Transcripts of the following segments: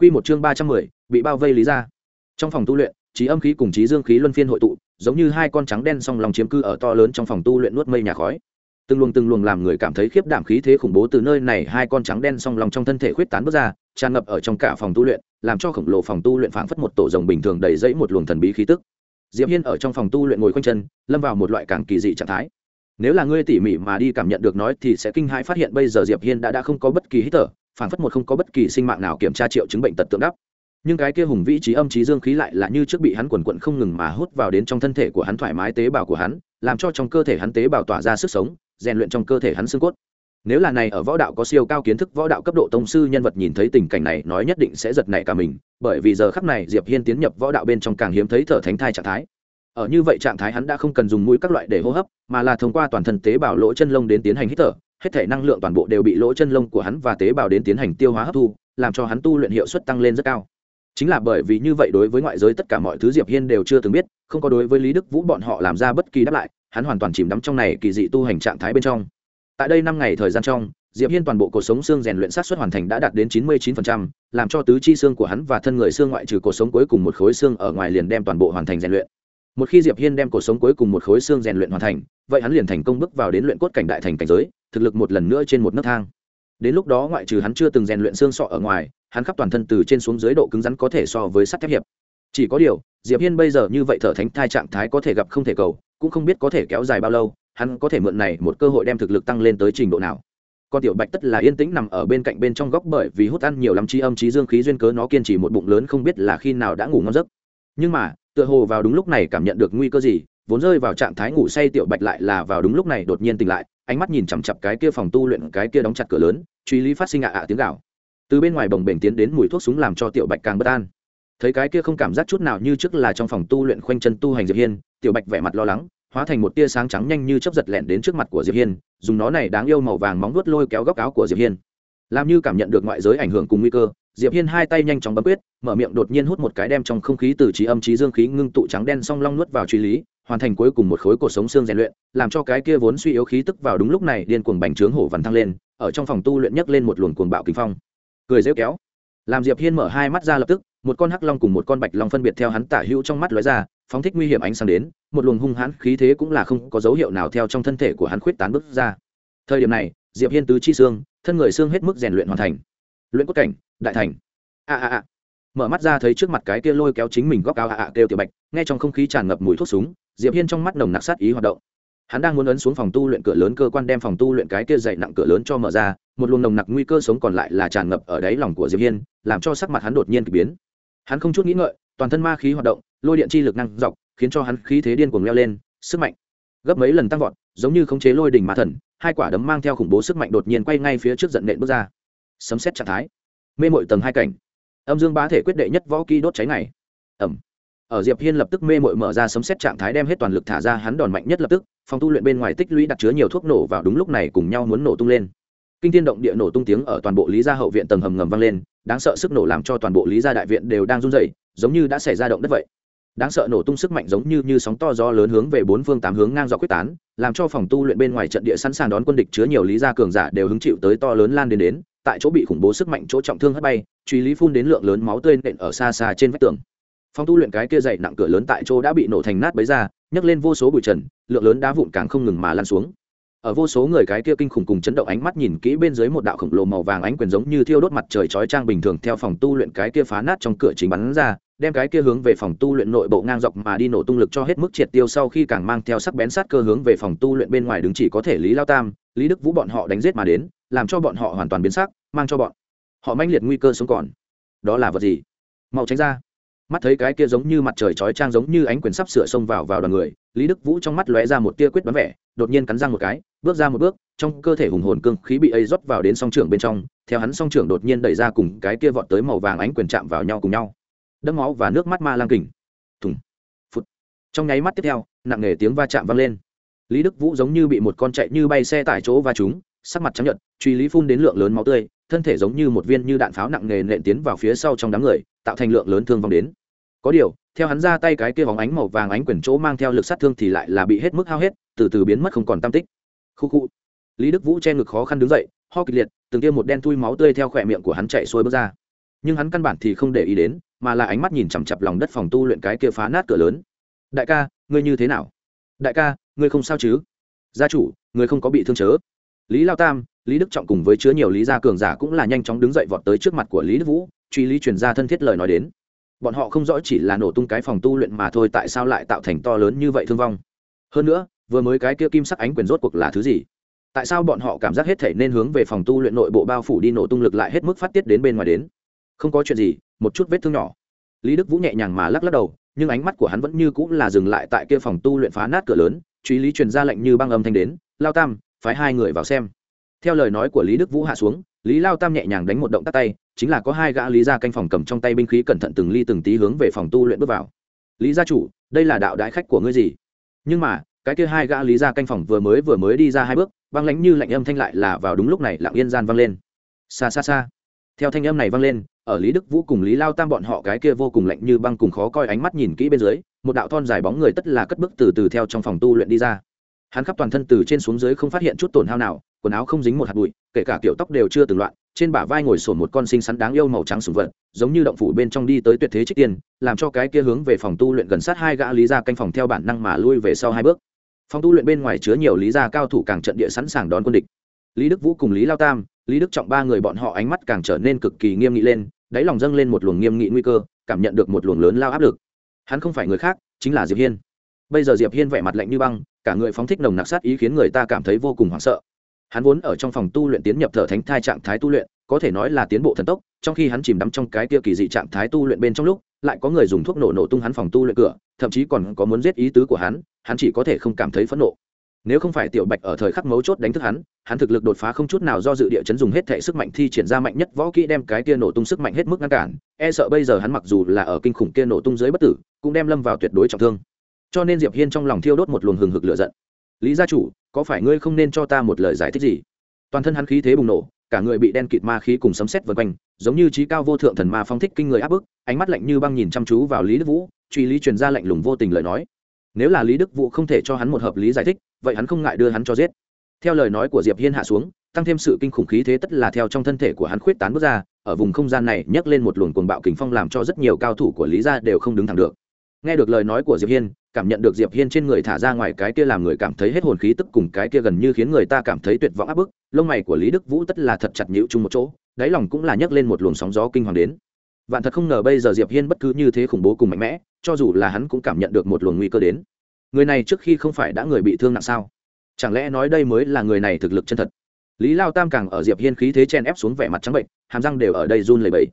Quy một chương ba trăm mười, bị bao vây lý ra. Trong phòng tu luyện, trí âm khí cùng trí dương khí luân phiên hội tụ, giống như hai con trắng đen song lòng chiếm cư ở to lớn trong phòng tu luyện nuốt mây nhà khói. Từng luồng từng luồng làm người cảm thấy khiếp đảm khí thế khủng bố từ nơi này hai con trắng đen song lòng trong thân thể khuyết tán bước ra, tràn ngập ở trong cả phòng tu luyện, làm cho khổng lồ phòng tu luyện phảng phất một tổ rồng bình thường đầy dẫy một luồng thần bí khí tức. Diệp Hiên ở trong phòng tu luyện ngồi khoanh chân, lâm vào một loại càng kỳ dị trạng thái. Nếu là ngươi tỉ mỉ mà đi cảm nhận được nói thì sẽ kinh hãi phát hiện bây giờ Diệp Hiên đã đã không có bất kỳ hít thở, phảng phất một không có bất kỳ sinh mạng nào kiểm tra triệu chứng bệnh tật tượng đắp. Nhưng cái kia hùng vĩ trí âm trí dương khí lại là như trước bị hắn quần quận không ngừng mà hút vào đến trong thân thể của hắn thoải mái tế bào của hắn làm cho trong cơ thể hắn tế bào tỏa ra sức sống rèn luyện trong cơ thể hắn xương cốt. Nếu là này ở võ đạo có siêu cao kiến thức võ đạo cấp độ tông sư nhân vật nhìn thấy tình cảnh này nói nhất định sẽ giật nảy cả mình bởi vì giờ khắc này diệp hiên tiến nhập võ đạo bên trong càng hiếm thấy thở thánh thai trạng thái ở như vậy trạng thái hắn đã không cần dùng mũi các loại để hô hấp mà là thông qua toàn thân tế bào lỗ chân lông đến tiến hành hít thở. Hết thể năng lượng toàn bộ đều bị lỗ chân lông của hắn và tế bào đến tiến hành tiêu hóa hấp thu làm cho hắn tu luyện hiệu suất tăng lên rất cao. Chính là bởi vì như vậy đối với ngoại giới tất cả mọi thứ diệp hiên đều chưa từng biết không có đối với lý đức vũ bọn họ làm ra bất kỳ đáp lại hắn hoàn toàn chìm đắm trong này kỳ dị tu hành trạng thái bên trong. Tại đây năm ngày thời gian trong diệp hiên toàn bộ cuộc sống xương rèn luyện sát xuất hoàn thành đã đạt đến 99%, làm cho tứ chi xương của hắn và thân người xương ngoại trừ cuộc sống cuối cùng một khối xương ở ngoài liền đem toàn bộ hoàn thành rèn luyện một khi diệp hiên đem cuộc sống cuối cùng một khối xương rèn luyện hoàn thành, vậy hắn liền thành công bước vào đến luyện cốt cảnh đại thành cảnh giới, thực lực một lần nữa trên một nấc thang. Đến lúc đó ngoại trừ hắn chưa từng rèn luyện xương sọ ở ngoài, hắn khắp toàn thân từ trên xuống dưới độ cứng rắn có thể so với sắt thép hiệp. Chỉ có điều, diệp hiên bây giờ như vậy thở thánh thai trạng thái có thể gặp không thể cầu, cũng không biết có thể kéo dài bao lâu, hắn có thể mượn này một cơ hội đem thực lực tăng lên tới trình độ nào. Con tiểu bạch tất là yên tĩnh nằm ở bên cạnh bên trong góc bởi vì hút ăn nhiều lắm chi âm trí dương khí duyên cớ nó kiên trì một bụng lớn không biết là khi nào đã ngủ ngon giấc. Nhưng mà tựa hồ vào đúng lúc này cảm nhận được nguy cơ gì, vốn rơi vào trạng thái ngủ say tiểu bạch lại là vào đúng lúc này đột nhiên tỉnh lại, ánh mắt nhìn chằm chặp cái kia phòng tu luyện, cái kia đóng chặt cửa lớn, truy lý phát sinh ạ ạ tiếng gạo từ bên ngoài bồng bềnh tiến đến mùi thuốc súng làm cho tiểu bạch càng bất an. Thấy cái kia không cảm giác chút nào như trước là trong phòng tu luyện khoanh chân tu hành diệp hiên, tiểu bạch vẻ mặt lo lắng, hóa thành một tia sáng trắng nhanh như chớp giật lẹn đến trước mặt của diệp hiên, dùng nó này đáng yêu màu vàng móng vuốt lôi kéo góc áo của diệp hiên. Làm như cảm nhận được ngoại giới ảnh hưởng cùng nguy cơ diệp hiên hai tay nhanh chóng bấm quyết, mở miệng đột nhiên hút một cái đem trong không khí từ trí âm trí dương khí ngưng tụ trắng đen song long nuốt vào truy lý, hoàn thành cuối cùng một khối cổ sống xương rèn luyện, làm cho cái kia vốn suy yếu khí tức vào đúng lúc này điên cuồng bành trướng hổ vằn thăng lên, ở trong phòng tu luyện nhấc lên một luồng cuồng bạo kinh phong. Cười rêu kéo. Làm diệp hiên mở hai mắt ra lập tức, một con hắc long cùng một con bạch long phân biệt theo hắn tả hữu trong mắt lóe ra, phóng thích nguy hiểm ánh sáng đến, một luồng hung hãn khí thế cũng là không có dấu hiệu nào theo trong thân thể của hắn khuyết tán bước ra. Thời điểm này, diệp hiên tứ chi xương, thân người xương hết mức rèn luyện hoàn thành. Luyện cốt cảnh đại thành. A a a. Mở mắt ra thấy trước mặt cái kia lôi kéo chính mình góc áo a a kêu tiểu bạch, nghe trong không khí tràn ngập mùi thuốc súng, diệp hiên trong mắt nồng nặc sát ý hoạt động. Hắn đang muốn ấn xuống phòng tu luyện cửa lớn, cơ quan đem phòng tu luyện cái kia dày nặng cửa lớn cho mở ra, một luồng nồng nặc nguy cơ sống còn lại là tràn ngập ở đáy lòng của diệp hiên, làm cho sắc mặt hắn đột nhiên k ỳ biến. Hắn không chút nghĩ ngợi, toàn thân ma khí hoạt động, lôi điện chi lực năng dọc, khiến cho hắn khí thế điên cuồng leo lên, sức mạnh gấp mấy lần tăng vọt, giống như khống chế lôi đỉnh ma thần, hai quả đấm mang theo khủng bố sức mạnh đột nhiên quay ngay phía trước giận nện bước ra. Sấm xét trạng thái mê mội tầng hai cảnh. Âm dương bá thể quyết đệ nhất võ kỹ đốt cháy này ẩm. Ở diệp hiên lập tức mê mội mở ra sấm xét trạng thái đem hết toàn lực thả ra, hắn đòn mạnh nhất lập tức, phòng tu luyện bên ngoài tích lũy đặt chứa nhiều thuốc nổ vào đúng lúc này cùng nhau muốn nổ tung lên. Kinh thiên động địa nổ tung tiếng ở toàn bộ lý gia hậu viện tầng hầm ngầm vang lên, đáng sợ sức nổ làm cho toàn bộ lý gia đại viện đều đang run rẩy, giống như đã xảy ra động đất vậy. Đáng sợ nổ tung sức mạnh giống như như sóng to gió lớn hướng về bốn phương tám hướng ngang dọc quyết tán, làm cho phòng tu luyện bên ngoài trận địa sẵn sàng đón quân địch chứa nhiều lý gia cường giả đều hứng chịu tới to lớn lan đến đến tại chỗ bị khủng bố sức mạnh chỗ trọng thương hất bay, truy lý phun đến lượng lớn máu tươi nện ở xa xa trên vách tường. Phòng tu luyện cái kia dày nặng cửa lớn tại chỗ đã bị nổ thành nát bấy ra, nhấc lên vô số bụi trần, lượng lớn đá vụn càng không ngừng mà lan xuống. Ở vô số người cái kia kinh khủng cùng chấn động ánh mắt nhìn kỹ bên dưới một đạo khổng lồ màu vàng ánh quyền giống như thiêu đốt mặt trời chói trang bình thường theo phòng tu luyện cái kia phá nát trong cửa chính bắn ra, đem cái kia hướng về phòng tu luyện nội bộ ngang dọc mà đi nổ tung lực cho hết mức triệt tiêu sau khi càng mang theo sắc bén sát cơ hướng về phòng tu luyện bên ngoài đứng chỉ có thể lý lao tam, lý đức vũ bọn họ đánh giết mà đến làm cho bọn họ hoàn toàn biến sắc, mang cho bọn họ manh liệt nguy cơ sống còn. Đó là vật gì? Mau tránh ra. Mắt thấy cái kia giống như mặt trời chói trang giống như ánh quyền sắp sửa xông vào vào đoàn người, lý đức vũ trong mắt lóe ra một tia quyết đoán vẻ, đột nhiên cắn răng một cái, bước ra một bước, trong cơ thể hùng hồn cương khí bị ấy rót vào đến song trưởng bên trong, theo hắn song trưởng đột nhiên đẩy ra cùng cái kia vọt tới màu vàng ánh quyền chạm vào nhau cùng nhau. Đẫm máu và nước mắt ma lang kình. Thùng. Phút trong nháy mắt tiếp theo, nặng nề tiếng va chạm vang lên. Lý đức vũ giống như bị một con chạy như bay xe tải chỗ va chúng sắc mặt trắng nhợt, truy lý phun đến lượng lớn máu tươi, thân thể giống như một viên như đạn pháo nặng nề nện tiến vào phía sau trong đám người, tạo thành lượng lớn thương vong đến. Có điều, theo hắn ra tay cái kia bóng ánh màu vàng ánh quyền chỗ mang theo lực sát thương thì lại là bị hết mức hao hết, từ từ biến mất không còn tam tích. Khu khu. Lý đức vũ che ngực khó khăn đứng dậy, ho kịch liệt, từng kia một đen thui máu tươi theo khỏe miệng của hắn chạy xuôi bước ra. Nhưng hắn căn bản thì không để ý đến, mà là ánh mắt nhìn chằm chặp lòng đất phòng tu luyện cái kia phá nát cửa lớn. Đại ca, ngươi như thế nào? Đại ca, ngươi không sao chứ? Gia chủ, ngươi không có bị thương chớ lý lao tam, lý đức trọng cùng với chứa nhiều lý gia cường giả cũng là nhanh chóng đứng dậy vọt tới trước mặt của lý đức vũ, truy lý truyền ra thân thiết lời nói đến. Bọn họ không rõ chỉ là nổ tung cái phòng tu luyện mà thôi tại sao lại tạo thành to lớn như vậy thương vong. Hơn nữa, vừa mới cái kia kim sắc ánh quyền rốt cuộc là thứ gì? Tại sao bọn họ cảm giác hết thể nên hướng về phòng tu luyện nội bộ bao phủ đi nổ tung lực lại hết mức phát tiết đến bên ngoài đến? Không có chuyện gì, một chút vết thương nhỏ. Lý đức vũ nhẹ nhàng mà lắc lắc đầu, nhưng ánh mắt của hắn vẫn như cũng là dừng lại tại kia phòng tu luyện phá nát cửa lớn, truy lý truyền ra lệnh như băng âm thanh đến. Lao tam phái hai người vào xem. Theo lời nói của lý đức vũ hạ xuống, lý lao tam nhẹ nhàng đánh một động tắt tay, chính là có hai gã lý gia canh phòng cầm trong tay binh khí cẩn thận từng ly từng tí hướng về phòng tu luyện bước vào. Lý gia chủ, đây là đạo đại khách của ngươi gì? Nhưng mà, cái kia hai gã lý gia canh phòng vừa mới vừa mới đi ra hai bước băng lánh như lạnh âm thanh lại là vào đúng lúc này lặng yên gian vang lên. Xa xa xa theo thanh âm này vang lên, ở lý đức vũ cùng lý lao tam bọn họ cái kia vô cùng lạnh như băng cùng khó coi ánh mắt nhìn kỹ bên dưới, một đạo thon dài bóng người tất là cất bước từ từ theo trong phòng tu luyện đi ra hắn khắp toàn thân từ trên xuống dưới không phát hiện chút tổn hao nào, quần áo không dính một hạt bụi, kể cả kiểu tóc đều chưa từng loạn, trên bả vai ngồi sổn một con sinh sắn đáng yêu màu trắng sùng vật, giống như động phủ bên trong đi tới tuyệt thế trích tiên, làm cho cái kia hướng về phòng tu luyện gần sát hai gã lý gia canh phòng theo bản năng mà lui về sau hai bước. Phòng tu luyện bên ngoài chứa nhiều lý gia cao thủ càng trận địa sẵn sàng đón quân địch. Lý đức vũ cùng lý lao tam, lý đức trọng ba người bọn họ ánh mắt càng trở nên cực kỳ nghiêm nghị lên, đáy lòng dâng lên một luồng nghiêm nghị nguy cơ, cảm nhận được một luồng lớn lao áp lực. Hắn không phải người khác, chính là diệp hiên. Bây giờ diệp hiên vẻ mặt lạnh như băng cả người phóng thích nồng nặc sát ý khiến người ta cảm thấy vô cùng hoảng sợ. Hắn vốn ở trong phòng tu luyện tiến nhập thở thánh thai trạng thái tu luyện, có thể nói là tiến bộ thần tốc, trong khi hắn chìm đắm trong cái kia kỳ dị trạng thái tu luyện bên trong lúc, lại có người dùng thuốc nổ nổ tung hắn phòng tu luyện cửa, thậm chí còn có muốn giết ý tứ của hắn hắn chỉ có thể không cảm thấy phẫn nộ. Nếu không phải tiểu bạch ở thời khắc mấu chốt đánh thức hắn hắn thực lực đột phá không chút nào do dự địa chấn dùng hết thể sức mạnh thi triển ra mạnh nhất võ kỹ đem cái kia nổ tung sức mạnh hết mức ngăn cản e sợ bây giờ hắn mặc dù là ở kinh khủng kia nổ tung dưới bất tử, cũng đem lâm vào tuyệt đối trọng thương cho nên diệp hiên trong lòng thiêu đốt một luồng hừng hực lửa giận lý gia chủ có phải ngươi không nên cho ta một lời giải thích gì toàn thân hắn khí thế bùng nổ cả người bị đen kịt ma khí cùng sấm sét vần quanh giống như trí cao vô thượng thần ma phong thích kinh người áp bức ánh mắt lạnh như băng nhìn chăm chú vào lý đức vũ truy lý truyền ra lạnh lùng vô tình lời nói nếu là lý đức vũ không thể cho hắn một hợp lý giải thích vậy hắn không ngại đưa hắn cho giết theo lời nói của diệp hiên hạ xuống tăng thêm sự kinh khủng khí thế tất là theo trong thân thể của hắn khuyết tán bước ra ở vùng không gian này nhấc lên một luồng cuồng bạo kình phong làm cho rất nhiều cao thủ của lý gia đều không đứng thẳng được nghe được lời nói của diệp hiên, cảm nhận được diệp hiên trên người thả ra ngoài cái kia làm người cảm thấy hết hồn khí tức cùng cái kia gần như khiến người ta cảm thấy tuyệt vọng áp bức, lông mày của lý đức vũ tất là thật chặt nhịu chung một chỗ, đáy lòng cũng là nhấc lên một luồng sóng gió kinh hoàng đến. Vạn thật không ngờ bây giờ diệp hiên bất cứ như thế khủng bố cùng mạnh mẽ, cho dù là hắn cũng cảm nhận được một luồng nguy cơ đến. Người này trước khi không phải đã người bị thương nặng sao? Chẳng lẽ nói đây mới là người này thực lực chân thật? Lý lao tam càng ở diệp hiên khí thế chen ép xuống vẻ mặt trắng bệnh, hàm răng đều ở đây run lẩy bẩy.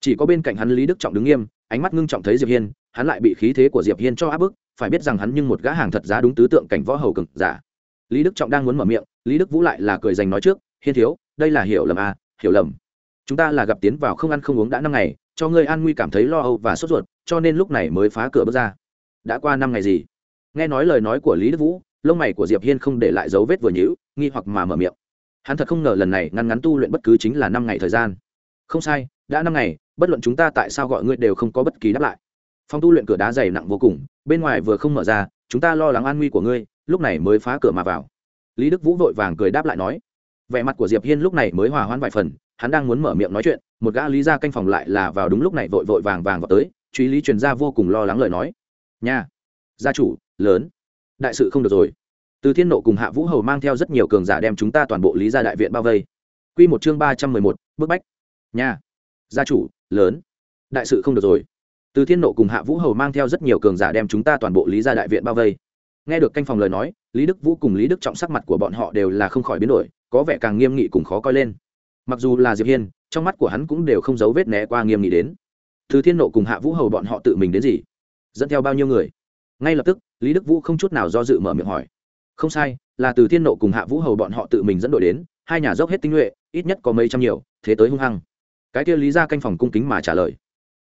Chỉ có bên cạnh hắn lý đức trọng đứng nghiêm, ánh mắt ngưng trọng thấy diệp hiên hắn lại bị khí thế của diệp hiên cho áp bức, phải biết rằng hắn nhưng một gã hàng thật giá đúng tứ tượng cảnh võ hầu cực giả. Lý đức trọng đang muốn mở miệng, lý đức vũ lại là cười dành nói trước, hiên thiếu, đây là hiểu lầm à hiểu lầm. Chúng ta là gặp tiến vào không ăn không uống đã năm ngày, cho ngươi an nguy cảm thấy lo âu và sốt ruột, cho nên lúc này mới phá cửa bước ra. Đã qua năm ngày gì? Nghe nói lời nói của lý đức vũ, lông mày của diệp hiên không để lại dấu vết vừa nhữ nghi hoặc mà mở miệng. Hắn thật không ngờ lần này ngăn ngắn tu luyện bất cứ chính là năm ngày thời gian. Không sai, đã năm ngày, bất luận chúng ta tại sao gọi ngươi đều không có bất kỳ đáp lại phòng tu luyện cửa đá dày nặng vô cùng, bên ngoài vừa không mở ra, chúng ta lo lắng an nguy của ngươi, lúc này mới phá cửa mà vào. Lý đức vũ vội vàng cười đáp lại nói, vẻ mặt của diệp hiên lúc này mới hòa hoãn vài phần, hắn đang muốn mở miệng nói chuyện, một gã lý gia canh phòng lại là vào đúng lúc này vội vội vàng vàng vào tới, truy lý truyền ra vô cùng lo lắng lời nói. Nha, gia chủ, lớn, đại sự không được rồi. Từ thiên nộ cùng hạ vũ hầu mang theo rất nhiều cường giả đem chúng ta toàn bộ lý gia đại viện bao vây. Quy một chương ba trăm mười một, bức bách. Nha, gia chủ, lớn, đại sự không được rồi từ thiên nộ cùng hạ vũ hầu mang theo rất nhiều cường giả đem chúng ta toàn bộ lý gia đại viện bao vây. Nghe được canh phòng lời nói, lý đức vũ cùng lý đức trọng sắc mặt của bọn họ đều là không khỏi biến đổi, có vẻ càng nghiêm nghị cùng khó coi lên. Mặc dù là diệp hiên, trong mắt của hắn cũng đều không giấu vết né qua nghiêm nghị đến. Từ thiên nộ cùng hạ vũ hầu bọn họ tự mình đến gì? Dẫn theo bao nhiêu người? Ngay lập tức, lý đức vũ không chút nào do dự mở miệng hỏi. Không sai, là từ thiên nộ cùng hạ vũ hầu bọn họ tự mình dẫn đội đến, hai nhà dốc hết tinh nhuệ, ít nhất có mấy trăm nhiều, thế tới hung hăng. Cái kia lý ra canh phòng cung kính mà trả lời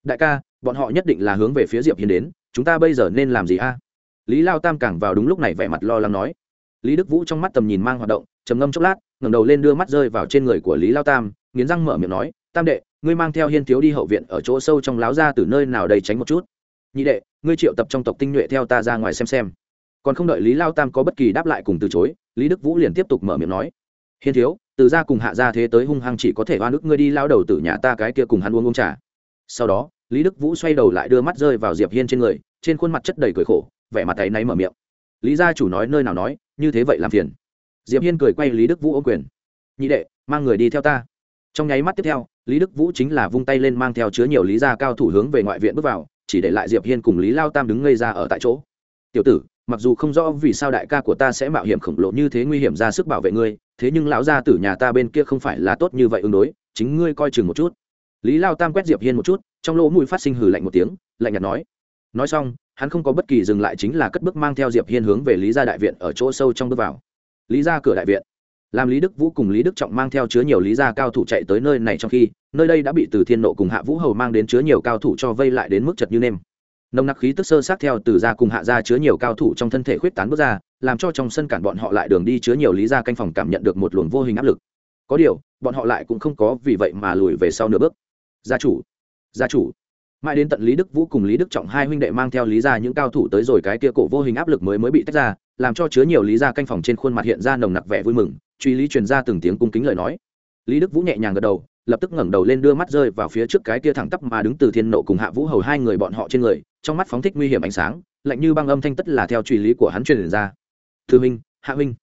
đại ca, bọn họ nhất định là hướng về phía diệp hiên đến, chúng ta bây giờ nên làm gì a? Lý lao tam càng vào đúng lúc này vẻ mặt lo lắng nói. Lý đức vũ trong mắt tầm nhìn mang hoạt động, trầm ngâm chốc lát, ngẩng đầu lên đưa mắt rơi vào trên người của lý lao tam, nghiến răng mở miệng nói, tam đệ, ngươi mang theo hiên thiếu đi hậu viện ở chỗ sâu trong láo ra từ nơi nào đây tránh một chút? Nhị đệ, ngươi triệu tập trong tộc tinh nhuệ theo ta ra ngoài xem xem. Còn không đợi lý lao tam có bất kỳ đáp lại cùng từ chối, lý đức vũ liền tiếp tục mở miệng nói, hiên thiếu, từ ra cùng hạ ra thế tới hung hăng chỉ có thể oan ức ngươi đi lao đầu từ nhà ta cái kia cùng hắn uống uống trà sau đó, lý đức vũ xoay đầu lại đưa mắt rơi vào diệp hiên trên người, trên khuôn mặt chất đầy cười khổ, vẻ mặt tay náy mở miệng. Lý gia chủ nói nơi nào nói, như thế vậy làm phiền. Diệp hiên cười quay lý đức vũ ô quyền. Nhị đệ, mang người đi theo ta. Trong nháy mắt tiếp theo, lý đức vũ chính là vung tay lên mang theo chứa nhiều lý gia cao thủ hướng về ngoại viện bước vào, chỉ để lại diệp hiên cùng lý lao tam đứng ngây ra ở tại chỗ. Tiểu tử, mặc dù không rõ vì sao đại ca của ta sẽ mạo hiểm khổng lồ như thế nguy hiểm ra sức bảo vệ ngươi, thế nhưng lão gia tử nhà ta bên kia không phải là tốt như vậy ứng đối, chính ngươi coi chừng một chút lý lao tam quét diệp hiên một chút, trong lỗ mũi phát sinh hừ lạnh một tiếng, lạnh nhạt nói. Nói xong, hắn không có bất kỳ dừng lại chính là cất bước mang theo diệp hiên hướng về lý gia đại viện ở chỗ sâu trong bước vào. Lý gia cửa đại viện. Làm lý đức vũ cùng lý đức trọng mang theo chứa nhiều lý gia cao thủ chạy tới nơi này trong khi, nơi đây đã bị từ thiên nộ cùng hạ vũ hầu mang đến chứa nhiều cao thủ cho vây lại đến mức chật như nêm. Nồng nặc khí tức sơ sát theo từ gia cùng hạ gia chứa nhiều cao thủ trong thân thể khuyết tán bước ra, làm cho trong sân cản bọn họ lại đường đi chứa nhiều lý gia canh phòng cảm nhận được một luồng vô hình áp lực. Có điều, bọn họ lại cũng không có vì vậy mà lùi về sau nửa bước gia chủ gia chủ. Mãi đến tận lý đức vũ cùng lý đức trọng hai huynh đệ mang theo lý gia những cao thủ tới rồi cái kia cổ vô hình áp lực mới mới bị tách ra, làm cho chứa nhiều lý gia canh phòng trên khuôn mặt hiện ra nồng nặc vẻ vui mừng, truy lý truyền ra từng tiếng cung kính lời nói. Lý đức vũ nhẹ nhàng gật đầu, lập tức ngẩng đầu lên đưa mắt rơi vào phía trước cái kia thẳng tắp mà đứng từ thiên nộ cùng hạ vũ hầu hai người bọn họ trên người, trong mắt phóng thích nguy hiểm ánh sáng, lạnh như băng âm thanh tất là theo truy lý của hắn truyền ra. Thư huynh, hạ huynh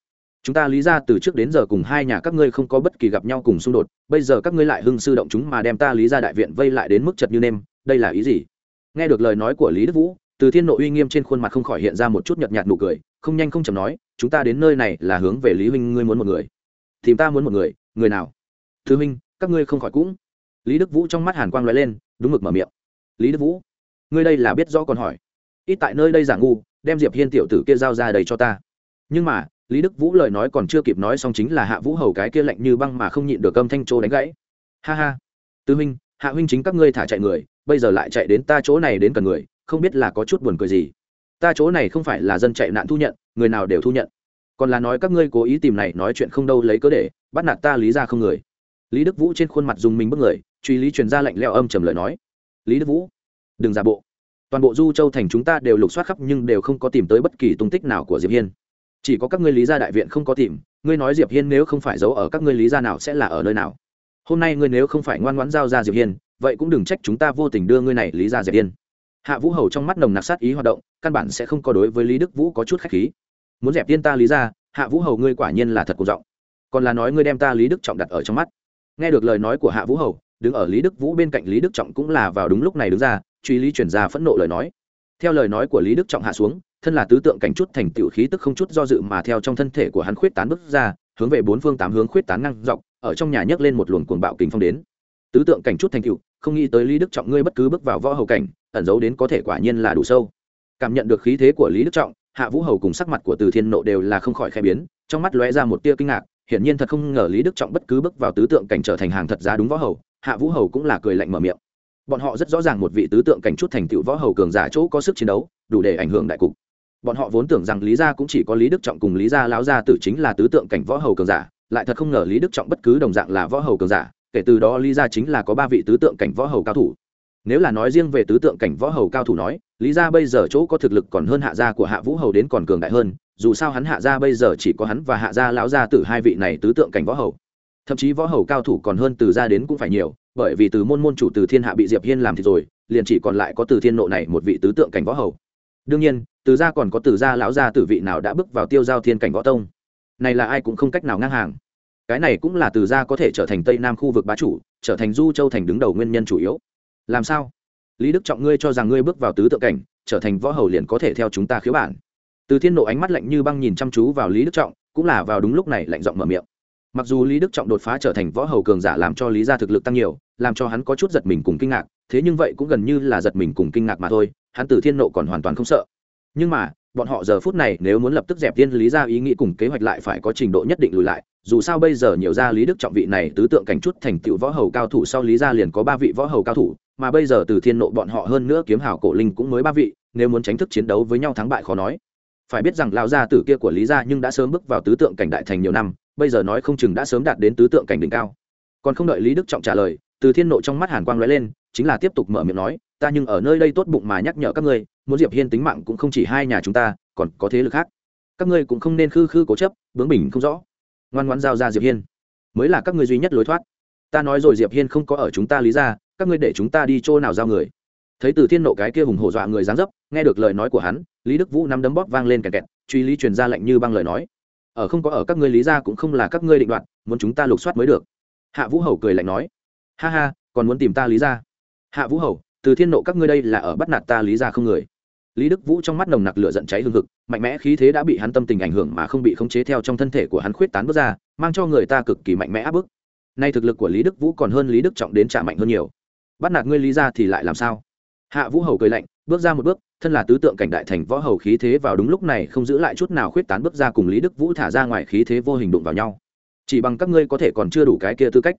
chúng ta lý ra từ trước đến giờ cùng hai nhà các ngươi không có bất kỳ gặp nhau cùng xung đột, bây giờ các ngươi lại hưng sư động chúng mà đem ta lý ra đại viện vây lại đến mức chật như nêm, đây là ý gì? Nghe được lời nói của lý đức vũ, từ thiên nội uy nghiêm trên khuôn mặt không khỏi hiện ra một chút nhợt nhạt nụ cười, không nhanh không chầm nói, chúng ta đến nơi này là hướng về lý huynh ngươi muốn một người. Thì ta muốn một người người nào? Thứ huynh, các ngươi không khỏi cũng. Lý đức vũ trong mắt hàn quang l lên, đúng mực mở miệng. Lý đức vũ, ngươi đây là biết rõ còn hỏi. Ít tại nơi đây giả ngu, đem diệp hiên tiểu tử kia giao ra đầy cho ta. Nhưng mà lý đức vũ lời nói còn chưa kịp nói xong chính là hạ vũ hầu cái kia lạnh như băng mà không nhịn được âm thanh trô đánh gãy. Ha ha. Tư huynh hạ huynh chính các ngươi thả chạy người, bây giờ lại chạy đến ta chỗ này đến cần người, không biết là có chút buồn cười gì. Ta chỗ này không phải là dân chạy nạn thu nhận, người nào đều thu nhận. Còn là nói các ngươi cố ý tìm này nói chuyện không đâu lấy cớ để, bắt nạt ta lý ra không người. Lý đức vũ trên khuôn mặt dùng mình bất người, truy lý truyền ra lệnh leo âm trầm lời nói. Lý đức vũ, đừng giả bộ. Toàn bộ du châu thành chúng ta đều lục soát khắp nhưng đều không có tìm tới bất kỳ tung tích nào của diệp hiên chỉ có các ngươi lý gia đại viện không có tìm, ngươi nói diệp hiên nếu không phải giấu ở các ngươi lý gia nào sẽ là ở nơi nào? Hôm nay ngươi nếu không phải ngoan ngoãn giao ra diệp hiên, vậy cũng đừng trách chúng ta vô tình đưa ngươi này lý gia diệp hiên. Hạ vũ hầu trong mắt nồng nặc sát ý hoạt động, căn bản sẽ không có đối với lý đức vũ có chút khách khí. Muốn dẹp tiên ta lý gia, hạ vũ hầu ngươi quả nhiên là thật cổ giọng. Còn là nói ngươi đem ta lý đức trọng đặt ở trong mắt. Nghe được lời nói của hạ vũ hầu, đứng ở lý đức vũ bên cạnh lý đức trọng cũng là vào đúng lúc này đứng ra, truy lý chuyển ra phẫn nộ lời nói. Theo lời nói của lý đức trọng hạ xuống thân là tứ tượng cảnh chút thành tựu khí tức không chút do dự mà theo trong thân thể của hắn khuyết tán bước ra, hướng về bốn phương tám hướng khuyết tán ngang dọc, ở trong nhà nhấc lên một luồng cuồng bạo kình phong đến. Tứ tượng cảnh chút thành tựu, không nghĩ tới lý đức trọng ngươi bất cứ bước vào võ hầu cảnh, ẩn giấu đến có thể quả nhiên là đủ sâu. Cảm nhận được khí thế của lý đức trọng, hạ vũ hầu cùng sắc mặt của từ thiên nộ đều là không khỏi khai biến, trong mắt lóe ra một tia kinh ngạc, hiển nhiên thật không ngờ lý đức trọng bất cứ bước vào tứ tượng cảnh trở thành hàng thật giá đúng võ hầu, hạ vũ hầu cũng là cười lạnh mở miệng. Bọn họ rất rõ ràng một vị tứ tượng cảnh chút thành tựu võ hầu cường giả chỗ có sức chiến đấu, đủ để ảnh hưởng đại cục bọn họ vốn tưởng rằng lý gia cũng chỉ có lý đức trọng cùng lý gia lão gia tử chính là tứ tượng cảnh võ hầu cường giả, lại thật không ngờ lý đức trọng bất cứ đồng dạng là võ hầu cường giả, kể từ đó lý gia chính là có ba vị tứ tượng cảnh võ hầu cao thủ. Nếu là nói riêng về tứ tượng cảnh võ hầu cao thủ nói, lý gia bây giờ chỗ có thực lực còn hơn hạ gia của hạ vũ hầu đến còn cường đại hơn, dù sao hắn hạ gia bây giờ chỉ có hắn và hạ gia lão gia tử hai vị này tứ tượng cảnh võ hầu. Thậm chí võ hầu cao thủ còn hơn từ gia đến cũng phải nhiều, bởi vì từ môn môn chủ từ thiên hạ bị diệp hiên làm thì rồi, liền chỉ còn lại có từ thiên nộ này một vị tứ tượng cảnh võ hầu đương nhiên, từ gia còn có từ gia lão gia tử vị nào đã bước vào tiêu giao thiên cảnh võ tông? Này là ai cũng không cách nào ngang hàng. Cái này cũng là từ gia có thể trở thành tây nam khu vực bá chủ, trở thành du châu thành đứng đầu nguyên nhân chủ yếu. Làm sao? Lý đức trọng ngươi cho rằng ngươi bước vào tứ tượng cảnh, trở thành võ hầu liền có thể theo chúng ta khiếu bản. Từ thiên nộ ánh mắt lạnh như băng nhìn chăm chú vào lý đức trọng, cũng là vào đúng lúc này lạnh giọng mở miệng. Mặc dù lý đức trọng đột phá trở thành võ hầu cường giả làm cho lý gia thực lực tăng nhiều, làm cho hắn có chút giật mình cùng kinh ngạc, thế nhưng vậy cũng gần như là giật mình cùng kinh ngạc mà thôi hắn từ thiên nộ còn hoàn toàn không sợ. Nhưng mà, bọn họ giờ phút này nếu muốn lập tức dẹp tiên lý ra ý nghĩ cùng kế hoạch lại phải có trình độ nhất định lùi lại, dù sao bây giờ nhiều gia lý đức trọng vị này tứ tượng cảnh chút thành tựu võ hầu cao thủ sau lý gia liền có ba vị võ hầu cao thủ, mà bây giờ từ thiên nộ bọn họ hơn nữa kiếm hảo cổ linh cũng mới ba vị, nếu muốn tránh thức chiến đấu với nhau thắng bại khó nói. Phải biết rằng lão gia tử kia của lý gia nhưng đã sớm bước vào tứ tượng cảnh đại thành nhiều năm, bây giờ nói không chừng đã sớm đạt đến tứ tượng cảnh đỉnh cao. Còn không đợi lý đức trọng trả lời, từ thiên nộ trong mắt hàn quang lóe lên, chính là tiếp tục mở miệng nói ta nhưng ở nơi đây tốt bụng mà nhắc nhở các ngươi, muốn diệp hiên tính mạng cũng không chỉ hai nhà chúng ta, còn có thế lực khác. Các ngươi cũng không nên khư khư cố chấp, bướng bỉnh không rõ. Ngoan ngoãn giao ra diệp hiên. Mới là các ngươi duy nhất lối thoát. Ta nói rồi diệp hiên không có ở chúng ta lý ra, các ngươi để chúng ta đi chỗ nào giao người. Thấy từ thiên nộ cái kia hùng hổ dọa người dáng dấp, nghe được lời nói của hắn, lý đức vũ nắm đấm bóp vang lên kẹt kẹt, truy lý truyền ra lệnh như băng lời nói. Ở không có ở các ngươi lý ra cũng không là các ngươi định đoạt, muốn chúng ta lục soát mới được. Hạ vũ hầu cười lạnh nói. Ha ha, còn muốn tìm ta lý ra? Hạ vũ hầu từ thiên nộ các ngươi đây là ở bắt nạt ta lý ra không người. Lý đức vũ trong mắt nồng nặc lửa giận cháy hương hực, mạnh mẽ khí thế đã bị hắn tâm tình ảnh hưởng mà không bị khống chế theo trong thân thể của hắn khuyết tán bước ra, mang cho người ta cực kỳ mạnh mẽ áp bức. Nay thực lực của lý đức vũ còn hơn lý đức trọng đến trả mạnh hơn nhiều. Bắt nạt ngươi lý ra thì lại làm sao? Hạ vũ hầu cười lạnh, bước ra một bước, thân là tứ tượng cảnh đại thành võ hầu khí thế vào đúng lúc này không giữ lại chút nào khuyết tán bước ra cùng lý đức vũ thả ra ngoài khí thế vô hình đụng vào nhau. Chỉ bằng các ngươi có thể còn chưa đủ cái kia tư cách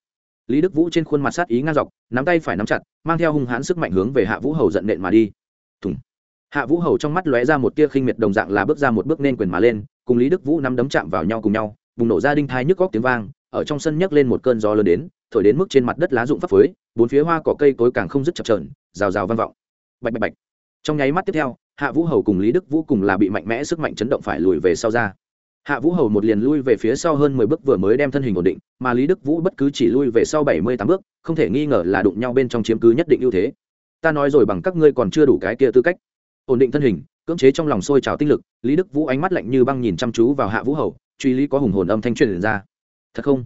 lý đức vũ trên khuôn mặt sát ý ngang dọc, nắm tay phải nắm chặt, mang theo hung hãn sức mạnh hướng về hạ vũ hầu giận nện mà đi. Thùng. Hạ vũ hầu trong mắt lóe ra một tia khinh miệt đồng dạng là bước ra một bước nên quyền mà lên, cùng lý đức vũ nắm đấm chạm vào nhau cùng nhau, bùng nổ ra đinh thai nhức góc tiếng vang, ở trong sân nhấc lên một cơn gió lớn đến, thổi đến mức trên mặt đất lá rụng phấp phới, bốn phía hoa cỏ cây cối càng không dứt chập trờn rào rào vang vọng. Bạch bạch bạch. Trong nháy mắt tiếp theo, hạ vũ hầu cùng lý đức vũ cùng là bị mạnh mẽ sức mạnh chấn động phải lùi về sau ra hạ vũ hầu một liền lui về phía sau hơn mười bước vừa mới đem thân hình ổn định, mà lý đức vũ bất cứ chỉ lui về sau bảy mươi tám bước, không thể nghi ngờ là đụng nhau bên trong chiếm cứ nhất định ưu thế. Ta nói rồi bằng các ngươi còn chưa đủ cái kia tư cách. Ổn định thân hình, cưỡng chế trong lòng sôi trào tinh lực, lý đức vũ ánh mắt lạnh như băng nhìn chăm chú vào hạ vũ hầu, truy lý có hùng hồn âm thanh truyền ra. Thật không?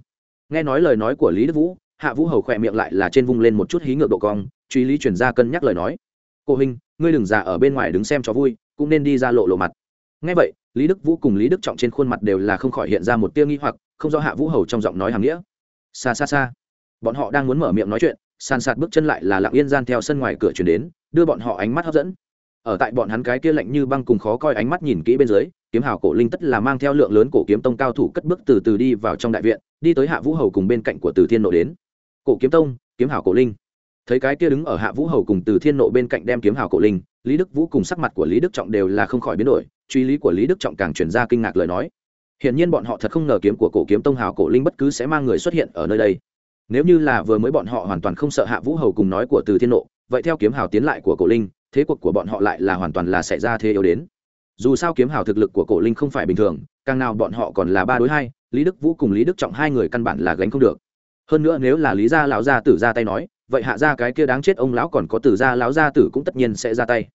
Nghe nói lời nói của lý đức vũ, hạ vũ hầu khỏe miệng lại là trên vung lên một chút hí ngược độ cong, truy lý truyền ra cân nhắc lời nói. Cô huynh ngươi đừng giả ở bên ngoài đứng xem cho vui, cũng nên đi ra lộ lộ mặt. Ngay vậy lý đức vũ cùng lý đức trọng trên khuôn mặt đều là không khỏi hiện ra một tia nghi hoặc, không do hạ vũ hầu trong giọng nói hàm nghĩa. Xa xa xa bọn họ đang muốn mở miệng nói chuyện, sàn sạt bước chân lại là lặng yên gian theo sân ngoài cửa chuyển đến, đưa bọn họ ánh mắt hấp dẫn. Ở tại bọn hắn cái kia lạnh như băng cùng khó coi ánh mắt nhìn kỹ bên dưới, kiếm hào cổ linh tất là mang theo lượng lớn cổ kiếm tông cao thủ cất bước từ từ đi vào trong đại viện, đi tới hạ vũ hầu cùng bên cạnh của từ thiên nộ đến. Cổ kiếm tông, kiếm hào cổ linh. Thấy cái kia đứng ở hạ vũ hầu cùng từ thiên nộ bên cạnh đem kiếm hào cổ linh lý đức vũ cùng sắc mặt của lý đức trọng đều là không khỏi biến đổi, truy lý của lý đức trọng càng chuyển ra kinh ngạc lời nói. Hiển nhiên bọn họ thật không ngờ kiếm của cổ kiếm tông hào cổ linh bất cứ sẽ mang người xuất hiện ở nơi đây. Nếu như là vừa mới bọn họ hoàn toàn không sợ hạ vũ hầu cùng nói của từ thiên nộ, vậy theo kiếm hào tiến lại của cổ linh, thế cuộc của bọn họ lại là hoàn toàn là xảy ra thế yếu đến. Dù sao kiếm hào thực lực của cổ linh không phải bình thường, càng nào bọn họ còn là ba đối hai, lý đức vũ cùng lý đức trọng hai người căn bản là gánh không được. Hơn nữa nếu là lý gia lão gia tử ra tay nói vậy hạ ra cái kia đáng chết ông lão còn có tử gia lão gia tử cũng tất nhiên sẽ ra tay.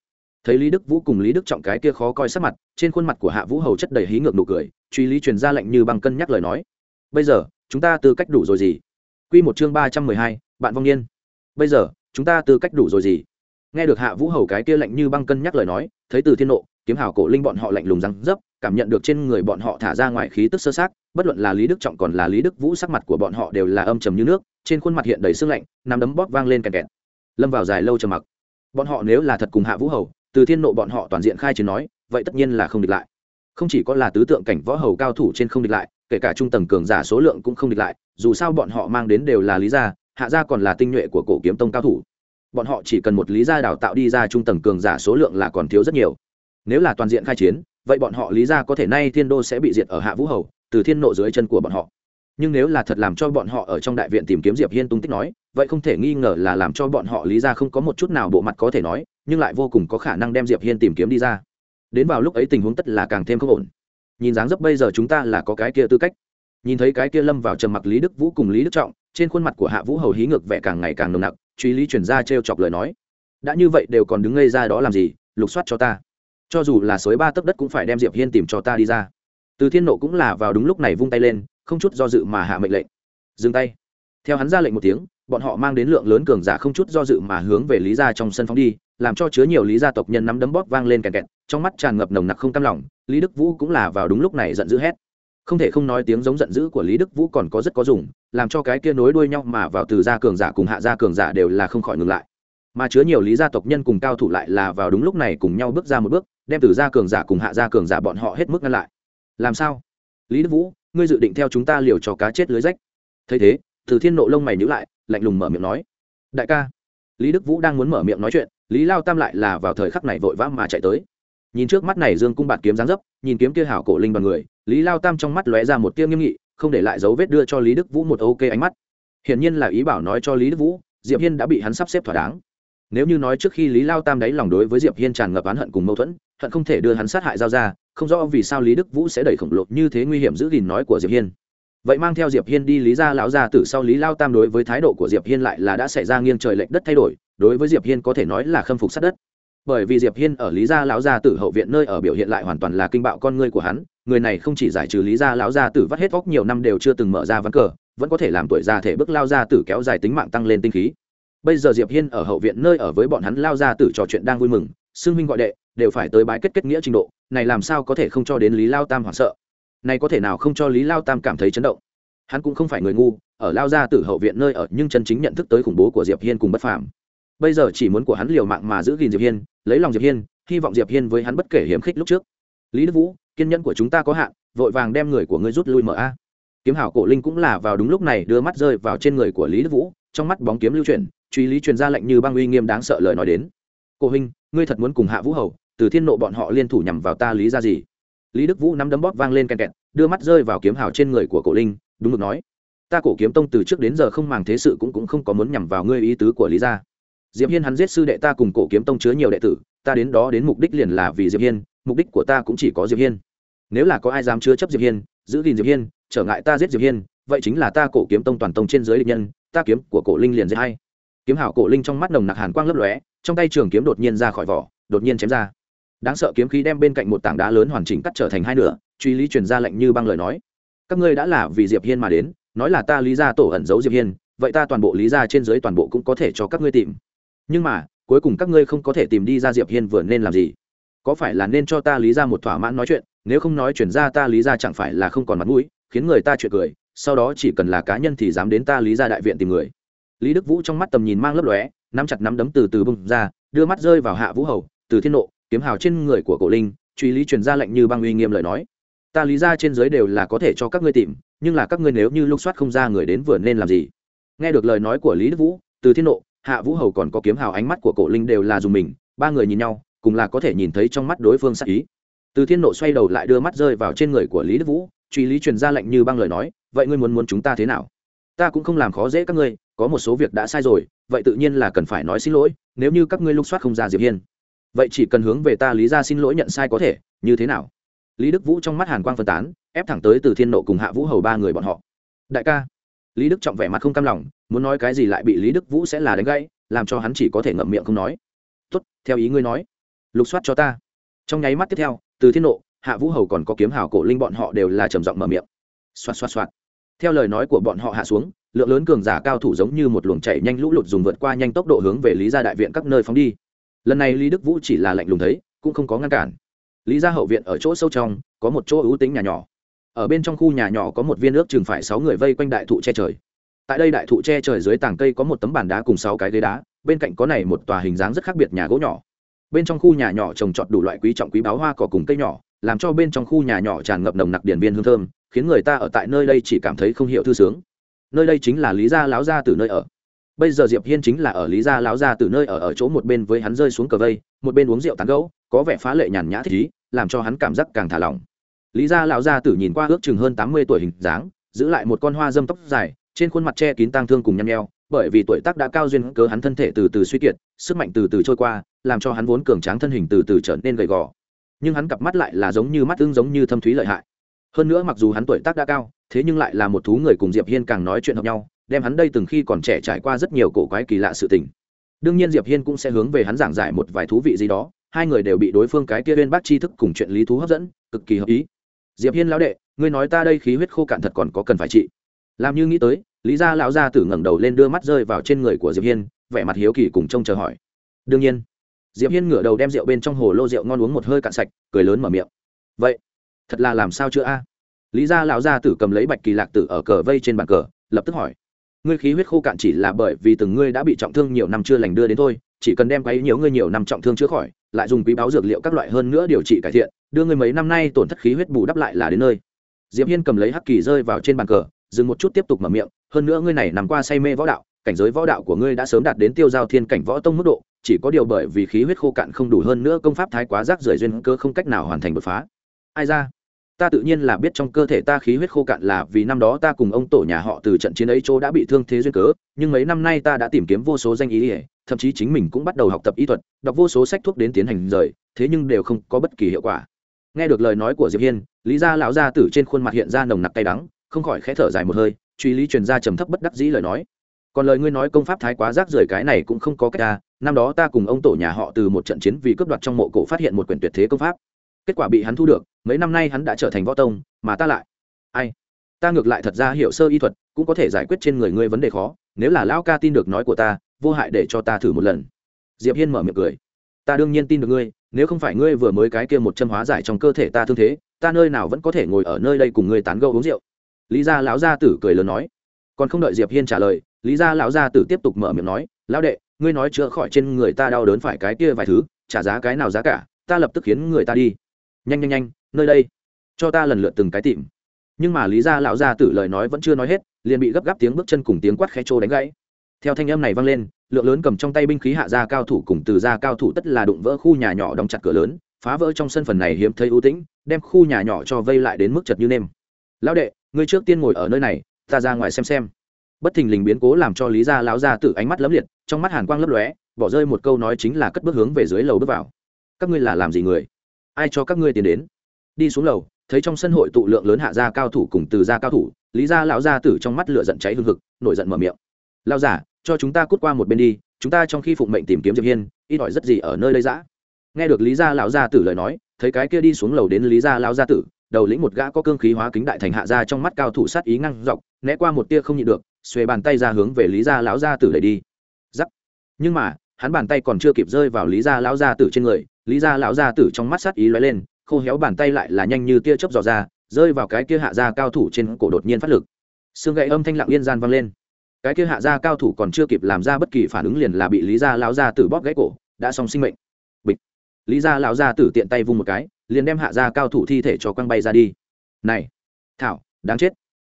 Thấy lý đức vũ cùng lý đức trọng cái kia khó coi sắc mặt, trên khuôn mặt của hạ vũ hầu chất đầy hí ngược nụ cười, truy lý truyền ra lệnh như bằng cân nhắc lời nói. Bây giờ, chúng ta tư cách đủ rồi gì? Q một chương ba trăm mười hai, bạn vong niên. Bây giờ, chúng ta tư cách đủ rồi gì? Nghe được hạ vũ hầu cái kia lệnh như băng cân nhắc lời nói, thấy từ thiên nộ kiếm hào cổ linh bọn họ lạnh lùng răng dấp, cảm nhận được trên người bọn họ thả ra ngoài khí tức sơ sát, bất luận là lý đức trọng còn là lý đức vũ, sắc mặt của bọn họ đều là âm trầm như nước, trên khuôn mặt hiện đầy sương lạnh nằm đấm bóp vang lên kẹt kẹt. Lâm vào dài lâu trầm mặc. Bọn họ nếu là thật cùng hạ vũ hầu, từ thiên nộ bọn họ toàn diện khai chiến nói, vậy tất nhiên là không địch lại. Không chỉ có là tứ tượng cảnh võ hầu cao thủ trên không địch lại, kể cả trung tầng cường giả số lượng cũng không địch lại, dù sao bọn họ mang đến đều là lý gia, hạ gia còn là tinh nhuệ của cổ kiếm tông cao thủ. Bọn họ chỉ cần một lý gia đào tạo đi ra trung tầng cường giả số lượng là còn thiếu rất nhiều nếu là toàn diện khai chiến, vậy bọn họ lý gia có thể nay thiên đô sẽ bị diệt ở hạ vũ hầu, từ thiên nộ dưới chân của bọn họ. Nhưng nếu là thật làm cho bọn họ ở trong đại viện tìm kiếm diệp hiên tung tích nói, vậy không thể nghi ngờ là làm cho bọn họ lý ra không có một chút nào bộ mặt có thể nói, nhưng lại vô cùng có khả năng đem diệp hiên tìm kiếm đi ra. Đến vào lúc ấy tình huống tất là càng thêm không ổn. Nhìn dáng dấp bây giờ chúng ta là có cái kia tư cách. Nhìn thấy cái kia lâm vào trầm mặc lý đức vũ cùng lý đức trọng, trên khuôn mặt của hạ vũ hầu hí ngược vẻ càng ngày càng nồng nặc, truy lý chuyển ra t chọc lời nói. Đã như vậy đều còn đứng ngây ra đó làm gì, lục soát cho ta cho dù là suối ba tấc đất cũng phải đem diệp hiên tìm cho ta đi ra. Từ thiên nộ cũng là vào đúng lúc này vung tay lên, không chút do dự mà hạ mệnh lệnh. Dừng tay. Theo hắn ra lệnh một tiếng, bọn họ mang đến lượng lớn cường giả không chút do dự mà hướng về lý gia trong sân phóng đi, làm cho chứa nhiều lý gia tộc nhân nắm đấm bóp vang lên kẹt kẹt, trong mắt tràn ngập nồng nặc không cam lòng, lý đức vũ cũng là vào đúng lúc này giận dữ hét. Không thể không nói tiếng giống giận dữ của lý đức vũ còn có rất có dùng, làm cho cái kia nối đuôi nhau mà vào từ gia cường giả cùng hạ gia cường giả đều là không khỏi ngừng lại. Mà chứa nhiều lý gia tộc nhân cùng cao thủ lại là vào đúng lúc này cùng nhau bước ra một bước đem từ gia cường giả cùng hạ gia cường giả bọn họ hết mức ngăn lại. Làm sao? Lý đức vũ, ngươi dự định theo chúng ta liều cho cá chết lưới rách. Thấy thế, từ thiên nộ lông mày nhữ lại, lạnh lùng mở miệng nói. Đại ca. Lý đức vũ đang muốn mở miệng nói chuyện, lý lao tam lại là vào thời khắc này vội vã mà chạy tới. Nhìn trước mắt này dương cung bạt kiếm dáng dấp, nhìn kiếm kia hảo cổ linh bằng người, lý lao tam trong mắt lóe ra một tia nghiêm nghị, không để lại dấu vết đưa cho lý đức vũ một ok ánh mắt. Hiển nhiên là ý bảo nói cho lý đức vũ, diệp hiên đã bị hắn sắp xếp thỏa đáng nếu như nói trước khi lý lao tam đáy lòng đối với diệp hiên tràn ngập oán hận cùng mâu thuẫn, hận không thể đưa hắn sát hại giao ra không rõ vì sao lý đức vũ sẽ đẩy khổng lồ như thế nguy hiểm giữ gìn nói của diệp hiên. Vậy mang theo diệp hiên đi lý gia lão gia tử sau lý lao tam đối với thái độ của diệp hiên lại là đã xảy ra nghiêng trời lệch đất thay đổi, đối với diệp hiên có thể nói là khâm phục sát đất. Bởi vì diệp hiên ở lý gia lão gia tử hậu viện nơi ở biểu hiện lại hoàn toàn là kinh bạo con ngươi của hắn, người này không chỉ giải trừ lý gia lão gia tử vắt hết vóc nhiều năm đều chưa từng mở ra ván cờ, vẫn có thể làm tuổi già thể bước lao gia tử kéo dài tính mạng tăng lên tinh khí bây giờ diệp hiên ở hậu viện nơi ở với bọn hắn lao gia tử trò chuyện đang vui mừng, xưng huynh gọi đệ, đều phải tới bái kết kết nghĩa trình độ, này làm sao có thể không cho đến lý lao tam hoảng sợ? Này có thể nào không cho lý lao tam cảm thấy chấn động? Hắn cũng không phải người ngu, ở lao gia tử hậu viện nơi ở nhưng chân chính nhận thức tới khủng bố của diệp hiên cùng bất phàm. Bây giờ chỉ muốn của hắn liều mạng mà giữ gìn diệp hiên, lấy lòng diệp hiên, hy vọng diệp hiên với hắn bất kể hiểm khích lúc trước. Lý đức vũ, kiên nhẫn của chúng ta có hạn, vội vàng đem người của ngươi rút lui mở a. Kiếm hảo cổ linh cũng là vào đúng lúc này đưa mắt rơi vào trên người của lý đức vũ, trong mắt bóng kiếm lưu chuyển truy lý truyền ra lệnh như băng uy nghiêm đáng sợ lời nói đến. Cô huynh, ngươi thật muốn cùng hạ vũ hầu, từ thiên nộ bọn họ liên thủ nhằm vào ta lý ra gì? Lý đức vũ nắm đấm bóp vang lên kèn kẹt, đưa mắt rơi vào kiếm hào trên người của cổ linh, đúng được nói. Ta cổ kiếm tông từ trước đến giờ không màng thế sự cũng cũng không có muốn nhằm vào ngươi ý tứ của lý gia. Diệp hiên hắn giết sư đệ ta cùng cổ kiếm tông chứa nhiều đệ tử, ta đến đó đến mục đích liền là vì diệp hiên, mục đích của ta cũng chỉ có diệp hiên. Nếu là có ai dám chứa chấp diệp hiên, giữ gìn diệp hiên, trở ngại ta giết diệp hiên, vậy chính là ta cổ kiếm tông toàn tông trên dưới địch nhân, ta kiếm của cổ linh liền dễ hay kiếm hảo cổ linh trong mắt nồng nặc hàn quang lấp lóe, trong tay trường kiếm đột nhiên ra khỏi vỏ, đột nhiên chém ra. Đáng sợ kiếm khí đem bên cạnh một tảng đá lớn hoàn chỉnh cắt trở thành hai nửa, truy lý truyền ra lệnh như băng lời nói. Các ngươi đã là vì diệp hiên mà đến, nói là ta lý ra tổ ẩn giấu diệp hiên, vậy ta toàn bộ lý ra trên dưới toàn bộ cũng có thể cho các ngươi tìm. Nhưng mà, cuối cùng các ngươi không có thể tìm đi ra diệp hiên vừa nên làm gì? Có phải là nên cho ta lý ra một thỏa mãn nói chuyện, nếu không nói chuyển ra ta lý ra chẳng phải là không còn mặt mũi, khiến người ta chuyện cười, sau đó chỉ cần là cá nhân thì dám đến ta lý ra đại viện tìm người lý đức vũ trong mắt tầm nhìn mang lấp lóe, nắm chặt nắm đấm từ từ bung ra, đưa mắt rơi vào hạ vũ hầu, từ thiên nộ, kiếm hào trên người của cổ linh, truy lý truyền ra lệnh như băng uy nghiêm lời nói. Ta lý ra trên giới đều là có thể cho các ngươi tìm, nhưng là các ngươi nếu như lục soát không ra người đến vừa nên làm gì? Nghe được lời nói của lý đức vũ, từ thiên nộ, hạ vũ hầu còn có kiếm hào ánh mắt của cổ linh đều là dùng mình, ba người nhìn nhau, cùng là có thể nhìn thấy trong mắt đối phương sắc ý. Từ thiên nộ xoay đầu lại đưa mắt rơi vào trên người của lý đức vũ, truy lý truyền ra lệnh như băng lời nói, vậy ngươi muốn muốn chúng ta thế nào? Ta cũng không làm khó dễ các ngươi, có một số việc đã sai rồi, vậy tự nhiên là cần phải nói xin lỗi, nếu như các ngươi lục soát không ra diệp hiên. Vậy chỉ cần hướng về ta lý ra xin lỗi nhận sai có thể, như thế nào? Lý đức vũ trong mắt hàn quang phân tán, ép thẳng tới từ thiên nộ cùng hạ vũ hầu ba người bọn họ. Đại ca. Lý đức trọng vẻ mặt không cam lòng, muốn nói cái gì lại bị lý đức vũ sẽ là đánh gãy, làm cho hắn chỉ có thể ngậm miệng không nói. Tốt, theo ý ngươi nói. Lục soát cho ta. Trong nháy mắt tiếp theo, từ thiên nộ, hạ vũ hầu còn có kiếm hào cổ linh bọn họ đều là trầm giọng mở miệng. Xoạt xoạt xoạt theo lời nói của bọn họ hạ xuống, lượng lớn cường giả cao thủ giống như một luồng chảy nhanh lũ lụt dùng vượt qua nhanh tốc độ hướng về lý gia đại viện các nơi phóng đi. Lần này lý đức vũ chỉ là lạnh lùng thấy, cũng không có ngăn cản. Lý gia hậu viện ở chỗ sâu trong, có một chỗ ưu tính nhà nhỏ. Ở bên trong khu nhà nhỏ có một viên ước chừng phải sáu người vây quanh đại thụ che trời. Tại đây đại thụ che trời dưới tảng cây có một tấm bàn đá cùng sáu cái ghế đá, bên cạnh có này một tòa hình dáng rất khác biệt nhà gỗ nhỏ. Bên trong khu nhà nhỏ trồng trọt đủ loại quý trọng quý báo hoa cỏ cùng cây nhỏ làm cho bên trong khu nhà nhỏ tràn ngập nồng nặc điển viên hương thơm, khiến người ta ở tại nơi đây chỉ cảm thấy không hiểu thư sướng. Nơi đây chính là lý gia láo gia từ nơi ở. Bây giờ diệp hiên chính là ở lý gia láo gia từ nơi ở ở chỗ một bên với hắn rơi xuống cờ vây, một bên uống rượu tán gẫu, có vẻ phá lệ nhàn nhã thích ý, làm cho hắn cảm giác càng thả lỏng. Lý gia lão gia tử nhìn qua ước chừng hơn tám mươi tuổi hình dáng, giữ lại một con hoa dâm tóc dài, trên khuôn mặt che kín tang thương cùng nhăn nheo, bởi vì tuổi tác đã cao duyên cớ hắn thân thể từ từ suy kiệt, sức mạnh từ từ trôi qua, làm cho hắn vốn cường tráng thân hình từ từ trở nên gầy gò nhưng hắn cặp mắt lại là giống như mắt tương giống như thâm thúy lợi hại. Hơn nữa mặc dù hắn tuổi tác đã cao, thế nhưng lại là một thú người cùng diệp hiên càng nói chuyện hợp nhau, đem hắn đây từng khi còn trẻ trải qua rất nhiều cổ quái kỳ lạ sự tình. Đương nhiên diệp hiên cũng sẽ hướng về hắn giảng giải một vài thú vị gì đó, hai người đều bị đối phương cái kia bên bác tri thức cùng chuyện lý thú hấp dẫn, cực kỳ hợp ý. Diệp hiên lão đệ, ngươi nói ta đây khí huyết khô cạn thật còn có cần phải trị. Làm như nghĩ tới, lý gia lão gia tử ngẩng đầu lên đưa mắt rơi vào trên người của diệp hiên, vẻ mặt hiếu kỳ cùng trông chờ hỏi. Đương nhiên diệp hiên ngửa đầu đem rượu bên trong hồ lô rượu ngon uống một hơi cạn sạch, cười lớn mở miệng. Vậy, thật là làm sao chưa a? Lý gia lão gia tử cầm lấy bạch kỳ lạc tử ở cờ vây trên bàn cờ, lập tức hỏi. Ngươi khí huyết khô cạn chỉ là bởi vì từng ngươi đã bị trọng thương nhiều năm chưa lành đưa đến thôi, chỉ cần đem quấy nhiều ngươi nhiều năm trọng thương chữa khỏi, lại dùng quý báo dược liệu các loại hơn nữa điều trị cải thiện, đưa ngươi mấy năm nay tổn thất khí huyết bù đắp lại là đến nơi. Diệp hiên cầm lấy hắc kỳ rơi vào trên bàn cờ, dừng một chút tiếp tục mở miệng. Hơn nữa ngươi này nằm qua say mê võ đạo, cảnh giới võ đạo của ngươi đã sớm đạt đến tiêu giao thiên cảnh võ tông mức độ chỉ có điều bởi vì khí huyết khô cạn không đủ hơn nữa công pháp thái quá rác rưởi duyên cơ không cách nào hoàn thành đột phá. Ai ra? Ta tự nhiên là biết trong cơ thể ta khí huyết khô cạn là vì năm đó ta cùng ông tổ nhà họ từ trận chiến ấy chỗ đã bị thương thế duyên cớ, nhưng mấy năm nay ta đã tìm kiếm vô số danh ý ỉa thậm chí chính mình cũng bắt đầu học tập y thuật, đọc vô số sách thuốc đến tiến hành rời, thế nhưng đều không có bất kỳ hiệu quả. Nghe được lời nói của diệp hiên, lý gia lão gia tử trên khuôn mặt hiện ra nồng nặc cay đắng, không khỏi khẽ thở dài một hơi, truy lý truyền ra trầm thấp bất đắc dĩ lời nói. Còn lời ngươi nói công pháp thái quá rác rưởi cái này cũng không có cách ra năm đó ta cùng ông tổ nhà họ từ một trận chiến vì cướp đoạt trong mộ cổ phát hiện một quyển tuyệt thế công pháp. Kết quả bị hắn thu được, mấy năm nay hắn đã trở thành võ tông, mà ta lại. Ai? Ta ngược lại thật ra hiểu sơ y thuật, cũng có thể giải quyết trên người ngươi vấn đề khó, nếu là lão ca tin được nói của ta, vô hại để cho ta thử một lần. Diệp hiên mở miệng cười. Ta đương nhiên tin được ngươi, nếu không phải ngươi vừa mới cái kia một châm hóa giải trong cơ thể ta thương thế, ta nơi nào vẫn có thể ngồi ở nơi đây cùng ngươi tán gẫu uống rượu. Lý gia lão gia tử cười lớn nói. Còn không đợi diệp hiên trả lời, lý gia lão gia tử tiếp tục mở miệng nói, lão đệ ngươi nói chữa khỏi trên người ta đau đớn phải cái kia vài thứ, trả giá cái nào giá cả, ta lập tức khiến người ta đi. Nhanh nhanh nhanh, nơi đây. Cho ta lần lượt từng cái tìm. Nhưng mà lý gia lão gia tử lời nói vẫn chưa nói hết, liền bị gấp gáp tiếng bước chân cùng tiếng quát khẽ trô đánh gãy. Theo thanh âm này vang lên, lượng lớn cầm trong tay binh khí hạ gia cao thủ cùng từ gia cao thủ tất là đụng vỡ khu nhà nhỏ đóng chặt cửa lớn, phá vỡ trong sân phần này hiếm thấy ưu tĩnh, đem khu nhà nhỏ cho vây lại đến mức chật như nêm. Lão đệ, ngươi trước tiên ngồi ở nơi này, ta ra ngoài xem xem bất thình lình biến cố làm cho lý gia lão gia tử ánh mắt lấm liệt, trong mắt hàn quang lấp lóe, bỏ rơi một câu nói chính là cất bước hướng về dưới lầu bước vào. Các ngươi là làm gì người? Ai cho các ngươi tiền đến? Đi xuống lầu, thấy trong sân hội tụ lượng lớn hạ gia cao thủ cùng từ gia cao thủ, lý gia lão gia tử trong mắt lửa giận cháy hương hực, nổi giận mở miệng. Lao giả cho chúng ta cút qua một bên đi, chúng ta trong khi phụng mệnh tìm kiếm diệp hiên, ít ỏi rất gì ở nơi đây dã. Nghe được lý gia lão gia tử lời nói, thấy cái kia đi xuống lầu đến lý gia lão gia tử, đầu lĩnh một gã có cương khí hóa kính đại thành hạ gia trong mắt cao thủ sát ý ngăn dọc, né qua một tia không nhịn được xuề bàn tay ra hướng về lý gia lão gia tử đẩy đi. Giắc. Nhưng mà, hắn bàn tay còn chưa kịp rơi vào lý gia lão gia tử trên người, lý gia lão gia tử trong mắt sát ý lóe lên, khô héo bàn tay lại là nhanh như tia chớp dò ra, rơi vào cái kia hạ gia cao thủ trên cổ đột nhiên phát lực. Xương gậy âm thanh lặng yên gian vang lên. Cái kia hạ gia cao thủ còn chưa kịp làm ra bất kỳ phản ứng liền là bị lý gia lão gia tử bóp gãy cổ, đã xong sinh mệnh. Bịch. Lý gia lão gia tử tiện tay vung một cái, liền đem hạ gia cao thủ thi thể cho quăng bay ra đi. Này, thảo, đáng chết.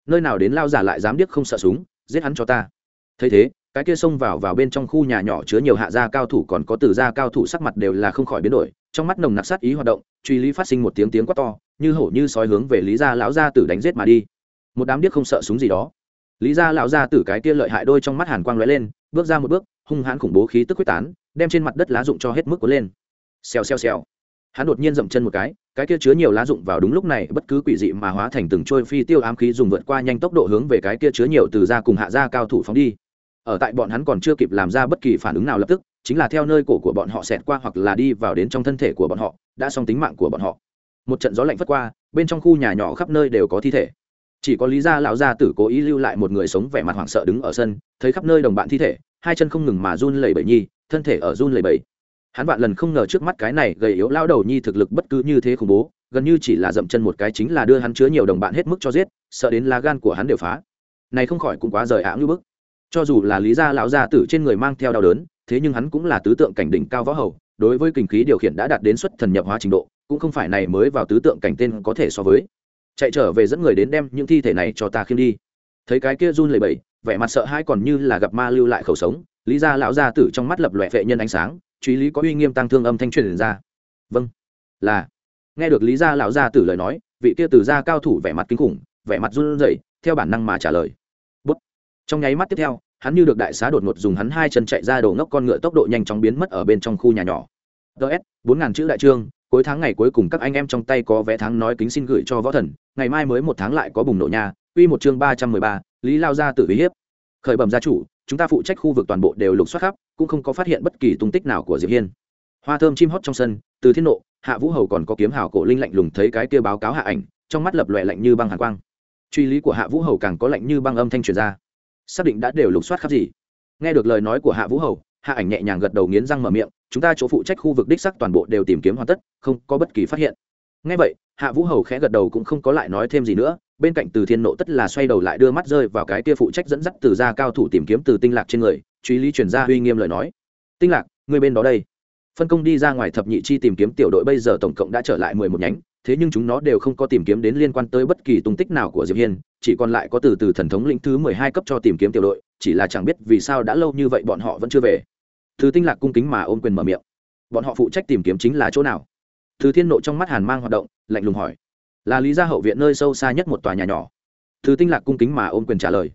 Nơi nào đến lao giả lại dám điếc không sợ súng giết hắn cho ta. Thấy thế, cái kia xông vào vào bên trong khu nhà nhỏ chứa nhiều hạ gia cao thủ còn có từ gia cao thủ sắc mặt đều là không khỏi biến đổi, trong mắt nồng nặc sát ý hoạt động, truy lý phát sinh một tiếng tiếng quát to, như hổ như sói hướng về lý gia lão gia tử đánh giết mà đi. Một đám điếc không sợ súng gì đó. Lý gia lão gia tử cái kia lợi hại đôi trong mắt hàn quang lóe lên, bước ra một bước, hung hãn khủng bố khí tức quyết tán, đem trên mặt đất lá dụng cho hết mức cuốn lên. Xèo xèo xèo. Hắn đột nhiên dậm chân một cái cái kia chứa nhiều lá dụng vào đúng lúc này, bất cứ quỷ dị mà hóa thành từng trôi phi tiêu ám khí dùng vượt qua nhanh tốc độ hướng về cái kia chứa nhiều từ ra cùng hạ ra cao thủ phóng đi. Ở tại bọn hắn còn chưa kịp làm ra bất kỳ phản ứng nào lập tức, chính là theo nơi cổ của bọn họ xẹt qua hoặc là đi vào đến trong thân thể của bọn họ, đã xong tính mạng của bọn họ. Một trận gió lạnh phất qua, bên trong khu nhà nhỏ khắp nơi đều có thi thể. Chỉ có lý gia lão gia tử cố ý lưu lại một người sống vẻ mặt hoảng sợ đứng ở sân, thấy khắp nơi đồng bạn thi thể, hai chân không ngừng mà run lẩy bẩy nhi, thân thể ở run lẩy bẩy hắn vạn lần không ngờ trước mắt cái này gầy yếu lao đầu nhi thực lực bất cứ như thế khủng bố, gần như chỉ là dậm chân một cái chính là đưa hắn chứa nhiều đồng bạn hết mức cho giết, sợ đến lá gan của hắn đều phá. Này không khỏi cũng quá rời ảo như bức. Cho dù là lý gia lão gia tử trên người mang theo đau đớn, thế nhưng hắn cũng là tứ tượng cảnh đỉnh cao võ hầu, đối với kinh khí điều khiển đã đạt đến xuất thần nhập hóa trình độ, cũng không phải này mới vào tứ tượng cảnh tên có thể so với. Chạy trở về dẫn người đến đem những thi thể này cho ta khiêm đi. Thấy cái kia run lẩy bẩy, vẻ mặt sợ hãi còn như là gặp ma lưu lại khẩu sống, lý gia lão gia tử trong mắt lập loè vệ nhân ánh sáng truy lý có uy nghiêm tăng thương âm thanh truyền ra. Vâng. Là. Nghe được lý gia lão gia tử lời nói, vị kia từ gia cao thủ vẻ mặt kinh khủng, vẻ mặt run rẩy, theo bản năng mà trả lời. Bút. Trong nháy mắt tiếp theo, hắn như được đại xá đột ngột dùng hắn hai chân chạy ra đầu ngốc con ngựa tốc độ nhanh chóng biến mất ở bên trong khu nhà nhỏ. Ts bốn ngàn chữ đại trương, cuối tháng ngày cuối cùng các anh em trong tay có vé tháng nói kính xin gửi cho võ thần, ngày mai mới một tháng lại có bùng nổ nhà uy một chương ba trăm mười ba, lý lao gia tử uy hiếp khởi bẩm gia chủ, chúng ta phụ trách khu vực toàn bộ đều lục soát khắp, cũng không có phát hiện bất kỳ tung tích nào của diệp hiên. Hoa thơm chim hót trong sân, từ thiên nộ, hạ vũ hầu còn có kiếm hào cổ linh lạnh lùng thấy cái kia báo cáo hạ ảnh, trong mắt lập lòe lạnh như băng hàn quang. Truy lý của hạ vũ hầu càng có lạnh như băng âm thanh truyền ra. Xác định đã đều lục soát khắp gì? Nghe được lời nói của hạ vũ hầu, hạ ảnh nhẹ nhàng gật đầu nghiến răng mở miệng, chúng ta chỗ phụ trách khu vực đích sắc toàn bộ đều tìm kiếm hoàn tất, không có bất kỳ phát hiện. Ngay vậy, hạ vũ hầu khẽ gật đầu cũng không có lại nói thêm gì nữa bên cạnh từ thiên nộ tất là xoay đầu lại đưa mắt rơi vào cái kia phụ trách dẫn dắt từ gia cao thủ tìm kiếm từ tinh lạc trên người, truy lý chuyển ra uy nghiêm lời nói. Tinh lạc người bên đó đây. Phân công đi ra ngoài thập nhị chi tìm kiếm tiểu đội bây giờ tổng cộng đã trở lại mười một nhánh, thế nhưng chúng nó đều không có tìm kiếm đến liên quan tới bất kỳ tung tích nào của diệp hiên, chỉ còn lại có từ từ thần thống lĩnh thứ mười hai cấp cho tìm kiếm tiểu đội, chỉ là chẳng biết vì sao đã lâu như vậy bọn họ vẫn chưa về. Thứ tinh lạc cung kính mà ôm quyền mở miệng. Bọn họ phụ trách tìm kiếm chính là chỗ nào? Thứ thiên nộ trong mắt hàn mang hoạt động, lạnh lùng hỏi là lý gia hậu viện nơi sâu xa nhất một tòa nhà nhỏ. Từ tinh lạc cung kính mà ôm quyền trả lời.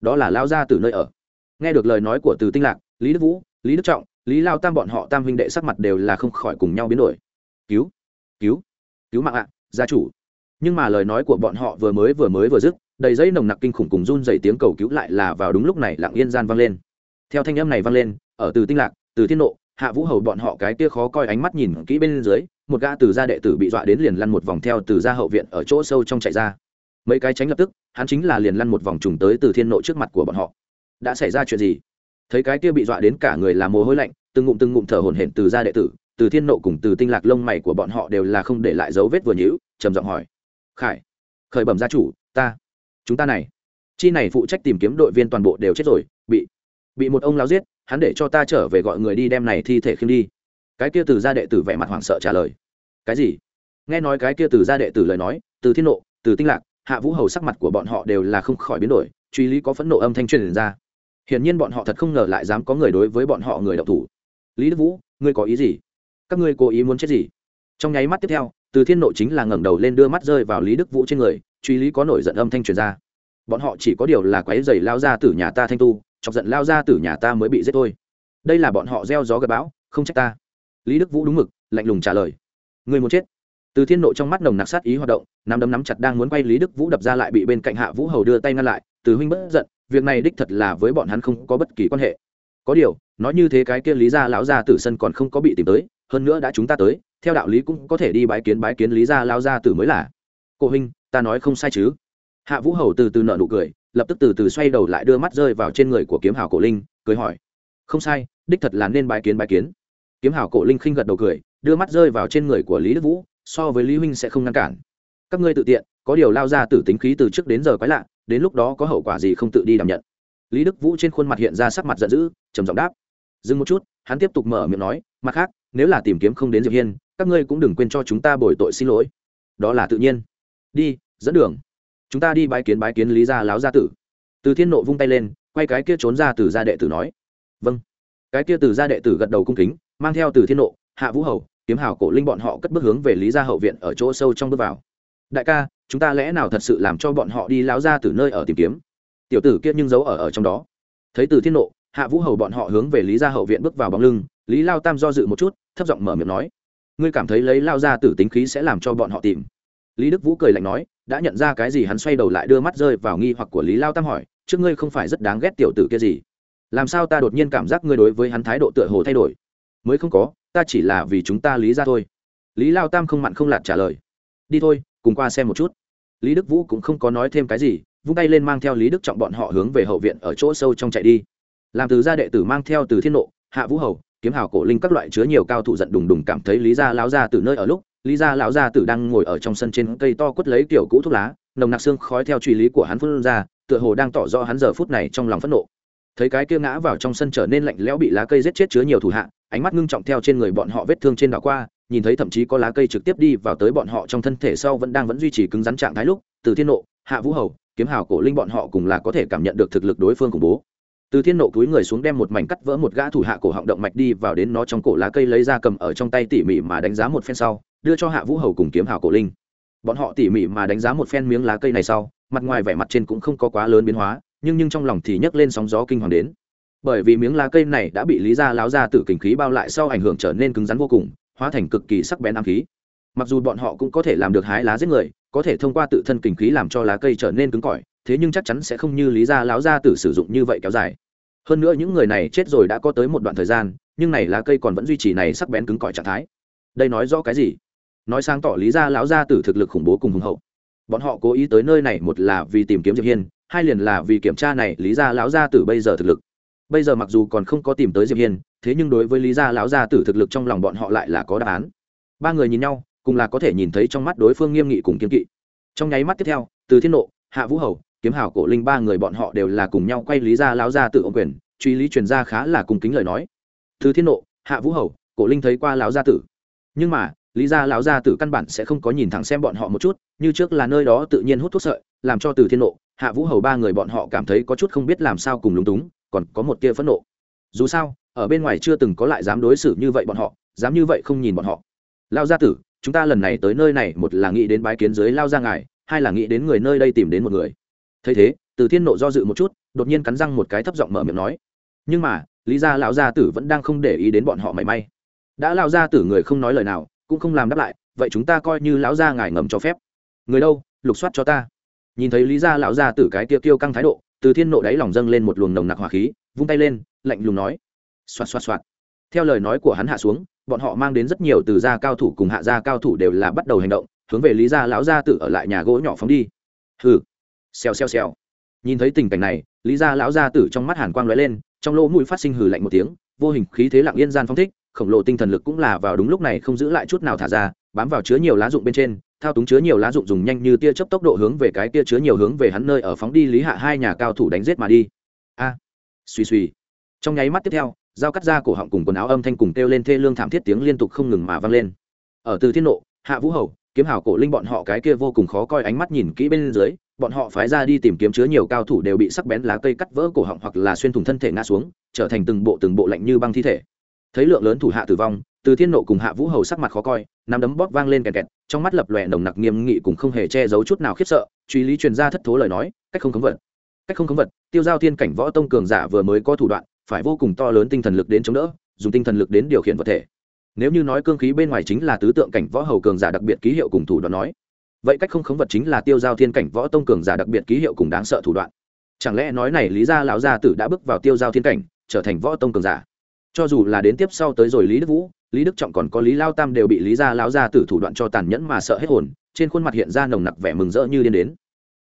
Đó là lao gia từ nơi ở. Nghe được lời nói của từ tinh lạc, lý đức vũ, lý đức trọng, lý lao tam bọn họ tam huynh đệ sắc mặt đều là không khỏi cùng nhau biến đổi. Cứu cứu cứu mạng ạ, gia chủ. Nhưng mà lời nói của bọn họ vừa mới vừa mới vừa dứt, đầy giấy nồng nặc kinh khủng cùng run dày tiếng cầu cứu lại là vào đúng lúc này lặng yên gian vang lên. Theo thanh âm này vang lên, ở từ tinh lạc, từ thiên nộ, hạ vũ hầu bọn họ cái kia khó coi ánh mắt nhìn kỹ bên dưới một gã từ gia đệ tử bị dọa đến liền lăn một vòng theo từ gia hậu viện ở chỗ sâu trong chạy ra. Mấy cái tránh lập tức, hắn chính là liền lăn một vòng trùng tới từ thiên nộ trước mặt của bọn họ. Đã xảy ra chuyện gì? Thấy cái kia bị dọa đến cả người là mồ hôi lạnh, từng ngụm từng ngụm thở hổn hển từ gia đệ tử, từ thiên nộ cùng từ tinh lạc lông mày của bọn họ đều là không để lại dấu vết vừa nhữ trầm giọng hỏi. Khải, khởi bẩm gia chủ, ta, chúng ta này. Chi này phụ trách tìm kiếm đội viên toàn bộ đều chết rồi, bị bị một ông lao giết, hắn để cho ta trở về gọi người đi đem này thi thể khiêm đi. Cái kia từ gia đệ tử vẻ mặt hoảng sợ trả lời cái gì? Nghe nói cái kia từ gia đệ tử lời nói, từ thiên nộ, từ tinh lạc, hạ vũ hầu sắc mặt của bọn họ đều là không khỏi biến đổi, truy lý có phẫn nộ âm thanh truyền ra. Hiển nhiên bọn họ thật không ngờ lại dám có người đối với bọn họ người đọc thủ. Lý đức vũ, ngươi có ý gì? Các ngươi cố ý muốn chết gì? Trong nháy mắt tiếp theo, từ thiên nộ chính là ngẩng đầu lên đưa mắt rơi vào lý đức vũ trên người, truy lý có nổi giận âm thanh truyền ra. Bọn họ chỉ có điều là quái dày lao ra từ nhà ta thanh tu, chọc giận lao ra từ nhà ta mới bị giết thôi. Đây là bọn họ gieo gió gặp bão, không trách ta. Lý đức vũ đúng mực, lạnh lùng trả lời người muốn chết. Từ thiên nộ trong mắt nồng nặc sát ý hoạt động, nắm đấm nắm chặt đang muốn quay lý đức vũ đập ra lại bị bên cạnh hạ vũ hầu đưa tay ngăn lại, từ huynh bất giận, việc này đích thật là với bọn hắn không có bất kỳ quan hệ. Có điều, nói như thế cái kia lý gia lão gia tử sân còn không có bị tìm tới, hơn nữa đã chúng ta tới, theo đạo lý cũng có thể đi bái kiến bái kiến lý gia lão gia tử mới là. Cô huynh, ta nói không sai chứ? Hạ vũ hầu từ từ nợ nụ cười, lập tức từ từ xoay đầu lại đưa mắt rơi vào trên người của kiếm hào cổ linh, cười hỏi. Không sai, đích thật là nên bái kiến bái kiến. Kiếm hào cổ linh khinh gật đầu cười đưa mắt rơi vào trên người của lý đức vũ, so với lý huynh sẽ không ngăn cản. Các ngươi tự tiện, có điều lao ra từ tính khí từ trước đến giờ quái lạ, đến lúc đó có hậu quả gì không tự đi đảm nhận. Lý đức vũ trên khuôn mặt hiện ra sắc mặt giận dữ, trầm giọng đáp. Dừng một chút, hắn tiếp tục mở miệng nói, mặt khác, nếu là tìm kiếm không đến diệp hiên, các ngươi cũng đừng quên cho chúng ta bồi tội xin lỗi. Đó là tự nhiên. Đi, dẫn đường. Chúng ta đi bái kiến bái kiến lý gia láo gia tử. Từ thiên nộ vung tay lên, quay cái kia trốn ra từ gia đệ tử nói. Vâng. Cái kia từ gia đệ tử gật đầu cung kính, mang theo từ thiên nộ, hạ vũ hầu kiếm hào cổ linh bọn họ cất bước hướng về lý gia hậu viện ở chỗ sâu trong bước vào. Đại ca, chúng ta lẽ nào thật sự làm cho bọn họ đi láo ra từ nơi ở tìm kiếm? Tiểu tử kia nhưng giấu ở ở trong đó. Thấy từ thiên nộ, hạ vũ hầu bọn họ hướng về lý gia hậu viện bước vào bóng lưng, lý lao tam do dự một chút, thấp giọng mở miệng nói, ngươi cảm thấy lấy lao ra tử tính khí sẽ làm cho bọn họ tìm? Lý đức vũ cười lạnh nói, đã nhận ra cái gì hắn xoay đầu lại đưa mắt rơi vào nghi hoặc của lý lao tam hỏi, trước ngươi không phải rất đáng ghét tiểu tử kia gì? Làm sao ta đột nhiên cảm giác ngươi đối với hắn thái độ tựa hồ thay đổi? Mới không có ta chỉ là vì chúng ta lý ra thôi. Lý lao tam không mặn không lạt trả lời. Đi thôi, cùng qua xem một chút. Lý đức vũ cũng không có nói thêm cái gì, vung tay lên mang theo lý đức trọng bọn họ hướng về hậu viện ở chỗ sâu trong chạy đi. Làm từ gia đệ tử mang theo từ thiên nộ, hạ vũ hầu, kiếm hào cổ linh các loại chứa nhiều cao thủ giận đùng đùng cảm thấy lý gia lão gia từ nơi ở lúc, lý gia lão gia tử đang ngồi ở trong sân trên cây to quất lấy kiểu cũ thuốc lá, nồng nặc xương khói theo truy lý của hắn phun ra, tựa hồ đang tỏ rõ hắn giờ phút này trong lòng phẫn nộ thấy cái kia ngã vào trong sân trở nên lạnh lẽo bị lá cây giết chết chứa nhiều thủ hạ, ánh mắt ngưng trọng theo trên người bọn họ vết thương trên đảo qua, nhìn thấy thậm chí có lá cây trực tiếp đi vào tới bọn họ trong thân thể sau vẫn đang vẫn duy trì cứng rắn trạng thái lúc, từ thiên nộ, hạ vũ hầu, kiếm hào, cổ linh bọn họ cùng là có thể cảm nhận được thực lực đối phương khủng bố. Từ thiên nộ túi người xuống đem một mảnh cắt vỡ một gã thủ hạ cổ họng động mạch đi vào đến nó trong cổ lá cây lấy ra cầm ở trong tay tỉ mỉ mà đánh giá một phen sau, đưa cho hạ vũ hầu cùng kiếm hào, cổ linh. Bọn họ tỉ mỉ mà đánh giá một phen miếng lá cây này sau, mặt ngoài vẻ mặt trên cũng không có quá lớn biến hóa nhưng nhưng trong lòng thì nhấc lên sóng gió kinh hoàng đến. Bởi vì miếng lá cây này đã bị lý gia láo ra từ kình khí bao lại sau ảnh hưởng trở nên cứng rắn vô cùng, hóa thành cực kỳ sắc bén ám khí. Mặc dù bọn họ cũng có thể làm được hái lá giết người, có thể thông qua tự thân kình khí làm cho lá cây trở nên cứng cỏi, thế nhưng chắc chắn sẽ không như lý gia láo ra tử sử dụng như vậy kéo dài. Hơn nữa những người này chết rồi đã có tới một đoạn thời gian, nhưng này lá cây còn vẫn duy trì này sắc bén cứng cỏi trạng thái. Đây nói rõ cái gì? Nói sáng tỏ lý gia lão gia tử thực lực khủng bố cùng hùng hậu. Bọn họ cố ý tới nơi này một là vì tìm kiếm diệp hiên hai liền là vì kiểm tra này, lý gia lão gia tử bây giờ thực lực. Bây giờ mặc dù còn không có tìm tới diệp hiên, thế nhưng đối với lý gia lão gia tử thực lực trong lòng bọn họ lại là có đáp án. Ba người nhìn nhau, cùng là có thể nhìn thấy trong mắt đối phương nghiêm nghị cùng kiên kỵ. Trong nháy mắt tiếp theo, từ thiên nộ, hạ vũ hầu, kiếm hào, cổ linh ba người bọn họ đều là cùng nhau quay lý gia lão gia tử ông quyền, truy lý truyền gia khá là cùng kính lời nói. Từ thiên nộ, hạ vũ hầu, cổ linh thấy qua lão gia tử. Nhưng mà, lý gia lão gia tử căn bản sẽ không có nhìn thẳng xem bọn họ một chút, như trước là nơi đó tự nhiên hút thuốc sợi, làm cho từ thiên nộ hạ vũ hầu ba người bọn họ cảm thấy có chút không biết làm sao cùng lúng túng, còn có một tia phẫn nộ. Dù sao, ở bên ngoài chưa từng có lại dám đối xử như vậy bọn họ, dám như vậy không nhìn bọn họ. Lao gia tử, chúng ta lần này tới nơi này một là nghĩ đến bái kiến dưới lao ra ngài, hai là nghĩ đến người nơi đây tìm đến một người. Thấy thế, từ thiên nộ do dự một chút, đột nhiên cắn răng một cái thấp giọng mở miệng nói. Nhưng mà, lý gia lão gia tử vẫn đang không để ý đến bọn họ mảy may. Đã lao gia tử người không nói lời nào, cũng không làm đáp lại, vậy chúng ta coi như lão gia ngài ngầm cho phép. Người đâu, lục soát cho ta nhìn thấy lý gia lão gia tử cái kia kiêu căng thái độ, từ thiên nộ đáy lòng dâng lên một luồng nồng nặc hỏa khí, vung tay lên, lạnh lùng nói. Xoạt xoạt xoạt. Theo lời nói của hắn hạ xuống, bọn họ mang đến rất nhiều từ gia cao thủ cùng hạ gia cao thủ đều là bắt đầu hành động, hướng về lý gia lão gia tử ở lại nhà gỗ nhỏ phóng đi. Hừ. Xèo xèo xèo. Nhìn thấy tình cảnh này, lý gia lão gia tử trong mắt hàn quang lóe lên, trong lỗ mũi phát sinh hừ lạnh một tiếng, vô hình khí thế lặng yên gian phóng thích, khổng lồ tinh thần lực cũng là vào đúng lúc này không giữ lại chút nào thả ra, bám vào chứa nhiều lá dụng bên trên thao túng chứa nhiều lá dụng dùng nhanh như tia chớp tốc độ hướng về cái tia chứa nhiều hướng về hắn nơi ở phóng đi lý hạ hai nhà cao thủ đánh giết mà đi. A, suy suy. Trong nháy mắt tiếp theo, dao cắt ra cổ họng cùng quần áo âm thanh cùng kêu lên thê lương thảm thiết tiếng liên tục không ngừng mà vang lên. Ở từ thiên nộ, hạ vũ hầu, kiếm hào cổ linh bọn họ cái kia vô cùng khó coi ánh mắt nhìn kỹ bên dưới, bọn họ phái ra đi tìm kiếm chứa nhiều cao thủ đều bị sắc bén lá cây cắt vỡ cổ họng hoặc là xuyên thủng thân thể ngã xuống, trở thành từng bộ từng bộ lạnh như băng thi thể. Thấy lượng lớn thủ hạ tử vong từ thiên nộ cùng hạ vũ hầu sắc mặt khó coi, nắm đấm bóp vang lên kẹt kẹt, trong mắt lập lòe nồng nặc nghiêm nghị cùng không hề che giấu chút nào khiếp sợ, truy lý truyền ra thất thố lời nói, cách không khống vật cách không khống vật tiêu giao thiên cảnh võ tông cường giả vừa mới có thủ đoạn, phải vô cùng to lớn tinh thần lực đến chống đỡ, dùng tinh thần lực đến điều khiển vật thể. Nếu như nói cương khí bên ngoài chính là tứ tượng cảnh võ hầu cường giả đặc biệt ký hiệu cùng thủ đoạn nói, vậy cách không khống vật chính là tiêu giao thiên cảnh võ tông cường giả đặc biệt ký hiệu cùng đáng sợ thủ đoạn. Chẳng lẽ nói này lý gia lão gia tử đã bước vào tiêu giao thiên cảnh, trở thành võ tông cường giả? Cho dù là đến tiếp sau tới rồi lý đức vũ, lý đức trọng còn có lý lao tam đều bị lý gia lão gia tử thủ đoạn cho tàn nhẫn mà sợ hết hồn, trên khuôn mặt hiện ra nồng nặc vẻ mừng rỡ như điên đến.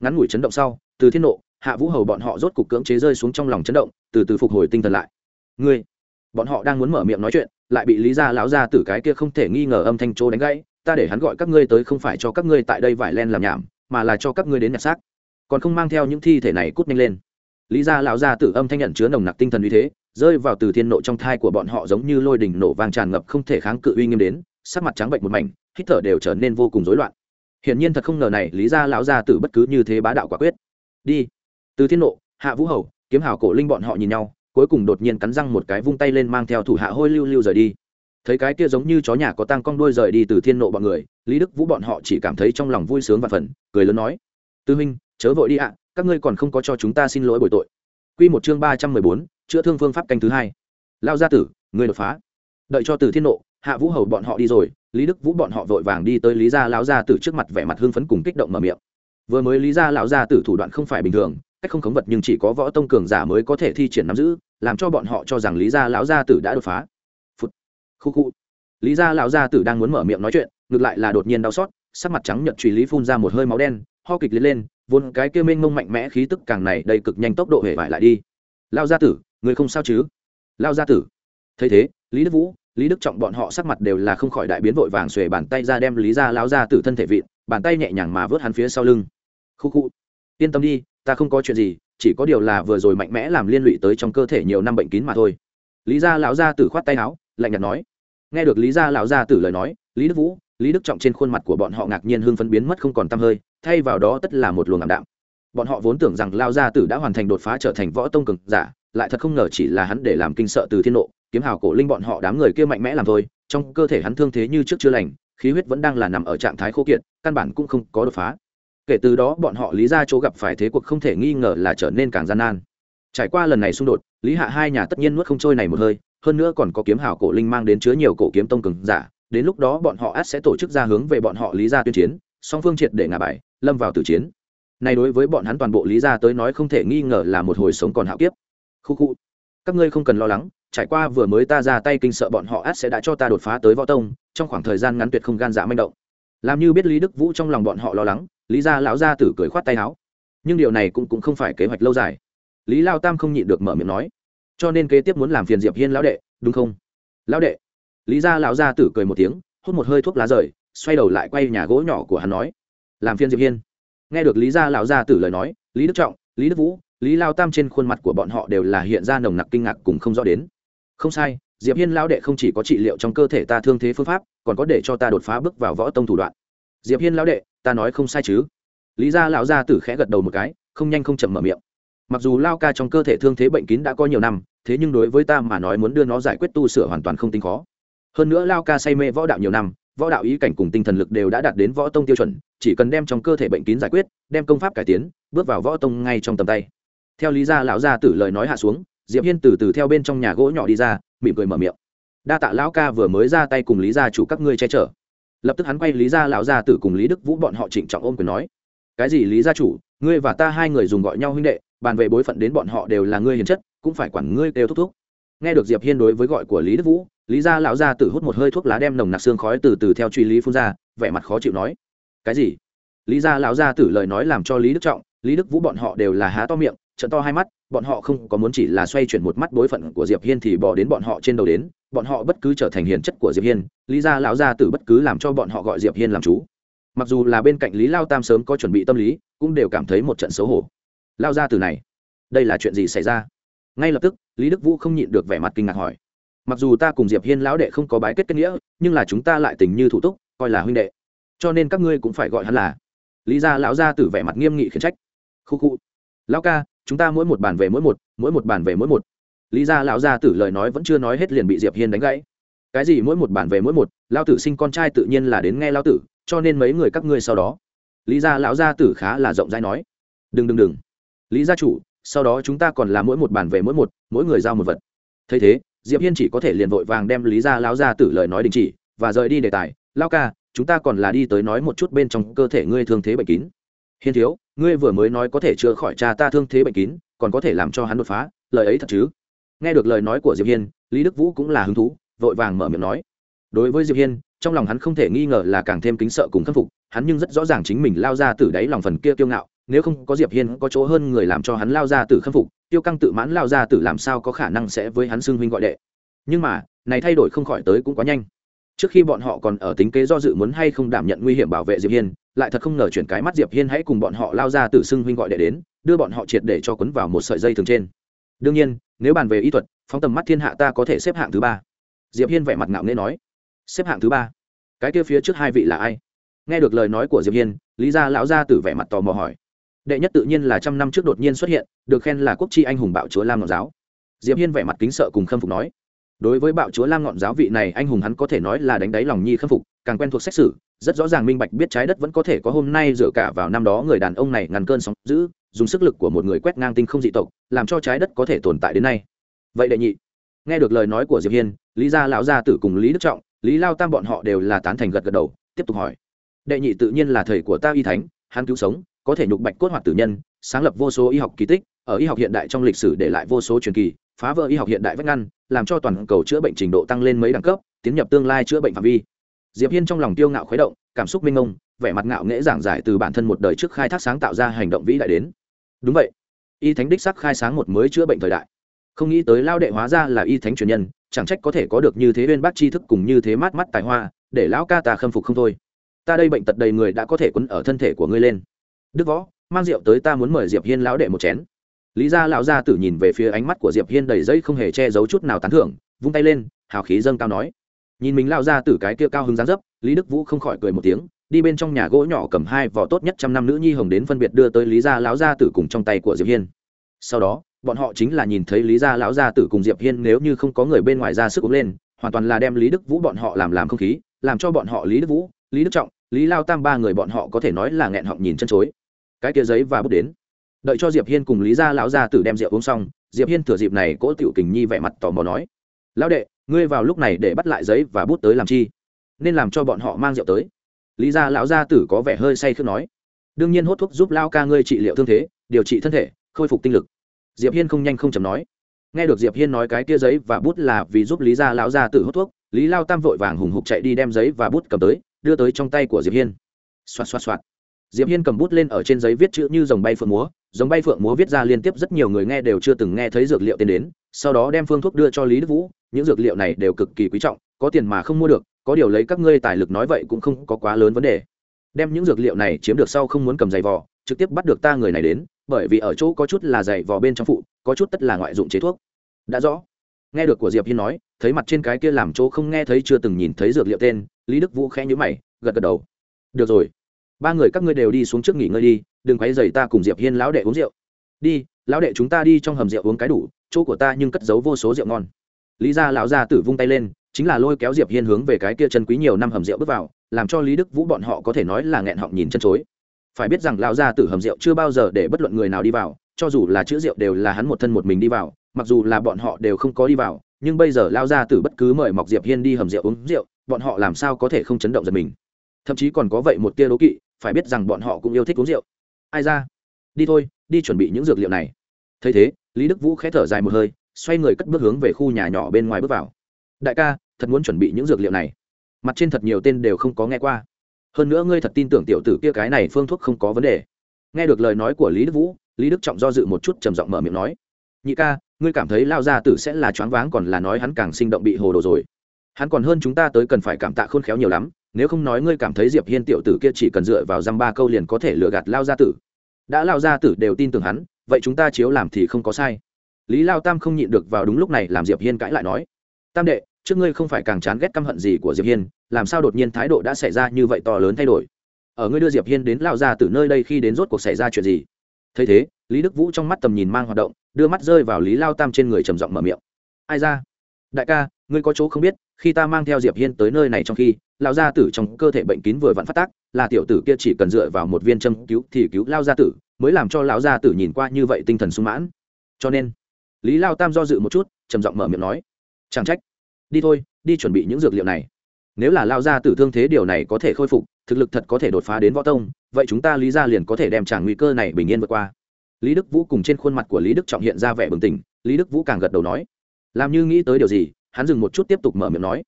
Ngắn ngủi chấn động sau, từ thiên nộ, hạ vũ hầu bọn họ rốt cục cưỡng chế rơi xuống trong lòng chấn động, từ từ phục hồi tinh thần lại. Ngươi, bọn họ đang muốn mở miệng nói chuyện, lại bị lý gia lão gia tử cái kia không thể nghi ngờ âm thanh trô đánh gãy, ta để hắn gọi các ngươi tới không phải cho các ngươi tại đây vải len làm nhảm, mà là cho các ngươi đến nhặt xác. Còn không mang theo những thi thể này cút nhanh lên. Lý gia lão gia tử âm thanh nhận chứa nồng nặc tinh thần uy thế rơi vào từ thiên nộ trong thai của bọn họ giống như lôi đỉnh nổ vang tràn ngập không thể kháng cự uy nghiêm đến, sắc mặt trắng bệnh một mảnh, hít thở đều trở nên vô cùng rối loạn. Hiển nhiên thật không ngờ này, lý gia lão gia tử bất cứ như thế bá đạo quả quyết. Đi. Từ thiên nộ, hạ vũ hầu, kiếm hào cổ linh bọn họ nhìn nhau, cuối cùng đột nhiên cắn răng một cái vung tay lên mang theo thủ hạ hôi lưu lưu rời đi. Thấy cái kia giống như chó nhà có tăng cong đuôi rời đi từ thiên nộ bọn người, lý đức vũ bọn họ chỉ cảm thấy trong lòng vui sướng và phần cười lớn nói, tư huynh, chớ vội đi ạ, các ngươi còn không có cho chúng ta xin lỗi bồi tội. Quy một chương ba trăm mười bốn chữa thương phương pháp canh thứ hai. Lao gia tử, người đột phá. Đợi cho từ thiên nộ, hạ vũ hầu bọn họ đi rồi, lý đức vũ bọn họ vội vàng đi tới lý gia lão gia tử trước mặt vẻ mặt hưng phấn cùng kích động mở miệng. Vừa mới lý gia lão gia tử thủ đoạn không phải bình thường, cách không khống vật nhưng chỉ có võ tông cường giả mới có thể thi triển nắm giữ, làm cho bọn họ cho rằng lý gia lão gia tử đã đột phá. Phút khu khu. Lý gia lão gia tử đang muốn mở miệng nói chuyện, ngược lại là đột nhiên đau xót, sắc mặt trắng nhợt truy lý phun ra một hơi máu đen, ho kịch lên lên, vốn cái kia mênh mông mạnh mẽ khí tức càng này đầy cực nhanh tốc độ hề vải lại đi. Lao gia tử người không sao chứ? Lao gia tử. Thấy thế, lý đức vũ, lý đức trọng bọn họ sắc mặt đều là không khỏi đại biến vội vàng xuề bàn tay ra đem lý gia lão gia tử thân thể vịn, bàn tay nhẹ nhàng mà vớt hắn phía sau lưng. Khu khu. Yên tâm đi, ta không có chuyện gì, chỉ có điều là vừa rồi mạnh mẽ làm liên lụy tới trong cơ thể nhiều năm bệnh kín mà thôi. Lý gia lão gia tử khoát tay áo, lạnh nhạt nói. Nghe được lý gia lão gia tử lời nói, lý đức vũ, lý đức trọng trên khuôn mặt của bọn họ ngạc nhiên hưng phấn biến mất không còn tăm hơi, thay vào đó tất là một luồng ảm đạm. Bọn họ vốn tưởng rằng lao gia tử đã hoàn thành đột phá trở thành võ tông cường giả lại thật không ngờ chỉ là hắn để làm kinh sợ từ thiên nộ, kiếm hào cổ linh bọn họ đám người kia mạnh mẽ làm thôi, trong cơ thể hắn thương thế như trước chưa lành, khí huyết vẫn đang là nằm ở trạng thái khô kiệt, căn bản cũng không có đột phá. Kể từ đó bọn họ lý ra chỗ gặp phải thế cuộc không thể nghi ngờ là trở nên càng gian nan. Trải qua lần này xung đột, lý hạ hai nhà tất nhiên nuốt không trôi này một hơi, hơn nữa còn có kiếm hào cổ linh mang đến chứa nhiều cổ kiếm tông cường giả, đến lúc đó bọn họ ắt sẽ tổ chức ra hướng về bọn họ lý ra tuyên chiến, song phương triệt để ngả bài, lâm vào tử chiến. Này đối với bọn hắn toàn bộ lý ra tới nói không thể nghi ngờ là một hồi sống còn hạo kiếp khu khu. Các ngươi không cần lo lắng trải qua vừa mới ta ra tay kinh sợ bọn họ ắt sẽ đã cho ta đột phá tới võ tông trong khoảng thời gian ngắn tuyệt không gan dạ manh động. Làm như biết lý đức vũ trong lòng bọn họ lo lắng lý gia lão gia tử cười khoát tay áo. Nhưng điều này cũng, cũng không phải kế hoạch lâu dài. Lý lao tam không nhịn được mở miệng nói. Cho nên kế tiếp muốn làm phiền diệp hiên lão đệ đúng không? Lão đệ. Lý gia lão gia tử cười một tiếng hút một hơi thuốc lá rời xoay đầu lại quay nhà gỗ nhỏ của hắn nói. Làm phiền diệp hiên. Nghe được lý gia lão gia tử lời nói lý đức trọng lý đức vũ lý lao tam trên khuôn mặt của bọn họ đều là hiện ra nồng nặc kinh ngạc cùng không rõ đến. Không sai, diệp hiên lão đệ không chỉ có trị liệu trong cơ thể ta thương thế phương pháp, còn có để cho ta đột phá bước vào võ tông thủ đoạn. Diệp hiên lão đệ, ta nói không sai chứ? Lý gia lão gia tử khẽ gật đầu một cái, không nhanh không chậm mở miệng. Mặc dù lao ca trong cơ thể thương thế bệnh kín đã có nhiều năm, thế nhưng đối với ta mà nói muốn đưa nó giải quyết tu sửa hoàn toàn không tính khó. Hơn nữa lao ca say mê võ đạo nhiều năm, võ đạo ý cảnh cùng tinh thần lực đều đã đạt đến võ tông tiêu chuẩn, chỉ cần đem trong cơ thể bệnh kín giải quyết, đem công pháp cải tiến, bước vào võ tông ngay trong tầm tay theo lý gia lão gia tử lời nói hạ xuống, diệp hiên từ từ theo bên trong nhà gỗ nhỏ đi ra, mỉm cười mở miệng. Đa tạ lão ca vừa mới ra tay cùng lý gia chủ các ngươi che chở. Lập tức hắn quay lý gia lão gia tử cùng lý đức vũ bọn họ trịnh trọng ôm quyền nói. Cái gì lý gia chủ, ngươi và ta hai người dùng gọi nhau huynh đệ, bàn về bối phận đến bọn họ đều là ngươi hiền chất, cũng phải quản ngươi đều thúc thúc. Nghe được diệp hiên đối với gọi của lý đức vũ, lý gia lão gia tử hút một hơi thuốc lá đem nồng nặc xương khói từ từ theo truy lý phun ra, vẻ mặt khó chịu nói. Cái gì? Lý gia lão gia tử lời nói làm cho lý đức trọng, lý đức vũ bọn họ đều là há to miệng trận to hai mắt, bọn họ không có muốn chỉ là xoay chuyển một mắt bối phận của diệp hiên thì bỏ đến bọn họ trên đầu đến, bọn họ bất cứ trở thành hiền chất của diệp hiên, lý gia lão gia tử bất cứ làm cho bọn họ gọi diệp hiên làm chú. Mặc dù là bên cạnh lý lao tam sớm có chuẩn bị tâm lý, cũng đều cảm thấy một trận xấu hổ. Lao gia tử này, đây là chuyện gì xảy ra? Ngay lập tức, lý đức vũ không nhịn được vẻ mặt kinh ngạc hỏi. Mặc dù ta cùng diệp hiên lão đệ không có bái kết kết nghĩa, nhưng là chúng ta lại tình như thủ túc, coi là huynh đệ. Cho nên các ngươi cũng phải gọi hắn là. Lý gia lão gia tử vẻ mặt nghiêm nghị khiển trách. Khu khu. Lão ca chúng ta mỗi một bàn về mỗi một mỗi một bàn về mỗi một. Lý gia lão gia tử lời nói vẫn chưa nói hết liền bị diệp hiên đánh gãy. Cái gì mỗi một bàn về mỗi một, lão tử sinh con trai tự nhiên là đến nghe lão tử, cho nên mấy người các ngươi sau đó. Lý gia lão gia tử khá là rộng rãi nói. Đừng đừng đừng. Lý gia chủ, sau đó chúng ta còn là mỗi một bàn về mỗi một, mỗi người giao một vật. Thấy thế, diệp hiên chỉ có thể liền vội vàng đem lý gia lão gia tử lời nói đình chỉ, và rời đi đề tài. Lão ca, chúng ta còn là đi tới nói một chút bên trong cơ thể ngươi thương thế bệnh kín. Hiên thiếu ngươi vừa mới nói có thể chữa khỏi cha ta thương thế bệnh kín, còn có thể làm cho hắn đột phá, lời ấy thật chứ? Nghe được lời nói của diệp hiên, lý đức vũ cũng là hứng thú, vội vàng mở miệng nói. Đối với diệp hiên, trong lòng hắn không thể nghi ngờ là càng thêm kính sợ cùng khâm phục, hắn nhưng rất rõ ràng chính mình lao ra từ đáy lòng phần kia kiêu ngạo, nếu không có diệp hiên, có chỗ hơn người làm cho hắn lao ra từ khâm phục, tiêu căng tự mãn lao ra từ làm sao có khả năng sẽ với hắn xưng huynh gọi đệ. Nhưng mà, này thay đổi không khỏi tới cũng quá nhanh trước khi bọn họ còn ở tính kế do dự muốn hay không đảm nhận nguy hiểm bảo vệ diệp hiên, lại thật không ngờ chuyển cái mắt diệp hiên hãy cùng bọn họ lao ra từ xưng huynh gọi đệ đến, đưa bọn họ triệt để cho quấn vào một sợi dây thường trên. Đương nhiên, nếu bàn về y thuật, phóng tầm mắt thiên hạ ta có thể xếp hạng thứ ba. Diệp hiên vẻ mặt ngạo nghễ nói, xếp hạng thứ ba? Cái kia phía trước hai vị là ai? Nghe được lời nói của diệp hiên, lý gia lão gia tử vẻ mặt tò mò hỏi, đệ nhất tự nhiên là trăm năm trước đột nhiên xuất hiện, được khen là quốc tri anh hùng bạo chúa lam ngọn giáo. Diệp hiên vẻ mặt kính sợ cùng khâm phục nói đối với bạo chúa lam ngọn giáo vị này, anh hùng hắn có thể nói là đánh đáy lòng nhi khâm phục, càng quen thuộc xét xử, rất rõ ràng minh bạch biết trái đất vẫn có thể có hôm nay dựa cả vào năm đó người đàn ông này ngăn cơn sóng giữ dùng sức lực của một người quét ngang tinh không dị tộc, làm cho trái đất có thể tồn tại đến nay. Vậy đệ nhị, nghe được lời nói của diệp hiên, lý gia lão gia tử cùng lý đức trọng, lý lao tam bọn họ đều là tán thành gật gật đầu, tiếp tục hỏi. Đệ nhị tự nhiên là thầy của ta y thánh, hắn cứu sống, có thể nhục bạch cốt hoạt tử nhân, sáng lập vô số y học kỳ tích, ở y học hiện đại trong lịch sử để lại vô số truyền kỳ phá vỡ y học hiện đại vách ngăn, làm cho toàn cầu chữa bệnh trình độ tăng lên mấy đẳng cấp, tiến nhập tương lai chữa bệnh phạm vi. Diệp hiên trong lòng tiêu ngạo khuấy động, cảm xúc minh ông vẻ mặt ngạo nghễ giảng giải từ bản thân một đời trước khai thác sáng tạo ra hành động vĩ đại đến. Đúng vậy, y thánh đích sắc khai sáng một mới chữa bệnh thời đại. Không nghĩ tới lao đệ hóa ra là y thánh truyền nhân, chẳng trách có thể có được như thế bên bác tri thức cùng như thế mát mắt tài hoa, để lão ca ta khâm phục không thôi. Ta đây bệnh tật đầy người đã có thể quấn ở thân thể của ngươi lên. Đức võ, mang rượu tới ta muốn mời diệp hiên lão đệ một chén lý gia lão gia tử nhìn về phía ánh mắt của diệp hiên đầy dây không hề che giấu chút nào tán thưởng, vung tay lên, hào khí dâng cao nói. Nhìn mình lão gia tử cái kia cao hứng dáng dấp, lý đức vũ không khỏi cười một tiếng, đi bên trong nhà gỗ nhỏ cầm hai vỏ tốt nhất trăm năm nữ nhi hồng đến phân biệt đưa tới lý gia lão gia tử cùng trong tay của diệp hiên. Sau đó, bọn họ chính là nhìn thấy lý gia lão gia tử cùng diệp hiên nếu như không có người bên ngoài ra sức uống lên, hoàn toàn là đem lý đức vũ bọn họ làm làm không khí, làm cho bọn họ lý đức vũ, lý đức trọng, lý lao tam ba người bọn họ có thể nói là nghẹn họng nhìn chân chối. Cái kia giấy và bút đến đợi cho diệp hiên cùng lý gia lão gia tử đem rượu uống xong, diệp hiên thừa dịp này cỗ tiểu kình nhi vẻ mặt tò mò nói, lão đệ, ngươi vào lúc này để bắt lại giấy và bút tới làm chi? Nên làm cho bọn họ mang rượu tới. Lý gia lão gia tử có vẻ hơi say khước nói, đương nhiên hốt thuốc giúp lao ca ngươi trị liệu thương thế, điều trị thân thể, khôi phục tinh lực. Diệp hiên không nhanh không chậm nói. Nghe được diệp hiên nói cái kia giấy và bút là vì giúp lý gia lão gia tử hút thuốc, lý lao tam vội vàng hùng hục chạy đi đem giấy và bút cầm tới, đưa tới trong tay của diệp hiên. Xoạt xoạt xoạt diệp hiên cầm bút lên ở trên giấy viết chữ như dòng bay phượng múa, dòng bay phượng múa viết ra liên tiếp rất nhiều người nghe đều chưa từng nghe thấy dược liệu tên đến, sau đó đem phương thuốc đưa cho lý đức vũ, những dược liệu này đều cực kỳ quý trọng, có tiền mà không mua được, có điều lấy các ngươi tài lực nói vậy cũng không có quá lớn vấn đề. Đem những dược liệu này chiếm được sau không muốn cầm giày vò, trực tiếp bắt được ta người này đến, bởi vì ở chỗ có chút là giày vò bên trong phụ, có chút tất là ngoại dụng chế thuốc. Đã rõ. Nghe được của diệp hiên nói, thấy mặt trên cái kia làm chỗ không nghe thấy chưa từng nhìn thấy dược liệu tên, lý đức vũ khẽ nhíu mày, gật gật đầu. Được rồi ba người các ngươi đều đi xuống trước nghỉ ngơi đi, đừng quấy rầy ta cùng diệp hiên lão đệ uống rượu. Đi, lão đệ chúng ta đi trong hầm rượu uống cái đủ, chỗ của ta nhưng cất giấu vô số rượu ngon. Lý gia lão gia tử vung tay lên, chính là lôi kéo diệp hiên hướng về cái kia chân quý nhiều năm hầm rượu bước vào, làm cho lý đức vũ bọn họ có thể nói là nghẹn họng nhìn chân chối. Phải biết rằng lão gia tử hầm rượu chưa bao giờ để bất luận người nào đi vào, cho dù là chữ rượu đều là hắn một thân một mình đi vào, mặc dù là bọn họ đều không có đi vào, nhưng bây giờ lao gia tử bất cứ mời mọc diệp hiên đi hầm rượu uống rượu, bọn họ làm sao có thể không chấn động giật mình. Thậm chí còn có vậy một tia đố kỵ phải biết rằng bọn họ cũng yêu thích uống rượu. Ai ra? Đi thôi, đi chuẩn bị những dược liệu này. Thấy thế, lý đức vũ khẽ thở dài một hơi, xoay người cất bước hướng về khu nhà nhỏ bên ngoài bước vào. Đại ca, thật muốn chuẩn bị những dược liệu này. Mặt trên thật nhiều tên đều không có nghe qua. Hơn nữa ngươi thật tin tưởng tiểu tử kia cái này phương thuốc không có vấn đề. Nghe được lời nói của lý đức vũ, lý đức trọng do dự một chút trầm giọng mở miệng nói, nhị ca, ngươi cảm thấy lao gia tử sẽ là choáng váng còn là nói hắn càng sinh động bị hồ đồ rồi. Hắn còn hơn chúng ta tới cần phải cảm tạ khôn khéo nhiều lắm nếu không nói ngươi cảm thấy diệp hiên tiểu tử kia chỉ cần dựa vào dăm ba câu liền có thể lừa gạt lao gia tử. Đã lao gia tử đều tin tưởng hắn, vậy chúng ta chiếu làm thì không có sai. Lý lao tam không nhịn được vào đúng lúc này làm diệp hiên cãi lại nói, tam đệ, trước ngươi không phải càng chán ghét căm hận gì của diệp hiên, làm sao đột nhiên thái độ đã xảy ra như vậy to lớn thay đổi? Ở ngươi đưa diệp hiên đến lao gia tử nơi đây khi đến rốt cuộc xảy ra chuyện gì? Thấy thế, lý đức vũ trong mắt tầm nhìn mang hoạt động, đưa mắt rơi vào lý lao tam trên người trầm giọng mở miệng, ai ra? Đại ca ngươi có chỗ không biết, khi ta mang theo diệp hiên tới nơi này trong khi lao gia tử trong cơ thể bệnh kín vừa vặn phát tác, là tiểu tử kia chỉ cần dựa vào một viên châm cứu thì cứu lao gia tử, mới làm cho lão gia tử nhìn qua như vậy tinh thần sung mãn. Cho nên, lý lao tam do dự một chút, trầm giọng mở miệng nói, chẳng trách. Đi thôi, đi chuẩn bị những dược liệu này. Nếu là lao gia tử thương thế điều này có thể khôi phục, thực lực thật có thể đột phá đến võ tông, vậy chúng ta lý ra liền có thể đem trả nguy cơ này bình yên vượt qua. Lý đức vũ cùng trên khuôn mặt của lý đức trọng hiện ra vẻ bừng tỉnh, lý đức vũ càng gật đầu nói, làm như nghĩ tới điều gì hắn dừng một chút tiếp tục mở miệng nói,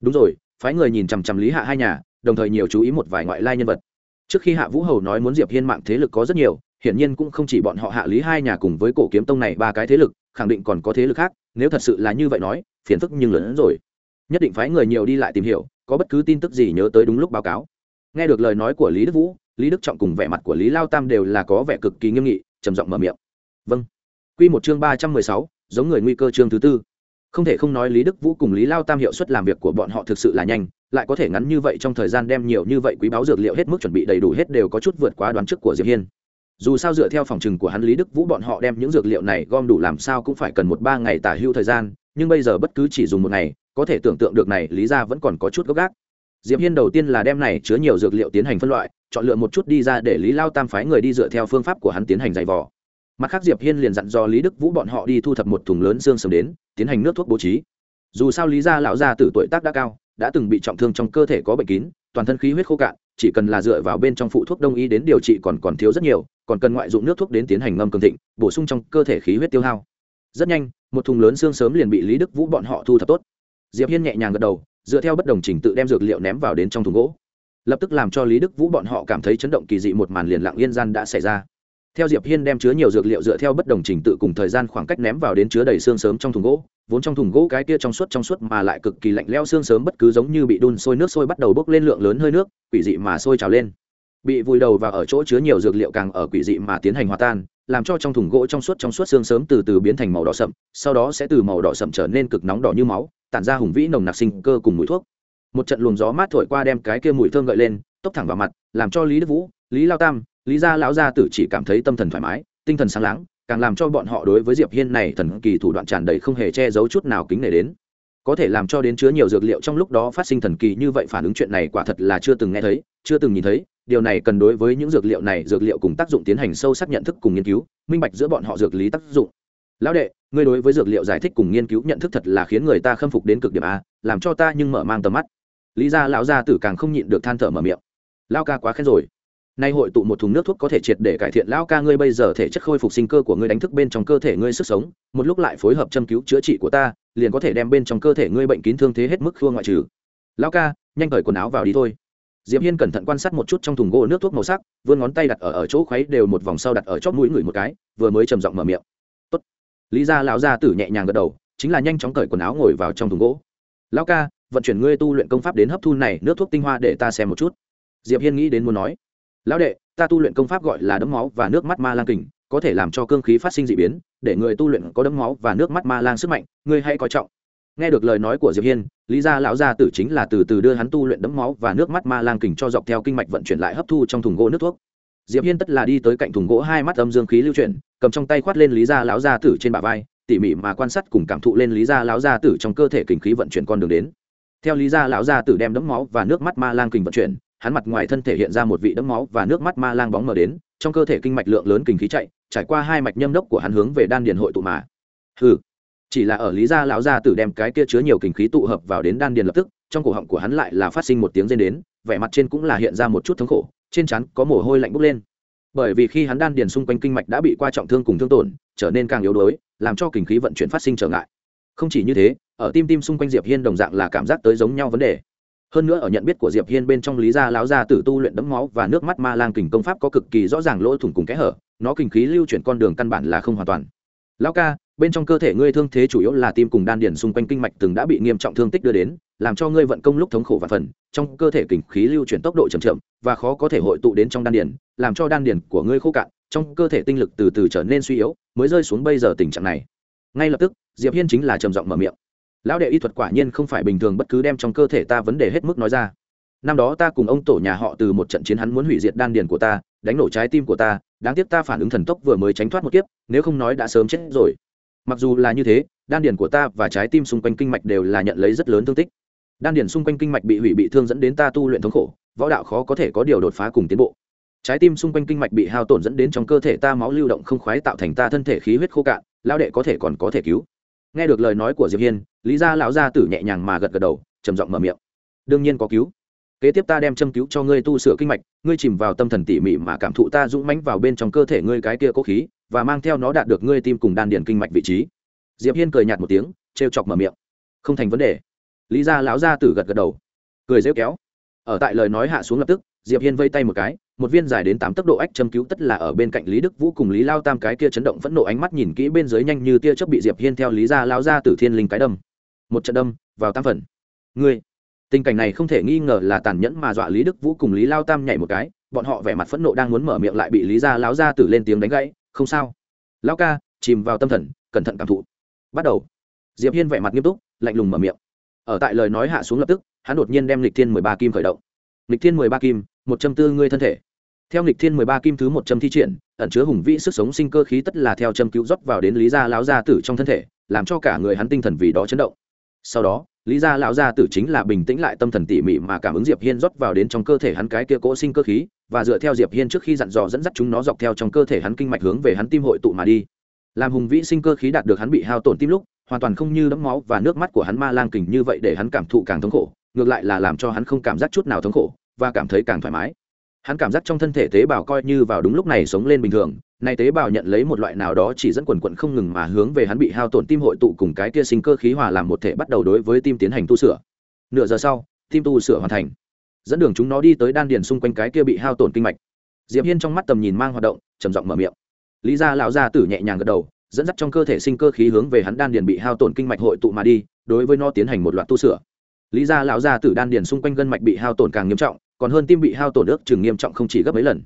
đúng rồi, phái người nhìn chằm chằm lý hạ hai nhà, đồng thời nhiều chú ý một vài ngoại lai nhân vật. Trước khi hạ vũ hầu nói muốn diệp hiên mạng thế lực có rất nhiều, hiển nhiên cũng không chỉ bọn họ hạ lý hai nhà cùng với cổ kiếm tông này ba cái thế lực, khẳng định còn có thế lực khác, nếu thật sự là như vậy nói, phiền phức nhưng lớn hơn rồi. Nhất định phái người nhiều đi lại tìm hiểu, có bất cứ tin tức gì nhớ tới đúng lúc báo cáo. Nghe được lời nói của lý đức vũ, lý đức trọng cùng vẻ mặt của lý lao tam đều là có vẻ cực kỳ nghiêm nghị, trầm giọng mở miệng. Vâng. Q một chương ba trăm mười sáu, giống người nguy cơ chương thứ tư không thể không nói lý đức vũ cùng lý lao tam hiệu suất làm việc của bọn họ thực sự là nhanh, lại có thể ngắn như vậy trong thời gian đem nhiều như vậy quý báo dược liệu hết mức chuẩn bị đầy đủ hết đều có chút vượt quá đoán trước của diệp hiên. Dù sao dựa theo phòng trừng của hắn, lý đức vũ bọn họ đem những dược liệu này gom đủ làm sao cũng phải cần một ba ngày tả hưu thời gian, nhưng bây giờ bất cứ chỉ dùng một ngày, có thể tưởng tượng được này, lý ra vẫn còn có chút gốc gác diệp hiên đầu tiên là đem này chứa nhiều dược liệu tiến hành phân loại, chọn lựa một chút đi ra để lý lao tam phái người đi dựa theo phương pháp của hắn tiến hành dày vò mặt khác diệp hiên liền dặn dò lý đức vũ bọn họ đi thu thập một thùng lớn xương sớm đến, tiến hành nước thuốc bố trí. Dù sao lý gia lão gia tử tuổi tác đã cao, đã từng bị trọng thương trong cơ thể có bệnh kín, toàn thân khí huyết khô cạn, chỉ cần là dựa vào bên trong phụ thuốc đông y đến điều trị còn còn thiếu rất nhiều, còn cần ngoại dụng nước thuốc đến tiến hành ngâm cường thịnh, bổ sung trong cơ thể khí huyết tiêu hao. Rất nhanh, một thùng lớn xương sớm liền bị lý đức vũ bọn họ thu thập tốt. Diệp hiên nhẹ nhàng gật đầu, dựa theo bất đồng trình tự đem dược liệu ném vào đến trong thùng gỗ. Lập tức làm cho lý đức vũ bọn họ cảm thấy chấn động kỳ dị một màn liền lặng yên gian đã xảy ra theo diệp hiên đem chứa nhiều dược liệu dựa theo bất đồng trình tự cùng thời gian khoảng cách ném vào đến chứa đầy xương sớm trong thùng gỗ, vốn trong thùng gỗ cái kia trong suốt trong suốt mà lại cực kỳ lạnh lẽo xương sớm bất cứ giống như bị đun sôi nước sôi bắt đầu bốc lên lượng lớn hơi nước, quỷ dị mà sôi trào lên. Bị vùi đầu vào ở chỗ chứa nhiều dược liệu càng ở quỷ dị mà tiến hành hòa tan, làm cho trong thùng gỗ trong suốt trong suốt xương sớm từ từ biến thành màu đỏ sậm, sau đó sẽ từ màu đỏ sậm trở nên cực nóng đỏ như máu, tản ra hùng vĩ nồng nặc sinh cơ cùng mùi thuốc. Một trận luồng gió mát thổi qua đem cái kia mùi thơm gợi lên, tốc thẳng vào mặt, làm cho lý đức vũ, lý lao tam lý gia lão gia tử chỉ cảm thấy tâm thần thoải mái, tinh thần sáng láng, càng làm cho bọn họ đối với diệp hiên này thần kỳ thủ đoạn tràn đầy không hề che giấu chút nào kính nể đến. Có thể làm cho đến chứa nhiều dược liệu trong lúc đó phát sinh thần kỳ như vậy phản ứng chuyện này quả thật là chưa từng nghe thấy, chưa từng nhìn thấy. Điều này cần đối với những dược liệu này, dược liệu cùng tác dụng tiến hành sâu sắc nhận thức cùng nghiên cứu, minh bạch giữa bọn họ dược lý tác dụng. Lão đệ, ngươi đối với dược liệu giải thích cùng nghiên cứu nhận thức thật là khiến người ta khâm phục đến cực điểm a, làm cho ta nhưng mở mang tầm mắt. Lý gia lão gia tử càng không nhịn được than thở mở miệng. Lao ca quá khen rồi nay hội tụ một thùng nước thuốc có thể triệt để cải thiện lão ca ngươi bây giờ thể chất khôi phục sinh cơ của ngươi đánh thức bên trong cơ thể ngươi sức sống, một lúc lại phối hợp châm cứu chữa trị của ta, liền có thể đem bên trong cơ thể ngươi bệnh kín thương thế hết mức khua ngoại trừ. Lão ca, nhanh cởi quần áo vào đi thôi. Diệp hiên cẩn thận quan sát một chút trong thùng gỗ nước thuốc màu sắc, vươn ngón tay đặt ở ở chỗ khuấy đều một vòng sau đặt ở chóp mũi người một cái, vừa mới trầm giọng mở miệng. Tốt. Lý gia lão gia tử nhẹ nhàng gật đầu, chính là nhanh chóng cởi quần áo ngồi vào trong thùng gỗ. Lão ca, vận chuyển ngươi tu luyện công pháp đến hấp thu này nước thuốc tinh hoa để ta xem một chút. Diệp hiên nghĩ đến muốn nói lão đệ, ta tu luyện công pháp gọi là đấm máu và nước mắt ma lang kình, có thể làm cho cương khí phát sinh dị biến, để người tu luyện có đấm máu và nước mắt ma lang sức mạnh, ngươi hãy coi trọng. Nghe được lời nói của diệp hiên, lý gia lão gia tử chính là từ từ đưa hắn tu luyện đấm máu và nước mắt ma lang kình cho dọc theo kinh mạch vận chuyển lại hấp thu trong thùng gỗ nước thuốc. Diệp hiên tất là đi tới cạnh thùng gỗ hai mắt âm dương khí lưu chuyển, cầm trong tay khoát lên lý gia lão gia tử trên bả vai, tỉ mỉ mà quan sát cùng cảm thụ lên lý gia lão gia tử trong cơ thể kình khí vận chuyển con đường đến. Theo lý gia lão gia tử đem đấm máu và nước mắt ma lang kình vận chuyển hắn mặt ngoài thân thể hiện ra một vị đẫm máu và nước mắt ma lang bóng mờ đến, trong cơ thể kinh mạch lượng lớn kinh khí chạy, trải qua hai mạch nhâm đốc của hắn hướng về đan điền hội tụ mà. Hừ. Chỉ là ở lý gia lão gia tử đem cái kia chứa nhiều kinh khí tụ hợp vào đến đan điền lập tức, trong cổ họng của hắn lại là phát sinh một tiếng rên đến, vẻ mặt trên cũng là hiện ra một chút thống khổ, trên trán có mồ hôi lạnh bốc lên. Bởi vì khi hắn đan điền xung quanh kinh mạch đã bị qua trọng thương cùng thương tổn, trở nên càng yếu đuối, làm cho kinh khí vận chuyển phát sinh trở ngại. Không chỉ như thế, ở tim tim xung quanh diệp hiên đồng dạng là cảm giác tới giống nhau vấn đề hơn nữa ở nhận biết của diệp hiên bên trong lý gia láo gia tử tu luyện đấm máu và nước mắt ma lang kình công pháp có cực kỳ rõ ràng lỗ thủng cùng kẽ hở, nó kinh khí lưu chuyển con đường căn bản là không hoàn toàn. Lão ca, bên trong cơ thể ngươi thương thế chủ yếu là tim cùng đan điền xung quanh kinh mạch từng đã bị nghiêm trọng thương tích đưa đến, làm cho ngươi vận công lúc thống khổ và phần, trong cơ thể kinh khí lưu chuyển tốc độ chậm chậm và khó có thể hội tụ đến trong đan điền, làm cho đan điền của ngươi khô cạn, trong cơ thể tinh lực từ từ trở nên suy yếu, mới rơi xuống bây giờ tình trạng này. Ngay lập tức, diệp hiên chính là trầm giọng mở miệng lão đệ y thuật quả nhiên không phải bình thường, bất cứ đem trong cơ thể ta vấn đề hết mức nói ra. Năm đó ta cùng ông tổ nhà họ từ một trận chiến, hắn muốn hủy diệt đan điền của ta, đánh nổ trái tim của ta, đáng tiếc ta phản ứng thần tốc vừa mới tránh thoát một kiếp, nếu không nói đã sớm chết rồi. Mặc dù là như thế, đan điền của ta và trái tim xung quanh kinh mạch đều là nhận lấy rất lớn thương tích. Đan điền xung quanh kinh mạch bị hủy, bị thương dẫn đến ta tu luyện thống khổ, võ đạo khó có thể có điều đột phá cùng tiến bộ. Trái tim xung quanh kinh mạch bị hao tổn dẫn đến trong cơ thể ta máu lưu động không khoái tạo thành ta thân thể khí huyết khô cạn lao đệ có thể còn có thể cứu nghe được lời nói của diệp hiên, lý gia lão gia tử nhẹ nhàng mà gật gật đầu, trầm giọng mở miệng. Đương nhiên có cứu. Kế tiếp ta đem châm cứu cho ngươi tu sửa kinh mạch, ngươi chìm vào tâm thần tỉ mỉ mà cảm thụ ta dũng mãnh vào bên trong cơ thể ngươi cái kia cố khí, và mang theo nó đạt được ngươi tim cùng đan điền kinh mạch vị trí. Diệp hiên cười nhạt một tiếng, trêu chọc mở miệng. Không thành vấn đề. Lý gia lão gia tử gật gật đầu. Cười rêu kéo. Ở tại lời nói hạ xuống lập tức diệp hiên vây tay một cái, một viên dài đến tám tốc độ ách châm cứu tất là ở bên cạnh lý đức vũ cùng lý lao tam cái kia chấn động phẫn nộ ánh mắt nhìn kỹ bên dưới nhanh như tia chớp bị diệp hiên theo lý gia lao ra từ thiên linh cái đâm. Một trận đâm, vào tam phần. Ngươi. Tình cảnh này không thể nghi ngờ là tàn nhẫn mà dọa lý đức vũ cùng lý lao tam nhảy một cái, bọn họ vẻ mặt phẫn nộ đang muốn mở miệng lại bị lý gia lao ra từ lên tiếng đánh gãy, không sao. Lao ca, chìm vào tâm thần, cẩn thận cảm thụ. Bắt đầu. Diệp hiên vẻ mặt nghiêm túc, lạnh lùng mở miệng. Ở tại lời nói hạ xuống lập tức, hắn đột nhiên đem lịch thiên mười ba kim khởi động. Lịch thiên mười ba kim một châm tư ngươi thân thể. Theo nghịch thiên mười ba kim thứ một châm thi triển, ẩn chứa hùng vĩ sức sống sinh cơ khí tất là theo châm cứu rót vào đến lý gia lão gia tử trong thân thể, làm cho cả người hắn tinh thần vì đó chấn động. Sau đó, lý gia lão gia tử chính là bình tĩnh lại tâm thần tỉ mỉ mà cảm ứng diệp hiên rót vào đến trong cơ thể hắn cái kia cỗ sinh cơ khí, và dựa theo diệp hiên trước khi dặn dò dẫn dắt chúng nó dọc theo trong cơ thể hắn kinh mạch hướng về hắn tim hội tụ mà đi. Làm hùng vĩ sinh cơ khí đạt được hắn bị hao tổn tim lúc, hoàn toàn không như đẫm máu và nước mắt của hắn ma lang kình như vậy để hắn cảm thụ càng thống khổ, ngược lại là làm cho hắn không cảm giác chút nào thống khổ và cảm thấy càng thoải mái. Hắn cảm giác trong thân thể tế bào coi như vào đúng lúc này sống lên bình thường, nay tế bào nhận lấy một loại nào đó chỉ dẫn quần quận không ngừng mà hướng về hắn bị hao tổn tim hội tụ cùng cái kia sinh cơ khí hòa làm một thể bắt đầu đối với tim tiến hành tu sửa. Nửa giờ sau, tim tu sửa hoàn thành. Dẫn đường chúng nó đi tới đan điền xung quanh cái kia bị hao tổn kinh mạch. Diệp hiên trong mắt tầm nhìn mang hoạt động, trầm giọng mở miệng. Lý gia lão gia tử nhẹ nhàng gật đầu, dẫn dắt trong cơ thể sinh cơ khí hướng về hắn đan điền bị hao tổn kinh mạch hội tụ mà đi, đối với nó tiến hành một loạt tu sửa. Lý gia lão gia tử đan điền xung quanh gân mạch bị hao tổn càng nghiêm trọng còn hơn tim bị hao tổn ước chừng nghiêm trọng không chỉ gấp mấy lần.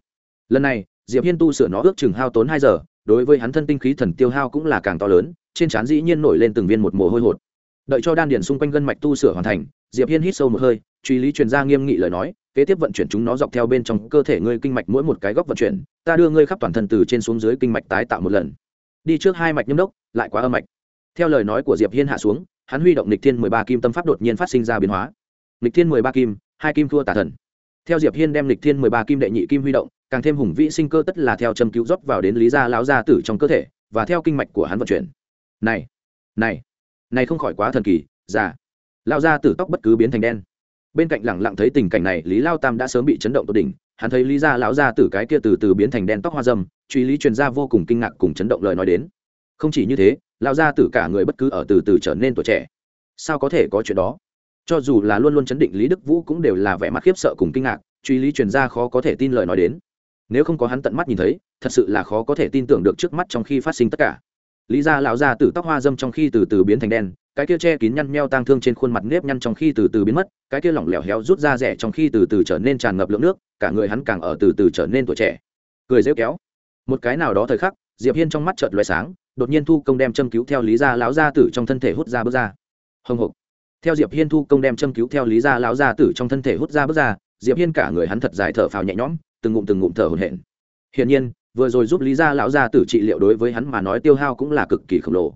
Lần này, diệp hiên tu sửa nó ước chừng hao tốn hai giờ, đối với hắn thân tinh khí thần tiêu hao cũng là càng to lớn, trên trán dĩ nhiên nổi lên từng viên một mồ hôi hột. Đợi cho đan điền xung quanh gân mạch tu sửa hoàn thành, diệp hiên hít sâu một hơi, truy lý truyền ra nghiêm nghị lời nói, kế tiếp vận chuyển chúng nó dọc theo bên trong cơ thể ngươi kinh mạch mỗi một cái góc vận chuyển, ta đưa ngươi khắp toàn thân từ trên xuống dưới kinh mạch tái tạo một lần. Đi trước hai mạch nhâm đốc, lại quá âm mạch. Theo lời nói của diệp hiên hạ xuống, hắn huy động lịch thiên mười ba kim tâm pháp đột nhiên phát sinh ra biến hóa. Lịch thiên mười ba kim, hai kim thua tà thần theo diệp hiên đem lịch thiên mười ba kim đệ nhị kim huy động, càng thêm hùng vĩ sinh cơ tất là theo châm cứu rót vào đến lý gia lão gia tử trong cơ thể, và theo kinh mạch của hắn vận chuyển. Này này này không khỏi quá thần kỳ, già. Lão gia tử tóc bất cứ biến thành đen. Bên cạnh lẳng lặng thấy tình cảnh này, lý lao tam đã sớm bị chấn động tột đỉnh, hắn thấy lý gia lão gia tử cái kia từ từ biến thành đen tóc hoa dâm, truy lý truyền ra vô cùng kinh ngạc cùng chấn động lời nói đến. Không chỉ như thế, lão gia tử cả người bất cứ ở từ từ trở nên tuổi trẻ. Sao có thể có chuyện đó? Cho dù là luôn luôn chấn định lý đức vũ cũng đều là vẻ mặt khiếp sợ cùng kinh ngạc, truy lý truyền ra khó có thể tin lời nói đến. Nếu không có hắn tận mắt nhìn thấy, thật sự là khó có thể tin tưởng được trước mắt trong khi phát sinh tất cả. Lý gia lão gia tử tóc hoa dâm trong khi từ từ biến thành đen, cái kia che kín nhăn meo tang thương trên khuôn mặt nếp nhăn trong khi từ từ biến mất, cái kia lỏng lẻo héo rút ra rẻ trong khi từ từ trở nên tràn ngập lượng nước, cả người hắn càng ở từ từ trở nên tuổi trẻ. Cười rêu kéo. Một cái nào đó thời khắc, diệp hiên trong mắt chợt loé sáng, đột nhiên thu công đem châm cứu theo lý gia lão gia tử trong thân thể hút ra bước ra. Hồng hộc theo diệp hiên thu công đem châm cứu theo lý gia lão gia tử trong thân thể hút ra bước ra, diệp hiên cả người hắn thật dài thở phào nhẹ nhõm, từng ngụm từng ngụm thở hổn hển. Hiển nhiên, vừa rồi giúp lý gia lão gia tử trị liệu đối với hắn mà nói tiêu hao cũng là cực kỳ khổng lồ.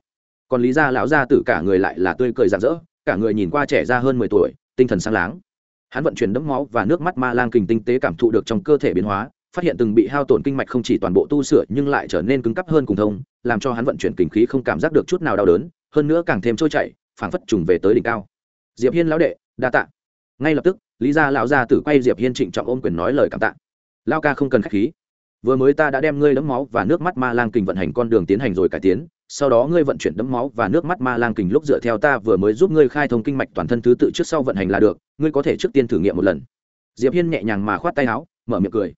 Còn lý gia lão gia tử cả người lại là tươi cười rạng rỡ, cả người nhìn qua trẻ ra hơn mười tuổi, tinh thần sáng láng. Hắn vận chuyển đẫm máu và nước mắt ma lang kình tinh tế cảm thụ được trong cơ thể biến hóa, phát hiện từng bị hao tổn kinh mạch không chỉ toàn bộ tu sửa nhưng lại trở nên cứng cắp hơn cùng thông, làm cho hắn vận chuyển kinh khí không cảm giác được chút nào đau đớn, hơn nữa càng thêm trôi chảy, phảng phất trùng về tới đỉnh cao diệp hiên lão đệ, đa tạ. Ngay lập tức, lý gia lão gia tử quay diệp hiên trịnh trọng ôm quyền nói lời cảm tạ. Lao ca không cần khách khí. Vừa mới ta đã đem ngươi đấm máu và nước mắt ma lang kình vận hành con đường tiến hành rồi cải tiến. Sau đó ngươi vận chuyển đấm máu và nước mắt ma lang kình lúc dựa theo ta vừa mới giúp ngươi khai thông kinh mạch toàn thân thứ tự trước sau vận hành là được. Ngươi có thể trước tiên thử nghiệm một lần. Diệp hiên nhẹ nhàng mà khoát tay áo, mở miệng cười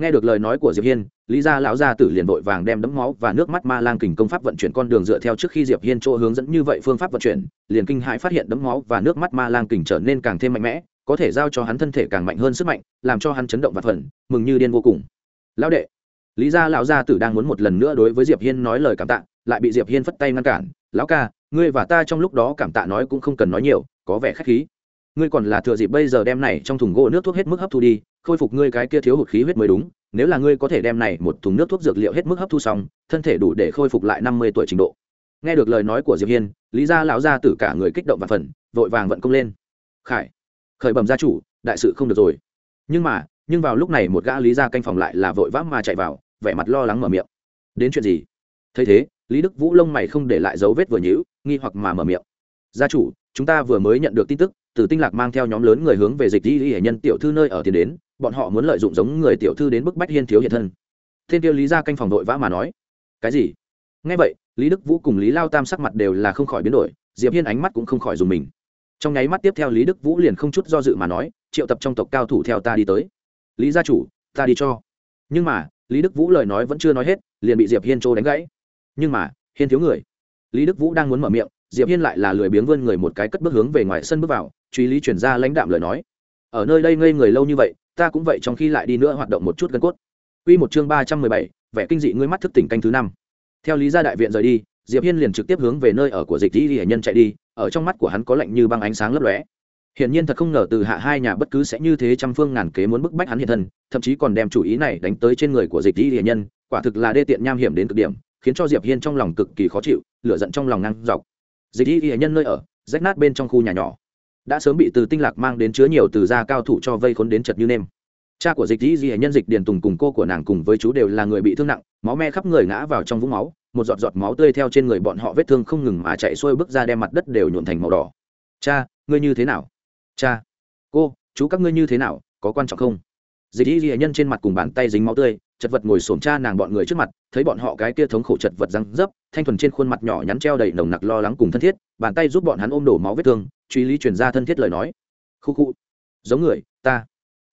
nghe được lời nói của diệp hiên, lý gia lão gia tử liền vội vàng đem đấm máu và nước mắt ma lang kình công pháp vận chuyển con đường dựa theo trước khi diệp hiên chỗ hướng dẫn như vậy phương pháp vận chuyển, liền kinh hãi phát hiện đấm máu và nước mắt ma lang kình trở nên càng thêm mạnh mẽ, có thể giao cho hắn thân thể càng mạnh hơn sức mạnh, làm cho hắn chấn động và phần mừng như điên vô cùng. Lão đệ, lý gia lão gia tử đang muốn một lần nữa đối với diệp hiên nói lời cảm tạ, lại bị diệp hiên phất tay ngăn cản. Lão ca, ngươi và ta trong lúc đó cảm tạ nói cũng không cần nói nhiều, có vẻ khách khí ngươi còn là thừa dịp bây giờ đem này trong thùng gỗ nước thuốc hết mức hấp thu đi, khôi phục ngươi cái kia thiếu hụt khí huyết mới đúng, nếu là ngươi có thể đem này một thùng nước thuốc dược liệu hết mức hấp thu xong, thân thể đủ để khôi phục lại năm mươi tuổi trình độ. Nghe được lời nói của diệp hiên, lý gia lão gia tử cả người kích động và phần vội vàng vận công lên. Khải, khởi bẩm gia chủ, đại sự không được rồi. Nhưng mà, nhưng vào lúc này một gã lý gia canh phòng lại là vội vã mà chạy vào, vẻ mặt lo lắng mở miệng. Đến chuyện gì? Thấy thế, lý đức vũ lông mày không để lại dấu vết vừa nhữ nghi hoặc mà mở miệng. Gia chủ, chúng ta vừa mới nhận được tin tức từ tinh lạc mang theo nhóm lớn người hướng về dịch di hệ nhân tiểu thư nơi ở tiền đến, bọn họ muốn lợi dụng giống người tiểu thư đến bức bách hiên thiếu hiện thân. Thiên tiêu lý gia canh phòng đội vã mà nói, cái gì? Ngay vậy, lý đức vũ cùng lý lao tam sắc mặt đều là không khỏi biến đổi, diệp hiên ánh mắt cũng không khỏi dùng mình. Trong nháy mắt tiếp theo lý đức vũ liền không chút do dự mà nói, triệu tập trong tộc cao thủ theo ta đi tới. Lý gia chủ, ta đi cho. Nhưng mà, lý đức vũ lời nói vẫn chưa nói hết, liền bị diệp hiên trô đánh gãy. Nhưng mà, hiên thiếu người. Lý đức vũ đang muốn mở miệng diệp hiên lại là lười biếng vươn người một cái cất bước hướng về ngoài sân bước vào truy lý chuyển ra lãnh đạm lời nói ở nơi đây ngây người lâu như vậy ta cũng vậy trong khi lại đi nữa hoạt động một chút gân cốt Quy một chương ba trăm mười bảy, vẻ kinh dị ngươi mắt thức tỉnh canh thứ năm. Theo lý gia đại viện rời đi, Diệp Hiên liền trực tiếp hướng về nơi ở của Dịch Tỷ nhân chạy đi, ở trong mắt của hắn có lạnh như băng ánh sáng lấp lóe. Hiển nhiên thật không ngờ từ hạ hai nhà bất cứ sẽ như thế trăm phương ngàn kế muốn bức bách hắn hiện thân, thậm chí còn đem chủ ý này đánh tới trên người của Dịch Tỷ nhân, quả thực là đê tiện nham hiểm đến cực điểm, khiến cho Diệp Hiên trong lòng cực kỳ khó chịu, lửa giận trong lòng năng dọc. Dịch Tỷ nhân nơi ở, rách nát bên trong khu nhà nhỏ, đã sớm bị từ tinh lạc mang đến chứa nhiều từ gia cao thủ cho vây khốn đến chật như nêm. Cha của dịch y y nhân dịch điền tùng cùng cô của nàng cùng với chú đều là người bị thương nặng máu me khắp người ngã vào trong vũng máu một giọt giọt máu tươi theo trên người bọn họ vết thương không ngừng mà chạy xuôi bước ra đem mặt đất đều nhuộn thành màu đỏ. Cha ngươi như thế nào? Cha cô chú các ngươi như thế nào có quan trọng không? Dịch y dĩ nhân trên mặt cùng bàn tay dính máu tươi chật vật ngồi xổm cha nàng bọn người trước mặt, thấy bọn họ cái kia thống khổ chật vật răng dấp, thanh thuần trên khuôn mặt nhỏ nhắn treo đầy nồng nặc lo lắng cùng thân thiết, bàn tay giúp bọn hắn ôm đổ máu vết thương, truy lý truyền ra thân thiết lời nói. Khu khu, giống người, ta,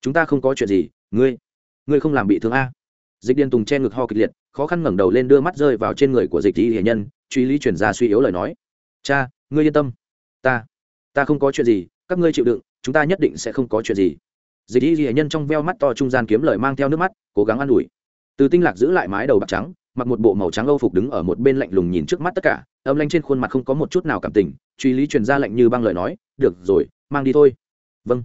chúng ta không có chuyện gì, ngươi ngươi không làm bị thương a. Dịch Điên tùng che ngực ho kịch liệt, khó khăn ngẩng đầu lên đưa mắt rơi vào trên người của dịch y hiền nhân, truy lý chuyển ra suy yếu lời nói. Cha, ngươi yên tâm, ta ta không có chuyện gì, các ngươi chịu đựng, chúng ta nhất định sẽ không có chuyện gì dịch y ghi nhân trong veo mắt to trung gian kiếm lời mang theo nước mắt, cố gắng an ủi. Từ tinh lạc giữ lại mái đầu bạc trắng, mặc một bộ màu trắng âu phục đứng ở một bên lạnh lùng nhìn trước mắt tất cả, âm lanh trên khuôn mặt không có một chút nào cảm tình, truy lý truyền ra lạnh như băng lời nói, được rồi, mang đi thôi. Vâng.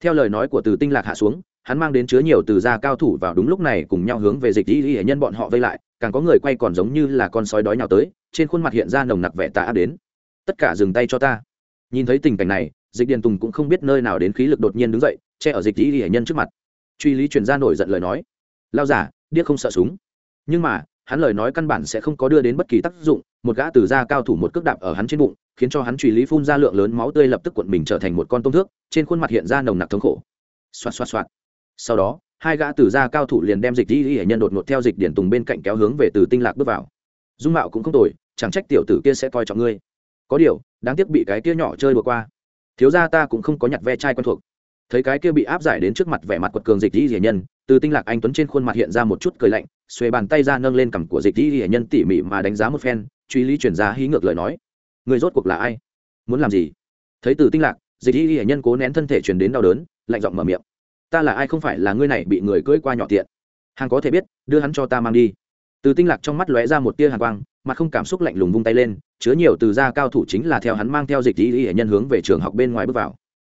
Theo lời nói của từ tinh lạc hạ xuống, hắn mang đến chứa nhiều từ gia cao thủ vào đúng lúc này cùng nhau hướng về dịch y ghi nhân bọn họ vây lại, càng có người quay còn giống như là con sói đói nhào tới, trên khuôn mặt hiện ra nồng nặc vẻ tạ đến. Tất cả dừng tay cho ta. Nhìn thấy tình cảnh này, dịch điền tùng cũng không biết nơi nào đến khí lực đột nhiên đứng dậy che ở dịch y hệ nhân trước mặt. Truy lý truyền ra nổi giận lời nói. Lao giả, điếc không sợ súng. Nhưng mà, hắn lời nói căn bản sẽ không có đưa đến bất kỳ tác dụng. Một gã từ gia cao thủ một cước đạp ở hắn trên bụng, khiến cho hắn truy lý phun ra lượng lớn máu tươi lập tức cuộn mình trở thành một con tôm thước, trên khuôn mặt hiện ra nồng nặc thống khổ. Xoạt xoạt xoạt. Sau đó, hai gã từ gia cao thủ liền đem dịch đi hệ nhân đột ngột theo dịch điển tùng bên cạnh kéo hướng về từ tinh lạc bước vào. Dung mạo cũng không tồi, chẳng trách tiểu tử kia sẽ coi trọng ngươi. Có điều, đáng tiếc bị cái kia nhỏ chơi vừa qua. Thiếu gia ta cũng không có nhặt ve chai quen thuộc thấy cái kia bị áp giải đến trước mặt vẻ mặt quật cường dịch di hệ nhân, từ tinh lạc anh tuấn trên khuôn mặt hiện ra một chút cười lạnh, xuề bàn tay ra nâng lên cằm của dịch di hệ nhân tỉ mỉ mà đánh giá một phen, truy lý chuyển giá hí ngược lời nói. Người rốt cuộc là ai? Muốn làm gì? Thấy từ tinh lạc, dịch di hệ nhân cố nén thân thể chuyển đến đau đớn, lạnh giọng mở miệng. Ta là ai không phải là ngươi này bị người cưỡi qua nhỏ tiện? Hàng có thể biết, đưa hắn cho ta mang đi. Từ tinh lạc trong mắt lóe ra một tia hàng quang, mặt không cảm xúc lạnh lùng vung tay lên, chứa nhiều từ gia cao thủ chính là theo hắn mang theo dịch ý hệ nhân hướng về trường học bên ngoài bước vào.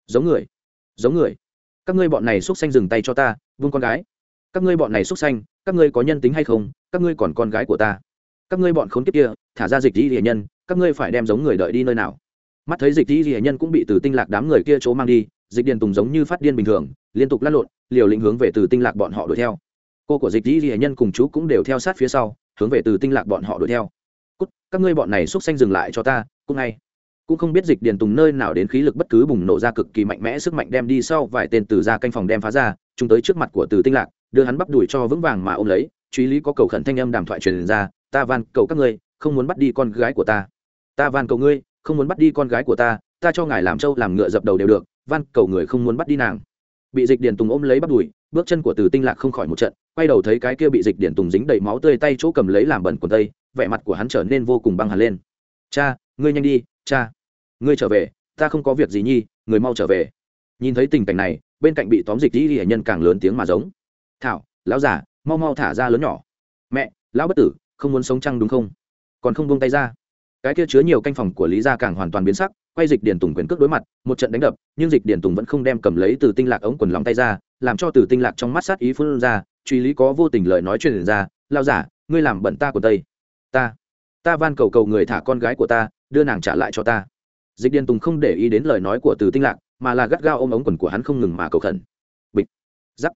Giống người giống người. Các ngươi bọn này xúc xanh dừng tay cho ta, vung con gái. Các ngươi bọn này xúc xanh các ngươi có nhân tính hay không, các ngươi còn con gái của ta. Các ngươi bọn khốn kiếp kia, thả ra dịch ý hệ nhân, các ngươi phải đem giống người đợi đi nơi nào? Mắt thấy dịch ý hệ nhân cũng bị từ tinh lạc đám người kia chỗ mang đi, dịch điền tùng giống như phát điên bình thường, liên tục lăn lộn, liều lĩnh hướng về từ tinh lạc bọn họ đuổi theo. Cô của dịch dĩ hệ nhân cùng chú cũng đều theo sát phía sau, hướng về từ tinh lạc bọn họ đuổi theo. Cút, các ngươi bọn này xúc xanh dừng lại cho ta cút ngay cũng không biết dịch điền tùng nơi nào đến khí lực bất cứ bùng nổ ra cực kỳ mạnh mẽ sức mạnh đem đi sau vài tên từ ra canh phòng đem phá ra, chúng tới trước mặt của từ tinh lạc, đưa hắn bắp đùi cho vững vàng mà ôm lấy truy lý có cầu khẩn thanh âm đàm thoại truyền ra, ta van, cầu các ngươi, không muốn bắt đi con gái của ta. Ta van, cầu ngươi, không muốn bắt đi con gái của ta ta cho ngài làm trâu, làm ngựa dập đầu đều được, van, cầu người không muốn bắt đi nàng. Bị dịch điền tùng ôm lấy bắp đùi, bước chân của từ tinh lạc không khỏi một trận, quay đầu thấy cái kia bị dịch điển tùng dính đầy máu tươi tay chỗ cầm lấy làm bẩn quần tây, vẻ mặt của hắn trở nên vô cùng băng hẳn lên. Cha, ngươi nhanh đi cha, ngươi trở về, ta không có việc gì nhi, người mau trở về. Nhìn thấy tình cảnh này, bên cạnh bị tóm dịch đi hệ nhân càng lớn tiếng mà giống. Thảo, lão giả mau mau thả ra lớn nhỏ. Mẹ, lão bất tử, không muốn sống chăng đúng không? Còn không buông tay ra. Cái kia chứa nhiều canh phòng của lý gia càng hoàn toàn biến sắc, quay dịch điển tùng quyền cước đối mặt, một trận đánh đập, nhưng dịch điển tùng vẫn không đem cầm lấy từ tinh lạc ống quần lòng tay ra, làm cho từ tinh lạc trong mắt sát ý phun ra, truy lý có vô tình lời nói truyền ra lao giả ngươi làm bận ta của tây. Ta ta van cầu cầu người thả con gái của ta đưa nàng trả lại cho ta. Dịch điền tùng không để ý đến lời nói của từ tinh lạc, mà là gắt gao ôm ống quần của hắn không ngừng mà cầu khẩn. Bịch. Giắc.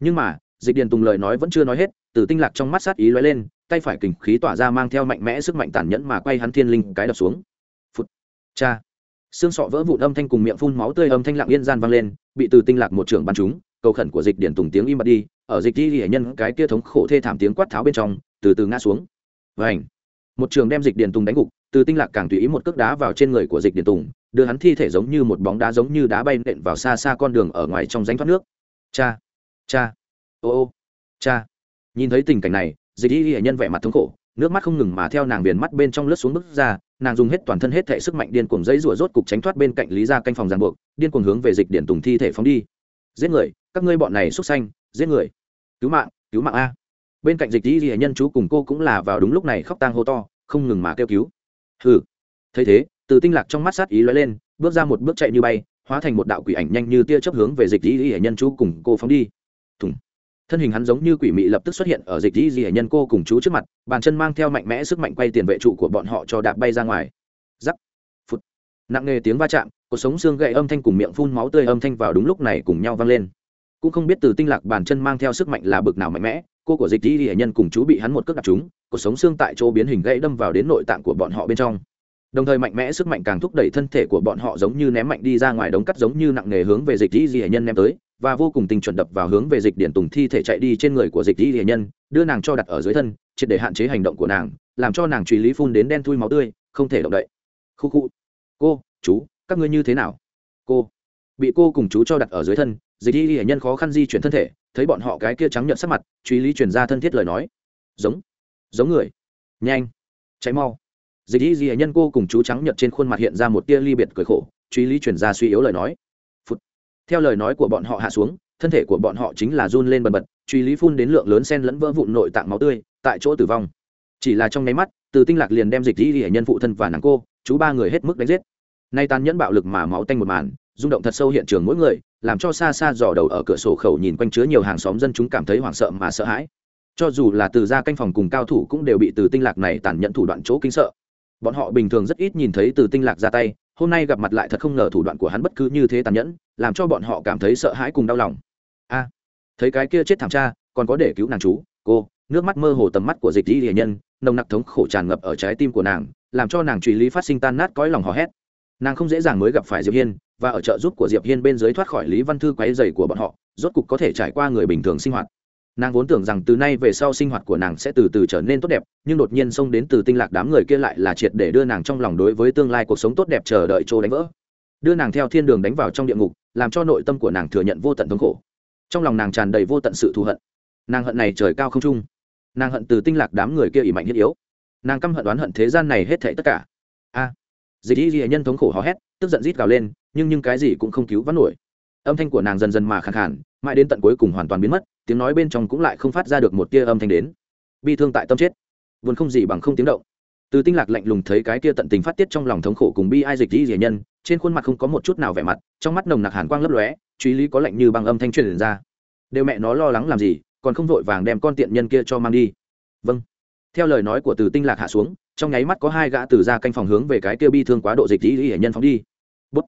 Nhưng mà, dịch điền tùng lời nói vẫn chưa nói hết, từ tinh lạc trong mắt sát ý lóe lên, tay phải kình khí tỏa ra mang theo mạnh mẽ sức mạnh tàn nhẫn mà quay hắn thiên linh cái đập xuống. Phút cha. Xương sọ vỡ vụn âm thanh cùng miệng phun máu tươi âm thanh lặng yên gian vang lên, bị từ tinh lạc một trưởng bắn chúng cầu khẩn của dịch điển tùng tiếng im bặt đi, ở dịch đi hệ nhân cái kia thống khổ thê thảm tiếng quát tháo bên trong, từ từ ngã xuống. Và ảnh một trường đem dịch điển tùng đánh gục từ tinh lạc càng tùy ý một cước đá vào trên người của dịch Điện tùng, đưa hắn thi thể giống như một bóng đá giống như đá bay nện vào xa xa con đường ở ngoài trong ránh thoát nước. Cha cha, ô ô, cha. Nhìn thấy tình cảnh này, dịch y hệ nhân vẻ mặt thống khổ, nước mắt không ngừng mà theo nàng viền mắt bên trong lướt xuống bức ra, nàng dùng hết toàn thân hết thể sức mạnh điên cuồng dãy rủa rốt cục tránh thoát bên cạnh lý ra canh phòng ràng buộc, điên cuồng hướng về dịch điện tùng thi thể phóng đi. Giết người, các ngươi bọn này xuất xanh, giết người. Cứu mạng cứu mạng a. Bên cạnh dịch dĩ nhân chú cùng cô cũng là vào đúng lúc này khóc tang hô to, không ngừng mà kêu cứu hừ. Thấy thế, từ tinh lạc trong mắt sát ý lóe lên, bước ra một bước chạy như bay, hóa thành một đạo quỷ ảnh nhanh như tia chớp hướng về dịch dĩ nhân chú cùng cô phóng đi. Thùng. Thân hình hắn giống như quỷ mị lập tức xuất hiện ở dịch dĩ nhân cô cùng chú trước mặt, bàn chân mang theo mạnh mẽ sức mạnh quay tiền vệ trụ của bọn họ cho đạp bay ra ngoài. Giắc phút nặng nề tiếng va chạm, cuộc sống xương gậy âm thanh cùng miệng phun máu tươi âm thanh vào đúng lúc này cùng nhau vang lên. Cũng không biết từ tinh lạc bàn chân mang theo sức mạnh là bực nào mạnh mẽ cô của dịch di hệ nhân cùng chú bị hắn một cước đặt chúng cuộc sống xương tại chỗ biến hình gãy đâm vào đến nội tạng của bọn họ bên trong. Đồng thời mạnh mẽ sức mạnh càng thúc đẩy thân thể của bọn họ giống như ném mạnh đi ra ngoài đống cắt giống như nặng nề hướng về dịch di hệ nhân ném tới, và vô cùng tình chuẩn đập vào hướng về dịch điện tùng thi thể chạy đi trên người của dịch di hệ nhân, đưa nàng cho đặt ở dưới thân, triệt để hạn chế hành động của nàng, làm cho nàng truy lý phun đến đen thui máu tươi, không thể động đậy. Khu khu. Cô, chú, các ngươi như thế nào? Cô. Bị cô cùng chú cho đặt ở dưới thân, dịch y hệ nhân khó khăn di chuyển thân thể thấy bọn họ cái kia trắng nhợt sắc mặt, truy lý truyền ra thân thiết lời nói. Giống giống người. Nhanh cháy mau. Dịch y hệ nhân cô cùng chú trắng nhợt trên khuôn mặt hiện ra một tia ly biệt cười khổ, truy lý truyền ra suy yếu lời nói. Phụt. theo lời nói của bọn họ hạ xuống, thân thể của bọn họ chính là run lên bần bật, truy lý phun đến lượng lớn sen lẫn vỡ vụn nội tạng máu tươi, tại chỗ tử vong. Chỉ là trong nháy mắt, từ tinh lạc liền đem dịch y hệ nhân phụ thân và nàng cô, chú ba người hết mức đánh giết. Nay tàn nhẫn bạo lực mà máu tanh một màn rung động thật sâu hiện trường mỗi người, làm cho xa xa dò đầu ở cửa sổ khẩu nhìn quanh chứa nhiều hàng xóm dân chúng cảm thấy hoảng sợ mà sợ hãi. Cho dù là từ gia canh phòng cùng cao thủ cũng đều bị từ tinh lạc này tàn nhẫn thủ đoạn chỗ kinh sợ. Bọn họ bình thường rất ít nhìn thấy từ tinh lạc ra tay, hôm nay gặp mặt lại thật không ngờ thủ đoạn của hắn bất cứ như thế tàn nhẫn, làm cho bọn họ cảm thấy sợ hãi cùng đau lòng. A, thấy cái kia chết thảm cha, còn có để cứu nàng chú, cô, nước mắt mơ hồ tầm mắt của dịch di hiền nhân, nồng nặc thống khổ tràn ngập ở trái tim của nàng, làm cho nàng truy lý phát sinh tan nát cõi lòng hò hét nàng không dễ dàng mới gặp phải diệp hiên, và ở trợ giúp của diệp hiên bên dưới thoát khỏi lý văn thư quấy dày của bọn họ, rốt cục có thể trải qua người bình thường sinh hoạt. Nàng vốn tưởng rằng từ nay về sau sinh hoạt của nàng sẽ từ từ trở nên tốt đẹp, nhưng đột nhiên xông đến từ tinh lạc đám người kia lại là triệt để đưa nàng trong lòng đối với tương lai cuộc sống tốt đẹp chờ đợi trô đánh vỡ. Đưa nàng theo thiên đường đánh vào trong địa ngục, làm cho nội tâm của nàng thừa nhận vô tận thống khổ. Trong lòng nàng tràn đầy vô tận sự thù hận. Nàng hận này trời cao không trung. Nàng hận từ tinh lạc đám người kia ỉ mạnh thiết yếu. Nàng căm hận đoán hận thế gian này hết thảy tất cả. A dịch y ghi nhân thống khổ hò hét, tức giận rít gào lên, nhưng nhưng cái gì cũng không cứu vãn nổi. Âm thanh của nàng dần dần mà khàn khàn, mãi đến tận cuối cùng hoàn toàn biến mất, tiếng nói bên trong cũng lại không phát ra được một tia âm thanh đến. Bi thương tại tâm chết. Vốn không gì bằng không tiếng động. Từ tinh lạc lạnh lùng thấy cái kia tận tình phát tiết trong lòng thống khổ cùng bi ai dịch y rỉa nhân, trên khuôn mặt không có một chút nào vẻ mặt, trong mắt nồng nặc hàn quang lấp lóe, truy lý có lạnh như bằng âm thanh truyền ra. Đều mẹ nó lo lắng làm gì, còn không vội vàng đem con tiện nhân kia cho mang đi. Vâng. Theo lời nói của từ tinh lạc hạ xuống trong nháy mắt có hai gã từ ra canh phòng hướng về cái kia bi thương quá độ dịch dĩ hệ nhân phóng đi. Bút.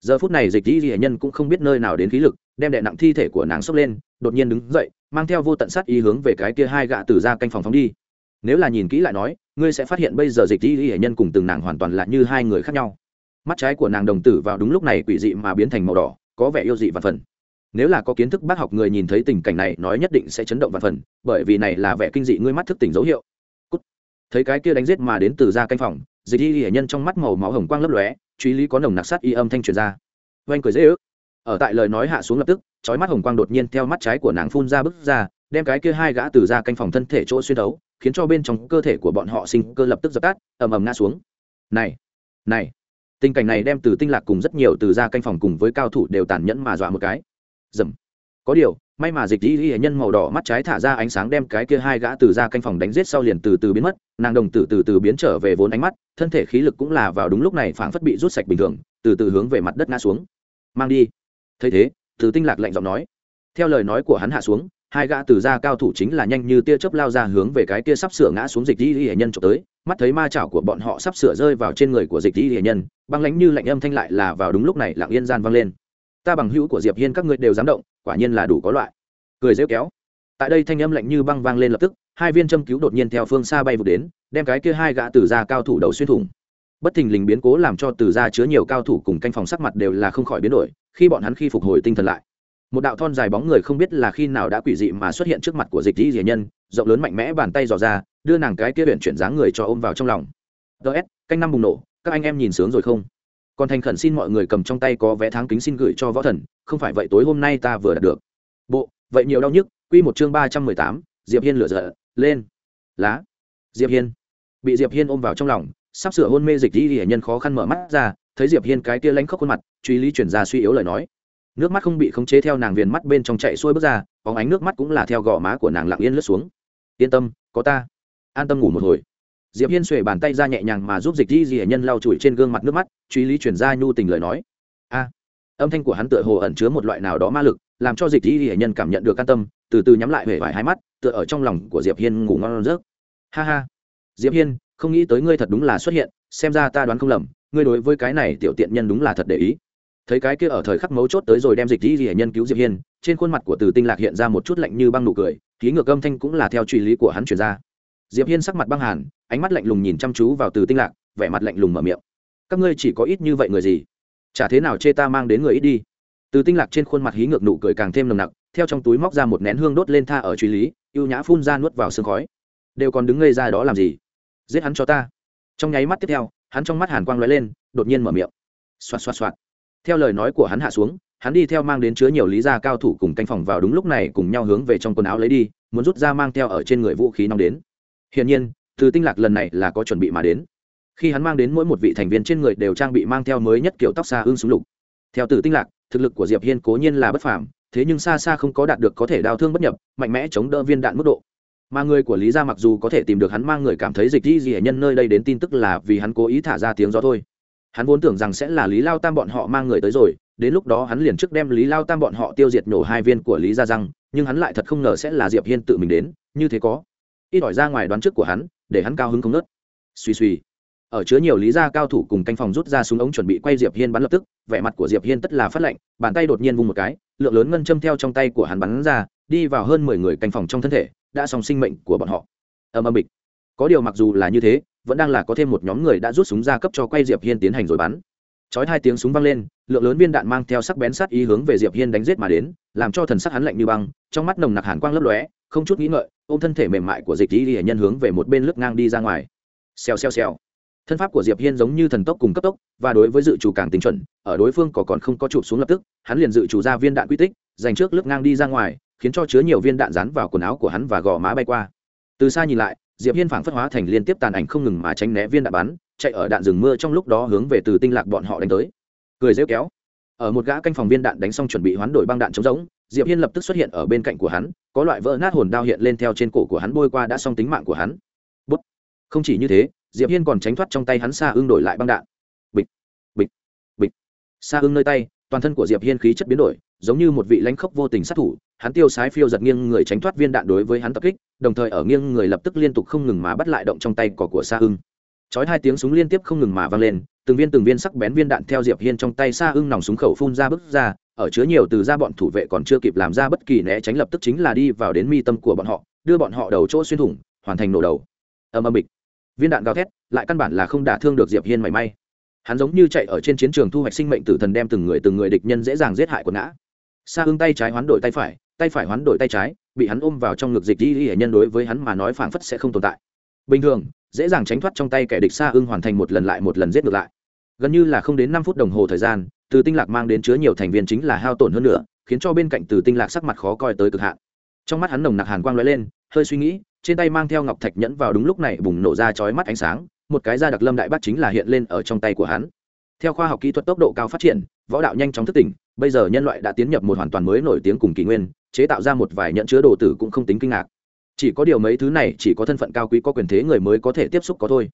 giờ phút này dịch dĩ hệ nhân cũng không biết nơi nào đến khí lực, đem đệ nặng thi thể của nàng xốc lên, đột nhiên đứng dậy, mang theo vô tận sát ý hướng về cái kia hai gã từ ra canh phòng phóng đi. Nếu là nhìn kỹ lại nói, ngươi sẽ phát hiện bây giờ dịch dĩ hệ nhân cùng từng nàng hoàn toàn là như hai người khác nhau. Mắt trái của nàng đồng tử vào đúng lúc này quỷ dị mà biến thành màu đỏ, có vẻ yêu dị và phần. Nếu là có kiến thức bác học người nhìn thấy tình cảnh này, nói nhất định sẽ chấn động và phần, bởi vì này là vẻ kinh dị, ngươi mắt thức tỉnh dấu hiệu thấy cái kia đánh giết mà đến từ ra canh phòng, dịch y hiển nhân trong mắt màu máu hồng quang lấp lóe, truy lý có nồng nặc sát y âm thanh truyền ra. Oanh cười dễ ước. Ở tại lời nói hạ xuống lập tức trói mắt hồng quang đột nhiên theo mắt trái của nàng phun ra bức ra, đem cái kia hai gã từ ra canh phòng thân thể chỗ xuyên đấu, khiến cho bên trong cơ thể của bọn họ sinh cơ lập tức dập tắt, ầm ầm ngã xuống. Này này, tình cảnh này đem từ tinh lạc cùng rất nhiều từ ra canh phòng cùng với cao thủ đều tàn nhẫn mà dọa một cái. Dầm có điều, may mà dịch y hệ nhân màu đỏ mắt trái thả ra ánh sáng đem cái kia hai gã từ ra canh phòng đánh giết sau liền từ từ biến mất, nàng đồng tử từ từ biến trở về vốn ánh mắt, thân thể khí lực cũng là vào đúng lúc này phảng phất bị rút sạch bình thường, từ từ hướng về mặt đất ngã xuống. Mang đi. Thấy thế, từ tinh lạc lạnh giọng nói. Theo lời nói của hắn hạ xuống, hai gã từ ra cao thủ chính là nhanh như tia chớp lao ra hướng về cái kia sắp sửa ngã xuống dịch y hệ nhân trộm tới, mắt thấy ma chảo của bọn họ sắp sửa rơi vào trên người của dịch y hệ nhân, băng lánh như lạnh âm thanh lại là vào đúng lúc này lặng yên gian vang lên. Ta bằng hữu của diệp hiên các ngươi đều dám động quả nhiên là đủ có loại. Cười rêu kéo. Tại đây thanh âm lạnh như băng vang lên lập tức, hai viên châm cứu đột nhiên theo phương xa bay vụt đến, đem cái kia hai gã từ ra cao thủ đầu xuyên thủng. Bất thình lình biến cố làm cho từ ra chứa nhiều cao thủ cùng canh phòng sắc mặt đều là không khỏi biến đổi, khi bọn hắn khi phục hồi tinh thần lại, một đạo thon dài bóng người không biết là khi nào đã quỷ dị mà xuất hiện trước mặt của dịch dĩ dĩ nhân, rộng lớn mạnh mẽ bàn tay dò ra, đưa nàng cái kia huyện chuyển dáng người cho ôm vào trong lòng. Ts canh năm bùng nổ, các anh em nhìn sướng rồi không? Còn thành khẩn xin mọi người cầm trong tay có vé tháng kính xin gửi cho võ thần, không phải vậy tối hôm nay ta vừa đạt được. Bộ, vậy nhiều đau nhức, quy một chương ba trăm mười tám, diệp hiên lửa dở lên. Lá. Diệp hiên. Bị diệp hiên ôm vào trong lòng, sắp sửa hôn mê dịch đi hệ nhân khó khăn mở mắt ra, thấy diệp hiên cái kia lánh khóc khuôn mặt, truy lý chuyển ra suy yếu lời nói. Nước mắt không bị khống chế theo nàng viền mắt bên trong chạy xuôi bước ra, bóng ánh nước mắt cũng là theo gò má của nàng lặng yên lướt xuống. Yên tâm, có ta. An tâm ngủ một hồi diệp hiên xuề bàn tay ra nhẹ nhàng mà giúp dịch di di nhân lau chùi trên gương mặt nước mắt, truy lý chuyển ra nhu tình lời nói. A. Âm thanh của hắn tựa hồ ẩn chứa một loại nào đó ma lực, làm cho dịch di di nhân cảm nhận được an tâm, từ từ nhắm lại huệ vải hai mắt, tựa ở trong lòng của diệp hiên ngủ ngon rớt ha ha. Diệp hiên, không nghĩ tới ngươi thật đúng là xuất hiện, xem ra ta đoán không lầm, ngươi đối với cái này tiểu tiện nhân đúng là thật để ý. Thấy cái kia ở thời khắc mấu chốt tới rồi đem dịch di di nhân cứu diệp hiên, trên khuôn mặt của từ tinh lạc hiện ra một chút lạnh như băng nụ cười, ký ngược âm thanh cũng là theo truy lý của hắn truyền ra. Diệp hiên sắc mặt băng hàn ánh mắt lạnh lùng nhìn chăm chú vào từ tinh lạc, vẻ mặt lạnh lùng mở miệng. Các ngươi chỉ có ít như vậy người gì? Chả thế nào chê ta mang đến người ít đi? Từ tinh lạc trên khuôn mặt hí ngược nụ cười càng thêm nồng nặc, theo trong túi móc ra một nén hương đốt lên tha ở truy lý, ưu nhã phun ra nuốt vào sương khói. Đều còn đứng ngây ra đó làm gì? Giết hắn cho ta. Trong nháy mắt tiếp theo, hắn trong mắt hàn quang lóe lên, đột nhiên mở miệng. Xoạt xoạt xoạt. Theo lời nói của hắn hạ xuống, hắn đi theo mang đến chứa nhiều lý gia cao thủ cùng canh phòng vào đúng lúc này cùng nhau hướng về trong quần áo lấy đi, muốn rút ra mang theo ở trên người vũ khí nóng đến. Hiển nhiên từ tinh lạc lần này là có chuẩn bị mà đến. Khi hắn mang đến mỗi một vị thành viên trên người đều trang bị mang theo mới nhất kiểu tóc xa ương súng lục. Theo từ tinh lạc, thực lực của diệp hiên cố nhiên là bất phàm, thế nhưng xa xa không có đạt được có thể đau thương bất nhập, mạnh mẽ chống đỡ viên đạn mức độ. Mà người của lý gia mặc dù có thể tìm được hắn mang người cảm thấy dịch di di nhân nơi đây đến tin tức là vì hắn cố ý thả ra tiếng gió thôi. Hắn vốn tưởng rằng sẽ là lý lao tam bọn họ mang người tới rồi, đến lúc đó hắn liền trước đem lý lao tam bọn họ tiêu diệt nổ hai viên của lý gia răng, nhưng hắn lại thật không ngờ sẽ là diệp hiên tự mình đến, như thế có. Ít ỏi ra ngoài đoán trước của hắn để hắn cao hứng không nớt. Suy suy ở chứa nhiều lý gia cao thủ cùng canh phòng rút ra súng ống chuẩn bị quay diệp hiên bắn lập tức, vẻ mặt của diệp hiên tất là phát lệnh bàn tay đột nhiên vung một cái, lượng lớn ngân châm theo trong tay của hắn bắn ra, đi vào hơn mười người canh phòng trong thân thể, đã xong sinh mệnh của bọn họ. Ầm ầm bịch. Có điều mặc dù là như thế, vẫn đang là có thêm một nhóm người đã rút súng ra cấp cho quay diệp hiên tiến hành rồi bắn chói hai tiếng súng vang lên, lượng lớn viên đạn mang theo sắc bén sát ý hướng về diệp hiên đánh giết mà đến, làm cho thần sắc hắn lạnh như băng, trong mắt nồng nặc hàn quang lấp lóe, không chút nghĩ ngợi, ôm thân thể mềm mại của dịch y nhân hướng về một bên lướt ngang đi ra ngoài. Xèo xèo xèo. Thân pháp của diệp hiên giống như thần tốc cùng cấp tốc, và đối với dự chủ càng tinh chuẩn, ở đối phương có còn không có chụp xuống lập tức, hắn liền dự chủ ra viên đạn quy tích, dành trước lướt ngang đi ra ngoài, khiến cho chứa nhiều viên đạn rán vào quần áo của hắn và gò má bay qua. Từ xa nhìn lại, diệp hiên phảng phất hóa thành liên tiếp tàn ảnh không ngừng mà tránh né viên đạn bắn chạy ở đạn rừng mưa trong lúc đó hướng về từ tinh lạc bọn họ đánh tới. Cười rêu kéo. Ở một gã canh phòng viên đạn đánh xong chuẩn bị hoán đổi băng đạn chống giống diệp hiên lập tức xuất hiện ở bên cạnh của hắn, có loại vỡ nát hồn đao hiện lên theo trên cổ của hắn bôi qua đã xong tính mạng của hắn. Bút. không chỉ như thế, diệp hiên còn tránh thoát trong tay hắn xa ương đổi lại băng đạn. Bịch. Bịch. Bịch. Xa ương nơi tay, toàn thân của diệp hiên khí chất biến đổi, giống như một vị lãnh khốc vô tình sát thủ, hắn tiêu sái phiêu giật nghiêng người tránh thoát viên đạn đối với hắn tập kích, đồng thời ở nghiêng người lập tức liên tục không ngừng mà bắt lại động trong tay cỏ của xa ưng chói hai tiếng súng liên tiếp không ngừng mà vang lên, từng viên từng viên sắc bén viên đạn theo diệp hiên trong tay xa ưng nòng súng khẩu phun ra bức ra, ở chứa nhiều từ ra bọn thủ vệ còn chưa kịp làm ra bất kỳ né tránh lập tức chính là đi vào đến mi tâm của bọn họ, đưa bọn họ đầu chỗ xuyên thủng, hoàn thành nổ đầu. Ầm ầm bịch. Viên đạn gào thét, lại căn bản là không đả thương được diệp hiên mảy may. Hắn giống như chạy ở trên chiến trường thu hoạch sinh mệnh tử thần đem từng người từng người địch nhân dễ dàng giết hại của ngã. Sa ưng tay trái hoán đổi tay phải tay phải hoán đổi tay trái, bị hắn ôm vào trong ngực dịch đi hệ nhân đối với hắn mà nói phảng phất sẽ không tồn tại. Bình thường dễ dàng tránh thoát trong tay kẻ địch xa ưng hoàn thành một lần lại một lần giết ngược lại. Gần như là không đến năm phút đồng hồ thời gian, từ tinh lạc mang đến chứa nhiều thành viên chính là hao tổn hơn nữa, khiến cho bên cạnh từ tinh lạc sắc mặt khó coi tới cực hạn. Trong mắt hắn nồng nặc hàn quang lóe lên, hơi suy nghĩ, trên tay mang theo ngọc thạch nhẫn vào đúng lúc này bùng nổ ra chói mắt ánh sáng, một cái da đặc lâm đại bác chính là hiện lên ở trong tay của hắn. Theo khoa học kỹ thuật tốc độ cao phát triển, võ đạo nhanh chóng thức tỉnh, bây giờ nhân loại đã tiến nhập một hoàn toàn mới nổi tiếng cùng kỷ nguyên, chế tạo ra một vài nhận chứa đồ tử cũng không tính kinh ngạc chỉ có điều mấy thứ này chỉ có thân phận cao quý có quyền thế người mới có thể tiếp xúc có thôi.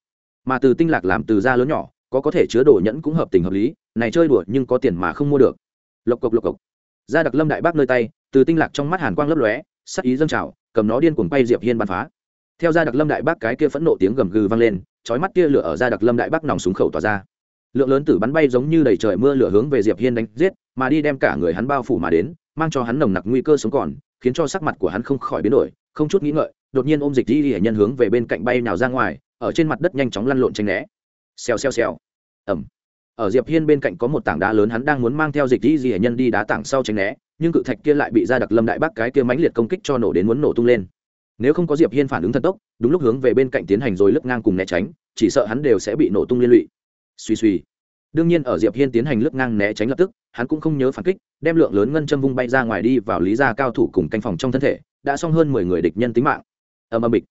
Mà từ tinh lạc làm từ da lớn nhỏ, có có thể chứa đồ nhẫn cũng hợp tình hợp lý, này chơi đùa nhưng có tiền mà không mua được. Lộc cộc lộc cộc. Ra đặc lâm đại bác nơi tay, từ tinh lạc trong mắt hàn quang lấp lóe, sắc ý dâng trào, cầm nó điên cuồng bay diệp hiên bắn phá. Theo ra đặc lâm đại bác cái kia phẫn nộ tiếng gầm gừ vang lên, chói mắt kia lửa ở ra đặc lâm đại bác nòng súng khẩu tỏa ra. Lượng lớn tử bắn bay giống như đầy trời mưa lửa hướng về diệp hiên đánh giết, mà đi đem cả người hắn bao phủ mà đến, mang cho hắn nồng nặc nguy cơ sống còn, khiến cho sắc mặt của hắn không khỏi biến đổi không chút nghĩ ngợi, đột nhiên ôm dịch di hiển nhân hướng về bên cạnh bay nào ra ngoài, ở trên mặt đất nhanh chóng lăn lộn tranh né. Xèo xèo xèo. Ẩm ở diệp hiên bên cạnh có một tảng đá lớn hắn đang muốn mang theo dịch di hiển nhân đi đá tảng sau tranh né, nhưng cự thạch kia lại bị ra đặc lâm đại bác cái kia mãnh liệt công kích cho nổ đến muốn nổ tung lên. Nếu không có diệp hiên phản ứng thần tốc, đúng lúc hướng về bên cạnh tiến hành rồi lướt ngang cùng né tránh, chỉ sợ hắn đều sẽ bị nổ tung liên lụy. Suy suy đương nhiên ở diệp hiên tiến hành lướt ngang né tránh lập tức hắn cũng không nhớ phản kích đem lượng lớn ngân châm vung bay ra ngoài đi vào lý gia cao thủ cùng canh phòng trong thân thể đã xong hơn mười người địch nhân tính mạng. Ầm ầm bịch.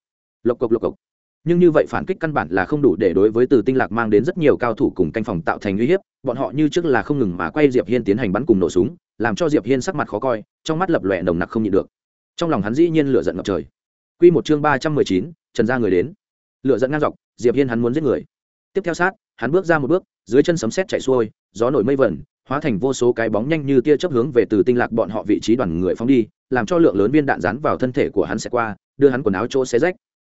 Lộc cộc lộc cộc. Nhưng như vậy phản kích căn bản là không đủ để đối với từ tinh lạc mang đến rất nhiều cao thủ cùng canh phòng tạo thành uy hiếp bọn họ như trước là không ngừng mà quay diệp hiên tiến hành bắn cùng nổ súng làm cho diệp hiên sắc mặt khó coi trong mắt lập lòe nồng nặc không nhịn được. Trong lòng hắn dĩ nhiên lửa giận ngập trời. Quy một chương ba trăm mười chín, trần gia người đến. Lửa giận ngang dọc diệp hiên hắn muốn giết người. Tiếp theo sát hắn bước ra một bước, dưới chân sấm sét chạy xuôi, gió nổi mây vẩn, hóa thành vô số cái bóng nhanh như tia chớp hướng về từ tinh lạc bọn họ vị trí đoàn người phóng đi, làm cho lượng lớn viên đạn rán vào thân thể của hắn sẽ qua, đưa hắn quần áo chỗ xé rách.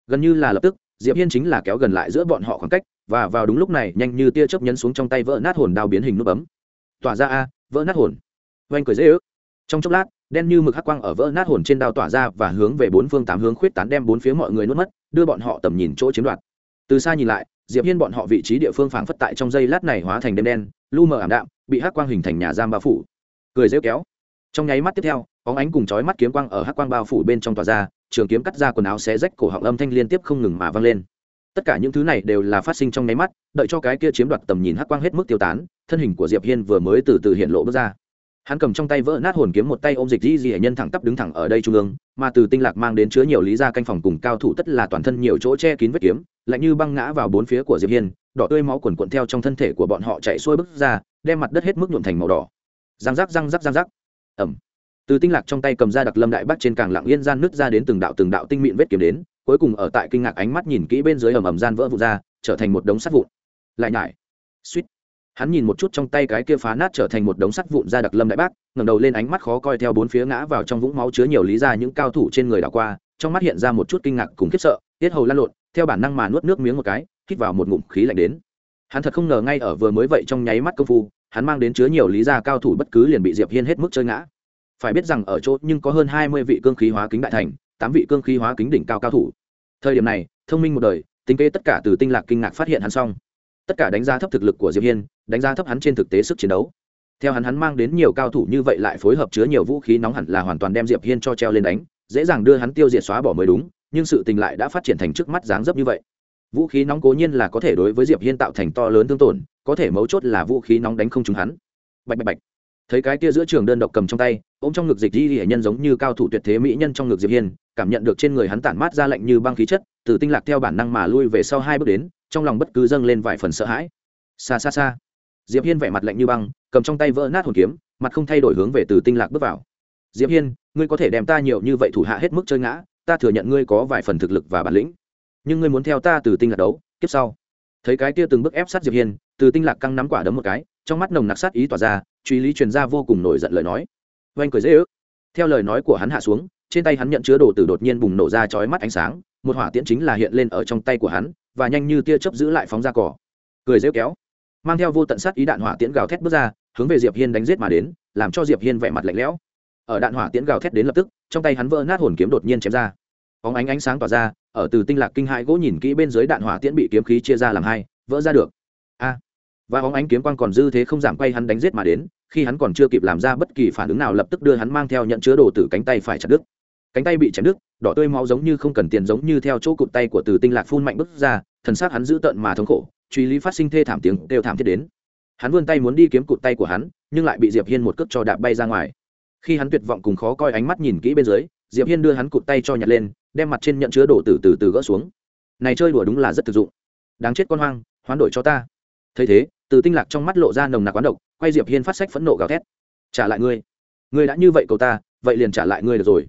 Gần như là lập tức, diệp hiên chính là kéo gần lại giữa bọn họ khoảng cách, và vào đúng lúc này, nhanh như tia chớp nhấn xuống trong tay vỡ nát hồn đao biến hình nút bấm. Tỏa ra a, vỡ nát hồn. Oanh cười dễ ước. Trong chốc lát, đen như mực hắc quang ở vỡ nát hồn trên đao tỏa ra và hướng về bốn phương tám hướng khuyết tán đem bốn phía mọi người nuốt mất, đưa bọn họ tầm nhìn chỗ chiếm đoạt. Từ xa nhìn lại diệp hiên bọn họ vị trí địa phương phảng phất tại trong giây lát này hóa thành đêm đen, lu mờ ảm đạm, bị hắc quang hình thành nhà giam bao phủ. Cười rêu kéo. Trong nháy mắt tiếp theo có ánh cùng chói mắt kiếm quang ở hắc quang bao phủ bên trong tòa ra, trường kiếm cắt ra quần áo xé rách cổ họng âm thanh liên tiếp không ngừng mà vang lên. Tất cả những thứ này đều là phát sinh trong nháy mắt, đợi cho cái kia chiếm đoạt tầm nhìn hắc quang hết mức tiêu tán, thân hình của diệp hiên vừa mới từ từ hiện lộ bước ra hắn cầm trong tay vỡ nát hồn kiếm một tay ôm dịch di di hệ nhân thẳng tắp đứng thẳng ở đây trung ương, mà từ tinh lạc mang đến chứa nhiều lý ra canh phòng cùng cao thủ tất là toàn thân nhiều chỗ che kín vết kiếm, lạnh như băng ngã vào bốn phía của diệp hiên, đỏ tươi máu quần cuộn theo trong thân thể của bọn họ chạy xuôi bước ra, đem mặt đất hết mức nhuộm thành màu đỏ. Răng rắc răng rắc răng rắc ẩm từ tinh lạc trong tay cầm ra đặc lâm đại bắc trên càng lặng yên gian nứt ra đến từng đạo từng đạo tinh mịn vết kiếm đến, cuối cùng ở tại kinh ngạc ánh mắt nhìn kỹ bên dưới ầm ầm gian vỡ vụn ra, trở thành một đống sắt vụn. Lại nhải. Suýt hắn nhìn một chút trong tay cái kia phá nát trở thành một đống sắt vụn ra đặc lâm đại bác, ngẩng đầu lên ánh mắt khó coi theo bốn phía ngã vào trong vũng máu chứa nhiều lý ra những cao thủ trên người đảo qua, trong mắt hiện ra một chút kinh ngạc cùng khiếp sợ, tiết hầu lan lộn, theo bản năng mà nuốt nước miếng một cái, hít vào một ngụm khí lạnh đến. Hắn thật không ngờ ngay ở vừa mới vậy trong nháy mắt công phu, hắn mang đến chứa nhiều lý gia cao thủ bất cứ liền bị diệp hiên hết mức chơi ngã. Phải biết rằng ở chỗ nhưng có hơn hai mươi vị cương khí hóa kính đại thành, tám vị cương khí hóa kính đỉnh cao cao thủ. Thời điểm này, thông minh một đời, tính kế tất cả từ tinh lạc kinh ngạc phát hiện hắn xong tất cả đánh giá thấp thực lực của diệp hiên, đánh giá thấp hắn trên thực tế sức chiến đấu. Theo hắn hắn mang đến nhiều cao thủ như vậy lại phối hợp chứa nhiều vũ khí nóng hẳn là hoàn toàn đem diệp hiên cho treo lên đánh, dễ dàng đưa hắn tiêu diệt xóa bỏ mới đúng, nhưng sự tình lại đã phát triển thành trước mắt dáng dấp như vậy. Vũ khí nóng cố nhiên là có thể đối với diệp hiên tạo thành to lớn thương tổn, có thể mấu chốt là vũ khí nóng đánh không trúng hắn. Bạch bạch bạch. Thấy cái kia giữa trường đơn độc cầm trong tay, ôm trong ngực dịch di hệ nhân giống như cao thủ tuyệt thế mỹ nhân trong ngực diệp hiên, cảm nhận được trên người hắn tản mát ra lạnh như băng khí chất, từ tinh lạc theo bản năng mà lui về sau hai bước đến trong lòng bất cứ dâng lên vài phần sợ hãi. Xa xa xa, diệp hiên vẻ mặt lạnh như băng, cầm trong tay vỡ nát hồn kiếm, mặt không thay đổi hướng về từ tinh lạc bước vào. Diệp hiên, ngươi có thể đem ta nhiều như vậy thủ hạ hết mức chơi ngã, ta thừa nhận ngươi có vài phần thực lực và bản lĩnh. Nhưng ngươi muốn theo ta từ tinh lạc đấu kiếp sau. Thấy cái kia từng bước ép sát diệp hiên, từ tinh lạc căng nắm quả đấm một cái, trong mắt nồng nặc sát ý tỏa ra, truy lý truyền ra vô cùng nổi giận lời nói. Oanh cười dễ ước. Theo lời nói của hắn hạ xuống, trên tay hắn nhận chứa đồ từ đột nhiên bùng nổ ra chói mắt ánh sáng, một hỏa tiễn chính là hiện lên ở trong tay của hắn và nhanh như tia chớp giữ lại phóng ra cỏ. Cười rêu kéo, mang theo vô tận sát ý đạn hỏa tiễn gào thét bước ra, hướng về diệp hiên đánh giết mà đến, làm cho diệp hiên vẻ mặt lạnh lẽo. Ở đạn hỏa tiễn gào thét đến lập tức, trong tay hắn vỡ nát hồn kiếm đột nhiên chém ra. Bóng ánh ánh sáng tỏa ra, ở từ tinh lạc kinh hãi gỗ nhìn kỹ bên dưới đạn hỏa tiễn bị kiếm khí chia ra làm hai, vỡ ra được. A! Và bóng ánh kiếm quang còn dư thế không giảm quay hắn đánh giết mà đến, khi hắn còn chưa kịp làm ra bất kỳ phản ứng nào lập tức đưa hắn mang theo nhận chứa đồ từ cánh tay phải chặt đứt cánh tay bị chém đứt, đỏ tươi máu giống như không cần tiền giống như theo chỗ cụt tay của từ tinh lạc phun mạnh bứt ra, thần xác hắn giữ tợn mà thống khổ, truy lý phát sinh thê thảm tiếng đều thảm thiết đến. Hắn vươn tay muốn đi kiếm cụt tay của hắn, nhưng lại bị diệp hiên một cước cho đạp bay ra ngoài. Khi hắn tuyệt vọng cùng khó coi ánh mắt nhìn kỹ bên dưới, diệp hiên đưa hắn cụt tay cho nhặt lên, đem mặt trên nhận chứa đổ từ từ từ gỡ xuống. Này chơi đùa đúng là rất thực dụng. Đáng chết con hoang, hoán đổi cho ta. Thấy thế, từ tinh lạc trong mắt lộ ra nồng nặc quán độc, quay diệp hiên phát sách phẫn nộ gào thét. Trả lại ngươi. Ngươi đã như vậy cầu ta, vậy liền trả lại ngươi được rồi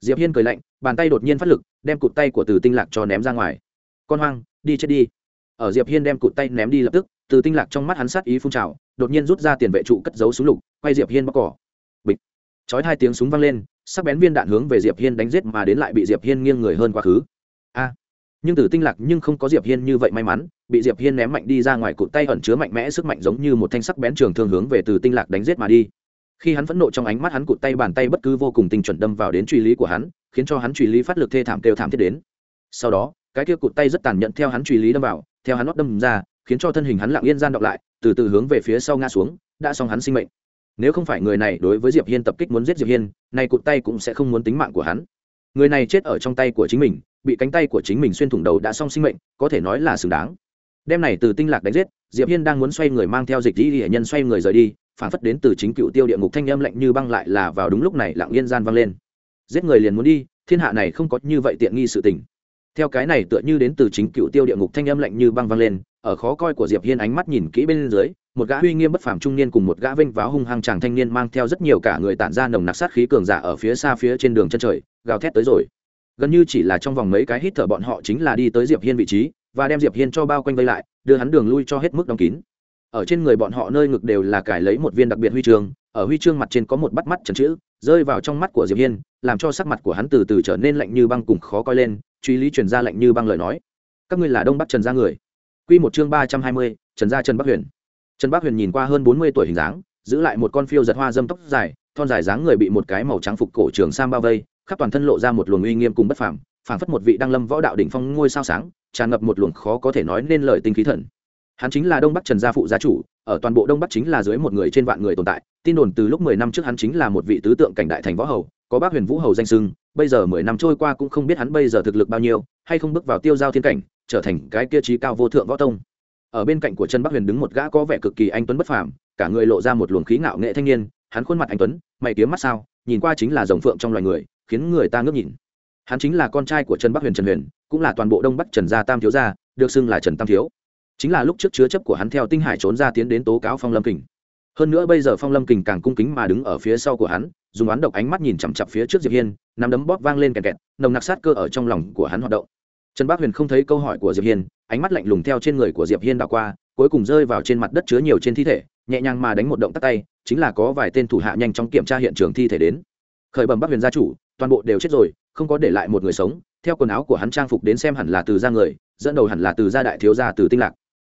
diệp hiên cười lạnh, bàn tay đột nhiên phát lực, đem cụt tay của từ tinh lạc cho ném ra ngoài. Con hoang, đi chết đi. Ở diệp hiên đem cụt tay ném đi lập tức, từ tinh lạc trong mắt hắn sát ý phun trào, đột nhiên rút ra tiền vệ trụ cất giấu súng lục, quay diệp hiên bóc cỏ. Bịch. Chói hai tiếng súng vang lên, sắc bén viên đạn hướng về diệp hiên đánh giết mà đến lại bị diệp hiên nghiêng người hơn quá khứ. A. Nhưng từ tinh lạc nhưng không có diệp hiên như vậy may mắn, bị diệp hiên ném mạnh đi ra ngoài cụt tay ẩn chứa mạnh mẽ sức mạnh giống như một thanh sắc bén trường thương hướng về từ tinh lạc đánh giết mà đi khi hắn phẫn nộ trong ánh mắt hắn cụt tay bàn tay bất cứ vô cùng tinh chuẩn đâm vào đến truy lý của hắn, khiến cho hắn truy lý phát lực thê thảm kêu thảm thiết đến. Sau đó, cái kia cụt tay rất tàn nhẫn theo hắn truy lý đâm vào, theo hắn nót đâm ra, khiến cho thân hình hắn lặng yên gian đọc lại, từ từ hướng về phía sau ngã xuống, đã xong hắn sinh mệnh. Nếu không phải người này đối với diệp hiên tập kích muốn giết diệp hiên, nay cụt tay cũng sẽ không muốn tính mạng của hắn. Người này chết ở trong tay của chính mình, bị cánh tay của chính mình xuyên thủng đầu đã xong sinh mệnh, có thể nói là xứng đáng. Đem này từ tinh lạc đánh giết, diệp hiên đang muốn xoay người mang theo dịch di hệ nhân xoay người rời đi phản phất đến từ chính cựu tiêu địa ngục thanh âm lạnh như băng lại là vào đúng lúc này lặng yên gian vang lên. Giết người liền muốn đi, thiên hạ này không có như vậy tiện nghi sự tình. Theo cái này tựa như đến từ chính cựu tiêu địa ngục thanh âm lạnh như băng vang lên, ở khó coi của diệp hiên ánh mắt nhìn kỹ bên dưới, một gã uy nghiêm bất phàm trung niên cùng một gã vinh váo hung hăng chàng thanh niên mang theo rất nhiều cả người tản ra nồng nặc sát khí cường giả ở phía xa phía trên đường chân trời, gào thét tới rồi. Gần như chỉ là trong vòng mấy cái hít thở bọn họ chính là đi tới diệp hiên vị trí, và đem diệp hiên cho bao quanh vây lại, đưa hắn đường lui cho hết mức đóng kín ở trên người bọn họ nơi ngực đều là cải lấy một viên đặc biệt huy chương ở huy chương mặt trên có một bắt mắt trần chữ rơi vào trong mắt của diệp hiên làm cho sắc mặt của hắn từ từ trở nên lạnh như băng cùng khó coi lên truy lý truyền ra lạnh như băng lời nói. Các ngươi là đông bắc trần gia người. Quy một chương ba trăm hai mươi, trần gia trần bắc huyền. Trần bắc huyền nhìn qua hơn bốn mươi tuổi hình dáng giữ lại một con phiêu giật hoa dâm tóc dài thon dài dáng người bị một cái màu trắng phục cổ trường sam bao vây khắp toàn thân lộ ra một luồng uy nghiêm cùng bất phàm phảng phất một vị đăng lâm võ đạo đỉnh phong ngôi sao sáng tràn ngập một luồng khó có thể nói nên lời tinh khí thần hắn chính là đông bắc trần gia phụ gia chủ, ở toàn bộ đông bắc chính là dưới một người trên vạn người tồn tại. Tin đồn từ lúc mười năm trước hắn chính là một vị tứ tượng cảnh đại thành võ hầu, có bác huyền vũ hầu danh sưng bây giờ mười năm trôi qua cũng không biết hắn bây giờ thực lực bao nhiêu, hay không bước vào tiêu giao thiên cảnh, trở thành cái kia trí cao vô thượng võ tông. Ở bên cạnh của trần bắc huyền đứng một gã có vẻ cực kỳ anh tuấn bất phàm, cả người lộ ra một luồng khí ngạo nghệ thanh niên, hắn khuôn mặt anh tuấn, mày kiếm mắt sao, nhìn qua chính là dòng phượng trong loài người, khiến người ta ngước nhìn. Hắn chính là con trai của trần bắc huyền trần huyền, cũng là toàn bộ đông bắc trần gia tam thiếu gia, được xưng là trần tam thiếu chính là lúc trước chứa chấp của hắn theo tinh hải trốn ra tiến đến tố cáo phong lâm kình. Hơn nữa bây giờ phong lâm kình càng cung kính mà đứng ở phía sau của hắn, dùng oán độc ánh mắt nhìn chằm chặp phía trước diệp hiên, nắm đấm bóp vang lên kẹt kẹt, nồng nặc sát cơ ở trong lòng của hắn hoạt động. Trần bác huyền không thấy câu hỏi của diệp hiên, ánh mắt lạnh lùng theo trên người của diệp hiên đảo qua, cuối cùng rơi vào trên mặt đất chứa nhiều trên thi thể, nhẹ nhàng mà đánh một động tắt tay, chính là có vài tên thủ hạ nhanh chóng kiểm tra hiện trường thi thể đến. Khởi bẩm bắc huyền gia chủ, toàn bộ đều chết rồi, không có để lại một người sống, theo quần áo của hắn trang phục đến xem hẳn là từ gia người, dẫn đầu hẳn là từ gia đại thiếu gia từ tinh lạc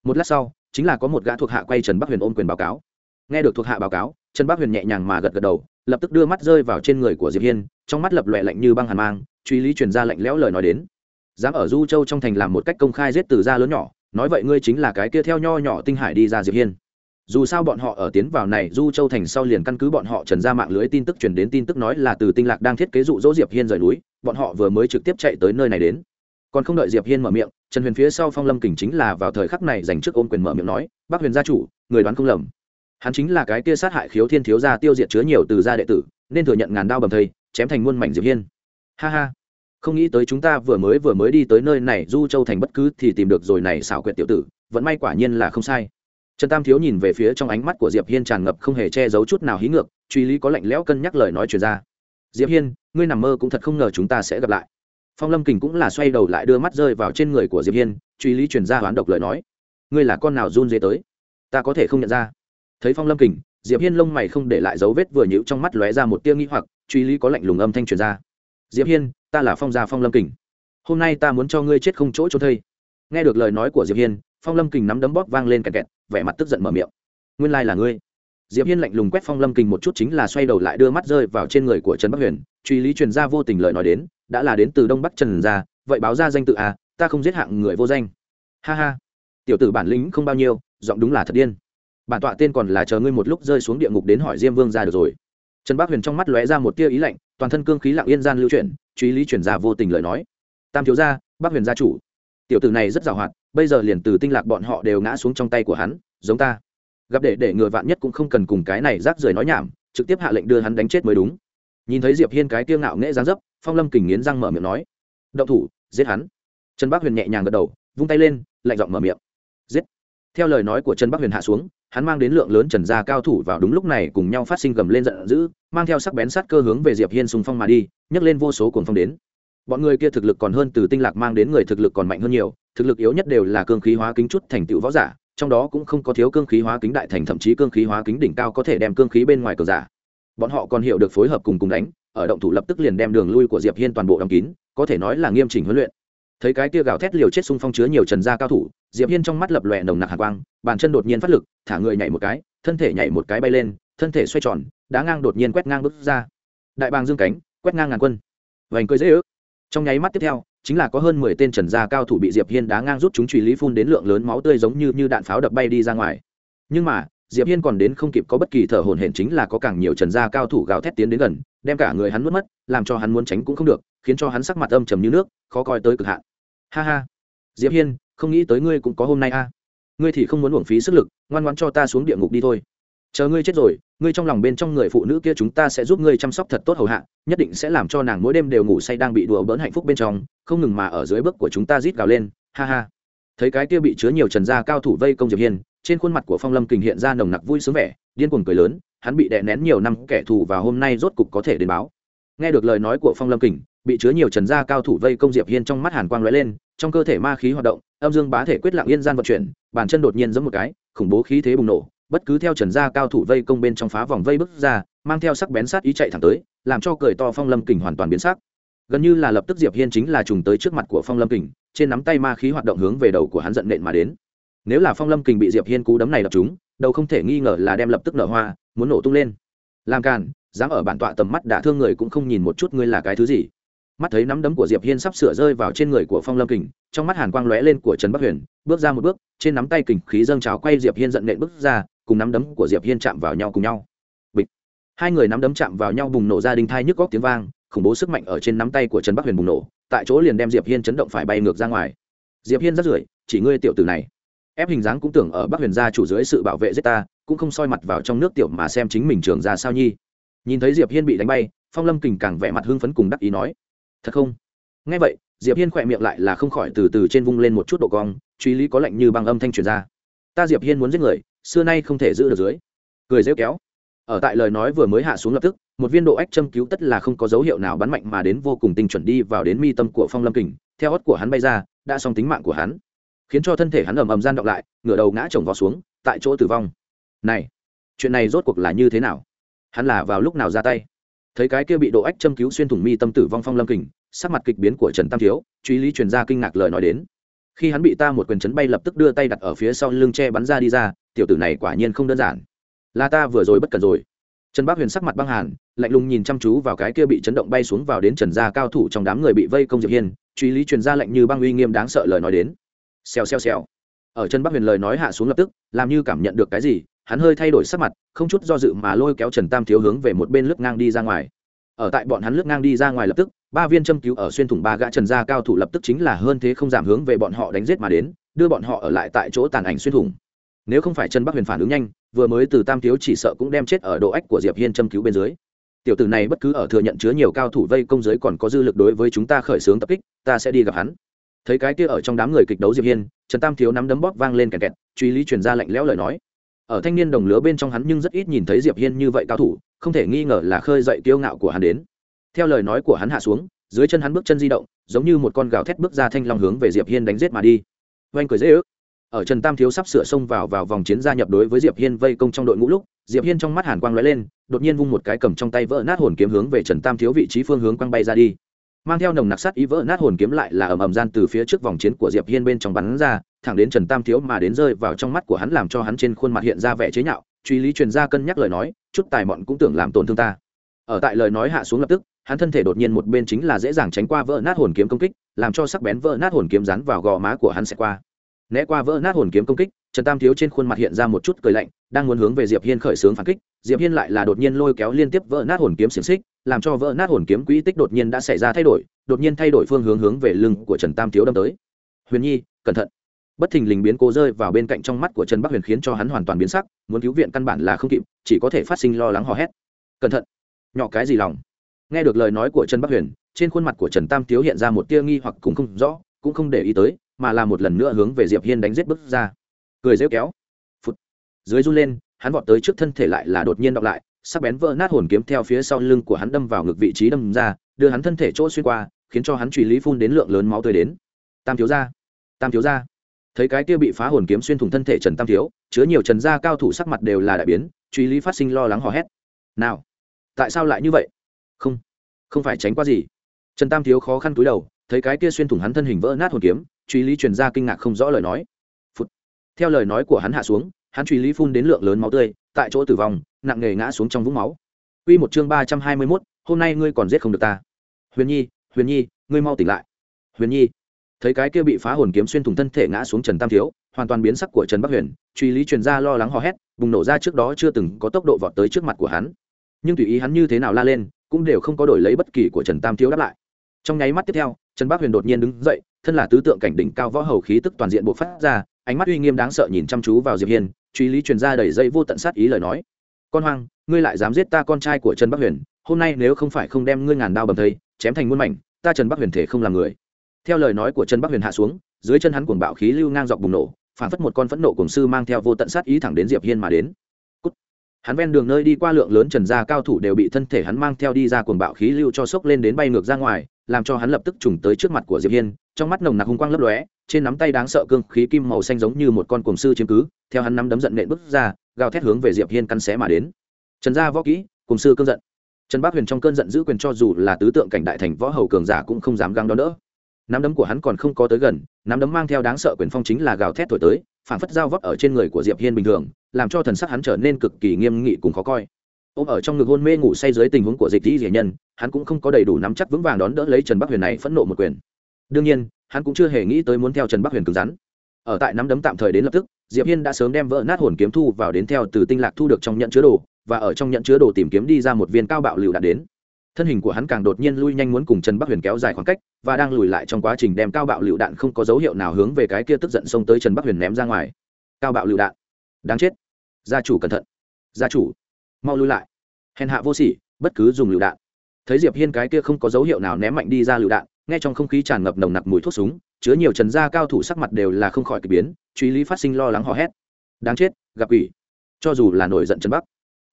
một lát sau, chính là có một gã thuộc hạ quay trần bắc huyền ôm quyền báo cáo. Nghe được thuộc hạ báo cáo, trần bắc huyền nhẹ nhàng mà gật gật đầu, lập tức đưa mắt rơi vào trên người của diệp hiên, trong mắt lập loẹ lạnh như băng hàn mang, truy lý truyền ra lạnh lẽo lời nói đến. Dám ở du châu trong thành làm một cách công khai giết từ gia lớn nhỏ, nói vậy ngươi chính là cái kia theo nho nhỏ tinh hải đi ra diệp hiên. Dù sao bọn họ ở tiến vào này du châu thành sau liền căn cứ bọn họ trần ra mạng lưới tin tức truyền đến tin tức nói là từ tinh lạc đang thiết kế dụ dỗ diệp hiên rời núi, bọn họ vừa mới trực tiếp chạy tới nơi này đến còn không đợi diệp hiên mở miệng, trần huyền phía sau phong lâm kình chính là vào thời khắc này dành trước ôm quyền mở miệng nói, bác huyền gia chủ, người đoán không lầm. Hắn chính là cái kia sát hại khiếu thiên thiếu gia tiêu diệt chứa nhiều từ gia đệ tử, nên thừa nhận ngàn đao bầm thây, chém thành muôn mảnh diệp hiên. Ha ha. Không nghĩ tới chúng ta vừa mới vừa mới đi tới nơi này, du châu thành bất cứ thì tìm được rồi này xảo quyệt tiểu tử vẫn may quả nhiên là không sai. Trần tam thiếu nhìn về phía trong ánh mắt của diệp hiên tràn ngập không hề che giấu chút nào hí ngược, truy lý có lạnh lẽo cân nhắc lời nói truyền ra. Diệp hiên, ngươi nằm mơ cũng thật không ngờ chúng ta sẽ gặp lại phong lâm kình cũng là xoay đầu lại đưa mắt rơi vào trên người của diệp hiên, truy lý truyền ra hoán độc lời nói. Ngươi là con nào run dế tới? Ta có thể không nhận ra. Thấy phong lâm kình, diệp hiên lông mày không để lại dấu vết vừa nhíu trong mắt lóe ra một tia nghi hoặc, truy lý có lạnh lùng âm thanh truyền ra. Diệp hiên, ta là phong gia phong lâm kình. Hôm nay ta muốn cho ngươi chết không chỗ trốn thây. Nghe được lời nói của diệp hiên, phong lâm kình nắm đấm bóp vang lên kẹt kẹt, vẻ mặt tức giận mở miệng. Nguyên lai là ngươi. Diệp hiên lạnh lùng quét phong lâm kình một chút chính là xoay đầu lại đưa mắt rơi vào trên người của trần bắc huyền, truy lý truyền ra vô tình lời nói đến đã là đến từ đông bắc trần gia, vậy báo ra danh tự à ta không giết hạng người vô danh. Ha ha. Tiểu tử bản lĩnh không bao nhiêu, giọng đúng là thật điên. Bản tọa tên còn là chờ ngươi một lúc rơi xuống địa ngục đến hỏi diêm vương ra được rồi. Trần bác huyền trong mắt lóe ra một tia ý lạnh, toàn thân cương khí lặng yên gian lưu chuyển, truy lý chuyển ra vô tình lời nói. Tam thiếu gia bác huyền gia chủ. Tiểu tử này rất giàu hoạt, bây giờ liền từ tinh lạc bọn họ đều ngã xuống trong tay của hắn, giống ta. Gặp để để người vạn nhất cũng không cần cùng cái này rác rưởi nói nhảm, trực tiếp hạ lệnh đưa hắn đánh chết mới đúng. Nhìn thấy diệp hiên cái kiêng ngạo nghễ dáng dấp phong lâm kình nghiến răng mở miệng nói, động thủ, giết hắn. Trần Bắc huyền nhẹ nhàng gật đầu, vung tay lên, lạnh giọng mở miệng, giết. Theo lời nói của trần bắc huyền hạ xuống, hắn mang đến lượng lớn trần gia cao thủ vào đúng lúc này cùng nhau phát sinh gầm lên giận dữ, mang theo sắc bén sát cơ hướng về diệp hiên xung phong mà đi, nhấc lên vô số cuồng phong đến. Bọn người kia thực lực còn hơn từ tinh lạc mang đến người thực lực còn mạnh hơn nhiều, thực lực yếu nhất đều là cương khí hóa kính chút thành tựu võ giả, trong đó cũng không có thiếu cương khí hóa kính đại thành thậm chí cương khí hóa kính đỉnh cao có thể đem cương khí bên ngoài cờ giả. Bọn họ còn hiểu được phối hợp cùng cùng đánh ở động thủ lập tức liền đem đường lui của diệp hiên toàn bộ đóng kín, có thể nói là nghiêm chỉnh huấn luyện. Thấy cái tia gào thét liều chết xung phong chứa nhiều trần gia cao thủ, diệp hiên trong mắt lập lòe nồng nặc hạ quang, bàn chân đột nhiên phát lực, thả người nhảy một cái, thân thể nhảy một cái bay lên, thân thể xoay tròn, đá ngang đột nhiên quét ngang bước ra. Đại bàng dương cánh, quét ngang ngàn quân. Vành cười dễ ước. Trong nháy mắt tiếp theo, chính là có hơn mười tên trần gia cao thủ bị diệp hiên đá ngang rút chúng truy lý phun đến lượng lớn máu tươi giống như như đạn pháo đập bay đi ra ngoài. Nhưng mà diệp hiên còn đến không kịp có bất kỳ thở hổn hển chính là có càng nhiều trần gia cao thủ gào thét tiến đến gần, đem cả người hắn nuốt mất, làm cho hắn muốn tránh cũng không được, khiến cho hắn sắc mặt âm trầm như nước, khó coi tới cực hạn. Ha ha. Diệp hiên, không nghĩ tới ngươi cũng có hôm nay a. Ngươi thì không muốn uổng phí sức lực, ngoan ngoãn cho ta xuống địa ngục đi thôi. Chờ ngươi chết rồi, ngươi trong lòng bên trong người phụ nữ kia chúng ta sẽ giúp ngươi chăm sóc thật tốt hầu hạ, nhất định sẽ làm cho nàng mỗi đêm đều ngủ say đang bị đùa bỡn hạnh phúc bên trong, không ngừng mà ở dưới bước của chúng ta rít gào lên. Ha ha. Thấy cái kia bị chứa nhiều trần gia cao thủ vây công diệp hiên trên khuôn mặt của phong lâm kình hiện ra nồng nặc vui sướng vẻ, điên cuồng cười lớn, hắn bị đè nén nhiều năm, kẻ thù và hôm nay rốt cục có thể đến báo. Nghe được lời nói của phong lâm kình, bị chứa nhiều trần gia cao thủ vây công diệp hiên trong mắt hàn quang lóe lên, trong cơ thể ma khí hoạt động, âm dương bá thể quyết lặng yên gian vận chuyển, bàn chân đột nhiên giống một cái, khủng bố khí thế bùng nổ, bất cứ theo trần gia cao thủ vây công bên trong phá vòng vây bước ra, mang theo sắc bén sát ý chạy thẳng tới, làm cho cười to phong lâm kình hoàn toàn biến sắc. Gần như là lập tức diệp hiên chính là trùng tới trước mặt của phong lâm kình, trên nắm tay ma khí hoạt động hướng về đầu của hắn giận nện mà đến nếu là phong lâm kình bị diệp hiên cú đấm này đập chúng đầu không thể nghi ngờ là đem lập tức nở hoa, muốn nổ tung lên. Làm càn dám ở bản tọa tầm mắt đả thương người cũng không nhìn một chút ngươi là cái thứ gì. Mắt thấy nắm đấm của diệp hiên sắp sửa rơi vào trên người của phong lâm kình, trong mắt hàn quang lóe lên của trần bắc huyền, bước ra một bước, trên nắm tay kình khí dâng trào quay diệp hiên giận nện bước ra, cùng nắm đấm của diệp hiên chạm vào nhau cùng nhau. Bịch. Hai người nắm đấm chạm vào nhau bùng nổ ra đinh thai nhức góc tiếng vang, khủng bố sức mạnh ở trên nắm tay của trần bắc huyền bùng nổ, tại chỗ liền đem diệp hiên chấn động phải bay ngược ra ngoài. Diệp hiên rất rưởi chỉ ngươi tiểu tử này ép hình dáng cũng tưởng ở bắc huyền gia chủ dưới sự bảo vệ giết ta, cũng không soi mặt vào trong nước tiểu mà xem chính mình trường ra sao nhi. Nhìn thấy diệp hiên bị đánh bay, phong lâm kình càng vẻ mặt hưng phấn cùng đắc ý nói, thật không? Nghe vậy, diệp hiên khỏe miệng lại là không khỏi từ từ trên vung lên một chút độ cong, truy lý có lệnh như băng âm thanh truyền ra. Ta diệp hiên muốn giết người, xưa nay không thể giữ được dưới. Cười rêu kéo. Ở tại lời nói vừa mới hạ xuống lập tức, một viên độ ách châm cứu tất là không có dấu hiệu nào bắn mạnh mà đến vô cùng tinh chuẩn đi vào đến mi tâm của phong lâm kình, theo hót của hắn bay ra, đã xong tính mạng của hắn khiến cho thân thể hắn ầm ầm gian động lại, ngửa đầu ngã chồng vào xuống, tại chỗ tử vong. Này, chuyện này rốt cuộc là như thế nào? Hắn là vào lúc nào ra tay? Thấy cái kia bị độ ách châm cứu xuyên thủng mi tâm tử vong phong lâm kình, sắc mặt kịch biến của trần tam thiếu, truy lý truyền ra kinh ngạc lời nói đến. Khi hắn bị ta một quyền chấn bay lập tức đưa tay đặt ở phía sau lưng che bắn ra đi ra, tiểu tử này quả nhiên không đơn giản. Là ta vừa rồi bất cần rồi. Trần bác huyền sắc mặt băng hàn, lạnh lùng nhìn chăm chú vào cái kia bị chấn động bay xuống vào đến trần gia cao thủ trong đám người bị vây công diệp hiên, truy lý truyền ra lệnh như băng uy nghiêm đáng sợ lời nói đến xèo xèo xèo. Ở chân Bắc huyền lời nói hạ xuống lập tức, làm như cảm nhận được cái gì, hắn hơi thay đổi sắc mặt, không chút do dự mà lôi kéo trần tam thiếu hướng về một bên lướt ngang đi ra ngoài. Ở tại bọn hắn lướt ngang đi ra ngoài lập tức, ba viên châm cứu ở xuyên thủng ba gã trần gia cao thủ lập tức chính là hơn thế không giảm hướng về bọn họ đánh giết mà đến, đưa bọn họ ở lại tại chỗ tàn ảnh xuyên thủng. Nếu không phải trần bắc huyền phản ứng nhanh, vừa mới từ tam thiếu chỉ sợ cũng đem chết ở độ ách của diệp hiên châm cứu bên dưới. Tiểu tử này bất cứ ở thừa nhận chứa nhiều cao thủ vây công giới còn có dư lực đối với chúng ta khởi xướng tập kích, ta sẽ đi gặp hắn thấy cái kia ở trong đám người kịch đấu diệp hiên trần tam thiếu nắm đấm bóp vang lên kẹt kẹt truy lý truyền ra lạnh lẽo lời nói ở thanh niên đồng lứa bên trong hắn nhưng rất ít nhìn thấy diệp hiên như vậy cao thủ không thể nghi ngờ là khơi dậy kiêu ngạo của hắn đến theo lời nói của hắn hạ xuống dưới chân hắn bước chân di động giống như một con gào thét bước ra thanh long hướng về diệp hiên đánh giết mà đi oanh cười dễ ước ở trần tam thiếu sắp sửa xông vào vào vòng chiến gia nhập đối với diệp hiên vây công trong đội ngũ lúc diệp hiên trong mắt hàn quang lóe lên đột nhiên vung một cái cầm trong tay vỡ nát hồn kiếm hướng về trần tam thiếu vị trí phương hướng quăng bay ra đi mang theo nồng nặc sát ý vỡ nát hồn kiếm lại là ầm ầm gian từ phía trước vòng chiến của diệp hiên bên trong bắn ra, thẳng đến trần tam thiếu mà đến rơi vào trong mắt của hắn làm cho hắn trên khuôn mặt hiện ra vẻ chế nhạo. Truy lý truyền ra cân nhắc lời nói, chút tài mọn cũng tưởng làm tổn thương ta. Ở tại lời nói hạ xuống lập tức, hắn thân thể đột nhiên một bên chính là dễ dàng tránh qua vỡ nát hồn kiếm công kích, làm cho sắc bén vỡ nát hồn kiếm rắn vào gò má của hắn sẽ qua. Né qua vỡ nát hồn kiếm công kích, trần tam thiếu trên khuôn mặt hiện ra một chút cười lạnh, đang muốn hướng về diệp hiên khởi sướng phản kích diệp hiên lại là đột nhiên lôi kéo liên tiếp vỡ nát hồn kiếm xiềng xích, làm cho vỡ nát hồn kiếm quỹ tích đột nhiên đã xảy ra thay đổi, đột nhiên thay đổi phương hướng hướng về lưng của trần tam thiếu đâm tới. Huyền nhi, cẩn thận. Bất thình lình biến cố rơi vào bên cạnh trong mắt của trần bắc huyền khiến cho hắn hoàn toàn biến sắc, muốn cứu viện căn bản là không kịp, chỉ có thể phát sinh lo lắng hò hét. Cẩn thận, nhỏ cái gì lòng? Nghe được lời nói của trần bắc huyền, trên khuôn mặt của trần tam thiếu hiện ra một tia nghi hoặc cũng không rõ, cũng không để ý tới, mà là một lần nữa hướng về diệp hiên đánh giết bước ra. Cười rêu kéo. Phút dưới run lên hắn vọt tới trước thân thể lại là đột nhiên đọc lại, sắc bén vỡ nát hồn kiếm theo phía sau lưng của hắn đâm vào ngực vị trí đâm ra, đưa hắn thân thể chỗ xuyên qua, khiến cho hắn truy lý phun đến lượng lớn máu tươi đến. Tam thiếu gia, tam thiếu gia. Thấy cái kia bị phá hồn kiếm xuyên thủng thân thể trần tam thiếu, chứa nhiều trần gia cao thủ sắc mặt đều là đại biến, truy lý phát sinh lo lắng hò hét. Nào, tại sao lại như vậy? Không không phải tránh qua gì. Trần tam thiếu khó khăn túi đầu, thấy cái kia xuyên thủng hắn thân hình vỡ nát hồn kiếm, truy lý truyền ra kinh ngạc không rõ lời nói. Phụt. theo lời nói của hắn hạ xuống hắn truy lý phun đến lượng lớn máu tươi tại chỗ tử vong nặng nề ngã xuống trong vũng máu Quy một chương ba trăm hai mươi 321, hôm nay ngươi còn giết không được ta. Huyền Nhi, Huyền Nhi, ngươi mau tỉnh lại. Huyền Nhi. Thấy cái kia bị phá hồn kiếm xuyên thủng thân thể ngã xuống Trần Tam thiếu, hoàn toàn biến sắc của Trần Bắc Huyền, truy lý truyền ra lo lắng hò hét, bùng nổ ra trước đó chưa từng có tốc độ vọt tới trước mặt của hắn. Nhưng tùy ý hắn như thế nào la lên, cũng đều không có đổi lấy bất kỳ của Trần Tam thiếu đáp lại. Trong nháy mắt tiếp theo, Trần Bắc Huyền đột nhiên đứng dậy, thân là tứ tượng cảnh đỉnh cao võ hầu khí tức toàn diện bộc phát ra, ánh mắt uy nghiêm đáng sợ nhìn chăm chú vào Diệp Hiên, truy lý truyền ra đầy dây vô tận sát ý lời nói. Con hoang, ngươi lại dám giết ta con trai của trần bắc huyền, hôm nay nếu không phải không đem ngươi ngàn đao bầm thây, chém thành muôn mảnh, ta trần bắc huyền thể không làm người. Theo lời nói của trần bắc huyền hạ xuống, dưới chân hắn cuồng bạo khí lưu ngang dọc bùng nổ, phản phất một con phẫn nộ cùng sư mang theo vô tận sát ý thẳng đến diệp hiên mà đến. Cút. hắn ven đường nơi đi qua lượng lớn trần gia cao thủ đều bị thân thể hắn mang theo đi ra cuồng bạo khí lưu cho sốc lên đến bay ngược ra ngoài, làm cho hắn lập tức trùng tới trước mặt của diệp hiên, trong mắt nồng nặc hung quang lấp lóe trên nắm tay đáng sợ cương khí kim màu xanh giống như một con cuồng sư chiếm cứ, theo hắn nắm đấm giận nện bước ra, gào thét hướng về diệp hiên căn xé mà đến. Trần gia võ kỹ, cuồng sư cơn giận. Trần bác huyền trong cơn giận giữ quyền cho dù là tứ tượng cảnh đại thành võ hầu cường giả cũng không dám găng đón đỡ. Nắm đấm của hắn còn không có tới gần, nắm đấm mang theo đáng sợ quyền phong chính là gào thét thổi tới, phản phất dao vấp ở trên người của diệp hiên bình thường, làm cho thần sắc hắn trở nên cực kỳ nghiêm nghị cùng khó coi. Ôm ở trong ngực hôn mê ngủ say dưới tình huống của dịch dĩ dĩ nhân, hắn cũng không có đầy đủ nắm chắc vững vàng đón đỡ lấy trần bắc huyền này phẫn nộ một quyền. Đương nhiên hắn cũng chưa hề nghĩ tới muốn theo trần bắc huyền cứng rắn. Ở tại nắm đấm tạm thời đến lập tức, diệp hiên đã sớm đem vỡ nát hồn kiếm thu vào đến theo từ tinh lạc thu được trong nhận chứa đồ, và ở trong nhận chứa đồ tìm kiếm đi ra một viên cao bạo lựu đạn đến. Thân hình của hắn càng đột nhiên lui nhanh muốn cùng trần bắc huyền kéo dài khoảng cách, và đang lùi lại trong quá trình đem cao bạo lựu đạn không có dấu hiệu nào hướng về cái kia tức giận xông tới trần bắc huyền ném ra ngoài. Cao bạo lựu đạn. Đáng chết. Gia chủ cẩn thận. Gia chủ. Mau lui lại. Hèn hạ vô sỉ, bất cứ dùng lựu đạn. Thấy diệp hiên cái kia không có dấu hiệu nào ném mạnh đi ra lựu đạn nghe trong không khí tràn ngập nồng nặc mùi thuốc súng, chứa nhiều trần gia cao thủ sắc mặt đều là không khỏi kỳ biến, truy lý phát sinh lo lắng hò hét. Đáng chết, gặp ủy cho dù là nổi giận trần bắc,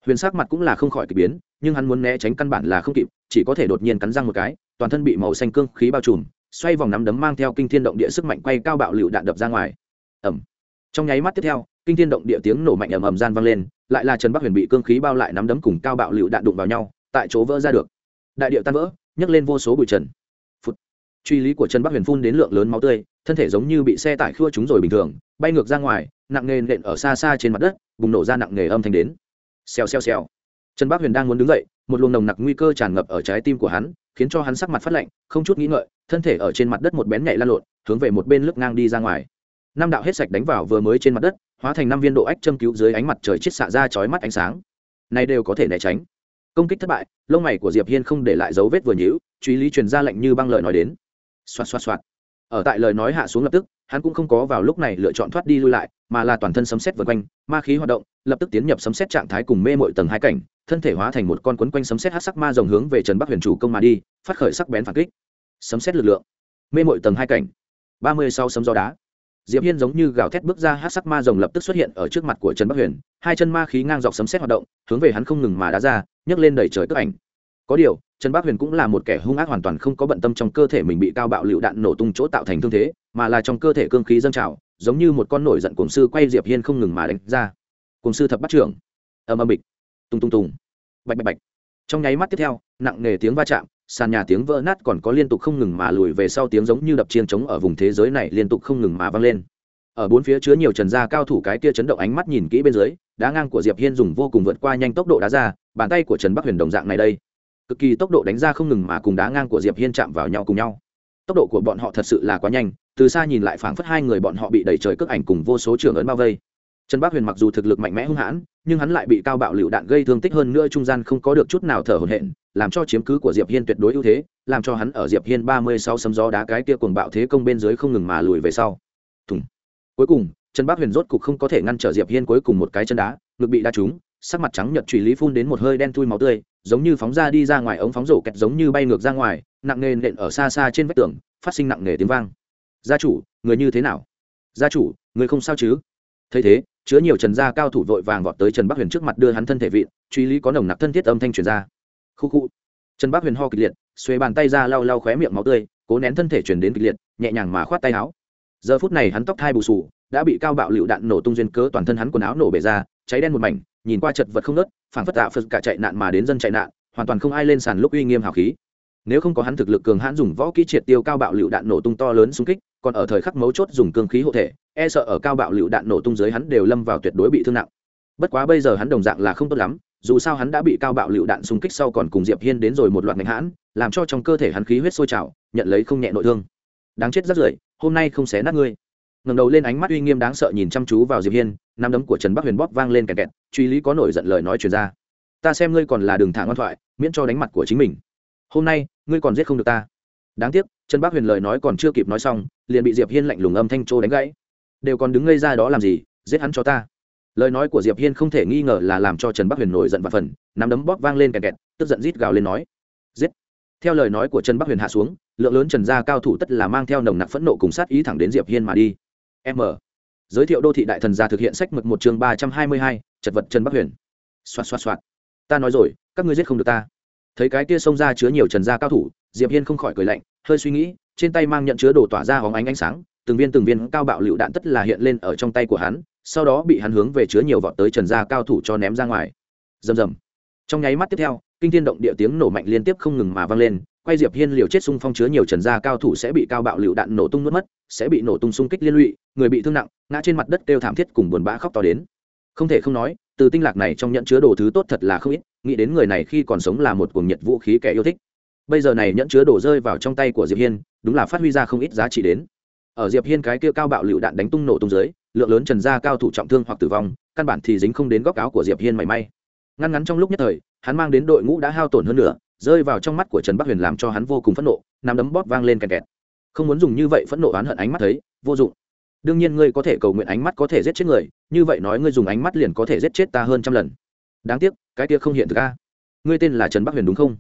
huyền sắc mặt cũng là không khỏi kỳ biến, nhưng hắn muốn né tránh căn bản là không kịp, chỉ có thể đột nhiên cắn răng một cái, toàn thân bị màu xanh cương khí bao trùm, xoay vòng nắm đấm mang theo kinh thiên động địa sức mạnh quay cao bạo lựu đạn đập ra ngoài. Ẩm trong nháy mắt tiếp theo, kinh thiên động địa tiếng nổ mạnh ầm ầm gian vang lên, lại là trần bắc huyền bị cương khí bao lại nắm đấm cùng cao bạo lựu đạn đụng vào nhau, tại chỗ vỡ ra được. Đại điệu tan vỡ, nhấc lên vô số bụi trần truy lý của trần bắc huyền phun đến lượng lớn máu tươi, thân thể giống như bị xe tải khua chúng rồi bình thường, bay ngược ra ngoài, nặng nề nện ở xa xa trên mặt đất, bùng nổ ra nặng nề âm thanh đến. Xèo xèo xèo. Trần bắc huyền đang muốn đứng dậy, một luồng nồng nặc nguy cơ tràn ngập ở trái tim của hắn, khiến cho hắn sắc mặt phát lạnh, không chút nghĩ ngợi, thân thể ở trên mặt đất một bén nhảy lan lộn, hướng về một bên lướt ngang đi ra ngoài. Năm đạo hết sạch đánh vào vừa mới trên mặt đất, hóa thành năm viên độ ách châm cứu dưới ánh mặt trời chết xạ ra chói mắt ánh sáng. Này đều có thể né tránh. Công kích thất bại, lông mày của diệp hiên không để lại dấu vết vừa nhíu, truy lý truyền ra lệnh như băng lời nói đến xoạt xoạt xoạt. Ở tại lời nói hạ xuống lập tức, hắn cũng không có vào lúc này lựa chọn thoát đi lui lại, mà là toàn thân sấm xét vượt quanh, ma khí hoạt động, lập tức tiến nhập sấm xét trạng thái cùng mê mội tầng hai cảnh, thân thể hóa thành một con quấn quanh sấm xét hát sắc ma dòng hướng về trần bắc huyền chủ công mà đi, phát khởi sắc bén phản kích. Sấm xét lực lượng. Mê mội tầng hai cảnh. Ba mươi sau sấm gió đá. Diệp hiên giống như gào thét bước ra hát sắc ma rồng lập tức xuất hiện ở trước mặt của trần bắc huyền. Hai chân ma khí ngang dọc sấm xét hoạt động, hướng về hắn không ngừng mà đá ra, nhấc lên đẩy trời cất ảnh có điều, trần bắc huyền cũng là một kẻ hung ác hoàn toàn không có bận tâm trong cơ thể mình bị cao bạo lựu đạn nổ tung chỗ tạo thành thương thế, mà là trong cơ thể cương khí dâng trào, giống như một con nổi giận cổng sư quay diệp hiên không ngừng mà đánh ra. Cổng sư thập bắt trưởng. Âm âm bịch. Tung tung tung. Bạch bạch bạch. Trong nháy mắt tiếp theo, nặng nề tiếng va chạm, sàn nhà tiếng vỡ nát còn có liên tục không ngừng mà lùi về sau tiếng giống như đập chiên trống ở vùng thế giới này liên tục không ngừng mà vang lên. Ở bốn phía chứa nhiều trần gia cao thủ cái kia chấn động ánh mắt nhìn kỹ bên dưới, đá ngang của diệp hiên dùng vô cùng vượt qua nhanh tốc độ đá ra, bàn tay của trần bắc huyền đồng dạng này đây cực kỳ tốc độ đánh ra không ngừng mà cùng đá ngang của diệp hiên chạm vào nhau cùng nhau. Tốc độ của bọn họ thật sự là quá nhanh, từ xa nhìn lại phảng phất hai người bọn họ bị đẩy trời cước ảnh cùng vô số trưởng ấn bao vây. Trần bác huyền mặc dù thực lực mạnh mẽ hung hãn, nhưng hắn lại bị cao bạo lựu đạn gây thương tích hơn nữa trung gian không có được chút nào thở hổn hển, làm cho chiếm cứ của diệp hiên tuyệt đối ưu thế, làm cho hắn ở diệp hiên ba mươi sáu sấm gió đá cái kia cuồng bạo thế công bên dưới không ngừng mà lùi về sau. Thùng. Cuối cùng, trần bác huyền rốt cục không có thể ngăn trở diệp hiên cuối cùng một cái chân đá, ngực bị đá trúng sắc mặt trắng nhợt trùy lý phun đến một hơi đen thui máu tươi, giống như phóng ra đi ra ngoài ống phóng rổ kẹt giống như bay ngược ra ngoài, nặng nề nện ở xa xa trên vách tường, phát sinh nặng nề tiếng vang. Gia chủ, người như thế nào? Gia chủ, người không sao chứ? Thấy thế, chứa nhiều trần gia cao thủ vội vàng vọt tới trần bắc huyền trước mặt đưa hắn thân thể vịn truy lý có nồng nặc thân thiết âm thanh truyền ra. Khu khu. Trần bắc huyền ho kịch liệt xuê bàn tay ra lau lau khóe miệng máu tươi, cố nén thân thể chuyển đến kịch liệt, nhẹ nhàng mà khoát tay áo. Giờ phút này hắn tóc thai bù sù đã bị cao bạo lựu đạn nổ tung duyên cớ toàn thân hắn quần áo nổ bể ra, cháy đen một mảnh, nhìn qua chật vật không nớt phảng phất tạ phật cả chạy nạn mà đến dân chạy nạn, hoàn toàn không ai lên sàn lúc uy nghiêm hào khí. Nếu không có hắn thực lực cường hãn dùng võ kỹ triệt tiêu cao bạo lựu đạn nổ tung to lớn xung kích, còn ở thời khắc mấu chốt dùng cương khí hộ thể e sợ ở cao bạo lựu đạn nổ tung dưới hắn đều lâm vào tuyệt đối bị thương nặng. Bất quá bây giờ hắn đồng dạng là không tốt lắm, dù sao hắn đã bị cao bạo lựu đạn xung kích sau còn cùng diệp hiên đến rồi một loạt ngành hãn, làm cho trong cơ thể hắn khí huyết sôi trào, nhận lấy không nhẹ nội thương. Đáng chết rất rưởi, hôm nay không xé nát ngươi ngẩng đầu lên ánh mắt uy nghiêm đáng sợ nhìn chăm chú vào diệp hiên, nắm đấm của trần bắc huyền bóp vang lên kẹt kẹt, truy lý có nổi giận lời nói truyền ra. Ta xem ngươi còn là đường thả ngoan thoại, miễn cho đánh mặt của chính mình. Hôm nay, ngươi còn giết không được ta. Đáng tiếc, trần bắc huyền lời nói còn chưa kịp nói xong, liền bị diệp hiên lạnh lùng âm thanh trô đánh gãy. Đều còn đứng ngây ra đó làm gì, giết hắn cho ta. Lời nói của diệp hiên không thể nghi ngờ là làm cho trần bắc huyền nổi giận và phần, nắm đấm bóp vang lên kẹt kẹt, tức giận rít gào lên nói, giết. Theo lời nói của trần bắc huyền hạ xuống, lượng lớn trần gia cao thủ tất là mang theo nồng nặc phẫn nộ cùng sát ý thẳng đến diệp hiên mà đi m. Giới thiệu đô thị đại thần gia thực hiện sách mực một chương ba trăm hai mươi hai, chật vật trần bắc huyền. Xoạt xoạt xoạt. Ta nói rồi, các ngươi giết không được ta. Thấy cái kia xông ra chứa nhiều trần gia cao thủ, diệp hiên không khỏi cười lạnh, hơi suy nghĩ, trên tay mang nhận chứa đồ tỏa ra hóng ánh ánh sáng, từng viên từng viên cao bạo lựu đạn tất là hiện lên ở trong tay của hắn, sau đó bị hắn hướng về chứa nhiều vọt tới trần gia cao thủ cho ném ra ngoài. Rầm rầm. Trong nháy mắt tiếp theo, kinh thiên động địa tiếng nổ mạnh liên tiếp không ngừng mà vang lên quay diệp hiên liều chết xung phong chứa nhiều trần gia cao thủ sẽ bị cao bạo lựu đạn nổ tung nuốt mất, sẽ bị nổ tung xung kích liên lụy, người bị thương nặng, ngã trên mặt đất kêu thảm thiết cùng buồn bã khóc to đến. Không thể không nói, từ tinh lạc này trong nhận chứa đồ thứ tốt thật là không ít, nghĩ đến người này khi còn sống là một cuồng nhiệt vũ khí kẻ yêu thích. Bây giờ này nhẫn chứa đồ rơi vào trong tay của diệp hiên, đúng là phát huy ra không ít giá trị đến. Ở diệp hiên cái kia cao bạo lựu đạn đánh tung nổ tung dưới, lượng lớn trần gia cao thủ trọng thương hoặc tử vong, căn bản thì dính không đến góc áo của diệp hiên mảy may. Ngăn ngắn trong lúc nhất thời, hắn mang đến đội ngũ đã hao tổn hơn nữa rơi vào trong mắt của trần bắc huyền làm cho hắn vô cùng phẫn nộ nằm đấm bóp vang lên kẹt kẹt. Không muốn dùng như vậy phẫn nộ oán hận ánh mắt thấy, vô dụng. Đương nhiên ngươi có thể cầu nguyện ánh mắt có thể giết chết người, như vậy nói ngươi dùng ánh mắt liền có thể giết chết ta hơn trăm lần. Đáng tiếc, cái kia không hiện thực a. Ngươi tên là trần bắc huyền đúng không?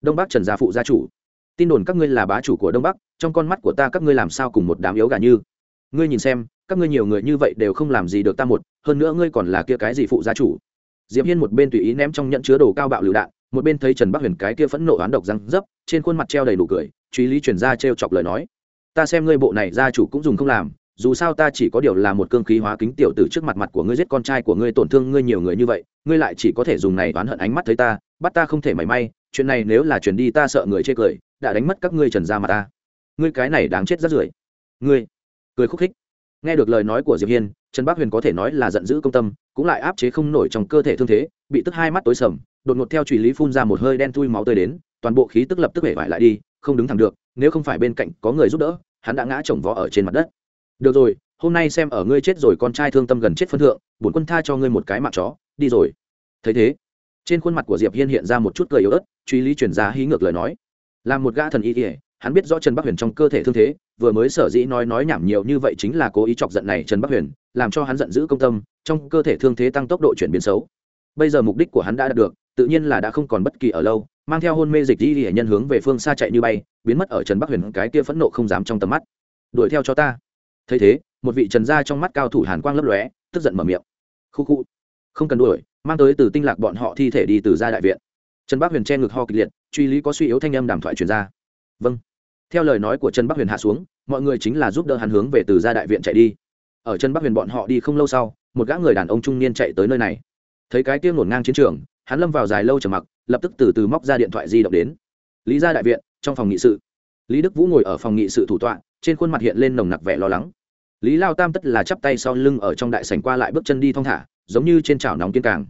Đông bắc trần gia phụ gia chủ. Tin đồn các ngươi là bá chủ của đông bắc, trong con mắt của ta các ngươi làm sao cùng một đám yếu gà như? Ngươi nhìn xem, các ngươi nhiều người như vậy đều không làm gì được ta một, hơn nữa ngươi còn là kia cái gì phụ gia chủ? Diệp hiên một bên tùy ý ném trong nhận chứa đồ cao bạo lựu đạn một bên thấy trần bắc huyền cái kia phẫn nộ oán độc răng dấp, trên khuôn mặt treo đầy đủ cười, truy lý chuyển ra trêu chọc lời nói. Ta xem ngươi bộ này gia chủ cũng dùng không làm, dù sao ta chỉ có điều là một cương khí hóa kính tiểu tử trước mặt mặt của ngươi giết con trai của ngươi tổn thương ngươi nhiều người như vậy, ngươi lại chỉ có thể dùng này oán hận ánh mắt thấy ta, bắt ta không thể mảy may, chuyện này nếu là chuyển đi ta sợ người chê cười, đã đánh mất các ngươi trần ra mà ta. Ngươi cái này đáng chết rất rưởi. Ngươi? Cười khúc khích. Nghe được lời nói của diệp hiên, trần bắc huyền có thể nói là giận dữ công tâm, cũng lại áp chế không nổi trong cơ thể thương thế, bị tức hai mắt tối sầm đột ngột theo truy lý phun ra một hơi đen thui máu tươi đến, toàn bộ khí tức lập tức hể vải lại đi, không đứng thẳng được, nếu không phải bên cạnh có người giúp đỡ, hắn đã ngã chồng vó ở trên mặt đất. Được rồi, hôm nay xem ở ngươi chết rồi con trai thương tâm gần chết phân thượng, bổn quân tha cho ngươi một cái mạng chó, đi rồi. Thấy thế, trên khuôn mặt của diệp hiên hiện ra một chút cười yếu ớt, truy lý chuyển ra hí ngược lời nói. Làm một gã thần y ỉa hắn biết rõ trần bắc huyền trong cơ thể thương thế, vừa mới sở dĩ nói nói nhảm nhiều như vậy chính là cố ý chọc giận này trần bắc huyền, làm cho hắn giận dữ công tâm, trong cơ thể thương thế tăng tốc độ chuyển biến xấu. Bây giờ mục đích của hắn đã đạt được tự nhiên là đã không còn bất kỳ ở lâu, mang theo hôn mê dịch di hiển nhân hướng về phương xa chạy như bay, biến mất ở trần bắc huyền cái kia phẫn nộ không dám trong tầm mắt. Đuổi theo cho ta. Thấy thế, một vị trần gia trong mắt cao thủ hàn quang lấp lóe, tức giận mở miệng. Khu khu, không cần đuổi, mang tới từ tinh lạc bọn họ thi thể đi từ gia đại viện. Trần bắc huyền che ngực ho kịch liệt, truy lý có suy yếu thanh âm đàm thoại truyền ra. Vâng. Theo lời nói của trần bắc huyền hạ xuống, mọi người chính là giúp đỡ hắn hướng về từ gia đại viện chạy đi. Ở trần bắc huyền bọn họ đi không lâu sau, một gã người đàn ông trung niên chạy tới nơi này. Thấy cái kia ngổn ngang chiến trường hắn lâm vào dài lâu trầm mặc, lập tức từ từ móc ra điện thoại di động đến. Lý gia đại viện, trong phòng nghị sự. Lý đức vũ ngồi ở phòng nghị sự thủ tọa, trên khuôn mặt hiện lên nồng nặc vẻ lo lắng. Lý lao tam tất là chắp tay sau lưng ở trong đại sảnh qua lại bước chân đi thong thả, giống như trên chảo nóng kiên càng.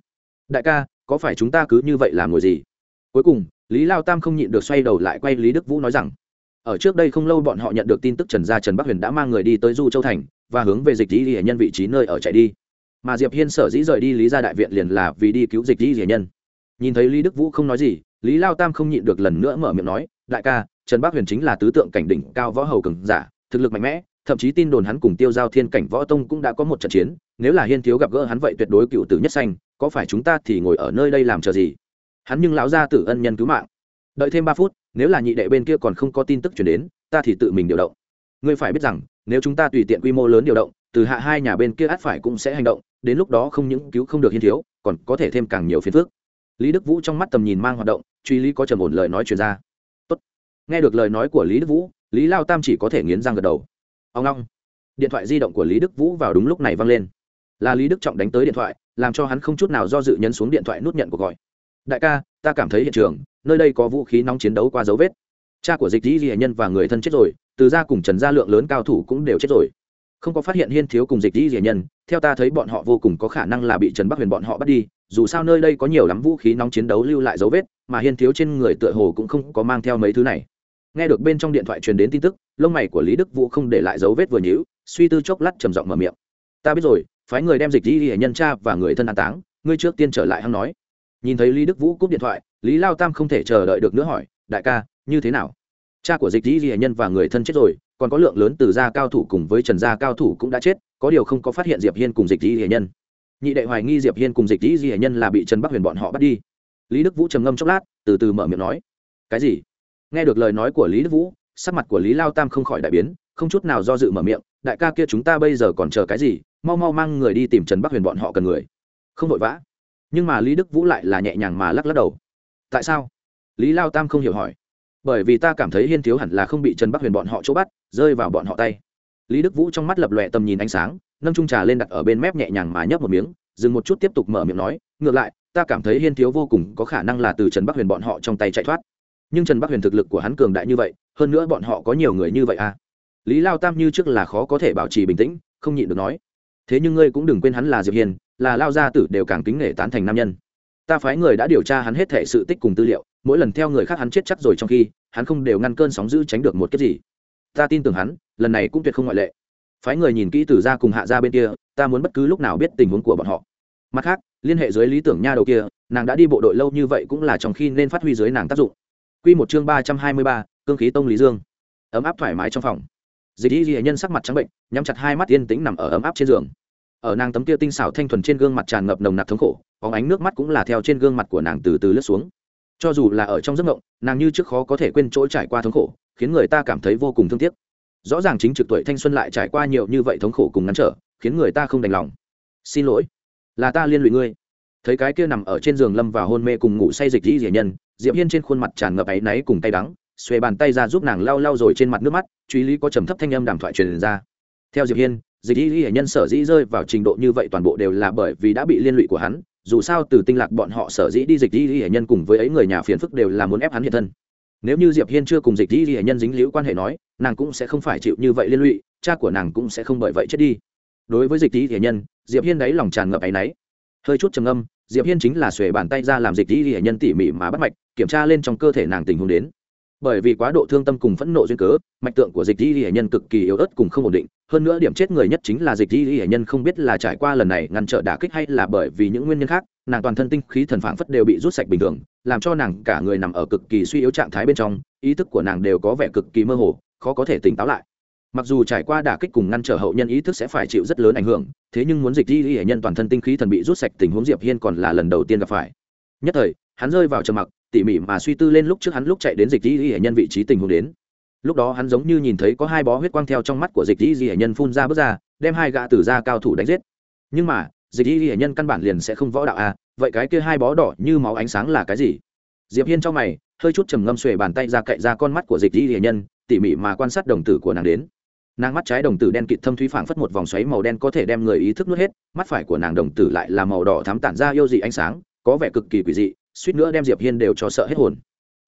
Đại ca, có phải chúng ta cứ như vậy làm ngồi gì? Cuối cùng, lý lao tam không nhịn được xoay đầu lại quay lý đức vũ nói rằng, ở trước đây không lâu bọn họ nhận được tin tức trần gia trần bắc huyền đã mang người đi tới du châu thành và hướng về dịch lý hệ nhân vị trí nơi ở chạy đi mà diệp hiên sở dĩ rời đi lý gia đại viện liền là vì đi cứu dịch di hệ nhân. Nhìn thấy lý đức vũ không nói gì, lý lao tam không nhịn được lần nữa mở miệng nói, đại ca, trần bắc huyền chính là tứ tượng cảnh đỉnh cao võ hầu cường giả, thực lực mạnh mẽ, thậm chí tin đồn hắn cùng tiêu giao thiên cảnh võ tông cũng đã có một trận chiến, nếu là hiên thiếu gặp gỡ hắn vậy tuyệt đối cựu tử nhất xanh có phải chúng ta thì ngồi ở nơi đây làm chờ gì? Hắn nhưng lão gia tử ân nhân cứu mạng. Đợi thêm ba phút, nếu là nhị đệ bên kia còn không có tin tức chuyển đến, ta thì tự mình điều động. Ngươi phải biết rằng, nếu chúng ta tùy tiện quy mô lớn điều động từ hạ hai nhà bên kia át phải cũng sẽ hành động, đến lúc đó không những cứu không được hiên thiếu, còn có thể thêm càng nhiều phiền phức. Lý đức vũ trong mắt tầm nhìn mang hoạt động, truy lý có trầm ổn lời nói truyền ra. Tốt. nghe được lời nói của lý đức vũ, lý lao tam chỉ có thể nghiến răng gật đầu. Ông long điện thoại di động của lý đức vũ vào đúng lúc này vang lên. Là lý đức trọng đánh tới điện thoại, làm cho hắn không chút nào do dự nhấn xuống điện thoại nút nhận cuộc gọi. Đại ca, ta cảm thấy hiện trường, nơi đây có vũ khí nóng chiến đấu qua dấu vết. Cha của dịch dĩ di nhân và người thân chết rồi, từ gia cùng trần gia lượng lớn cao thủ cũng đều chết rồi không có phát hiện hiên thiếu cùng dịch Di di nhân, theo ta thấy bọn họ vô cùng có khả năng là bị trần bắc huyền bọn họ bắt đi, dù sao nơi đây có nhiều lắm vũ khí nóng chiến đấu lưu lại dấu vết, mà hiên thiếu trên người tựa hồ cũng không có mang theo mấy thứ này. Nghe được bên trong điện thoại truyền đến tin tức, lông mày của lý đức vũ không để lại dấu vết vừa nhữ suy tư chốc lát trầm giọng mở miệng. Ta biết rồi, phái người đem dịch đi hệ nhân cha và người thân an táng, ngươi trước tiên trở lại hăng nói. Nhìn thấy lý đức vũ cúp điện thoại, lý lao tam không thể chờ đợi được nữa hỏi, đại ca, như thế nào? Cha của dịch Di hệ nhân và người thân chết rồi còn có lượng lớn từ gia cao thủ cùng với trần gia cao thủ cũng đã chết, có điều không có phát hiện diệp hiên cùng dịch đi hệ nhân. Nhị đệ hoài nghi diệp hiên cùng dịch đi hệ nhân là bị trần bắc huyền bọn họ bắt đi. Lý đức vũ trầm ngâm chốc lát, từ từ mở miệng nói, cái gì? Nghe được lời nói của lý đức vũ, sắc mặt của lý lao tam không khỏi đại biến, không chút nào do dự mở miệng, đại ca kia chúng ta bây giờ còn chờ cái gì? Mau mau mang người đi tìm trần bắc huyền bọn họ cần người. Không vội vã. Nhưng mà lý đức vũ lại là nhẹ nhàng mà lắc lắc đầu. Tại sao? Lý lao tam không hiểu hỏi bởi vì ta cảm thấy hiên thiếu hẳn là không bị trần bắc huyền bọn họ chỗ bắt, rơi vào bọn họ tay. Lý đức vũ trong mắt lập lòe tầm nhìn ánh sáng, nâng trung trà lên đặt ở bên mép nhẹ nhàng mà nhấp một miếng, dừng một chút tiếp tục mở miệng nói, ngược lại, ta cảm thấy hiên thiếu vô cùng có khả năng là từ trần bắc huyền bọn họ trong tay chạy thoát. Nhưng trần bắc huyền thực lực của hắn cường đại như vậy, hơn nữa bọn họ có nhiều người như vậy à? Lý lao tam như trước là khó có thể bảo trì bình tĩnh, không nhịn được nói, thế nhưng ngươi cũng đừng quên hắn là diệp hiền, là lao gia tử đều càng kính nể tán thành nam nhân. Ta phái người đã điều tra hắn hết thể sự tích cùng tư liệu mỗi lần theo người khác hắn chết chắc rồi trong khi, hắn không đều ngăn cơn sóng giữ tránh được một cái gì. Ta tin tưởng hắn, lần này cũng tuyệt không ngoại lệ. Phái người nhìn kỹ từ ra cùng hạ ra bên kia, ta muốn bất cứ lúc nào biết tình huống của bọn họ. Mặt khác, liên hệ dưới lý tưởng nha đầu kia, nàng đã đi bộ đội lâu như vậy cũng là trong khi nên phát huy dưới nàng tác dụng. Quy một chương ba trăm hai mươi ba, cương khí tông lý dương. Ấm áp thoải mái trong phòng. Dịch y ghi nhân sắc mặt trắng bệnh, nhắm chặt hai mắt yên tĩnh nằm ở ấm áp trên giường. Ở nàng tấm kia tinh xảo thanh thuần trên gương mặt tràn ngập nồng nặc thống khổ có ánh nước mắt cũng là theo trên gương mặt của nàng từ từ lướt xuống cho dù là ở trong giấc mộng, nàng như trước khó có thể quên chỗ trải qua thống khổ, khiến người ta cảm thấy vô cùng thương tiếc. Rõ ràng chính trực tuổi thanh xuân lại trải qua nhiều như vậy thống khổ cùng ngắn trở, khiến người ta không đành lòng. Xin lỗi, là ta liên lụy ngươi. Thấy cái kia nằm ở trên giường lâm vào hôn mê cùng ngủ say dịch dĩ dĩa nhân, diệp hiên trên khuôn mặt tràn ngập áy náy cùng tay đắng, xuề bàn tay ra giúp nàng lau lau rồi trên mặt nước mắt, truy lý có trầm thấp thanh âm đàm thoại truyền ra. Theo diệp hiên, dịch y hệ nhân sở dĩ rơi vào trình độ như vậy toàn bộ đều là bởi vì đã bị liên lụy của hắn dù sao từ tinh lạc bọn họ sở dĩ đi dịch y hệ nhân cùng với ấy người nhà phiền phức đều là muốn ép hắn hiện thân. Nếu như diệp hiên chưa cùng dịch y hệ nhân dính liễu quan hệ nói, nàng cũng sẽ không phải chịu như vậy liên lụy, cha của nàng cũng sẽ không bởi vậy chết đi. Đối với dịch y hệ nhân, diệp hiên đấy lòng tràn ngập áy náy. Hơi chút trầm âm diệp hiên chính là xuề bàn tay ra làm dịch y hệ nhân tỉ mỉ mà bắt mạch, kiểm tra lên trong cơ thể nàng tình huống đến bởi vì quá độ thương tâm cùng phẫn nộ duyên cớ, mạch tượng của dịch di hệ nhân cực kỳ yếu ớt cùng không ổn định. Hơn nữa điểm chết người nhất chính là dịch di hệ nhân không biết là trải qua lần này ngăn trở đả kích hay là bởi vì những nguyên nhân khác, nàng toàn thân tinh khí thần phảng phất đều bị rút sạch bình thường, làm cho nàng cả người nằm ở cực kỳ suy yếu trạng thái bên trong, ý thức của nàng đều có vẻ cực kỳ mơ hồ, khó có thể tỉnh táo lại. Mặc dù trải qua đả kích cùng ngăn trở hậu nhân ý thức sẽ phải chịu rất lớn ảnh hưởng, thế nhưng muốn dịch di hệ nhân toàn thân tinh khí thần bị rút sạch tình huống diệp hiên còn là lần đầu tiên gặp phải. Nhất thời, hắn rơi vào trầm mặc tỉ mỉ mà suy tư lên lúc trước hắn lúc chạy đến dịch di hệ nhân vị trí tình huống đến. Lúc đó hắn giống như nhìn thấy có hai bó huyết quang theo trong mắt của dịch di hệ nhân phun ra bước ra, đem hai gã tử ra cao thủ đánh giết. Nhưng mà, dịch di hệ nhân căn bản liền sẽ không võ đạo à vậy cái kia hai bó đỏ như máu ánh sáng là cái gì? Diệp hiên trong mày, hơi chút trầm ngâm xuề bàn tay ra cậy ra con mắt của dịch di hệ nhân, tỉ mỉ mà quan sát đồng tử của nàng đến. Nàng mắt trái đồng tử đen kịt thâm thúy phảng phất một vòng xoáy màu đen có thể đem người ý thức nuốt hết, mắt phải của nàng đồng tử lại là màu đỏ thắm tản ra yêu dị ánh sáng, có vẻ cực kỳ quỷ dị suýt nữa đem diệp hiên đều cho sợ hết hồn.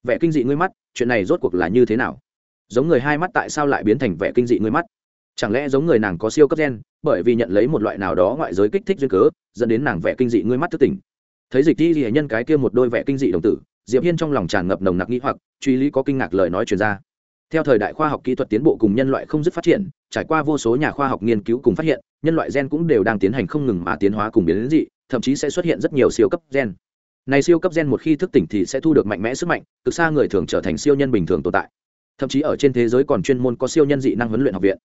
Vẻ kinh dị ngươi mắt, chuyện này rốt cuộc là như thế nào? Giống người hai mắt tại sao lại biến thành vẻ kinh dị ngươi mắt? Chẳng lẽ giống người nàng có siêu cấp gen, bởi vì nhận lấy một loại nào đó ngoại giới kích thích duyên cớ, dẫn đến nàng vẻ kinh dị ngươi mắt thức tỉnh? Thấy dịch thi hệ nhân cái kia một đôi vẻ kinh dị đồng tử, diệp hiên trong lòng tràn ngập nồng nặc nghĩ hoặc, truy lý có kinh ngạc lời nói truyền ra. Theo thời đại khoa học kỹ thuật tiến bộ cùng nhân loại không dứt phát triển, trải qua vô số nhà khoa học nghiên cứu cùng phát hiện, nhân loại gen cũng đều đang tiến hành không ngừng mà tiến hóa cùng biến dị, thậm chí sẽ xuất hiện rất nhiều siêu cấp gen này siêu cấp gen một khi thức tỉnh thì sẽ thu được mạnh mẽ sức mạnh từ xa người thường trở thành siêu nhân bình thường tồn tại. Thậm chí ở trên thế giới còn chuyên môn có siêu nhân dị năng huấn luyện học viện.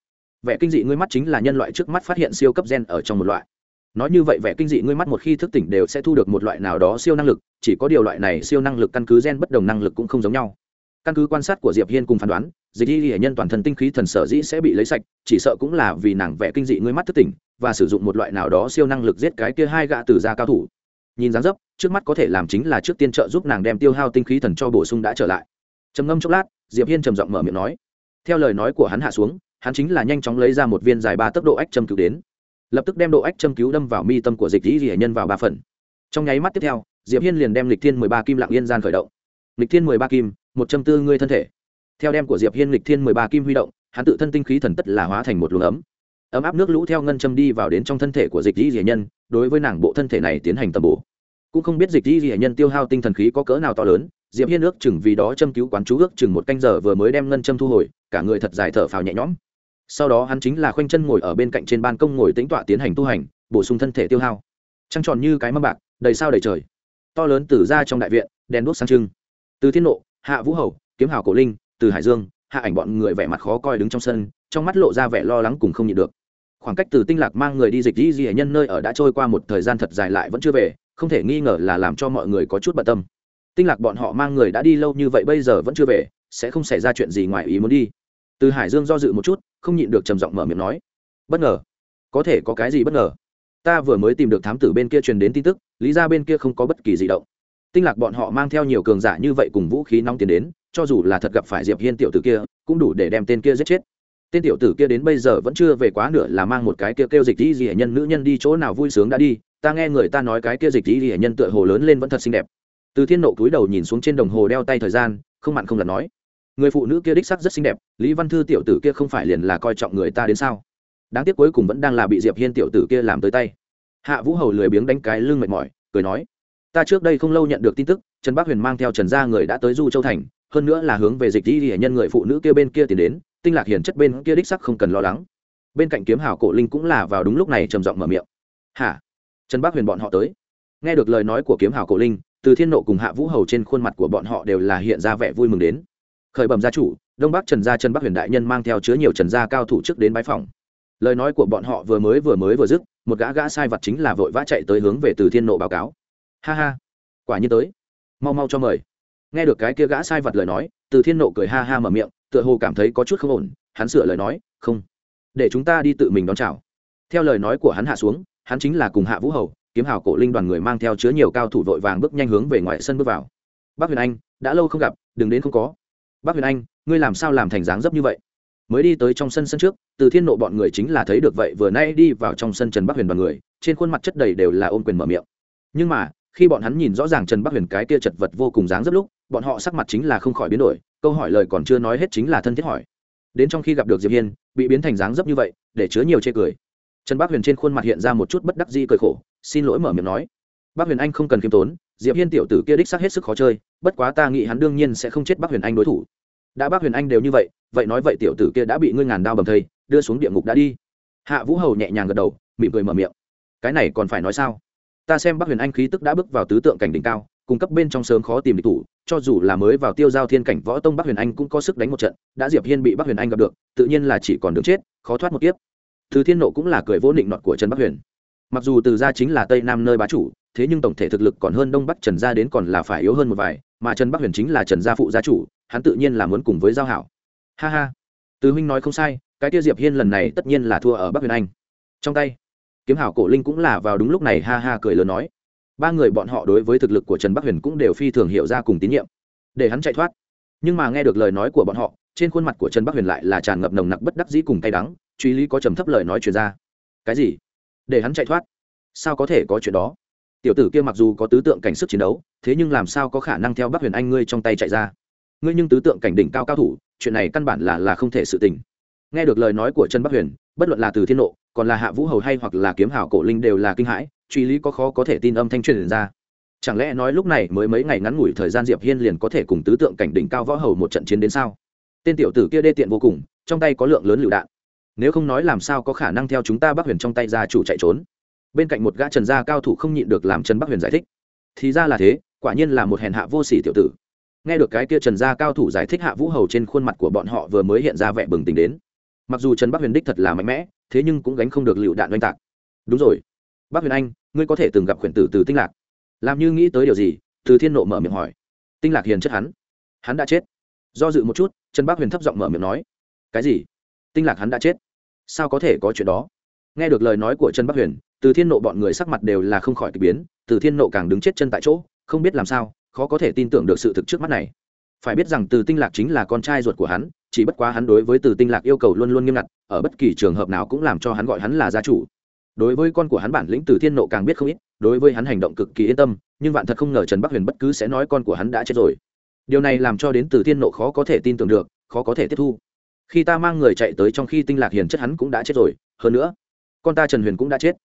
Vẻ kinh dị ngươi mắt chính là nhân loại trước mắt phát hiện siêu cấp gen ở trong một loại. Nói như vậy, vẻ kinh dị ngươi mắt một khi thức tỉnh đều sẽ thu được một loại nào đó siêu năng lực, chỉ có điều loại này siêu năng lực căn cứ gen bất đồng năng lực cũng không giống nhau. Căn cứ quan sát của diệp hiên cùng phán đoán, dịch y hệ nhân toàn thân tinh khí thần sở dĩ sẽ bị lấy sạch, chỉ sợ cũng là vì nàng vẻ kinh dị ngươi mắt thức tỉnh, và sử dụng một loại nào đó siêu năng lực giết cái kia hai gã từ gia cao thủ nhìn dáng dấp, trước mắt có thể làm chính là trước tiên trợ giúp nàng đem tiêu hao tinh khí thần cho bổ sung đã trở lại. Trầm ngâm chốc lát, diệp hiên trầm giọng mở miệng nói. Theo lời nói của hắn hạ xuống, hắn chính là nhanh chóng lấy ra một viên dài ba tốc độ ách châm cứu đến. Lập tức đem độ ách châm cứu đâm vào mi tâm của dịch dĩ dĩ nhân vào ba phần. Trong nháy mắt tiếp theo, diệp hiên liền đem lịch thiên mười ba kim lạng yên gian khởi động. Lịch thiên mười ba kim, một trăm tư ngươi thân thể. Theo đem của diệp hiên lịch thiên mười ba kim huy động, hắn tự thân tinh khí thần tất là hóa thành một luồng ấm. Ấm áp nước lũ theo ngân châm đi vào đến trong thân thể của dịch dĩ dĩ nhân đối với nàng bộ thân thể này tiến hành tầm bổ. Cũng không biết dịch di hệ nhân tiêu hao tinh thần khí có cỡ nào to lớn, diệp hiên ước chừng vì đó châm cứu quán chú ước chừng một canh giờ vừa mới đem ngân châm thu hồi, cả người thật dài thở phào nhẹ nhõm. Sau đó hắn chính là khoanh chân ngồi ở bên cạnh trên ban công ngồi tĩnh tọa tiến hành tu hành, bổ sung thân thể tiêu hao. Trăng tròn như cái mâm bạc, đầy sao đầy trời. To lớn từ ra trong đại viện, đèn đuốc sang trưng. Từ thiên nộ, hạ vũ hầu, kiếm hào cổ linh, từ hải dương, hạ ảnh bọn người vẻ mặt khó coi đứng trong sân, trong mắt lộ ra vẻ lo lắng cùng không nhịn được khoảng cách từ tinh lạc mang người đi dịch di di nhân nơi ở đã trôi qua một thời gian thật dài lại vẫn chưa về, không thể nghi ngờ là làm cho mọi người có chút bận tâm. Tinh lạc bọn họ mang người đã đi lâu như vậy bây giờ vẫn chưa về, sẽ không xảy ra chuyện gì ngoài ý muốn đi. Từ hải dương do dự một chút, không nhịn được trầm giọng mở miệng nói, bất ngờ, có thể có cái gì bất ngờ? Ta vừa mới tìm được thám tử bên kia truyền đến tin tức, lý ra bên kia không có bất kỳ gì động. Tinh lạc bọn họ mang theo nhiều cường giả như vậy cùng vũ khí nóng tiến đến, cho dù là thật gặp phải diệp hiên tiểu tử kia, cũng đủ để đem tên kia giết chết tên tiểu tử kia đến bây giờ vẫn chưa về quá nửa là mang một cái kia kêu dịch đi gì hệ nhân nữ nhân đi chỗ nào vui sướng đã đi, ta nghe người ta nói cái kia dịch đi gì hệ nhân tựa hồ lớn lên vẫn thật xinh đẹp. Từ thiên nộ cúi đầu nhìn xuống trên đồng hồ đeo tay thời gian, không mặn không lặt nói, người phụ nữ kia đích sắc rất xinh đẹp, lý văn thư tiểu tử kia không phải liền là coi trọng người ta đến sao? Đáng tiếc cuối cùng vẫn đang là bị diệp hiên tiểu tử kia làm tới tay. Hạ vũ hầu lười biếng đánh cái lưng mệt mỏi, cười nói, ta trước đây không lâu nhận được tin tức, trần bắc huyền mang theo trần gia người đã tới du châu thành, hơn nữa là hướng về dịch đi hệ nhân người phụ nữ kia bên kia tìm đến tinh lạc hiển chất bên kia đích sắc không cần lo lắng. Bên cạnh kiếm hào cổ linh cũng là vào đúng lúc này trầm giọng mở miệng. Hả? Trần bắc huyền bọn họ tới. Nghe được lời nói của kiếm hào cổ linh, từ thiên nộ cùng hạ vũ hầu trên khuôn mặt của bọn họ đều là hiện ra vẻ vui mừng đến. Khởi bẩm gia chủ, đông bắc trần gia trần bắc huyền đại nhân mang theo chứa nhiều trần gia cao thủ trước đến bãi phòng. Lời nói của bọn họ vừa mới vừa mới vừa dứt, một gã gã sai vật chính là vội vã chạy tới hướng về từ thiên nộ báo cáo. Ha ha, quả nhiên tới. Mau mau cho mời. Nghe được cái kia gã sai vật lời nói, từ thiên nộ cười ha ha mở miệng tựa hồ cảm thấy có chút không ổn, hắn sửa lời nói, không, để chúng ta đi tự mình đón chào. Theo lời nói của hắn hạ xuống, hắn chính là cùng hạ vũ hầu, kiếm hào cổ linh đoàn người mang theo chứa nhiều cao thủ vội vàng bước nhanh hướng về ngoài sân bước vào. Bác huyền anh, đã lâu không gặp, đừng đến không có. Bác huyền anh, ngươi làm sao làm thành dáng dấp như vậy? Mới đi tới trong sân sân trước, từ thiên nộ bọn người chính là thấy được vậy, vừa nay đi vào trong sân trần bắc huyền đoàn người, trên khuôn mặt chất đầy đều là ôm quyền mở miệng. Nhưng mà, khi bọn hắn nhìn rõ ràng trần bắc huyền cái kia chật vật vô cùng dáng dấp lúc, bọn họ sắc mặt chính là không khỏi biến đổi câu hỏi lời còn chưa nói hết chính là thân thiết hỏi. Đến trong khi gặp được diệp hiên, bị biến thành dáng dấp như vậy, để chứa nhiều chê cười. Trần bắc huyền trên khuôn mặt hiện ra một chút bất đắc dĩ cười khổ, xin lỗi mở miệng nói. Bác huyền anh không cần khiêm tốn, diệp hiên tiểu tử kia đích xác hết sức khó chơi, bất quá ta nghĩ hắn đương nhiên sẽ không chết bác huyền anh đối thủ. Đã bác huyền anh đều như vậy vậy nói vậy tiểu tử kia đã bị ngươi ngàn đao bầm thây, đưa xuống địa ngục đã đi. Hạ vũ hầu nhẹ nhàng gật đầu, mỉm cười mở miệng. Cái này còn phải nói sao? Ta xem bác huyền anh khí tức đã bước vào tứ tượng cảnh đỉnh cao cung cấp bên trong sớm khó tìm địch thủ, cho dù là mới vào tiêu giao thiên cảnh võ tông bắc huyền anh cũng có sức đánh một trận, đã diệp hiên bị bắc huyền anh gặp được, tự nhiên là chỉ còn đứng chết, khó thoát một kiếp. Thứ thiên nộ cũng là cười vỗ định nọt của trần bắc huyền. Mặc dù từ gia chính là tây nam nơi bá chủ, thế nhưng tổng thể thực lực còn hơn đông bắc trần gia đến còn là phải yếu hơn một vài, mà trần bắc huyền chính là trần gia phụ gia chủ, hắn tự nhiên là muốn cùng với giao hảo. Ha ha. Từ huynh nói không sai, cái tiêu diệp hiên lần này tất nhiên là thua ở bắc huyền anh. Trong tay, kiếm hảo cổ linh cũng là vào đúng lúc này, ha ha cười lớn nói ba người bọn họ đối với thực lực của trần bắc huyền cũng đều phi thường hiểu ra cùng tín nhiệm. Để hắn chạy thoát. Nhưng mà nghe được lời nói của bọn họ, trên khuôn mặt của trần bắc huyền lại là tràn ngập nồng nặc bất đắc dĩ cùng cay đắng, truy lý có trầm thấp lời nói truyền ra. Cái gì? Để hắn chạy thoát? Sao có thể có chuyện đó? Tiểu tử kia mặc dù có tứ tượng cảnh sức chiến đấu, thế nhưng làm sao có khả năng theo bắc huyền anh ngươi trong tay chạy ra? Ngươi nhưng tứ tượng cảnh đỉnh cao cao thủ, chuyện này căn bản là là không thể sự tình. Nghe được lời nói của trần bắc huyền, bất luận là từ thiên nộ, còn là hạ vũ hầu hay hoặc là kiếm hảo cổ linh đều là kinh hãi truy lý có khó có thể tin âm thanh truyền ra. Chẳng lẽ nói lúc này mới mấy ngày ngắn ngủi thời gian diệp hiên liền có thể cùng tứ tượng cảnh đỉnh cao võ hầu một trận chiến đến sao? Tên tiểu tử kia đê tiện vô cùng, trong tay có lượng lớn lựu đạn. Nếu không nói làm sao có khả năng theo chúng ta bắc huyền trong tay gia chủ chạy trốn? Bên cạnh một gã trần gia cao thủ không nhịn được làm trần bắc huyền giải thích. Thì ra là thế, quả nhiên là một hèn hạ vô sỉ tiểu tử. Nghe được cái kia trần gia cao thủ giải thích hạ vũ hầu trên khuôn mặt của bọn họ vừa mới hiện ra vẻ bừng tỉnh đến. Mặc dù trần bắc huyền đích thật là mạnh mẽ, thế nhưng cũng gánh không được lựu đạn oanh tạc. Đúng rồi. Bắc huyền anh ngươi có thể từng gặp khuyển tử từ tinh lạc. Làm như nghĩ tới điều gì, từ thiên nộ mở miệng hỏi. Tinh lạc hiền chất hắn. Hắn đã chết. Do dự một chút, trần bắc huyền thấp giọng mở miệng nói. Cái gì? Tinh lạc hắn đã chết? Sao có thể có chuyện đó? Nghe được lời nói của trần bắc huyền, từ thiên nộ bọn người sắc mặt đều là không khỏi k ỳ biến, từ thiên nộ càng đứng chết chân tại chỗ, không biết làm sao, khó có thể tin tưởng được sự thực trước mắt này. Phải biết rằng từ tinh lạc chính là con trai ruột của hắn, chỉ bất quá hắn đối với từ tinh lạc yêu cầu luôn luôn nghiêm ngặt, ở bất kỳ trường hợp nào cũng làm cho hắn gọi hắn là gia chủ đối với con của hắn bản lĩnh từ thiên nộ càng biết không ít, đối với hắn hành động cực kỳ yên tâm, nhưng vạn thật không ngờ trần bắc huyền bất cứ sẽ nói con của hắn đã chết rồi. Điều này làm cho đến từ thiên nộ khó có thể tin tưởng được, khó có thể tiếp thu. Khi ta mang người chạy tới trong khi tinh lạc hiền chất hắn cũng đã chết rồi, hơn nữa, con ta trần huyền cũng đã chết.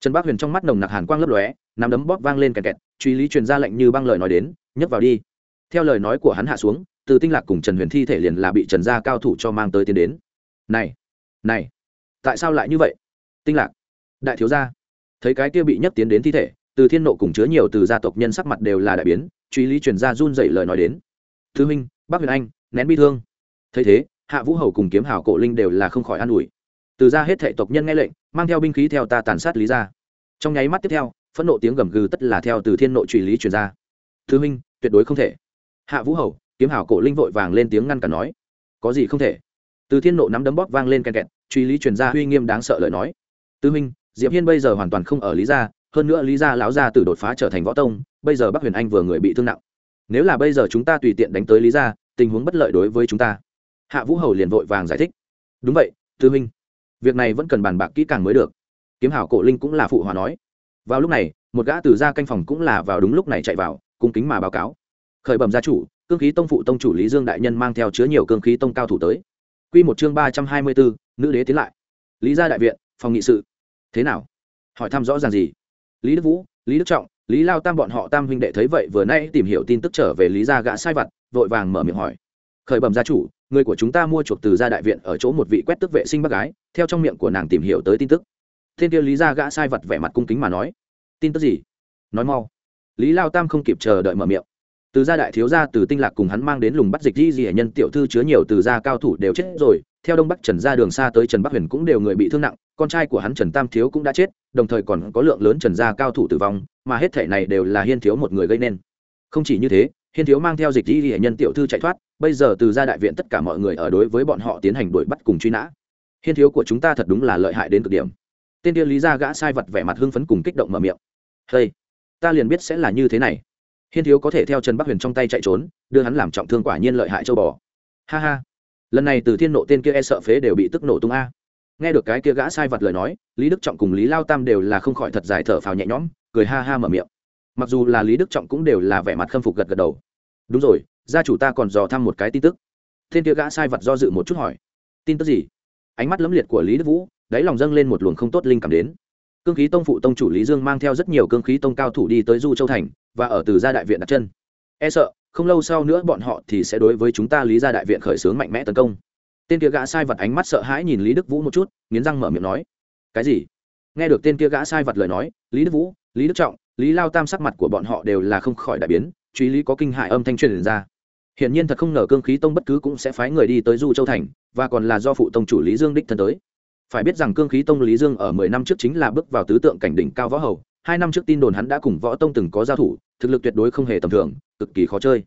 Trần bắc huyền trong mắt nồng nặc hàn quang lấp lóe, nắm đấm bóp vang lên kẹt kẹt, truy lý truyền ra lệnh như băng lời nói đến, nhấc vào đi. Theo lời nói của hắn hạ xuống, từ tinh lạc cùng trần huyền thi thể liền là bị trần gia cao thủ cho mang tới tiến đến. Này này, tại sao lại như vậy? Tinh lạc đại thiếu gia. Thấy cái kia bị nhấc tiến đến thi thể, từ thiên nộ cùng chứa nhiều từ gia tộc nhân sắc mặt đều là đại biến, truy lý truyền ra run dậy lời nói đến. Thứ minh bác huyền anh, nén bi thương. Thấy thế, hạ vũ hầu cùng kiếm hảo cổ linh đều là không khỏi an ủi. Từ ra hết thệ tộc nhân nghe lệnh, mang theo binh khí theo ta tàn sát lý ra trong nháy mắt tiếp theo, phẫn nộ tiếng gầm gừ tất là theo từ thiên nội truy lý truyền ra. Thứ minh tuyệt đối không thể. Hạ vũ hầu, kiếm hảo cổ linh vội vàng lên tiếng ngăn cản nói. Có gì không thể? Từ thiên nộ nắm đấm bóp vang lên kèn kẹt, truy lý truyền ra uy nghiêm đáng sợ lời nói. Tư minh diệp hiên bây giờ hoàn toàn không ở lý gia, hơn nữa lý gia lão gia tử đột phá trở thành võ tông, bây giờ bắc huyền anh vừa người bị thương nặng. Nếu là bây giờ chúng ta tùy tiện đánh tới lý gia, tình huống bất lợi đối với chúng ta. Hạ vũ hầu liền vội vàng giải thích. Đúng vậy, tư minh, việc này vẫn cần bàn bạc kỹ càng mới được. Kiếm hảo cổ linh cũng là phụ hòa nói. Vào lúc này, một gã từ gia canh phòng cũng là vào đúng lúc này chạy vào, cung kính mà báo cáo. Khởi bẩm gia chủ, cương khí tông phụ tông chủ lý dương đại nhân mang theo chứa nhiều cương khí tông cao thủ tới. Q một chương ba trăm hai mươi bốn nữ đế tiến lại. Lý gia đại viện, phòng nghị sự thế nào? Hỏi thăm rõ ràng gì? Lý đức vũ, lý đức trọng, lý lao tam bọn họ tam huynh đệ thấy vậy vừa nay tìm hiểu tin tức trở về lý gia gã sai vặt, vội vàng mở miệng hỏi. Khởi bẩm gia chủ, người của chúng ta mua chuộc từ gia đại viện ở chỗ một vị quét tức vệ sinh bác gái, theo trong miệng của nàng tìm hiểu tới tin tức. Thiên kia lý gia gã sai vật vẻ mặt cung kính mà nói. Tin tức gì? Nói mau. Lý lao tam không kịp chờ đợi mở miệng. Từ gia đại thiếu gia, từ tinh lạc cùng hắn mang đến lùng bắt dịch di di nhân tiểu thư chứa nhiều từ gia cao thủ đều chết rồi theo đông bắc trần gia đường xa tới trần bắc huyền cũng đều người bị thương nặng, con trai của hắn trần tam thiếu cũng đã chết, đồng thời còn có lượng lớn trần gia cao thủ tử vong, mà hết thể này đều là hiên thiếu một người gây nên. Không chỉ như thế, hiên thiếu mang theo dịch di hệ nhân tiểu thư chạy thoát, bây giờ từ gia đại viện tất cả mọi người ở đối với bọn họ tiến hành đuổi bắt cùng truy nã. Hiên thiếu của chúng ta thật đúng là lợi hại đến cực điểm. Tên tiên lý gia gã sai vật vẻ mặt hưng phấn cùng kích động mở miệng. Hey, ta liền biết sẽ là như thế này. Hiên thiếu có thể theo trần bắc huyền trong tay chạy trốn, đưa hắn làm trọng thương quả nhiên lợi hại châu bò. Ha ha lần này từ thiên nộ tên kia e sợ phế đều bị tức nổ tung a. Nghe được cái kia gã sai vật lời nói, lý đức trọng cùng lý lao tam đều là không khỏi thật dài thở phào nhẹ nhõm, cười ha ha mở miệng. Mặc dù là lý đức trọng cũng đều là vẻ mặt khâm phục gật gật đầu. Đúng rồi, gia chủ ta còn dò thăm một cái tin tức. Thiên kia gã sai vật do dự một chút hỏi. Tin tức gì? Ánh mắt lẫm liệt của lý đức vũ, đáy lòng dâng lên một luồng không tốt linh cảm đến. Cương khí tông phụ tông chủ lý dương mang theo rất nhiều cương khí tông cao thủ đi tới du châu thành, và ở từ gia đại viện đặt chân. E sợ không lâu sau nữa bọn họ thì sẽ đối với chúng ta lý gia đại viện khởi xướng mạnh mẽ tấn công. Tên kia gã sai vật ánh mắt sợ hãi nhìn lý đức vũ một chút, nghiến răng mở miệng nói, cái gì? Nghe được tên kia gã sai vật lời nói, lý đức vũ, lý đức trọng, lý lao tam sắc mặt của bọn họ đều là không khỏi đại biến, truy lý có kinh hại âm thanh truyền ra. Hiển nhiên thật không ngờ cương khí tông bất cứ cũng sẽ phái người đi tới du châu thành, và còn là do phụ tông chủ lý dương đích thân tới. Phải biết rằng cương khí tông lý dương ở mười năm trước chính là bước vào tứ tượng cảnh đỉnh cao võ hầu, hai năm trước tin đồn hắn đã cùng võ tông từng có giao thủ thực lực tuyệt đối không hề tầm thường, cực kỳ khó chơi.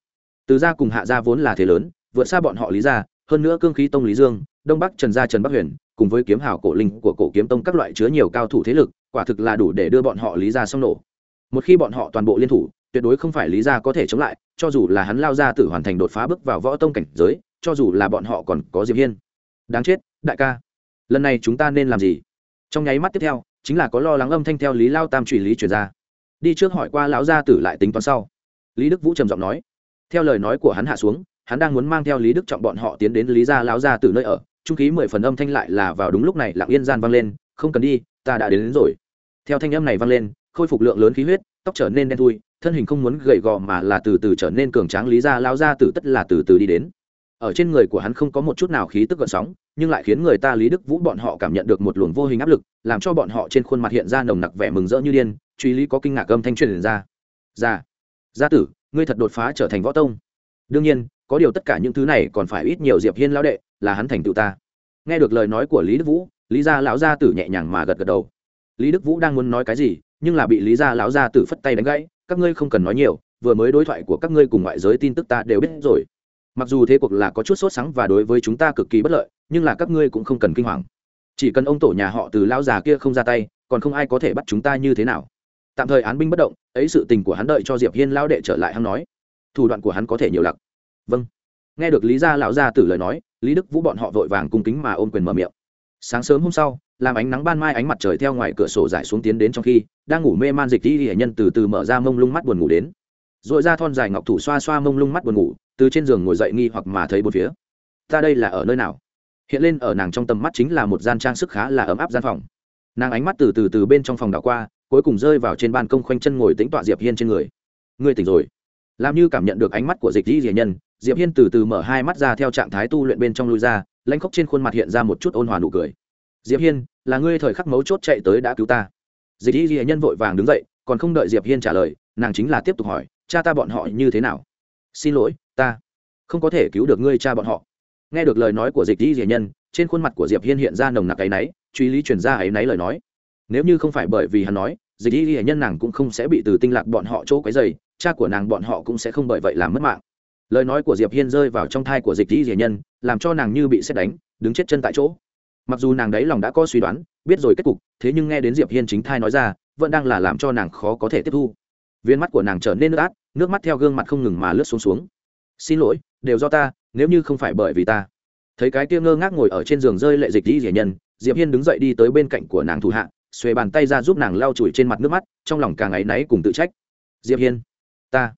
Từ gia cùng hạ gia vốn là thế lớn, vượt xa bọn họ lý gia, hơn nữa cương khí tông lý dương, đông bắc trần gia trần bắc huyền, cùng với kiếm hào cổ linh của cổ kiếm tông các loại chứa nhiều cao thủ thế lực, quả thực là đủ để đưa bọn họ lý gia xong nổ. Một khi bọn họ toàn bộ liên thủ, tuyệt đối không phải lý gia có thể chống lại, cho dù là hắn lao ra tự hoàn thành đột phá bước vào võ tông cảnh giới, cho dù là bọn họ còn có diệp hiên. Đáng chết, đại ca. Lần này chúng ta nên làm gì? Trong nháy mắt tiếp theo, chính là có lo lắng âm thanh theo lý lao tam truy lý truyền ra đi trước hỏi qua lão gia tử lại tính toán sau. Lý đức vũ trầm giọng nói theo lời nói của hắn hạ xuống hắn đang muốn mang theo lý đức trọng bọn họ tiến đến lý gia lão gia tử nơi ở trung ký mười phần âm thanh lại là vào đúng lúc này lặng yên gian vang lên không cần đi ta đã đến, đến rồi. Theo thanh âm này vang lên khôi phục lượng lớn khí huyết tóc trở nên đen thui thân hình không muốn gầy gò mà là từ từ trở nên cường tráng lý gia lão gia tử tất là từ từ đi đến. Ở trên người của hắn không có một chút nào khí tức gợn sóng nhưng lại khiến người ta lý đức vũ bọn họ cảm nhận được một luồng vô hình áp lực làm cho bọn họ trên khuôn mặt hiện ra nồng nặc vẻ mừng rỡ như điên truy lý có kinh ngạc âm thanh truyền ra. Ra gia tử, ngươi thật đột phá trở thành võ tông. Đương nhiên, có điều tất cả những thứ này còn phải ít nhiều diệp hiên lão đệ, là hắn thành tựu ta. Nghe được lời nói của lý đức vũ, lý gia lão gia tử nhẹ nhàng mà gật gật đầu. Lý đức vũ đang muốn nói cái gì, nhưng là bị lý gia lão gia tử phất tay đánh gãy, các ngươi không cần nói nhiều, vừa mới đối thoại của các ngươi cùng ngoại giới tin tức ta đều biết rồi. Mặc dù thế cuộc là có chút sốt sắng và đối với chúng ta cực kỳ bất lợi, nhưng là các ngươi cũng không cần kinh hoàng. Chỉ cần ông tổ nhà họ từ lão già kia không ra tay, còn không ai có thể bắt chúng ta như thế nào tạm thời án binh bất động, ấy sự tình của hắn đợi cho diệp hiên lao đệ trở lại hắn nói. Thủ đoạn của hắn có thể nhiều lặc. Vâng. Nghe được lý gia lão gia tử lời nói, lý đức vũ bọn họ vội vàng cung kính mà ôm quyền mở miệng. Sáng sớm hôm sau, làm ánh nắng ban mai ánh mặt trời theo ngoài cửa sổ giải xuống tiến đến trong khi, đang ngủ mê man dịch đi hệ nhân từ từ mở ra mông lung mắt buồn ngủ đến. Dội ra thon dài ngọc thủ xoa xoa mông lung mắt buồn ngủ, từ trên giường ngồi dậy nghi hoặc mà thấy bốn phía. Ta đây là ở nơi nào? Hiện lên ở nàng trong tầm mắt chính là một gian trang sức khá là ấm áp gian phòng. Nàng ánh mắt từ từ từ bên trong phòng đảo qua cuối cùng rơi vào trên ban công khoanh chân ngồi tính tọa diệp hiên trên người. Ngươi tỉnh rồi. Làm như cảm nhận được ánh mắt của dịch di rỉa nhân, diệp hiên từ từ mở hai mắt ra theo trạng thái tu luyện bên trong lui ra, lãnh khóc trên khuôn mặt hiện ra một chút ôn hòa nụ cười. Diệp hiên, là ngươi thời khắc mấu chốt chạy tới đã cứu ta. Dịch di rỉa nhân vội vàng đứng dậy, còn không đợi diệp hiên trả lời, nàng chính là tiếp tục hỏi, cha ta bọn họ như thế nào? Xin lỗi, ta không có thể cứu được ngươi cha bọn họ. Nghe được lời nói của dịch di rỉa nhân, trên khuôn mặt của diệp hiên hiện ra nồng nặc áy náy, truy lý truyền ra áy náy lời nói nếu như không phải bởi vì hắn nói, dịch y hệ nhân nàng cũng không sẽ bị từ tinh lạc bọn họ chỗ quấy dày cha của nàng bọn họ cũng sẽ không bởi vậy làm mất mạng. Lời nói của diệp hiên rơi vào trong thai của dịch y hệ nhân, làm cho nàng như bị xét đánh, đứng chết chân tại chỗ. Mặc dù nàng đấy lòng đã có suy đoán, biết rồi kết cục, thế nhưng nghe đến diệp hiên chính thai nói ra, vẫn đang là làm cho nàng khó có thể tiếp thu. Viên mắt của nàng trở nên nước át, nước mắt theo gương mặt không ngừng mà lướt xuống xuống. Xin lỗi, đều do ta, nếu như không phải bởi vì ta. Thấy cái kia ngơ ngác ngồi ở trên giường rơi lệ dịch di rỉa nhân, diệp hiên đứng dậy đi tới bên cạnh của nàng thủ hạ xuề bàn tay ra giúp nàng lau chùi trên mặt nước mắt, trong lòng càng áy náy cùng tự trách. Diệp hiên, ta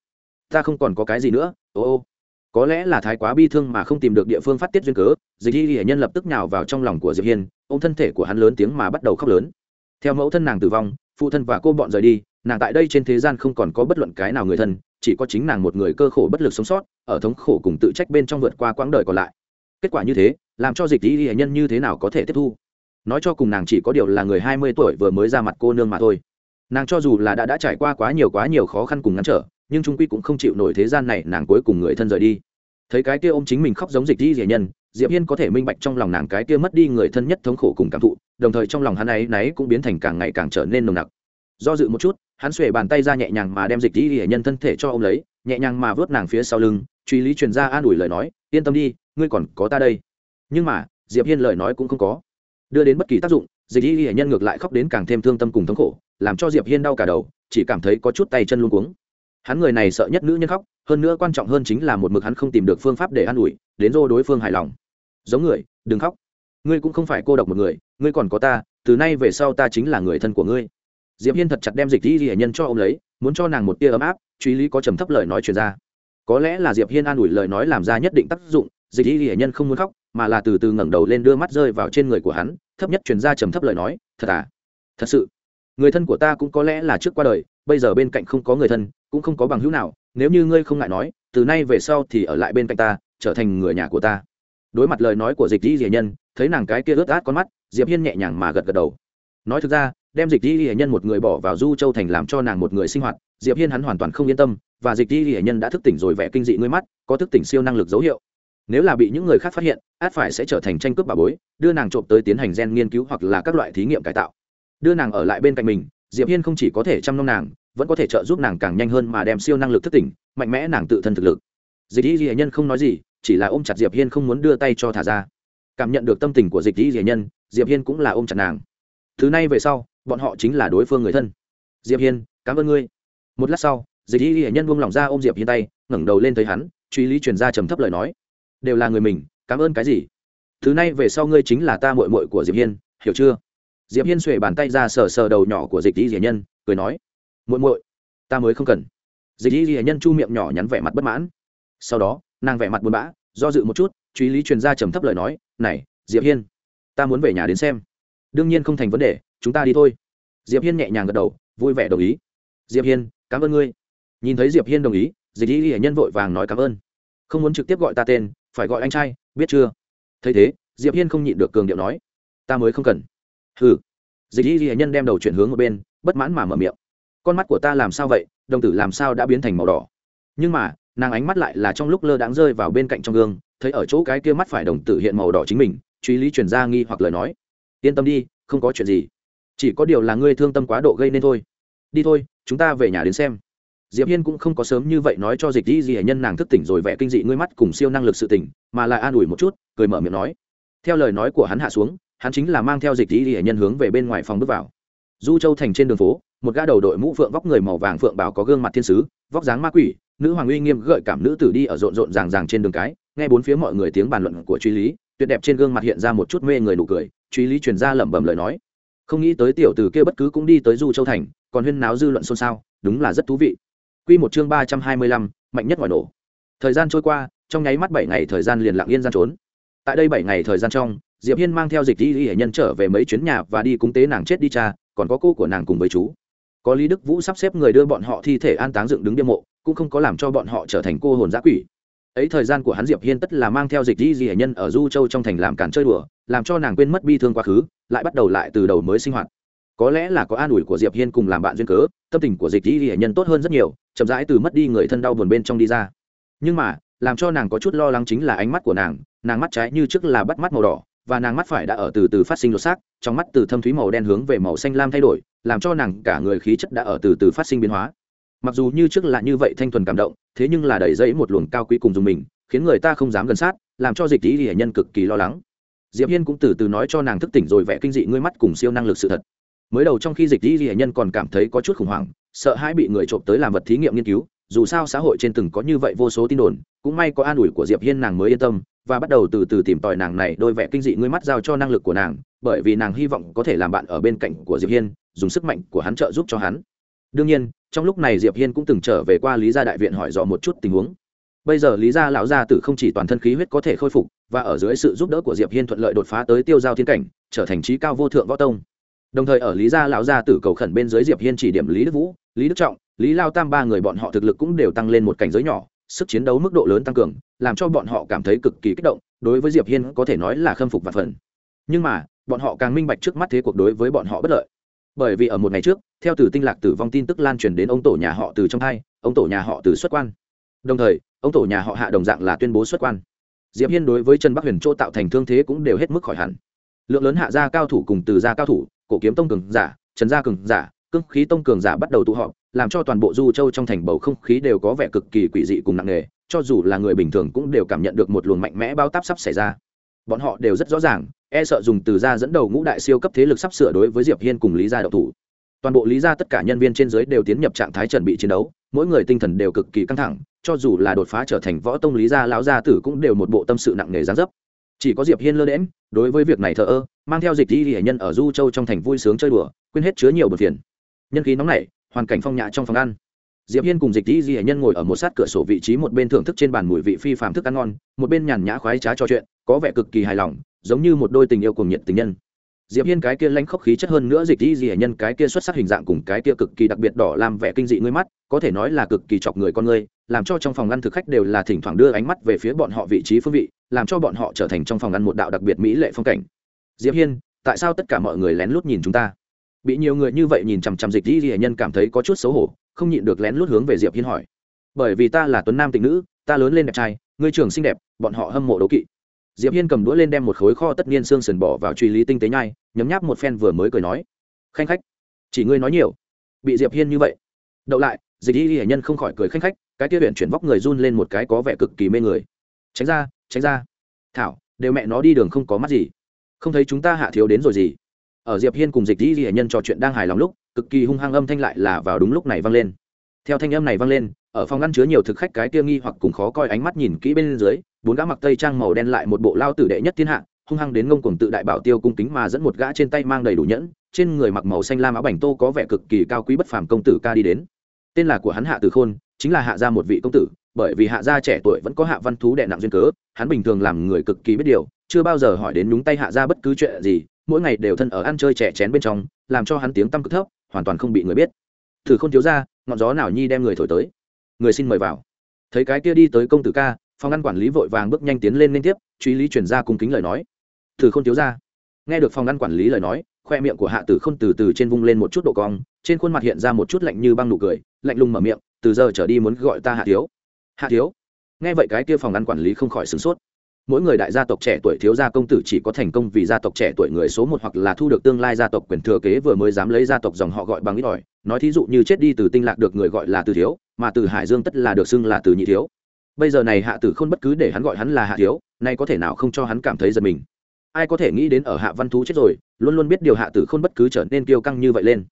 ta không còn có cái gì nữa, ô ô. Có lẽ là thái quá bi thương mà không tìm được địa phương phát tiết duyên cớ, dịch y hiển nhân lập tức nhào vào trong lòng của diệp hiên ô m thân thể của hắn lớn tiếng mà bắt đầu khóc lớn. Theo mẫu thân nàng tử vong, phụ thân và cô bọn rời đi, nàng tại đây trên thế gian không còn có bất luận cái nào người thân, chỉ có chính nàng một người cơ khổ bất lực sống sót, ở thống khổ cùng tự trách bên trong vượt qua quãng đời còn lại. Kết quả như thế, làm cho dịch y hiển nhân như thế nào có thể tiếp thu? Nói cho cùng nàng chỉ có điều là người hai mươi tuổi vừa mới ra mặt cô nương mà thôi. Nàng cho dù là đã đã trải qua quá nhiều quá nhiều khó khăn cùng ngăn trở, nhưng trung quy cũng không chịu nổi thế gian này nàng cuối cùng người thân rời đi. Thấy cái kia ôm chính mình khóc giống dịch đi rỉa nhân, diệp hiên có thể minh bạch trong lòng nàng cái kia mất đi người thân nhất thống khổ cùng cảm thụ, đồng thời trong lòng hắn ấy náy cũng biến thành càng ngày càng trở nên nồng nặc. Do dự một chút, hắn xuề bàn tay ra nhẹ nhàng mà đem dịch đi rỉa nhân thân thể cho ông lấy, nhẹ nhàng mà vớt nàng phía sau lưng, truy lý truyền ra an ủi lời nói, yên tâm đi, ngươi còn có ta đây. Nhưng mà, diệp hiên lời nói cũng không có đưa đến bất kỳ tác dụng, dịch y hệ nhân ngược lại khóc đến càng thêm thương tâm cùng thống khổ, làm cho diệp hiên đau cả đầu, chỉ cảm thấy có chút tay chân luôn cuống. Hắn người này sợ nhất nữ nhân khóc, hơn nữa quan trọng hơn chính là một mực hắn không tìm được phương pháp để an ủi, đến dô đối phương hài lòng. Giống người, đừng khóc. Ngươi cũng không phải cô độc một người, ngươi còn có ta, từ nay về sau ta chính là người thân của ngươi. Diệp hiên thật chặt đem dịch y hệ nhân cho ông lấy, muốn cho nàng một tia ấm áp, truy lý có trầm thấp lời nói truyền ra. Có lẽ là diệp hiên an ủi lời nói làm ra nhất định tác dụng, dịch y hệ nhân không muốn khóc mà là từ từ ngẩng đầu lên đưa mắt rơi vào trên người của hắn, thấp nhất truyền ra trầm thấp lời nói, thật à? Thật sự? Người thân của ta cũng có lẽ là trước qua đời, bây giờ bên cạnh không có người thân, cũng không có bằng hữu nào. Nếu như ngươi không ngại nói, từ nay về sau thì ở lại bên cạnh ta, trở thành người nhà của ta. Đối mặt lời nói của dịch di hiền nhân, thấy nàng cái kia ướt át con mắt, diệp hiên nhẹ nhàng mà gật gật đầu. Nói thực ra, đem dịch di hiền nhân một người bỏ vào du châu thành làm cho nàng một người sinh hoạt, diệp hiên hắn hoàn toàn không yên tâm, và dịch di hiền nhân đã thức tỉnh rồi vẻ kinh dị ngươi mắt, có thức tỉnh siêu năng lực dấu hiệu nếu là bị những người khác phát hiện, át phải sẽ trở thành tranh cướp bà bối, đưa nàng trộm tới tiến hành gen nghiên cứu hoặc là các loại thí nghiệm cải tạo. Đưa nàng ở lại bên cạnh mình, diệp hiên không chỉ có thể chăm nom nàng, vẫn có thể trợ giúp nàng càng nhanh hơn mà đem siêu năng lực thức tỉnh, mạnh mẽ nàng tự thân thực lực. Dịch y ghi nhân không nói gì, chỉ là ôm chặt diệp hiên không muốn đưa tay cho thả ra. Cảm nhận được tâm tình của dịch y ghi nhân, diệp hiên cũng là ôm chặt nàng. Thứ này về sau, bọn họ chính là đối phương người thân. Diệp hiên, cảm ơn ngươi. Một lát sau, dịch y ghi nhân buông lỏng ra ôm diệp hiên tay, ngẩng đầu lên thấy hắn, truy lý truyền ra trầm thấp lời nói đều là người mình, cảm ơn cái gì? Thứ này về sau ngươi chính là ta muội muội của diệp hiên, hiểu chưa? Diệp hiên xuề bàn tay ra sờ sờ đầu nhỏ của dịch dĩ dĩ nhân, cười nói, muội muội, ta mới không cần. Dịch dĩ dĩ nhân chu miệng nhỏ nhắn vẻ mặt bất mãn. Sau đó, nàng vẻ mặt buồn bã, do dự một chút, truy lý truyền ra trầm thấp lời nói, này, diệp hiên, ta muốn về nhà đến xem. Đương nhiên không thành vấn đề, chúng ta đi thôi. Diệp hiên nhẹ nhàng gật đầu, vui vẻ đồng ý. Diệp hiên, cảm ơn ngươi. Nhìn thấy diệp hiên đồng ý, dịch y hệ nhân vội vàng nói cảm ơn. Không muốn trực tiếp gọi ta tên phải gọi anh trai, biết chưa? Thấy thế, diệp hiên không nhịn được cường điệu nói, ta mới không cần. Ừ dịch y ghi nhân đem đầu chuyển hướng ở bên, bất mãn mà mở miệng, con mắt của ta làm sao vậy? Đồng tử làm sao đã biến thành màu đỏ? Nhưng mà, nàng ánh mắt lại là trong lúc lơ đãng rơi vào bên cạnh trong gương, thấy ở chỗ cái kia mắt phải đồng tử hiện màu đỏ chính mình, truy lý chuyển ra nghi hoặc lời nói, yên tâm đi, không có chuyện gì. Chỉ có điều là ngươi thương tâm quá độ gây nên thôi. Đi thôi, chúng ta về nhà đến xem diệp hiên cũng không có sớm như vậy nói cho dịch di di nhân nàng thức tỉnh rồi vẻ kinh dị ngươi mắt cùng siêu năng lực sự tỉnh mà lại an ủi một chút, cười mở miệng nói. Theo lời nói của hắn hạ xuống, hắn chính là mang theo dịch di di nhân hướng về bên ngoài phòng bước vào. Du châu thành trên đường phố, một gã đầu đội mũ phượng vóc người màu vàng phượng bảo có gương mặt thiên sứ, vóc dáng ma quỷ, nữ hoàng uy nghiêm gợi cảm nữ tử đi ở rộn rộn ràng ràng trên đường cái, nghe bốn phía mọi người tiếng bàn luận của truy lý, tuyệt đẹp trên gương mặt hiện ra một chút mê người nụ cười, truy lý truyền ra lẩm bẩm lời nói. Không nghĩ tới tiểu tử kia bất cứ cũng đi tới du châu thành, còn huyên náo dư luận xôn xao, đúng là rất thú vị. Quy một chương ba trăm hai mươi lăm, mạnh nhất ngoài nổ. Thời gian trôi qua, trong nháy mắt bảy ngày thời gian liền lặng yên gian trốn. Tại đây bảy ngày thời gian trong, diệp hiên mang theo dịch đi hệ nhân trở về mấy chuyến nhà và đi cúng tế nàng chết đi cha, còn có cô của nàng cùng với chú. Có lý đức vũ sắp xếp người đưa bọn họ thi thể an táng dựng đứng địa mộ, cũng không có làm cho bọn họ trở thành cô hồn dã quỷ. Ấy thời gian của hắn diệp hiên tất là mang theo dịch di y hệ nhân ở du châu trong thành làm cản chơi đùa, làm cho nàng quên mất bi thương quá khứ, lại bắt đầu lại từ đầu mới sinh hoạt có lẽ là có an ủi của diệp hiên cùng làm bạn duyên cớ, tâm tình của dịch di di nhân tốt hơn rất nhiều, chậm rãi từ mất đi người thân đau buồn bên trong đi ra. Nhưng mà, làm cho nàng có chút lo lắng chính là ánh mắt của nàng nàng mắt trái như trước là bắt mắt màu đỏ, và nàng mắt phải đã ở từ từ phát sinh lột xác, trong mắt từ thâm thúy màu đen hướng về màu xanh lam thay đổi, làm cho nàng cả người khí chất đã ở từ từ phát sinh biến hóa. Mặc dù như trước là như vậy thanh thuần cảm động, thế nhưng là đẩy dẫy một luồng cao quý cùng dùng mình, khiến người ta không dám gần sát, làm cho dịch lý hệ nhân cực kỳ lo lắng. Diệp hiên cũng từ từ nói cho nàng thức tỉnh rồi vẽ kinh dị ngươi mắt cùng siêu năng lực sự thật mới đầu trong khi dịch di hệ nhân còn cảm thấy có chút khủng hoảng, sợ hãi bị người trộm tới làm vật thí nghiệm nghiên cứu, dù sao xã hội trên từng có như vậy vô số tin đồn, cũng may có an ủi của diệp hiên nàng mới yên tâm, và bắt đầu từ từ tìm tòi nàng này, đôi vẻ kinh dị ngươi mắt giao cho năng lực của nàng, bởi vì nàng hy vọng có thể làm bạn ở bên cạnh của diệp hiên, dùng sức mạnh của hắn trợ giúp cho hắn. Đương nhiên, trong lúc này diệp hiên cũng từng trở về qua lý gia đại viện hỏi dò một chút tình huống. Bây giờ lý gia lão gia tử không chỉ toàn thân khí huyết có thể khôi phục, và ở dưới sự giúp đỡ của diệp hiên thuận lợi đột phá tới tiêu giao thiên cảnh, trở thành trí cao vô thượng võ tông đồng thời ở lý gia lão gia tử cầu khẩn bên dưới diệp hiên chỉ điểm lý đức vũ, lý đức trọng, lý lao tam ba người bọn họ thực lực cũng đều tăng lên một cảnh giới nhỏ, sức chiến đấu mức độ lớn tăng cường, làm cho bọn họ cảm thấy cực kỳ kích động, đối với diệp hiên có thể nói là khâm phục và phần. Nhưng mà, bọn họ càng minh bạch trước mắt thế cuộc đối với bọn họ bất lợi. Bởi vì ở một ngày trước, theo từ tinh lạc tử vong tin tức lan truyền đến ông tổ nhà họ từ trong hai ông tổ nhà họ từ xuất quan. Đồng thời, ông tổ nhà họ hạ đồng dạng là tuyên bố xuất quan. Diệp hiên đối với trần bắc huyền chỗ tạo thành thương thế cũng đều hết mức khỏi hẳn. Lượng lớn hạ gia cao thủ cùng từ gia cao thủ cổ kiếm tông cường giả, trần gia cường giả, cương khí tông cường giả bắt đầu tụ họp, làm cho toàn bộ du châu trong thành bầu không khí đều có vẻ cực kỳ quỷ dị cùng nặng nề, cho dù là người bình thường cũng đều cảm nhận được một luồng mạnh mẽ bao táp sắp xảy ra. Bọn họ đều rất rõ ràng e sợ dùng từ gia dẫn đầu ngũ đại siêu cấp thế lực sắp sửa đối với diệp hiên cùng lý gia đậu thủ. Toàn bộ lý gia tất cả nhân viên trên dưới đều tiến nhập trạng thái chuẩn bị chiến đấu, mỗi người tinh thần đều cực kỳ căng thẳng, cho dù là đột phá trở thành võ tông lý gia, lão gia tử cũng đều một bộ tâm sự nặng nề giáng dấp chỉ có diệp hiên lơ đễm đối với việc này thờ ơ, mang theo dịch đi hệ nhân ở du châu trong thành vui sướng chơi đùa, quên hết chứa nhiều bờ phiền. Nhân khí nóng nảy, hoàn cảnh phong nhã trong phòng ăn. Diệp hiên cùng dịch đi di hệ nhân ngồi ở một sát cửa sổ vị trí một bên thưởng thức trên bàn mùi vị phi phàm thức ăn ngon, một bên nhàn nhã khoái trá trò chuyện, có vẻ cực kỳ hài lòng, giống như một đôi tình yêu cùng nhiệt tình nhân diệp hiên cái kia lanh khốc khí chất hơn nữa dịch đi di hệ nhân cái kia xuất sắc hình dạng cùng cái kia cực kỳ đặc biệt đỏ làm vẻ kinh dị ngươi mắt, có thể nói là cực kỳ chọc người con người làm cho trong phòng ăn thực khách đều là thỉnh thoảng đưa ánh mắt về phía bọn họ vị trí phương vị, làm cho bọn họ trở thành trong phòng ăn một đạo đặc biệt mỹ lệ phong cảnh. Diệp hiên, tại sao tất cả mọi người lén lút nhìn chúng ta? Bị nhiều người như vậy nhìn chằm chằm dịch di hệ nhân cảm thấy có chút xấu hổ, không nhịn được lén lút hướng về diệp hiên hỏi. Bởi vì ta là tuấn nam tịnh nữ, ta lớn lên đẹp trai, ngươi trường xinh đẹp, bọn họ hâm mộ đấu kỵ diệp hiên cầm đũa lên đem một khối kho tất niên xương sườn bỏ vào truy lý tinh tế nhai, nhấm nháp một phen vừa mới cười nói. Khanh khách, chỉ ngươi nói nhiều. Bị diệp hiên như vậy, đậu lại, dịch y hiển nhân không khỏi cười khanh khách, cái kia huyện chuyển vóc người run lên một cái có vẻ cực kỳ mê người. Tránh ra tránh ra. Thảo, đều mẹ nó đi đường không có mắt gì. Không thấy chúng ta hạ thiếu đến rồi gì. Ở diệp hiên cùng dịch y hiển nhân trò chuyện đang hài lòng lúc, cực kỳ hung hăng âm thanh lại là vào đúng lúc này vang lên. Theo thanh âm này vang lên ở phòng ngăn chứa nhiều thực khách cái kia nghi hoặc cùng khó coi ánh mắt nhìn kỹ bên dưới, bốn gã mặc tây trang màu đen lại một bộ lao tử đệ nhất thiên hạ, hung hăng đến ngông cuồng tự đại bảo tiêu cung kính mà dẫn một gã trên tay mang đầy đủ nhẫn, trên người mặc màu xanh lam áo bành tô có vẻ cực kỳ cao quý bất phàm công tử ca đi đến. Tên là của hắn hạ từ khôn, chính là hạ gia một vị công tử, bởi vì hạ gia trẻ tuổi vẫn có hạ văn thú đệ nặng duyên cớ, hắn bình thường làm người cực kỳ biết điều, chưa bao giờ hỏi đến nhúng tay hạ gia bất cứ chuyện gì, mỗi ngày đều thân ở ăn chơi trẻ chén bên trong, làm cho hắn tiếng tăm cực thấp, hoàn toàn không bị người biết. Thử khôn thiếu ra ngọn gió nào nhi đem người thổi tới? Người xin mời vào. Thấy cái kia đi tới công tử ca, phòng ăn quản lý vội vàng bước nhanh tiến lên liên tiếp, truy lý chuyển ra cung kính lời nói. Từ không thiếu ra nghe được phòng ăn quản lý lời nói, khoe miệng của hạ tử không từ từ trên vung lên một chút độ cong, trên khuôn mặt hiện ra một chút lạnh như băng nụ cười, lạnh lùng mở miệng, từ giờ trở đi muốn gọi ta hạ thiếu. Hạ thiếu? Nghe vậy cái kia phòng ăn quản lý không khỏi sửng sốt. Mỗi người đại gia tộc trẻ tuổi thiếu gia công tử chỉ có thành công vì gia tộc trẻ tuổi người số một hoặc là thu được tương lai gia tộc quyền thừa kế vừa mới dám lấy gia tộc dòng họ gọi bằng ít ỏi. Nói thí dụ như chết đi từ tinh lạc được người gọi là từ thiếu mà từ hải dương tất là được xưng là từ nhị thiếu. Bây giờ này hạ tử Khôn bất cứ để hắn gọi hắn là hạ thiếu, nay có thể nào không cho hắn cảm thấy giật mình? Ai có thể nghĩ đến ở hạ văn thú chết rồi, luôn luôn biết điều hạ tử khôn bất cứ trở nên kiêu căng như vậy lên.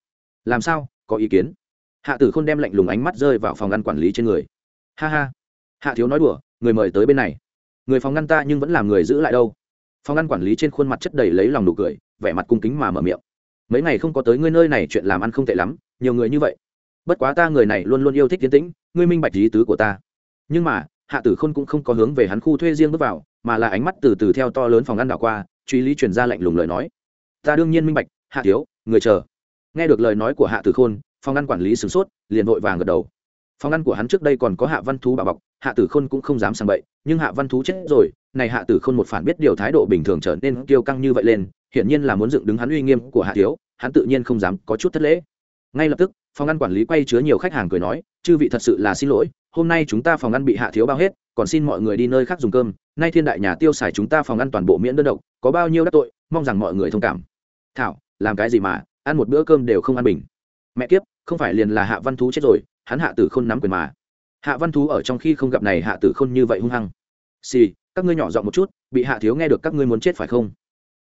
Làm sao? Có ý kiến. Hạ tử khôn đem lạnh lùng ánh mắt rơi vào phòng ngăn quản lý trên người. Ha ha. Hạ thiếu nói đùa, người mời tới bên này. Người phòng ngăn ta nhưng vẫn làm người giữ lại đâu. Phòng ngăn quản lý trên khuôn mặt chất đầy lấy lòng nụ cười, vẻ mặt cung kính mà mở miệng. Mấy ngày không có tới ngươi nơi này, chuyện làm ăn không tệ lắm, nhiều người như vậy bất quá ta người này luôn luôn yêu thích tiến tĩnh, ngươi minh bạch lý tứ của ta. Nhưng mà, hạ tử khôn cũng không có hướng về hắn khu thuê riêng bước vào, mà là ánh mắt từ từ theo to lớn phòng ăn đảo qua, truy lý truyền ra lạnh lùng lời nói. Ta đương nhiên minh bạch, hạ thiếu, người chờ. Nghe được lời nói của hạ tử khôn, phòng ăn quản lý sửng sốt, liền vội vàng gật đầu. Phòng ăn của hắn trước đây còn có hạ văn thú bà bọc, hạ tử khôn cũng không dám sang bậy, nhưng hạ văn thú chết rồi, này hạ tử khôn một phản biết điều thái độ bình thường trở nên kiêu căng như vậy lên, hiển nhiên là muốn dựng đứng hắn uy nghiêm của hạ thiếu, hắn tự nhiên không dám có chút thất lễ ngay lập tức, phòng ăn quản lý quay chứa nhiều khách hàng cười nói, chư vị thật sự là xin lỗi, hôm nay chúng ta phòng ăn bị hạ thiếu bao hết, còn xin mọi người đi nơi khác dùng cơm. Nay thiên đại nhà tiêu xài chúng ta phòng ăn toàn bộ miễn đơn độc, có bao nhiêu đắc tội, mong rằng mọi người thông cảm. Thảo, làm cái gì mà, ăn một bữa cơm đều không ăn bình. Mẹ kiếp, không phải liền là hạ văn thú chết rồi, hắn hạ tử không nắm quyền mà. Hạ văn thú ở trong khi không gặp này hạ tử khôn như vậy hung hăng. Xì, các ngươi nhỏ giọng một chút, bị hạ thiếu nghe được các ngươi muốn chết phải không?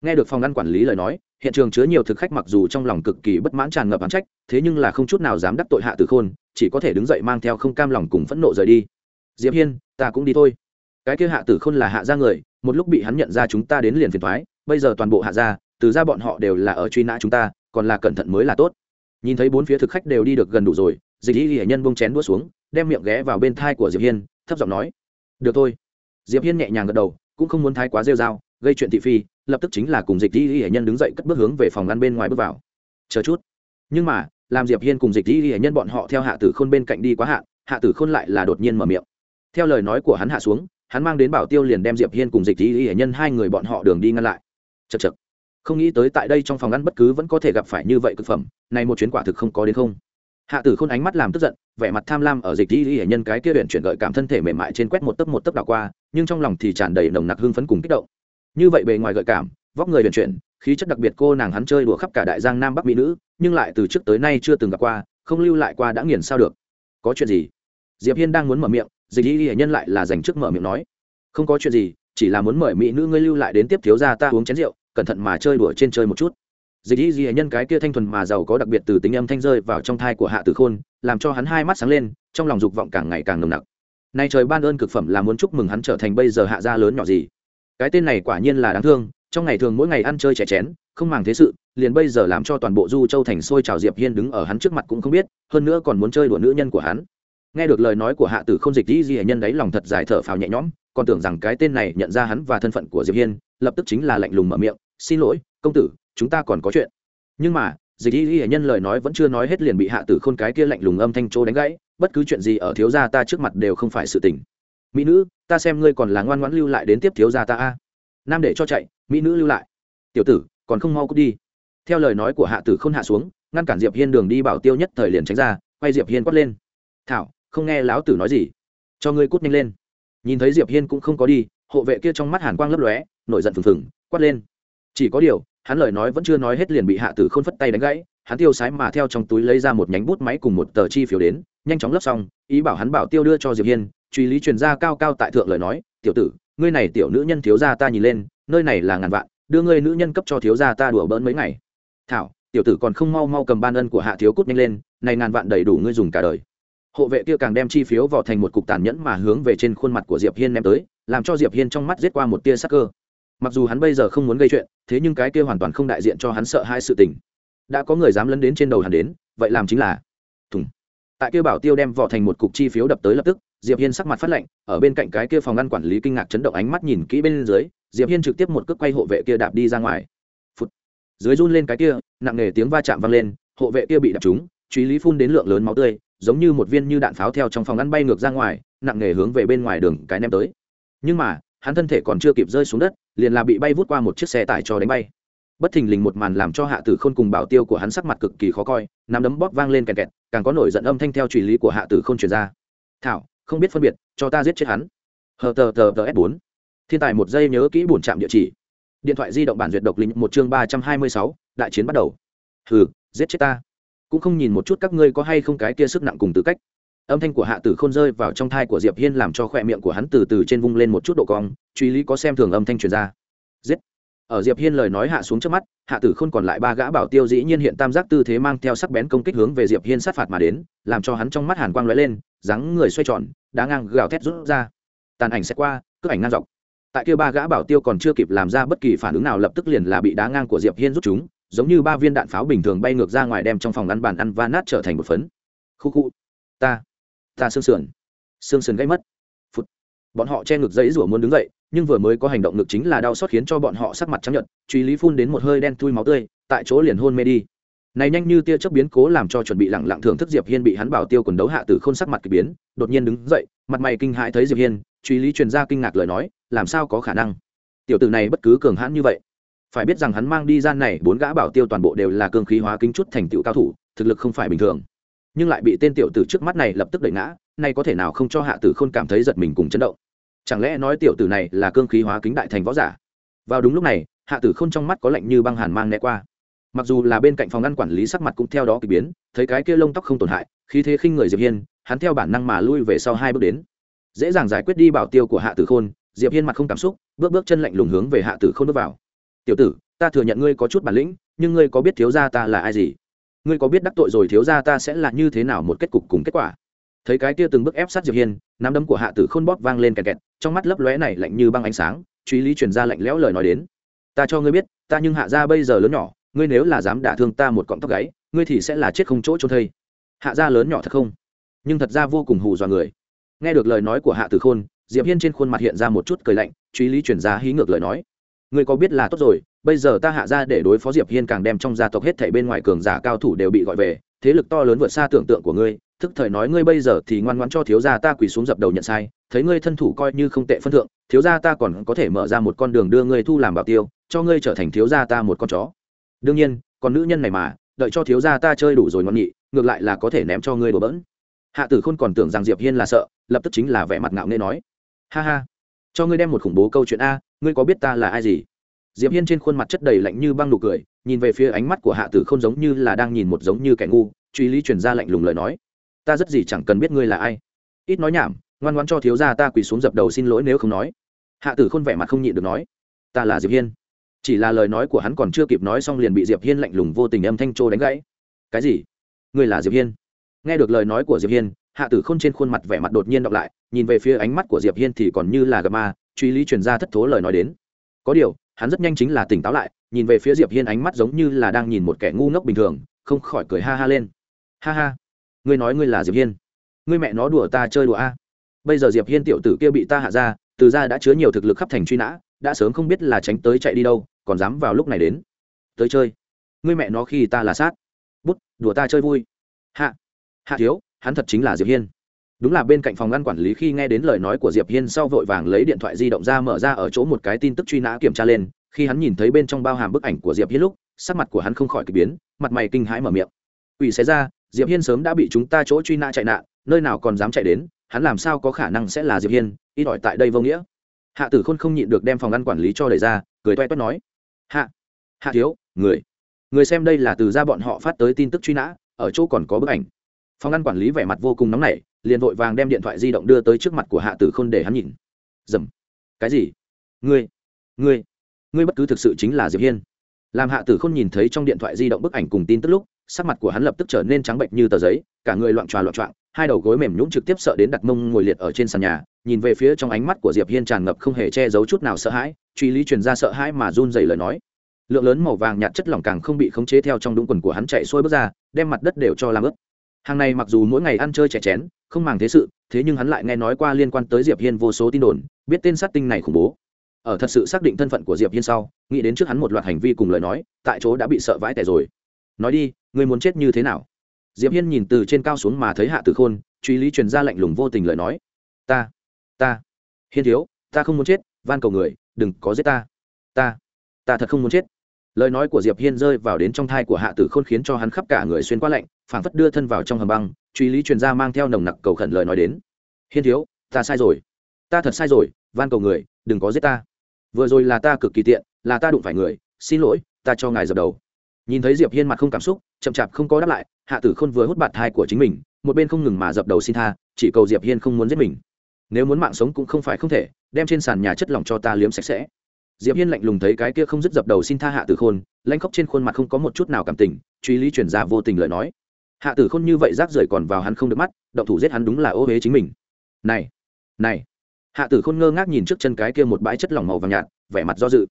Nghe được phòng ăn quản lý lời nói, hiện trường chứa nhiều thực khách mặc dù trong lòng cực kỳ bất mãn tràn ngập án trách, thế nhưng là không chút nào dám đắc tội hạ tử khôn, chỉ có thể đứng dậy mang theo không cam lòng cùng phẫn nộ rời đi. Diệp hiên, ta cũng đi thôi. Cái kia hạ tử khôn là hạ gia người, một lúc bị hắn nhận ra chúng ta đến liền phiền thoái bây giờ toàn bộ hạ gia, từ ra bọn họ đều là ở truy nã chúng ta, còn là cẩn thận mới là tốt. Nhìn thấy bốn phía thực khách đều đi được gần đủ rồi, dịch y hệ nhân bông chén đua xuống, đem miệng ghé vào bên thai của diệp hiên, thấp giọng nói, được thôi. Diệp hiên nhẹ nhàng gật đầu, cũng không muốn thái quá rêu dao gây chuyện thị phi lập tức chính là cùng dịch y hệ nhân đứng dậy cất bước hướng về phòng ăn bên ngoài bước vào. Chờ chút. Nhưng mà, làm diệp hiên cùng dịch y hệ nhân bọn họ theo hạ tử khôn bên cạnh đi quá hạ hạ tử khôn lại là đột nhiên mở miệng. Theo lời nói của hắn hạ xuống, hắn mang đến bảo tiêu liền đem diệp hiên cùng dịch y hệ nhân hai người bọn họ đường đi ngăn lại. Chật chật không nghĩ tới tại đây trong phòng ăn bất cứ vẫn có thể gặp phải như vậy cực phẩm, này một chuyến quả thực không có đến không. Hạ tử khôn ánh mắt làm tức giận, vẻ mặt tham lam ở dịch y hệ nhân cái kia huyện chuyển gợi cảm thân thể mềm mại trên quét một tấc một tấc đảo qua, nhưng trong lòng thì tràn đầy nồng nặc hưng phấn cùng kích động như vậy bề ngoài gợi cảm, vóc người vận chuyển, khí chất đặc biệt cô nàng hắn chơi đùa khắp cả đại giang nam bắc mỹ nữ, nhưng lại từ trước tới nay chưa từng gặp qua, không lưu lại qua đã nghiền sao được. Có chuyện gì? Diệp hiên đang muốn mở miệng, dịch y hệ nhân lại là dành trước mở miệng nói. Không có chuyện gì, chỉ là muốn mời mỹ nữ ngươi lưu lại đến tiếp thiếu gia ta uống chén rượu, cẩn thận mà chơi đùa trên chơi một chút. Dịch y hệ nhân cái kia thanh thuần mà giàu có đặc biệt từ tính âm thanh rơi vào trong thai của hạ tử khôn, làm cho hắn hai mắt sáng lên, trong lòng dục vọng càng ngày càng nồng nặc. Nay trời ban ơn cực phẩm là muốn chúc mừng hắn trở thành bây giờ hạ gia lớn nhỏ gì cái tên này quả nhiên là đáng thương, trong ngày thường mỗi ngày ăn chơi trẻ chén, không màng thế sự, liền bây giờ làm cho toàn bộ du châu thành sôi trào diệp hiên đứng ở hắn trước mặt cũng không biết, hơn nữa còn muốn chơi đùa nữ nhân của hắn. Nghe được lời nói của hạ tử không dịch, di hệ nhân đấy lòng thật dài thở phào nhẹ nhõm, còn tưởng rằng cái tên này nhận ra hắn và thân phận của diệp hiên, lập tức chính là lạnh lùng mở miệng, xin lỗi, công tử, chúng ta còn có chuyện. Nhưng mà, dịch di hệ nhân lời nói vẫn chưa nói hết liền bị hạ tử khôn cái kia lạnh lùng âm thanh chỗ đánh gãy, bất cứ chuyện gì ở thiếu gia ta trước mặt đều không phải sự tình mỹ nữ, ta xem ngươi còn là ngoan ngoãn lưu lại đến tiếp thiếu gia ta a. Nam để cho chạy, mỹ nữ lưu lại. Tiểu tử, còn không mau cút đi. Theo lời nói của hạ tử không hạ xuống, ngăn cản diệp hiên đường đi bảo tiêu nhất thời liền tránh ra, quay diệp hiên quát lên. Thảo, không nghe lão tử nói gì? Cho ngươi cút nhanh lên. Nhìn thấy diệp hiên cũng không có đi, hộ vệ kia trong mắt hàn quang lấp lóe, nổi giận phừng phừng, quát lên. Chỉ có điều, hắn lời nói vẫn chưa nói hết liền bị hạ tử khôn phất tay đánh gãy, hắn tiêu sái mà theo trong túi lấy ra một nhánh bút máy cùng một tờ chi phiếu đến, nhanh chóng lấp xong, ý bảo hắn bảo tiêu đưa cho diệp hiên truy lý truyền ra cao cao tại thượng lời nói, tiểu tử, ngươi này tiểu nữ nhân thiếu gia ta nhìn lên, nơi này là ngàn vạn, đưa ngươi nữ nhân cấp cho thiếu gia ta đùa bỡn mấy ngày. Thảo, tiểu tử còn không mau mau cầm ban ân của hạ thiếu cút nhanh lên, này ngàn vạn đầy đủ ngươi dùng cả đời. Hộ vệ kia càng đem chi phiếu vào thành một cục tàn nhẫn mà hướng về trên khuôn mặt của diệp hiên ném tới, làm cho diệp hiên trong mắt giết qua một tia sắc cơ. Mặc dù hắn bây giờ không muốn gây chuyện, thế nhưng cái kia hoàn toàn không đại diện cho hắn sợ hai sự tình. Đã có người dám lấn đến trên đầu hắn đến, vậy làm chính là thùng. Tại kia bảo tiêu đem vỏ thành một cục chi phiếu đập tới lập tức diệp hiên sắc mặt phát lạnh, ở bên cạnh cái kia phòng ngăn quản lý kinh ngạc chấn động ánh mắt nhìn kỹ bên dưới, diệp hiên trực tiếp một cước quay hộ vệ kia đạp đi ra ngoài. Phụt. dưới run lên cái kia, nặng nề tiếng va chạm vang lên, hộ vệ kia bị đập trúng, truy lý phun đến lượng lớn máu tươi, giống như một viên như đạn pháo theo trong phòng ngăn bay ngược ra ngoài, nặng nề hướng về bên ngoài đường cái ném tới. Nhưng mà, hắn thân thể còn chưa kịp rơi xuống đất, liền là bị bay vút qua một chiếc xe tải cho đánh bay. Bất thình lình một màn làm cho hạ tử khôn cùng bảo tiêu của hắn sắc mặt cực kỳ khó coi, nắm đấm bóp vang lên kẹt kẹt, càng có nổi giận âm thanh theo truy lý của hạ tử khôn truyền ra. Thảo không biết phân biệt, cho ta giết chết hắn. Hờ tờ tờ tờ s bốn. Thiên tài một giây nhớ kỹ bổn trạm địa chỉ. Điện thoại di động bản duyệt độc linh một chương ba trăm hai mươi sáu, đại chiến bắt đầu. Hừ, giết chết ta. Cũng không nhìn một chút các ngươi có hay không cái kia sức nặng cùng tư cách. Âm thanh của hạ tử khôn rơi vào trong thai của diệp hiên làm cho khỏe miệng của hắn từ từ trên vung lên một chút độ cong, truy lý có xem thường âm thanh truyền ra. Giết ở diệp hiên lời nói hạ xuống trước mắt, hạ tử khôn còn lại ba gã bảo tiêu dĩ nhiên hiện tam giác tư thế mang theo sắc bén công kích hướng về diệp hiên sát phạt mà đến, làm cho hắn trong mắt hàn quang lóe lên, dáng người xoay tròn, đá ngang gào thét rút ra. Tàn ảnh sẽ qua, cước ảnh ngang dọc. Tại kia ba gã bảo tiêu còn chưa kịp làm ra bất kỳ phản ứng nào lập tức liền là bị đá ngang của diệp hiên rút chúng, giống như ba viên đạn pháo bình thường bay ngược ra ngoài đem trong phòng ăn bàn ăn va nát trở thành một phấn. Khu khu. Ta. Ta xương sườn. Xương sườn gây mất. Phút bọn họ che ngực giấy rủa muốn đứng dậy nhưng vừa mới có hành động ngực chính là đau xót khiến cho bọn họ sắc mặt trắng nhợt, truy lý phun đến một hơi đen thui máu tươi, tại chỗ liền hôn mê đi. Này nhanh như tia chớp biến cố làm cho chuẩn bị lặng lặng thưởng thức diệp hiên bị hắn bảo tiêu quần đấu hạ tử khôn sắc mặt kỳ biến, đột nhiên đứng dậy, mặt mày kinh hãi thấy diệp hiên, truy lý truyền ra kinh ngạc lời nói, làm sao có khả năng? Tiểu tử này bất cứ cường hãn như vậy. Phải biết rằng hắn mang đi gian này, bốn gã bảo tiêu toàn bộ đều là cương khí hóa kính chút thành tựu cao thủ, thực lực không phải bình thường. Nhưng lại bị tên tiểu tử trước mắt này lập tức đẩy ngã, này có thể nào không cho hạ tử khôn cảm thấy giật mình cùng chấn động? Chẳng lẽ nói tiểu tử này là cương khí hóa kính đại thành võ giả? Vào đúng lúc này, hạ tử khôn trong mắt có lạnh như băng hàn mang né qua. Mặc dù là bên cạnh phòng ngăn quản lý sắc mặt cũng theo đó kỳ biến, thấy cái kia lông tóc không tổn hại, khí thế khinh người diệp hiên, hắn theo bản năng mà lui về sau hai bước đến. Dễ dàng giải quyết đi bảo tiêu của hạ tử khôn, diệp hiên mặt không cảm xúc, bước bước chân lạnh lùng hướng về hạ tử khôn bước vào. Tiểu tử, ta thừa nhận ngươi có chút bản lĩnh, nhưng ngươi có biết thiếu gia ta là ai gì? Ngươi có biết đắc tội rồi thiếu gia ta sẽ là như thế nào một kết cục cùng kết quả? Thấy cái kia từng bước ép sát diệp hiên nắm đấm của hạ tử khôn bóp vang lên kẹt kẹt, trong mắt lấp lóe này lạnh như băng ánh sáng, truy lý truyền ra lạnh lẽo lời nói đến. Ta cho ngươi biết, ta nhưng hạ gia bây giờ lớn nhỏ, ngươi nếu là dám đả thương ta một cọng tóc gáy, ngươi thì sẽ là chết không chỗ trôn thây. Hạ gia lớn nhỏ thật không? Nhưng thật ra vô cùng hù dọa người. Nghe được lời nói của hạ tử khôn, diệp hiên trên khuôn mặt hiện ra một chút cười lạnh, truy lý chuyển ra hí ngược lời nói. Ngươi có biết là tốt rồi, bây giờ ta hạ ra để đối phó diệp hiên càng đem trong gia tộc hết thảy bên ngoài cường giả cao thủ đều bị gọi về, thế lực to lớn vượt xa tưởng tượng của ngươi thức thời nói ngươi bây giờ thì ngoan ngoãn cho thiếu gia ta quỳ xuống dập đầu nhận sai, thấy ngươi thân thủ coi như không tệ phân thượng, thiếu gia ta còn có thể mở ra một con đường đưa ngươi thu làm bảo tiêu, cho ngươi trở thành thiếu gia ta một con chó. Đương nhiên, còn nữ nhân này mà, đợi cho thiếu gia ta chơi đủ rồi ngon nhị ngược lại là có thể ném cho ngươi đổ bỡn. Hạ tử khôn còn tưởng rằng diệp hiên là sợ, lập tức chính là vẻ mặt ngạo nghễ nói. Ha ha, cho ngươi đem một khủng bố câu chuyện a, ngươi có biết ta là ai gì? Diệp hiên trên khuôn mặt chất đầy lạnh như băng nụ cười, nhìn về phía ánh mắt của hạ tử không giống như là đang nhìn một giống như kẻ ngu, truy lý truyền ra lạnh lùng lời nói ta rất gì chẳng cần biết ngươi là ai. Ít nói nhảm, ngoan ngoãn cho thiếu gia ta quỳ xuống dập đầu xin lỗi nếu không nói. Hạ tử khôn vẻ mặt không nhịn được nói. Ta là diệp hiên. Chỉ là lời nói của hắn còn chưa kịp nói xong liền bị diệp hiên lạnh lùng vô tình âm thanh trô đánh gãy. Cái gì? Ngươi là diệp hiên? Nghe được lời nói của diệp hiên, hạ tử khôn trên khuôn mặt vẻ mặt đột nhiên đọc lại, nhìn về phía ánh mắt của diệp hiên thì còn như là gà ma, truy lý truyền ra thất thố lời nói đến. Có điều, hắn rất nhanh chính là tỉnh táo lại, nhìn về phía diệp hiên ánh mắt giống như là đang nhìn một kẻ ngu ngốc bình thường, không khỏi cười ha ha lên. Ha ha ngươi nói ngươi là diệp hiên ngươi mẹ nó đùa ta chơi đùa a bây giờ diệp hiên tiểu tử kia bị ta hạ ra từ ra đã chứa nhiều thực lực khắp thành truy nã đã sớm không biết là tránh tới chạy đi đâu còn dám vào lúc này đến tới chơi ngươi mẹ nó khi ta là sát bút đùa ta chơi vui hạ hạ thiếu hắn thật chính là diệp hiên đúng là bên cạnh phòng ngăn quản lý khi nghe đến lời nói của diệp hiên sau vội vàng lấy điện thoại di động ra mở ra ở chỗ một cái tin tức truy nã kiểm tra lên khi hắn nhìn thấy bên trong bao hàm bức ảnh của diệp hiên lúc sắc mặt của hắn không khỏi kỳ biến mặt mày kinh hãi mở miệng ủy xé ra diệp hiên sớm đã bị chúng ta chỗ truy nã chạy nạn, nơi nào còn dám chạy đến, hắn làm sao có khả năng sẽ là diệp hiên, ít ỏi tại đây vô nghĩa. Hạ tử khôn không nhịn được đem phòng ngăn quản lý cho đẩy ra, cười toe toét nói. Hạ hạ thiếu, người người xem đây là từ ra bọn họ phát tới tin tức truy nã, ở chỗ còn có bức ảnh. Phòng ngăn quản lý vẻ mặt vô cùng nóng nảy, liền vội vàng đem điện thoại di động đưa tới trước mặt của hạ tử khôn để hắn nhìn. Dầm, cái gì? Ngươi ngươi ngươi bất cứ thực sự chính là diệp hiên. Làm hạ tử khôn nhìn thấy trong điện thoại di động bức ảnh cùng tin tức lúc sắc mặt của hắn lập tức trở nên trắng bệnh như tờ giấy, cả người loạn tròa loạn trọng hai đầu gối mềm nhũn trực tiếp sợ đến đặt mông ngồi liệt ở trên sàn nhà, nhìn về phía trong ánh mắt của diệp hiên tràn ngập không hề che giấu chút nào sợ hãi, truy lý truyền ra sợ hãi mà run rẩy lời nói. Lượng lớn màu vàng nhạt chất lỏng càng không bị khống chế theo trong đúng quần của hắn chạy xuôi bước ra, đem mặt đất đều cho làm ướt. Hàng này mặc dù mỗi ngày ăn chơi trẻ chén, không màng thế sự, thế nhưng hắn lại nghe nói qua liên quan tới diệp hiên vô số tin đồn, biết tên sát tinh này khủng bố. Ở thật sự xác định thân phận của diệp hiên sau, nghĩ đến trước hắn một loạt hành vi cùng lời nói, tại chỗ đã bị sợ vãi tẻ rồi. Nói đi ngươi muốn chết như thế nào? Diệp hiên nhìn từ trên cao xuống mà thấy hạ tử khôn, truy lý truyền ra lạnh lùng vô tình lời nói. Ta ta, hiên thiếu, ta không muốn chết, van cầu người, đừng có giết ta. Ta ta thật không muốn chết. Lời nói của diệp hiên rơi vào đến trong thai của hạ tử khôn khiến cho hắn khắp cả người xuyên qua lạnh, phảng phất đưa thân vào trong hầm băng, truy lý truyền ra mang theo nồng nặc cầu khẩn lời nói đến. Hiên thiếu, ta sai rồi. Ta thật sai rồi, van cầu người, đừng có giết ta. Vừa rồi là ta cực kỳ tiện, là ta đụng phải người, xin lỗi, ta cho ngài dập đầu nhìn thấy diệp hiên mặt không cảm xúc, chậm chạp không có đáp lại, hạ tử khôn vừa hút bạt thai của chính mình, một bên không ngừng mà dập đầu xin tha, chỉ cầu diệp hiên không muốn giết mình. Nếu muốn mạng sống cũng không phải không thể, đem trên sàn nhà chất lỏng cho ta liếm sạch sẽ. Diệp hiên lạnh lùng thấy cái kia không dứt dập đầu xin tha hạ tử khôn, lanh khóc trên khuôn mặt không có một chút nào cảm tình, truy lý chuyển ra vô tình lời nói. Hạ tử khôn như vậy rác rưởi còn vào hắn không được mắt, động thủ giết hắn đúng là ô huế chính mình. Này này. Hạ tử khôn ngơ ngác nhìn trước chân cái kia một bãi chất lỏng màu vàng nhạt, vẻ mặt do dự.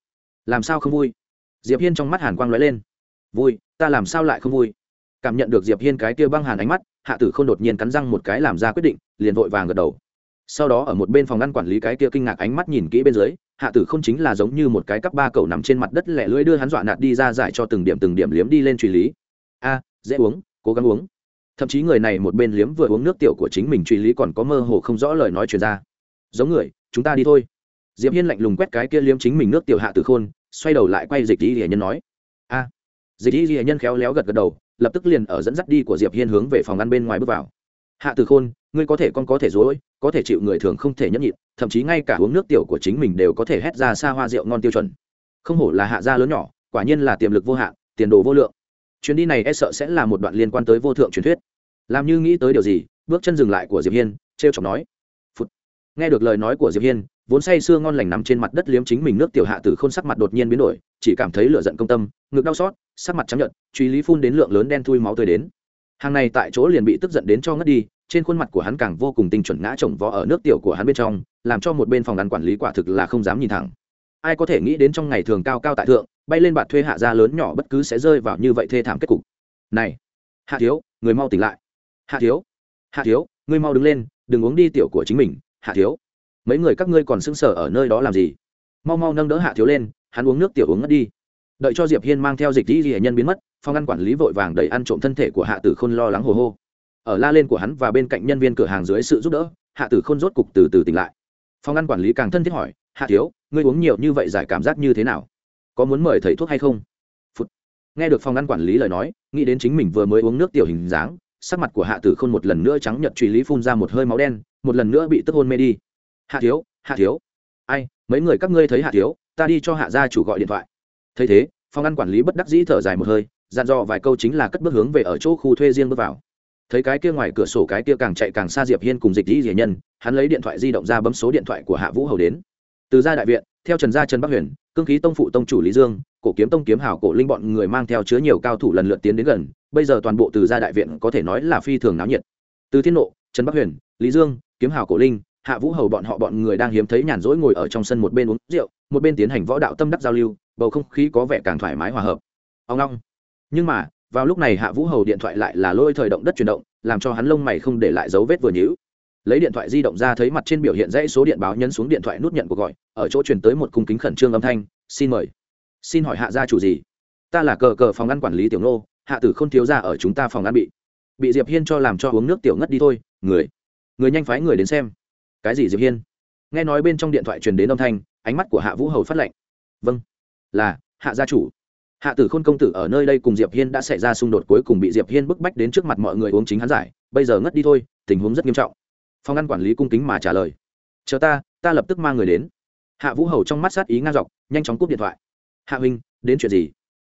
Làm sao không vui? Diệp hiên trong mắt hàn quang lóe lên vui, ta làm sao lại không vui? Cảm nhận được diệp hiên cái kia băng hàn ánh mắt, hạ tử khôn đột nhiên cắn răng một cái làm ra quyết định, liền vội vàng gật đầu. Sau đó ở một bên phòng ngăn quản lý cái kia kinh ngạc ánh mắt nhìn kỹ bên dưới, hạ tử không chính là giống như một cái cắp ba cầu nằm trên mặt đất lẻ lưỡi đưa hắn dọa nạt đi ra giải cho từng điểm từng điểm liếm đi lên truy lý. A, dễ uống, cố gắng uống. Thậm chí người này một bên liếm vừa uống nước tiểu của chính mình truy lý còn có mơ hồ không rõ lời nói truyền ra. Giống người, chúng ta đi thôi. Diệp hiên lạnh lùng quét cái kia liếm chính mình nước tiểu hạ tử khôn, xoay đầu lại quay dịch lý hiển nhân nói dịch y ghi nhân khéo léo gật gật đầu, lập tức liền ở dẫn dắt đi của diệp hiên hướng về phòng ăn bên ngoài bước vào. Hạ Từ khôn, ngươi có thể con có thể dối có thể chịu người thường không thể nhẫn nhịn, thậm chí ngay cả uống nước tiểu của chính mình đều có thể hét ra xa hoa rượu ngon tiêu chuẩn. Không hổ là hạ gia lớn nhỏ, quả nhiên là tiềm lực vô hạn, tiền đồ vô lượng. Chuyến đi này e sợ sẽ là một đoạn liên quan tới vô thượng truyền thuyết. Làm như nghĩ tới điều gì, bước chân dừng lại của diệp hiên, trêu chọc nói. Phụt. nghe được lời nói của diệp hiên vốn say sưa ngon lành nằm trên mặt đất liếm chính mình nước tiểu hạ tử khôn sắc mặt đột nhiên biến đổi, chỉ cảm thấy lửa giận công tâm, ngực đau xót, sắc mặt trắng nhợt, truy lý phun đến lượng lớn đen thui máu tươi đến. Hàng này tại chỗ liền bị tức giận đến cho ngất đi, trên khuôn mặt của hắn càng vô cùng tinh chuẩn ngã chồng vó ở nước tiểu của hắn bên trong, làm cho một bên phòng ăn quản lý quả thực là không dám nhìn thẳng. Ai có thể nghĩ đến trong ngày thường cao cao tại thượng, bay lên bạt thuê hạ gia lớn nhỏ bất cứ sẽ rơi vào như vậy thê thảm kết cục. Này, hạ thiếu, người mau tỉnh lại. Hạ thiếu hạ thiếu, người mau đứng lên, đừng uống đi tiểu của chính mình, hạ thiếu mấy người các ngươi còn sững sờ ở nơi đó làm gì? Mau mau nâng đỡ hạ thiếu lên hắn uống nước tiểu uống ngất đi. Đợi cho diệp hiên mang theo dịch đi ghi nhân biến mất phòng ăn quản lý vội vàng đẩy ăn trộm thân thể của hạ tử khôn lo lắng hồ hô. Ở la lên của hắn và bên cạnh nhân viên cửa hàng dưới sự giúp đỡ hạ tử khôn rốt cục từ từ tỉnh lại. Phòng ăn quản lý càng thân thiết hỏi hạ thiếu ngươi uống nhiều như vậy giải cảm giác như thế nào? Có muốn mời thầy thuốc hay không? Phụt. nghe được phòng ăn quản lý lời nói nghĩ đến chính mình vừa mới uống nước tiểu hình dáng sắc mặt của hạ tử khôn một lần nữa trắng nhợt, truy lý phun ra một hơi máu đen một lần nữa bị tức hôn mê đi hạ thiếu hạ thiếu. Ai, mấy người các ngươi thấy hạ thiếu, ta đi cho hạ gia chủ gọi điện thoại. Thấy thế, phòng ăn quản lý bất đắc dĩ thở dài một hơi, dặn dò vài câu chính là cất bước hướng về ở chỗ khu thuê riêng bước vào. Thấy cái kia ngoài cửa sổ cái kia càng chạy càng xa diệp hiên cùng dịch Di dĩ nhân, hắn lấy điện thoại di động ra bấm số điện thoại của hạ vũ hầu đến. Từ gia đại viện, theo trần gia trần bắc huyền, cương khí tông phụ tông chủ lý dương, cổ kiếm tông kiếm hảo cổ linh bọn người mang theo chứa nhiều cao thủ lần lượt tiến đến gần, bây giờ toàn bộ từ gia đại viện có thể nói là phi thường náo nhiệt. Từ thiên nộ, trần bắc huyền, lý dương, kiếm hảo cổ linh hạ vũ hầu bọn họ bọn người đang hiếm thấy nhàn rỗi ngồi ở trong sân một bên uống rượu, một bên tiến hành võ đạo tâm đắc giao lưu, bầu không khí có vẻ càng thoải mái hòa hợp. Ông long. Nhưng mà, vào lúc này hạ vũ hầu điện thoại lại là lôi thời động đất chuyển động, làm cho hắn lông mày không để lại dấu vết vừa nhữ lấy điện thoại di động ra thấy mặt trên biểu hiện dãy số điện báo nhấn xuống điện thoại nút nhận cuộc gọi, ở chỗ chuyển tới một cung kính khẩn trương âm thanh, xin mời. Xin hỏi hạ gia chủ gì? Ta là cờ cờ phòng ăn quản lý tiểu nô, hạ tử không thiếu ra ở chúng ta phòng ăn bị bị diệp hiên cho làm cho uống nước tiểu ngất đi thôi, người người nhanh phái người đến xem cái gì diệp hiên nghe nói bên trong điện thoại truyền đến âm thanh ánh mắt của hạ vũ hầu phát lệnh vâng là hạ gia chủ hạ tử khôn công tử ở nơi đây cùng diệp hiên đã xảy ra xung đột cuối cùng bị diệp hiên bức bách đến trước mặt mọi người uống chính hắn giải bây giờ ngất đi thôi tình huống rất nghiêm trọng phòng ngăn quản lý cung kính mà trả lời chờ ta ta lập tức mang người đến hạ vũ hầu trong mắt sát ý ngang dọc nhanh chóng cúp điện thoại hạ huynh đến chuyện gì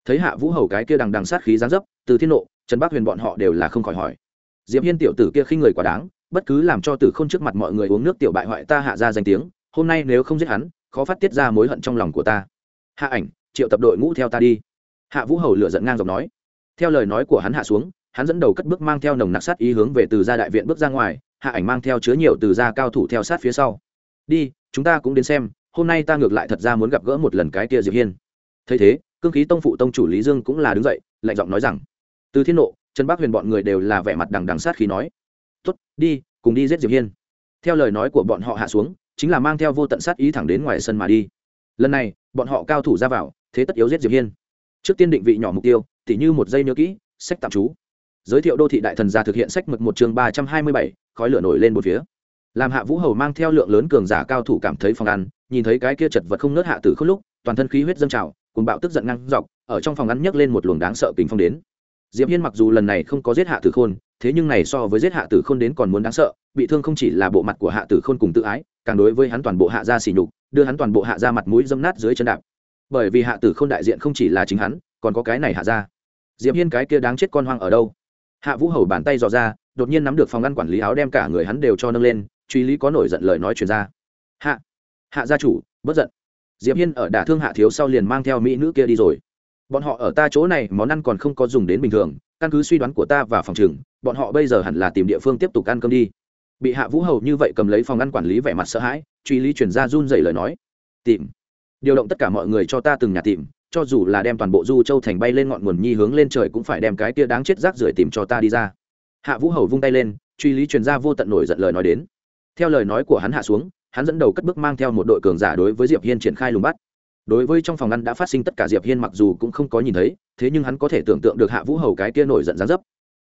thấy hạ vũ hầu cái kia đằng đằng sát khí gián dấp từ thiên nộ trần bác huyền bọn họ đều là không khỏi hỏi diệp hiên tiểu tử kia khi người quá đáng bất cứ làm cho tử không trước mặt mọi người uống nước tiểu bại hoại ta hạ ra danh tiếng, hôm nay nếu không giết hắn, khó phát tiết ra mối hận trong lòng của ta. Hạ ảnh, triệu tập đội ngũ theo ta đi. Hạ vũ hầu lựa giận ngang dọc nói. Theo lời nói của hắn hạ xuống, hắn dẫn đầu cất bước mang theo nồng nặc sát ý hướng về từ gia đại viện bước ra ngoài, hạ ảnh mang theo chứa nhiều từ gia cao thủ theo sát phía sau. Đi, chúng ta cũng đến xem, hôm nay ta ngược lại thật ra muốn gặp gỡ một lần cái kia diệp hiên. Thấy thế, cương khí tông phụ tông chủ lý dương cũng là đứng dậy, lạnh giọng nói rằng, từ thiên nộ, trần bác huyền bọn người đều là vẻ mặt đằng đằng sát khí nói tốt, đi, cùng đi giết diệp hiên. Theo lời nói của bọn họ hạ xuống, chính là mang theo vô tận sát ý thẳng đến ngoài sân mà đi. Lần này, bọn họ cao thủ ra vào, thế tất yếu giết diệp hiên. Trước tiên định vị nhỏ mục tiêu, tỉ như một giây nhớ kỹ, sách tạm trú. Giới thiệu đô thị đại thần gia thực hiện sách mực một chương ba trăm hai mươi bảy, khói lửa nổi lên một phía. Làm hạ vũ hầu mang theo lượng lớn cường giả cao thủ cảm thấy phòng ăn, nhìn thấy cái kia chật vật không nớt hạ tử khốt lúc, toàn thân khí huyết dâng trào cùng bạo tức giận ngang dọc, ở trong phòng ăn nhấc lên một luồng đáng sợ kính phong đến. Diệp hiên mặc dù lần này không có giết hạ tử khôn thế nhưng này so với giết hạ tử khôn đến còn muốn đáng sợ, bị thương không chỉ là bộ mặt của hạ tử khôn cùng tự ái, càng đối với hắn toàn bộ hạ gia xỉ nhục, đưa hắn toàn bộ hạ gia mặt mũi dâm nát dưới chân đạp. Bởi vì hạ tử khôn đại diện không chỉ là chính hắn, còn có cái này hạ gia. Diệp hiên cái kia đáng chết con hoang ở đâu? Hạ vũ hầu bàn tay dò ra, đột nhiên nắm được phòng ngăn quản lý áo đem cả người hắn đều cho nâng lên, truy lý có nổi giận lời nói truyền ra. Hạ hạ gia chủ bất giận. Diệp hiên ở đả thương hạ thiếu sau liền mang theo mỹ nữ kia đi rồi. Bọn họ ở ta chỗ này, món ăn còn không có dùng đến bình thường, căn cứ suy đoán của ta và phòng trường bọn họ bây giờ hẳn là tìm địa phương tiếp tục ăn cơm đi. Bị hạ vũ hầu như vậy cầm lấy phòng ăn quản lý vẻ mặt sợ hãi, truy lý chuyển ra run dậy lời nói. Tìm. Điều động tất cả mọi người cho ta từng nhà tìm, cho dù là đem toàn bộ du châu thành bay lên ngọn nguồn nhi hướng lên trời cũng phải đem cái tia đáng chết rác rưởi tìm cho ta đi ra. Hạ vũ hầu vung tay lên, truy lý truyền ra vô tận nổi giận lời nói đến. Theo lời nói của hắn hạ xuống, hắn dẫn đầu cất bước mang theo một đội cường giả đối với diệp hiên triển khai lùng bắt. Đối với trong phòng ăn đã phát sinh tất cả diệp hiên mặc dù cũng không có nhìn thấy, thế nhưng hắn có thể tưởng tượng được hạ vũ hầu cái kia nổi giận gián dấp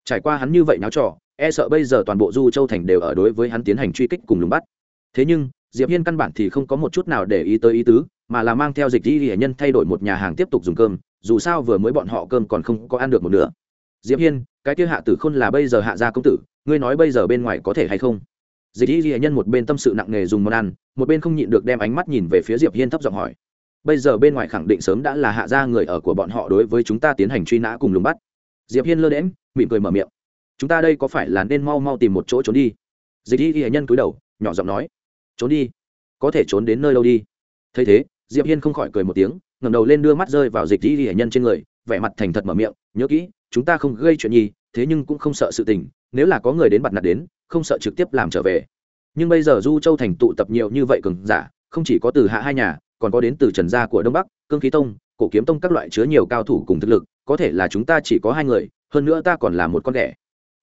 trải qua hắn như vậy náo trò e sợ bây giờ toàn bộ du châu thành đều ở đối với hắn tiến hành truy kích cùng lùng bắt. Thế nhưng, diệp hiên căn bản thì không có một chút nào để ý tới ý tứ, mà là mang theo dịch đi hiển nhân thay đổi một nhà hàng tiếp tục dùng cơm, dù sao vừa mới bọn họ cơm còn không có ăn được một nửa. Diệp hiên, cái kia hạ tử khôn là bây giờ hạ gia công tử, ngươi nói bây giờ bên ngoài có thể hay không? Dịch y hiển nhân một bên tâm sự nặng nề dùng món ăn, một bên không nhịn được đem ánh mắt nhìn về phía diệp hiên thấp giọng hỏi. Bây giờ bên ngoài khẳng định sớm đã là hạ gia người ở của bọn họ đối với chúng ta tiến hành truy nã cùng lùng bắt. Diệp hiên lơ đễm mỉm cười mở miệng. Chúng ta đây có phải là nên mau mau tìm một chỗ trốn đi? Dịch y ghi nhân cúi đầu, nhỏ giọng nói. Trốn đi? Có thể trốn đến nơi đâu đi? Thấy thế, diệp hiên không khỏi cười một tiếng, ngẩng đầu lên đưa mắt rơi vào dịch y ghi nhân trên người, vẻ mặt thành thật mở miệng, nhớ kỹ, chúng ta không gây chuyện gì thế nhưng cũng không sợ sự tình, nếu là có người đến bặt nạt đến, không sợ trực tiếp làm trở về. Nhưng bây giờ du châu thành tụ tập nhiều như vậy cường giả, không chỉ có từ hạ hai nhà, còn có đến từ trần gia của đông bắc, cương khí tông, cổ kiếm tông các loại chứa nhiều cao thủ cùng thực lực, có thể là chúng ta chỉ có hai người hơn nữa ta còn là một con đẻ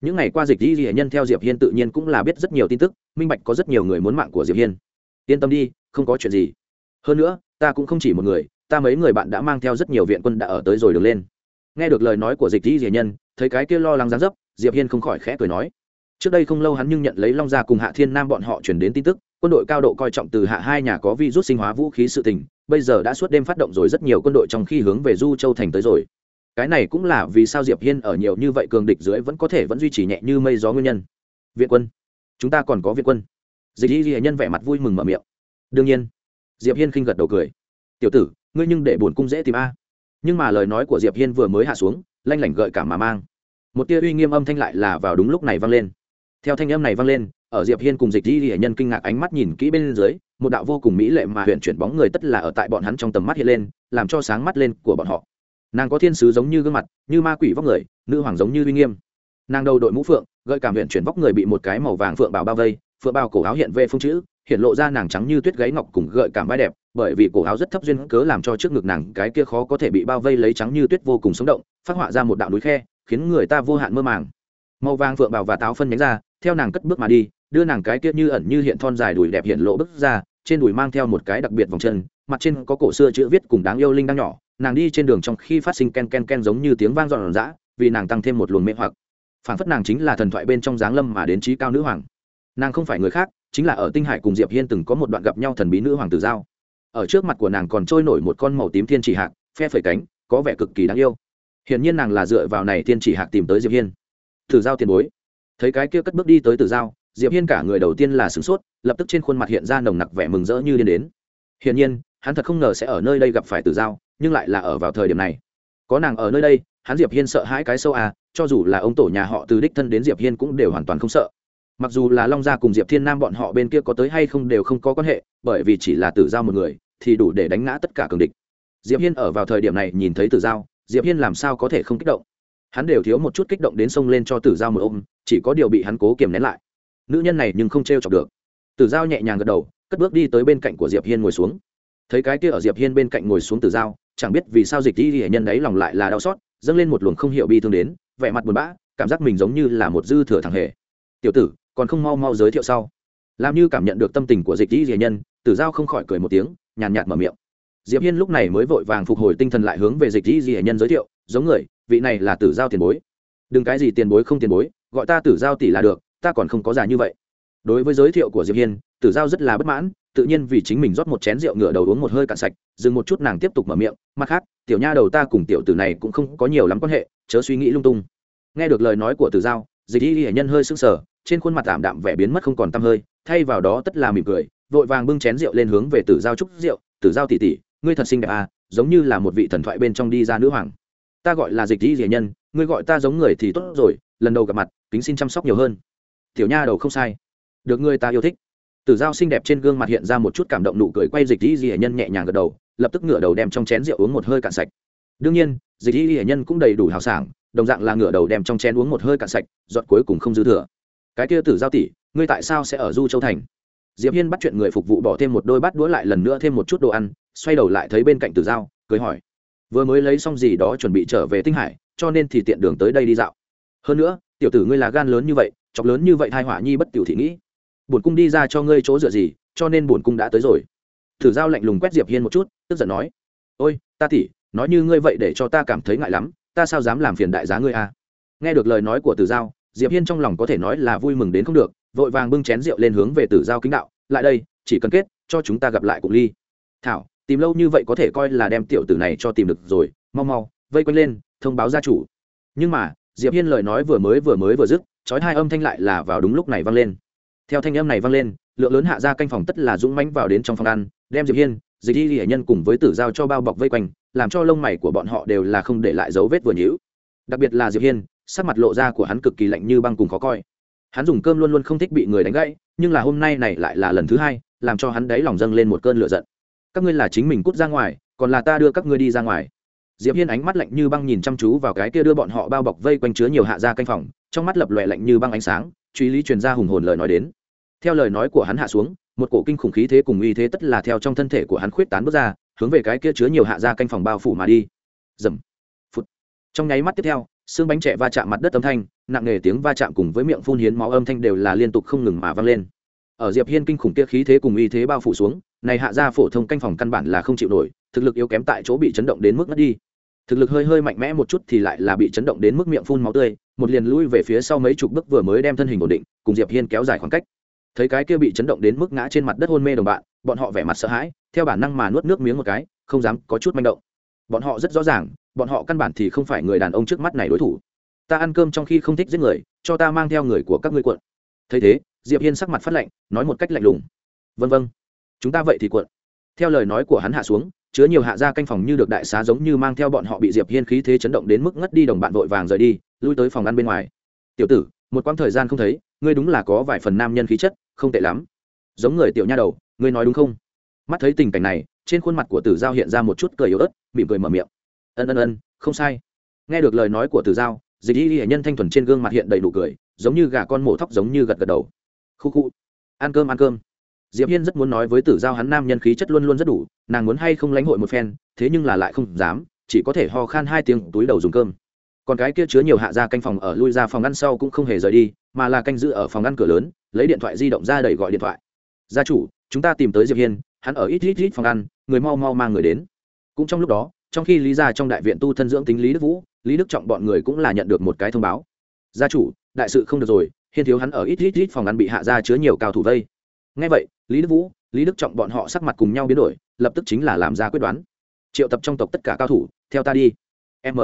những ngày qua dịch di di nhân theo diệp hiên tự nhiên cũng là biết rất nhiều tin tức, minh bạch có rất nhiều người muốn mạng của diệp hiên. Yên tâm đi, không có chuyện gì. Hơn nữa, ta cũng không chỉ một người, ta mấy người bạn đã mang theo rất nhiều viện quân đã ở tới rồi đường lên. Nghe được lời nói của dịch di di nhân, thấy cái kia lo lắng gián dấp, diệp hiên không khỏi khẽ cười nói. Trước đây không lâu hắn nhưng nhận lấy long gia cùng hạ thiên nam bọn họ chuyển đến tin tức, quân đội cao độ coi trọng từ hạ hai nhà có vi rút sinh hóa vũ khí sự tình, bây giờ đã suốt đêm phát động rồi rất nhiều quân đội trong khi hướng về du châu thành tới rồi cái này cũng là vì sao diệp hiên ở nhiều như vậy cường địch dưới vẫn có thể vẫn duy trì nhẹ như mây gió nguyên nhân. Viện quân, chúng ta còn có viện quân. Dịch y ghi nhân vẻ mặt vui mừng mở miệng. Đương nhiên, diệp hiên khinh gật đầu cười. Tiểu tử, ngươi nhưng để bổn cung dễ tìm a. Nhưng mà lời nói của diệp hiên vừa mới hạ xuống, lanh lảnh gợi cảm mà mang. Một tia uy nghiêm âm thanh lại là vào đúng lúc này vang lên. Theo thanh âm này vang lên, ở diệp hiên cùng dịch y ghi nhân kinh ngạc ánh mắt nhìn kỹ bên dưới, một đạo vô cùng mỹ lệ mà huyện chuyển bóng người tất là ở tại bọn hắn trong tầm mắt hiện lên, làm cho sáng mắt lên của bọn họ nàng có thiên sứ giống như gương mặt, như ma quỷ vóc người, nữ hoàng giống như uy nghiêm. Nàng đầu đội mũ phượng, gợi cảm huyện chuyển vóc người bị một cái màu vàng phượng bào bao vây, phượng bào cổ áo hiện về phông chữ, hiện lộ ra nàng trắng như tuyết gáy ngọc cùng gợi cảm vai đẹp, bởi vì cổ áo rất thấp duyên cớ làm cho trước ngực nàng cái kia khó có thể bị bao vây lấy trắng như tuyết vô cùng sống động, phát họa ra một đạo núi khe, khiến người ta vô hạn mơ màng. Màu vàng phượng bào và táo phân nhánh ra, theo nàng cất bước mà đi, đưa nàng cái kia như ẩn như hiện thon dài đùi đẹp hiện lộ bước ra, trên đùi mang theo một cái đặc biệt vòng chân, mặt trên có cổ xưa chữ viết cùng đáng yêu linh đang nhỏ nàng đi trên đường trong khi phát sinh ken ken ken giống như tiếng vang dọn dã, vì nàng tăng thêm một luồng mê hoặc. Phản phất nàng chính là thần thoại bên trong giáng lâm mà đến trí cao nữ hoàng. Nàng không phải người khác, chính là ở tinh hải cùng diệp hiên từng có một đoạn gặp nhau thần bí nữ hoàng tử giao. Ở trước mặt của nàng còn trôi nổi một con màu tím thiên chỉ hạc, phe phẩy cánh, có vẻ cực kỳ đáng yêu. Hiển nhiên nàng là dựa vào này thiên chỉ hạc tìm tới diệp hiên. Tử giao tiền bối. Thấy cái kia cất bước đi tới tử giao, diệp hiên cả người đầu tiên là sửng sốt, lập tức trên khuôn mặt hiện ra nồng nặc vẻ mừng rỡ như điên đến. Hiển nhiên hắn thật không ngờ sẽ ở nơi đây gặp phải tử giao, nhưng lại là ở vào thời điểm này. Có nàng ở nơi đây, hắn diệp hiên sợ hãi cái sâu à cho dù là ông tổ nhà họ từ đích thân đến diệp hiên cũng đều hoàn toàn không sợ. Mặc dù là long gia cùng diệp thiên nam bọn họ bên kia có tới hay không đều không có quan hệ, bởi vì chỉ là tử giao một người, thì đủ để đánh ngã tất cả cường địch. Diệp hiên ở vào thời điểm này nhìn thấy tử giao, diệp hiên làm sao có thể không kích động? Hắn đều thiếu một chút kích động đến sông lên cho tử giao một ôm, chỉ có điều bị hắn cố kiềm nén lại. Nữ nhân này nhưng không t chọc được. Tử giao nhẹ nhàng gật đầu, cất bước đi tới bên cạnh của diệp hiên ngồi xuống thấy cái kia ở diệp hiên bên cạnh ngồi xuống từ giao, chẳng biết vì sao dịch đi hệ nhân đấy lòng lại là đau xót, dâng lên một luồng không hiểu bi thương đến, vẻ mặt buồn bã, cảm giác mình giống như là một dư thừa thằng hề. Tiểu tử, còn không mau mau giới thiệu sau. Làm như cảm nhận được tâm tình của dịch đi hệ nhân, tử giao không khỏi cười một tiếng, nhàn nhạt mở miệng. Diệp hiên lúc này mới vội vàng phục hồi tinh thần lại hướng về dịch đi hệ nhân giới thiệu, giống người, vị này là tử giao tiền bối. Đừng cái gì tiền bối không tiền bối, gọi ta tử giao tỷ là được, ta còn không có già như vậy. Đối với giới thiệu của diệp hiên, tử giao rất là bất mãn tự nhiên vì chính mình rót một chén rượu ngửa đầu uống một hơi cạn sạch, dừng một chút nàng tiếp tục mở miệng, mặt khác, tiểu nha đầu ta cùng tiểu tử này cũng không có nhiều lắm quan hệ, chớ suy nghĩ lung tung. Nghe được lời nói của tử giao, dịch y hệ nhân hơi sưng sờ, trên khuôn mặt tạm đạm vẻ biến mất không còn tăm hơi, thay vào đó tất là mỉm cười, vội vàng bưng chén rượu lên hướng về tử giao trúc rượu, tử giao tỉ tỉ ngươi thật xinh đẹp à giống như là một vị thần thoại bên trong đi ra nữ hoàng. Ta gọi là dịch y hệ nhân, ngươi gọi ta giống người thì tốt rồi, lần đầu gặp mặt, kính xin chăm sóc nhiều hơn. Tiểu nha đầu không sai. Được ngươi ta yêu thích tử giao xinh đẹp trên gương mặt hiện ra một chút cảm động nụ cười quay dịch y hệ nhân nhẹ nhàng gật đầu, lập tức ngửa đầu đem trong chén rượu uống một hơi cạn sạch. Đương nhiên, dịch y hệ nhân cũng đầy đủ hào sảng, đồng dạng là ngửa đầu đem trong chén uống một hơi cạn sạch, giọt cuối cùng không dư thừa. Cái kia tử giao tỷ, ngươi tại sao sẽ ở du châu thành? Diệp hiên bắt chuyện người phục vụ bỏ thêm một đôi bát đũa lại lần nữa thêm một chút đồ ăn, xoay đầu lại thấy bên cạnh tử giao, cười hỏi. Vừa mới lấy xong gì đó chuẩn bị trở về tinh hải, cho nên thì tiện đường tới đây đi dạo. Hơn nữa, tiểu tử ngươi là gan lớn như vậy, chọc lớn như vậy thai hỏa nhi bất tiểu thị nghĩ bổn cung đi ra cho ngươi chỗ dựa gì, cho nên bổn cung đã tới rồi. Tử giao lạnh lùng quét diệp hiên một chút, tức giận nói, ôi, ta tỷ nói như ngươi vậy để cho ta cảm thấy ngại lắm, ta sao dám làm phiền đại giá ngươi a nghe được lời nói của tử giao, diệp hiên trong lòng có thể nói là vui mừng đến không được, vội vàng bưng chén rượu lên hướng về tử giao kính đạo, lại đây, chỉ cần kết, cho chúng ta gặp lại cùng ly. Thảo, tìm lâu như vậy có thể coi là đem tiểu tử này cho tìm được rồi, mau mau, vây quanh lên, thông báo gia chủ. Nhưng mà, diệp hiên lời nói vừa mới vừa mới vừa dứt, chói hai âm thanh lại là vào đúng lúc này vang lên theo thanh âm này vang lên, lượng lớn hạ gia canh phòng tất là dũng mãnh vào đến trong phòng ăn, đem diệp hiên, dịch y hệ nhân cùng với tử giao cho bao bọc vây quanh, làm cho lông mày của bọn họ đều là không để lại dấu vết vừa nhữ đặc biệt là diệp hiên, sắc mặt lộ ra của hắn cực kỳ lạnh như băng cùng khó coi. Hắn dùng cơm luôn luôn không thích bị người đánh gãy, nhưng là hôm nay này lại là lần thứ hai, làm cho hắn đáy lòng dâng lên một cơn lửa giận. Các ngươi là chính mình cút ra ngoài, còn là ta đưa các ngươi đi ra ngoài. Diệp hiên ánh mắt lạnh như băng nhìn chăm chú vào cái kia đưa bọn họ bao bọc vây quanh chứa nhiều hạ gia canh phòng, trong mắt lập lòe lạnh như băng ánh sáng truy lý truyền ra hùng hồn lời nói đến. Theo lời nói của hắn hạ xuống, một cổ kinh khủng khí thế cùng uy thế tất là theo trong thân thể của hắn khuyết tán bước ra, hướng về cái kia chứa nhiều hạ gia canh phòng bao phủ mà đi. Dầm phút trong nháy mắt tiếp theo, xương bánh trẻ va chạm mặt đất âm thanh, nặng nề tiếng va chạm cùng với miệng phun hiến máu âm thanh đều là liên tục không ngừng mà vang lên. Ở diệp hiên kinh khủng kia khí thế cùng uy thế bao phủ xuống, này hạ gia phổ thông canh phòng căn bản là không chịu nổi, thực lực yếu kém tại chỗ bị chấn động đến mức ngất đi. Thực lực hơi hơi mạnh mẽ một chút thì lại là bị chấn động đến mức miệng phun máu tươi một liền lui về phía sau mấy chục bước vừa mới đem thân hình ổn định, cùng diệp hiên kéo dài khoảng cách. Thấy cái kia bị chấn động đến mức ngã trên mặt đất hôn mê đồng bạn, bọn họ vẻ mặt sợ hãi, theo bản năng mà nuốt nước miếng một cái, không dám có chút manh động. Bọn họ rất rõ ràng, bọn họ căn bản thì không phải người đàn ông trước mắt này đối thủ. Ta ăn cơm trong khi không thích giết người, cho ta mang theo người của các ngươi cuộn. Thấy thế, diệp hiên sắc mặt phát lạnh, nói một cách lạnh lùng. Vân vân, chúng ta vậy thì cuộn. Theo lời nói của hắn hạ xuống, chứa nhiều hạ gia canh phòng như được đại xá giống như mang theo bọn họ bị diệp hiên khí thế chấn động đến mức ngất đi đồng bạn vội vàng rời đi lui tới phòng ăn bên ngoài. Tiểu tử, một quãng thời gian không thấy, ngươi đúng là có vài phần nam nhân khí chất, không tệ lắm. Giống người tiểu nha đầu, ngươi nói đúng không? Mắt thấy tình cảnh này, trên khuôn mặt của tử giao hiện ra một chút cười yếu ớt, mỉm cười mở miệng. Ân ân ân, không sai. Nghe được lời nói của tử giao, dịch y hệ nhân thanh thuần trên gương mặt hiện đầy đủ cười, giống như gà con mổ thóc giống như gật gật đầu. Khu khu, ăn cơm ăn cơm. Diệp hiên rất muốn nói với tử giao hắn nam nhân khí chất luôn luôn rất đủ, nàng muốn hay không lãnh hội một phen, thế nhưng là lại không dám, chỉ có thể ho khan hai tiếng, túi đầu dùng cơm còn cái kia chứa nhiều hạ gia canh phòng ở lui ra phòng ăn sau cũng không hề rời đi, mà là canh giữ ở phòng ăn cửa lớn, lấy điện thoại di động ra đẩy gọi điện thoại. Gia chủ, chúng ta tìm tới diệp hiên, hắn ở ít ít ít phòng ăn, người mau mau mang người đến. Cũng trong lúc đó, trong khi lý gia trong đại viện tu thân dưỡng tính lý đức vũ, lý đức trọng bọn người cũng là nhận được một cái thông báo. Gia chủ, đại sự không được rồi, hiên thiếu hắn ở ít ít ít phòng ăn bị hạ gia chứa nhiều cao thủ vây. Ngay vậy, lý đức vũ, lý đức trọng bọn họ sắc mặt cùng nhau biến đổi, lập tức chính là làm ra quyết đoán. Triệu tập trong tộc tất cả cao thủ, theo ta đi. M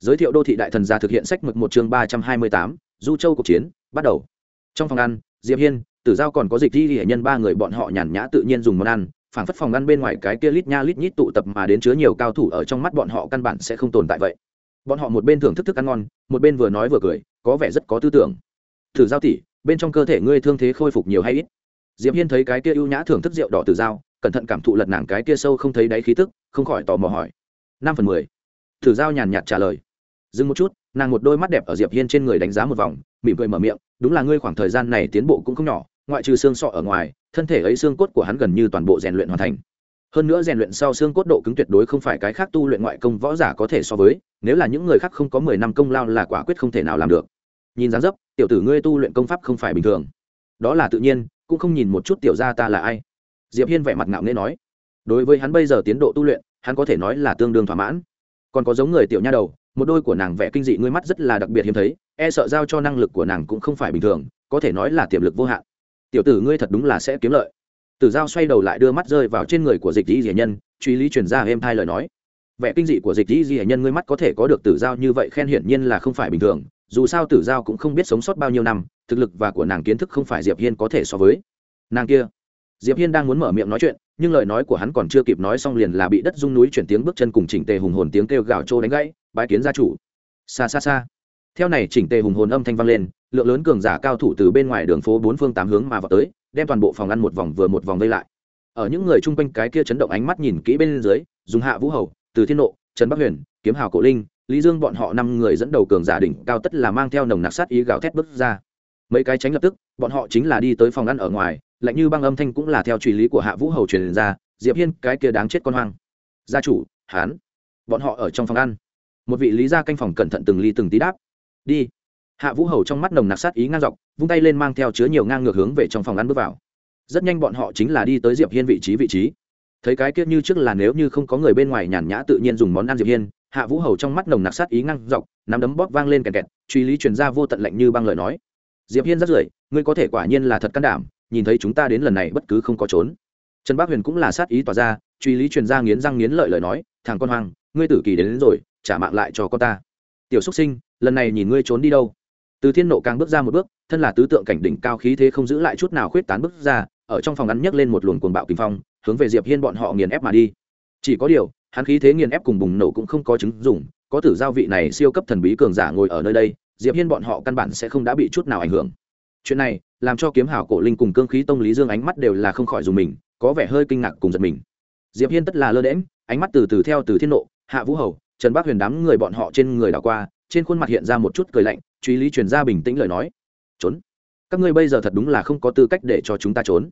giới thiệu đô thị đại thần gia thực hiện sách mực một chương ba trăm hai mươi tám, du châu cuộc chiến, bắt đầu. Trong phòng ăn, diệp hiên, tử giao còn có dịch di hệ nhân ba người bọn họ nhàn nhã tự nhiên dùng món ăn, phảng phất phòng ăn bên ngoài cái kia lít nha lít nhít tụ tập mà đến chứa nhiều cao thủ ở trong mắt bọn họ căn bản sẽ không tồn tại vậy. Bọn họ một bên thưởng thức thức ăn ngon, một bên vừa nói vừa cười, có vẻ rất có tư tưởng. Thử giao tỷ, bên trong cơ thể ngươi thương thế khôi phục nhiều hay ít? Diệp hiên thấy cái kia ưu nhã thưởng thức rượu đỏ từ dao cẩn thận cảm thụ lật nàng cái kia sâu không thấy đáy khí tức, không khỏi tò mò hỏi. Năm phần mười thử giao nhàn nhạt trả lời. Dừng một chút, nàng một đôi mắt đẹp ở diệp hiên trên người đánh giá một vòng, mỉm cười mở miệng, đúng là ngươi khoảng thời gian này tiến bộ cũng không nhỏ, ngoại trừ xương sọ ở ngoài, thân thể ấy xương cốt của hắn gần như toàn bộ rèn luyện hoàn thành. Hơn nữa rèn luyện sau xương cốt độ cứng tuyệt đối không phải cái khác tu luyện ngoại công võ giả có thể so với, nếu là những người khác không có mười năm công lao là quả quyết không thể nào làm được. Nhìn dáng dấp, tiểu tử ngươi tu luyện công pháp không phải bình thường. Đó là tự nhiên, cũng không nhìn một chút tiểu gia ta là ai. Diệp hiên vẻ mặt ngạo nghễ nói. Đối với hắn bây giờ tiến độ tu luyện, hắn có thể nói là tương đương thỏa mãn còn có giống người tiểu nha đầu, một đôi của nàng vẻ kinh dị, ngươi mắt rất là đặc biệt hiếm thấy e sợ giao cho năng lực của nàng cũng không phải bình thường, có thể nói là tiềm lực vô hạn. Tiểu tử ngươi thật đúng là sẽ kiếm lợi. Tử giao xoay đầu lại đưa mắt rơi vào trên người của dịch dĩ dĩ nhân, truy lý truyền ra êm thai lời nói. Vẻ kinh dị của dịch dĩ dĩ nhân ngươi mắt có thể có được tử giao như vậy khen hiển nhiên là không phải bình thường, dù sao tử giao cũng không biết sống sót bao nhiêu năm, thực lực và của nàng kiến thức không phải diệp hiên có thể so với. Nàng kia. Diệp hiên đang muốn mở miệng nói chuyện nhưng lời nói của hắn còn chưa kịp nói xong liền là bị đất rung núi chuyển tiếng bước chân cùng chỉnh tề hùng hồn tiếng kêu gào trô đánh gãy, bái kiến gia chủ. Xa xa xa theo này chỉnh tề hùng hồn âm thanh vang lên, lượng lớn cường giả cao thủ từ bên ngoài đường phố bốn phương tám hướng mà vào tới, đem toàn bộ phòng ăn một vòng vừa một vòng vây lại. Ở những người chung quanh cái kia chấn động ánh mắt nhìn kỹ bên dưới dùng hạ vũ hầu, từ thiên nộ, trần bắc huyền, kiếm hào cổ linh, lý dương bọn họ năm người dẫn đầu cường giả đỉnh cao tất là mang theo nồng nặc sát ý gào thét bước ra. Mấy cái tránh lập tức, bọn họ chính là đi tới phòng ăn ở ngoài lạnh như băng âm thanh cũng là theo truy lý của hạ vũ hầu truyền ra, diệp hiên, cái kia đáng chết con hoang. Gia chủ hán bọn họ ở trong phòng ăn. Một vị lý gia canh phòng cẩn thận từng ly từng tí đáp. Đi. Hạ vũ hầu trong mắt nồng nặc sát ý ngang dọc, vung tay lên mang theo chứa nhiều ngang ngược hướng về trong phòng ăn bước vào. Rất nhanh bọn họ chính là đi tới diệp hiên vị trí vị trí. Thấy cái kia như trước là nếu như không có người bên ngoài nhàn nhã tự nhiên dùng món ăn diệp hiên, hạ vũ hầu trong mắt nồng nặc sát ý ngang dọc, nắm đấm bóp vang lên kẹt kẹt, truy lý truyền ra vô tận lạnh như băng lời nói. Diệp hiên rất rưởi, ngươi có thể quả nhiên là thật can đảm nhìn thấy chúng ta đến lần này bất cứ không có trốn. Trần bác huyền cũng là sát ý tỏa ra truy lý truyền ra nghiến răng nghiến lợi lời nói thằng con hoang ngươi tử kỳ đến, đến rồi trả mạng lại cho con ta. Tiểu xúc sinh lần này nhìn ngươi trốn đi đâu? Từ thiên nộ càng bước ra một bước thân là tứ tượng cảnh đỉnh cao khí thế không giữ lại chút nào khuyết tán bước ra ở trong phòng ngắn nhấc lên một luồng cuồng bạo kinh phong hướng về diệp hiên bọn họ nghiền ép mà đi. Chỉ có điều hắn khí thế nghiền ép cùng bùng nổ cũng không có chứng dùng có tử giao vị này siêu cấp thần bí cường giả ngồi ở nơi đây diệp hiên bọn họ căn bản sẽ không đã bị chút nào ảnh hưởng. Chuyện này làm cho kiếm hảo cổ linh cùng cương khí tông lý dương ánh mắt đều là không khỏi dùng mình, có vẻ hơi kinh ngạc cùng giật mình. Diệp hiên tất là lơ đễm ánh mắt từ từ theo từ thiên nộ, hạ vũ hầu, trần bác huyền đám người bọn họ trên người đảo qua, trên khuôn mặt hiện ra một chút cười lạnh, truy lý truyền ra bình tĩnh lời nói. Trốn? Các ngươi bây giờ thật đúng là không có tư cách để cho chúng ta trốn.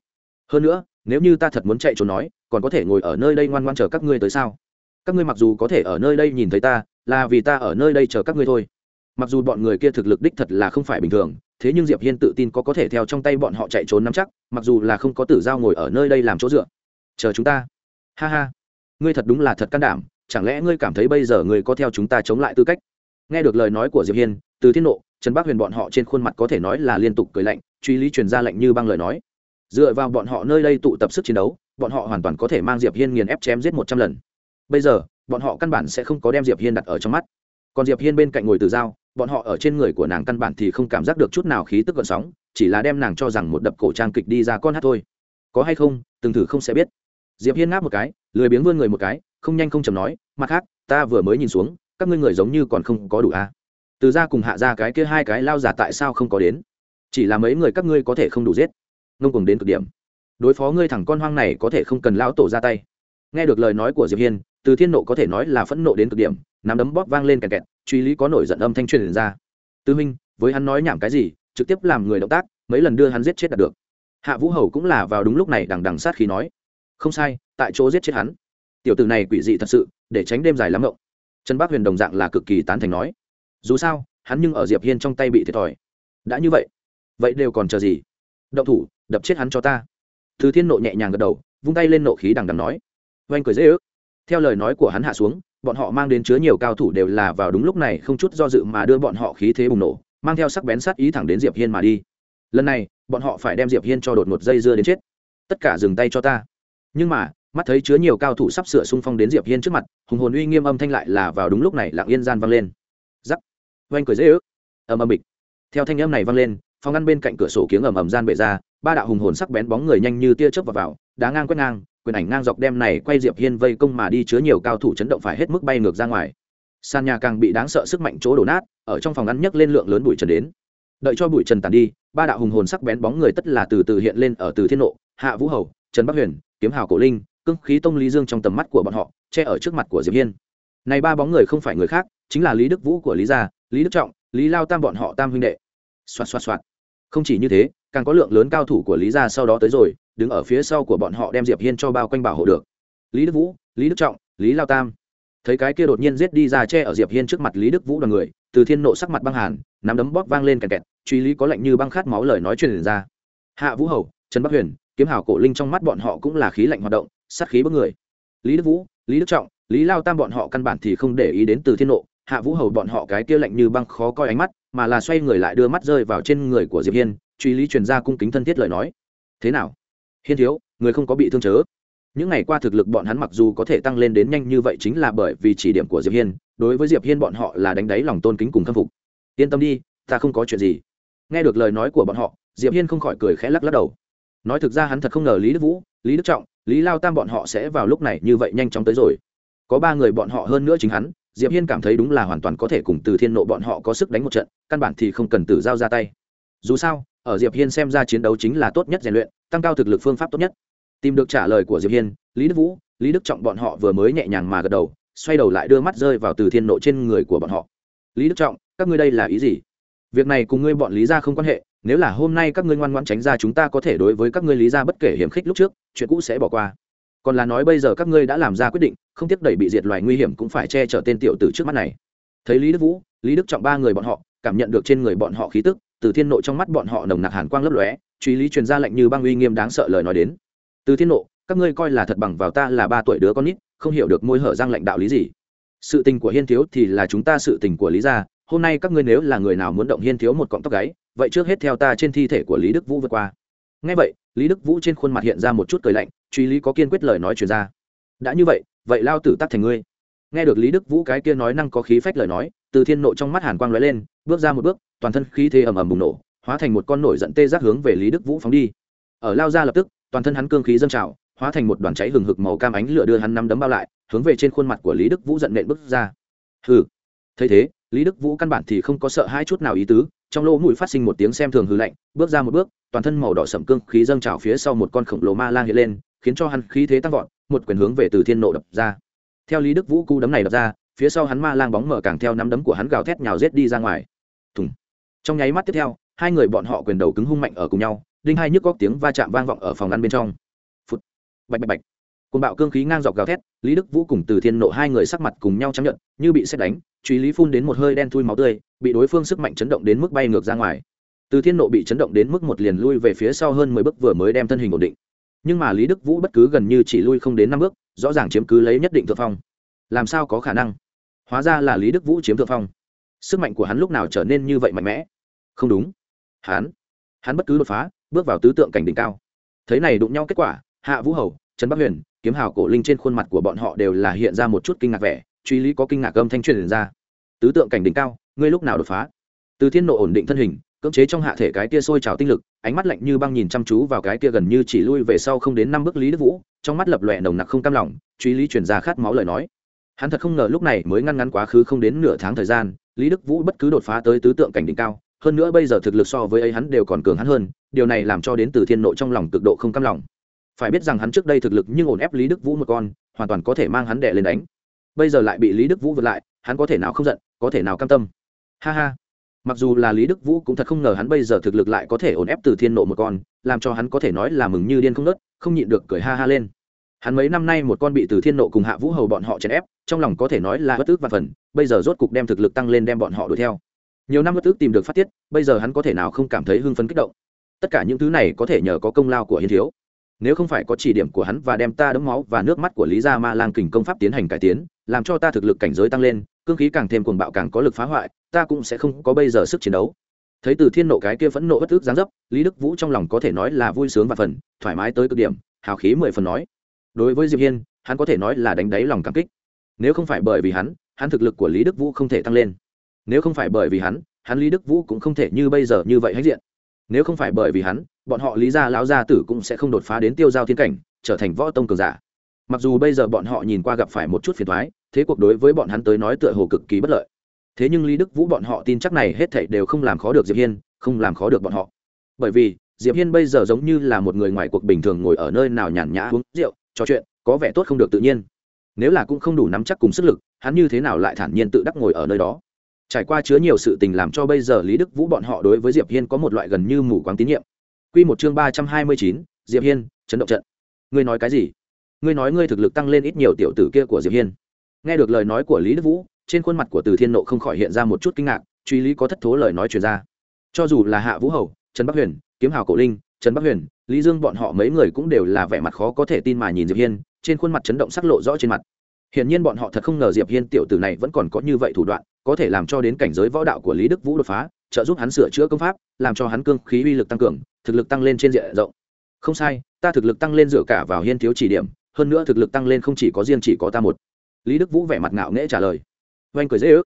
Hơn nữa, nếu như ta thật muốn chạy trốn nói, còn có thể ngồi ở nơi đây ngoan ngoan chờ các ngươi tới sao? Các ngươi mặc dù có thể ở nơi đây nhìn thấy ta, là vì ta ở nơi đây chờ các ngươi thôi. Mặc dù bọn người kia thực lực đích thật là không phải bình thường thế nhưng diệp hiên tự tin có có thể theo trong tay bọn họ chạy trốn nắm chắc, mặc dù là không có tử giao ngồi ở nơi đây làm chỗ dựa. Chờ chúng ta. Ha ha. Ngươi thật đúng là thật can đảm, chẳng lẽ ngươi cảm thấy bây giờ ngươi có theo chúng ta chống lại tư cách? Nghe được lời nói của diệp hiên, từ thiên nộ, trần bác huyền bọn họ trên khuôn mặt có thể nói là liên tục cười lạnh, truy lý truyền ra lệnh như băng lời nói. Dựa vào bọn họ nơi đây tụ tập sức chiến đấu, bọn họ hoàn toàn có thể mang diệp hiên nghiền ép chém giết một trăm lần. Bây giờ, bọn họ căn bản sẽ không có đem diệp hiên đặt ở trong mắt. Còn diệp hiên bên cạnh ngồi từ dao bọn họ ở trên người của nàng căn bản thì không cảm giác được chút nào khí tức gợn sóng, chỉ là đem nàng cho rằng một đập cổ trang kịch đi ra con hát thôi. Có hay không, từng thử không sẽ biết. Diệp hiên ngáp một cái, lười biếng vươn người một cái, không nhanh không chầm nói, mặt khác, ta vừa mới nhìn xuống, các ngươi người giống như còn không có đủ a à. từ ra cùng hạ ra cái kia hai cái lao giả tại sao không có đến? Chỉ là mấy người các ngươi có thể không đủ giết. Ngông cùng đến cực điểm. Đối phó ngươi thẳng con hoang này có thể không cần lão tổ ra tay. Nghe được lời nói của diệp hiên, từ thiên nộ có thể nói là phẫn nộ đến cực điểm, nắm đấm bóp vang lên kẹt kẹt truy lý có nổi giận âm thanh truyền ra. Tư minh, với hắn nói nhảm cái gì, trực tiếp làm người động tác, mấy lần đưa hắn giết chết đạt được. Hạ vũ hầu cũng là vào đúng lúc này đằng đằng sát khí nói, không sai, tại chỗ giết chết hắn. Tiểu tử này quỷ dị thật sự, để tránh đêm dài lắm ngộng. Trần bác huyền đồng dạng là cực kỳ tán thành nói, dù sao, hắn nhưng ở diệp hiên trong tay bị thiệt thòi. Đã như vậy vậy đều còn chờ gì? Động thủ, đập chết hắn cho ta. Thứ thiên nộ nhẹ nhàng gật đầu, vung tay lên nộ khí đằng đằng nói, oanh cười dễ ước. Theo lời nói của hắn hạ xuống bọn họ mang đến chứa nhiều cao thủ đều là vào đúng lúc này không chút do dự mà đưa bọn họ khí thế bùng nổ, mang theo sắc bén sát ý thẳng đến diệp hiên mà đi. Lần này, bọn họ phải đem diệp hiên cho đột một dây dưa đến chết. Tất cả dừng tay cho ta. Nhưng mà, mắt thấy chứa nhiều cao thủ sắp sửa xung phong đến diệp hiên trước mặt, hùng hồn uy nghiêm âm thanh lại là vào đúng lúc này lặng yên gian vang lên. Giắc oanh cười dễ ước. Ầm ầm bịch. Theo thanh âm này vang lên, phòng ngăn bên cạnh cửa sổ kiếng ầm ầm gian bệ ra, ba đạo hùng hồn sắc bén bóng người nhanh như tia chớp vào vào, đá ngang quét ngang quyền ảnh ngang dọc đem này quay diệp hiên vây công mà đi chứa nhiều cao thủ chấn động phải hết mức bay ngược ra ngoài. Sàn nhà càng bị đáng sợ sức mạnh chỗ đổ nát, ở trong phòng ăn nhấc lên lượng lớn bụi trần đến. Đợi cho bụi trần tàn đi, ba đạo hùng hồn sắc bén bóng người tất là từ từ hiện lên ở từ thiên nộ, hạ vũ hầu, trần bắc huyền, kiếm hào cổ linh, cương khí tông lý dương trong tầm mắt của bọn họ, che ở trước mặt của diệp hiên. Này ba bóng người không phải người khác, chính là lý đức vũ của lý gia, lý đức trọng, lý lao tam bọn họ tam huynh đệ. Xoạt xoạt xoạt. Không chỉ như thế, càng có lượng lớn cao thủ của lý gia sau đó tới rồi đứng ở phía sau của bọn họ đem diệp hiên cho bao quanh bảo hộ được. Lý đức vũ, lý đức trọng, lý lao tam. Thấy cái kia đột nhiên giết đi ra che ở diệp hiên trước mặt lý đức vũ đoàn người, từ thiên nộ sắc mặt băng hàn, nắm đấm bóp vang lên kẹt kẹt, truy lý có lạnh như băng khát máu lời nói truyền ra. Hạ vũ hầu, trần bắc huyền, kiếm hào cổ linh trong mắt bọn họ cũng là khí lạnh hoạt động, sát khí bức người. Lý đức vũ, lý đức trọng, lý lao tam bọn họ căn bản thì không để ý đến từ thiên nộ, hạ vũ hầu bọn họ cái kia lạnh như băng khó coi ánh mắt, mà là xoay người lại đưa mắt rơi vào trên người của diệp hiên, truy lý truyền ra cung kính thân thiết lời nói. Thế nào? Hiên thiếu, người không có bị thương chớ. Những ngày qua thực lực bọn hắn mặc dù có thể tăng lên đến nhanh như vậy chính là bởi vì chỉ điểm của diệp hiên, đối với diệp hiên bọn họ là đánh đáy lòng tôn kính cùng khâm phục. Yên tâm đi, ta không có chuyện gì. Nghe được lời nói của bọn họ, diệp hiên không khỏi cười khẽ lắc lắc đầu. Nói thực ra hắn thật không ngờ lý đức vũ, lý đức trọng, lý lao tam bọn họ sẽ vào lúc này như vậy nhanh chóng tới rồi. Có ba người bọn họ hơn nữa chính hắn, diệp hiên cảm thấy đúng là hoàn toàn có thể cùng từ thiên nộ bọn họ có sức đánh một trận, căn bản thì không cần tử giao ra tay. Dù sao ở diệp hiên xem ra chiến đấu chính là tốt nhất rèn luyện, tăng cao thực lực phương pháp tốt nhất. Tìm được trả lời của diệp hiên, lý đức vũ, lý đức trọng bọn họ vừa mới nhẹ nhàng mà gật đầu, xoay đầu lại đưa mắt rơi vào từ thiên nộ trên người của bọn họ. Lý đức trọng, các ngươi đây là ý gì? Việc này cùng ngươi bọn lý gia không quan hệ, nếu là hôm nay các ngươi ngoan ngoãn tránh ra chúng ta có thể đối với các ngươi lý gia bất kể hiểm khích lúc trước, chuyện cũ sẽ bỏ qua. Còn là nói bây giờ các ngươi đã làm ra quyết định, không tiếp đẩy bị diệt loài nguy hiểm cũng phải che chở tên tiểu tử trước mắt này. Thấy lý đức vũ, lý đức trọng ba người bọn họ cảm nhận được trên người bọn họ khí tức từ thiên nộ trong mắt bọn họ nồng nặc hàn quang lấp lóe, truy lý truyền ra lệnh như băng uy nghiêm đáng sợ lời nói đến. Từ thiên nộ, các ngươi coi là thật bằng vào ta là ba tuổi đứa con nít, không hiểu được môi hở răng lệnh đạo lý gì. Sự tình của hiên thiếu thì là chúng ta sự tình của lý gia, hôm nay các ngươi nếu là người nào muốn động hiên thiếu một cọng tóc gáy, vậy trước hết theo ta trên thi thể của lý đức vũ vượt qua. Ngay vậy, lý đức vũ trên khuôn mặt hiện ra một chút cười lạnh, truy lý có kiên quyết lời nói truyền ra. Đã như vậy vậy lao tử tắc thành ngươi. Nghe được lý đức vũ cái kia nói năng có khí phách lời nói, từ thiên nộ trong mắt hàn quang lóe lên, bước ra một bước toàn thân khí thế ầm ầm bùng nổ, hóa thành một con nổi giận tê giác hướng về lý đức vũ phóng đi. Ở lao ra lập tức, toàn thân hắn cương khí dâng trào, hóa thành một đoàn cháy hừng hực màu cam ánh lửa đưa hắn năm đấm bao lại, hướng về trên khuôn mặt của lý đức vũ giận nện bước ra. Hừ. Thấy thế, lý đức vũ căn bản thì không có sợ hai chút nào ý tứ, trong lỗ mũi phát sinh một tiếng xem thường hư lạnh, bước ra một bước, toàn thân màu đỏ sẩm cương khí dâng trào phía sau một con khổng lồ ma lang hiện lên, khiến cho hắn khí thế tăng vọt, một quyền hướng về từ thiên nộ đập ra. Theo lý đức vũ cú đấm này đập ra, phía sau hắn ma lang bóng mở càng theo nắm đấm của hắn gào thét nhào rết đi ra ngoài. Thùng trong nháy mắt tiếp theo, hai người bọn họ quyền đầu cứng hung mạnh ở cùng nhau, đinh hai nhức góc tiếng va chạm vang vọng ở phòng ăn bên trong. Phút bạch bạch bạch. Côn bạo cương khí ngang dọc gào thét, lý đức vũ cùng từ thiên nộ hai người sắc mặt cùng nhau chấp nhận như bị xét đánh, truy lý phun đến một hơi đen thui máu tươi, bị đối phương sức mạnh chấn động đến mức bay ngược ra ngoài. Từ thiên nộ bị chấn động đến mức một liền lui về phía sau hơn mười bước vừa mới đem thân hình ổn định. Nhưng mà lý đức vũ bất cứ gần như chỉ lui không đến năm bước, rõ ràng chiếm cứ lấy nhất định thượng phong. Làm sao có khả năng? Hóa ra là lý đức vũ chiếm thượng phong sức mạnh của hắn lúc nào trở nên như vậy mạnh mẽ? Không đúng. Hắn hắn bất cứ đột phá, bước vào tứ tượng cảnh đỉnh cao. Thấy này đụng nhau kết quả, hạ vũ hầu, trần bắc huyền, kiếm hào cổ linh trên khuôn mặt của bọn họ đều là hiện ra một chút kinh ngạc vẻ, truy lý có kinh ngạc âm thanh truyền ra. Tứ tượng cảnh đỉnh cao, ngươi lúc nào đột phá? Từ thiên nộ ổn định thân hình, cưỡng chế trong hạ thể cái tia sôi trào tinh lực, ánh mắt lạnh như băng nhìn chăm chú vào cái tia gần như chỉ lui về sau không đến năm bước lý đức vũ, trong mắt lập lòe nồng nặc không cam lòng, truy lý truyền ra khát máu lời nói. Hắn thật không ngờ lúc này mới ngăn ngắn quá khứ không đến nửa tháng thời gian lý đức vũ bất cứ đột phá tới tứ tượng cảnh đỉnh cao, hơn nữa bây giờ thực lực so với ấy hắn đều còn cường hắn hơn, điều này làm cho đến từ thiên nộ trong lòng cực độ không cam lòng. Phải biết rằng hắn trước đây thực lực nhưng ổn ép lý đức vũ một con, hoàn toàn có thể mang hắn đệ lên đánh. Bây giờ lại bị lý đức vũ vượt lại, hắn có thể nào không giận, có thể nào cam tâm. Ha ha. Mặc dù là lý đức vũ cũng thật không ngờ hắn bây giờ thực lực lại có thể ổn ép từ thiên nộ một con, làm cho hắn có thể nói là mừng như điên không nớt không nhịn được cười ha ha lên hắn mấy năm nay một con bị từ thiên nộ cùng hạ vũ hầu bọn họ chèn ép, trong lòng có thể nói là bất ức và phần, bây giờ rốt cục đem thực lực tăng lên đem bọn họ đuổi theo. Nhiều năm bất ức tìm được phát tiết, bây giờ hắn có thể nào không cảm thấy hưng phấn kích động? Tất cả những thứ này có thể nhờ có công lao của hiến thiếu. Nếu không phải có chỉ điểm của hắn và đem ta đấm máu và nước mắt của lý gia ma lang kình công pháp tiến hành cải tiến, làm cho ta thực lực cảnh giới tăng lên, cương khí càng thêm cuồng bạo càng có lực phá hoại, ta cũng sẽ không có bây giờ sức chiến đấu. Thấy từ thiên nộ cái kia phẫn nộ bất ức giáng dấp, lý đức vũ trong lòng có thể nói là vui sướng và phần, thoải mái tới cực điểm, hào khí mười phần nói đối với diệp hiên, hắn có thể nói là đánh đáy lòng cảm kích. Nếu không phải bởi vì hắn hắn thực lực của lý đức vũ không thể tăng lên. Nếu không phải bởi vì hắn hắn lý đức vũ cũng không thể như bây giờ như vậy hãnh diện. Nếu không phải bởi vì hắn, bọn họ lý gia lão gia tử cũng sẽ không đột phá đến tiêu giao thiên cảnh, trở thành võ tông cường giả. Mặc dù bây giờ bọn họ nhìn qua gặp phải một chút phiền thoái thế cuộc đối với bọn hắn tới nói tựa hồ cực kỳ bất lợi. Thế nhưng lý đức vũ bọn họ tin chắc này hết thảy đều không làm khó được diệp hiên, không làm khó được bọn họ. Bởi vì, diệp hiên bây giờ giống như là một người ngoài cuộc bình thường ngồi ở nơi nào nhàn nhã uống rượu trò chuyện có vẻ tốt không được tự nhiên. Nếu là cũng không đủ nắm chắc cùng sức lực hắn như thế nào lại thản nhiên tự đắc ngồi ở nơi đó? Trải qua chứa nhiều sự tình làm cho bây giờ lý đức vũ bọn họ đối với diệp hiên có một loại gần như mù quáng tín nhiệm. Quy một chương ba trăm hai mươi chín, diệp hiên chấn động trận. Ngươi nói cái gì? Ngươi nói ngươi thực lực tăng lên ít nhiều tiểu tử kia của diệp hiên. Nghe được lời nói của lý đức vũ trên khuôn mặt của từ thiên nộ không khỏi hiện ra một chút kinh ngạc truy lý có thất thố lời nói truyền ra. Cho dù là hạ vũ hầu trần bắc huyền kiếm hào cổ linh trần bắc huyền lý dương bọn họ mấy người cũng đều là vẻ mặt khó có thể tin mà nhìn diệp hiên, trên khuôn mặt chấn động sắc lộ rõ trên mặt. Hiển nhiên bọn họ thật không ngờ diệp hiên tiểu tử này vẫn còn có như vậy thủ đoạn, có thể làm cho đến cảnh giới võ đạo của lý đức vũ đột phá, trợ giúp hắn sửa chữa công pháp, làm cho hắn cương khí uy lực tăng cường, thực lực tăng lên trên diện rộng. Không sai, ta thực lực tăng lên dựa cả vào hiên thiếu chỉ điểm, hơn nữa thực lực tăng lên không chỉ có riêng chỉ có ta một. Lý đức vũ vẻ mặt ngạo nghễ trả lời. Oanh cười dễ ước.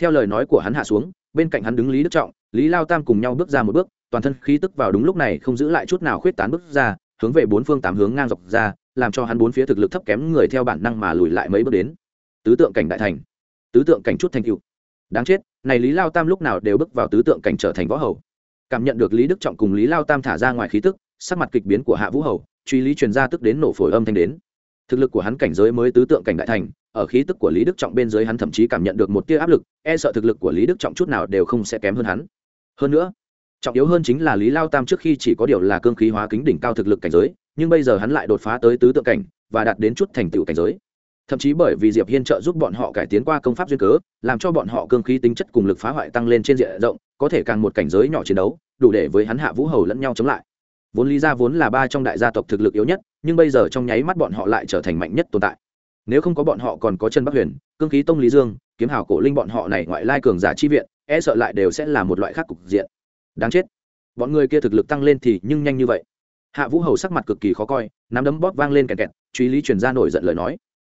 Theo lời nói của hắn hạ xuống, bên cạnh hắn đứng lý đức trọng, lý lao tam cùng nhau bước ra một bước toàn thân khí tức vào đúng lúc này không giữ lại chút nào khuyết tán bước ra, hướng về bốn phương tám hướng ngang dọc ra, làm cho hắn bốn phía thực lực thấp kém người theo bản năng mà lùi lại mấy bước đến. Tứ tượng cảnh đại thành. Tứ tượng cảnh chút thành cựu đáng chết, này lý lao tam lúc nào đều bước vào tứ tượng cảnh trở thành võ hầu. Cảm nhận được lý đức trọng cùng lý lao tam thả ra ngoài khí tức, sắc mặt kịch biến của hạ vũ hầu, truy lý truyền ra tức đến nổ phổi âm thanh đến. Thực lực của hắn cảnh giới mới tứ tượng cảnh đại thành, ở khí tức của lý đức trọng bên dưới hắn thậm chí cảm nhận được một tia áp lực e sợ thực lực của lý đức trọng chút nào đều không sẽ kém hơn hắn. Hơn nữa trọng yếu hơn chính là lý lao tam trước khi chỉ có điều là cương khí hóa kính đỉnh cao thực lực cảnh giới, nhưng bây giờ hắn lại đột phá tới tứ tượng cảnh và đạt đến chút thành tựu cảnh giới. Thậm chí bởi vì diệp hiên trợ giúp bọn họ cải tiến qua công pháp duyên cớ, làm cho bọn họ cương khí tính chất cùng lực phá hoại tăng lên trên diện rộng, có thể càng một cảnh giới nhỏ chiến đấu, đủ để với hắn hạ vũ hầu lẫn nhau chống lại. Vốn lý gia vốn là ba trong đại gia tộc thực lực yếu nhất, nhưng bây giờ trong nháy mắt bọn họ lại trở thành mạnh nhất tồn tại. Nếu không có bọn họ còn có chân bắc huyền, cương khí tông lý dương, kiếm hào cổ linh bọn họ này ngoại lai cường giả chi viện e sợ lại đều sẽ là một loại khác cục diện đáng chết. Bọn người kia thực lực tăng lên thì nhưng nhanh như vậy. Hạ vũ hầu sắc mặt cực kỳ khó coi, nắm đấm bóp vang lên kẹt kẹt, truy lý truyền ra nổi giận lời nói.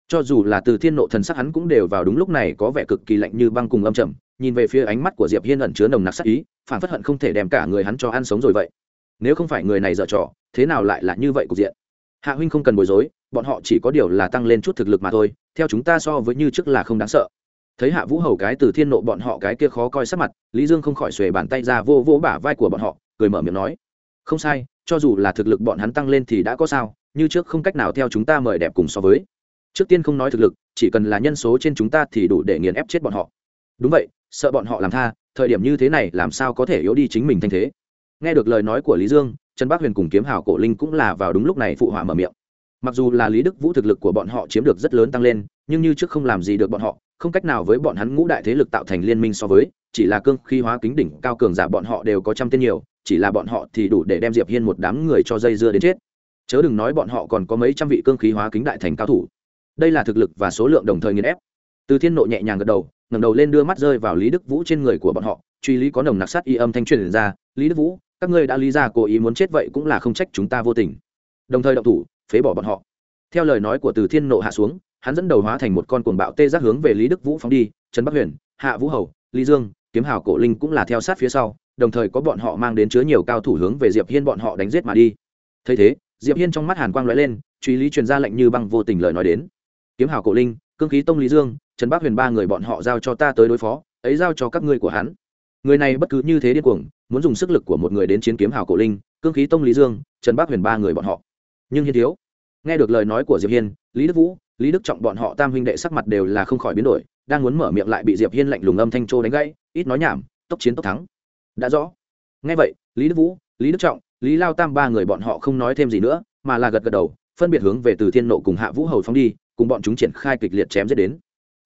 Cho dù là từ thiên nộ thần sắc hắn cũng đều vào đúng lúc này có vẻ cực kỳ lạnh như băng cùng âm trầm, nhìn về phía ánh mắt của diệp hiên ẩn chứa nồng nặc sắc ý phản phất hận không thể đem cả người hắn cho ăn sống rồi vậy. Nếu không phải người này dở trò, thế nào lại là như vậy cục diện? Hạ huynh không cần bối rối, bọn họ chỉ có điều là tăng lên chút thực lực mà thôi, theo chúng ta so với như trước là không đáng sợ thấy hạ vũ hầu cái từ thiên nộ bọn họ cái kia khó coi sắc mặt, lý dương không khỏi xuề bàn tay ra vô vô bả vai của bọn họ, cười mở miệng nói, không sai, cho dù là thực lực bọn hắn tăng lên thì đã có sao, như trước không cách nào theo chúng ta mời đẹp cùng so với. Trước tiên không nói thực lực, chỉ cần là nhân số trên chúng ta thì đủ để nghiền ép chết bọn họ. Đúng vậy, sợ bọn họ làm tha, thời điểm như thế này làm sao có thể yếu đi chính mình thanh thế? Nghe được lời nói của lý dương, trần bác huyền cùng kiếm hào cổ linh cũng là vào đúng lúc này phụ họa mở miệng. Mặc dù là lý đức vũ thực lực của bọn họ chiếm được rất lớn tăng lên, nhưng như trước không làm gì được bọn họ không cách nào với bọn hắn ngũ đại thế lực tạo thành liên minh so với, chỉ là cương khí hóa kính đỉnh cao cường giả bọn họ đều có trăm tên nhiều, chỉ là bọn họ thì đủ để đem diệp hiên một đám người cho dây dưa đến chết. Chớ đừng nói bọn họ còn có mấy trăm vị cương khí hóa kính đại thành cao thủ. Đây là thực lực và số lượng đồng thời nghiền ép. Từ thiên nộ nhẹ nhàng gật đầu, ngẩng đầu lên đưa mắt rơi vào lý đức vũ trên người của bọn họ. Truy lý có nồng nặc sát y âm thanh truyền ra, lý đức vũ, các ngươi đã lý ra cố ý muốn chết vậy cũng là không trách chúng ta vô tình. Đồng thời động thủ, phế bỏ bọn họ. Theo lời nói của từ thiên nộ hạ xuống hắn dẫn đầu hóa thành một con cuồng bạo tê giác hướng về lý đức vũ phóng đi, trần bắc huyền, hạ vũ hầu, lý dương, kiếm hào, cổ linh cũng là theo sát phía sau, đồng thời có bọn họ mang đến chứa nhiều cao thủ hướng về diệp hiên bọn họ đánh giết mà đi. Thấy thế, diệp hiên trong mắt hàn quang lóe lên, truy lý truyền ra lệnh như băng vô tình lời nói đến. Kiếm hào, cổ linh, cương khí tông lý dương, trần bắc huyền ba người bọn họ giao cho ta tới đối phó, ấy giao cho các ngươi của hắn. Người này bất cứ như thế điên cuồng, muốn dùng sức lực của một người đến chiến kiếm hào, cổ linh, cương khí tông lý dương, trần bắc huyền ba người bọn họ. Nhưng hiên thiếu, nghe được lời nói của diệp hiên, lý đức vũ lý đức trọng bọn họ tam huynh đệ sắc mặt đều là không khỏi biến đổi, đang muốn mở miệng lại bị diệp hiên lạnh lùng âm thanh trô đánh gãy, ít nói nhảm, tốc chiến tốc thắng. Đã rõ. Nghe vậy, lý đức vũ, lý đức trọng, lý lao tam ba người bọn họ không nói thêm gì nữa, mà là gật gật đầu, phân biệt hướng về từ thiên nộ cùng hạ vũ hầu phóng đi, cùng bọn chúng triển khai kịch liệt chém giết đến.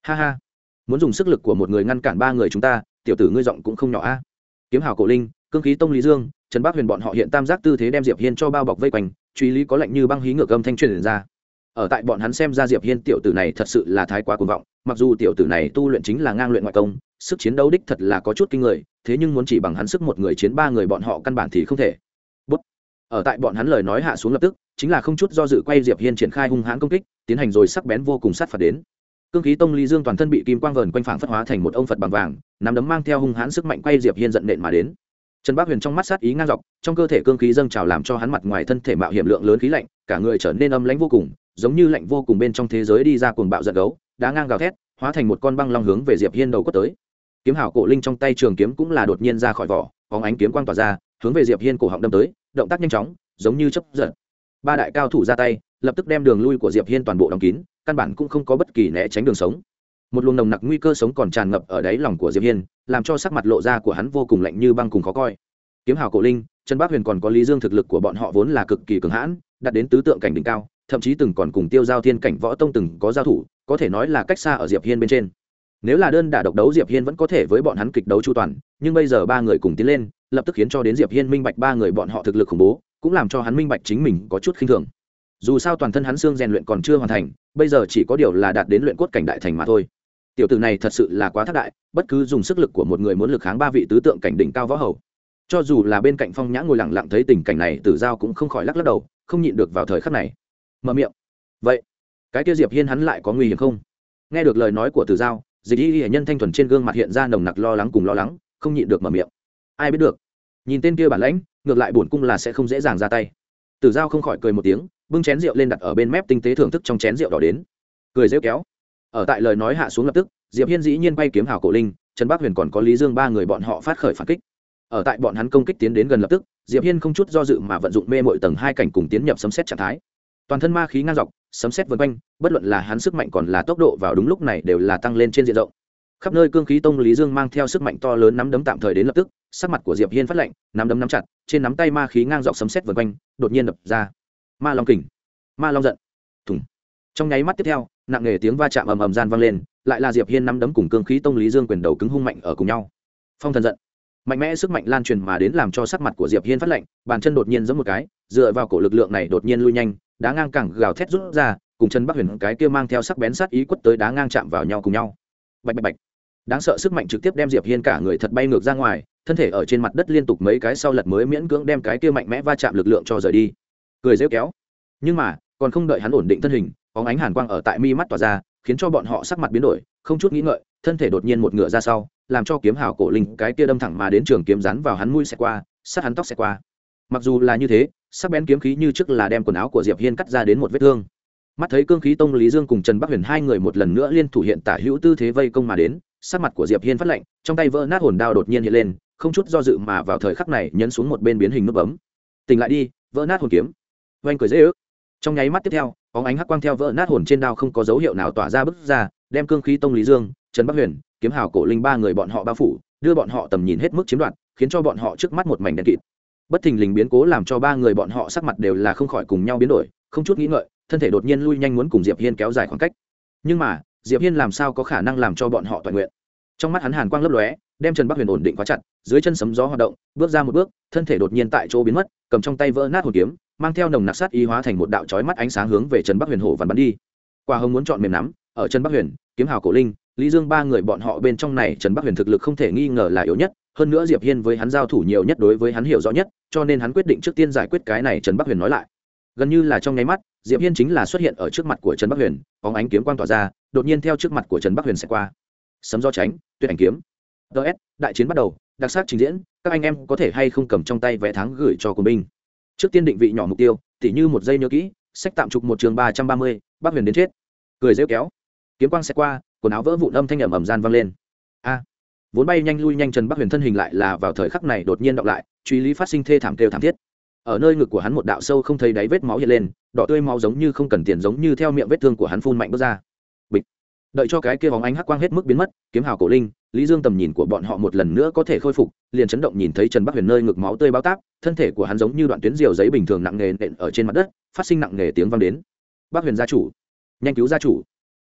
Ha ha. Muốn dùng sức lực của một người ngăn cản ba người chúng ta, tiểu tử ngươi giọng cũng không nhỏ a. Kiếm hào cổ linh, cương khí tông lý dương, trần bắc huyền bọn họ hiện tam giác tư thế đem diệp hiên cho bao bọc vây quanh, truy lý có lệnh như băng hí ngược âm thanh truyền ra ở tại bọn hắn xem ra diệp hiên tiểu tử này thật sự là thái quá cuồng vọng, mặc dù tiểu tử này tu luyện chính là ngang luyện ngoại công, sức chiến đấu đích thật là có chút kinh người, thế nhưng muốn chỉ bằng hắn sức một người chiến ba người bọn họ căn bản thì không thể. Bút. ở tại bọn hắn lời nói hạ xuống lập tức, chính là không chút do dự quay diệp hiên triển khai hung hãn công kích, tiến hành rồi sắc bén vô cùng sát phạt đến. Cương khí tông ly dương toàn thân bị kim quang vờn quanh phảng phất hóa thành một ông phật bằng vàng, nắm đấm mang theo hung hãn sức mạnh quay diệp hiên giận nện mà đến. Trần bác huyền trong mắt sát ý ngang dọc, trong cơ thể cương khí dâng trào làm cho hắn mặt ngoài thân thể mạo hiểm lượng lớn khí lạnh, cả người trở nên âm lãnh vô cùng giống như lạnh vô cùng bên trong thế giới đi ra cuồng bạo giận gấu, đá ngang gào thét, hóa thành một con băng long hướng về diệp hiên đầu quất tới. Kiếm hảo cổ linh trong tay trường kiếm cũng là đột nhiên ra khỏi vỏ phóng ánh kiếm quang tỏa ra, hướng về diệp hiên cổ họng đâm tới, động tác nhanh chóng, giống như chấp giật. Ba đại cao thủ ra tay, lập tức đem đường lui của diệp hiên toàn bộ đóng kín, căn bản cũng không có bất kỳ né tránh đường sống. Một luồng nồng nặc nguy cơ sống còn tràn ngập ở đáy lòng của diệp hiên, làm cho sắc mặt lộ ra của hắn vô cùng lạnh như băng cùng khó coi. Kiếm hào cổ linh, trần bác huyền còn có lý dương thực lực của bọn họ vốn là cực kỳ cường hãn, đạt đến tứ tượng cảnh đỉnh cao thậm chí từng còn cùng tiêu giao thiên cảnh võ tông từng có giao thủ, có thể nói là cách xa ở diệp hiên bên trên. Nếu là đơn đả độc đấu, diệp hiên vẫn có thể với bọn hắn kịch đấu chu toàn, nhưng bây giờ ba người cùng tiến lên, lập tức khiến cho đến diệp hiên minh bạch ba người bọn họ thực lực khủng bố, cũng làm cho hắn minh bạch chính mình có chút khinh thường. Dù sao toàn thân hắn xương rèn luyện còn chưa hoàn thành, bây giờ chỉ có điều là đạt đến luyện cốt cảnh đại thành mà thôi. Tiểu tử này thật sự là quá thất đại, bất cứ dùng sức lực của một người muốn lực kháng ba vị tứ tượng cảnh đỉnh cao võ hầu. Cho dù là bên cạnh phong nhã ngồi lặng lặng thấy tình cảnh này, tử giao cũng không khỏi lắc lắc đầu, không nhịn được vào thời khắc này mở miệng. Vậy, cái kia diệp hiên hắn lại có nguy hiểm không? Nghe được lời nói của tử giao, dịch y hiển nhân thanh thuần trên gương mặt hiện ra nồng nặc lo lắng cùng lo lắng, không nhịn được mở miệng. Ai biết được? Nhìn tên kia bản lãnh, ngược lại bổn cung là sẽ không dễ dàng ra tay. Tử giao không khỏi cười một tiếng, bưng chén rượu lên đặt ở bên mép tinh tế thưởng thức trong chén rượu đỏ đến. Cười rêu kéo. Ở tại lời nói hạ xuống lập tức, diệp hiên dĩ nhiên bay kiếm hào cổ linh, trần bắc huyền còn có lý dương ba người bọn họ phát khởi phản kích. Ở tại bọn hắn công kích tiến đến gần lập tức, diệp hiên không chút do dự mà vận dụng mê mội tầng hai cảnh cùng tiến nhập sấm xét trạng thái toàn thân ma khí ngang dọc, sấm xét vân quanh, bất luận là hắn sức mạnh còn là tốc độ vào đúng lúc này đều là tăng lên trên diện rộng. Khắp nơi cương khí tông lý dương mang theo sức mạnh to lớn nắm đấm tạm thời đến lập tức, sắc mặt của diệp hiên phát lạnh, nắm đấm nắm chặt, trên nắm tay ma khí ngang dọc sấm xét vân quanh, đột nhiên đập ra. Ma long kình, ma long giận. Thùng. Trong nháy mắt tiếp theo, nặng nề tiếng va chạm ầm ầm gian vang lên, lại là diệp hiên nắm đấm cùng cương khí tông lý dương quyền đầu cứng hung mạnh ở cùng nhau. Phong thần giận. Mạnh mẽ sức mạnh lan truyền mà đến làm cho sắc mặt của diệp hiên phát lạnh, bàn chân đột nhiên giẫm một cái, dựa vào cổ lực lượng này đột nhiên lui nhanh đá ngang cẳng gào thét rút ra, cùng chân bắc huyền cái kia mang theo sắc bén sát ý quất tới đá ngang chạm vào nhau cùng nhau. Bạch bạch bạch. Đáng sợ sức mạnh trực tiếp đem diệp hiên cả người thật bay ngược ra ngoài, thân thể ở trên mặt đất liên tục mấy cái sau lật mới miễn cưỡng đem cái kia mạnh mẽ va chạm lực lượng cho rời đi. Cười rêu kéo. Nhưng mà, còn không đợi hắn ổn định thân hình, bóng ánh hàn quang ở tại mi mắt tỏa ra, khiến cho bọn họ sắc mặt biến đổi, không chút nghĩ ngợi, thân thể đột nhiên một ngựa ra sau, làm cho kiếm hào cổ linh cái kia đâm thẳng mà đến trường kiếm rắn vào hắn mũi xẹt qua, sát hắn tóc xẹt qua mặc dù là như thế, sắc bén kiếm khí như trước là đem quần áo của diệp hiên cắt ra đến một vết thương. Mắt thấy cương khí tông lý dương cùng trần bắc huyền hai người một lần nữa liên thủ hiện tả hữu tư thế vây công mà đến, sắc mặt của diệp hiên phát lạnh, trong tay vỡ nát hồn đao đột nhiên hiện lên, không chút do dự mà vào thời khắc này nhấn xuống một bên biến hình nút bấm. Tỉnh lại đi, vỡ nát hồn kiếm. Oanh cười dễ ước. Trong nháy mắt tiếp theo có ánh hắc quang theo vỡ nát hồn trên đao không có dấu hiệu nào tỏa ra bức ra, đem cương khí tông lý dương, trần bắc huyền, kiếm hào, cổ linh ba người bọn họ bao phủ, đưa bọn họ tầm nhìn hết mức chiếm đoạt, khiến cho bọn họ trước mắt một mảnh đen kịt bất thình lình biến cố làm cho ba người bọn họ sắc mặt đều là không khỏi cùng nhau biến đổi, không chút nghĩ ngợi, thân thể đột nhiên lui nhanh muốn cùng diệp hiên kéo dài khoảng cách. Nhưng mà, diệp hiên làm sao có khả năng làm cho bọn họ toàn nguyện? Trong mắt hắn hàn quang lấp lóe, đem trần bắc huyền ổn định quá chặt, dưới chân sấm gió hoạt động, bước ra một bước, thân thể đột nhiên tại chỗ biến mất, cầm trong tay vỡ nát hồn kiếm, mang theo nồng nặc sát y hóa thành một đạo chói mắt ánh sáng hướng về trần bắc huyền hổ vằn bắn đi. Quả hồng muốn chọn mềm nắm, ở trần bắc huyền, kiếm hào cổ linh lý dương ba người bọn họ bên trong này trần bắc huyền thực lực không thể nghi ngờ là yếu nhất, hơn nữa diệp hiên với hắn giao thủ nhiều nhất đối với hắn hiểu rõ nhất, cho nên hắn quyết định trước tiên giải quyết cái này trần bắc huyền nói lại. Gần như là trong nháy mắt, diệp hiên chính là xuất hiện ở trước mặt của trần bắc huyền, bóng ánh kiếm quang tỏa ra, đột nhiên theo trước mặt của trần bắc huyền sẽ qua. Sấm do tránh, tuyệt ảnh kiếm. Ts đại chiến bắt đầu, đặc sắc trình diễn, các anh em có thể hay không cầm trong tay vé thắng gửi cho quân binh. Trước tiên định vị nhỏ mục tiêu, tỉ như một giây nhớ kỹ sách tạm trục một trường ba trăm ba mươi, bắc huyền đến chết. Cười rêu kéo. Kiếm quang sẽ qua quần áo vỡ vụn âm thanh ầm ầm gian vang lên. A! Vốn bay nhanh lui nhanh trần bắc huyền thân hình lại là vào thời khắc này đột nhiên đọc lại, truy lý phát sinh thê thảm kêu thảm thiết. Ở nơi ngực của hắn một đạo sâu không thấy đáy vết máu hiện lên, đỏ tươi máu giống như không cần tiền giống như theo miệng vết thương của hắn phun mạnh bước ra. Bịch! Đợi cho cái kia bóng ánh hắc quang hết mức biến mất, kiếm hào cổ linh, lý dương tầm nhìn của bọn họ một lần nữa có thể khôi phục, liền chấn động nhìn thấy trần bắc huyền nơi ngực máu tươi bao tác, thân thể của hắn giống như đoạn tuyến diều giấy bình thường nặng nề nện ở trên mặt đất, phát sinh nặng nề tiếng vang đến. Bắc huyền gia chủ! Nhanh cứu gia chủ!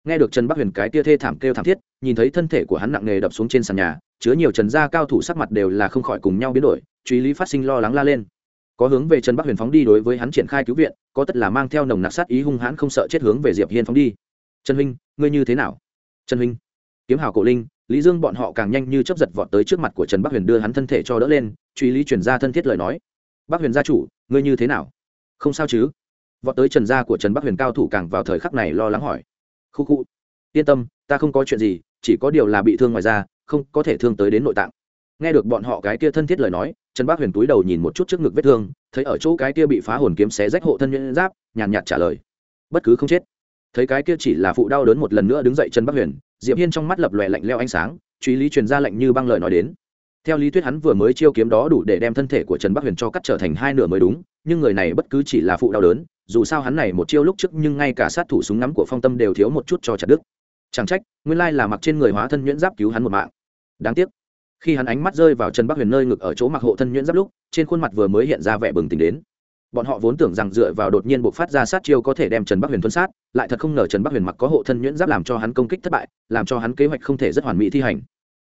Nghe được trần bắc huyền cái tia thê thảm kêu thảm thiết, nhìn thấy thân thể của hắn nặng nề đập xuống trên sàn nhà, chứa nhiều trần gia cao thủ sắc mặt đều là không khỏi cùng nhau biến đổi, truy lý phát sinh lo lắng la lên. Có hướng về trần bắc huyền phóng đi đối với hắn triển khai cứu viện, có tất là mang theo nồng nặc sát ý hung hãn không sợ chết hướng về diệp hiên phóng đi. Trần huynh, ngươi như thế nào? Trần huynh, kiếm hào cổ linh, lý dương bọn họ càng nhanh như chấp giật vọt tới trước mặt của trần bắc huyền đưa hắn thân thể cho đỡ lên, truy lý chuyển ra thân thiết lời nói. Bắc huyền gia chủ, ngươi như thế nào? Không sao chứ? Vọt tới trần gia của trần bắc huyền cao thủ càng vào thời khắc này lo lắng hỏi khu khu. Yên tâm, ta không có chuyện gì, chỉ có điều là bị thương ngoài ra không có thể thương tới đến nội tạng. Nghe được bọn họ cái kia thân thiết lời nói, trần bác huyền túi đầu nhìn một chút trước ngực vết thương, thấy ở chỗ cái kia bị phá hồn kiếm xé rách hộ thân nhuyễn giáp, nhàn nhạt trả lời. Bất cứ không chết. Thấy cái kia chỉ là phụ đau đớn một lần nữa đứng dậy trần bác huyền, diệp hiên trong mắt lập lòe lạnh leo ánh sáng, truy lý truyền ra lạnh như băng lời nói đến. Theo lý thuyết hắn vừa mới chiêu kiếm đó đủ để đem thân thể của trần bắc huyền cho cắt trở thành hai nửa mới đúng, nhưng người này bất cứ chỉ là phụ đau đớn dù sao hắn này một chiêu lúc trước nhưng ngay cả sát thủ súng ngắm của phong tâm đều thiếu một chút cho chặt đức chẳng trách, nguyên lai là mặc trên người hóa thân nhuyễn giáp cứu hắn một mạng. Đáng tiếc, khi hắn ánh mắt rơi vào trần bắc huyền nơi ngực ở chỗ mặc hộ thân nhuyễn giáp lúc, trên khuôn mặt vừa mới hiện ra vẻ bừng tỉnh đến. Bọn họ vốn tưởng rằng dựa vào đột nhiên buộc phát ra sát chiêu có thể đem trần bắc huyền thuân sát, lại thật không ngờ trần bắc huyền mặc có hộ thân nhuyễn giáp làm cho hắn công kích thất bại, làm cho hắn kế hoạch không thể rất hoàn mỹ thi hành.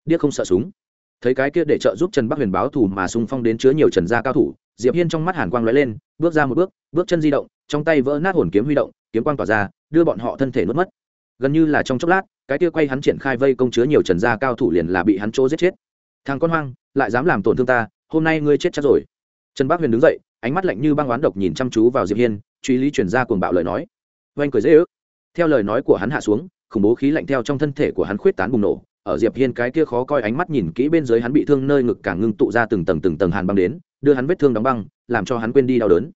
Điếc không sợ súng. Thấy cái kia để trợ giúp trần bắc huyền báo thù mà xung phong đến chứa nhiều trần gia cao thủ, diệp hiên trong mắt hàn quang lóe lên, bước ra một bước bước chân di động trong tay vỡ nát hồn kiếm huy động, kiếm quang tỏa ra, đưa bọn họ thân thể nuốt mất. Gần như là trong chốc lát, cái kia quay hắn triển khai vây công chứa nhiều trần gia cao thủ liền là bị hắn chỗ giết chết. Thằng con hoang, lại dám làm tổn thương ta, hôm nay ngươi chết chắc rồi. Trần bác huyền đứng dậy, ánh mắt lạnh như băng oán độc nhìn chăm chú vào diệp hiên, truy lý chuyển ra cuồng bạo lời nói. Oanh cười dễ ước. Theo lời nói của hắn hạ xuống, khủng bố khí lạnh theo trong thân thể của hắn khuyết tán bùng nổ, ở diệp hiên cái kia khó coi ánh mắt nhìn kỹ bên dưới hắn bị thương nơi ngực càng ngưng tụ ra từng tầng từng tầng hàn băng đến, đưa hắn vết thương đóng băng, làm cho hắn quên đi đau đớn.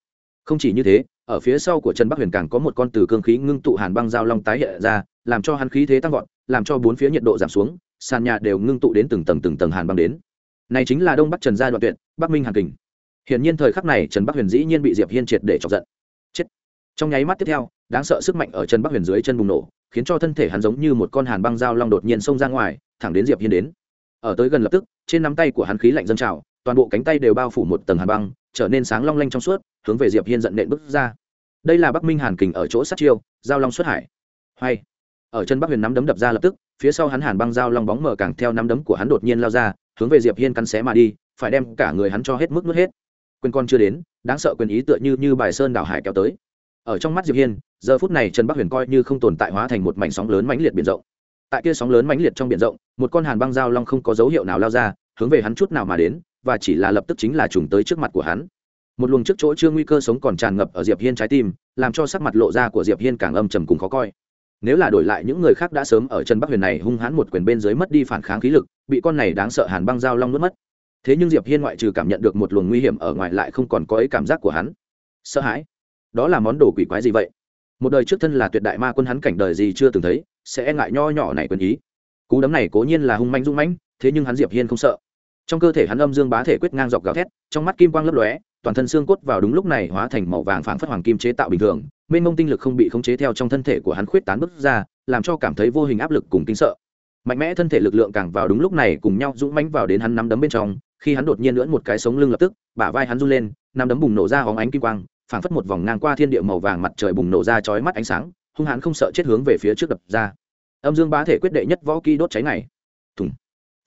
Không chỉ như thế ở phía sau của trần bắc huyền càng có một con từ cương khí ngưng tụ hàn băng giao long tái hiện ra, làm cho hắn khí thế tăng vọt, làm cho bốn phía nhiệt độ giảm xuống, sàn nhà đều ngưng tụ đến từng tầng từng tầng hàn băng đến. Này chính là đông bắc trần gia đoạn tuyệt, bắc minh hàn kình. Hiển nhiên thời khắc này trần bắc huyền dĩ nhiên bị diệp hiên triệt để chọc giận. Chết. Trong nháy mắt tiếp theo, đáng sợ sức mạnh ở trần bắc huyền dưới chân bùng nổ, khiến cho thân thể hắn giống như một con hàn băng dao long đột nhiên xông ra ngoài, thẳng đến diệp hiên đến. Ở tới gần lập tức, trên nắm tay của hắn khí lạnh dâng trào, toàn bộ cánh tay đều bao phủ một tầng hàn băng, trở nên sáng long lanh trong suốt, hướng về diệp hiên giận nện bước ra đây là bắc minh hàn kình ở chỗ sát chiêu, giao long xuất hải. Hay. Ở chân bắc huyền nắm đấm đập ra lập tức, phía sau hắn hàn băng giao long bóng mở càng theo nắm đấm của hắn đột nhiên lao ra, hướng về diệp hiên cắn xé mà đi, phải đem cả người hắn cho hết mức nuốt hết. Quyền con chưa đến, đáng sợ quyền ý tựa như như bài sơn đảo hải kéo tới. Ở trong mắt diệp hiên, giờ phút này trần bắc huyền coi như không tồn tại hóa thành một mảnh sóng lớn mãnh liệt biển rộng. Tại kia sóng lớn mãnh liệt trong biển rộng, một con hàn băng giao long không có dấu hiệu nào lao ra, hướng về hắn chút nào mà đến, và chỉ là lập tức chính là trùng tới trước mặt của hắn một luồng trước chỗ chưa nguy cơ sống còn tràn ngập ở diệp hiên trái tim, làm cho sắc mặt lộ ra của diệp hiên càng âm trầm cùng khó coi. Nếu là đổi lại những người khác đã sớm ở chân bắc huyền này hung hãn một quyền bên dưới mất đi phản kháng khí lực, bị con này đáng sợ hàn băng giao long nuốt mất. Thế nhưng diệp hiên ngoại trừ cảm nhận được một luồng nguy hiểm ở ngoài lại không còn có ấy cảm giác của hắn. Sợ hãi? Đó là món đồ quỷ quái gì vậy? Một đời trước thân là tuyệt đại ma quân hắn cảnh đời gì chưa từng thấy, sẽ e ngại nho nhỏ này quân ý. Cú đấm này cố nhiên là hung manh dũng mãnh, thế nhưng hắn diệp hiên không sợ trong cơ thể hắn âm dương bá thể quyết ngang dọc gào thét, trong mắt kim quang lấp lóe, toàn thân xương cốt vào đúng lúc này hóa thành màu vàng phảng phất hoàng kim chế tạo bình thường, mênh mông tinh lực không bị khống chế theo trong thân thể của hắn khuyết tán bứt ra, làm cho cảm thấy vô hình áp lực cùng kinh sợ. Mạnh mẽ thân thể lực lượng càng vào đúng lúc này cùng nhau dũng mãnh vào đến hắn nắm đấm bên trong, khi hắn đột nhiên lưỡn một cái sống lưng lập tức, bả vai hắn run lên, nắm đấm bùng nổ ra hóng ánh kim quang, phảng phất một vòng ngang qua thiên địa màu vàng mặt trời bùng nổ ra chói mắt ánh sáng, hung hãn không sợ chết hướng về phía trước đập ra. Âm dương bá thể quyết đệ nhất võ kỹ đốt cháy này thùng.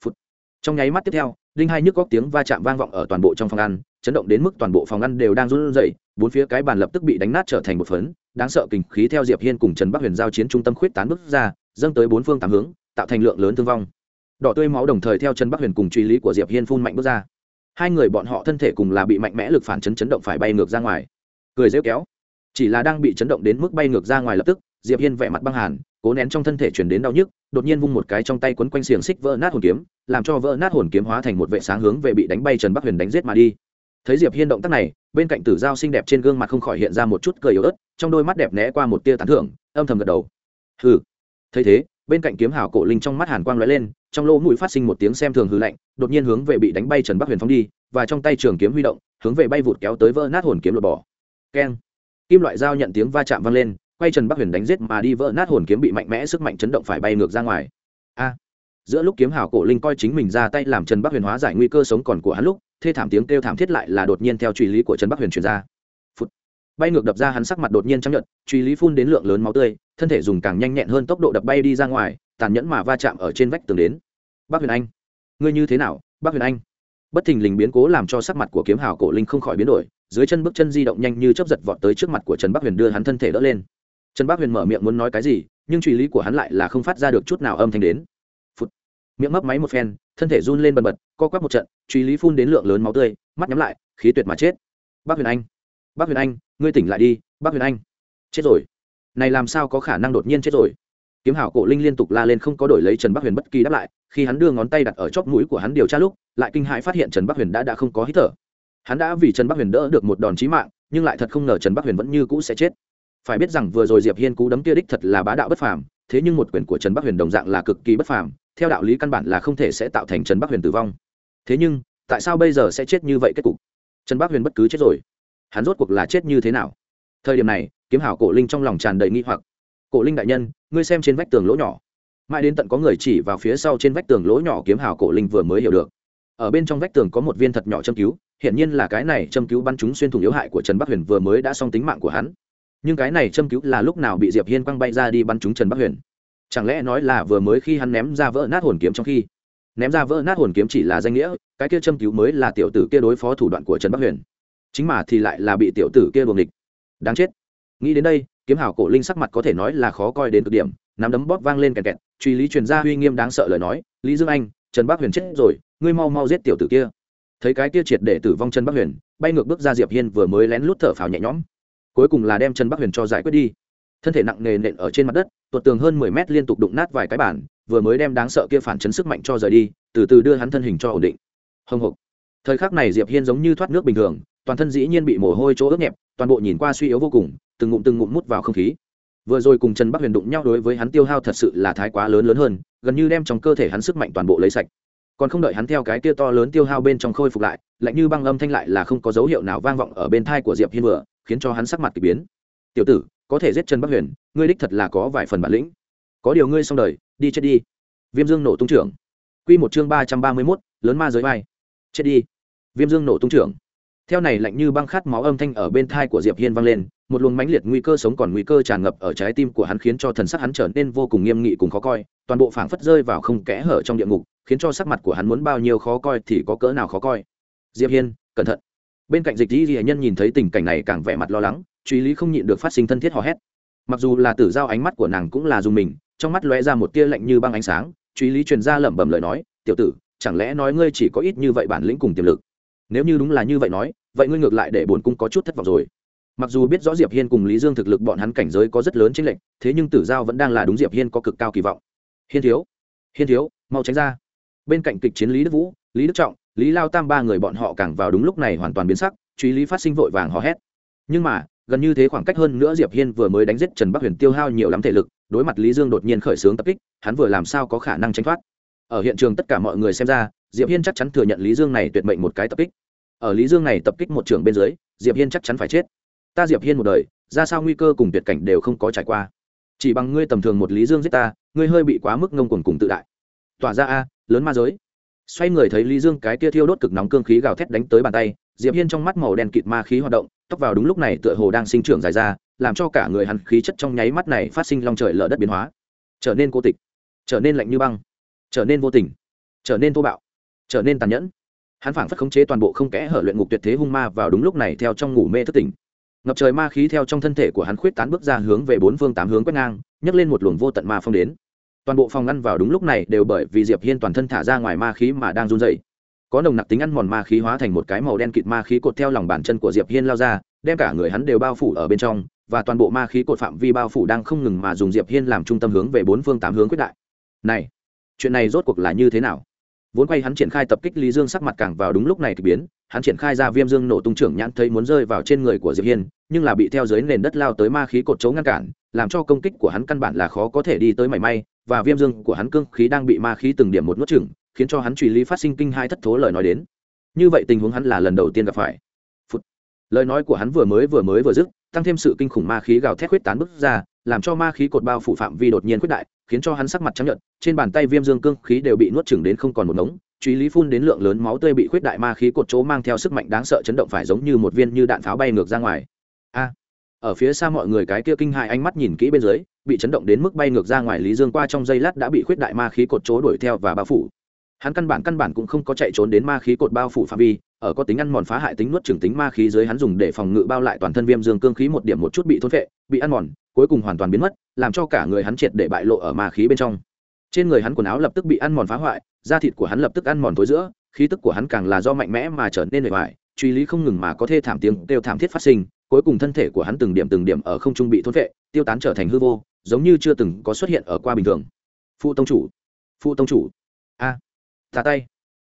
Phút trong nháy mắt tiếp theo đinh hai nhức góc tiếng va chạm vang vọng ở toàn bộ trong phòng ăn, chấn động đến mức toàn bộ phòng ăn đều đang run rẩy, bốn phía cái bàn lập tức bị đánh nát trở thành một phấn, đáng sợ kình khí theo diệp hiên cùng trần bắc huyền giao chiến trung tâm khuyết tán bước ra, dâng tới bốn phương tám hướng, tạo thành lượng lớn thương vong. Đỏ tươi máu đồng thời theo trần bắc huyền cùng truy lý của diệp hiên phun mạnh bước ra. Hai người bọn họ thân thể cùng là bị mạnh mẽ lực phản chấn chấn động phải bay ngược ra ngoài. Cười rêu kéo, chỉ là đang bị chấn động đến mức bay ngược ra ngoài lập tức diệp hiên vẻ mặt băng hàn, cố nén trong thân thể chuyển đến đau nhức, đột nhiên vung một cái trong tay quấn quanh xiềng xích vỡ nát hồn kiếm, làm cho vỡ nát hồn kiếm hóa thành một vệ sáng hướng về bị đánh bay trần bắc huyền đánh giết mà đi. Thấy diệp hiên động tác này, bên cạnh tử giao xinh đẹp trên gương mặt không khỏi hiện ra một chút cười yếu ớt, trong đôi mắt đẹp né qua một tia tán thưởng, âm thầm gật đầu. Hừ. Thấy thế, bên cạnh kiếm hào cổ linh trong mắt hàn quang lóe lên, trong lỗ mũi phát sinh một tiếng xem thường hư lạnh, đột nhiên hướng về bị đánh bay trần bắc huyền phóng đi, và trong tay trường kiếm huy động, hướng về bay vụt kéo tới vỡ nát hồn kiếm lột bỏ. Keng. Kim loại dao nhận tiếng va chạm vang lên quay trần bắc huyền đánh giết mà đi vỡ nát hồn kiếm bị mạnh mẽ sức mạnh chấn động phải bay ngược ra ngoài. A. Giữa lúc kiếm hào cổ linh coi chính mình ra tay làm trần bắc huyền hóa giải nguy cơ sống còn của hắn lúc, thê thảm tiếng kêu thảm thiết lại là đột nhiên theo truy lý của trần bắc huyền truyền ra. Phụt. bay ngược đập ra hắn sắc mặt đột nhiên chấp nhận truy lý phun đến lượng lớn máu tươi, thân thể dùng càng nhanh nhẹn hơn tốc độ đập bay đi ra ngoài, tàn nhẫn mà va chạm ở trên vách tường đến. Bắc huyền anh. Ngươi như thế nào, bắc huyền anh? Bất thình lình biến cố làm cho sắc mặt của kiếm hào cổ linh không khỏi biến đổi, dưới chân bước chân di động nhanh như chấp giật vọt tới trước mặt của trần bắc huyền đưa hắn thân thể đỡ lên trần bắc huyền mở miệng muốn nói cái gì, nhưng truy lý của hắn lại là không phát ra được chút nào âm thanh đến. Phụt. miệng mấp máy một phen, thân thể run lên bần bật, co quắp một trận truy lý phun đến lượng lớn máu tươi, mắt nhắm lại, khí tuyệt mà chết. Bác huyền anh. Bác huyền anh, ngươi tỉnh lại đi, bác huyền anh. Chết rồi. Này làm sao có khả năng đột nhiên chết rồi? Kiếm hảo cổ linh liên tục la lên không có đổi lấy trần bắc huyền bất kỳ đáp lại, khi hắn đưa ngón tay đặt ở chóp mũi của hắn điều tra lúc, lại kinh hãi phát hiện trần bắc huyền đã đã không có hít thở. Hắn đã vì trần bắc huyền đỡ được một đòn chí mạng, nhưng lại thật không ngờ trần bắc huyền vẫn như cũ sẽ chết phải biết rằng vừa rồi diệp hiên cú đấm kia đích thật là bá đạo bất phàm, thế nhưng một quyền của trần bắc huyền đồng dạng là cực kỳ bất phàm, theo đạo lý căn bản là không thể sẽ tạo thành trần bắc huyền tử vong. Thế nhưng, tại sao bây giờ sẽ chết như vậy kết cục? Trần bắc huyền bất cứ chết rồi, hắn rốt cuộc là chết như thế nào? Thời điểm này, kiếm hảo cổ linh trong lòng tràn đầy nghi hoặc. Cổ linh đại nhân, ngươi xem trên vách tường lỗ nhỏ. Mãi đến tận có người chỉ vào phía sau trên vách tường lỗ nhỏ kiếm hảo cổ linh vừa mới hiểu được. Ở bên trong vách tường có một viên thật nhỏ châm cứu hiện nhiên là cái này châm cứu bắn chúng xuyên thủng yếu hại của trần bắc huyền vừa mới đã xong tính mạng của hắn nhưng cái này châm cứu là lúc nào bị diệp hiên quăng bay ra đi bắn trúng trần bắc huyền chẳng lẽ nói là vừa mới khi hắn ném ra vỡ nát hồn kiếm trong khi ném ra vỡ nát hồn kiếm chỉ là danh nghĩa cái kia châm cứu mới là tiểu tử kia đối phó thủ đoạn của trần bắc huyền chính mà thì lại là bị tiểu tử kia buồng địch đáng chết nghĩ đến đây kiếm hảo cổ linh sắc mặt có thể nói là khó coi đến cực điểm nắm đấm bóp vang lên kẹt kẹt truy lý truyền ra uy nghiêm đáng sợ lời nói lý dương anh trần bắc huyền chết rồi ngươi mau mau giết tiểu tử kia thấy cái kia triệt để tử vong Trần bắc huyền bay ngược bước ra diệp hiên vừa mới lén lút thở phào nhẹ nhõm cuối cùng là đem chân bắc huyền cho giải quyết đi. Thân thể nặng nề nện ở trên mặt đất, tuột tường hơn mười mét liên tục đụng nát vài cái bản vừa mới đem đáng sợ kia phản chấn sức mạnh cho rời đi, từ từ đưa hắn thân hình cho ổn định. Hồng hộc. Thời khắc này diệp hiên giống như thoát nước bình thường, toàn thân dĩ nhiên bị mồ hôi chỗ ướt nhẹp, toàn bộ nhìn qua suy yếu vô cùng, từng ngụm từng ngụm mút vào không khí. Vừa rồi cùng trần bắc huyền đụng nhau đối với hắn tiêu hao thật sự là thái quá lớn lớn hơn, gần như đem trong cơ thể hắn sức mạnh toàn bộ lấy sạch. Còn không đợi hắn theo cái kia to lớn tiêu hao bên trong khôi phục lại, lạnh như băng âm thanh lại là không có dấu hiệu nào vang vọng ở bên thai của diệp hiên vừa khiến cho hắn sắc mặt k ỳ biến. Tiểu tử, có thể giết trần bắc huyền, ngươi đích thật là có vài phần bản lĩnh. Có điều ngươi xong đời, đi chết đi. Viêm dương nổ tung trưởng. Q một chương ba trăm ba mươi mốt, lớn ma giới vai chết đi. Viêm dương nổ tung trưởng. Theo này lạnh như băng khát máu âm thanh ở bên thai của diệp hiên vang lên, một luồng mãnh liệt nguy cơ sống còn nguy cơ tràn ngập ở trái tim của hắn khiến cho thần sắc hắn trở nên vô cùng nghiêm nghị cùng khó coi, toàn bộ phảng phất rơi vào không kẽ hở trong địa ngục, khiến cho sắc mặt của hắn muốn bao nhiêu khó coi thì có cỡ nào khó coi. Diệp hiên, cẩn thận bên cạnh dịch dĩ nhân nhìn thấy tình cảnh này càng vẻ mặt lo lắng, truy lý không nhịn được phát sinh thân thiết hò hét. Mặc dù là tử giao ánh mắt của nàng cũng là dùng mình, trong mắt lóe ra một tia lạnh như băng ánh sáng, truy lý truyền ra lẩm bẩm lời nói, tiểu tử, chẳng lẽ nói ngươi chỉ có ít như vậy bản lĩnh cùng tiềm lực? Nếu như đúng là như vậy nói, vậy ngươi ngược lại để bổn cung có chút thất vọng rồi. Mặc dù biết rõ diệp hiên cùng lý dương thực lực bọn hắn cảnh giới có rất lớn chênh lệch, thế nhưng tử giao vẫn đang là đúng diệp hiên có cực cao kỳ vọng. Hiên thiếu hiên thiếu, mau tránh ra. Bên cạnh kịch chiến lý đức vũ lý đức trọng, lý lao tam ba người bọn họ càng vào đúng lúc này hoàn toàn biến sắc, truy lý phát sinh vội vàng hò hét. Nhưng mà, gần như thế khoảng cách hơn nữa diệp hiên vừa mới đánh giết trần bắc huyền tiêu hao nhiều lắm thể lực, đối mặt lý dương đột nhiên khởi xướng tập kích, hắn vừa làm sao có khả năng tránh thoát. Ở hiện trường tất cả mọi người xem ra, diệp hiên chắc chắn thừa nhận lý dương này tuyệt mệnh một cái tập kích. Ở lý dương này tập kích một trường bên dưới, diệp hiên chắc chắn phải chết. Ta diệp hiên một đời, ra sao nguy cơ cùng tuyệt cảnh đều không có trải qua. Chỉ bằng ngươi tầm thường một lý dương giết ta, ngươi hơi bị quá mức ngông cuồng cùng tự đại. Tỏa ra a, lớn ma giới xoay người thấy lý dương cái tia thiêu đốt cực nóng cương khí gào thét đánh tới bàn tay, diệp hiên trong mắt màu đen kịt ma khí hoạt động tóc vào đúng lúc này tựa hồ đang sinh trưởng dài ra, làm cho cả người hắn khí chất trong nháy mắt này phát sinh long trời lở đất biến hóa. Trở nên cô tịch, trở nên lạnh như băng, trở nên vô tình, trở nên thô bạo, trở nên tàn nhẫn. Hắn phảng phất khống chế toàn bộ không kẽ hở luyện ngục tuyệt thế hung ma vào đúng lúc này theo trong ngủ mê thất tỉnh. Ngập trời ma khí theo trong thân thể của hắn khuyết tán bước ra hướng về bốn phương tám hướng quét ngang, nhấc lên một luồng vô tận ma phong đến toàn bộ phòng ngăn vào đúng lúc này đều bởi vì diệp hiên toàn thân thả ra ngoài ma khí mà đang run dậy có nồng nặc tính ăn mòn ma khí hóa thành một cái màu đen kịt ma khí cột theo lòng bàn chân của diệp hiên lao ra, đem cả người hắn đều bao phủ ở bên trong, và toàn bộ ma khí cột phạm vi bao phủ đang không ngừng mà dùng diệp hiên làm trung tâm hướng về bốn phương tám hướng quyết đại. Này, chuyện này rốt cuộc là như thế nào? Vốn quay hắn triển khai tập kích lý dương sắc mặt càng vào đúng lúc này k ỳ biến, hắn triển khai ra viêm dương nổ tung trưởng nhãn thấy muốn rơi vào trên người của diệp hiên, nhưng là bị theo dưới nền đất lao tới ma khí cột chấu ngăn cản, làm cho công kích của hắn căn bản là khó có thể đi tới mảy may và viêm dương của hắn cương khí đang bị ma khí từng điểm một nuốt chửng, khiến cho hắn truy lý phát sinh kinh hai thất thố lời nói đến. Như vậy tình huống hắn là lần đầu tiên gặp phải. Phụt. lời nói của hắn vừa mới vừa mới vừa dứt tăng thêm sự kinh khủng ma khí gào thét huyết tán bức ra làm cho ma khí cột bao phủ phạm vi đột nhiên quyết đại khiến cho hắn sắc mặt trắng nhợt trên bàn tay viêm dương cương khí đều bị nuốt chửng đến không còn một ngống truy lý phun đến lượng lớn máu tươi bị khuyết đại ma khí cột chỗ mang theo sức mạnh đáng sợ chấn động phải giống như một viên như đạn pháo bay ngược ra ngoài. A. Ở phía xa mọi người cái kia kinh hại ánh mắt nhìn kỹ bên dưới bị chấn động đến mức bay ngược ra ngoài lý dương qua trong giây lát đã bị khuyết đại ma khí cột chỗ đuổi theo và bao phủ. Hắn căn bản căn bản cũng không có chạy trốn đến ma khí cột bao phủ phạm vi, ở có tính ăn mòn phá hại tính nuốt trừng tính ma khí dưới hắn dùng để phòng ngự bao lại toàn thân viêm dương cương khí một điểm một chút bị thôn phệ, bị ăn mòn, cuối cùng hoàn toàn biến mất, làm cho cả người hắn triệt để bại lộ ở ma khí bên trong. Trên người hắn quần áo lập tức bị ăn mòn phá hoại, da thịt của hắn lập tức ăn mòn tối giữa, khí tức của hắn càng là do mạnh mẽ mà trở nên bề ngoài truy lý không ngừng mà có thể thảm tiếng đều thảm thiết phát sinh, cuối cùng thân thể của hắn từng điểm từng điểm ở không trung bị thôn vệ tiêu tán trở thành hư vô giống như chưa từng có xuất hiện ở qua bình thường. Phụ tông chủ phụ tông chủ. A à, tay.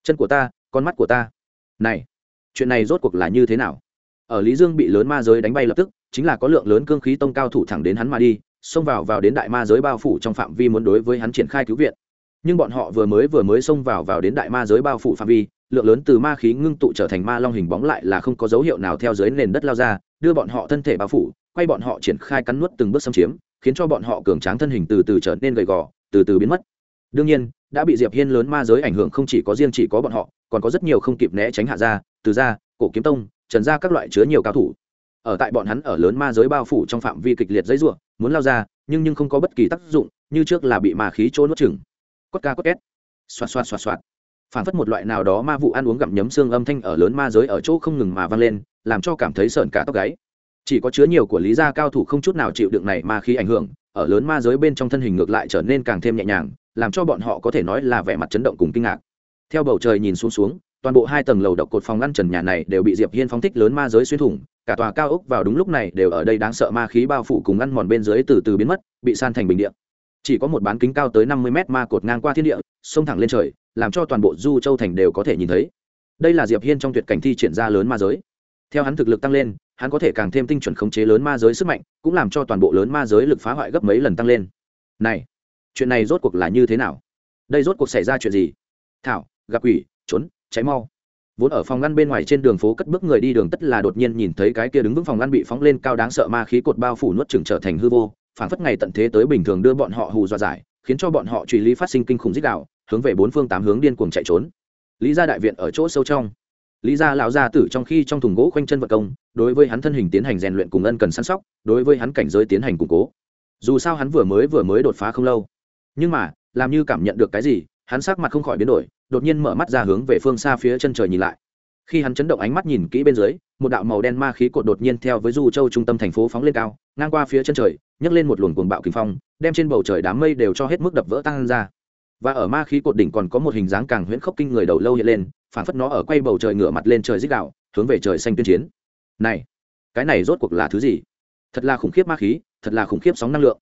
Chân của ta con mắt của ta. Này chuyện này rốt cuộc là như thế nào? Ở lý dương bị lớn ma giới đánh bay lập tức chính là có lượng lớn cương khí tông cao thủ thẳng đến hắn mà đi xông vào vào đến đại ma giới bao phủ trong phạm vi muốn đối với hắn triển khai cứu viện. Nhưng bọn họ vừa mới vừa mới xông vào vào đến đại ma giới bao phủ phạm vi lượng lớn từ ma khí ngưng tụ trở thành ma long hình bóng lại là không có dấu hiệu nào theo dưới nền đất lao ra đưa bọn họ thân thể bao phủ quay bọn họ triển khai cắn nuốt từng bước xâm chiếm khiến cho bọn họ cường tráng thân hình từ từ trở nên gầy gò từ từ biến mất. Đương nhiên đã bị diệp hiên lớn ma giới ảnh hưởng không chỉ có riêng chỉ có bọn họ còn có rất nhiều không kịp né tránh hạ ra từ ra cổ kiếm tông trần ra các loại chứa nhiều cao thủ. Ở tại bọn hắn ở lớn ma giới bao phủ trong phạm vi kịch liệt dãy rủa, muốn lao ra nhưng nhưng không có bất kỳ tác dụng như trước là bị ma khí trôi nuốt chừng quất ca quất két. Xoạt xoạt xoạt xoạt. Phản phất một loại nào đó ma vụ ăn uống gặm nhấm xương âm thanh ở lớn ma giới ở chỗ không ngừng mà vang lên làm cho cảm thấy sợn cả tóc gáy chỉ có chứa nhiều của lý gia cao thủ không chút nào chịu đựng này mà khi ảnh hưởng, ở lớn ma giới bên trong thân hình ngược lại trở nên càng thêm nhẹ nhàng, làm cho bọn họ có thể nói là vẻ mặt chấn động cùng kinh ngạc. Theo bầu trời nhìn xuống xuống, toàn bộ hai tầng lầu độc cột phòng ngăn trần nhà này đều bị diệp hiên phóng thích lớn ma giới xuyên thủng, cả tòa cao ốc vào đúng lúc này đều ở đây đáng sợ ma khí bao phủ cùng ngăn mòn bên dưới từ từ biến mất, bị san thành bình địa. Chỉ có một bán kính cao tới năm mươi mét ma cột ngang qua thiên địa, xông thẳng lên trời, làm cho toàn bộ du châu thành đều có thể nhìn thấy. Đây là diệp hiên trong tuyệt cảnh thi triển ra lớn ma giới. Theo hắn thực lực tăng lên hắn có thể càng thêm tinh chuẩn khống chế lớn ma giới sức mạnh, cũng làm cho toàn bộ lớn ma giới lực phá hoại gấp mấy lần tăng lên. Này, chuyện này rốt cuộc là như thế nào? Đây rốt cuộc xảy ra chuyện gì? Thảo, gặp quỷ, trốn, cháy mau. Vốn ở phòng ngăn bên ngoài trên đường phố cất bước người đi đường tất là đột nhiên nhìn thấy cái kia đứng vững phòng ngăn bị phóng lên cao đáng sợ ma khí cột bao phủ nuốt chừng trở thành hư vô phản phất ngày tận thế tới bình thường đưa bọn họ hù dọa giải khiến cho bọn họ truy lý phát sinh kinh khủng dích đạo, hướng về bốn phương tám hướng điên cuồng chạy trốn. Lý gia đại viện ở chỗ sâu trong lý gia lão gia tử trong khi trong thùng gỗ khoanh chân vật công, đối với hắn thân hình tiến hành rèn luyện cùng ân cần săn sóc, đối với hắn cảnh giới tiến hành củng cố. Dù sao hắn vừa mới vừa mới đột phá không lâu. Nhưng mà, làm như cảm nhận được cái gì, hắn sắc mặt không khỏi biến đổi, đột nhiên mở mắt ra hướng về phương xa phía chân trời nhìn lại. Khi hắn chấn động ánh mắt nhìn kỹ bên dưới, một đạo màu đen ma khí cột đột nhiên theo với du châu trung tâm thành phố phóng lên cao, ngang qua phía chân trời, nhấc lên một luồng cuồng bạo kinh phong, đem trên bầu trời đám mây đều cho hết mức đập vỡ tăng ra và ở ma khí cột đỉnh còn có một hình dáng càng huyễn khốc kinh người đầu lâu hiện lên, phản phất nó ở quay bầu trời ngửa mặt lên trời dích đạo, hướng về trời xanh tuyên chiến. Này, cái này rốt cuộc là thứ gì? Thật là khủng khiếp ma khí, thật là khủng khiếp sóng năng lượng.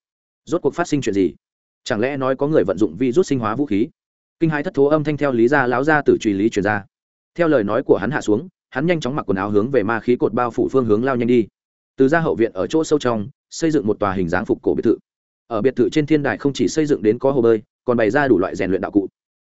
Rốt cuộc phát sinh chuyện gì? Chẳng lẽ nói có người vận dụng vi rút sinh hóa vũ khí? Kinh hai thất thố âm thanh theo lý gia láo ra từ truy lý truyền ra. Theo lời nói của hắn hạ xuống, hắn nhanh chóng mặc quần áo hướng về ma khí cột bao phủ phương hướng lao nhanh đi. Từ ra hậu viện ở chỗ sâu trong, xây dựng một tòa hình dáng phục cổ biệt thự. Ở biệt thự trên thiên đài không chỉ xây dựng đến có hồ bơi còn bày ra đủ loại rèn luyện đạo cụ.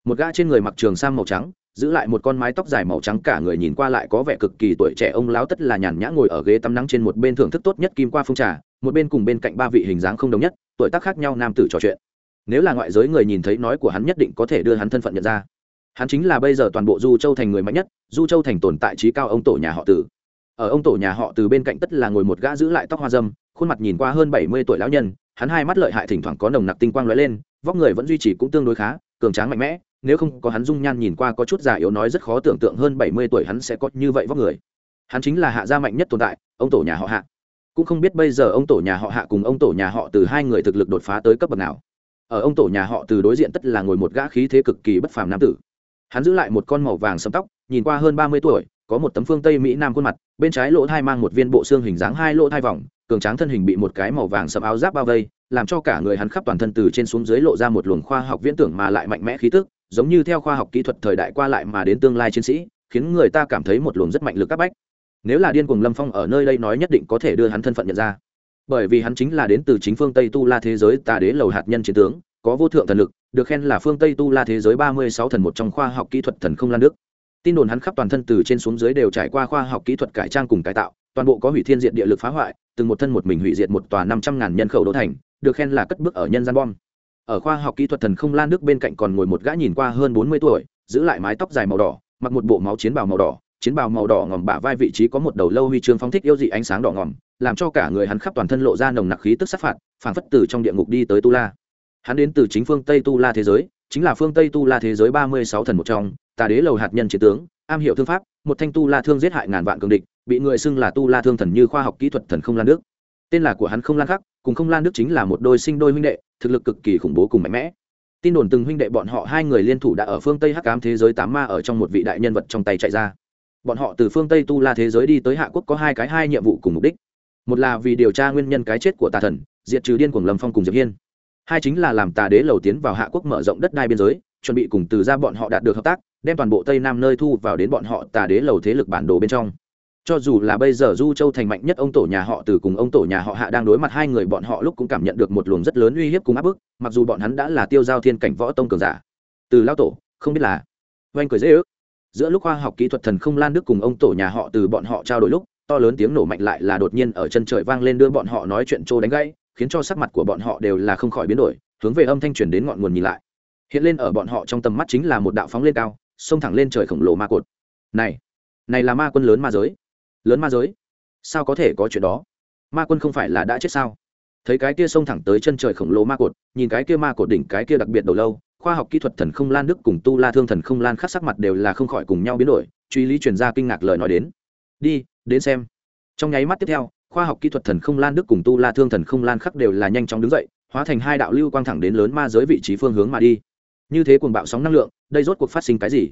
Một gã trên người mặc trường sam màu trắng, giữ lại một con mái tóc dài màu trắng cả người nhìn qua lại có vẻ cực kỳ tuổi trẻ, ông lão tất là nhàn nhã ngồi ở ghế tắm nắng trên một bên thưởng thức tốt nhất kim qua phong trà, một bên cùng bên cạnh ba vị hình dáng không đồng nhất, tuổi tác khác nhau nam tử trò chuyện. Nếu là ngoại giới người nhìn thấy nói của hắn nhất định có thể đưa hắn thân phận nhận ra. Hắn chính là bây giờ toàn bộ du châu thành người mạnh nhất, du châu thành tồn tại trí cao ông tổ nhà họ tử ở ông tổ nhà họ từ bên cạnh tất là ngồi một gã giữ lại tóc hoa dâm, khuôn mặt nhìn qua hơn bảy mươi tuổi lão nhân, hắn hai mắt lợi hại thỉnh thoảng có nồng nặc tinh quang lóe lên vóc người vẫn duy trì cũng tương đối khá, cường tráng mạnh mẽ, nếu không có hắn dung nhan nhìn qua có chút già yếu nói rất khó tưởng tượng hơn bảy mươi tuổi hắn sẽ có như vậy vóc người. Hắn chính là hạ gia mạnh nhất tồn tại, ông tổ nhà họ hạ. Cũng không biết bây giờ ông tổ nhà họ hạ cùng ông tổ nhà họ từ hai người thực lực đột phá tới cấp bậc nào. Ở ông tổ nhà họ từ đối diện tất là ngồi một gã khí thế cực kỳ bất phàm nam tử. Hắn giữ lại một con màu vàng sẫm tóc, nhìn qua hơn ba mươi tuổi, có một tấm phương tây mỹ nam khuôn mặt, bên trái lỗ thai mang một viên bộ xương hình dáng hai lỗ thai vòng, cường tráng thân hình bị một cái màu vàng sẫm áo giáp bao vây làm cho cả người hắn khắp toàn thân từ trên xuống dưới lộ ra một luồng khoa học viễn tưởng mà lại mạnh mẽ khí tức, giống như theo khoa học kỹ thuật thời đại qua lại mà đến tương lai chiến sĩ, khiến người ta cảm thấy một luồng rất mạnh lực áp bách. Nếu là điên cuồng lâm phong ở nơi đây nói nhất định có thể đưa hắn thân phận nhận ra. Bởi vì hắn chính là đến từ chính phương tây tu la thế giới tà đế lầu hạt nhân chiến tướng, có vô thượng thần lực, được khen là phương tây tu la thế giới ba mươi sáu thần một trong khoa học kỹ thuật thần không lan đức. Tin đồn hắn khắp toàn thân từ trên xuống dưới đều trải qua khoa học kỹ thuật cải trang cùng cải tạo, toàn bộ có hủy thiên diện địa lực phá hoại, từng một thân một mình hủy diệt một tòa năm trăm ngàn nhân khẩu đô thành được khen là cất bước ở nhân gian bom. Ở khoa học kỹ thuật thần không lan nước bên cạnh còn ngồi một gã nhìn qua hơn bốn mươi tuổi, giữ lại mái tóc dài màu đỏ, mặc một bộ máu chiến bào màu đỏ. Chiến bào màu đỏ ngòm bả vai vị trí có một đầu lâu huy chương phóng thích yêu dị ánh sáng đỏ ngòm, làm cho cả người hắn khắp toàn thân lộ ra nồng nặc khí tức sát phạt, phảng phất từ trong địa ngục đi tới tu la. Hắn đến từ chính phương tây tu la thế giới, chính là phương tây tu la thế giới ba mươi sáu thần một trong, tà đế lầu hạt nhân chiến tướng, am hiểu thương pháp, một thanh tu la thương giết hại ngàn vạn cường địch, bị người xưng là tu la thương thần như khoa học kỹ thuật thần không lan nước tên là của hắn không lan khắc, cùng không lan đức chính là một đôi sinh đôi huynh đệ, thực lực cực kỳ khủng bố cùng mạnh mẽ. Tin đồn từng huynh đệ bọn họ hai người liên thủ đã ở phương tây hắc cám thế giới tám ma ở trong một vị đại nhân vật trong tay chạy ra. Bọn họ từ phương tây tu la thế giới đi tới hạ quốc có hai cái hai nhiệm vụ cùng mục đích. Một là vì điều tra nguyên nhân cái chết của tà thần, diệt trừ điên cuồng lâm phong cùng diệp hiên. Hai chính là làm tà đế lầu tiến vào hạ quốc mở rộng đất đai biên giới, chuẩn bị cùng từ ra bọn họ đạt được hợp tác, đem toàn bộ tây nam nơi thu vào đến bọn họ tà đế lầu thế lực bản đồ bên trong cho dù là bây giờ du châu thành mạnh nhất ông tổ nhà họ từ cùng ông tổ nhà họ hạ đang đối mặt hai người bọn họ lúc cũng cảm nhận được một luồng rất lớn uy hiếp cùng áp bức, mặc dù bọn hắn đã là tiêu giao thiên cảnh võ tông cường giả. Từ lao tổ, không biết là oanh cười dễ ước. Giữa lúc khoa học kỹ thuật thần không lan đức cùng ông tổ nhà họ từ bọn họ trao đổi lúc, to lớn tiếng nổ mạnh lại là đột nhiên ở chân trời vang lên đưa bọn họ nói chuyện trô đánh gãy, khiến cho sắc mặt của bọn họ đều là không khỏi biến đổi, hướng về âm thanh truyền đến ngọn nguồn nhìn lại. Hiện lên ở bọn họ trong tầm mắt chính là một đạo phóng lên cao, xông thẳng lên trời khổng lồ ma cột. Này này là ma quân lớn ma giới lớn ma giới. Sao có thể có chuyện đó? Ma quân không phải là đã chết sao? Thấy cái kia xông thẳng tới chân trời khổng lồ ma cột, nhìn cái kia ma cột đỉnh cái kia đặc biệt đầu lâu, khoa học kỹ thuật thần không lan đức cùng tu la thương thần không lan khắc sắc mặt đều là không khỏi cùng nhau biến đổi, truy lý truyền ra kinh ngạc lời nói đến. Đi, đến xem. Trong nháy mắt tiếp theo, khoa học kỹ thuật thần không lan đức cùng tu la thương thần không lan khắc đều là nhanh chóng đứng dậy, hóa thành hai đạo lưu quang thẳng đến lớn ma giới vị trí phương hướng mà đi. Như thế cuồng bạo sóng năng lượng, đây rốt cuộc phát sinh cái gì?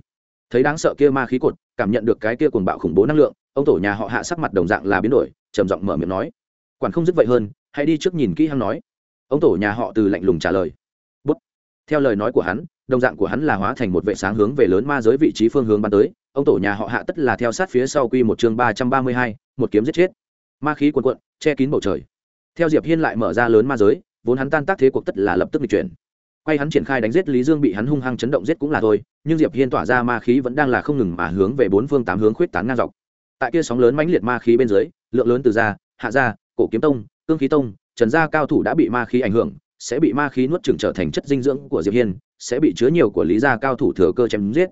Thấy đáng sợ kia ma khí cột, cảm nhận được cái kia cuồng bạo khủng bố năng lượng ông tổ nhà họ hạ sắc mặt đồng dạng là biến đổi, trầm giọng mở miệng nói. Quản không dứt vậy hơn, hãy đi trước nhìn kỹ hắn nói. Ông tổ nhà họ từ lạnh lùng trả lời. Bút. theo lời nói của hắn, đồng dạng của hắn là hóa thành một vệ sáng hướng về lớn ma giới vị trí phương hướng bắn tới. Ông tổ nhà họ hạ tất là theo sát phía sau quy một chương ba trăm ba mươi hai, một kiếm giết chết. Ma khí cuồn cuộn, che kín bầu trời. Theo diệp hiên lại mở ra lớn ma giới, vốn hắn tan tác thế cuộc tất là lập tức bị chuyển. Quay hắn triển khai đánh giết lý dương bị hắn hung hăng chấn động giết cũng là thôi, nhưng diệp hiên tỏa ra ma khí vẫn đang là không ngừng mà hướng về bốn phương tám hướng khuyết tán ngang dọc tại kia sóng lớn mãnh liệt ma khí bên dưới, lượng lớn từ ra hạ ra cổ kiếm tông, cương khí tông, trần gia cao thủ đã bị ma khí ảnh hưởng, sẽ bị ma khí nuốt chửng trở thành chất dinh dưỡng của diệp hiên, sẽ bị chứa nhiều của lý gia cao thủ thừa cơ chém giết.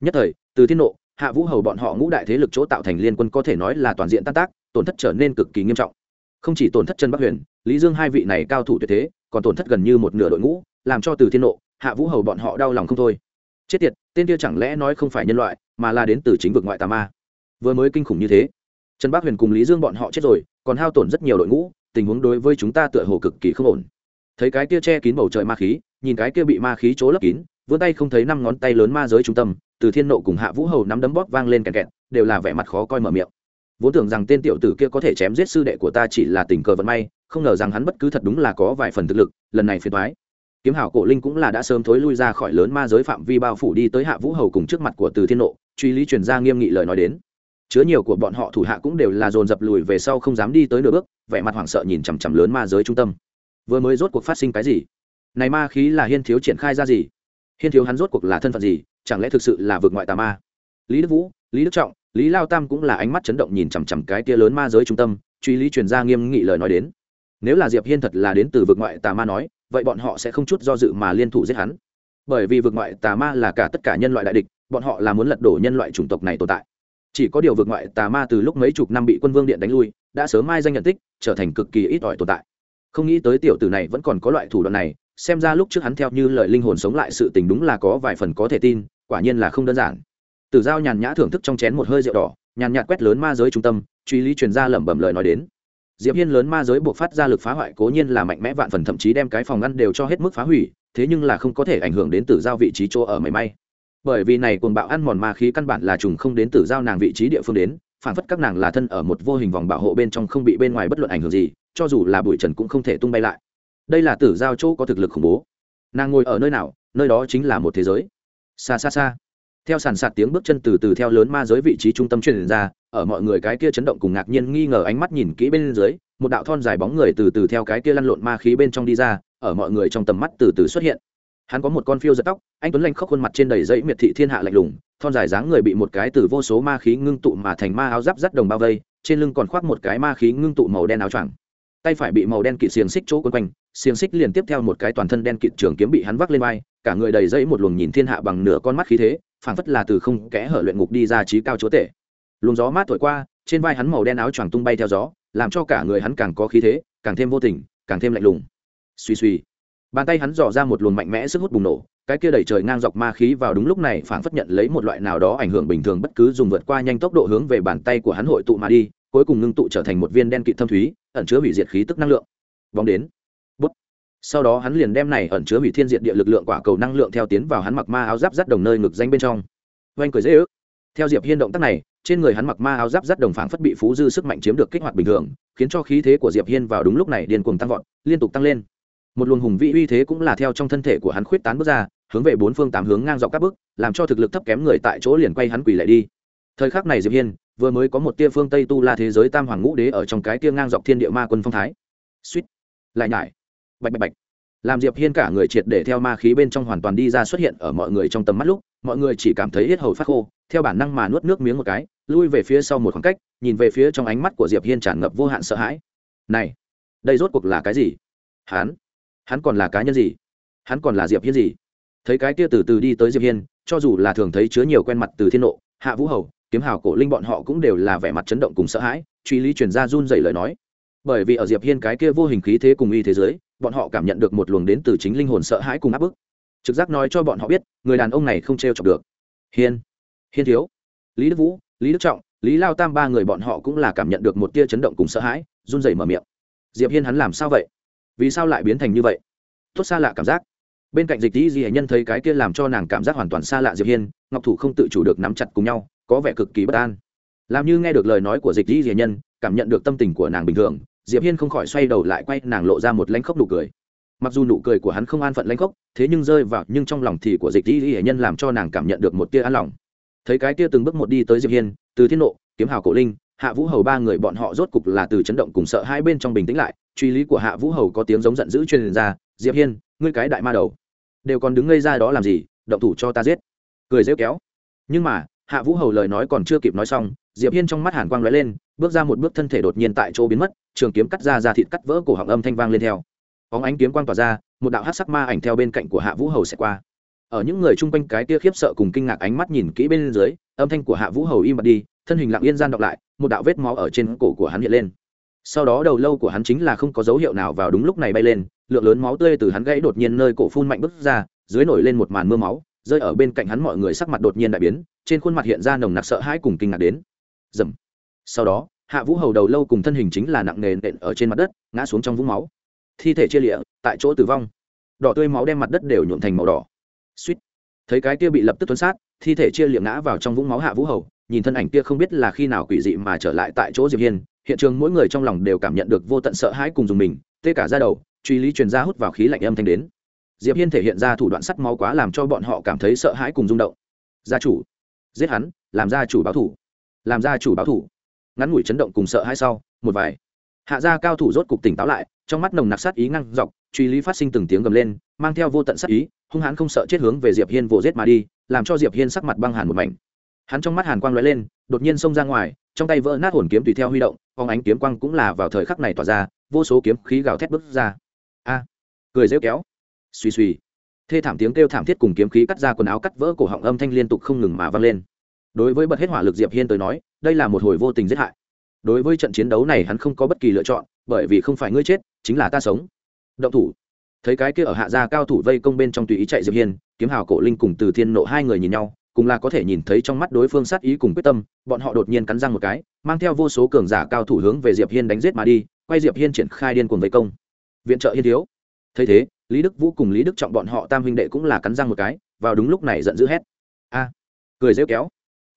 Nhất thời, từ thiên nộ, hạ vũ hầu bọn họ ngũ đại thế lực chỗ tạo thành liên quân có thể nói là toàn diện tan tác, tổn thất trở nên cực kỳ nghiêm trọng. Không chỉ tổn thất chân bắc huyền, lý dương hai vị này cao thủ tuyệt thế, còn tổn thất gần như một nửa đội ngũ, làm cho từ thiên nộ, hạ vũ hầu bọn họ đau lòng không thôi. Chết tiệt, tên kia chẳng lẽ nói không phải nhân loại, mà là đến từ chính vực ngoại tà ma vừa mới kinh khủng như thế, trần bác huyền cùng lý dương bọn họ chết rồi, còn hao tổn rất nhiều đội ngũ, tình huống đối với chúng ta tựa hồ cực kỳ không ổn. Thấy cái kia che kín bầu trời ma khí, nhìn cái kia bị ma khí chỗ lấp kín, vươn tay không thấy năm ngón tay lớn ma giới trung tâm, từ thiên nộ cùng hạ vũ hầu nắm đấm bóp vang lên kẹt kẹt, đều là vẻ mặt khó coi mở miệng. Vốn tưởng rằng tên tiểu tử kia có thể chém giết sư đệ của ta chỉ là tình cờ vận may, không ngờ rằng hắn bất cứ thật đúng là có vài phần thực lực, lần này phiền thoái kiếm hảo cổ linh cũng là đã sớm thối lui ra khỏi lớn ma giới phạm vi bao phủ đi tới hạ vũ hầu cùng trước mặt của từ thiên nộ, truy lý truyền ra nghiêm nghị lời nói đến chứa nhiều của bọn họ thủ hạ cũng đều là dồn dập lùi về sau không dám đi tới nửa bước, vẻ mặt hoảng sợ nhìn chằm chằm lớn ma giới trung tâm. Vừa mới rốt cuộc phát sinh cái gì? Này ma khí là hiên thiếu triển khai ra gì? Hiên thiếu hắn rốt cuộc là thân phận gì? Chẳng lẽ thực sự là vượt ngoại tà ma? Lý đức vũ, lý đức trọng, lý lao tam cũng là ánh mắt chấn động nhìn chằm chằm cái tia lớn ma giới trung tâm, truy lý truyền ra nghiêm nghị lời nói đến. Nếu là diệp hiên thật là đến từ vực ngoại tà ma nói, vậy bọn họ sẽ không chút do dự mà liên thủ giết hắn. Bởi vì vực ngoại tà ma là cả tất cả nhân loại đại địch, bọn họ là muốn lật đổ nhân loại chủng tộc này tồn tại chỉ có điều vượt ngoại tà ma từ lúc mấy chục năm bị quân vương điện đánh lui, đã sớm mai danh nhận tích, trở thành cực kỳ ít ỏi tồn tại. Không nghĩ tới tiểu tử này vẫn còn có loại thủ đoạn này, xem ra lúc trước hắn theo như lời linh hồn sống lại sự tình đúng là có vài phần có thể tin, quả nhiên là không đơn giản. Tử giao nhàn nhã thưởng thức trong chén một hơi rượu đỏ, nhàn nhạt quét lớn ma giới trung tâm, truy lý truyền ra lẩm bẩm lời nói đến. Diệp hiên lớn ma giới buộc phát ra lực phá hoại cố nhiên là mạnh mẽ vạn phần, thậm chí đem cái phòng ngăn đều cho hết mức phá hủy, thế nhưng là không có thể ảnh hưởng đến tử giao vị trí chỗ ở mảy may bởi vì này cuồng bạo ăn mòn ma khí căn bản là trùng không đến tử giao nàng vị trí địa phương đến, phản phất các nàng là thân ở một vô hình vòng bảo hộ bên trong không bị bên ngoài bất luận ảnh hưởng gì, cho dù là bụi trần cũng không thể tung bay lại. Đây là tử giao chỗ có thực lực khủng bố. Nàng ngồi ở nơi nào, nơi đó chính là một thế giới. Xa xa xa theo sàn sạt tiếng bước chân từ từ theo lớn ma giới vị trí trung tâm truyền ra, ở mọi người cái kia chấn động cùng ngạc nhiên nghi ngờ ánh mắt nhìn kỹ bên dưới, một đạo thon dài bóng người từ từ theo cái kia lăn lộn ma khí bên trong đi ra, ở mọi người trong tầm mắt từ từ xuất hiện hắn có một con phiêu giật tóc, anh tuấn lanh khóc khuôn mặt trên đầy dãy miệt thị thiên hạ lạnh lùng, thon dài dáng người bị một cái từ vô số ma khí ngưng tụ mà thành ma áo giáp rắt đồng bao vây, trên lưng còn khoác một cái ma khí ngưng tụ màu đen áo choàng. Tay phải bị màu đen kịt xiềng xích chỗ quấn quanh, xiềng xích liền tiếp theo một cái toàn thân đen kịt trường kiếm bị hắn vác lên vai, cả người đầy dẫy một luồng nhìn thiên hạ bằng nửa con mắt khí thế, phảng phất là từ không kẽ hở luyện ngục đi ra trí cao chúa tể. Luồng gió mát thổi qua, trên vai hắn màu đen áo choàng tung bay theo gió, làm cho cả người hắn càng có khí thế, càng thêm vô tình, càng thêm lạnh lùng. Suy suy bàn tay hắn dò ra một luồng mạnh mẽ sức hút bùng nổ, cái kia đẩy trời ngang dọc ma khí vào đúng lúc này phảng phất nhận lấy một loại nào đó ảnh hưởng bình thường bất cứ dùng vượt qua nhanh tốc độ hướng về bàn tay của hắn hội tụ mà đi, cuối cùng ngưng tụ trở thành một viên đen kịt thâm thúy, ẩn chứa hủy diệt khí tức năng lượng. Bóng đến. Bút. Sau đó hắn liền đem này ẩn chứa hủy thiên diệt địa lực lượng quả cầu năng lượng theo tiến vào hắn mặc ma áo giáp rắt đồng nơi ngực danh bên trong. Oanh cười dễ ước. Theo diệp hiên động tác này, trên người hắn mặc ma áo giáp rắt đồng phảng phất bị phú dư sức mạnh chiếm được kích hoạt bình thường, khiến cho khí thế của diệp hiên vào đúng lúc này điên cuồng tăng vọt, liên tục tăng lên một luồng hùng vĩ uy thế cũng là theo trong thân thể của hắn khuyết tán bước ra, hướng về bốn phương tám hướng ngang dọc các bước, làm cho thực lực thấp kém người tại chỗ liền quay hắn quỳ lại đi. Thời khắc này diệp hiên vừa mới có một tia phương tây tu la thế giới tam hoàng ngũ đế ở trong cái tia ngang dọc thiên địa ma quân phong thái. Suýt. Lại nhải. Bạch bạch bạch. Làm diệp hiên cả người triệt để theo ma khí bên trong hoàn toàn đi ra xuất hiện ở mọi người trong tầm mắt lúc, mọi người chỉ cảm thấy hết hầu phát khô, theo bản năng mà nuốt nước miếng một cái, lui về phía sau một khoảng cách, nhìn về phía trong ánh mắt của diệp hiên tràn ngập vô hạn sợ hãi. Này, đây rốt cuộc là cái gì? Hắn hắn còn là cá nhân gì? Hắn còn là diệp hiên gì? Thấy cái kia từ từ đi tới diệp hiên, cho dù là thường thấy chứa nhiều quen mặt từ thiên nộ, hạ vũ hầu, kiếm hào cổ linh bọn họ cũng đều là vẻ mặt chấn động cùng sợ hãi, truy lý truyền ra run dày lời nói. Bởi vì ở diệp hiên cái kia vô hình khí thế cùng y thế giới, bọn họ cảm nhận được một luồng đến từ chính linh hồn sợ hãi cùng áp bức. Trực giác nói cho bọn họ biết, người đàn ông này không t r chọc được. Hiên hiên thiếu, lý đức vũ, lý đức trọng, lý lao tam ba người bọn họ cũng là cảm nhận được một tia chấn động cùng sợ hãi, run rẩy mở miệng. Diệp hiên hắn làm sao vậy? Vì sao lại biến thành như vậy? Tốt xa lạ cảm giác. Bên cạnh dịch dĩ dĩ nhân thấy cái kia làm cho nàng cảm giác hoàn toàn xa lạ diệp hiên, ngọc thủ không tự chủ được nắm chặt cùng nhau, có vẻ cực kỳ bất an. Làm như nghe được lời nói của dịch dĩ dĩ nhân, cảm nhận được tâm tình của nàng bình thường, diệp hiên không khỏi xoay đầu lại quay nàng lộ ra một lãnh khốc nụ cười. Mặc dù nụ cười của hắn không an phận lãnh khốc, thế nhưng rơi vào, nhưng trong lòng thì của dịch dĩ dĩ nhân làm cho nàng cảm nhận được một tia an lòng. Thấy cái kia từng bước một đi tới diệp hiên, từ thiên nộ, kiếm hào cổ linh hạ vũ hầu ba người bọn họ rốt cục là từ chấn động cùng sợ hai bên trong bình tĩnh lại, truy lý của hạ vũ hầu có tiếng giống giận dữ truyền ra, diệp hiên, ngươi cái đại ma đầu, đều còn đứng ngây ra đó làm gì, động thủ cho ta giết. Cười rêu kéo. Nhưng mà, hạ vũ hầu lời nói còn chưa kịp nói xong, diệp hiên trong mắt hàn quang lóe lên, bước ra một bước thân thể đột nhiên tại chỗ biến mất, trường kiếm cắt ra ra thịt cắt vỡ cổ họng âm thanh vang lên theo. Bóng ánh kiếm quang tỏa ra, một đạo hát sắc ma ảnh theo bên cạnh của hạ vũ hầu sẽ qua. Ở những người chung quanh cái kia khiếp sợ cùng kinh ngạc ánh mắt nhìn kỹ bên dưới, âm thanh của hạ vũ hầu im bặt đi thân hình lặng yên gian đọc lại, một đạo vết máu ở trên cổ của hắn hiện lên. Sau đó đầu lâu của hắn chính là không có dấu hiệu nào vào đúng lúc này bay lên, lượng lớn máu tươi từ hắn gãy đột nhiên nơi cổ phun mạnh bứt ra, dưới nổi lên một màn mưa máu, rơi ở bên cạnh hắn mọi người sắc mặt đột nhiên đại biến, trên khuôn mặt hiện ra nồng nặc sợ hãi cùng kinh ngạc đến. Dầm. Sau đó, hạ vũ hầu đầu lâu cùng thân hình chính là nặng nề nện ở trên mặt đất, ngã xuống trong vũng máu. Thi thể chia lịa, tại chỗ tử vong. Đỏ tươi máu đem mặt đất đều nhuộn thành màu đỏ. Suýt. Thấy cái kia bị lập tức tuấn sát, thi thể chia liệm ngã vào trong vũng máu hạ vũ hầu nhìn thân ảnh kia không biết là khi nào quỷ dị mà trở lại tại chỗ diệp hiên, hiện trường mỗi người trong lòng đều cảm nhận được vô tận sợ hãi cùng dùng mình, tê cả ra đầu, truy lý truyền ra hút vào khí lạnh âm thanh đến. Diệp hiên thể hiện ra thủ đoạn sắt máu quá làm cho bọn họ cảm thấy sợ hãi cùng rung động. Gia chủ, giết hắn, làm gia chủ báo thủ. Làm gia chủ báo thủ. Ngắn ngủi chấn động cùng sợ hãi sau, một vài hạ gia cao thủ rốt cục tỉnh táo lại, trong mắt nồng nặc sát ý ngăn dọc, truy lý phát sinh từng tiếng gầm lên, mang theo vô tận sát ý, hung hãn không sợ chết hướng về diệp hiên vồ giết mà đi, làm cho diệp hiên sắc mặt băng hàn một mảnh hắn trong mắt hàn quang lóe lên, đột nhiên xông ra ngoài, trong tay vỡ nát hồn kiếm tùy theo huy động phóng ánh kiếm quang cũng là vào thời khắc này tỏa ra, vô số kiếm khí gào thét bước ra. A! Cười rêu kéo. Suy suy thê thảm tiếng kêu thảm thiết cùng kiếm khí cắt ra quần áo cắt vỡ cổ họng âm thanh liên tục không ngừng mà vang lên. Đối với bật hết hỏa lực diệp hiên tới nói, đây là một hồi vô tình giết hại. Đối với trận chiến đấu này hắn không có bất kỳ lựa chọn, bởi vì không phải ngươi chết, chính là ta sống. Động thủ. Thấy cái kia ở hạ gia cao thủ vây công bên trong tùy ý chạy diệp hiên, kiếm hào cổ linh cùng từ thiên nộ hai người nhìn nhau cùng là có thể nhìn thấy trong mắt đối phương sát ý cùng quyết tâm, bọn họ đột nhiên cắn răng một cái, mang theo vô số cường giả cao thủ hướng về diệp hiên đánh giết mà đi, quay diệp hiên triển khai điên cuồng vây công. Viện trợ hiên thiếu. Thấy thế, lý đức vũ cùng lý đức trọng bọn họ tam huynh đệ cũng là cắn răng một cái, vào đúng lúc này giận dữ hét. A! Cười rêu kéo.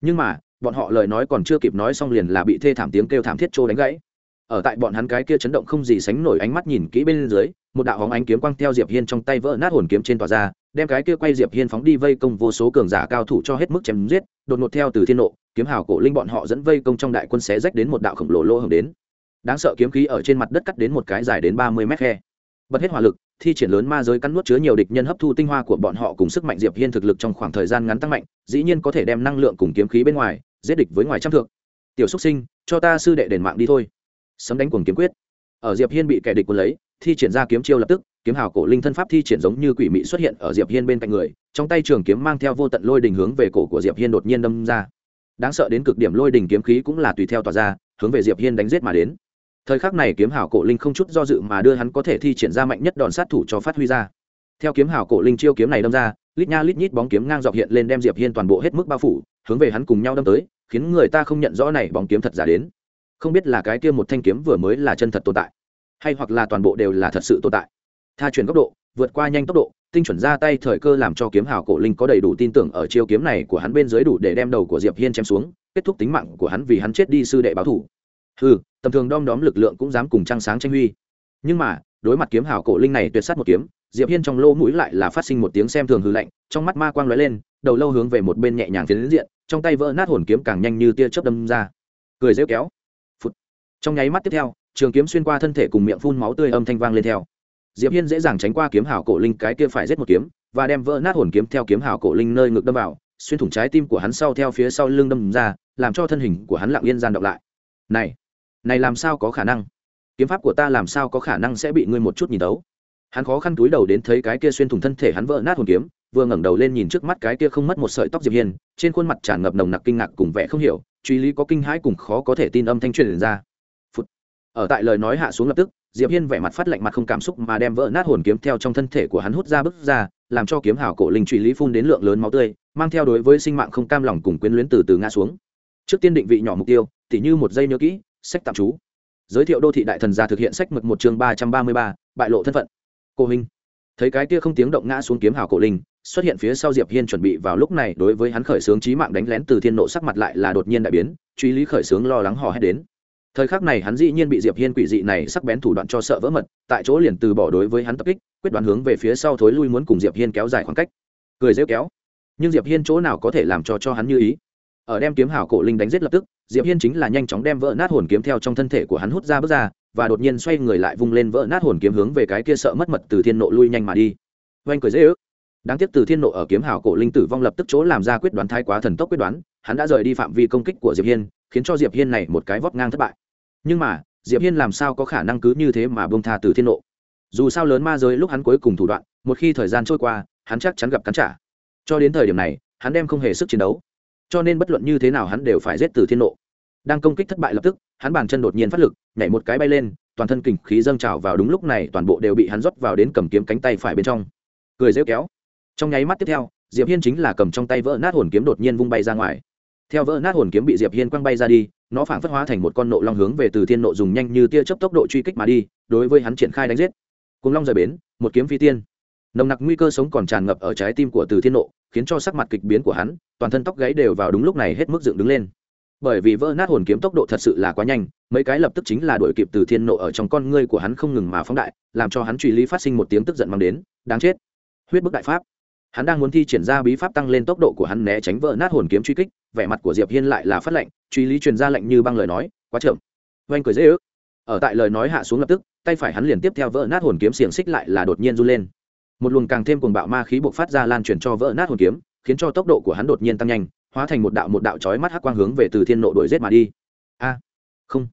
Nhưng mà, bọn họ lời nói còn chưa kịp nói xong liền là bị thê thảm tiếng kêu thảm thiết trô đánh gãy. Ở tại bọn hắn cái kia chấn động không gì sánh nổi ánh mắt nhìn kỹ bên dưới, một đạo hóng ánh kiếm quang theo diệp hiên trong tay vỡ nát hồn kiếm trên tòa ra đem cái kia quay diệp hiên phóng đi vây công vô số cường giả cao thủ cho hết mức chém giết, đột ngột theo từ thiên nộ, kiếm hào cổ linh bọn họ dẫn vây công trong đại quân xé rách đến một đạo khổng lồ lỗ hồng đến. Đáng sợ kiếm khí ở trên mặt đất cắt đến một cái dài đến ba mươi mét khe. Bật hết hỏa lực, thi triển lớn ma giới cắn nuốt chứa nhiều địch nhân hấp thu tinh hoa của bọn họ cùng sức mạnh diệp hiên thực lực trong khoảng thời gian ngắn tăng mạnh, dĩ nhiên có thể đem năng lượng cùng kiếm khí bên ngoài, giết địch với ngoài trăm thượng tiểu xúc sinh, cho ta sư đệ đền mạng đi thôi. Sấm đánh cuồng kiếm quyết. Ở diệp hiên bị kẻ địch quân lấy, thi triển ra kiếm chiêu lập tức kiếm hào cổ linh thân pháp thi triển giống như quỷ mị xuất hiện ở diệp hiên bên cạnh người, trong tay trường kiếm mang theo vô tận lôi đình hướng về cổ của diệp hiên đột nhiên đâm ra. Đáng sợ đến cực điểm lôi đình kiếm khí cũng là tùy theo tỏa ra, hướng về diệp hiên đánh giết mà đến. Thời khắc này kiếm hào cổ linh không chút do dự mà đưa hắn có thể thi triển ra mạnh nhất đòn sát thủ cho phát huy ra. Theo kiếm hào cổ linh chiêu kiếm này đâm ra, lít nha lít nhít bóng kiếm ngang dọc hiện lên đem diệp hiên toàn bộ hết mức bao phủ, hướng về hắn cùng nhau đâm tới, khiến người ta không nhận rõ này bóng kiếm thật giả đến. Không biết là cái kia một thanh kiếm vừa mới là chân thật tồn tại, hay hoặc là toàn bộ đều là thật sự tồn tại tha chuyển góc độ, vượt qua nhanh tốc độ, tinh chuẩn ra tay thời cơ làm cho kiếm hào cổ linh có đầy đủ tin tưởng ở chiêu kiếm này của hắn bên dưới đủ để đem đầu của diệp hiên chém xuống, kết thúc tính mạng của hắn vì hắn chết đi sư đệ báo thủ. Ừ tầm thường đom đóm lực lượng cũng dám cùng trăng sáng tranh huy. Nhưng mà, đối mặt kiếm hào cổ linh này tuyệt sát một kiếm, diệp hiên trong lỗ mũi lại là phát sinh một tiếng xem thường hư lạnh, trong mắt ma quang lóe lên, đầu lâu hướng về một bên nhẹ nhàng phiến diện, trong tay vỡ nát hồn kiếm càng nhanh như tia chớp đâm ra. Cười rêu kéo. Phụt. trong nháy mắt tiếp theo, trường kiếm xuyên qua thân thể cùng miệng phun máu tươi âm thanh vang lên theo diệp hiên dễ dàng tránh qua kiếm hào cổ linh, cái kia phải giết một kiếm, và đem vỡ nát hồn kiếm theo kiếm hào cổ linh nơi ngực đâm vào, xuyên thủng trái tim của hắn sau theo phía sau lưng đâm ra, làm cho thân hình của hắn lặng yên gian động lại. Này này làm sao có khả năng? Kiếm pháp của ta làm sao có khả năng sẽ bị ngươi một chút nhìn đấu hắn khó khăn túi đầu đến thấy cái kia xuyên thủng thân thể hắn vỡ nát hồn kiếm, vừa ngẩng đầu lên nhìn trước mắt cái kia không mất một sợi tóc diệp hiên, trên khuôn mặt tràn ngập nồng nặc kinh ngạc cùng vẻ không hiểu, truy lý có kinh hãi cùng khó có thể tin âm thanh truyền ra. Phụt. ở tại lời nói hạ xuống lập tức diệp hiên vẻ mặt phát lạnh mặt không cảm xúc mà đem vỡ nát hồn kiếm theo trong thân thể của hắn hút ra bức ra, làm cho kiếm hào cổ linh truy lý phun đến lượng lớn máu tươi, mang theo đối với sinh mạng không cam lòng cùng quyến luyến từ từ ngã xuống. Trước tiên định vị nhỏ mục tiêu, tỉ như một giây nhớ kỹ, sách tạm trú. Giới thiệu đô thị đại thần gia thực hiện sách mực một chương ba trăm ba mươi ba, bại lộ thân phận. Cô huynh thấy cái kia không tiếng động ngã xuống kiếm hào cổ linh, xuất hiện phía sau diệp hiên chuẩn bị vào lúc này đối với hắn khởi sướng trí mạng đánh lén từ thiên nộ sắc mặt lại là đột nhiên đại biến, truy lý khởi sướng lo lắng hò hét đến thời khắc này hắn dĩ nhiên bị diệp hiên quỷ dị này sắc bén thủ đoạn cho sợ vỡ mật, tại chỗ liền từ bỏ đối với hắn tập kích, quyết đoán hướng về phía sau thối lui muốn cùng diệp hiên kéo dài khoảng cách. Cười rêu kéo. Nhưng diệp hiên chỗ nào có thể làm cho cho hắn như ý? Ở đem kiếm hào cổ linh đánh giết lập tức, diệp hiên chính là nhanh chóng đem vỡ nát hồn kiếm theo trong thân thể của hắn hút ra bước ra, và đột nhiên xoay người lại vung lên vỡ nát hồn kiếm hướng về cái kia sợ mất mật từ thiên nộ lui nhanh mà đi. Oanh cười dễ ước. Đáng tiếc từ thiên nộ ở kiếm hào cổ linh tử vong lập tức chỗ làm ra quyết đoán thái quá thần tốc quyết đoán, hắn đã rời đi phạm vi công kích của diệp hiên, khiến cho diệp hiên này một cái vóc ngang thất bại nhưng mà, diệp hiên làm sao có khả năng cứ như thế mà bông tha từ thiên nộ? Dù sao lớn ma giới lúc hắn cuối cùng thủ đoạn, một khi thời gian trôi qua, hắn chắc chắn gặp cắn trả. Cho đến thời điểm này, hắn đem không hề sức chiến đấu. Cho nên bất luận như thế nào hắn đều phải giết từ thiên nộ. Đang công kích thất bại lập tức, hắn bàn chân đột nhiên phát lực, nhảy một cái bay lên, toàn thân kình khí dâng trào vào đúng lúc này toàn bộ đều bị hắn rót vào đến cầm kiếm cánh tay phải bên trong. Cười rêu kéo. Trong nháy mắt tiếp theo, diệp hiên chính là cầm trong tay vỡ nát hồn kiếm đột nhiên vung bay ra ngoài theo vỡ nát hồn kiếm bị diệp hiên quăng bay ra đi, nó phảng phất hóa thành một con nộ long hướng về từ thiên nộ dùng nhanh như tia chớp tốc độ truy kích mà đi, đối với hắn triển khai đánh giết. Cùng long rời bến, một kiếm phi tiên. Nồng nặc nguy cơ sống còn tràn ngập ở trái tim của từ thiên nộ, khiến cho sắc mặt kịch biến của hắn, toàn thân tóc gáy đều vào đúng lúc này hết mức dựng đứng lên. Bởi vì vỡ nát hồn kiếm tốc độ thật sự là quá nhanh, mấy cái lập tức chính là đuổi kịp từ thiên nộ ở trong con ngươi của hắn không ngừng mà phóng đại, làm cho hắn truy lý phát sinh một tiếng tức giận mang đến. Đáng chết. Huyết bức đại pháp. Hắn đang muốn thi triển ra bí pháp tăng lên tốc độ của hắn né tránh vỡ nát hồn kiếm truy kích vẻ mặt của diệp hiên lại là phát lệnh, truy lý truyền ra lệnh như băng lời nói, quá chậm. Oanh cười dễ ước. Ở tại lời nói hạ xuống lập tức, tay phải hắn liền tiếp theo vỡ nát hồn kiếm xiềng xích lại là đột nhiên run lên. Một luồng càng thêm cuồng bạo ma khí bộc phát ra lan truyền cho vỡ nát hồn kiếm, khiến cho tốc độ của hắn đột nhiên tăng nhanh, hóa thành một đạo một đạo chói mắt hắc quang hướng về từ thiên nộ đuổi giết mà đi. A, không.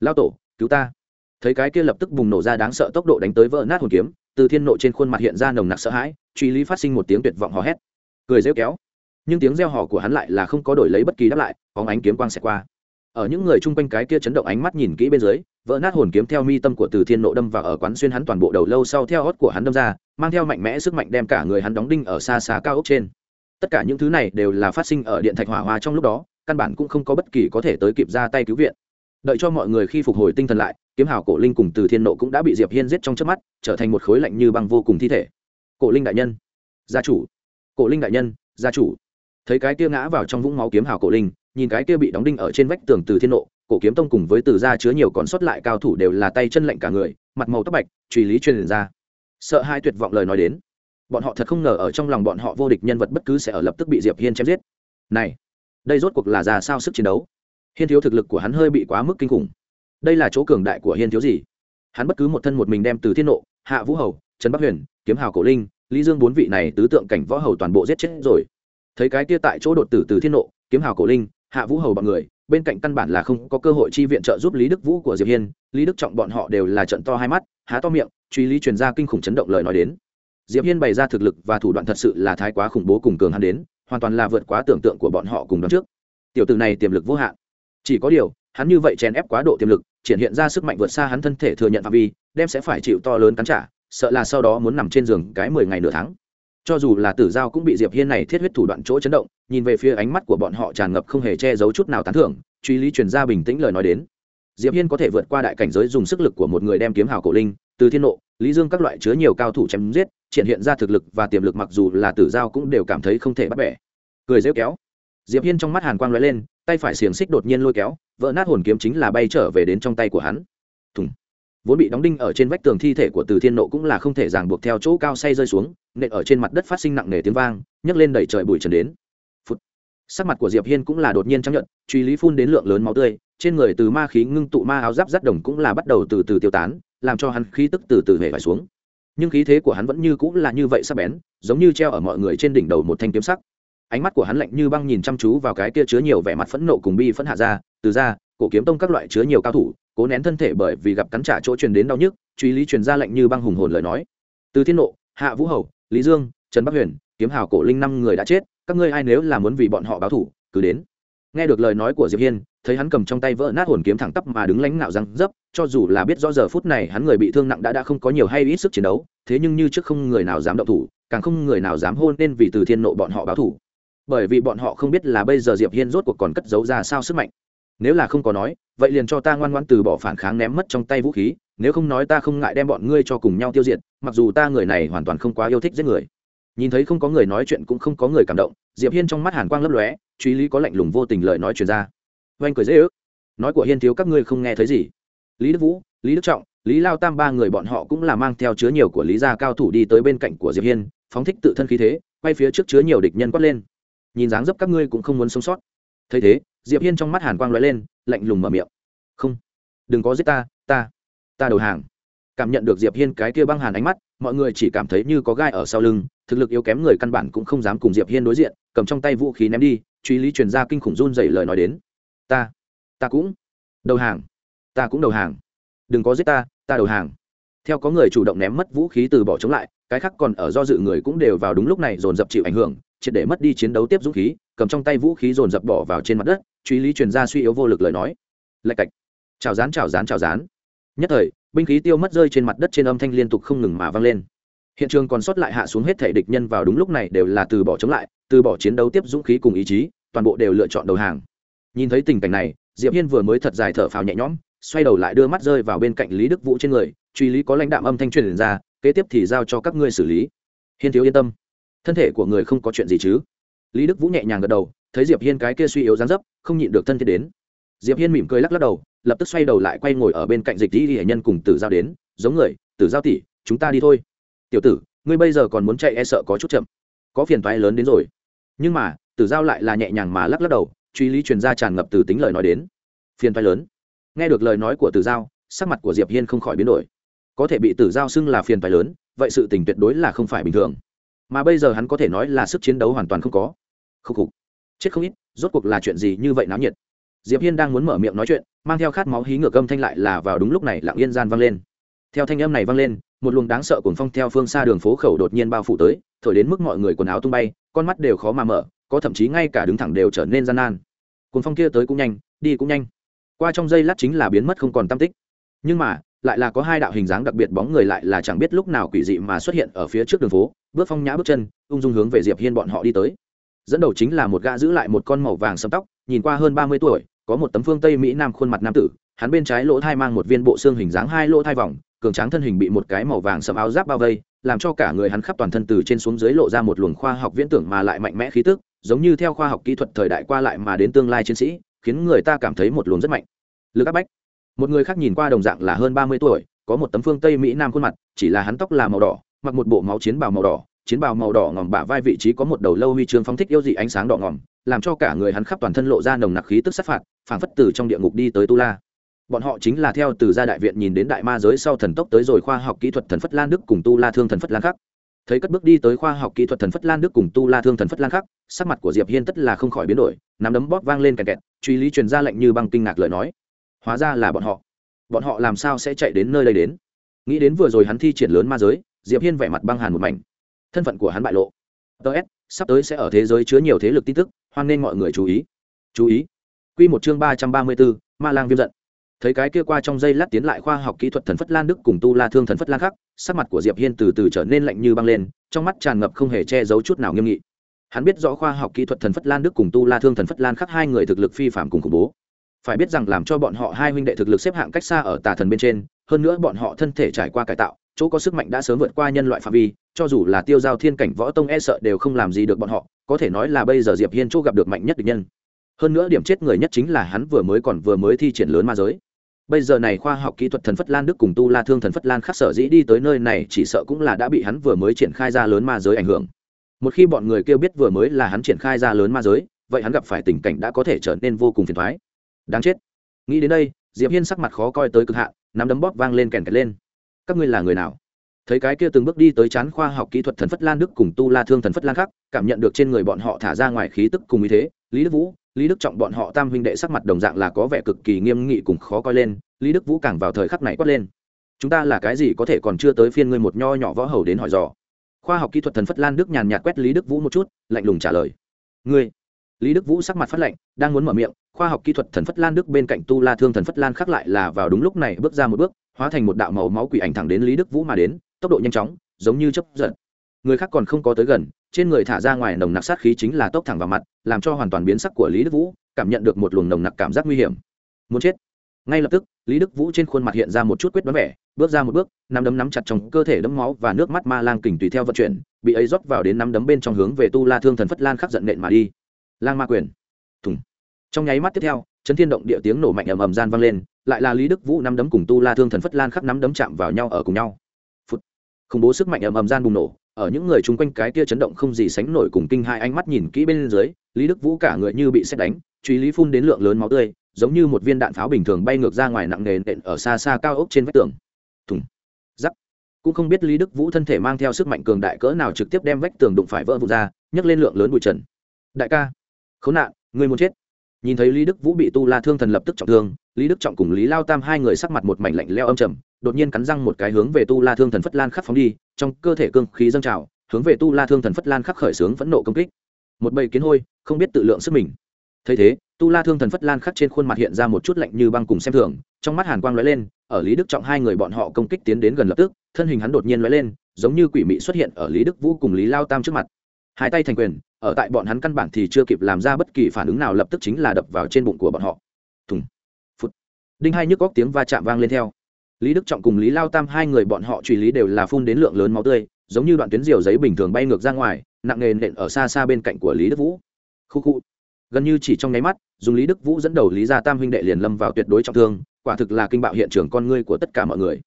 Lao tổ, cứu ta. Thấy cái kia lập tức bùng nổ ra đáng sợ tốc độ đánh tới vỡ nát hồn kiếm, từ thiên nộ trên khuôn mặt hiện ra nồng nặc sợ hãi, truy lý phát sinh một tiếng tuyệt vọng hò hét. Cười rêu kéo nhưng tiếng reo hò của hắn lại là không có đổi lấy bất kỳ đáp lại có ánh kiếm quang xẹt qua. Ở những người chung quanh cái kia chấn động ánh mắt nhìn kỹ bên dưới, vỡ nát hồn kiếm theo mi tâm của từ thiên nộ đâm vào ở quán xuyên hắn toàn bộ đầu lâu sau theo hót của hắn đâm ra, mang theo mạnh mẽ sức mạnh đem cả người hắn đóng đinh ở xa xa cao ốc trên. Tất cả những thứ này đều là phát sinh ở điện thạch hỏa hoa trong lúc đó, căn bản cũng không có bất kỳ có thể tới kịp ra tay cứu viện. Đợi cho mọi người khi phục hồi tinh thần lại, kiếm hào cổ linh cùng từ thiên nộ cũng đã bị diệp hiên giết trong chớp mắt, trở thành một khối lạnh như băng vô cùng thi thể. Cổ linh đại nhân, gia chủ. Cổ linh đại nhân, gia chủ thấy cái kia ngã vào trong vũng máu kiếm hào cổ linh, nhìn cái kia bị đóng đinh ở trên vách tường từ thiên nộ, cổ kiếm tông cùng với từ gia chứa nhiều còn sót lại cao thủ đều là tay chân lạnh cả người, mặt màu tóc bạch, truy lý truyền ra. Sợ hai tuyệt vọng lời nói đến. Bọn họ thật không ngờ ở trong lòng bọn họ vô địch nhân vật bất cứ sẽ ở lập tức bị diệp hiên chém giết. Này, đây rốt cuộc là ra sao sức chiến đấu? Hiên thiếu thực lực của hắn hơi bị quá mức kinh khủng. Đây là chỗ cường đại của hiên thiếu gì? Hắn bất cứ một thân một mình đem từ thiên nộ, hạ vũ hầu, trần bắc huyền, kiếm hào cổ linh, lý dương bốn vị này tứ tượng cảnh võ hầu toàn bộ giết chết rồi thấy cái kia tại chỗ đột tử từ thiên nộ, kiếm hào cổ linh, hạ vũ hầu bọn người, bên cạnh căn bản là không có cơ hội chi viện trợ giúp lý đức vũ của diệp hiên, lý đức trọng bọn họ đều là trận to hai mắt, há to miệng, truy lý truyền ra kinh khủng chấn động lời nói đến. Diệp hiên bày ra thực lực và thủ đoạn thật sự là thái quá khủng bố cùng cường hắn đến, hoàn toàn là vượt quá tưởng tượng của bọn họ cùng đón trước. Tiểu tử này tiềm lực vô hạn. Chỉ có điều, hắn như vậy chèn ép quá độ tiềm lực, triển hiện ra sức mạnh vượt xa hắn thân thể thừa nhận phạm vi, đem sẽ phải chịu to lớn cắn trả, sợ là sau đó muốn nằm trên giường cái mười ngày nửa tháng cho dù là tử giao cũng bị diệp hiên này thiết huyết thủ đoạn chỗ chấn động, nhìn về phía ánh mắt của bọn họ tràn ngập không hề che giấu chút nào tán thưởng, truy lý truyền ra bình tĩnh lời nói đến. Diệp hiên có thể vượt qua đại cảnh giới dùng sức lực của một người đem kiếm hào cổ linh, từ thiên nộ, lý dương các loại chứa nhiều cao thủ chém giết, triển hiện ra thực lực và tiềm lực mặc dù là tử giao cũng đều cảm thấy không thể bắt bẻ. Cười rêu kéo. Diệp hiên trong mắt hàn quang lóe lên, tay phải xiềng xích đột nhiên lôi kéo, vỡ nát hồn kiếm chính là bay trở về đến trong tay của hắn. Thùng vốn bị đóng đinh ở trên vách tường thi thể của từ thiên nộ cũng là không thể ràng buộc theo chỗ cao say rơi xuống, nện ở trên mặt đất phát sinh nặng nề tiếng vang, nhấc lên đẩy trời bụi trần đến. Phụt. sắc mặt của diệp hiên cũng là đột nhiên chấp nhận truy lý phun đến lượng lớn máu tươi, trên người từ ma khí ngưng tụ ma áo giáp rắt đồng cũng là bắt đầu từ từ tiêu tán, làm cho hắn khí tức từ từ hề phải xuống. Nhưng khí thế của hắn vẫn như cũng là như vậy sắc bén, giống như treo ở mọi người trên đỉnh đầu một thanh kiếm sắc. Ánh mắt của hắn lạnh như băng nhìn chăm chú vào cái kia chứa nhiều vẻ mặt phẫn nộ cùng bi phẫn hạ ra, từ ra, cổ kiếm tông các loại chứa nhiều cao thủ cố nén thân thể bởi vì gặp cắn trả chỗ truyền đến đau nhức, truy lý truyền ra lệnh như băng hùng hồn lời nói. Từ thiên nộ, hạ vũ hầu, lý dương, trần bắc huyền, kiếm hào, cổ linh năm người đã chết, các ngươi ai nếu là muốn vì bọn họ báo thủ, cứ đến. Nghe được lời nói của diệp hiên, thấy hắn cầm trong tay vỡ nát hồn kiếm thẳng tắp mà đứng lãnh ngạo răng dấp, cho dù là biết rõ giờ phút này hắn người bị thương nặng đã đã không có nhiều hay ít sức chiến đấu, thế nhưng như trước không người nào dám động thủ, càng không người nào dám hôn nên vì từ thiên nộ bọn họ báo thủ. Bởi vì bọn họ không biết là bây giờ diệp hiên rốt cuộc còn cất giấu ra sao sức mạnh nếu là không có nói, vậy liền cho ta ngoan ngoan từ bỏ phản kháng ném mất trong tay vũ khí, nếu không nói ta không ngại đem bọn ngươi cho cùng nhau tiêu diệt, mặc dù ta người này hoàn toàn không quá yêu thích giết người. Nhìn thấy không có người nói chuyện cũng không có người cảm động, diệp hiên trong mắt hàn quang lấp lóe, truy lý có lạnh lùng vô tình lời nói truyền ra. Oanh cười dễ ước. Nói của hiên thiếu các ngươi không nghe thấy gì. Lý đức vũ, lý đức trọng, lý lao tam ba người bọn họ cũng là mang theo chứa nhiều của lý gia cao thủ đi tới bên cạnh của diệp hiên, phóng thích tự thân khí thế, quay phía trước chứa nhiều địch nhân quát lên. Nhìn dáng dấp các ngươi cũng không muốn sống sót. Thấy thế diệp hiên trong mắt hàn quang lóe lên, lạnh lùng mở miệng. Không, đừng có giết ta ta ta đầu hàng. Cảm nhận được diệp hiên cái kia băng hàn ánh mắt, mọi người chỉ cảm thấy như có gai ở sau lưng, thực lực yếu kém người căn bản cũng không dám cùng diệp hiên đối diện, cầm trong tay vũ khí ném đi, truy lý truyền ra kinh khủng run dậy lời nói đến. Ta ta cũng đầu hàng, ta cũng đầu hàng. Đừng có giết ta ta đầu hàng. Theo có người chủ động ném mất vũ khí từ bỏ chống lại, cái khác còn ở do dự người cũng đều vào đúng lúc này dồn dập chịu ảnh hưởng, triệt để mất đi chiến đấu tiếp dũng khí cầm trong tay vũ khí dồn dập bỏ vào trên mặt đất, truy lý truyền ra suy yếu vô lực lời nói. Lạch cạch. Chào rán chào rán chào rán nhất thời, binh khí tiêu mất rơi trên mặt đất trên âm thanh liên tục không ngừng mà vang lên. Hiện trường còn sót lại hạ xuống hết thể địch nhân vào đúng lúc này đều là từ bỏ chống lại, từ bỏ chiến đấu tiếp dũng khí cùng ý chí, toàn bộ đều lựa chọn đầu hàng. Nhìn thấy tình cảnh này, diệp hiên vừa mới thật dài thở phào nhẹ nhõm, xoay đầu lại đưa mắt rơi vào bên cạnh lý đức vũ trên người, truy lý có lãnh đạm âm thanh truyền ra, kế tiếp thì giao cho các ngươi xử lý. Hiên thiếu yên tâm. Thân thể của người không có chuyện gì chứ? Lý đức vũ nhẹ nhàng gật đầu, thấy diệp hiên cái kia suy yếu dáng dấp, không nhịn được thân thiết đến. Diệp hiên mỉm cười lắc lắc đầu, lập tức xoay đầu lại quay ngồi ở bên cạnh dịch dĩ hệ nhân cùng tử giao đến, giống người, tử giao tỷ, chúng ta đi thôi. Tiểu tử, ngươi bây giờ còn muốn chạy e sợ có chút chậm. Có phiền toái lớn đến rồi. Nhưng mà, tử giao lại là nhẹ nhàng mà lắc lắc đầu, truy lý truyền ra tràn ngập từ tính lời nói đến. Phiền toái lớn. Nghe được lời nói của tử giao, sắc mặt của diệp hiên không khỏi biến đổi. Có thể bị tử giao xưng là phiền toái lớn, vậy sự tình tuyệt đối là không phải bình thường mà bây giờ hắn có thể nói là sức chiến đấu hoàn toàn không có. Khúc khục. Chết không ít, rốt cuộc là chuyện gì như vậy náo nhiệt? Diệp hiên đang muốn mở miệng nói chuyện, mang theo khát máu hí ngược âm thanh lại là vào đúng lúc này lặng yên gian vang lên. Theo thanh âm này vang lên, một luồng đáng sợ cuồng phong theo phương xa đường phố khẩu đột nhiên bao phủ tới, thổi đến mức mọi người quần áo tung bay, con mắt đều khó mà mở, có thậm chí ngay cả đứng thẳng đều trở nên gian nan. Cuồng phong kia tới cũng nhanh, đi cũng nhanh. Qua trong giây lát chính là biến mất không còn tâm tích. Nhưng mà lại là có hai đạo hình dáng đặc biệt bóng người lại là chẳng biết lúc nào quỷ dị mà xuất hiện ở phía trước đường phố, bước phong nhã bước chân, ung dung hướng về diệp hiên bọn họ đi tới. Dẫn đầu chính là một gã giữ lại một con màu vàng sẫm tóc, nhìn qua hơn ba mươi tuổi, có một tấm phương tây mỹ nam khuôn mặt nam tử, hắn bên trái lỗ thai mang một viên bộ xương hình dáng hai lỗ thai vòng, cường tráng thân hình bị một cái màu vàng sẫm áo giáp bao vây, làm cho cả người hắn khắp toàn thân từ trên xuống dưới lộ ra một luồng khoa học viễn tưởng mà lại mạnh mẽ khí tức, giống như theo khoa học kỹ thuật thời đại qua lại mà đến tương lai chiến sĩ, khiến người ta cảm thấy một luồng rất mạnh. Lực áp bách một người khác nhìn qua đồng dạng là hơn ba mươi tuổi, có một tấm phương tây mỹ nam khuôn mặt, chỉ là hắn tóc là màu đỏ, mặc một bộ máu chiến bào màu đỏ. Chiến bào màu đỏ ngòm bả vai vị trí có một đầu lâu huy chương phóng thích yêu dị ánh sáng đỏ ngòm, làm cho cả người hắn khắp toàn thân lộ ra nồng nặc khí tức sát phạt, phảng phất từ trong địa ngục đi tới tu la. Bọn họ chính là theo từ gia đại viện nhìn đến đại ma giới sau thần tốc tới rồi khoa học kỹ thuật thần phất lan đức cùng tu la thương thần phất lan khắc. Thấy cất bước đi tới khoa học kỹ thuật thần phất lan đức cùng tu la thương thần phất lan khắc, sắc mặt của diệp hiên tất là không khỏi biến đổi, nắm đấm bóp vang lên kẹt kẹt, truy lý truyền ra lệnh như băng kinh ngạc lời nói hóa ra là bọn họ. Bọn họ làm sao sẽ chạy đến nơi đây đến? Nghĩ đến vừa rồi hắn thi triển lớn ma giới, diệp hiên vẻ mặt băng hàn một mảnh. Thân phận của hắn bại lộ. Ts sắp tới sẽ ở thế giới chứa nhiều thế lực tin tức, hoan nên mọi người chú ý. Chú ý. Quy một chương ba trăm ba mươi bốn ma lang viêm giận. Thấy cái kia qua trong dây lát tiến lại khoa học kỹ thuật thần phất lan đức cùng tu la thương thần phất lan khắc, sắc mặt của diệp hiên từ từ trở nên lạnh như băng lên, trong mắt tràn ngập không hề che giấu chút nào nghiêm nghị. Hắn biết rõ khoa học kỹ thuật thần phất lan đức cùng tu la thương thần phất lan khắc hai người thực lực phi phạm cùng khủng bố phải biết rằng làm cho bọn họ hai huynh đệ thực lực xếp hạng cách xa ở tà thần bên trên, hơn nữa bọn họ thân thể trải qua cải tạo, chỗ có sức mạnh đã sớm vượt qua nhân loại phạm vi, cho dù là tiêu giao thiên cảnh võ tông e sợ đều không làm gì được bọn họ, có thể nói là bây giờ diệp hiên chỗ gặp được mạnh nhất địch nhân. Hơn nữa điểm chết người nhất chính là hắn vừa mới còn vừa mới thi triển lớn ma giới. Bây giờ này khoa học kỹ thuật thần phất lan đức cùng tu la thương thần phất lan khắc sở dĩ đi tới nơi này chỉ sợ cũng là đã bị hắn vừa mới triển khai ra lớn ma giới ảnh hưởng. Một khi bọn người kêu biết vừa mới là hắn triển khai ra lớn ma giới, vậy hắn gặp phải tình cảnh đã có thể trở nên vô cùng phiền thoái đáng chết. Nghĩ đến đây, diệp hiên sắc mặt khó coi tới cực hạn, nắm đấm bóp vang lên kèn kẹt lên. Các ngươi là người nào? Thấy cái kia từng bước đi tới chán khoa học kỹ thuật thần phất lan đức cùng tu la thương thần phất lan khắc cảm nhận được trên người bọn họ thả ra ngoài khí tức cùng ý thế, lý đức vũ, lý đức trọng bọn họ tam huynh đệ sắc mặt đồng dạng là có vẻ cực kỳ nghiêm nghị cùng khó coi lên, lý đức vũ càng vào thời khắc này quát lên. Chúng ta là cái gì có thể còn chưa tới phiên ngươi một nho nhỏ võ hầu đến hỏi dò? Khoa học kỹ thuật thần phất lan đức nhàn nhạt quét lý đức vũ một chút, lạnh lùng trả lời. Ngươi? Lý đức vũ sắc mặt phát lạnh, đang muốn mở miệng khoa học kỹ thuật thần phất lan đức bên cạnh tu la thương thần phất lan khắc lại là vào đúng lúc này bước ra một bước, hóa thành một đạo màu máu quỷ ảnh thẳng đến lý đức vũ mà đến, tốc độ nhanh chóng, giống như chấp giận người khác còn không có tới gần, trên người thả ra ngoài nồng nặc sát khí chính là tốc thẳng vào mặt, làm cho hoàn toàn biến sắc của lý đức vũ, cảm nhận được một luồng nồng nặc cảm giác nguy hiểm. Muốn chết. Ngay lập tức, lý đức vũ trên khuôn mặt hiện ra một chút quyết đoán vẻ, bước ra một bước, nắm đấm nắm chặt trong cơ thể đấm máu và nước mắt ma lang kình tùy theo vận chuyển, bị ấy rót vào đến nắm đấm bên trong hướng về tu la thương thần phất lan khắc giận nện mà đi. Lang ma quyền. Thùng trong nháy mắt tiếp theo, chấn thiên động địa tiếng nổ mạnh ầm ầm gian vang lên, lại là lý đức vũ nắm đấm cùng tu la thương thần phất lan khắp nắm đấm chạm vào nhau ở cùng nhau. Phút. Khủng bố sức mạnh ầm ầm gian bùng nổ, ở những người chung quanh cái kia chấn động không gì sánh nổi cùng kinh hai ánh mắt nhìn kỹ bên dưới, lý đức vũ cả người như bị xét đánh, truy lý phun đến lượng lớn máu tươi, giống như một viên đạn pháo bình thường bay ngược ra ngoài nặng nề nện ở xa xa cao ốc trên vách tường. Thùng. Giắc cũng không biết lý đức vũ thân thể mang theo sức mạnh cường đại cỡ nào trực tiếp đem vách tường đụng phải vỡ vụt ra, nhấc lên lượng lớn bụi trần. Đại ca. Khốn nạn, người muốn chết nhìn thấy lý đức vũ bị tu la thương thần lập tức trọng thương, lý đức trọng cùng lý lao tam hai người sắc mặt một mảnh lạnh leo âm trầm, đột nhiên cắn răng một cái hướng về tu la thương thần phất lan khắc phóng đi, trong cơ thể cương khí dâng trào, hướng về tu la thương thần phất lan khắc khởi xướng phẫn nộ công kích. Một bầy kiến hôi, không biết tự lượng sức mình. Thấy thế, tu la thương thần phất lan khắc trên khuôn mặt hiện ra một chút lạnh như băng cùng xem thường, trong mắt hàn quang lóe lên, ở lý đức trọng hai người bọn họ công kích tiến đến gần lập tức, thân hình hắn đột nhiên lóe lên, giống như quỷ mị xuất hiện ở lý đức vũ cùng lý lao tam trước mặt hai tay thành quyền, ở tại bọn hắn căn bản thì chưa kịp làm ra bất kỳ phản ứng nào lập tức chính là đập vào trên bụng của bọn họ. Thùng, phút. Đinh hai nhức góc tiếng va chạm vang lên theo. Lý đức trọng cùng lý lao tam hai người bọn họ truy lý đều là phun đến lượng lớn máu tươi, giống như đoạn tuyến diều giấy bình thường bay ngược ra ngoài, nặng nề nện ở xa xa bên cạnh của lý đức vũ. Khu khu. Gần như chỉ trong nháy mắt, dùng lý đức vũ dẫn đầu lý gia tam huynh đệ liền lâm vào tuyệt đối trọng thương, quả thực là kinh bạo hiện trường con ngươi của tất cả mọi người.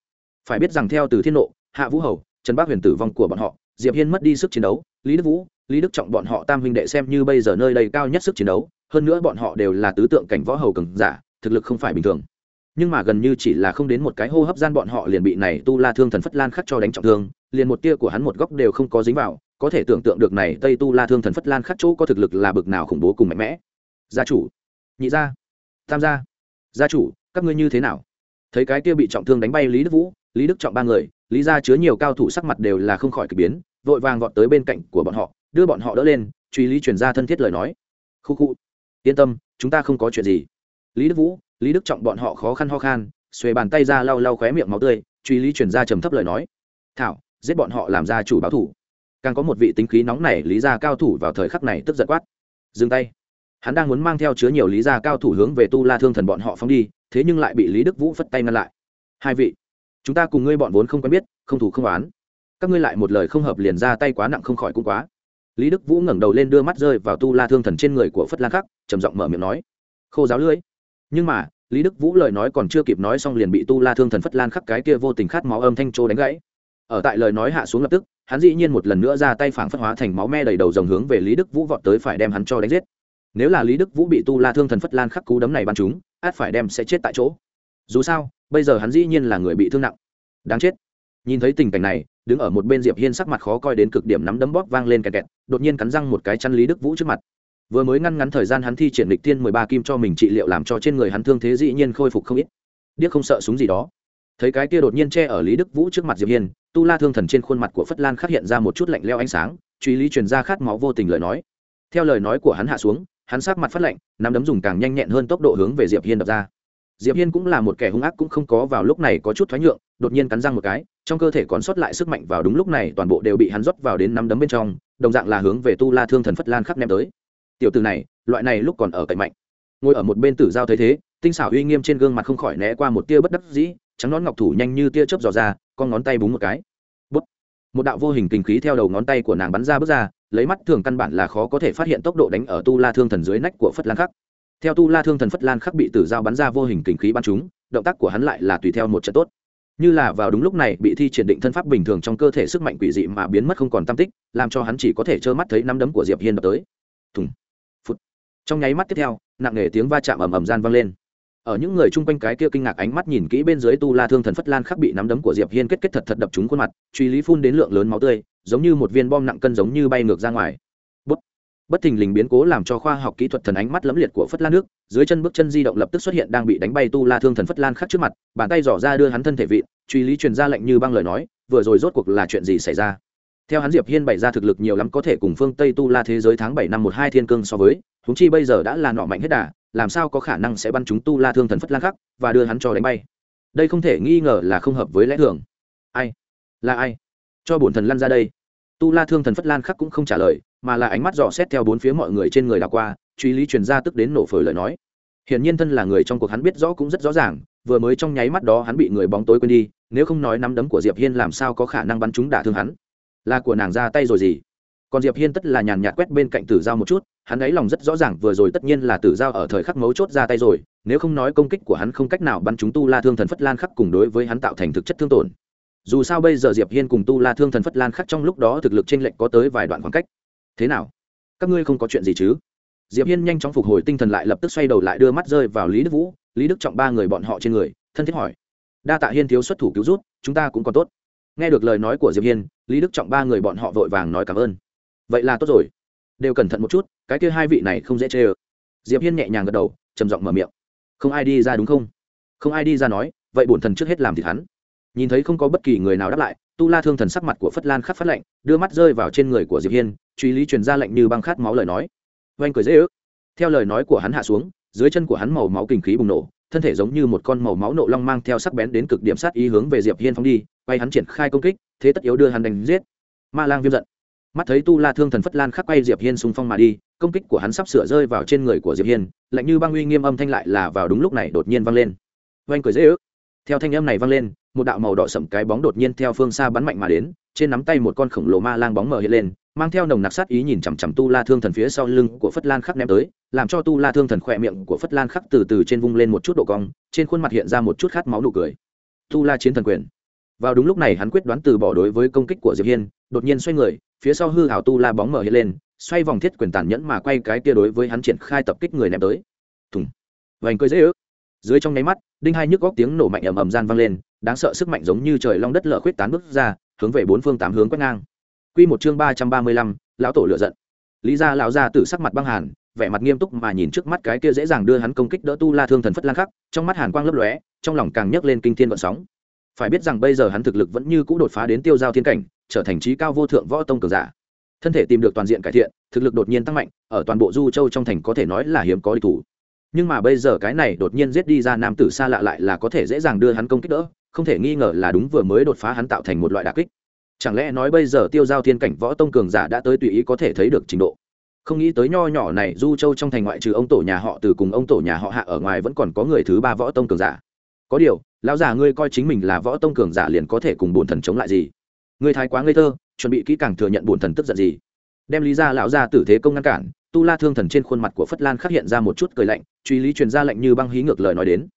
Phải biết rằng theo từ thiên nộ, hạ vũ hầu, trần bác huyền tử vong của bọn họ, diệp hiên mất đi sức chiến đấu, lý đức vũ lý đức trọng bọn họ tam huynh đệ xem như bây giờ nơi đây cao nhất sức chiến đấu, hơn nữa bọn họ đều là tứ tượng cảnh võ hầu cường giả, thực lực không phải bình thường. Nhưng mà gần như chỉ là không đến một cái hô hấp gian bọn họ liền bị này tu la thương thần phất lan khắc cho đánh trọng thương, liền một tia của hắn một góc đều không có dính vào, có thể tưởng tượng được này tây tu la thương thần phất lan khắc chỗ có thực lực là bực nào khủng bố cùng mạnh mẽ. Gia chủ, nhị gia, tam gia gia chủ, các ngươi như thế nào? Thấy cái kia bị trọng thương đánh bay lý đức vũ, lý đức trọng ba người, lý gia chứa nhiều cao thủ sắc mặt đều là không khỏi k ỳ biến, vội vàng vọt tới bên cạnh của bọn họ đưa bọn họ đỡ lên, truy lý truyền ra thân thiết lời nói. Khu khu. Yên tâm, chúng ta không có chuyện gì. Lý đức vũ, lý đức trọng bọn họ khó khăn ho khan, xuề bàn tay ra lau lau khóe miệng máu tươi, truy lý truyền ra trầm thấp lời nói. Thảo, giết bọn họ làm ra chủ báo thủ. Càng có một vị tính khí nóng nảy lý gia cao thủ vào thời khắc này tức giận quát. Dừng tay. Hắn đang muốn mang theo chứa nhiều lý gia cao thủ hướng về tu la thương thần bọn họ phóng đi, thế nhưng lại bị lý đức vũ phất tay ngăn lại. Hai vị, chúng ta cùng ngươi bọn vốn không quen biết, không thủ không oán. Các ngươi lại một lời không hợp liền ra tay quá nặng không khỏi cũng quá lý đức vũ ngẩng đầu lên đưa mắt rơi vào tu la thương thần trên người của phất lan khắc, trầm giọng mở miệng nói, khô giáo lưỡi nhưng mà, lý đức vũ lời nói còn chưa kịp nói xong liền bị tu la thương thần phất lan khắc cái kia vô tình khát máu âm thanh trô đánh gãy. Ở tại lời nói hạ xuống lập tức, hắn dĩ nhiên một lần nữa ra tay phảng phất hóa thành máu me đầy đầu dòng hướng về lý đức vũ vọt tới phải đem hắn cho đánh giết. Nếu là lý đức vũ bị tu la thương thần phất lan khắc cú đấm này bắn chúng át phải đem sẽ chết tại chỗ. Dù sao, bây giờ hắn dĩ nhiên là người bị thương nặng. Đáng chết nhìn thấy tình cảnh này, đứng ở một bên diệp hiên sắc mặt khó coi đến cực điểm nắm đấm bóp vang lên kẹt kẹt, đột nhiên cắn răng một cái chăn lý đức vũ trước mặt. Vừa mới ngăn ngắn thời gian hắn thi triển lịch tiên mười ba kim cho mình trị liệu làm cho trên người hắn thương thế dĩ nhiên khôi phục không ít. Điếc không sợ súng gì đó. Thấy cái kia đột nhiên che ở lý đức vũ trước mặt diệp hiên, tu la thương thần trên khuôn mặt của phất lan khắc hiện ra một chút lạnh leo ánh sáng, truy lý truyền ra khát máu vô tình lời nói. Theo lời nói của hắn hạ xuống, hắn sắc mặt phát lạnh, nắm đấm dùng càng nhanh nhẹn hơn tốc độ hướng về diệp hiên đập ra diệp hiên cũng là một kẻ hung ác cũng không có vào lúc này có chút thoái nhượng, đột nhiên cắn răng một cái, trong cơ thể còn sót lại sức mạnh vào đúng lúc này toàn bộ đều bị hắn rót vào đến nắm đấm bên trong, đồng dạng là hướng về tu la thương thần phất lan khắc ném tới. Tiểu từ này, loại này lúc còn ở cạnh mạnh. Ngồi ở một bên tử giao thấy thế, tinh xảo uy nghiêm trên gương mặt không khỏi né qua một tia bất đắc dĩ, trắng nón ngọc thủ nhanh như tia chớp dò ra, con ngón tay búng một cái. Bút. một đạo vô hình kinh khí theo đầu ngón tay của nàng bắn ra bước ra, lấy mắt thường căn bản là khó có thể phát hiện tốc độ đánh ở tu la thương thần dưới nách của phất lan khắc theo tu la thương thần phất lan khắc bị tử dao bắn ra vô hình kình khí bắn chúng, động tác của hắn lại là tùy theo một trận tốt. Như là vào đúng lúc này bị thi triển định thân pháp bình thường trong cơ thể sức mạnh quỷ dị mà biến mất không còn tam tích, làm cho hắn chỉ có thể trơ mắt thấy năm đấm của diệp hiên đập tới. Thùng phút trong nháy mắt tiếp theo, nặng nề tiếng va chạm ầm ầm gian vang lên. Ở những người chung quanh cái kia kinh ngạc ánh mắt nhìn kỹ bên dưới tu la thương thần phất lan khắc bị nắm đấm của diệp hiên kết kết thật thật đập trúng khuôn mặt, truy lý phun đến lượng lớn máu tươi, giống như một viên bom nặng cân giống như bay ngược ra ngoài bất thình lình biến cố làm cho khoa học kỹ thuật thần ánh mắt lấm liệt của phất lan nước, dưới chân bước chân di động lập tức xuất hiện đang bị đánh bay tu la thương thần phất lan khắc trước mặt, bàn tay dò ra đưa hắn thân thể vị, truy lý truyền ra lệnh như băng lời nói, vừa rồi rốt cuộc là chuyện gì xảy ra? Theo hắn diệp hiên bày ra thực lực nhiều lắm có thể cùng phương tây tu la thế giới tháng bảy năm một hai thiên cương so với húng chi bây giờ đã là nọ mạnh hết đà, làm sao có khả năng sẽ bắn chúng tu la thương thần phất lan khắc và đưa hắn cho đánh bay? Đây không thể nghi ngờ là không hợp với lẽ thường. Ai? Là ai? Cho bổn thần lăn ra đây. Tu la thương thần phất lan khắc cũng không trả lời mà là ánh mắt dò xét theo bốn phía mọi người trên người đã qua, truy lý truyền ra tức đến nổ phổi lời nói. Hiển nhiên thân là người trong cuộc hắn biết rõ cũng rất rõ ràng, vừa mới trong nháy mắt đó hắn bị người bóng tối quên đi, nếu không nói nắm đấm của diệp hiên làm sao có khả năng bắn chúng đả thương hắn? Là của nàng ra tay rồi gì? Còn diệp hiên tất là nhàn nhạt quét bên cạnh tử giao một chút, hắn ấy lòng rất rõ ràng vừa rồi tất nhiên là tử giao ở thời khắc mấu chốt ra tay rồi, nếu không nói công kích của hắn không cách nào bắn chúng tu la thương thần phất lan khắc cùng đối với hắn tạo thành thực chất thương tổn. Dù sao bây giờ diệp hiên cùng tu la thương thần phất lan khắc trong lúc đó thực lực trên lệnh có tới vài đoạn khoảng cách thế nào? Các ngươi không có chuyện gì chứ? Diệp hiên nhanh chóng phục hồi tinh thần lại lập tức xoay đầu lại đưa mắt rơi vào lý đức vũ, lý đức trọng ba người bọn họ trên người, thân thiết hỏi. Đa tạ hiên thiếu xuất thủ cứu rút chúng ta cũng còn tốt. Nghe được lời nói của diệp hiên, lý đức trọng ba người bọn họ vội vàng nói cảm ơn. Vậy là tốt rồi. Đều cẩn thận một chút, cái kia hai vị này không dễ chê ơ. Diệp hiên nhẹ nhàng gật đầu, trầm giọng mở miệng. Không ai đi ra đúng không? Không ai đi ra nói, vậy bổn thần trước hết làm thì hắn nhìn thấy không có bất kỳ người nào đáp lại, tu la thương thần sắc mặt của phất lan khắc phát lệnh đưa mắt rơi vào trên người của diệp hiên, truy lý truyền ra lệnh như băng khát máu lời nói. Oanh cười dễ ước. Theo lời nói của hắn hạ xuống, dưới chân của hắn màu máu kinh khí bùng nổ, thân thể giống như một con màu máu nộ long mang theo sắc bén đến cực điểm sát ý hướng về diệp hiên phóng đi, quay hắn triển khai công kích, thế tất yếu đưa hắn đánh giết. Ma lang viêm giận. Mắt thấy tu la thương thần phất lan khắc quay diệp hiên xung phong mà đi, công kích của hắn sắp sửa rơi vào trên người của diệp hiên lạnh như băng uy nghiêm âm thanh lại là vào đúng lúc này đột nhiên vang lên. Oanh cười dễ ước theo thanh âm này vang lên, một đạo màu đỏ sậm cái bóng đột nhiên theo phương xa bắn mạnh mà đến, trên nắm tay một con khổng lồ ma lang bóng mờ hiện lên, mang theo nồng nặc sát ý nhìn chằm chằm tu la thương thần phía sau lưng của phất lan khắc ném tới, làm cho tu la thương thần khỏe miệng của phất lan khắc từ từ trên vung lên một chút độ cong, trên khuôn mặt hiện ra một chút khát máu nụ cười. Tu la chiến thần quyền. Vào đúng lúc này hắn quyết đoán từ bỏ đối với công kích của diệp hiên, đột nhiên xoay người, phía sau hư hảo tu la bóng mở hiện lên, xoay vòng thiết quyền tàn nhẫn mà quay cái kia đối với hắn triển khai tập kích người ném tới. Thùng. Vành cười dễ ước. Dưới trong nháy mắt đinh hai nhức góc tiếng nổ mạnh ầm ầm gian vang lên, đáng sợ sức mạnh giống như trời long đất lở khuyết tán bước ra, hướng về bốn phương tám hướng quét ngang. Quy một chương ba trăm ba mươi lăm, lão tổ lựa giận. Lý gia lão gia tử sắc mặt băng hàn, vẻ mặt nghiêm túc mà nhìn trước mắt cái kia dễ dàng đưa hắn công kích đỡ tu la thương thần phất lan khắc, trong mắt hàn quang lấp lóe, trong lòng càng nhấc lên kinh thiên vận sóng. Phải biết rằng bây giờ hắn thực lực vẫn như cũ đột phá đến tiêu giao thiên cảnh, trở thành trí cao vô thượng võ tông cường giả. Thân thể tìm được toàn diện cải thiện, thực lực đột nhiên tăng mạnh, ở toàn bộ du châu trong thành có thể nói là hiếm có địch thủ nhưng mà bây giờ cái này đột nhiên giết đi ra nam tử xa lạ lại là có thể dễ dàng đưa hắn công kích đỡ, không thể nghi ngờ là đúng vừa mới đột phá hắn tạo thành một loại đà kích. Chẳng lẽ nói bây giờ tiêu giao thiên cảnh võ tông cường giả đã tới tùy ý có thể thấy được trình độ? Không nghĩ tới nho nhỏ này, du châu trong thành ngoại trừ ông tổ nhà họ từ cùng ông tổ nhà họ hạ ở ngoài vẫn còn có người thứ ba võ tông cường giả. Có điều, lão già ngươi coi chính mình là võ tông cường giả liền có thể cùng bổn thần chống lại gì? Ngươi thái quá ngây thơ, chuẩn bị kỹ càng thừa nhận bổn thần tức giận gì? Đem lý ra lão ra tử thế công ngăn cản tu la thương thần trên khuôn mặt của phất lan khắc hiện ra một chút cười lạnh, truy lý truyền ra lệnh như băng hí ngược lời nói đến.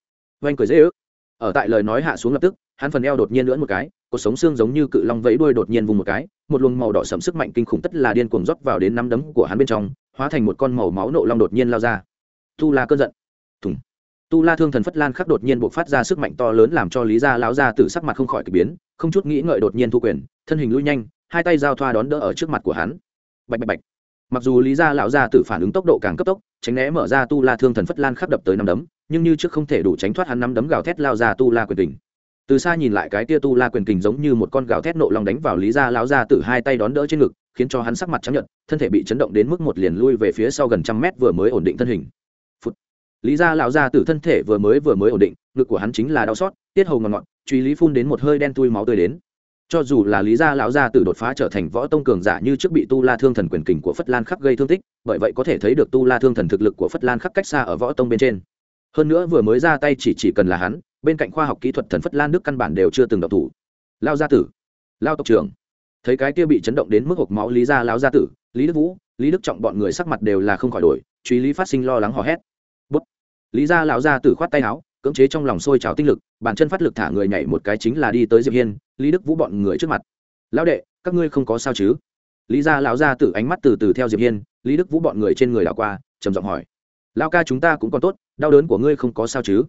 Oanh cười dễ ước. Ở tại lời nói hạ xuống lập tức, hắn phần eo đột nhiên lưỡn một cái cuộc sống xương giống như cự long vẫy đuôi đột nhiên vùng một cái, một luồng màu đỏ sẫm sức mạnh kinh khủng tất là điên cuồng rót vào đến nắm đấm của hắn bên trong, hóa thành một con màu máu nộ long đột nhiên lao ra. Tu la cơn giận. Thùng. Tu la thương thần phất lan khắc đột nhiên buộc phát ra sức mạnh to lớn làm cho lý gia lão gia tử sắc mặt không khỏi k ỳ biến, không chút nghĩ ngợi đột nhiên thu quyền, thân hình lui nhanh, hai tay giao thoa đón đỡ ở trước mặt của hắn. Bạch bạch bạch mặc dù lý gia lão gia tử phản ứng tốc độ càng cấp tốc, tránh né mở ra tu la thương thần phất lan khắp đập tới năm đấm, nhưng như trước không thể đủ tránh thoát hắn năm đấm gào thét lao ra tu la quyền kình. Từ xa nhìn lại cái tia tu la quyền kình giống như một con gào thét nộ lòng đánh vào lý gia lão gia tử hai tay đón đỡ trên ngực, khiến cho hắn sắc mặt trắng nhợt, thân thể bị chấn động đến mức một liền lui về phía sau gần trăm mét vừa mới ổn định thân hình. Phụt. lý gia lão gia tử thân thể vừa mới vừa mới ổn định, ngực của hắn chính là đau xót, tiết hầu ngọt ngọt, truy lý phun đến một hơi đen tui máu tươi đến cho dù là lý gia lão gia tử đột phá trở thành võ tông cường giả như trước bị tu la thương thần quyền kình của phất lan khắc gây thương tích, bởi vậy có thể thấy được tu la thương thần thực lực của phất lan khắc cách xa ở võ tông bên trên. Hơn nữa vừa mới ra tay chỉ chỉ cần là hắn, bên cạnh khoa học kỹ thuật thần phất lan đức căn bản đều chưa từng độc thủ. Lao gia tử lao tộc trưởng. Thấy cái kia bị chấn động đến mức hộp máu lý gia lão gia tử, lý đức vũ, lý đức trọng bọn người sắc mặt đều là không khỏi đổi, truy lý phát sinh lo lắng hò hét. Bút. Lý gia lão gia tử khoát tay áo cưỡng chế trong lòng sôi trào tinh lực, bàn chân phát lực thả người nhảy một cái chính là đi tới diệp hiên, lý đức vũ bọn người trước mặt. Lão đệ, các ngươi không có sao chứ? Lý gia lão gia tử ánh mắt từ từ theo diệp hiên, lý đức vũ bọn người trên người đảo qua, trầm giọng hỏi. Lão ca chúng ta cũng còn tốt, đau đớn của ngươi không có sao chứ?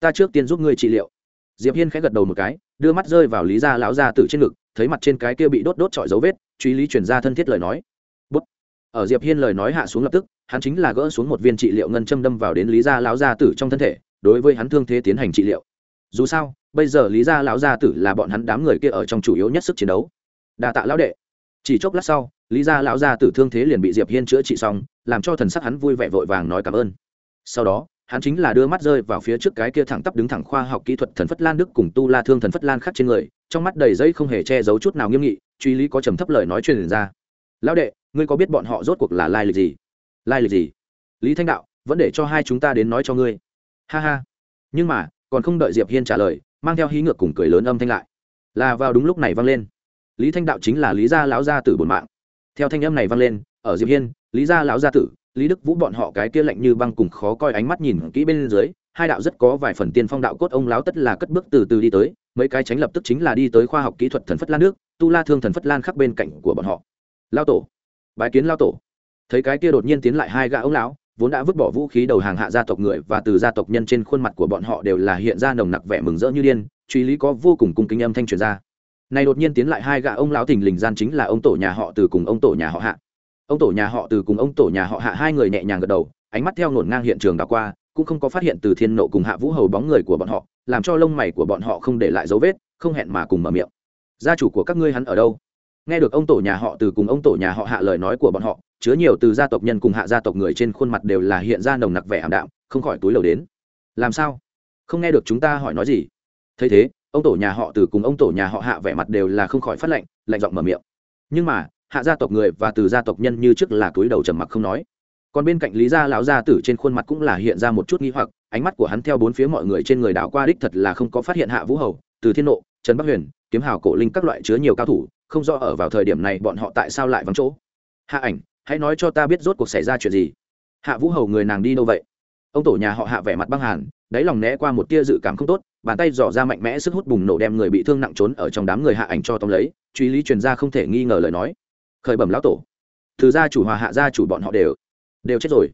Ta trước tiên giúp ngươi trị liệu. Diệp hiên khẽ gật đầu một cái, đưa mắt rơi vào lý gia lão gia tử trên ngực, thấy mặt trên cái kia bị đốt đốt trọi dấu vết, truy lý chuyển ra thân thiết lời nói. Bút. Ở diệp hiên lời nói hạ xuống lập tức, hắn chính là gỡ xuống một viên trị liệu ngân châm đâm vào đến lý gia lão gia tử trong thân thể đối với hắn thương thế tiến hành trị liệu. Dù sao, bây giờ lý gia lão gia tử là bọn hắn đám người kia ở trong chủ yếu nhất sức chiến đấu. Đa tạ lão đệ. Chỉ chốc lát sau, lý gia lão gia tử thương thế liền bị diệp hiên chữa trị xong, làm cho thần sắc hắn vui vẻ vội vàng nói cảm ơn. Sau đó, hắn chính là đưa mắt rơi vào phía trước cái kia thẳng tắp đứng thẳng khoa học kỹ thuật thần phất lan đức cùng tu la thương thần phất lan khắc trên người, trong mắt đầy dây không hề che giấu chút nào nghiêm nghị, truy lý có trầm thấp lời nói truyền ra. Lão đệ, ngươi có biết bọn họ rốt cuộc là lai lịch gì? Lai lịch gì? Lý thanh đạo, vẫn để cho hai chúng ta đến nói cho ngươi ha ha. Nhưng mà, còn không đợi diệp hiên trả lời, mang theo hí ngược cùng cười lớn âm thanh lại. Là vào đúng lúc này vang lên. Lý thanh đạo chính là lý gia lão gia tử bổn mạng. Theo thanh âm này vang lên, ở diệp hiên, lý gia lão gia tử, lý đức vũ bọn họ cái kia lạnh như băng cùng khó coi ánh mắt nhìn kỹ bên dưới, hai đạo rất có vài phần tiên phong đạo cốt ông lão tất là cất bước từ từ đi tới, mấy cái tránh lập tức chính là đi tới khoa học kỹ thuật thần phất lan nước, tu la thương thần phất lan khắc bên cạnh của bọn họ. Lao tổ. Bái kiến lao tổ. Thấy cái kia đột nhiên tiến lại hai gã ông lão vốn đã vứt bỏ vũ khí đầu hàng hạ gia tộc người và từ gia tộc nhân trên khuôn mặt của bọn họ đều là hiện ra nồng nặc vẻ mừng rỡ như điên, truy lý có vô cùng cung kính âm thanh truyền ra. Này đột nhiên tiến lại hai gã ông lão thình lình gian chính là ông tổ nhà họ từ cùng ông tổ nhà họ hạ. Ông tổ nhà họ từ cùng ông tổ nhà họ hạ hai người nhẹ nhàng gật đầu, ánh mắt theo ngổn ngang hiện trường đã qua, cũng không có phát hiện từ thiên nộ cùng hạ vũ hầu bóng người của bọn họ, làm cho lông mày của bọn họ không để lại dấu vết, không hẹn mà cùng mở miệng. Gia chủ của các ngươi hắn ở đâu? Nghe được ông tổ nhà họ từ cùng ông tổ nhà họ hạ lời nói của bọn họ, chứa nhiều từ gia tộc nhân cùng hạ gia tộc người trên khuôn mặt đều là hiện ra nồng nặc vẻ ảm đạm, không khỏi túi lầu đến. Làm sao? Không nghe được chúng ta hỏi nói gì? Thấy thế, ông tổ nhà họ từ cùng ông tổ nhà họ hạ vẻ mặt đều là không khỏi phát lệnh lạnh giọng mở miệng. Nhưng mà, hạ gia tộc người và từ gia tộc nhân như trước là túi đầu trầm mặc không nói. Còn bên cạnh lý gia lão gia tử trên khuôn mặt cũng là hiện ra một chút nghi hoặc, ánh mắt của hắn theo bốn phía mọi người trên người đảo qua đích thật là không có phát hiện hạ vũ hầu, từ thiên nộ, trần bắc huyền, kiếm hào cổ linh các loại chứa nhiều cao thủ không rõ ở vào thời điểm này bọn họ tại sao lại vắng chỗ. Hạ ảnh, hãy nói cho ta biết rốt cuộc xảy ra chuyện gì. Hạ vũ hầu người nàng đi đâu vậy? Ông tổ nhà họ hạ vẻ mặt băng hàn, đáy lòng né qua một tia dự cảm không tốt, bàn tay dò ra mạnh mẽ sức hút bùng nổ đem người bị thương nặng trốn ở trong đám người hạ ảnh cho tóm lấy, truy lý truyền ra không thể nghi ngờ lời nói. Khởi bẩm lão tổ. Từ gia chủ hòa hạ gia chủ bọn họ đều đều chết rồi.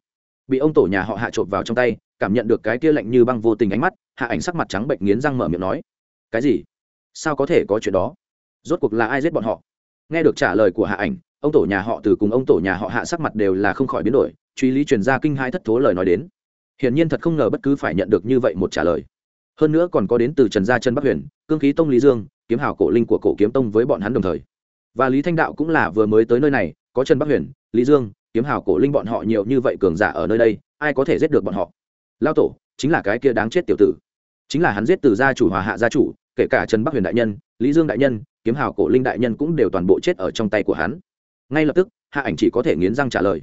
Bị ông tổ nhà họ hạ trộm vào trong tay, cảm nhận được cái kia lạnh như băng vô tình ánh mắt, hạ ảnh sắc mặt trắng bệnh nghiến răng mở miệng nói. Cái gì? Sao có thể có chuyện đó? Rốt cuộc là ai giết bọn họ? Nghe được trả lời của hạ ảnh, ông tổ nhà họ từ cùng ông tổ nhà họ hạ sắc mặt đều là không khỏi biến đổi, truy lý truyền ra kinh hai thất thố lời nói đến. Hiển nhiên thật không ngờ bất cứ phải nhận được như vậy một trả lời. Hơn nữa còn có đến từ trần gia chân bắc huyền, cương khí tông lý dương, kiếm hào cổ linh của cổ kiếm tông với bọn hắn đồng thời. Và lý thanh đạo cũng là vừa mới tới nơi này, có trần bắc huyền, lý dương, kiếm hào cổ linh bọn họ nhiều như vậy cường giả ở nơi đây, ai có thể giết được bọn họ? Lao tổ, chính là cái kia đáng chết tiểu tử. Chính là hắn giết từ gia chủ hòa hạ gia chủ kể cả trần bắc huyền đại nhân, lý dương đại nhân, kiếm hào cổ linh đại nhân cũng đều toàn bộ chết ở trong tay của hắn. Ngay lập tức, hạ ảnh chỉ có thể nghiến răng trả lời.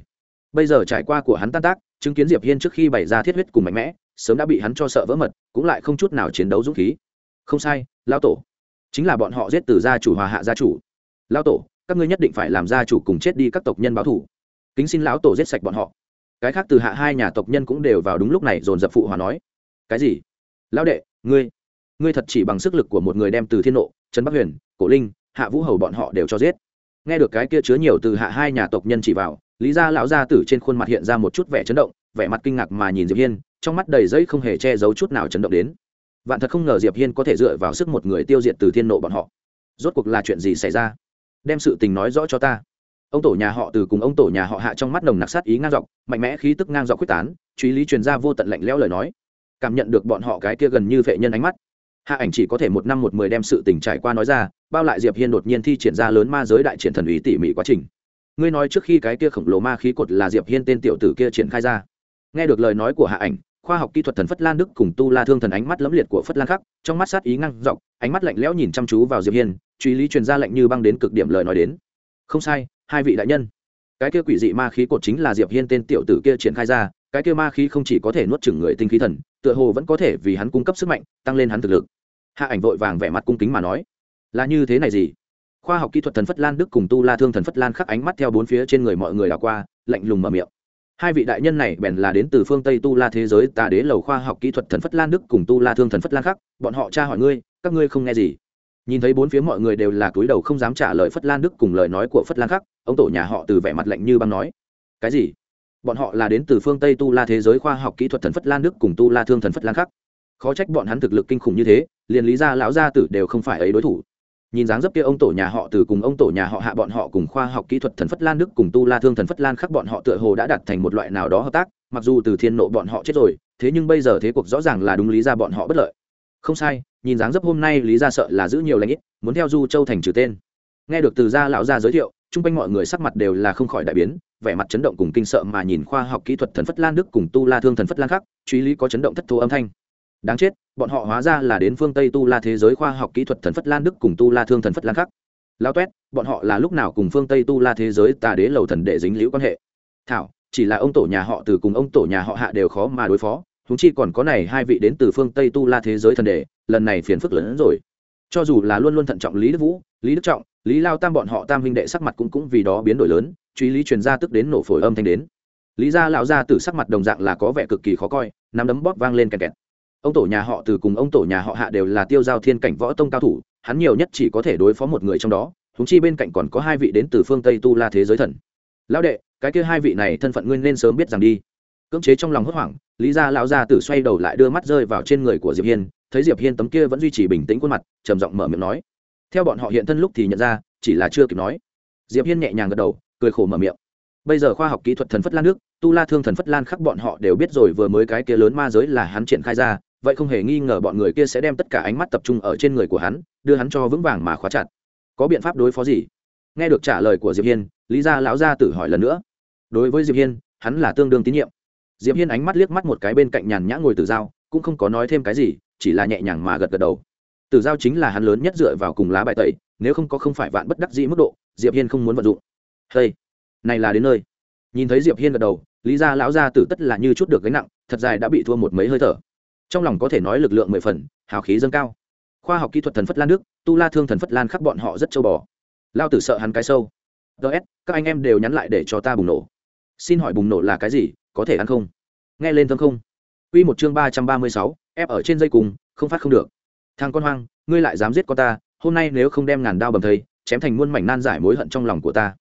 Bây giờ trải qua của hắn tan tác, chứng kiến diệp hiên trước khi bày ra thiết huyết cùng mạnh mẽ, sớm đã bị hắn cho sợ vỡ mật, cũng lại không chút nào chiến đấu dũng khí. Không sai lao tổ. Chính là bọn họ giết từ gia chủ hòa hạ gia chủ. Lao tổ, các ngươi nhất định phải làm gia chủ cùng chết đi các tộc nhân báo thủ kính xin lão tổ giết sạch bọn họ. Cái khác từ hạ hai nhà tộc nhân cũng đều vào đúng lúc này dồn dập phụ hòa nói. Cái gì? Lão đệ, ngươi ngươi thật chỉ bằng sức lực của một người đem từ thiên nộ trần bắc huyền, cổ linh, hạ vũ hầu bọn họ đều cho giết. Nghe được cái kia chứa nhiều từ hạ hai nhà tộc nhân chỉ vào, lý gia lão gia tử trên khuôn mặt hiện ra một chút vẻ chấn động, vẻ mặt kinh ngạc mà nhìn diệp hiên, trong mắt đầy giấy không hề che giấu chút nào chấn động đến. Vạn thật không ngờ diệp hiên có thể dựa vào sức một người tiêu diệt từ thiên nộ bọn họ. Rốt cuộc là chuyện gì xảy ra? Đem sự tình nói rõ cho ta. Ông tổ nhà họ từ cùng ông tổ nhà họ hạ trong mắt nồng nặc sát ý ngang dọc, mạnh mẽ khí tức ngang dọc quyết tán, truy lý truyền ra vô tận lạnh lẽo lời nói. Cảm nhận được bọn họ cái kia gần như vệ nhân ánh mắt hạ ảnh chỉ có thể một năm một mười đem sự tình trải qua nói ra, bao lại diệp hiên đột nhiên thi triển ra lớn ma giới đại triển thần ý tỉ mỉ quá trình. Ngươi nói trước khi cái kia khổng lồ ma khí cột là diệp hiên tên tiểu tử kia triển khai ra. Nghe được lời nói của hạ ảnh, khoa học kỹ thuật thần phất lan đức cùng tu la thương thần ánh mắt lẫm liệt của phất lan khắc, trong mắt sát ý ngăn dọc, ánh mắt lạnh lẽo nhìn chăm chú vào diệp hiên, truy lý truyền ra lạnh như băng đến cực điểm lời nói đến. Không sai, hai vị đại nhân. Cái kia quỷ dị ma khí cột chính là diệp hiên tên tiểu tử kia triển khai ra cái kia ma khí không chỉ có thể nuốt chửng người tinh khí thần, tựa hồ vẫn có thể vì hắn cung cấp sức mạnh, tăng lên hắn thực lực. Hạ ảnh vội vàng vẻ mặt cung kính mà nói, là như thế này gì? Khoa học kỹ thuật thần phất lan đức cùng tu la thương thần phất lan khắc ánh mắt theo bốn phía trên người mọi người đảo qua, lạnh lùng mở miệng. Hai vị đại nhân này bèn là đến từ phương tây tu la thế giới, tà đế lầu khoa học kỹ thuật thần phất lan đức cùng tu la thương thần phất lan khắc bọn họ tra hỏi ngươi, các ngươi không nghe gì? Nhìn thấy bốn phía mọi người đều là túi đầu không dám trả lời phất lan đức cùng lời nói của phất lan khắc ông tổ nhà họ từ vẻ mặt lạnh như băng nói, cái gì? Bọn họ là đến từ phương tây tu la thế giới khoa học kỹ thuật thần phất lan đức cùng tu la thương thần phất lan khắc khó trách bọn hắn thực lực kinh khủng như thế, liền lý gia lão gia tử đều không phải ấy đối thủ. Nhìn dáng dấp kia ông tổ nhà họ từ cùng ông tổ nhà họ hạ bọn họ cùng khoa học kỹ thuật thần phất lan đức cùng tu la thương thần phất lan khắc bọn họ tựa hồ đã đặt thành một loại nào đó hợp tác, mặc dù từ thiên nộ bọn họ chết rồi, thế nhưng bây giờ thế cuộc rõ ràng là đúng lý ra bọn họ bất lợi. Không sai, nhìn dáng dấp hôm nay lý ra sợ là giữ nhiều lãnh ít, muốn theo du châu thành trừ tên. Nghe được từ gia lão gia giới thiệu, chung quanh mọi người sắc mặt đều là không khỏi đại biến vẻ mặt chấn động cùng kinh sợ mà nhìn khoa học kỹ thuật thần phất lan đức cùng tu la thương thần phất lan khắc truy lý có chấn động thất thố âm thanh. Đáng chết bọn họ hóa ra là đến phương tây tu la thế giới khoa học kỹ thuật thần phất lan đức cùng tu la thương thần phất lan khắc lao toét bọn họ là lúc nào cùng phương tây tu la thế giới tà đế lầu thần đệ dính liễu quan hệ? Thảo chỉ là ông tổ nhà họ từ cùng ông tổ nhà họ hạ đều khó mà đối phó chúng chi còn có này hai vị đến từ phương tây tu la thế giới thần đệ, lần này phiền phức lớn hơn rồi. Cho dù là luôn luôn thận trọng lý đức vũ lý đức trọng lý lao tam bọn họ tam huynh đệ sắc mặt cũng cũng vì đó biến đổi lớn truy lý truyền ra tức đến nổ phổi âm thanh đến. Lý gia lão gia tử sắc mặt đồng dạng là có vẻ cực kỳ khó coi, nắm đấm bóp vang lên kẹt kẹt. Ông tổ nhà họ từ cùng ông tổ nhà họ hạ đều là tiêu giao thiên cảnh võ tông cao thủ, hắn nhiều nhất chỉ có thể đối phó một người trong đó húng chi bên cạnh còn có hai vị đến từ phương tây tu la thế giới thần. Lão đệ, cái kia hai vị này thân phận nguyên nên sớm biết rằng đi. Cưỡng chế trong lòng hốt hoảng, lý gia lão gia tử xoay đầu lại đưa mắt rơi vào trên người của diệp hiên, thấy diệp hiên tấm kia vẫn duy trì bình tĩnh khuôn mặt, trầm giọng mở miệng nói. Theo bọn họ hiện thân lúc thì nhận ra, chỉ là chưa kịp nói. Diệp hiên nhẹ nhàng gật đầu cười khổ mở miệng. Bây giờ khoa học kỹ thuật thần phất lan nước, tu la thương thần phất lan khắc bọn họ đều biết rồi vừa mới cái kia lớn ma giới là hắn triển khai ra, vậy không hề nghi ngờ bọn người kia sẽ đem tất cả ánh mắt tập trung ở trên người của hắn, đưa hắn cho vững vàng mà khóa chặt. Có biện pháp đối phó gì? Nghe được trả lời của diệp hiên, lý gia lão gia tử hỏi lần nữa. Đối với diệp hiên, hắn là tương đương tín nhiệm. Diệp hiên ánh mắt liếc mắt một cái bên cạnh nhàn nhã ngồi tử giao, cũng không có nói thêm cái gì, chỉ là nhẹ nhàng mà gật gật đầu. Tử giao chính là hắn lớn nhất dựa vào cùng lá bài tẩy, nếu không có không phải vạn bất đắc dĩ mức độ, diệp hiên không muốn vận dụng hey, này là đến nơi. Nhìn thấy diệp hiên gật đầu, lý gia lão gia tử tất là như chút được gánh nặng, thật dài đã bị thua một mấy hơi thở. Trong lòng có thể nói lực lượng mười phần, hào khí dâng cao. Khoa học kỹ thuật thần phất lan nước, tu la thương thần phất lan khắc bọn họ rất châu bò. Lao tử sợ hắn cái sâu. Ts các anh em đều nhắn lại để cho ta bùng nổ. Xin hỏi bùng nổ là cái gì, có thể ăn không? Nghe lên thơm không? Quy một chương ba trăm ba mươi sáu, ép ở trên dây cùng, không phát không được. Thằng con hoang, ngươi lại dám giết con ta, hôm nay nếu không đem ngàn đao bầm thây chém thành muôn mảnh nan giải mối hận trong lòng của ta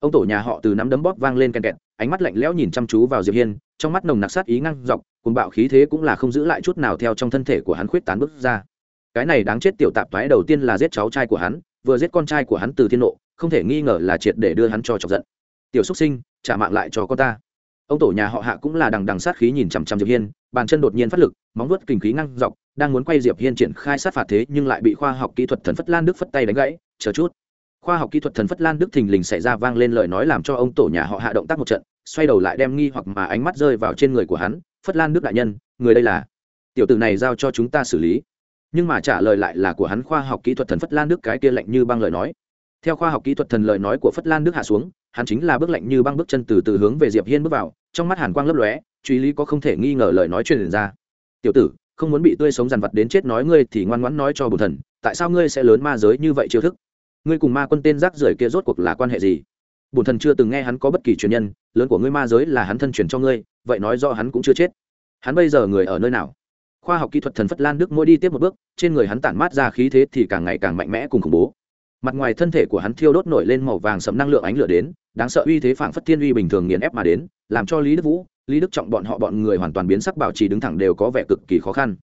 ông tổ nhà họ từ nắm đấm bóp vang lên kèn kẹt, ánh mắt lạnh lẽo nhìn chăm chú vào diệp hiên, trong mắt nồng nặc sát ý ngăn dọc cùng bạo khí thế cũng là không giữ lại chút nào theo trong thân thể của hắn khuyết tán bước ra. Cái này đáng chết tiểu tạp thoái đầu tiên là giết cháu trai của hắn, vừa giết con trai của hắn từ thiên nộ, không thể nghi ngờ là triệt để đưa hắn cho chọc giận. Tiểu xuất sinh, trả mạng lại cho con ta. Ông tổ nhà họ hạ cũng là đằng đằng sát khí nhìn chằm chằm diệp hiên, bàn chân đột nhiên phát lực, móng vuốt kinh khí ngăn dọc, đang muốn quay diệp hiên triển khai sát phạt thế nhưng lại bị khoa học kỹ thuật thần phất lan đức phất tay đánh gãy, chờ chút khoa học kỹ thuật thần phất lan đức thình lình xảy ra vang lên lời nói làm cho ông tổ nhà họ hạ động tác một trận, xoay đầu lại đem nghi hoặc mà ánh mắt rơi vào trên người của hắn, phất lan đức đại nhân, người đây là? Tiểu tử này giao cho chúng ta xử lý. Nhưng mà trả lời lại là của hắn khoa học kỹ thuật thần phất lan đức cái kia lạnh như băng lời nói. Theo khoa học kỹ thuật thần lời nói của phất lan đức hạ xuống, hắn chính là bước lạnh như băng bước chân từ từ hướng về diệp hiên bước vào, trong mắt hàn quang lấp lóe, truy lý có không thể nghi ngờ lời nói truyền ra. Tiểu tử, không muốn bị tươi sống dằn vặt đến chết nói ngươi thì ngoan ngoãn nói cho bùn thần, tại sao ngươi sẽ lớn ma giới như vậy chiêu thức? Ngươi cùng ma quân tên rác rưởi kia rốt cuộc là quan hệ gì? Bổn thần chưa từng nghe hắn có bất kỳ truyền nhân, lớn của ngươi ma giới là hắn thân truyền cho ngươi, vậy nói do hắn cũng chưa chết. Hắn bây giờ người ở nơi nào? Khoa học kỹ thuật thần phất lan đức mỗi đi tiếp một bước, trên người hắn tản mát ra khí thế thì càng ngày càng mạnh mẽ cùng khủng bố. Mặt ngoài thân thể của hắn thiêu đốt nổi lên màu vàng sầm năng lượng ánh lửa đến, đáng sợ uy thế phảng phất thiên uy bình thường nghiền ép mà đến, làm cho lý đức vũ, lý đức trọng bọn họ bọn người hoàn toàn biến sắc, bảo trì đứng thẳng đều có vẻ cực kỳ khó khăn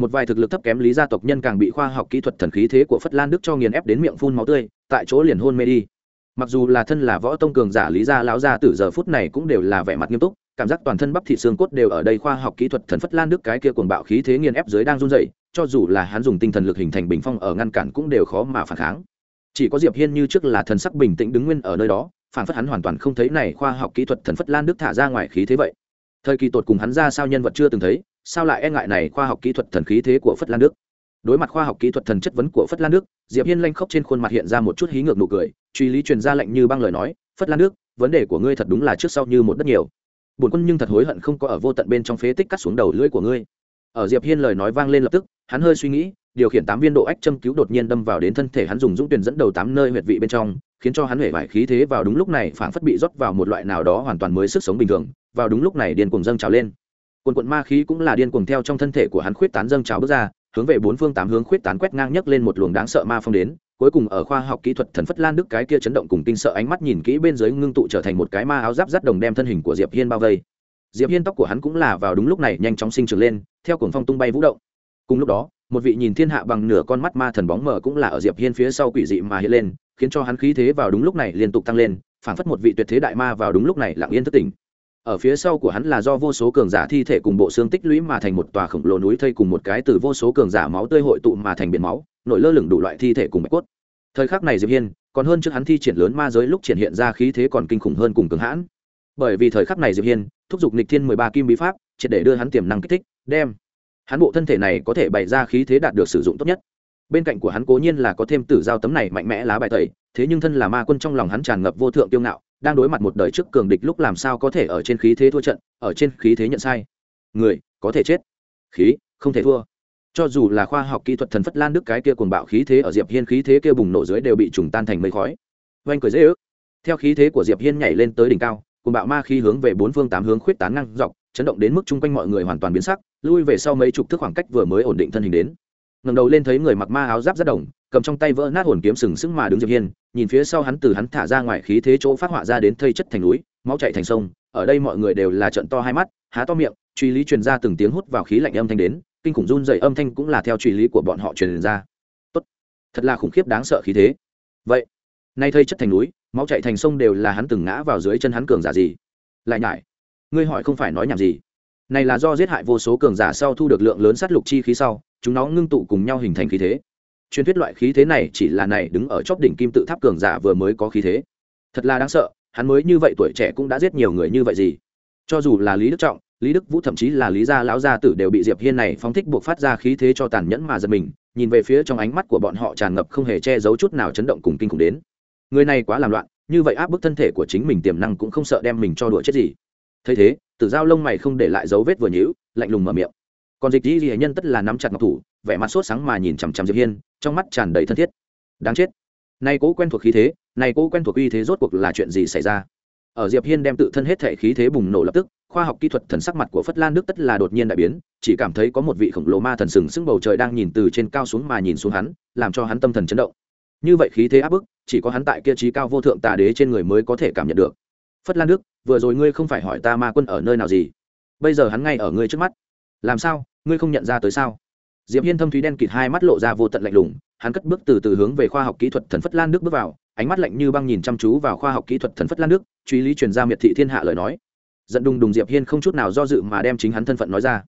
một vài thực lực thấp kém lý gia tộc nhân càng bị khoa học kỹ thuật thần khí thế của phất lan đức cho nghiền ép đến miệng phun máu tươi, tại chỗ liền hôn mê đi. Mặc dù là thân là võ tông cường giả lý gia lão gia từ giờ phút này cũng đều là vẻ mặt nghiêm túc, cảm giác toàn thân bắp thị xương cốt đều ở đây khoa học kỹ thuật thần phất lan đức cái kia cuồng bạo khí thế nghiền ép dưới đang run dậy cho dù là hắn dùng tinh thần lực hình thành bình phong ở ngăn cản cũng đều khó mà phản kháng. Chỉ có diệp hiên như trước là thần sắc bình tĩnh đứng nguyên ở nơi đó, phản phất hắn hoàn toàn không thấy này khoa học kỹ thuật thần phất lan đức thả ra ngoài khí thế vậy. Thời kỳ tột cùng hắn ra sao nhân vật chưa từng thấy sao lại e ngại này khoa học kỹ thuật thần khí thế của phất lan đức? Đối mặt khoa học kỹ thuật thần chất vấn của phất lan đức, diệp hiên lanh khóc trên khuôn mặt hiện ra một chút hí ngược nụ cười, truy lý truyền ra lệnh như băng lời nói, phất lan đức, vấn đề của ngươi thật đúng là trước sau như một đất nhiều. Bổn quân nhưng thật hối hận không có ở vô tận bên trong phế tích cắt xuống đầu lưỡi của ngươi. Ở diệp hiên lời nói vang lên lập tức, hắn hơi suy nghĩ, điều khiển tám viên độ ách châm cứu đột nhiên đâm vào đến thân thể hắn dùng dũng tuyển dẫn đầu tám nơi huyệt vị bên trong, khiến cho hắn hể vải khí thế vào đúng lúc này phảng phất bị rót vào một loại nào đó hoàn toàn mới sức sống bình thường, vào đúng lúc này điên cuồng dâng trào lên quần quận ma khí cũng là điên cuồng theo trong thân thể của hắn khuyết tán dâng trào bước ra, hướng về bốn phương tám hướng khuyết tán quét ngang nhấc lên một luồng đáng sợ ma phong đến, cuối cùng ở khoa học kỹ thuật thần phất lan đức cái kia chấn động cùng kinh sợ ánh mắt nhìn kỹ bên dưới ngưng tụ trở thành một cái ma áo giáp rắt đồng đem thân hình của diệp hiên bao vây. Diệp hiên tóc của hắn cũng là vào đúng lúc này nhanh chóng sinh trưởng lên, theo cuồng phong tung bay vũ động. Cùng lúc đó, một vị nhìn thiên hạ bằng nửa con mắt ma thần bóng mờ cũng là ở diệp hiên phía sau quỷ dị mà hiện lên, khiến cho hắn khí thế vào đúng lúc này liên tục tăng lên, phảng phất một vị tuyệt thế đại ma vào đúng lúc này lặng yên thất tỉnh ở phía sau của hắn là do vô số cường giả thi thể cùng bộ xương tích lũy mà thành một tòa khổng lồ núi thây cùng một cái từ vô số cường giả máu tươi hội tụ mà thành biển máu, nổi lơ lửng đủ loại thi thể cùng bạch cốt. Thời khắc này diệp hiên, còn hơn trước hắn thi triển lớn ma giới lúc triển hiện ra khí thế còn kinh khủng hơn cùng cường hãn. Bởi vì thời khắc này diệp hiên, thúc giục nịch thiên mười ba kim bí pháp, triệt để đưa hắn tiềm năng kích thích, đem hắn bộ thân thể này có thể bày ra khí thế đạt được sử dụng tốt nhất. Bên cạnh của hắn cố nhiên là có thêm tử giao tấm này mạnh mẽ lá bài tẩy, thế nhưng thân là ma quân trong lòng hắn tràn ngập vô thượng tiêu ngạo đang đối mặt một đời trước cường địch lúc làm sao có thể ở trên khí thế thua trận, ở trên khí thế nhận sai. Người, có thể chết. Khí, không thể thua. Cho dù là khoa học kỹ thuật thần phất lan đức cái kia cuồng bạo khí thế ở diệp hiên khí thế kia bùng nổ dưới đều bị trùng tan thành mây khói. Oanh cười dễ ước. Theo khí thế của diệp hiên nhảy lên tới đỉnh cao, cuồng bạo ma khí hướng về bốn phương tám hướng khuyết tán ngang dọc, chấn động đến mức chung quanh mọi người hoàn toàn biến sắc, lui về sau mấy chục thước khoảng cách vừa mới ổn định thân hình đến. Ngẩng đầu lên thấy người mặc ma áo giáp rất đồng cầm trong tay vỡ nát hồn kiếm sừng sững mà đứng diệp hiên, nhìn phía sau hắn từ hắn thả ra ngoài khí thế chỗ phát họa ra đến thây chất thành núi, máu chảy thành sông, ở đây mọi người đều là trận to hai mắt, há to miệng, truy lý truyền ra từng tiếng hút vào khí lạnh âm thanh đến, kinh khủng run dày âm thanh cũng là theo truy lý của bọn họ truyền ra. Tốt, thật là khủng khiếp đáng sợ khí thế. Vậy, nay thây chất thành núi, máu chảy thành sông đều là hắn từng ngã vào dưới chân hắn cường giả gì? Lại nhải, ngươi hỏi không phải nói nhảm gì. Này là do giết hại vô số cường giả sau thu được lượng lớn sát lục chi khí sau, chúng nó ngưng tụ cùng nhau hình thành khí thế truyền thuyết loại khí thế này chỉ là này đứng ở chóp đỉnh kim tự tháp cường giả vừa mới có khí thế. Thật là đáng sợ, hắn mới như vậy tuổi trẻ cũng đã giết nhiều người như vậy gì. Cho dù là lý đức trọng, lý đức vũ thậm chí là lý gia lão gia tử đều bị diệp hiên này phóng thích buộc phát ra khí thế cho tàn nhẫn mà giật mình, nhìn về phía trong ánh mắt của bọn họ tràn ngập không hề che giấu chút nào chấn động cùng kinh khủng đến. Người này quá làm loạn, như vậy áp bức thân thể của chính mình tiềm năng cũng không sợ đem mình cho đùa chết gì. Thấy thế, tử giao lông mày không để lại dấu vết vừa nhíu, lạnh lùng mở miệng. Còn dịch di di nhân tất là nắm chặt ngọc thủ, vẻ mặt sốt sáng mà nhìn chằm chằm diệp hiên trong mắt tràn đầy thân thiết. Đáng chết. Nay cố quen thuộc khí thế này cố quen thuộc uy thế rốt cuộc là chuyện gì xảy ra? Ở diệp hiên đem tự thân hết thể khí thế bùng nổ lập tức, khoa học kỹ thuật thần sắc mặt của phất lan đức tất là đột nhiên đại biến, chỉ cảm thấy có một vị khổng lồ ma thần sừng sững bầu trời đang nhìn từ trên cao xuống mà nhìn xuống hắn, làm cho hắn tâm thần chấn động. Như vậy khí thế áp bức, chỉ có hắn tại kia trí cao vô thượng tà đế trên người mới có thể cảm nhận được. Phất lan đức, vừa rồi ngươi không phải hỏi ta ma quân ở nơi nào gì? Bây giờ hắn ngay ở ngươi trước mắt. Làm sao? Ngươi không nhận ra tới sao? Diệp hiên thâm thúy đen kịt hai mắt lộ ra vô tận lạnh lùng, hắn cất bước từ từ hướng về khoa học kỹ thuật thần phất lan đức bước vào, ánh mắt lạnh như băng nhìn chăm chú vào khoa học kỹ thuật thần phất lan đức truy lý truyền ra miệt thị thiên hạ lời nói. Giận đùng đùng diệp hiên không chút nào do dự mà đem chính hắn thân phận nói ra.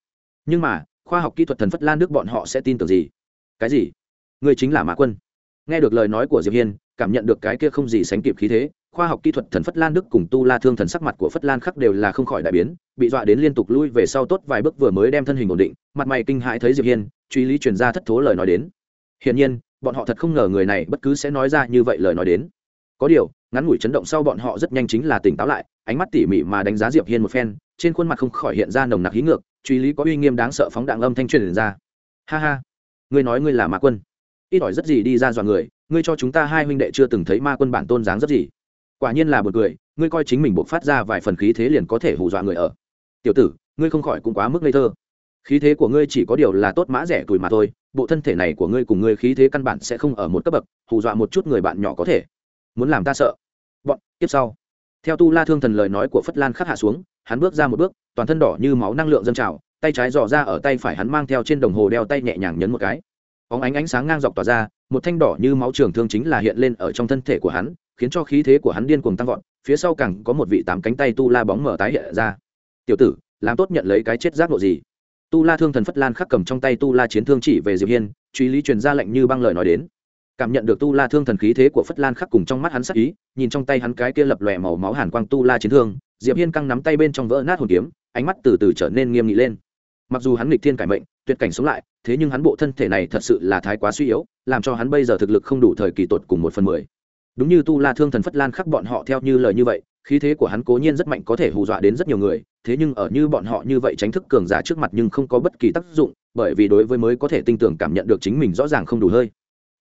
Nhưng mà, khoa học kỹ thuật thần phất lan đức bọn họ sẽ tin tưởng gì? Cái gì? Ngươi chính là mã quân. Nghe được lời nói của diệp hiên cảm nhận được cái kia không gì sánh kịp khí thế, khoa học kỹ thuật thần phất lan đức cùng tu la thương thần sắc mặt của phất lan khắc đều là không khỏi đại biến, bị dọa đến liên tục lui về sau tốt vài bước vừa mới đem thân hình ổn định, mặt mày kinh hãi thấy diệp hiên, truy lý truyền ra thất thố lời nói đến. Hiển nhiên, bọn họ thật không ngờ người này bất cứ sẽ nói ra như vậy lời nói đến. Có điều, ngắn ngủi chấn động sau bọn họ rất nhanh chính là tỉnh táo lại, ánh mắt tỉ mỉ mà đánh giá diệp hiên một phen, trên khuôn mặt không khỏi hiện ra nồng nặc hí ngược, truy lý có uy nghiêm đáng sợ phóng đạn âm thanh truyền ra. Ha ha, ngươi nói ngươi là ma quân ít ỏi rất gì đi ra dọa người, ngươi cho chúng ta hai huynh đệ chưa từng thấy ma quân bản tôn dáng rất gì. Quả nhiên là một người ngươi coi chính mình buộc phát ra vài phần khí thế liền có thể hù dọa người ở. Tiểu tử, ngươi không khỏi cũng quá mức ngây thơ. Khí thế của ngươi chỉ có điều là tốt mã rẻ tuổi mà thôi, bộ thân thể này của ngươi cùng ngươi khí thế căn bản sẽ không ở một cấp bậc, hù dọa một chút người bạn nhỏ có thể. Muốn làm ta sợ. Bọn, tiếp sau. Theo tu la thương thần lời nói của phất lan khắc hạ xuống, hắn bước ra một bước, toàn thân đỏ như máu năng lượng dâng trào, tay trái dò ra ở tay phải hắn mang theo trên đồng hồ đeo tay nhẹ nhàng nhấn một cái óng ánh ánh sáng ngang dọc tỏa ra, một thanh đỏ như máu trường thương chính là hiện lên ở trong thân thể của hắn, khiến cho khí thế của hắn điên cuồng tăng vọt, phía sau càng có một vị tám cánh tay tu la bóng mở tái hiện ra. Tiểu tử, làm tốt nhận lấy cái chết giác độ gì? Tu la thương thần phất lan khắc cầm trong tay tu la chiến thương chỉ về diệp hiên, truy lý truyền ra lệnh như băng lời nói đến. Cảm nhận được tu la thương thần khí thế của phất lan khắc cùng trong mắt hắn sắc ý, nhìn trong tay hắn cái kia lập lòe màu máu hàn quang tu la chiến thương, diệp hiên căng nắm tay bên trong vỡ nát hồn kiếm, ánh mắt từ từ trở nên nghiêm nghị lên. Mặc dù hắn nghịch thiên cải mệnh, tuyệt cảnh sống lại thế nhưng hắn bộ thân thể này thật sự là thái quá suy yếu, làm cho hắn bây giờ thực lực không đủ thời kỳ tột cùng một phần mười. Đúng như tu la thương thần phất lan khắc bọn họ theo như lời như vậy, khí thế của hắn cố nhiên rất mạnh có thể hù dọa đến rất nhiều người, thế nhưng ở như bọn họ như vậy tránh thức cường giả trước mặt nhưng không có bất kỳ tác dụng, bởi vì đối với mới có thể tinh tưởng cảm nhận được chính mình rõ ràng không đủ hơi.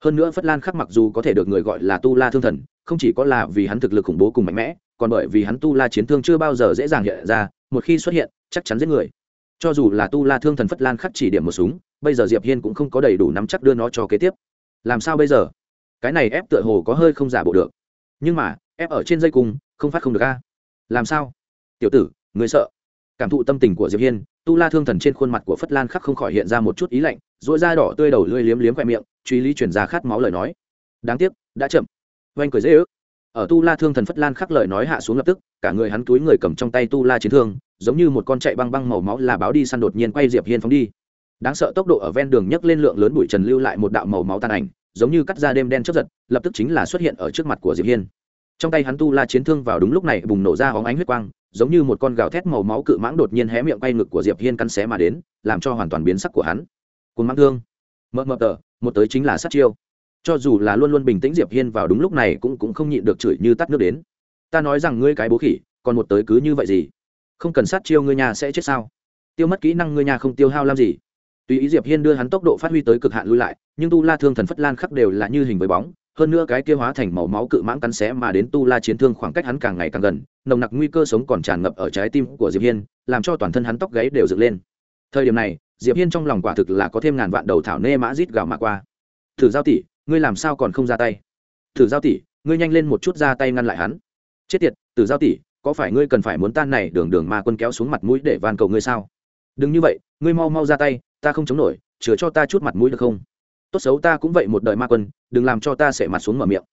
Hơn nữa phất lan khắc mặc dù có thể được người gọi là tu la thương thần, không chỉ có là vì hắn thực lực khủng bố cùng mạnh mẽ, còn bởi vì hắn tu la chiến thương chưa bao giờ dễ dàng hiện ra, một khi xuất hiện, chắc chắn giết người. Cho dù là tu la thương thần phất lan khắc chỉ điểm một súng bây giờ diệp hiên cũng không có đầy đủ nắm chắc đưa nó cho kế tiếp làm sao bây giờ cái này ép tựa hồ có hơi không giả bộ được nhưng mà ép ở trên dây cung không phát không được a làm sao tiểu tử người sợ cảm thụ tâm tình của diệp hiên tu la thương thần trên khuôn mặt của phất lan khắc không khỏi hiện ra một chút ý lạnh dỗi da đỏ tươi đầu lưỡi liếm liếm khoe miệng truy lý chuyển ra khát máu lời nói đáng tiếc đã chậm oanh cười dễ ước ở tu la thương thần phất lan khắc lời nói hạ xuống lập tức cả người hắn túi người cầm trong tay tu la chiến thương giống như một con chạy băng băng màu máu là báo đi săn đột nhiên quay diệp hiên phóng đi đáng sợ tốc độ ở ven đường nhấc lên lượng lớn bụi trần lưu lại một đạo màu máu tàn ảnh, giống như cắt ra đêm đen chấp giật, lập tức chính là xuất hiện ở trước mặt của diệp hiên. Trong tay hắn tu la chiến thương vào đúng lúc này bùng nổ ra hóng ánh huyết quang, giống như một con gào thét màu máu cự mãng đột nhiên hé miệng quay ngực của diệp hiên cắn xé mà đến, làm cho hoàn toàn biến sắc của hắn. Cồn mãng thương. Mờ mờ tờ, một tới chính là sát chiêu. Cho dù là luôn luôn bình tĩnh diệp hiên vào đúng lúc này cũng cũng không nhịn được chửi như tắt nước đến. Ta nói rằng ngươi cái bố khỉ, còn một tới cứ như vậy gì? Không cần sát chiêu ngươi nhà sẽ chết sao? Tiêu mất kỹ năng ngươi nhà không tiêu hao làm gì? Tuy ý diệp hiên đưa hắn tốc độ phát huy tới cực hạn lui lại, nhưng tu la thương thần phất lan khắc đều là như hình với bóng, hơn nữa cái kia hóa thành màu máu cự mãng cắn xé mà đến tu la chiến thương khoảng cách hắn càng ngày càng gần, nồng nặc nguy cơ sống còn tràn ngập ở trái tim của diệp hiên, làm cho toàn thân hắn tóc gáy đều dựng lên. Thời điểm này, diệp hiên trong lòng quả thực là có thêm ngàn vạn đầu thảo nê mã rít gào mà qua. Thử giao tỷ, ngươi làm sao còn không ra tay? Thử giao tỷ, ngươi nhanh lên một chút ra tay ngăn lại hắn. Chết tiệt tử giao tỷ, có phải ngươi cần phải muốn tan này đường đường ma quân kéo xuống mặt mũi để van cầu ngươi sao? Đừng như vậy, ngươi mau mau ra tay ta không chống nổi chứa cho ta chút mặt mũi được không? Tốt xấu ta cũng vậy một đời ma quân, đừng làm cho ta sẽ mặt xuống mở miệng.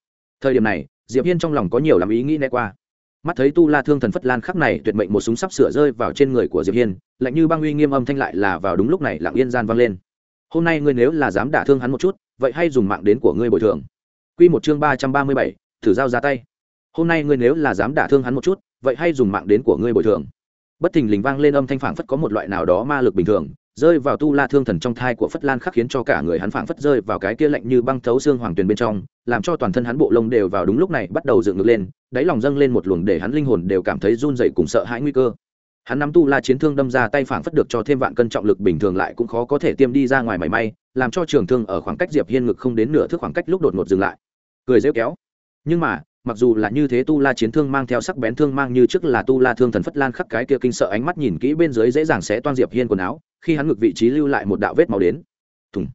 Thời điểm này, diệp hiên trong lòng có nhiều làm ý nghĩ né qua. Mắt thấy tu la thương thần phất lan khắc này tuyệt mệnh một súng sắp sửa rơi vào trên người của diệp hiên, lạnh như băng uy nghiêm âm thanh lại là vào đúng lúc này lặng yên gian vang lên. Hôm nay ngươi nếu là dám đả thương hắn một chút, vậy hay dùng mạng đến của ngươi bồi thường. Quy một chương ba trăm ba mươi bảy, thử giao ra tay. Hôm nay ngươi nếu là dám đả thương hắn một chút, vậy hay dùng mạng đến của ngươi bồi thường. Bất thình lình vang lên âm thanh phảng phất có một loại nào đó ma lực bình thường rơi vào tu la thương thần trong thai của phất lan khắc khiến cho cả người hắn phảng phất rơi vào cái kia lạnh như băng thấu xương hoàng tuyền bên trong, làm cho toàn thân hắn bộ lông đều vào đúng lúc này bắt đầu dựng ngược lên, đáy lòng dâng lên một luồng để hắn linh hồn đều cảm thấy run dậy cùng sợ hãi nguy cơ. Hắn nắm tu la chiến thương đâm ra tay phảng phất được cho thêm vạn cân trọng lực bình thường lại cũng khó có thể tiêm đi ra ngoài mảy may, làm cho trường thương ở khoảng cách diệp hiên ngực không đến nửa thước khoảng cách lúc đột ngột dừng lại. Cười rêu kéo. Nhưng mà mặc dù là như thế tu la chiến thương mang theo sắc bén thương mang như trước là tu la thương thần phất lan khắc cái kia kinh sợ ánh mắt nhìn kỹ bên dưới dễ dàng sẽ toan diệp hiên quần áo, khi hắn ngực vị trí lưu lại một đạo vết máu đến. Thùng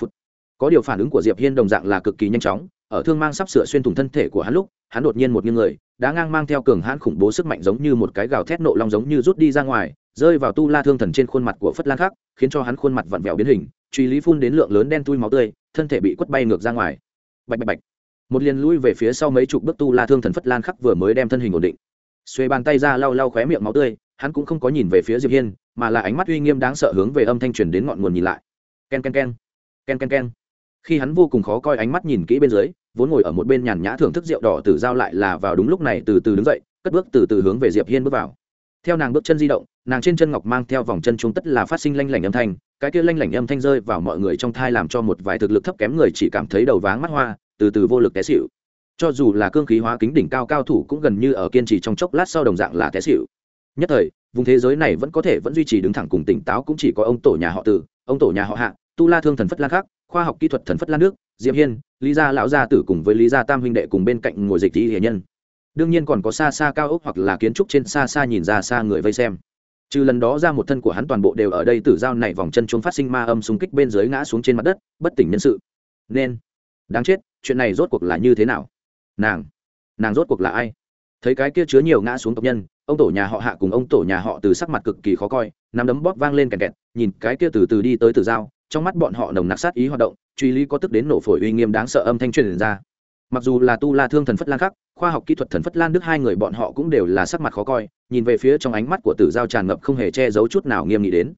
phút có điều phản ứng của diệp hiên đồng dạng là cực kỳ nhanh chóng, ở thương mang sắp sửa xuyên thủng thân thể của hắn lúc, hắn đột nhiên một nghiêng người đã ngang mang theo cường hãn khủng bố sức mạnh giống như một cái gào thét nộ long giống như rút đi ra ngoài, rơi vào tu la thương thần trên khuôn mặt của phất lan khắc, khiến cho hắn khuôn mặt vặn vẹo biến hình, truy lý phun đến lượng lớn đen tui máu tươi, thân thể bị quất bay ngược ra ngoài. Bạch bạch bạch một liền lui về phía sau mấy chục bước tu la thương thần phất lan khắc vừa mới đem thân hình ổn định. Xuê bàn tay ra lau lau khóe miệng máu tươi, hắn cũng không có nhìn về phía diệp hiên, mà là ánh mắt uy nghiêm đáng sợ hướng về âm thanh truyền đến ngọn nguồn nhìn lại. Ken ken ken ken ken ken. Khi hắn vô cùng khó coi ánh mắt nhìn kỹ bên dưới, vốn ngồi ở một bên nhàn nhã thưởng thức rượu đỏ tử giao lại là vào đúng lúc này từ từ đứng dậy, cất bước từ từ hướng về diệp hiên bước vào. Theo nàng bước chân di động, nàng trên chân ngọc mang theo vòng chân trung tất là phát sinh lanh lảnh âm thanh, cái kia lanh lảnh âm thanh rơi vào mọi người trong thai làm cho một vài thực lực thấp kém người chỉ cảm thấy đầu váng mắt hoa từ từ vô lực té xịu cho dù là cương khí hóa kính đỉnh cao cao thủ cũng gần như ở kiên trì trong chốc lát sau đồng dạng là té xịu nhất thời, vùng thế giới này vẫn có thể vẫn duy trì đứng thẳng cùng tỉnh táo cũng chỉ có ông tổ nhà họ tử ông tổ nhà họ hạ, tu la thương thần phất lan khắc, khoa học kỹ thuật thần phất lan nước, diệp hiên, lý gia lão gia tử cùng với lý gia tam huynh đệ cùng bên cạnh ngồi dịch thị hiền nhân. Đương nhiên còn có xa xa cao ốc hoặc là kiến trúc trên xa xa nhìn ra xa người vây xem. Trừ lần đó ra một thân của hắn toàn bộ đều ở đây tử giao này vòng chân chuông phát sinh ma âm xung kích bên dưới ngã xuống trên mặt đất, bất tỉnh nhân sự. Nên đáng chết, chuyện này rốt cuộc là như thế nào? Nàng nàng rốt cuộc là ai? Thấy cái kia chứa nhiều ngã xuống tộc nhân, ông tổ nhà họ hạ cùng ông tổ nhà họ từ sắc mặt cực kỳ khó coi, nắm đấm bóp vang lên kẹt kẹt, nhìn cái kia từ từ đi tới từ dao trong mắt bọn họ nồng nặc sát ý hoạt động, truy lý có tức đến nổ phổi uy nghiêm đáng sợ âm thanh truyền ra. Mặc dù là tu la thương thần phất lan khắc, khoa học kỹ thuật thần phất lan đức hai người bọn họ cũng đều là sắc mặt khó coi, nhìn về phía trong ánh mắt của tử giao tràn ngập không hề che giấu chút nào nghiêm nghị đến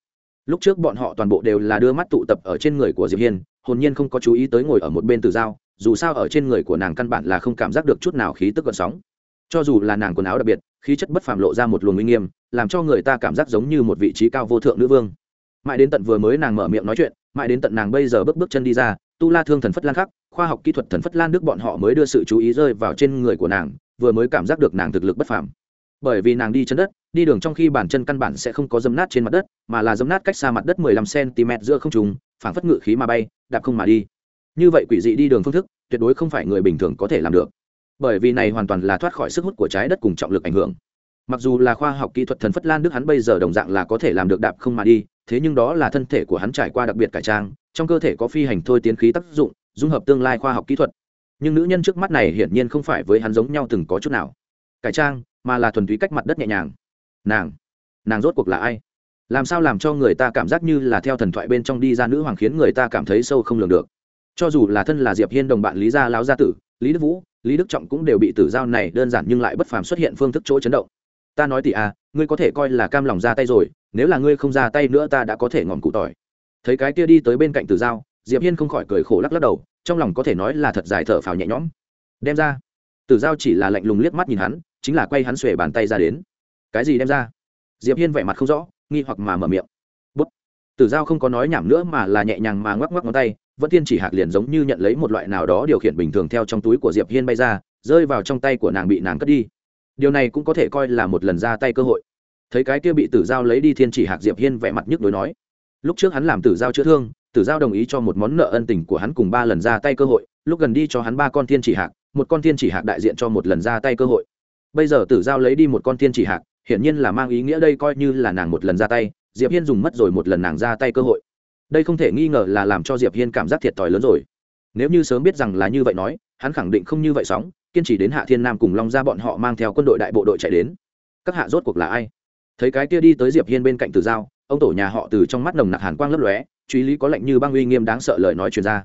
lúc trước bọn họ toàn bộ đều là đưa mắt tụ tập ở trên người của diệp hiên, hồn nhiên không có chú ý tới ngồi ở một bên từ dao. dù sao ở trên người của nàng căn bản là không cảm giác được chút nào khí tức gợn sóng cho dù là nàng quần áo đặc biệt, khí chất bất phàm lộ ra một luồng uy nghiêm, làm cho người ta cảm giác giống như một vị trí cao vô thượng nữ vương mãi đến tận vừa mới nàng mở miệng nói chuyện, mãi đến tận nàng bây giờ bước bước chân đi ra, tu la thương thần phất lan khắc, khoa học kỹ thuật thần phất lan đức bọn họ mới đưa sự chú ý rơi vào trên người của nàng, vừa mới cảm giác được nàng thực lực bất phàm bởi vì nàng đi chân đất, đi đường trong khi bàn chân căn bản sẽ không có dấm nát trên mặt đất, mà là dấm nát cách xa mặt đất mười lăm cm giữa không trùng phảng phất ngự khí mà bay, đạp không mà đi. Như vậy quỷ dị đi đường phương thức, tuyệt đối không phải người bình thường có thể làm được. Bởi vì này hoàn toàn là thoát khỏi sức hút của trái đất cùng trọng lực ảnh hưởng. Mặc dù là khoa học kỹ thuật thần phất lan đức hắn bây giờ đồng dạng là có thể làm được đạp không mà đi, thế nhưng đó là thân thể của hắn trải qua đặc biệt cải trang, trong cơ thể có phi hành thôi tiến khí tác dụng, dung hợp tương lai khoa học kỹ thuật. Nhưng nữ nhân trước mắt này hiển nhiên không phải với hắn giống nhau từng có chút nào cải trang, mà là thuần túy cách mặt đất nhẹ nhàng. Nàng nàng rốt cuộc là ai? Làm sao làm cho người ta cảm giác như là theo thần thoại bên trong đi ra nữ hoàng khiến người ta cảm thấy sâu không lường được? Cho dù là thân là diệp hiên đồng bạn lý gia lão gia tử, lý đức vũ, lý đức trọng cũng đều bị tử giao này đơn giản nhưng lại bất phàm xuất hiện phương thức chỗ chấn động. Ta nói tỷ à ngươi có thể coi là cam lòng ra tay rồi, nếu là ngươi không ra tay nữa ta đã có thể ngọn cụ tỏi. Thấy cái kia đi tới bên cạnh tử giao, diệp hiên không khỏi cười khổ lắc lắc đầu, trong lòng có thể nói là thật dài thở phào nhẹ nhõm. Đem ra. Tử giao chỉ là lạnh lùng liếc mắt nhìn hắn chính là quay hắn xuề bàn tay ra đến. Cái gì đem ra? Diệp hiên vẻ mặt không rõ, nghi hoặc mà mở miệng. Bút. Tử giao không có nói nhảm nữa mà là nhẹ nhàng mà ngoắc ngoắc ngón tay, vẫn tiên chỉ hạc liền giống như nhận lấy một loại nào đó điều khiển bình thường theo trong túi của diệp hiên bay ra, rơi vào trong tay của nàng bị nàng cất đi. Điều này cũng có thể coi là một lần ra tay cơ hội. Thấy cái kia bị tử giao lấy đi thiên chỉ hạc, diệp hiên vẻ mặt nhức đối nói. Lúc trước hắn làm tử giao chữa thương, tử giao đồng ý cho một món nợ ân tình của hắn cùng ba lần ra tay cơ hội, lúc gần đi cho hắn ba con thiên chỉ hạc, một con thiên chỉ hạc đại diện cho một lần ra tay cơ hội bây giờ tử giao lấy đi một con thiên chỉ hạc, hiển nhiên là mang ý nghĩa đây coi như là nàng một lần ra tay, diệp hiên dùng mất rồi một lần nàng ra tay cơ hội. Đây không thể nghi ngờ là làm cho diệp hiên cảm giác thiệt thòi lớn rồi. Nếu như sớm biết rằng là như vậy nói, hắn khẳng định không như vậy sóng, kiên trì đến hạ thiên nam cùng long ra bọn họ mang theo quân đội đại bộ đội chạy đến. Các hạ rốt cuộc là ai? Thấy cái kia đi tới diệp hiên bên cạnh tử giao, ông tổ nhà họ từ trong mắt nồng nặc hàn quang lấp lóe, truy lý có lệnh như băng uy nghiêm đáng sợ lời nói truyền ra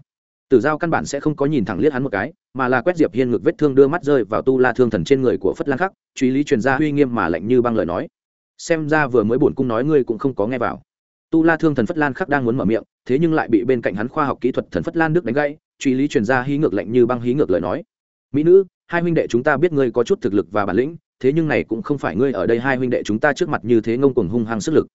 tử giao căn bản sẽ không có nhìn thẳng liếc hắn một cái, mà là quét diệp hiên ngực vết thương đưa mắt rơi vào tu la thương thần trên người của phất lan khắc, truy lý truyền ra uy nghiêm mà lạnh như băng lời nói. Xem ra vừa mới bổn cung nói ngươi cũng không có nghe vào. Tu la thương thần phất lan khắc đang muốn mở miệng, thế nhưng lại bị bên cạnh hắn khoa học kỹ thuật thần phất lan đức đánh gãy, truy lý truyền ra hí ngược lạnh như băng hí ngược lời nói. Mỹ nữ, hai huynh đệ chúng ta biết ngươi có chút thực lực và bản lĩnh, thế nhưng này cũng không phải ngươi ở đây hai huynh đệ chúng ta trước mặt như thế ngông cuồng hung hăng sức lực.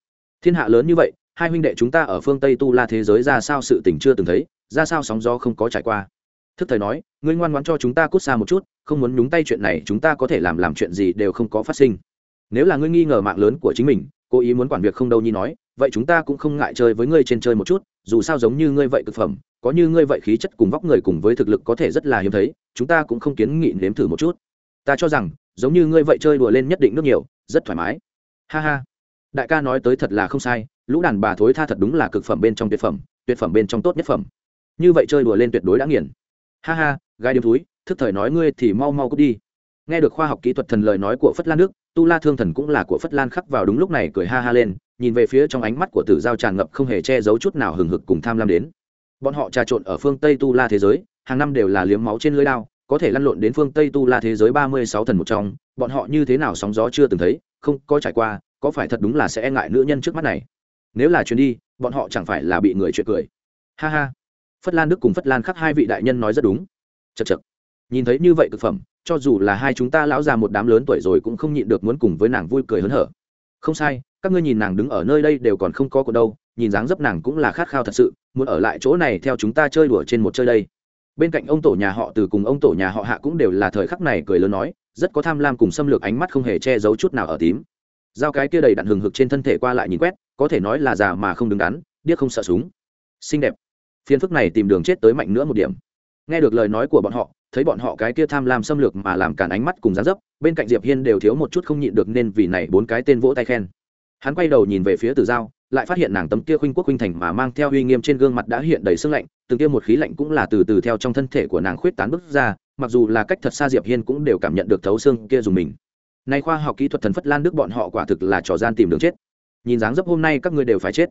Thiên hạ lớn như vậy, hai huynh đệ chúng ta ở phương tây tu la thế giới ra sao sự tình chưa từng thấy ra sao sóng gió không có trải qua. Thức thời nói, ngươi ngoan ngoãn cho chúng ta cút xa một chút, không muốn nhúng tay chuyện này, chúng ta có thể làm làm chuyện gì đều không có phát sinh. Nếu là ngươi nghi ngờ mạng lớn của chính mình, cố ý muốn quản việc không đâu nhi nói, vậy chúng ta cũng không ngại chơi với ngươi trên chơi một chút, dù sao giống như ngươi vậy thực phẩm, có như ngươi vậy khí chất cùng vóc người cùng với thực lực có thể rất là hiếm thấy, chúng ta cũng không kiến nghị nếm thử một chút. Ta cho rằng, giống như ngươi vậy chơi đùa lên nhất định nước nhiều, rất thoải mái. Ha ha. Đại ca nói tới thật là không sai, lũ đàn bà thối tha thật đúng là cực phẩm bên trong tuyệt phẩm tuyệt phẩm bên trong tốt nhất phẩm như vậy chơi đùa lên tuyệt đối đã nghiền. Ha ha gai điếm túi thức thời nói ngươi thì mau mau cút đi. Nghe được khoa học kỹ thuật thần lời nói của phất lan nước tu la thương thần cũng là của phất lan khắc vào đúng lúc này cười ha ha lên, nhìn về phía trong ánh mắt của tử giao tràn ngập không hề che giấu chút nào hừng hực cùng tham lam đến. Bọn họ trà trộn ở phương tây tu la thế giới, hàng năm đều là liếm máu trên lưới đao, có thể lăn lộn đến phương tây tu la thế giới ba mươi sáu thần một trong, bọn họ như thế nào sóng gió chưa từng thấy, không có trải qua, có phải thật đúng là sẽ e ngại nữ nhân trước mắt này? Nếu là chuyến đi, bọn họ chẳng phải là bị người chuyện cười. Ha ha phất lan đức cùng phất lan khắc hai vị đại nhân nói rất đúng. Chật chật nhìn thấy như vậy thực phẩm, cho dù là hai chúng ta lão già một đám lớn tuổi rồi cũng không nhịn được muốn cùng với nàng vui cười hớn hở. Không sai, các ngươi nhìn nàng đứng ở nơi đây đều còn không có của đâu, nhìn dáng dấp nàng cũng là khát khao thật sự, muốn ở lại chỗ này theo chúng ta chơi đùa trên một chơi đây. Bên cạnh ông tổ nhà họ từ cùng ông tổ nhà họ hạ cũng đều là thời khắc này cười lớn nói, rất có tham lam cùng xâm lược ánh mắt không hề che giấu chút nào ở tím. Dao cái kia đầy đặn hừng hực trên thân thể qua lại nhìn quét, có thể nói là già mà không đứng đắn, điếc không sợ súng. Xinh đẹp phiền phức này tìm đường chết tới mạnh nữa một điểm. Nghe được lời nói của bọn họ, thấy bọn họ cái kia tham lam xâm lược mà làm cản ánh mắt cùng dán dấp, bên cạnh diệp hiên đều thiếu một chút không nhịn được nên vì này bốn cái tên vỗ tay khen. Hắn quay đầu nhìn về phía tử giao, lại phát hiện nàng tấm kia khuynh quốc khuynh thành mà mang theo uy nghiêm trên gương mặt đã hiện đầy sương lạnh, từng kia một khí lạnh cũng là từ từ theo trong thân thể của nàng khuyết tán bước ra, mặc dù là cách thật xa diệp hiên cũng đều cảm nhận được thấu xương kia dùng mình. Nay khoa học kỹ thuật thần phất lan đức bọn họ quả thực là trò gian tìm đường chết. Nhìn dáng dấp hôm nay các ngươi đều phải chết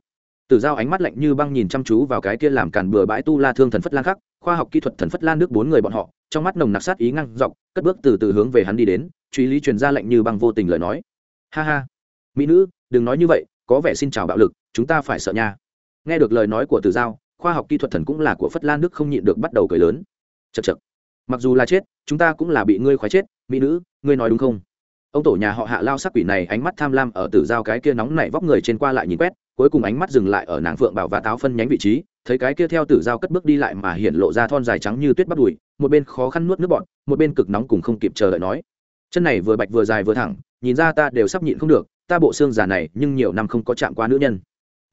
tử giao ánh mắt lạnh như băng nhìn chăm chú vào cái kia làm cản bừa bãi tu la thương thần phất lan khắc, khoa học kỹ thuật thần phất lan nước bốn người bọn họ, trong mắt nồng nặc sát ý ngăn dọc, cất bước từ từ hướng về hắn đi đến, truy lý truyền ra lạnh như băng vô tình lời nói. Ha ha. Mỹ nữ, đừng nói như vậy, có vẻ xin chào bạo lực, chúng ta phải sợ nha. Nghe được lời nói của tử giao, khoa học kỹ thuật thần cũng là của phất lan nước không nhịn được bắt đầu cười lớn. Chật chật mặc dù là chết, chúng ta cũng là bị ngươi khoái chết, mỹ nữ, ngươi nói đúng không? Ông tổ nhà họ hạ lao sắc quỷ này ánh mắt tham lam ở tử giao cái kia nóng nảy vóc người trên qua lại nhìn quét cuối cùng ánh mắt dừng lại ở nàng phượng bảo và táo phân nhánh vị trí, thấy cái kia theo tử giao cất bước đi lại mà hiện lộ ra thon dài trắng như tuyết bắt đùi, một bên khó khăn nuốt nước bọn một bên cực nóng cùng không kịp chờ đợi nói, chân này vừa bạch vừa dài vừa thẳng, nhìn ra ta đều sắp nhịn không được, ta bộ xương già này nhưng nhiều năm không có chạm qua nữ nhân.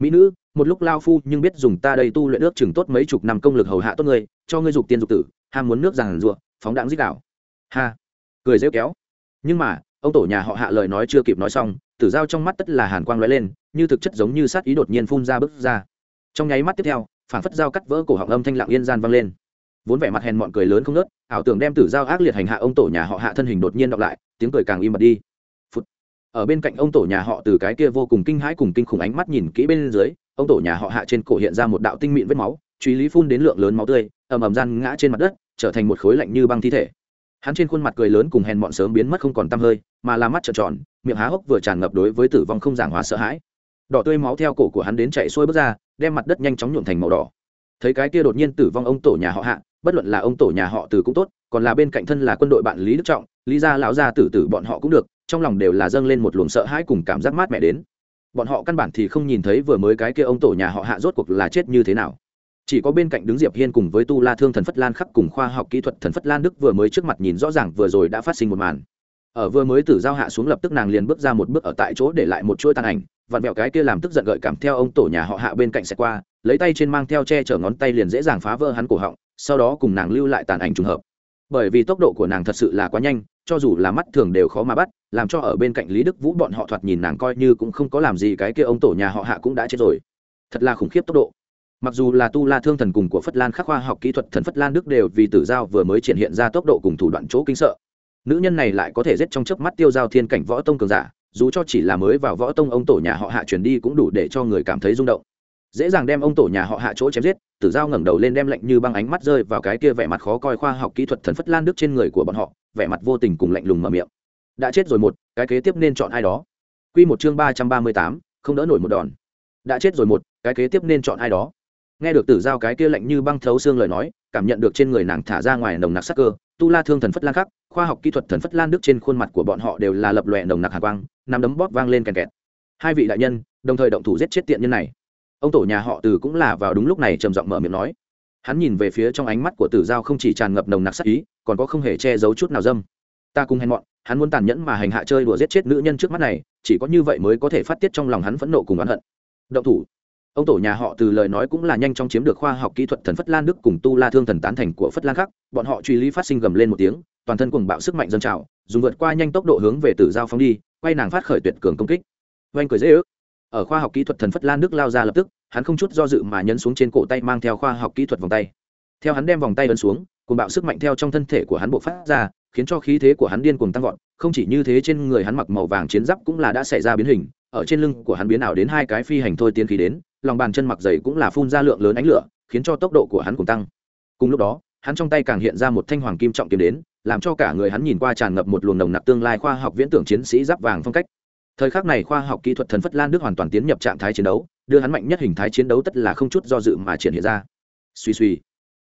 Mỹ nữ, một lúc lao phu nhưng biết dùng ta đây tu luyện ước chừng tốt mấy chục năm công lực hầu hạ tốt ngươi, cho ngươi dục tiên dục tử, ham muốn nước giàn ruộng, phóng đạn dích đảo ha, cười rêu kéo. Nhưng mà, ông tổ nhà họ hạ lời nói chưa kịp nói xong, tử giao trong mắt tất là hàn quang lóe lên như thực chất giống như sát ý đột nhiên phun ra bước ra. Trong nháy mắt tiếp theo, phản phất dao cắt vỡ cổ họng âm thanh lặng yên gian vang lên. Vốn vẻ mặt hèn mọn cười lớn không nớt ảo tưởng đem tử giao ác liệt hành hạ ông tổ nhà họ hạ thân hình đột nhiên đọc lại, tiếng cười càng im bật đi. Phụt. ở bên cạnh ông tổ nhà họ từ cái kia vô cùng kinh hãi cùng kinh khủng ánh mắt nhìn kỹ bên dưới, ông tổ nhà họ hạ trên cổ hiện ra một đạo tinh mịn vết máu, truy lý phun đến lượng lớn máu tươi, ầm ầm gian ngã trên mặt đất, trở thành một khối lạnh như băng thi thể. Hắn trên khuôn mặt cười lớn cùng hèn mọn sớm biến mất không còn tăm hơi, mà là mắt trợn tròn, miệng há hốc vừa tràn ngập đối với tử vong không giảng hòa sợ hãi đỏ tươi máu theo cổ của hắn đến chạy xuôi bước ra, đem mặt đất nhanh chóng nhuộm thành màu đỏ. Thấy cái kia đột nhiên tử vong ông tổ nhà họ hạ, bất luận là ông tổ nhà họ từ cũng tốt, còn là bên cạnh thân là quân đội bạn lý đức trọng, lý gia lão gia tử tử bọn họ cũng được, trong lòng đều là dâng lên một luồng sợ hãi cùng cảm giác mát mẻ đến. Bọn họ căn bản thì không nhìn thấy vừa mới cái kia ông tổ nhà họ hạ rốt cuộc là chết như thế nào. Chỉ có bên cạnh đứng diệp hiên cùng với tu la thương thần phất lan khắc cùng khoa học kỹ thuật thần phất lan đức vừa mới trước mặt nhìn rõ ràng vừa rồi đã phát sinh một màn. Ở vừa mới tử giao hạ xuống lập tức nàng liền bước ra một bước ở tại chỗ để lại một chuỗi tàn ảnh vặn vẹo cái kia làm tức giận gợi cảm theo ông tổ nhà họ hạ bên cạnh xe qua, lấy tay trên mang theo che chở ngón tay liền dễ dàng phá vỡ hắn cổ họng, sau đó cùng nàng lưu lại tàn ảnh trùng hợp. Bởi vì tốc độ của nàng thật sự là quá nhanh, cho dù là mắt thường đều khó mà bắt, làm cho ở bên cạnh lý đức vũ bọn họ thoạt nhìn nàng coi như cũng không có làm gì cái kia ông tổ nhà họ hạ cũng đã chết rồi. Thật là khủng khiếp tốc độ. Mặc dù là tu la thương thần cùng của phất lan khắc khoa học kỹ thuật thần phất lan đức đều vì tử giao vừa mới triển hiện ra tốc độ cùng thủ đoạn chỗ kinh sợ. Nữ nhân này lại có thể giết trong chớp mắt tiêu giao thiên cảnh võ tông cường giả dù cho chỉ là mới vào võ tông ông tổ nhà họ hạ truyền đi cũng đủ để cho người cảm thấy rung động. Dễ dàng đem ông tổ nhà họ hạ chỗ chém giết, tử giao ngẩng đầu lên đem lạnh như băng ánh mắt rơi vào cái kia vẻ mặt khó coi khoa học kỹ thuật thần phất lan đức trên người của bọn họ, vẻ mặt vô tình cùng lạnh lùng mở miệng. Đã chết rồi một, cái kế tiếp nên chọn ai đó? Quy một chương ba trăm ba mươi tám, không đỡ nổi một đòn. Đã chết rồi một, cái kế tiếp nên chọn ai đó? Nghe được tử giao cái kia lạnh như băng thấu xương lời nói, cảm nhận được trên người nàng thả ra ngoài nồng nặc sắc cơ, tu la thương thần phất lan khắc khoa học kỹ thuật thần phất lan đức trên khuôn mặt của bọn họ đều là lập lòe nồng nặc hạ quang nằm đấm bóp vang lên kèn kẹt. Hai vị đại nhân, đồng thời động thủ giết chết tiện nhân này. Ông tổ nhà họ từ cũng là vào đúng lúc này trầm giọng mở miệng nói. Hắn nhìn về phía trong ánh mắt của tử giao không chỉ tràn ngập nồng nặc sắc ý, còn có không hề che giấu chút nào dâm. Ta cùng hèn mọn, hắn muốn tàn nhẫn mà hành hạ chơi đùa giết chết nữ nhân trước mắt này, chỉ có như vậy mới có thể phát tiết trong lòng hắn phẫn nộ cùng oán hận. Động thủ. Ông tổ nhà họ từ lời nói cũng là nhanh chóng chiếm được khoa học kỹ thuật thần phất lan đức cùng tu la thương thần tán thành của phất lan khắc. Bọn họ truy lý phát sinh gầm lên một tiếng toàn thân cuồng bạo sức mạnh dân trào, dùng vượt qua nhanh tốc độ hướng về tử giao phóng đi, quay nàng phát khởi tuyệt cường công kích. Oanh cười dễ ước. Ở khoa học kỹ thuật thần phất lan nước lao ra lập tức, hắn không chút do dự mà nhấn xuống trên cổ tay mang theo khoa học kỹ thuật vòng tay. Theo hắn đem vòng tay ấn xuống, cuồng bạo sức mạnh theo trong thân thể của hắn bộ phát ra, khiến cho khí thế của hắn điên cuồng tăng vọt, không chỉ như thế trên người hắn mặc màu vàng chiến giáp cũng là đã xảy ra biến hình, ở trên lưng của hắn biến ảo đến hai cái phi hành thôi tiến khí đến, lòng bàn chân mặc dày cũng là phun ra lượng lớn ánh lửa, khiến cho tốc độ của hắn cũng tăng. Cùng lúc đó hắn trong tay càng hiện ra một thanh hoàng kim trọng kiếm đến, làm cho cả người hắn nhìn qua tràn ngập một luồng nồng nặc tương lai khoa học viễn tưởng chiến sĩ giáp vàng phong cách. Thời khắc này khoa học kỹ thuật thần phất lan đức hoàn toàn tiến nhập trạng thái chiến đấu, đưa hắn mạnh nhất hình thái chiến đấu tất là không chút do dự mà triển hiện ra. Suy suy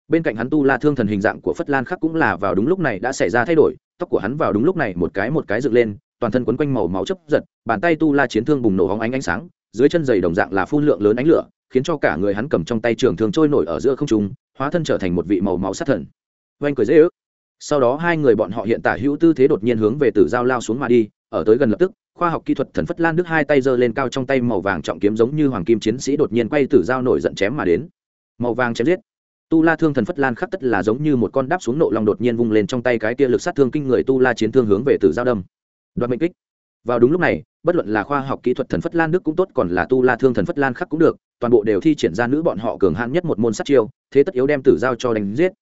bên cạnh hắn tu la thương thần hình dạng của phất lan khắc cũng là vào đúng lúc này đã xảy ra thay đổi, tóc của hắn vào đúng lúc này một cái một cái dựng lên, toàn thân quấn quanh màu máu chấp giật, bàn tay tu la chiến thương bùng nổ hóng ánh ánh sáng, dưới chân giày đồng dạng là phun lượng lớn ánh lửa, khiến cho cả người hắn cầm trong tay trường thương trôi nổi ở giữa không trung hóa thân trở thành một vị màu máu sát thần. Oanh cười dễ ước. Sau đó hai người bọn họ hiện tả hữu tư thế đột nhiên hướng về tử giao lao xuống mà đi, ở tới gần lập tức, khoa học kỹ thuật thần phất lan đức hai tay giơ lên cao trong tay màu vàng trọng kiếm giống như hoàng kim chiến sĩ đột nhiên quay tử giao nổi giận chém mà đến. Màu vàng chém giết. Tu la thương thần phất lan khắc tất là giống như một con đáp xuống nộ long đột nhiên vung lên trong tay cái tia lực sát thương kinh người tu la chiến thương hướng về tử giao đâm. Đoạt mệnh kích. Vào đúng lúc này bất luận là khoa học kỹ thuật thần phất lan đức cũng tốt, còn là tu la thương thần phất lan khắc cũng được, toàn bộ đều thi triển ra nữ bọn họ cường hãn nhất một môn sát chiêu, thế tất yếu đem tử giao cho đánh giết.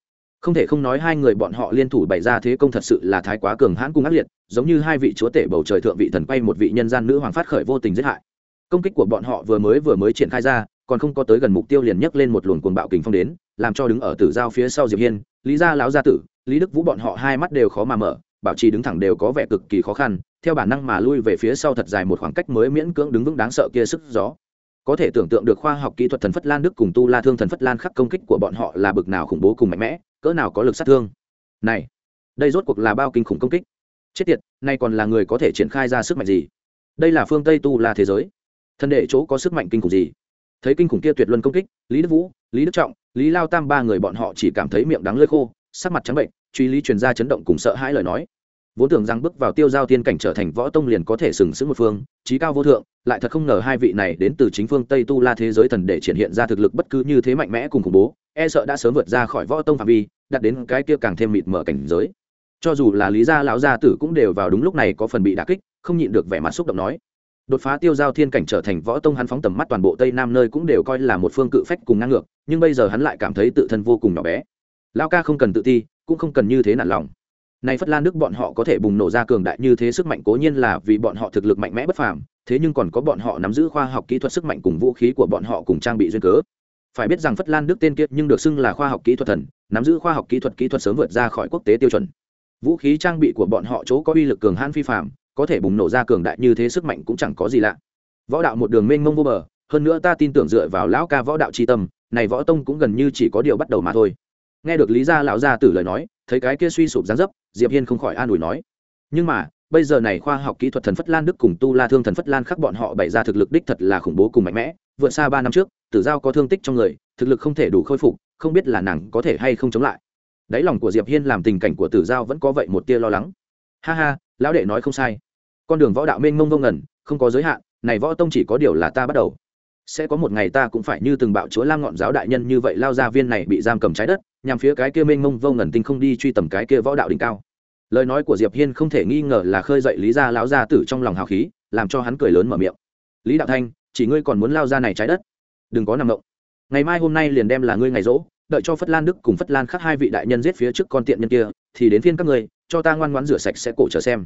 Không thể không nói hai người bọn họ liên thủ bày ra thế công thật sự là thái quá cường hãn cùng ác liệt, giống như hai vị chúa tể bầu trời thượng vị thần quay một vị nhân gian nữ hoàng phát khởi vô tình giết hại. Công kích của bọn họ vừa mới vừa mới triển khai ra, còn không có tới gần mục tiêu liền nhấc lên một luồng cuồng bạo kình phong đến, làm cho đứng ở tử giao phía sau diệp hiên, lý gia lão gia tử, lý đức vũ bọn họ hai mắt đều khó mà mở bảo trì đứng thẳng đều có vẻ cực kỳ khó khăn, theo bản năng mà lui về phía sau thật dài một khoảng cách mới miễn cưỡng đứng vững đáng sợ kia sức gió. Có thể tưởng tượng được khoa học kỹ thuật thần phất lan đức cùng tu la thương thần phất lan khắc công kích của bọn họ là bực nào khủng bố cùng mạnh mẽ, cỡ nào có lực sát thương. Này, đây rốt cuộc là bao kinh khủng công kích. Chết tiệt, nay còn là người có thể triển khai ra sức mạnh gì? Đây là phương tây tu la thế giới. Thân đệ chỗ có sức mạnh kinh khủng gì? Thấy kinh khủng kia tuyệt luân công kích, lý đức vũ, lý đức trọng, lý lao tam ba người bọn họ chỉ cảm thấy miệng đắng lơi khô, sắc mặt trắng bệnh truy lý truyền ra chấn động cùng sợ hãi lời nói. Vốn tưởng rằng bước vào tiêu giao thiên cảnh trở thành võ tông liền có thể sừng sững một phương trí cao vô thượng, lại thật không ngờ hai vị này đến từ chính phương tây tu la thế giới thần để triển hiện ra thực lực bất cứ như thế mạnh mẽ cùng khủng bố e sợ đã sớm vượt ra khỏi võ tông phạm vi đặt đến cái kia càng thêm mịt mở cảnh giới. Cho dù là lý gia lão gia tử cũng đều vào đúng lúc này có phần bị đả kích, không nhịn được vẻ mặt xúc động nói. Đột phá tiêu giao thiên cảnh trở thành võ tông hắn phóng tầm mắt toàn bộ tây nam nơi cũng đều coi là một phương cự phách cùng ngang ngược, nhưng bây giờ hắn lại cảm thấy tự thân vô cùng nhỏ bé lao ca không cần tự ti, cũng không cần như thế nản lòng. Nay phất lan đức bọn họ có thể bùng nổ ra cường đại như thế sức mạnh cố nhiên là vì bọn họ thực lực mạnh mẽ bất phàm, thế nhưng còn có bọn họ nắm giữ khoa học kỹ thuật sức mạnh cùng vũ khí của bọn họ cùng trang bị duyên cớ. Phải biết rằng phất lan đức tên kiệt nhưng được xưng là khoa học kỹ thuật thần, nắm giữ khoa học kỹ thuật kỹ thuật sớm vượt ra khỏi quốc tế tiêu chuẩn. Vũ khí trang bị của bọn họ chỗ có uy lực cường hãn phi phạm có thể bùng nổ ra cường đại như thế sức mạnh cũng chẳng có gì lạ. Võ đạo một đường mênh mông vô bờ, hơn nữa ta tin tưởng dựa vào lão ca võ đạo tri tâm, này võ tông cũng gần như chỉ có điều bắt đầu mà thôi nghe được lý gia lão gia tử lời nói, thấy cái kia suy sụp dáng dấp, diệp hiên không khỏi an ủi nói. Nhưng mà, bây giờ này khoa học kỹ thuật thần phất lan đức cùng tu la thương thần phất lan khắc bọn họ bày ra thực lực đích thật là khủng bố cùng mạnh mẽ. Vượt xa ba năm trước, tử giao có thương tích trong người, thực lực không thể đủ khôi phục, không biết là nàng có thể hay không chống lại. Đáy lòng của diệp hiên làm tình cảnh của tử giao vẫn có vậy một tia lo lắng. Ha ha, lão đệ nói không sai. Con đường võ đạo mênh mông vô ngẩn không có giới hạn, này võ tông chỉ có điều là ta bắt đầu. Sẽ có một ngày ta cũng phải như từng bạo chúa lam ngọn giáo đại nhân như vậy lao ra viên này bị giam cầm trái đất nhằm phía cái kia mênh mông vô ngẩn tinh không đi truy tầm cái kia võ đạo đỉnh cao. Lời nói của diệp hiên không thể nghi ngờ là khơi dậy lý gia lão gia tử trong lòng hào khí, làm cho hắn cười lớn mở miệng. Lý đạo thanh, chỉ ngươi còn muốn lao ra này trái đất? Đừng có nằm động. Ngày mai hôm nay liền đem là ngươi ngày rỗ, đợi cho phất lan đức cùng phất lan khắc hai vị đại nhân giết phía trước con tiện nhân kia, thì đến phiên các ngươi, cho ta ngoan ngoãn rửa sạch sẽ cổ chờ xem.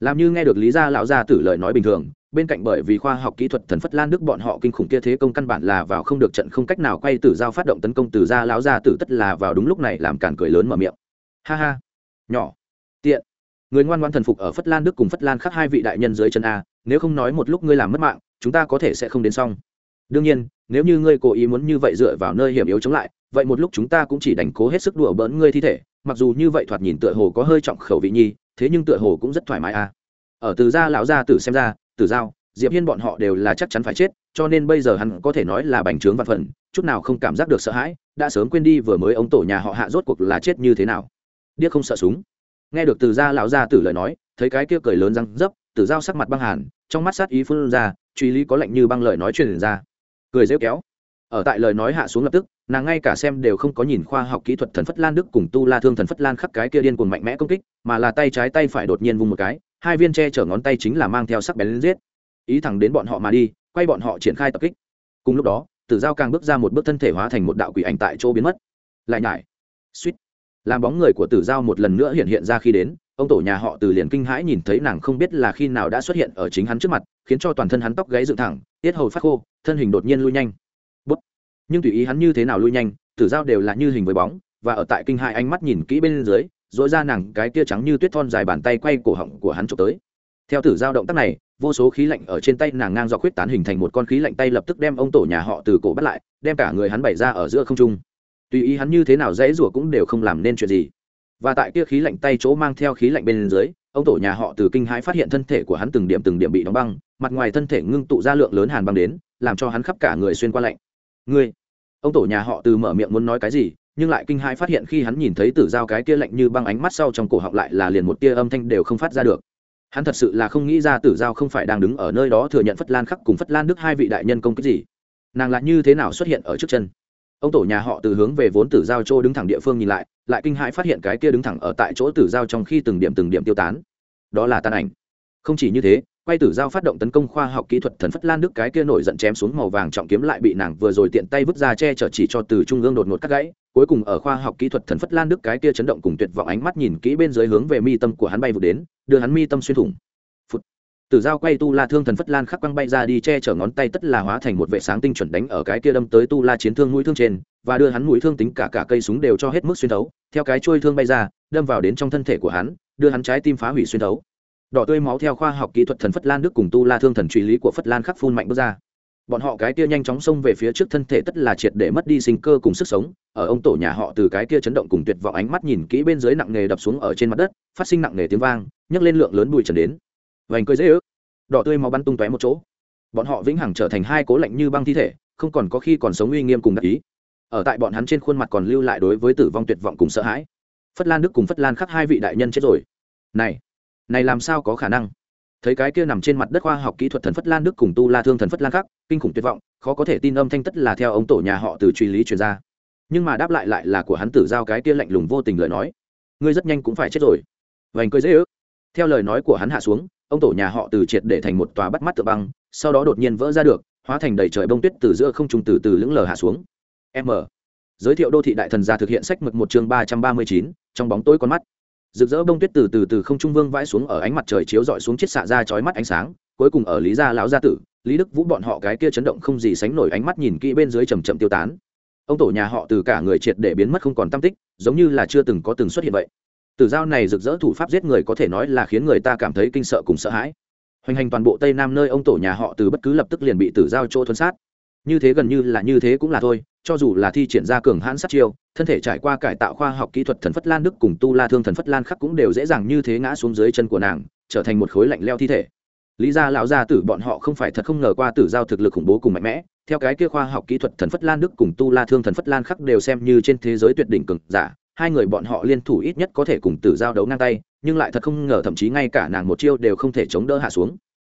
Làm như nghe được lý gia lão gia tử lời nói bình thường bên cạnh bởi vì khoa học kỹ thuật thần phất lan đức bọn họ kinh khủng kia thế công căn bản là vào không được trận không cách nào quay tử giao phát động tấn công từ gia lão gia tử tất là vào đúng lúc này làm cản cười lớn mở miệng. Ha ha. Nhỏ. Tiện. Người ngoan ngoan thần phục ở phất lan đức cùng phất lan khác hai vị đại nhân dưới chân a, nếu không nói một lúc ngươi làm mất mạng, chúng ta có thể sẽ không đến xong. Đương nhiên, nếu như ngươi cố ý muốn như vậy dựa vào nơi hiểm yếu chống lại, vậy một lúc chúng ta cũng chỉ đánh cố hết sức đùa bỡn ngươi thi thể, mặc dù như vậy thoạt nhìn tựa hồ có hơi trọng khẩu vị nhi, thế nhưng tựa hồ cũng rất thoải mái a. Ở từ gia lão gia tử xem ra từ giao, diệp hiên bọn họ đều là chắc chắn phải chết, cho nên bây giờ hắn có thể nói là bành trướng văn phần, chút nào không cảm giác được sợ hãi, đã sớm quên đi vừa mới ông tổ nhà họ hạ rốt cuộc là chết như thế nào. Điếc không sợ súng. Nghe được từ gia lão gia tử lời nói, thấy cái kia cười lớn răng dấp tử giao sắc mặt băng hàn, trong mắt sát ý phun ra, truy lý có lệnh như băng lời nói truyền ra. Cười rêu kéo. Ở tại lời nói hạ xuống lập tức, nàng ngay cả xem đều không có nhìn khoa học kỹ thuật thần phất lan đức cùng tu la thương thần phất lan khắc cái kia điên cuồng mạnh mẽ công kích, mà là tay trái tay phải đột nhiên vung một cái hai viên che chở ngón tay chính là mang theo sắc bén lên giết. Ý thẳng đến bọn họ mà đi, quay bọn họ triển khai tập kích. Cùng lúc đó, tử giao càng bước ra một bước thân thể hóa thành một đạo quỷ ảnh tại chỗ biến mất. Lại nhải. Suýt. Làm bóng người của tử giao một lần nữa hiện hiện ra khi đến, ông tổ nhà họ từ liền kinh hãi nhìn thấy nàng không biết là khi nào đã xuất hiện ở chính hắn trước mặt, khiến cho toàn thân hắn tóc gáy dựng thẳng, tiết hầu phát khô, thân hình đột nhiên lui nhanh. Bút. nhưng tùy ý hắn như thế nào lui nhanh, tử giao đều là như hình với bóng, và ở tại kinh hãi ánh mắt nhìn kỹ bên dưới dội ra nàng cái tia trắng như tuyết thon dài bàn tay quay cổ họng của hắn trộm tới. Theo tử giao động tác này, vô số khí lạnh ở trên tay nàng ngang do khuyết tán hình thành một con khí lạnh tay lập tức đem ông tổ nhà họ từ cổ bắt lại, đem cả người hắn bày ra ở giữa không trung. Tùy ý hắn như thế nào dễ rủa cũng đều không làm nên chuyện gì. Và tại kia khí lạnh tay chỗ mang theo khí lạnh bên dưới, ông tổ nhà họ từ kinh hãi phát hiện thân thể của hắn từng điểm từng điểm bị đóng băng, mặt ngoài thân thể ngưng tụ ra lượng lớn hàn băng đến, làm cho hắn khắp cả người xuyên qua lạnh. Ngươi! Ông tổ nhà họ từ mở miệng muốn nói cái gì nhưng lại kinh hãi phát hiện khi hắn nhìn thấy tử giao cái kia lạnh như băng ánh mắt sau trong cổ họng lại là liền một tia âm thanh đều không phát ra được. Hắn thật sự là không nghĩ ra tử giao không phải đang đứng ở nơi đó thừa nhận phất lan khắc cùng phất lan đức hai vị đại nhân công kích gì. Nàng lại như thế nào xuất hiện ở trước chân? Ông tổ nhà họ từ hướng về vốn tử giao chỗ đứng thẳng địa phương nhìn lại lại kinh hãi phát hiện cái kia đứng thẳng ở tại chỗ tử giao trong khi từng điểm từng điểm tiêu tán. Đó là tàn ảnh. Không chỉ như thế quay tử giao phát động tấn công khoa học kỹ thuật thần phất lan đức cái kia nổi giận chém xuống màu vàng trọng kiếm lại bị nàng vừa rồi tiện tay vứt ra che chở chỉ cho từ trung ương đột ngột cắt gãy, cuối cùng ở khoa học kỹ thuật thần phất lan đức cái kia chấn động cùng tuyệt vọng ánh mắt nhìn kỹ bên dưới hướng về mi tâm của hắn bay vụt đến, đưa hắn mi tâm xuyên thủng Phụt. tử giao quay tu la thương thần phất lan khắc quăng bay ra đi che chở ngón tay tất là hóa thành một vệ sáng tinh chuẩn đánh ở cái kia đâm tới tu la chiến thương mũi thương trên, và đưa hắn mũi thương tính cả cả cây súng đều cho hết mức xuyên thấu, theo cái trôi thương bay ra, đâm vào đến trong thân thể của hắn, đưa hắn trái tim phá hủy xuyên thấu đỏ tươi máu theo khoa học kỹ thuật thần phất lan đức cùng tu la thương thần truy lý của phất lan khắc phun mạnh bước ra. Bọn họ cái kia nhanh chóng xông về phía trước thân thể tất là triệt để mất đi sinh cơ cùng sức sống, ở ông tổ nhà họ từ cái kia chấn động cùng tuyệt vọng ánh mắt nhìn kỹ bên dưới nặng nghề đập xuống ở trên mặt đất, phát sinh nặng nghề tiếng vang, nhấc lên lượng lớn bụi trần đến. Vành cười dễ ước. Đỏ tươi máu bắn tung tóe một chỗ. Bọn họ vĩnh hằng trở thành hai cố lạnh như băng thi thể, không còn có khi còn sống uy nghiêm cùng đặc ý. Ở tại bọn hắn trên khuôn mặt còn lưu lại đối với tử vong tuyệt vọng cùng sợ hãi. Phất lan đức cùng phất lan khắc hai vị đại nhân chết rồi. Này này làm sao có khả năng? Thấy cái kia nằm trên mặt đất khoa học kỹ thuật thần phất lan đức cùng tu la thương thần phất lan khắc, kinh khủng tuyệt vọng, khó có thể tin âm thanh tất là theo ông tổ nhà họ từ truy lý truyền ra. Nhưng mà đáp lại lại là của hắn tử giao cái kia lạnh lùng vô tình lời nói. Ngươi rất nhanh cũng phải chết rồi. Vành cười dễ ước. Theo lời nói của hắn hạ xuống, ông tổ nhà họ từ triệt để thành một tòa bắt mắt tự băng, sau đó đột nhiên vỡ ra được, hóa thành đầy trời bông tuyết từ giữa không trung từ từ lững lờ hạ xuống. M. Giới thiệu đô thị đại thần gia thực hiện sách mực một chương ba trăm ba mươi chín, trong bóng tối con mắt rực rỡ bông tuyết từ từ từ không trung vương vãi xuống ở ánh mặt trời chiếu rọi xuống chiết xạ ra chói mắt ánh sáng, cuối cùng ở lý gia lão gia tử, lý đức vũ bọn họ cái kia chấn động không gì sánh nổi ánh mắt nhìn kỹ bên dưới chầm chậm tiêu tán. Ông tổ nhà họ từ cả người triệt để biến mất không còn tâm tích, giống như là chưa từng có từng xuất hiện vậy. Tử dao này rực rỡ thủ pháp giết người có thể nói là khiến người ta cảm thấy kinh sợ cùng sợ hãi. Hoành hành toàn bộ tây nam nơi ông tổ nhà họ từ bất cứ lập tức liền bị tử giao chỗ thuần sát. Như thế gần như là như thế cũng là thôi cho dù là thi triển ra cường hãn sát chiêu, thân thể trải qua cải tạo khoa học kỹ thuật thần phất lan đức cùng tu la thương thần phất lan khắc cũng đều dễ dàng như thế ngã xuống dưới chân của nàng, trở thành một khối lạnh leo thi thể. Lý ra lão gia tử bọn họ không phải thật không ngờ qua tử giao thực lực khủng bố cùng mạnh mẽ, theo cái kia khoa học kỹ thuật thần phất lan đức cùng tu la thương thần phất lan khắc đều xem như trên thế giới tuyệt đỉnh cực giả, hai người bọn họ liên thủ ít nhất có thể cùng tử giao đấu ngang tay, nhưng lại thật không ngờ thậm chí ngay cả nàng một chiêu đều không thể chống đỡ hạ xuống.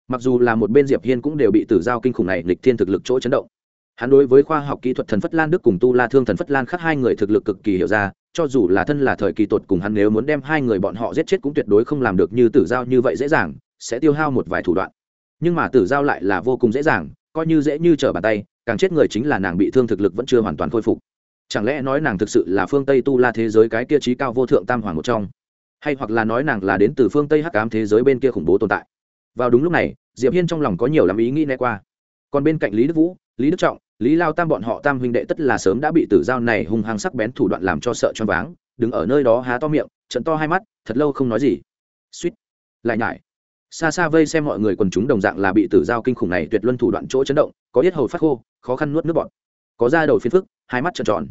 Mặc dù là một bên diệp hiên cũng đều bị tử giao kinh khủng này lịch thiên thực lực chỗ chấn động hắn đối với khoa học kỹ thuật thần phất lan đức cùng tu la thương thần phất lan khác hai người thực lực cực kỳ hiểu ra, cho dù là thân là thời kỳ tột cùng hắn nếu muốn đem hai người bọn họ giết chết cũng tuyệt đối không làm được như tử giao như vậy dễ dàng, sẽ tiêu hao một vài thủ đoạn. Nhưng mà tử giao lại là vô cùng dễ dàng, coi như dễ như trở bàn tay, càng chết người chính là nàng bị thương thực lực vẫn chưa hoàn toàn khôi phục. Chẳng lẽ nói nàng thực sự là phương tây tu la thế giới cái kia trí cao vô thượng tam hoàng một trong? Hay hoặc là nói nàng là đến từ phương tây hắc ám thế giới bên kia khủng bố tồn tại? Vào đúng lúc này, diệp hiên trong lòng có nhiều lắm ý nghĩ né qua. Còn bên cạnh lý đức vũ, lý đức trọng lý lao tam bọn họ tam huynh đệ tất là sớm đã bị tử giao này hung hăng sắc bén thủ đoạn làm cho sợ choáng váng, đứng ở nơi đó há to miệng, trận to hai mắt, thật lâu không nói gì. Suýt. Lại nhải. Xa xa vây xem mọi người quần chúng đồng dạng là bị tử giao kinh khủng này tuyệt luân thủ đoạn chỗ chấn động, có yết hầu phát khô, khó khăn nuốt nước bọt. Có da đầu phiến phức, hai mắt tròn tròn.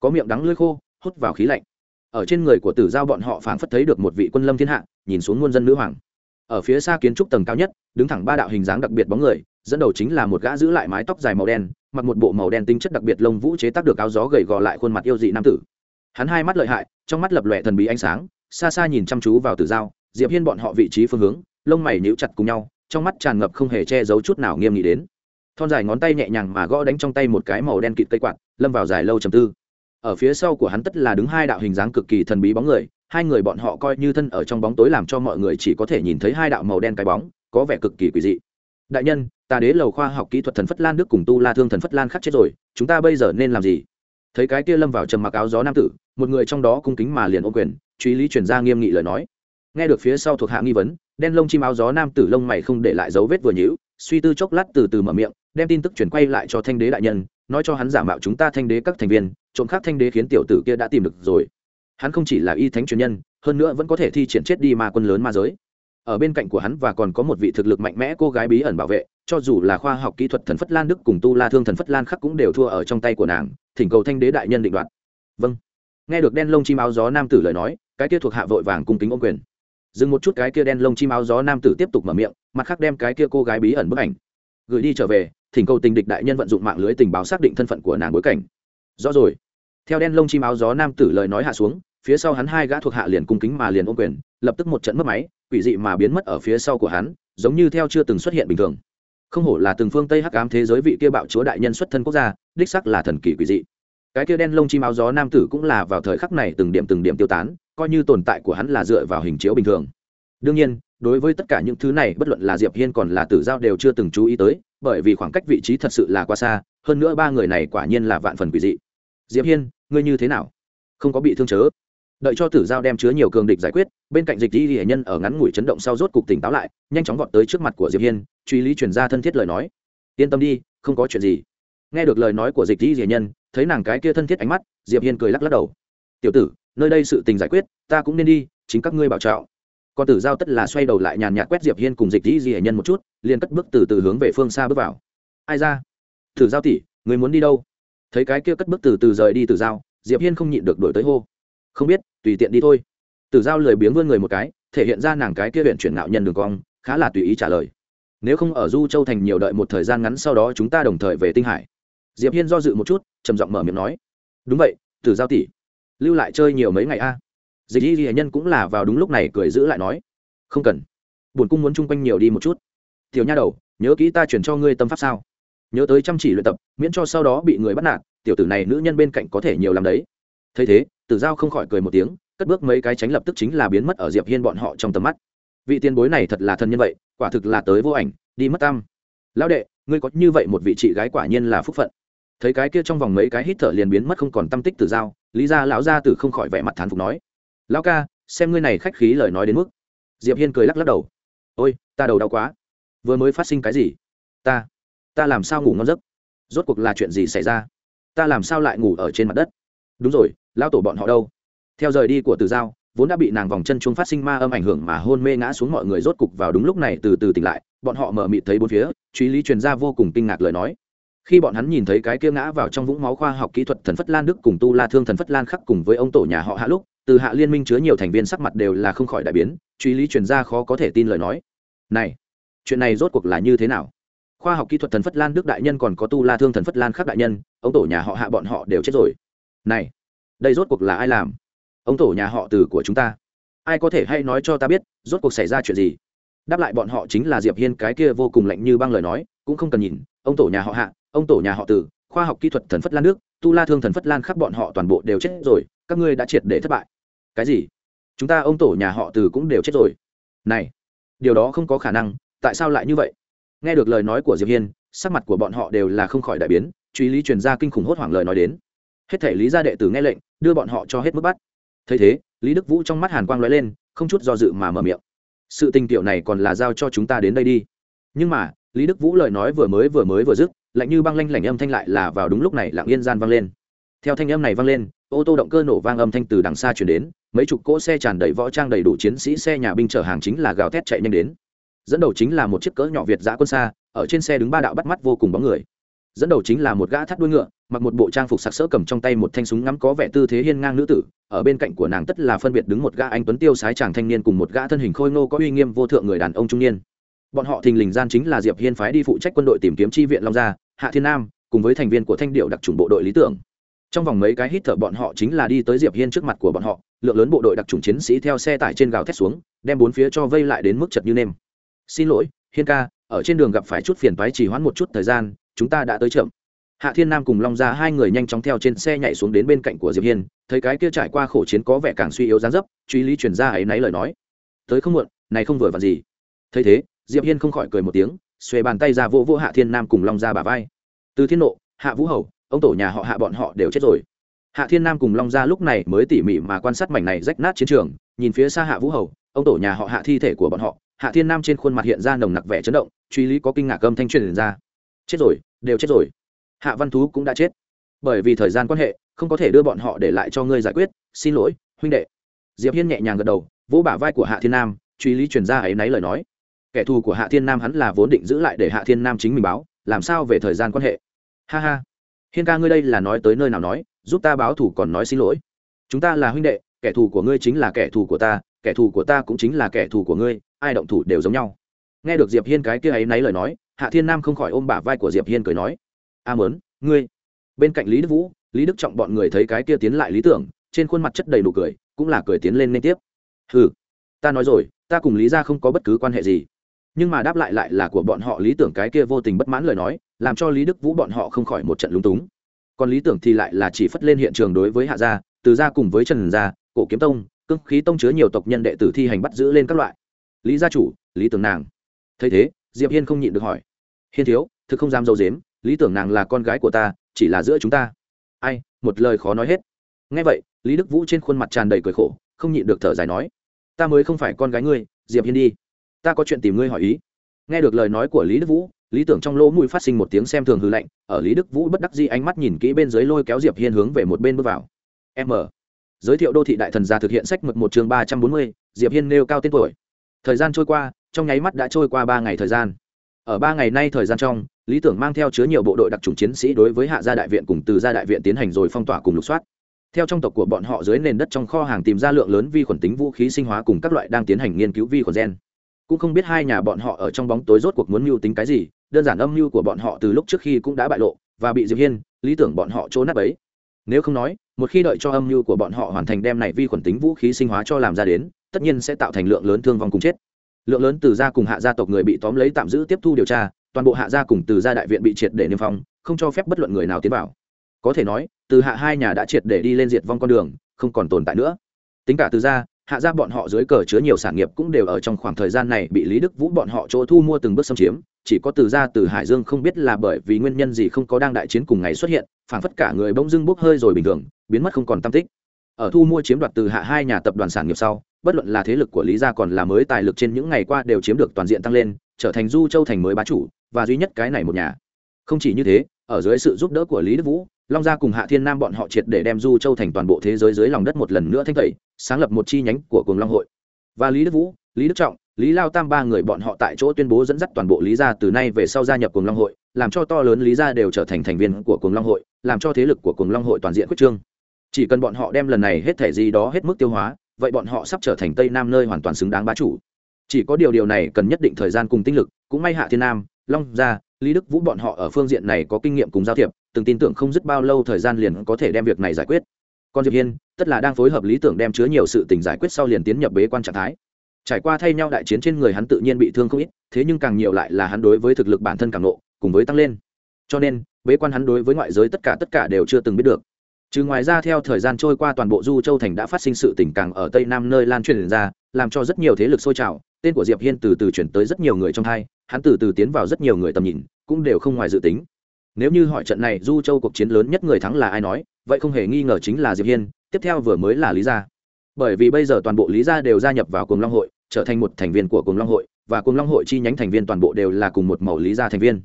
Có miệng đắng lưỡi khô, hút vào khí lạnh. Ở trên người của tử giao bọn họ phảng phất thấy được một vị quân lâm thiên hạ, nhìn xuống muôn dân nữ hoàng. Ở phía xa kiến trúc tầng cao nhất, đứng thẳng ba đạo hình dáng đặc biệt bóng người, dẫn đầu chính là một gã giữ lại mái tóc dài màu đen mặc một bộ màu đen tinh chất đặc biệt lông vũ chế tác được áo gió gầy gò lại khuôn mặt yêu dị nam tử. Hắn hai mắt lợi hại, trong mắt lập lòe thần bí ánh sáng, xa xa nhìn chăm chú vào tử dao diệp hiên bọn họ vị trí phương hướng, lông mày níu chặt cùng nhau, trong mắt tràn ngập không hề che giấu chút nào nghiêm nghị đến. Thon dài ngón tay nhẹ nhàng mà gõ đánh trong tay một cái màu đen kịt cây quạt, lâm vào dài lâu trầm tư. Ở phía sau của hắn tất là đứng hai đạo hình dáng cực kỳ thần bí bóng người, hai người bọn họ coi như thân ở trong bóng tối làm cho mọi người chỉ có thể nhìn thấy hai đạo màu đen cái bóng, có vẻ cực kỳ quỷ dị đại nhân ta đế lầu khoa học kỹ thuật thần phất lan đức cùng tu la thương thần phất lan khắc chết rồi, chúng ta bây giờ nên làm gì? Thấy cái kia lâm vào trầm mặc áo gió nam tử, một người trong đó cung kính mà liền ô quyền, truy lý truyền ra nghiêm nghị lời nói. Nghe được phía sau thuộc hạ nghi vấn, đen lông chim áo gió nam tử lông mày không để lại dấu vết vừa nhữ suy tư chốc lát từ từ mở miệng, đem tin tức chuyển quay lại cho thanh đế đại nhân, nói cho hắn giả mạo chúng ta thanh đế các thành viên, trộm khác thanh đế khiến tiểu tử kia đã tìm được rồi. Hắn không chỉ là y thánh truyền nhân, hơn nữa vẫn có thể thi triển chết đi ma quân lớn ma giới ở bên cạnh của hắn và còn có một vị thực lực mạnh mẽ cô gái bí ẩn bảo vệ, cho dù là khoa học kỹ thuật thần phất lan đức cùng tu la thương thần phất lan khắc cũng đều thua ở trong tay của nàng, thỉnh cầu thanh đế đại nhân định đoạt. Vâng. Nghe được đen lông chim áo gió nam tử lời nói, cái kia thuộc hạ vội vàng cung kính ô quyền. Dừng một chút cái kia đen lông chim áo gió nam tử tiếp tục mở miệng, mặt khác đem cái kia cô gái bí ẩn bức ảnh gửi đi trở về, thỉnh cầu tình địch đại nhân vận dụng mạng lưới tình báo xác định thân phận của nàng bối cảnh. Rõ rồi. Theo đen lông chim áo gió nam tử lời nói hạ xuống phía sau hắn hai gã thuộc hạ liền cung kính mà liền ôm quyền, lập tức một trận mất máy, quỷ dị mà biến mất ở phía sau của hắn, giống như theo chưa từng xuất hiện bình thường. Không hổ là từng phương tây hắc ám thế giới vị kia bạo chúa đại nhân xuất thân quốc gia, đích sắc là thần kỳ quỷ dị. Cái kia đen lông chim áo gió nam tử cũng là vào thời khắc này từng điểm từng điểm tiêu tán, coi như tồn tại của hắn là dựa vào hình chiếu bình thường. Đương nhiên, đối với tất cả những thứ này, bất luận là diệp hiên còn là tử giao đều chưa từng chú ý tới, bởi vì khoảng cách vị trí thật sự là quá xa, hơn nữa ba người này quả nhiên là vạn phần quỷ dị. Diệp hiên, ngươi như thế nào? Không có bị thương chớ đợi cho tử giao đem chứa nhiều cường địch giải quyết, bên cạnh dịch di hệ nhân ở ngắn ngủi chấn động sau rốt cục tỉnh táo lại, nhanh chóng vọt tới trước mặt của diệp hiên, truy lý truyền ra thân thiết lời nói. Yên tâm đi, không có chuyện gì. Nghe được lời nói của dịch di hệ nhân, thấy nàng cái kia thân thiết ánh mắt, diệp hiên cười lắc lắc đầu. Tiểu tử, nơi đây sự tình giải quyết, ta cũng nên đi, chính các ngươi bảo trọng. Còn tử giao tất là xoay đầu lại nhàn nhạt quét diệp hiên cùng dịch y di hệ nhân một chút, liền cất bước từ từ hướng về phương xa bước vào. Ai ra? Tử giao tỷ, người muốn đi đâu? Thấy cái kia cất bước từ từ rời đi tử giao, diệp hiên không nhịn được đổi tới hô không biết, tùy tiện đi thôi. Tử giao lười biếng vươn người một cái, thể hiện ra nàng cái kia huyện chuyển ngạo nhân đường cong, khá là tùy ý trả lời. Nếu không ở du châu thành nhiều đợi một thời gian ngắn sau đó chúng ta đồng thời về tinh hải. Diệp hiên do dự một chút, trầm giọng mở miệng nói. Đúng vậy, tử giao tỷ, lưu lại chơi nhiều mấy ngày a. Dịch y ghi nhân cũng là vào đúng lúc này cười giữ lại nói. Không cần. Bổn cung muốn chung quanh nhiều đi một chút. Tiểu nha đầu, nhớ kỹ ta chuyển cho ngươi tâm pháp sao? Nhớ tới chăm chỉ luyện tập, miễn cho sau đó bị người bắt nạt, tiểu tử này nữ nhân bên cạnh có thể nhiều làm đấy. Thấy thế tử giao không khỏi cười một tiếng, cất bước mấy cái tránh lập tức chính là biến mất ở diệp hiên bọn họ trong tầm mắt. Vị tiền bối này thật là thân nhân vậy, quả thực là tới vô ảnh, đi mất tam lão đệ, ngươi có như vậy một vị chị gái quả nhiên là phúc phận. Thấy cái kia trong vòng mấy cái hít thở liền biến mất không còn tâm tích tử giao, lý ra lão gia tử không khỏi vẻ mặt thán phục nói, lão ca, xem ngươi này khách khí lời nói đến mức. Diệp hiên cười lắc lắc đầu, ôi, ta đầu đau quá. Vừa mới phát sinh cái gì? Ta ta làm sao ngủ ngon giấc? Rốt cuộc là chuyện gì xảy ra? Ta làm sao lại ngủ ở trên mặt đất? Đúng rồi lao tổ bọn họ đâu? Theo rời đi của từ giao, vốn đã bị nàng vòng chân chuông phát sinh ma âm ảnh hưởng mà hôn mê ngã xuống mọi người rốt cục vào đúng lúc này từ từ tỉnh lại, bọn họ mở mịt thấy bốn phía, truy lý truyền ra vô cùng kinh ngạc lời nói. Khi bọn hắn nhìn thấy cái kia ngã vào trong vũng máu khoa học kỹ thuật thần phất lan đức cùng tu la thương thần phất lan khắc cùng với ông tổ nhà họ hạ lúc, từ hạ liên minh chứa nhiều thành viên sắc mặt đều là không khỏi đại biến, truy lý truyền ra khó có thể tin lời nói. Này, chuyện này rốt cuộc là như thế nào? Khoa học kỹ thuật thần phất lan đức đại nhân còn có tu la thương thần phất lan khắc đại nhân, ông tổ nhà họ hạ bọn họ đều chết rồi. Này đây rốt cuộc là ai làm? Ông tổ nhà họ từ của chúng ta. Ai có thể hay nói cho ta biết rốt cuộc xảy ra chuyện gì? Đáp lại bọn họ chính là diệp hiên cái kia vô cùng lạnh như băng lời nói cũng không cần nhìn ông tổ nhà họ hạ ông tổ nhà họ Từ, khoa học kỹ thuật thần phất lan nước tu la thương thần phất lan khắp bọn họ toàn bộ đều chết rồi các ngươi đã triệt để thất bại. Cái gì? Chúng ta ông tổ nhà họ từ cũng đều chết rồi. Này điều đó không có khả năng tại sao lại như vậy? Nghe được lời nói của diệp hiên sắc mặt của bọn họ đều là không khỏi đại biến truy lý truyền ra kinh khủng hốt hoảng lời nói đến hết thể lý gia đệ tử nghe lệnh, đưa bọn họ cho hết mức bắt. Thấy thế, lý đức vũ trong mắt hàn quang lóe lên, không chút do dự mà mở miệng. Sự tình tiểu này còn là giao cho chúng ta đến đây đi. Nhưng mà, lý đức vũ lời nói vừa mới vừa mới vừa dứt, lạnh như băng lanh lảnh âm thanh lại là vào đúng lúc này lặng yên gian vang lên. Theo thanh âm này vang lên, ô tô động cơ nổ vang âm thanh từ đằng xa chuyển đến, mấy chục cỗ xe tràn đầy võ trang đầy đủ chiến sĩ xe nhà binh chở hàng chính là gào thét chạy nhanh đến. Dẫn đầu chính là một chiếc cỡ nhỏ việt giã quân xa, ở trên xe đứng ba đạo bắt mắt vô cùng bóng người. Dẫn đầu chính là một gã thắt đuôi ngựa mặc một bộ trang phục sặc sỡ cầm trong tay một thanh súng ngắm có vẻ tư thế hiên ngang nữ tử, ở bên cạnh của nàng tất là phân biệt đứng một gã anh tuấn tiêu sái chàng thanh niên cùng một gã thân hình khôi ngô có uy nghiêm vô thượng người đàn ông trung niên. Bọn họ thình lình gian chính là diệp hiên phái đi phụ trách quân đội tìm kiếm chi viện long gia, hạ thiên nam, cùng với thành viên của thanh điệu đặc trùng bộ đội lý tưởng. Trong vòng mấy cái hít thở bọn họ chính là đi tới diệp hiên trước mặt của bọn họ, lượng lớn bộ đội đặc trùng chiến sĩ theo xe tải trên gào thét xuống, đem bốn phía cho vây lại đến mức chật như nêm. Xin lỗi, hiên ca, ở trên đường gặp phải chút phiền toái chỉ hoãn một chút thời gian, chúng ta đã tới chậm hạ thiên nam cùng long gia hai người nhanh chóng theo trên xe nhảy xuống đến bên cạnh của diệp hiên, thấy cái kia trải qua khổ chiến có vẻ càng suy yếu dáng dấp, truy lý truyền ra ấy náy lời nói. Tới không muộn, này không vừa vặn gì. Thấy thế, diệp hiên không khỏi cười một tiếng, xuề bàn tay ra vỗ vỗ hạ thiên nam cùng long gia bả vai. Từ thiên nộ, hạ vũ hầu, ông tổ nhà họ hạ bọn họ đều chết rồi. Hạ thiên nam cùng long gia lúc này mới tỉ mỉ mà quan sát mảnh này rách nát chiến trường, nhìn phía xa hạ vũ hầu, ông tổ nhà họ hạ thi thể của bọn họ. Hạ thiên nam trên khuôn mặt hiện ra nồng nặc vẻ chấn động, truy lý có kinh ngạc âm thanh truyền ra. Chết rồi, đều chết rồi hạ văn thú cũng đã chết. Bởi vì thời gian quan hệ, không có thể đưa bọn họ để lại cho ngươi giải quyết. Xin lỗi, huynh đệ. Diệp hiên nhẹ nhàng gật đầu, vỗ bả vai của hạ thiên nam, truy lý truyền ra ấy náy lời nói. Kẻ thù của hạ thiên nam hắn là vốn định giữ lại để hạ thiên nam chính mình báo, làm sao về thời gian quan hệ? Ha ha. Hiên ca ngươi đây là nói tới nơi nào nói, giúp ta báo thù còn nói xin lỗi. Chúng ta là huynh đệ, kẻ thù của ngươi chính là kẻ thù của ta, kẻ thù của ta cũng chính là kẻ thù của ngươi, ai động thủ đều giống nhau. Nghe được diệp hiên cái kia ấy náy lời nói, hạ thiên nam không khỏi ôm bả vai của diệp hiên cười nói a mớn, ngươi. Bên cạnh lý đức vũ, lý đức trọng bọn người thấy cái kia tiến lại lý tưởng, trên khuôn mặt chất đầy nụ cười, cũng là cười tiến lên liên tiếp. Ừ ta nói rồi, ta cùng lý ra không có bất cứ quan hệ gì. Nhưng mà đáp lại lại là của bọn họ lý tưởng cái kia vô tình bất mãn lời nói, làm cho lý đức vũ bọn họ không khỏi một trận lúng túng. Còn lý tưởng thì lại là chỉ phất lên hiện trường đối với hạ gia, từ gia cùng với trần gia, cổ kiếm tông cưng khí tông chứa nhiều tộc nhân đệ tử thi hành bắt giữ lên các loại. Lý gia chủ, lý tưởng nàng. Thấy thế, diệp hiên không nhịn được hỏi. Hiên thiếu, thực không dám dâu dếm lý tưởng nàng là con gái của ta, chỉ là giữa chúng ta. Ai, một lời khó nói hết. Nghe vậy, lý đức vũ trên khuôn mặt tràn đầy cười khổ, không nhịn được thở dài nói, ta mới không phải con gái ngươi, diệp hiên đi. Ta có chuyện tìm ngươi hỏi ý. Nghe được lời nói của lý đức vũ, lý tưởng trong lỗ mũi phát sinh một tiếng xem thường hư lạnh, ở lý đức vũ bất đắc di ánh mắt nhìn kỹ bên dưới lôi kéo diệp hiên hướng về một bên bước vào. M. Giới thiệu đô thị đại thần gia thực hiện sách mực một chương ba trăm bốn mươi, diệp hiên nêu cao tên tuổi. Thời gian trôi qua, trong nháy mắt đã trôi qua ba ngày thời gian. Ở ba ngày nay thời gian trong lý tưởng mang theo chứa nhiều bộ đội đặc trùng chiến sĩ đối với hạ gia đại viện cùng từ gia đại viện tiến hành rồi phong tỏa cùng lục soát. Theo trong tộc của bọn họ dưới nền đất trong kho hàng tìm ra lượng lớn vi khuẩn tính vũ khí sinh hóa cùng các loại đang tiến hành nghiên cứu vi khuẩn gen. Cũng không biết hai nhà bọn họ ở trong bóng tối rốt cuộc muốn mưu tính cái gì, đơn giản âm mưu của bọn họ từ lúc trước khi cũng đã bại lộ và bị diệp hiên, lý tưởng bọn họ trốn nắp ấy nếu không nói, một khi đợi cho âm mưu của bọn họ hoàn thành đem này vi khuẩn tính vũ khí sinh hóa cho làm ra đến, tất nhiên sẽ tạo thành lượng lớn thương vong cùng chết. Lượng lớn từ gia cùng hạ gia tộc người bị tóm lấy tạm giữ tiếp thu điều tra toàn bộ hạ gia cùng từ gia đại viện bị triệt để niêm phong, không cho phép bất luận người nào tiến vào. Có thể nói, từ hạ hai nhà đã triệt để đi lên diệt vong con đường, không còn tồn tại nữa. Tính cả từ gia, hạ gia bọn họ dưới cờ chứa nhiều sản nghiệp cũng đều ở trong khoảng thời gian này bị lý đức vũ bọn họ chỗ thu mua từng bước xâm chiếm, chỉ có từ gia từ hải dương không biết là bởi vì nguyên nhân gì không có đang đại chiến cùng ngày xuất hiện phản phất cả người bỗng dưng bốc hơi rồi bình thường, biến mất không còn tam tích. Ở thu mua chiếm đoạt từ hạ hai nhà tập đoàn sản nghiệp sau, bất luận là thế lực của lý gia còn là mới tài lực trên những ngày qua đều chiếm được toàn diện tăng lên, trở thành du châu thành mới bá chủ và duy nhất cái này một nhà. Không chỉ như thế, ở dưới sự giúp đỡ của lý đức vũ, long gia cùng hạ thiên nam bọn họ triệt để đem du châu thành toàn bộ thế giới dưới lòng đất một lần nữa thanh tẩy, sáng lập một chi nhánh của cùng long hội. Và lý đức vũ, lý đức trọng, lý lao tam ba người bọn họ tại chỗ tuyên bố dẫn dắt toàn bộ lý gia từ nay về sau gia nhập cùng long hội, làm cho to lớn lý gia đều trở thành thành viên của cùng long hội, làm cho thế lực của cùng long hội toàn diện quyết trương. Chỉ cần bọn họ đem lần này hết thể gì đó hết mức tiêu hóa, vậy bọn họ sắp trở thành tây nam nơi hoàn toàn xứng đáng bá chủ. Chỉ có điều điều này cần nhất định thời gian cùng tinh lực, cũng may hạ thiên nam long gia, lý đức vũ bọn họ ở phương diện này có kinh nghiệm cùng giao thiệp, từng tin tưởng không dứt bao lâu thời gian liền có thể đem việc này giải quyết. Còn diệp hiên, tất là đang phối hợp lý tưởng đem chứa nhiều sự tình giải quyết sau liền tiến nhập bế quan trạng thái. Trải qua thay nhau đại chiến trên người hắn tự nhiên bị thương không ít, thế nhưng càng nhiều lại là hắn đối với thực lực bản thân càng nộ, cùng với tăng lên. Cho nên, bế quan hắn đối với ngoại giới tất cả tất cả đều chưa từng biết được. Trừ ngoài ra theo thời gian trôi qua toàn bộ du châu thành đã phát sinh sự tình càng ở tây nam nơi lan truyền ra, làm cho rất nhiều thế lực sôi trào tên của diệp hiên từ từ chuyển tới rất nhiều người trong hai hắn từ từ tiến vào rất nhiều người tầm nhìn, cũng đều không ngoài dự tính. Nếu như hỏi trận này du châu cuộc chiến lớn nhất người thắng là ai nói, vậy không hề nghi ngờ chính là diệp hiên, tiếp theo vừa mới là lý gia. Bởi vì bây giờ toàn bộ lý gia đều gia nhập vào cùng long hội, trở thành một thành viên của cùng long hội, và cùng long hội chi nhánh thành viên toàn bộ đều là cùng một màu lý gia thành viên.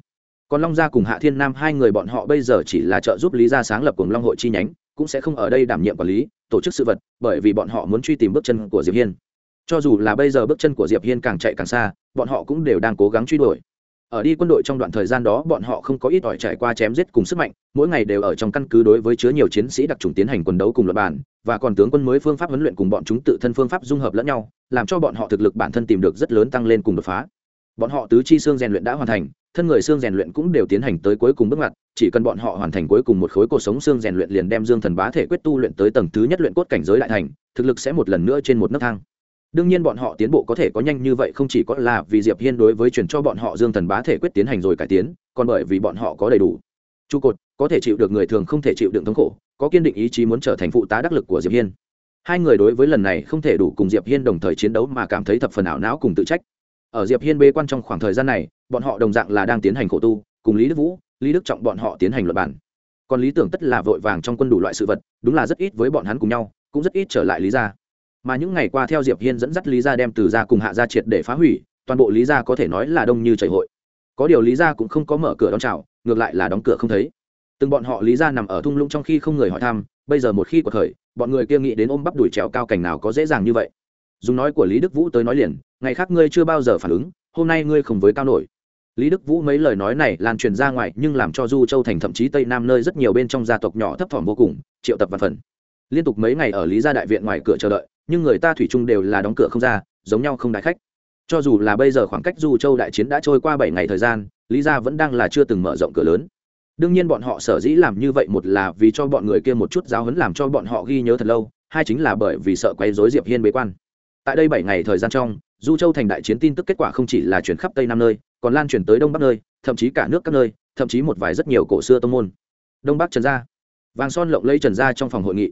Còn long gia cùng hạ thiên nam hai người bọn họ bây giờ chỉ là trợ giúp lý gia sáng lập cùng long hội chi nhánh, cũng sẽ không ở đây đảm nhiệm quản lý, tổ chức sự vật, bởi vì bọn họ muốn truy tìm bước chân của diệp hiên cho dù là bây giờ bước chân của diệp hiên càng chạy càng xa, bọn họ cũng đều đang cố gắng truy đuổi. Ở đi quân đội trong đoạn thời gian đó, bọn họ không có ít ỏi trải qua chém giết cùng sức mạnh, mỗi ngày đều ở trong căn cứ đối với chứa nhiều chiến sĩ đặc trùng tiến hành quần đấu cùng luật bản và còn tướng quân mới phương pháp huấn luyện cùng bọn chúng tự thân phương pháp dung hợp lẫn nhau, làm cho bọn họ thực lực bản thân tìm được rất lớn tăng lên cùng đột phá. Bọn họ tứ chi xương rèn luyện đã hoàn thành, thân người xương rèn luyện cũng đều tiến hành tới cuối cùng bước ngoặt, chỉ cần bọn họ hoàn thành cuối cùng một khối cuộc sống xương rèn luyện liền đem dương thần bá thể quyết tu luyện tới tầng thứ nhất luyện cốt cảnh giới đại thành, thực lực sẽ một lần nữa trên một nấc thang đương nhiên bọn họ tiến bộ có thể có nhanh như vậy không chỉ có là vì diệp hiên đối với truyền cho bọn họ dương thần bá thể quyết tiến hành rồi cải tiến, còn bởi vì bọn họ có đầy đủ. Trụ cột, có thể chịu được người thường không thể chịu đựng thống khổ, có kiên định ý chí muốn trở thành phụ tá đắc lực của diệp hiên. Hai người đối với lần này không thể đủ cùng diệp hiên đồng thời chiến đấu mà cảm thấy thập phần ảo não cùng tự trách. Ở diệp hiên bê quan trong khoảng thời gian này, bọn họ đồng dạng là đang tiến hành khổ tu, cùng lý đức vũ, lý đức trọng bọn họ tiến hành luật bản còn lý tưởng tất là vội vàng trong quân đủ loại sự vật, đúng là rất ít với bọn hắn cùng nhau, cũng rất ít trở lại lý gia mà những ngày qua theo diệp hiên dẫn dắt lý gia đem từ gia cùng hạ gia triệt để phá hủy, toàn bộ lý gia có thể nói là đông như chảy hội. Có điều lý gia cũng không có mở cửa đón chào, ngược lại là đóng cửa không thấy. Từng bọn họ lý gia nằm ở thung lũng trong khi không người hỏi thăm, bây giờ một khi cuộc khởi, bọn người kia nghĩ đến ôm bắp đuổi trèo cao cảnh nào có dễ dàng như vậy. Dùng nói của lý đức vũ tới nói liền, ngày khác ngươi chưa bao giờ phản ứng, hôm nay ngươi không với cao nổi. Lý đức vũ mấy lời nói này lan truyền ra ngoài, nhưng làm cho du châu thành thậm chí tây nam nơi rất nhiều bên trong gia tộc nhỏ thấp thỏm vô cùng, triệu tập văn phần. Liên tục mấy ngày ở lý gia đại viện ngoài cửa chờ đợi nhưng người ta thủy chung đều là đóng cửa không ra, giống nhau không đại khách. Cho dù là bây giờ khoảng cách du châu đại chiến đã trôi qua bảy ngày thời gian, lý gia vẫn đang là chưa từng mở rộng cửa lớn. Đương nhiên bọn họ sở dĩ làm như vậy một là vì cho bọn người kia một chút giáo huấn làm cho bọn họ ghi nhớ thật lâu, hai chính là bởi vì sợ quấy rối diệp hiên bế quan. Tại đây bảy ngày thời gian trong, du châu thành đại chiến tin tức kết quả không chỉ là chuyển khắp tây nam nơi, còn lan truyền tới đông bắc nơi, thậm chí cả nước các nơi, thậm chí một vài rất nhiều cổ xưa tông môn. Đông bắc trần gia. Vàng son lộng lẫy trần gia trong phòng hội nghị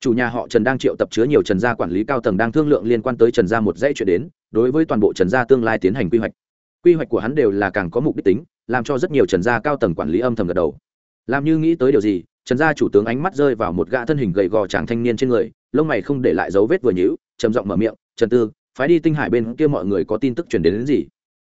chủ nhà họ trần đang triệu tập chứa nhiều trần gia quản lý cao tầng đang thương lượng liên quan tới trần gia một dãy chuyện đến đối với toàn bộ trần gia tương lai tiến hành quy hoạch. Quy hoạch của hắn đều là càng có mục đích tính làm cho rất nhiều trần gia cao tầng quản lý âm thầm gật đầu. Làm như nghĩ tới điều gì trần gia chủ tướng ánh mắt rơi vào một gã thân hình gầy gò chàng thanh niên trên người lông mày không để lại dấu vết vừa nhữ trầm giọng mở miệng trần tư phái đi tinh hải bên kia mọi người có tin tức chuyển đến, đến gì?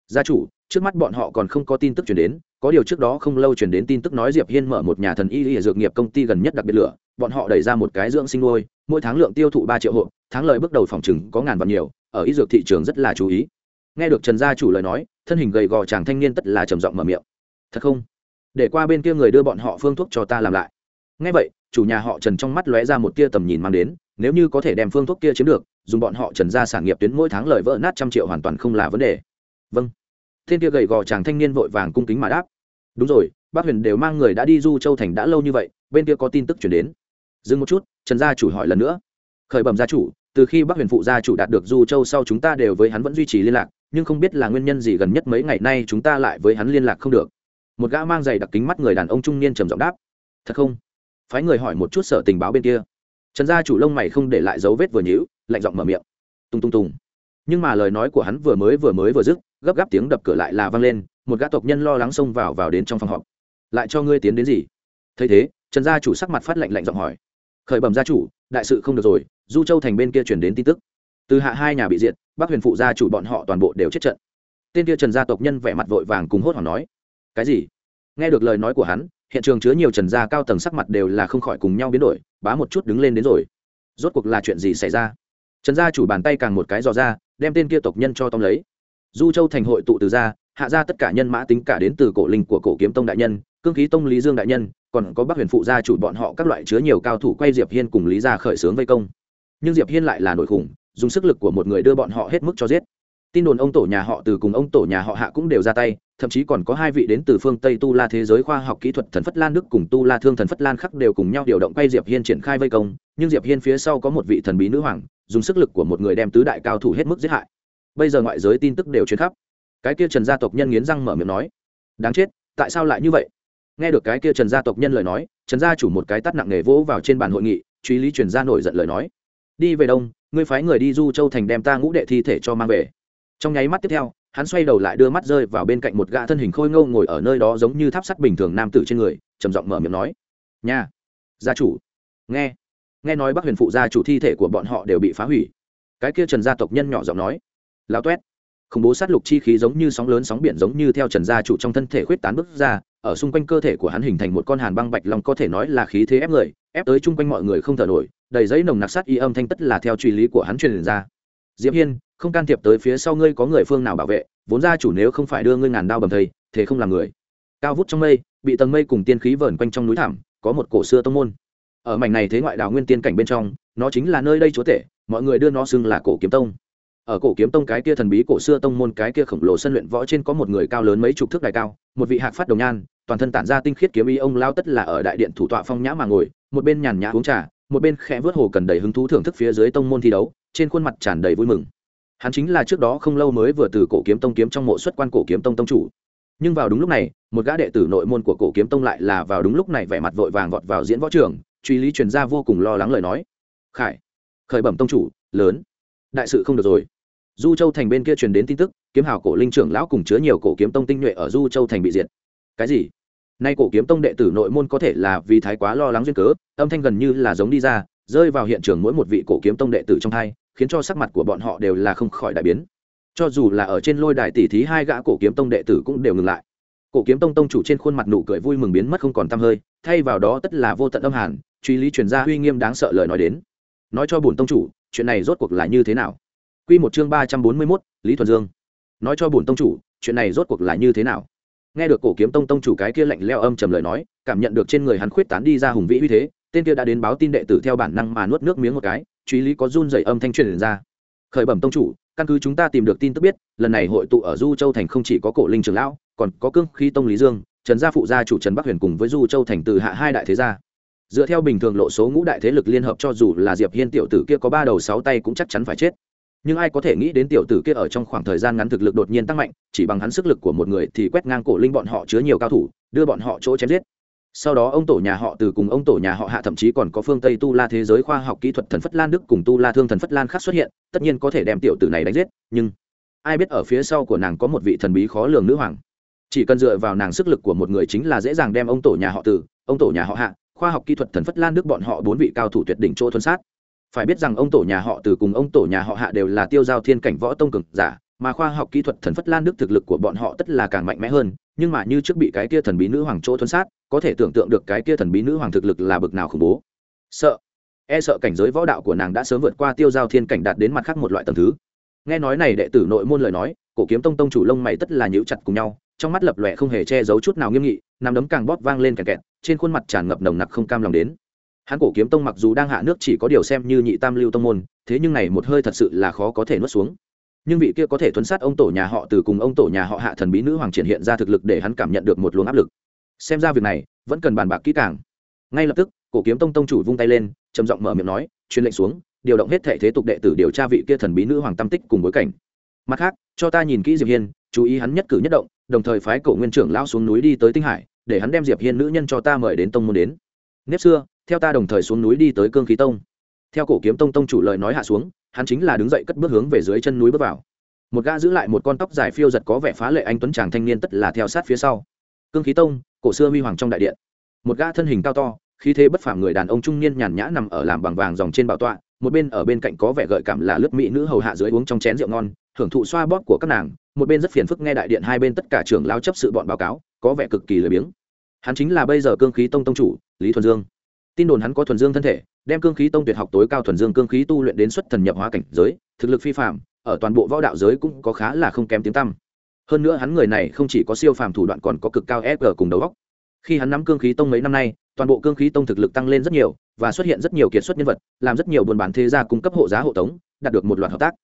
Gia chủ trước mắt bọn họ còn không có tin tức chuyển đến có điều trước đó không lâu chuyển đến tin tức nói diệp hiên mở một nhà thần y y dược nghiệp công ty gần nhất đặc biệt lửa, bọn họ đẩy ra một cái dưỡng sinh nuôi, mỗi tháng lượng tiêu thụ ba triệu hộ tháng lợi bước đầu phòng chừng có ngàn vạn nhiều, ở y dược thị trường rất là chú ý. Nghe được trần gia chủ lời nói, thân hình gầy gò chàng thanh niên tất là trầm giọng mở miệng. Thật không? Để qua bên kia người đưa bọn họ phương thuốc cho ta làm lại. Nghe vậy, chủ nhà họ trần trong mắt lóe ra một tia tầm nhìn mang đến, nếu như có thể đem phương thuốc kia chiếm được, dùng bọn họ trần ra sản nghiệp tuyến mỗi tháng lời vỡ nát trăm triệu hoàn toàn không là vấn đề. Vâng thiên kia gầy gò chàng thanh niên vội vàng cung kính mà đáp. Đúng rồi, bác huyền đều mang người đã đi du châu thành đã lâu như vậy, bên kia có tin tức chuyển đến. Dừng một chút, trần gia chủ hỏi lần nữa. Khởi bẩm gia chủ, từ khi bác huyền phụ gia chủ đạt được du châu sau chúng ta đều với hắn vẫn duy trì liên lạc, nhưng không biết là nguyên nhân gì gần nhất mấy ngày nay chúng ta lại với hắn liên lạc không được. Một gã mang giày đặc kính mắt người đàn ông trung niên trầm giọng đáp. Thật không? Phái người hỏi một chút sở tình báo bên kia. Trần gia chủ lông mày không để lại dấu vết vừa nhíu, lạnh giọng mở miệng. Tung tung tung nhưng mà lời nói của hắn vừa mới vừa mới vừa dứt gấp gáp tiếng đập cửa lại là vang lên, một gã tộc nhân lo lắng xông vào vào đến trong phòng họp. Lại cho ngươi tiến đến gì? Thấy thế, trần gia chủ sắc mặt phát lạnh lạnh giọng hỏi. Khởi bẩm gia chủ, đại sự không được rồi, du châu thành bên kia chuyển đến tin tức. Từ hạ hai nhà bị diệt bác huyền phụ gia chủ bọn họ toàn bộ đều chết trận. Tên kia trần gia tộc nhân vẻ mặt vội vàng cùng hốt hoảng nói. Cái gì? Nghe được lời nói của hắn, hiện trường chứa nhiều trần gia cao tầng sắc mặt đều là không khỏi cùng nhau biến đổi, bá một chút đứng lên đến rồi. Rốt cuộc là chuyện gì xảy ra? Trần gia chủ bàn tay càng một cái dò ra, đem tên kia tộc nhân cho tông lấy du châu thành hội tụ từ ra, hạ ra tất cả nhân mã tính cả đến từ cổ linh của cổ kiếm tông đại nhân, cương khí tông lý dương đại nhân, còn có bác huyền phụ gia chủ bọn họ các loại chứa nhiều cao thủ quay diệp hiên cùng lý gia khởi xướng vây công. Nhưng diệp hiên lại là nổi khủng, dùng sức lực của một người đưa bọn họ hết mức cho giết. Tin đồn ông tổ nhà họ từ cùng ông tổ nhà họ hạ cũng đều ra tay, thậm chí còn có hai vị đến từ phương tây tu la thế giới khoa học kỹ thuật thần phất lan đức cùng tu la thương thần phất lan khắc đều cùng nhau điều động quay diệp hiên triển khai vây công, nhưng diệp hiên phía sau có một vị thần bí nữ hoàng, dùng sức lực của một người đem tứ đại cao thủ hết mức giết hại bây giờ ngoại giới tin tức đều truyền khắp. Cái kia trần gia tộc nhân nghiến răng mở miệng nói, đáng chết, tại sao lại như vậy? Nghe được cái kia trần gia tộc nhân lời nói, trần gia chủ một cái tắt nặng nề vỗ vào trên bàn hội nghị, truy lý truyền gia nổi giận lời nói, đi về đông, ngươi phái người đi du châu thành đem ta ngũ đệ thi thể cho mang về. Trong nháy mắt tiếp theo, hắn xoay đầu lại đưa mắt rơi vào bên cạnh một gã thân hình khôi ngâu ngồi ở nơi đó giống như tháp sắt bình thường nam tử trên người, trầm giọng mở miệng nói, nha, gia chủ, nghe nghe nói bắc huyền phụ gia chủ thi thể của bọn họ đều bị phá hủy. Cái kia trần gia tộc nhân nhỏ giọng nói lao toét khủng bố sát lục chi khí giống như sóng lớn sóng biển giống như theo trần gia chủ trong thân thể khuyết tán bước ra, ở xung quanh cơ thể của hắn hình thành một con hàn băng bạch long có thể nói là khí thế ép người, ép tới chung quanh mọi người không thở nổi, đầy giấy nồng nặc sát y âm thanh tất là theo truy lý của hắn truyền ra. Diễm hiên, không can thiệp tới phía sau ngươi có người phương nào bảo vệ, vốn gia chủ nếu không phải đưa ngươi ngàn đao bầm thầy, thế không làm người. Cao vút trong mây, bị tầng mây cùng tiên khí vờn quanh trong núi thảm, có một cổ xưa tông môn. Ở mảnh này thế ngoại đào nguyên tiên cảnh bên trong, nó chính là nơi đây chúa tể, mọi người đưa nó xưng là cổ kiếm tông ở cổ kiếm tông cái kia thần bí cổ xưa tông môn cái kia khổng lồ sân luyện võ trên có một người cao lớn mấy chục thước đài cao, một vị hạc phát đồng nhan, toàn thân tản ra tinh khiết kiếm ý, ông lao tất là ở đại điện thủ tọa phong nhã mà ngồi, một bên nhàn nhã uống trà, một bên khẽ vớt hồ cần đầy hứng thú thưởng thức phía dưới tông môn thi đấu, trên khuôn mặt tràn đầy vui mừng. Hắn chính là trước đó không lâu mới vừa từ cổ kiếm tông kiếm trong mộ xuất quan cổ kiếm tông tông chủ. Nhưng vào đúng lúc này, một gã đệ tử nội môn của cổ kiếm tông lại là vào đúng lúc này vẻ mặt vội vàng vọt vào diễn võ trường, truy lý truyền ra vô cùng lo lắng lời nói. Khải, khởi bẩm tông chủ, lớn. Đại sự không được rồi du châu thành bên kia truyền đến tin tức, kiếm hào cổ linh trưởng lão cùng chứa nhiều cổ kiếm tông tinh nhuệ ở du châu thành bị diệt. Cái gì? Nay cổ kiếm tông đệ tử nội môn có thể là vì thái quá lo lắng duyên cớ, âm thanh gần như là giống đi ra, rơi vào hiện trường mỗi một vị cổ kiếm tông đệ tử trong hai, khiến cho sắc mặt của bọn họ đều là không khỏi đại biến. Cho dù là ở trên lôi đài tỷ thí hai gã cổ kiếm tông đệ tử cũng đều ngừng lại. Cổ kiếm tông tông chủ trên khuôn mặt nụ cười vui mừng biến mất không còn t hơi, thay vào đó tất là vô tận âm hàn, truy lý truyền ra uy nghiêm đáng sợ lời nói đến. Nói cho bổn tông chủ, chuyện này rốt cuộc là như thế nào? Quy một chương ba trăm bốn mươi 341, Lý Thuần Dương. Nói cho bổn tông chủ, chuyện này rốt cuộc là như thế nào? Nghe được cổ kiếm tông tông chủ cái kia lạnh lẽo âm trầm lời nói, cảm nhận được trên người hắn khuyết tán đi ra hùng vĩ uy thế, tên kia đã đến báo tin đệ tử theo bản năng mà nuốt nước miếng một cái, truy lý có run rẩy âm thanh truyền ra. Khởi bẩm tông chủ, căn cứ chúng ta tìm được tin tức biết, lần này hội tụ ở Du Châu thành không chỉ có cổ linh trưởng lão, còn có cương khí tông Lý Dương, Trần gia phụ gia chủ Trần Bắc Huyền cùng với Du Châu thành từ hạ hai đại thế gia dựa theo bình thường lộ số ngũ đại thế lực liên hợp cho dù là diệp hiên tiểu tử kia có ba đầu sáu tay cũng chắc chắn phải chết nhưng ai có thể nghĩ đến tiểu tử kia ở trong khoảng thời gian ngắn thực lực đột nhiên tăng mạnh, chỉ bằng hắn sức lực của một người thì quét ngang cổ linh bọn họ chứa nhiều cao thủ, đưa bọn họ chỗ chém giết. Sau đó ông tổ nhà họ từ cùng ông tổ nhà họ hạ thậm chí còn có phương tây tu la thế giới khoa học kỹ thuật thần phất lan đức cùng tu la thương thần phất lan khác xuất hiện, tất nhiên có thể đem tiểu tử này đánh giết, nhưng ai biết ở phía sau của nàng có một vị thần bí khó lường nữ hoàng. Chỉ cần dựa vào nàng sức lực của một người chính là dễ dàng đem ông tổ nhà họ từ, ông tổ nhà họ hạ, khoa học kỹ thuật thần phất lan đức bọn họ bốn vị cao thủ tuyệt đỉnh chỗ thuần sát phải biết rằng ông tổ nhà họ từ cùng ông tổ nhà họ hạ đều là tiêu giao thiên cảnh võ tông cực giả, mà khoa học kỹ thuật thần phất lan đức thực lực của bọn họ tất là càng mạnh mẽ hơn, nhưng mà như trước bị cái kia thần bí nữ hoàng chỗ thuấn sát, có thể tưởng tượng được cái kia thần bí nữ hoàng thực lực là bực nào khủng bố. Sợ. E sợ cảnh giới võ đạo của nàng đã sớm vượt qua tiêu giao thiên cảnh đạt đến mặt khác một loại tầm thứ. Nghe nói này đệ tử nội môn lời nói, cổ kiếm tông tông chủ lông mày tất là nhíu chặt cùng nhau, trong mắt lập lòe không hề che giấu chút nào nghiêm nghị nằm đấm càng bóp vang lên kẹt kẹt, trên khuôn mặt tràn ngập nồng nặc không cam lòng đến hắn cổ kiếm tông mặc dù đang hạ nước chỉ có điều xem như nhị tam lưu tông môn, thế nhưng này một hơi thật sự là khó có thể nuốt xuống. Nhưng vị kia có thể thuấn sát ông tổ nhà họ từ cùng ông tổ nhà họ hạ thần bí nữ hoàng triển hiện ra thực lực để hắn cảm nhận được một luồng áp lực. Xem ra việc này, vẫn cần bàn bạc kỹ càng. Ngay lập tức, cổ kiếm tông tông chủ vung tay lên, trầm giọng mở miệng nói, truyền lệnh xuống, điều động hết thể thế tục đệ tử điều tra vị kia thần bí nữ hoàng tam tích cùng bối cảnh. Mặt khác, cho ta nhìn kỹ diệp hiên, chú ý hắn nhất cử nhất động, đồng thời phái cổ nguyên trưởng lao xuống núi đi tới tinh hải, để hắn đem diệp hiên nữ nhân cho ta mời đến tông môn đến. Nếp xưa theo ta đồng thời xuống núi đi tới cương khí tông. Theo cổ kiếm tông tông chủ lời nói hạ xuống, hắn chính là đứng dậy cất bước hướng về dưới chân núi bước vào. Một gã giữ lại một con tóc dài phiêu giật có vẻ phá lệ anh tuấn chàng thanh niên tất là theo sát phía sau. Cương khí tông, cổ xưa huy hoàng trong đại điện. Một gã thân hình cao to, khí thế bất phàm người đàn ông trung niên nhàn nhã nằm ở làm bằng vàng dòng trên bảo tọa, một bên ở bên cạnh có vẻ gợi cảm là lớp mỹ nữ hầu hạ dưới uống trong chén rượu ngon hưởng thụ xoa bóp của các nàng, một bên rất phiền phức nghe đại điện hai bên tất cả trưởng lao chấp sự bọn báo cáo, có vẻ cực kỳ lười biếng. Hắn chính là bây giờ cương khí tông tông chủ, lý thuần dương tin đồn hắn có thuần dương thân thể, đem cương khí tông tuyệt học tối cao thuần dương cương khí tu luyện đến xuất thần nhập hóa cảnh giới, thực lực phi phạm ở toàn bộ võ đạo giới cũng có khá là không kém tiếng tăm. Hơn nữa hắn người này không chỉ có siêu phàm thủ đoạn còn có cực cao fg cùng đầu góc khi hắn nắm cương khí tông mấy năm nay, toàn bộ cương khí tông thực lực tăng lên rất nhiều và xuất hiện rất nhiều kiệt xuất nhân vật, làm rất nhiều buôn bán thế gia cung cấp hộ giá hộ tống, đạt được một loạt hợp tác.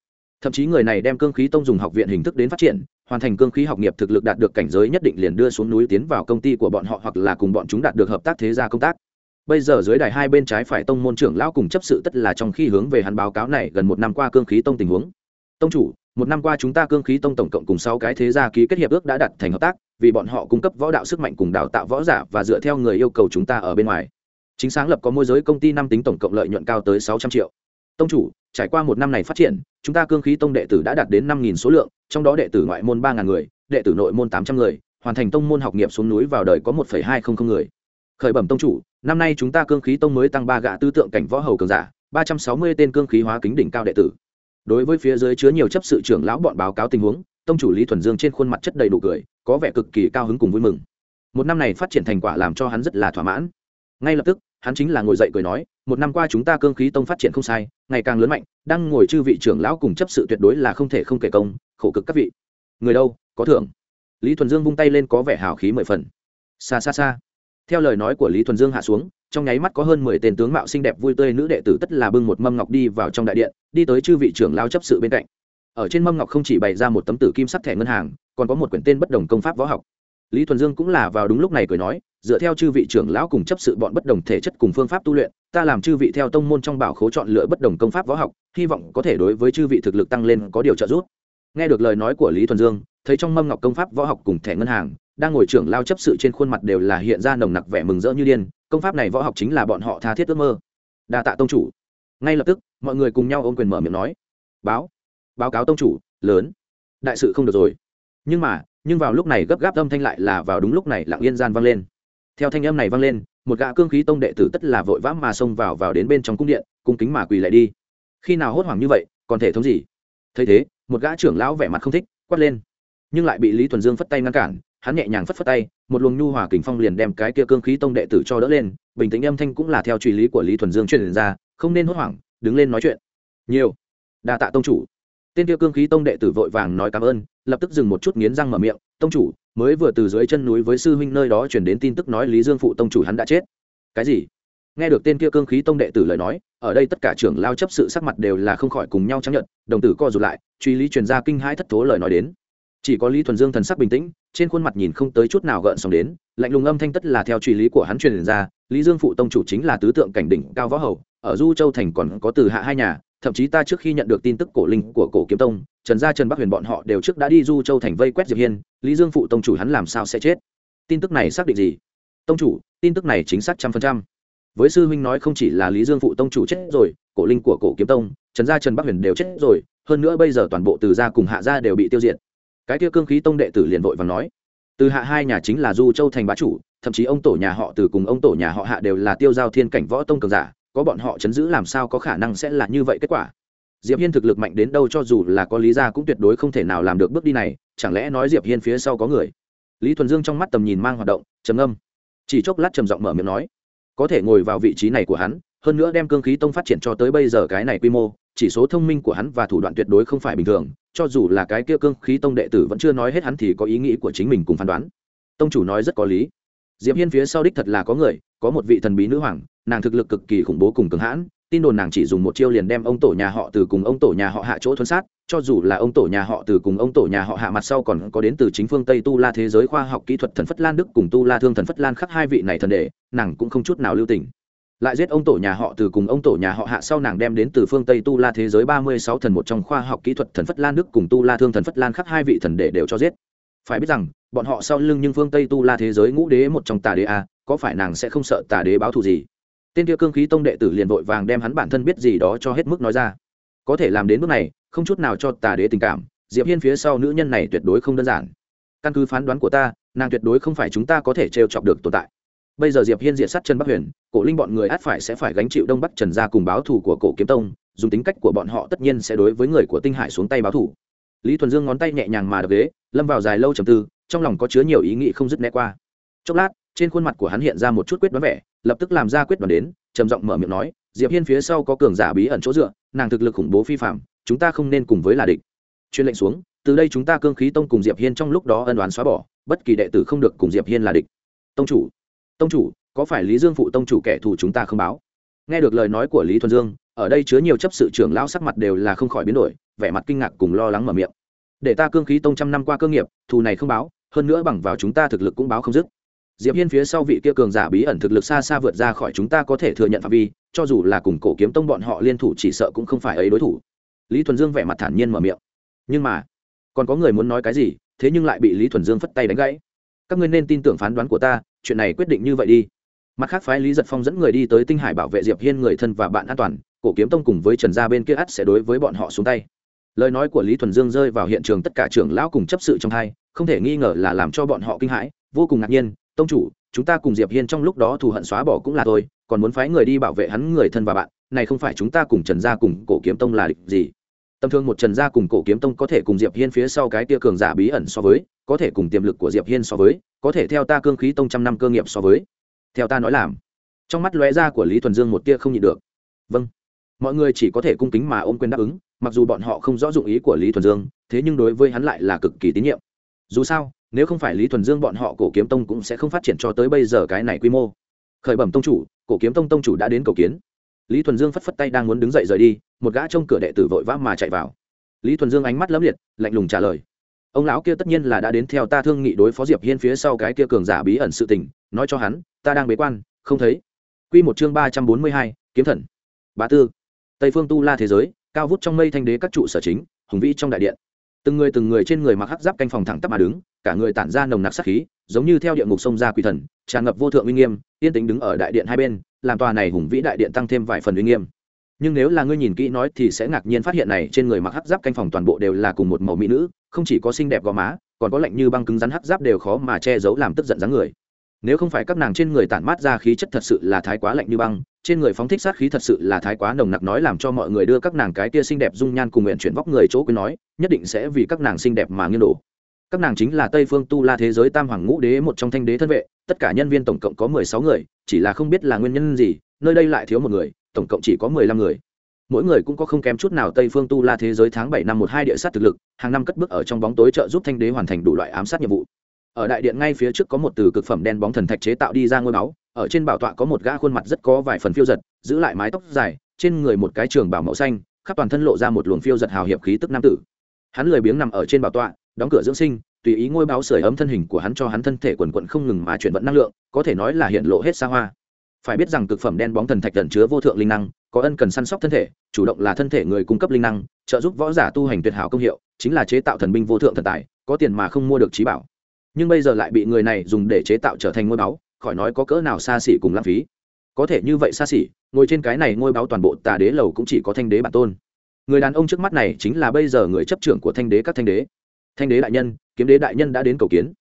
Thậm chí người này đem cương khí tông dùng học viện hình thức đến phát triển, hoàn thành cương khí học nghiệp thực lực đạt được cảnh giới nhất định liền đưa xuống núi tiến vào công ty của bọn họ hoặc là cùng bọn chúng đạt được hợp tác thế gia công tác bây giờ dưới đài hai bên trái phải tông môn trưởng lão cùng chấp sự tất là trong khi hướng về hắn báo cáo này gần một năm qua cương khí tông tình huống. Tông chủ, một năm qua chúng ta cương khí tông tổng cộng cùng sáu cái thế gia ký kết hiệp ước đã đặt thành hợp tác, vì bọn họ cung cấp võ đạo sức mạnh cùng đào tạo võ giả và dựa theo người yêu cầu chúng ta ở bên ngoài. Chính sáng lập có môi giới công ty năm tính tổng cộng lợi nhuận cao tới sáu trăm triệu. Tông chủ, trải qua một năm này phát triển, chúng ta cương khí tông đệ tử đã đạt đến năm nghìn số lượng, trong đó đệ tử ngoại môn ba ngàn người, đệ tử nội môn tám trăm người, hoàn thành tông môn học nghiệp xuống núi vào đời có một hai không không người khởi bẩm tông chủ, năm nay chúng ta cương khí tông mới tăng ba gạ tư tượng cảnh võ hầu cường giả, ba trăm sáu mươi tên cương khí hóa kính đỉnh cao đệ tử. Đối với phía dưới chứa nhiều chấp sự trưởng lão bọn báo cáo tình huống, tông chủ lý thuần dương trên khuôn mặt chất đầy đủ cười, có vẻ cực kỳ cao hứng cùng vui mừng. Một năm này phát triển thành quả làm cho hắn rất là thỏa mãn. Ngay lập tức, hắn chính là ngồi dậy cười nói, một năm qua chúng ta cương khí tông phát triển không sai, ngày càng lớn mạnh, đang ngồi chư vị trưởng lão cùng chấp sự tuyệt đối là không thể không kể công, khổ cực các vị. Người đâu, có thưởng. Lý thuần dương vung tay lên có vẻ hào khí mười phần. Xa xa xa theo lời nói của lý thuần dương hạ xuống, trong nháy mắt có hơn mười tên tướng mạo xinh đẹp vui tươi nữ đệ tử tất là bưng một mâm ngọc đi vào trong đại điện, đi tới chư vị trưởng lao chấp sự bên cạnh. Ở trên mâm ngọc không chỉ bày ra một tấm tử kim sắc thẻ ngân hàng, còn có một quyển tên bất đồng công pháp võ học. Lý thuần dương cũng là vào đúng lúc này cười nói, dựa theo chư vị trưởng lão cùng chấp sự bọn bất đồng thể chất cùng phương pháp tu luyện, ta làm chư vị theo tông môn trong bảo khố chọn lựa bất đồng công pháp võ học, hy vọng có thể đối với chư vị thực lực tăng lên có điều trợ giúp. Nghe được lời nói của lý thuần dương, thấy trong mâm ngọc công pháp võ học cùng thẻ ngân hàng đang ngồi trưởng lao chấp sự trên khuôn mặt đều là hiện ra nồng nặc vẻ mừng rỡ như điên, công pháp này võ học chính là bọn họ tha thiết ước mơ. Đa tạ tông chủ. Ngay lập tức, mọi người cùng nhau ôm quyền mở miệng nói. Báo báo cáo tông chủ, lớn. Đại sự không được rồi. Nhưng mà, nhưng vào lúc này gấp gáp âm thanh lại là vào đúng lúc này lặng yên gian vang lên. Theo thanh âm này vang lên, một gã cương khí tông đệ tử tất là vội vã mà xông vào vào đến bên trong cung điện, cung kính mà quỳ lại đi. Khi nào hốt hoảng như vậy, còn thể thống gì? Thấy thế, một gã trưởng lão vẻ mặt không thích, quát lên. Nhưng lại bị lý thuần dương phất tay ngăn cản hắn nhẹ nhàng phất phất tay, một luồng nhu hòa kình phong liền đem cái kia cương khí tông đệ tử cho đỡ lên, bình tĩnh âm thanh cũng là theo truy lý của lý thuần dương truyền ra, không nên hốt hoảng, đứng lên nói chuyện. Nhiều. Đa tạ tông chủ. Tên kia cương khí tông đệ tử vội vàng nói cảm ơn, lập tức dừng một chút nghiến răng mở miệng, tông chủ, mới vừa từ dưới chân núi với sư huynh nơi đó chuyển đến tin tức nói lý dương phụ tông chủ hắn đã chết. Cái gì? Nghe được tên kia cương khí tông đệ tử lời nói, ở đây tất cả trưởng lao chấp sự sắc mặt đều là không khỏi cùng nhau chấp nhận, đồng tử co rụt lại, truy lý truyền ra kinh hãi thất thố lời nói đến chỉ có lý thuần dương thần sắc bình tĩnh, trên khuôn mặt nhìn không tới chút nào gợn sóng đến, lạnh lùng âm thanh tất là theo truy lý của hắn truyền ra, lý dương phụ tông chủ chính là tứ tượng cảnh đỉnh cao võ hầu, ở du châu thành còn có từ hạ hai nhà, thậm chí ta trước khi nhận được tin tức cổ linh của cổ kiếm tông, trần gia trần bắc huyền bọn họ đều trước đã đi du châu thành vây quét diệp hiên, lý dương phụ tông chủ hắn làm sao sẽ chết? Tin tức này xác định gì? Tông chủ, tin tức này chính xác trăm phần trăm. Với sư huynh nói không chỉ là lý dương phụ tông chủ chết rồi, cổ linh của cổ kiếm tông, trần gia trần bắc huyền đều chết rồi, hơn nữa bây giờ toàn bộ từ gia cùng hạ gia đều bị tiêu diệt cái kia cương khí tông đệ tử liền vội và nói, từ hạ hai nhà chính là du châu thành bá chủ, thậm chí ông tổ nhà họ từ cùng ông tổ nhà họ hạ đều là tiêu giao thiên cảnh võ tông cường giả, có bọn họ chấn giữ làm sao có khả năng sẽ là như vậy kết quả? Diệp hiên thực lực mạnh đến đâu cho dù là có lý ra cũng tuyệt đối không thể nào làm được bước đi này, chẳng lẽ nói diệp hiên phía sau có người? Lý thuần dương trong mắt tầm nhìn mang hoạt động, trầm âm chỉ chốc lát trầm giọng mở miệng nói, có thể ngồi vào vị trí này của hắn, hơn nữa đem cương khí tông phát triển cho tới bây giờ cái này quy mô, chỉ số thông minh của hắn và thủ đoạn tuyệt đối không phải bình thường cho dù là cái kia cương khí tông đệ tử vẫn chưa nói hết hắn thì có ý nghĩ của chính mình cùng phán đoán. Tông chủ nói rất có lý. Diệp hiên phía sau đích thật là có người, có một vị thần bí nữ hoàng, nàng thực lực cực kỳ khủng bố cùng cường hãn, tin đồn nàng chỉ dùng một chiêu liền đem ông tổ nhà họ từ cùng ông tổ nhà họ hạ chỗ thuấn sát, cho dù là ông tổ nhà họ từ cùng ông tổ nhà họ hạ mặt sau còn có đến từ chính phương tây tu la thế giới khoa học kỹ thuật thần phất lan đức cùng tu la thương thần phất lan khắc hai vị này thần đệ, nàng cũng không chút nào lưu tình lại giết ông tổ nhà họ từ cùng ông tổ nhà họ hạ sau nàng đem đến từ phương tây tu la thế giới ba mươi sáu thần một trong khoa học kỹ thuật thần phất lan đức cùng tu la thương thần phất lan khắc hai vị thần đệ đều cho giết. Phải biết rằng, bọn họ sau lưng nhưng phương tây tu la thế giới ngũ đế một trong tà đế a, có phải nàng sẽ không sợ tà đế báo thù gì? Tên kia cương khí tông đệ tử liền vội vàng đem hắn bản thân biết gì đó cho hết mức nói ra. Có thể làm đến mức này, không chút nào cho tà đế tình cảm, diệp hiên phía sau nữ nhân này tuyệt đối không đơn giản. Căn cứ phán đoán của ta, nàng tuyệt đối không phải chúng ta có thể trêu chọc được tồn tại bây giờ diệp hiên diệt sát trần bắc huyền, cổ linh bọn người át phải sẽ phải gánh chịu đông bắc trần gia cùng báo thù của cổ kiếm tông, dùng tính cách của bọn họ tất nhiên sẽ đối với người của tinh hải xuống tay báo thù. Lý thuần dương ngón tay nhẹ nhàng mà đập ghế, lâm vào dài lâu trầm tư, trong lòng có chứa nhiều ý nghĩ không dứt né qua. Chốc lát, trên khuôn mặt của hắn hiện ra một chút quyết đoán vẻ, lập tức làm ra quyết đoán đến, trầm giọng mở miệng nói, diệp hiên phía sau có cường giả bí ẩn chỗ dựa, nàng thực lực khủng bố phi phạm chúng ta không nên cùng với là địch. Chuyên lệnh xuống, từ đây chúng ta cương khí tông cùng diệp hiên trong lúc đó ân đoán xóa bỏ, bất kỳ đệ tử không được cùng diệp hiên là địch. Tông chủ tông chủ, có phải lý dương phụ tông chủ kẻ thù chúng ta không báo? Nghe được lời nói của lý thuần dương, ở đây chứa nhiều chấp sự trưởng lão sắc mặt đều là không khỏi biến đổi, vẻ mặt kinh ngạc cùng lo lắng mở miệng. Để ta cương khí tông trăm năm qua cơ nghiệp, thù này không báo, hơn nữa bằng vào chúng ta thực lực cũng báo không dứt. Diệp hiên phía sau vị kia cường giả bí ẩn thực lực xa xa vượt ra khỏi chúng ta có thể thừa nhận phạm vi, cho dù là cùng cổ kiếm tông bọn họ liên thủ chỉ sợ cũng không phải ấy đối thủ. Lý thuần dương vẻ mặt thản nhiên mở miệng. Nhưng mà, còn có người muốn nói cái gì, thế nhưng lại bị lý thuần dương phất tay đánh gãy. Các ngươi nên tin tưởng phán đoán của ta chuyện này quyết định như vậy đi. Mặt khác phái lý giật phong dẫn người đi tới tinh hải bảo vệ diệp hiên người thân và bạn an toàn, cổ kiếm tông cùng với trần gia bên kia ắt sẽ đối với bọn họ xuống tay. Lời nói của lý thuần dương rơi vào hiện trường tất cả trưởng lão cùng chấp sự trong hai, không thể nghi ngờ là làm cho bọn họ kinh hãi, vô cùng ngạc nhiên, tông chủ, chúng ta cùng diệp hiên trong lúc đó thù hận xóa bỏ cũng là thôi, còn muốn phái người đi bảo vệ hắn người thân và bạn, này không phải chúng ta cùng trần gia cùng cổ kiếm tông là địch gì? Tầm thường một trần gia cùng cổ kiếm tông có thể cùng diệp hiên phía sau cái tia cường giả bí ẩn so với có thể cùng tiềm lực của diệp hiên so với, có thể theo ta cương khí tông trăm năm cơ nghiệp so với. Theo ta nói làm. Trong mắt lóe ra của lý thuần dương một tia không nhịn được. Vâng. Mọi người chỉ có thể cung kính mà ôm quyền đáp ứng, mặc dù bọn họ không rõ dụng ý của lý thuần dương, thế nhưng đối với hắn lại là cực kỳ tín nhiệm. Dù sao, nếu không phải lý thuần dương bọn họ cổ kiếm tông cũng sẽ không phát triển cho tới bây giờ cái này quy mô. Khởi bẩm tông chủ, cổ kiếm tông tông chủ đã đến cầu kiến. Lý thuần dương phất phất tay đang muốn đứng dậy rời đi, một gã trông cửa đệ tử vội vã mà chạy vào. Lý thuần dương ánh mắt lấm liệt, lạnh lùng trả lời ông lão kia tất nhiên là đã đến theo ta thương nghị đối phó diệp hiên phía sau cái kia cường giả bí ẩn sự tình, nói cho hắn, ta đang bế quan, không thấy. Quy một chương ba trăm bốn mươi hai, kiếm thần. Bá tư. Tây phương tu la thế giới, cao vút trong mây thanh đế các trụ sở chính, hùng vĩ trong đại điện. Từng người từng người trên người mặc hắc giáp canh phòng thẳng tắp mà đứng, cả người tản ra nồng nặc sát khí, giống như theo địa ngục sông ra quỷ thần, tràn ngập vô thượng uy nghiêm, yên tĩnh đứng ở đại điện hai bên, làm tòa này hùng vĩ đại điện tăng thêm vài phần uy nghiêm nhưng nếu là ngươi nhìn kỹ nói thì sẽ ngạc nhiên phát hiện này trên người mặc hắc giáp canh phòng toàn bộ đều là cùng một màu mỹ nữ, không chỉ có xinh đẹp gò má, còn có lạnh như băng cứng rắn hắc giáp đều khó mà che giấu làm tức giận dáng người. Nếu không phải các nàng trên người tản mát ra khí chất thật sự là thái quá lạnh như băng, trên người phóng thích sát khí thật sự là thái quá nồng nặc nói làm cho mọi người đưa các nàng cái tia xinh đẹp dung nhan cùng nguyện chuyển vóc người chỗ quyến nói, nhất định sẽ vì các nàng xinh đẹp mà nghiêng đổ. Các nàng chính là tây phương tu la thế giới tam hoàng ngũ đế một trong thanh đế thân vệ, tất cả nhân viên tổng cộng có mười sáu người, chỉ là không biết là nguyên nhân gì, nơi đây lại thiếu một người tổng cộng chỉ có mười lăm người. Mỗi người cũng có không kém chút nào tây phương tu la thế giới tháng bảy năm một hai địa sát thực lực, hàng năm cất bước ở trong bóng tối trợ giúp thanh đế hoàn thành đủ loại ám sát nhiệm vụ. Ở đại điện ngay phía trước có một từ cực phẩm đen bóng thần thạch chế tạo đi ra ngôi máu ở trên bảo tọa có một gã khuôn mặt rất có vài phần phiêu giật, giữ lại mái tóc dài, trên người một cái trường bảo mẫu xanh, khắp toàn thân lộ ra một luồng phiêu giật hào hiệp khí tức nam tử. Hắn lười biếng nằm ở trên bảo tọa, đóng cửa dưỡng sinh, tùy ý ngôi báo sưởi ấm thân hình của hắn cho hắn thân thể quần quận không ngừng mà chuyển vận năng lượng, có thể nói là hiện lộ hết xa hoa phải biết rằng cực phẩm đen bóng thần thạch tẩn chứa vô thượng linh năng, có ân cần săn sóc thân thể, chủ động là thân thể người cung cấp linh năng, trợ giúp võ giả tu hành tuyệt hảo công hiệu, chính là chế tạo thần binh vô thượng thần tài, có tiền mà không mua được trí bảo. Nhưng bây giờ lại bị người này dùng để chế tạo trở thành ngôi báu, khỏi nói có cỡ nào xa xỉ cùng lãng phí. Có thể như vậy xa xỉ, ngồi trên cái này ngôi báu toàn bộ tà đế lầu cũng chỉ có thanh đế bản tôn. Người đàn ông trước mắt này chính là bây giờ người chấp trưởng của thanh đế các thanh đế. Thanh đế đại nhân, kiếm đế đại nhân đã đến cầu kiến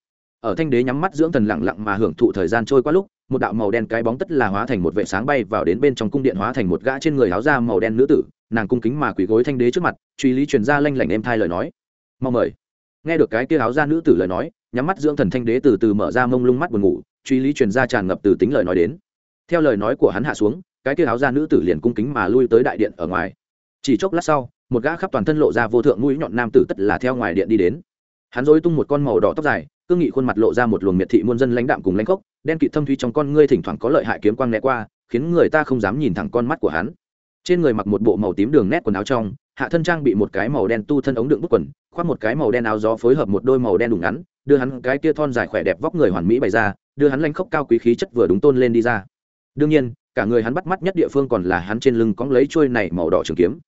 ở thanh đế nhắm mắt dưỡng thần lặng lặng mà hưởng thụ thời gian trôi qua lúc, một đạo màu đen cái bóng tất là hóa thành một vệ sáng bay vào đến bên trong cung điện hóa thành một gã trên người áo da màu đen nữ tử, nàng cung kính mà quỳ gối thanh đế trước mặt, truy lý truyền ra lanh lảnh em thai lời nói. Mong mời. Nghe được cái kia áo da nữ tử lời nói, nhắm mắt dưỡng thần thanh đế từ từ mở ra mông lung mắt buồn ngủ, truy lý truyền ra tràn ngập từ tính lời nói đến. Theo lời nói của hắn hạ xuống, cái kia áo da nữ tử liền cung kính mà lui tới đại điện ở ngoài. Chỉ chốc lát sau, một gã khắp toàn thân lộ ra vô thượng mũi nhọn nam tử tất là theo ngoài điện đi đến. Hắn dối tung một con màu đỏ tóc dài cương nghị khuôn mặt lộ ra một luồng miệt thị muôn dân lãnh đạm cùng lãnh khốc, đen kịt thâm thúy trong con ngươi thỉnh thoảng có lợi hại kiếm quang né qua, khiến người ta không dám nhìn thẳng con mắt của hắn. Trên người mặc một bộ màu tím đường nét quần áo trong, hạ thân trang bị một cái màu đen tu thân ống đựng bút quần, khoác một cái màu đen áo gió phối hợp một đôi màu đen đủ ngắn, đưa hắn cái kia thon dài khỏe đẹp vóc người hoàn mỹ bày ra, đưa hắn lãnh khốc cao quý khí chất vừa đúng tôn lên đi ra. Đương nhiên, cả người hắn bắt mắt nhất địa phương còn là hắn trên lưng cóng lấy chuôi này màu đỏ trường kiếm.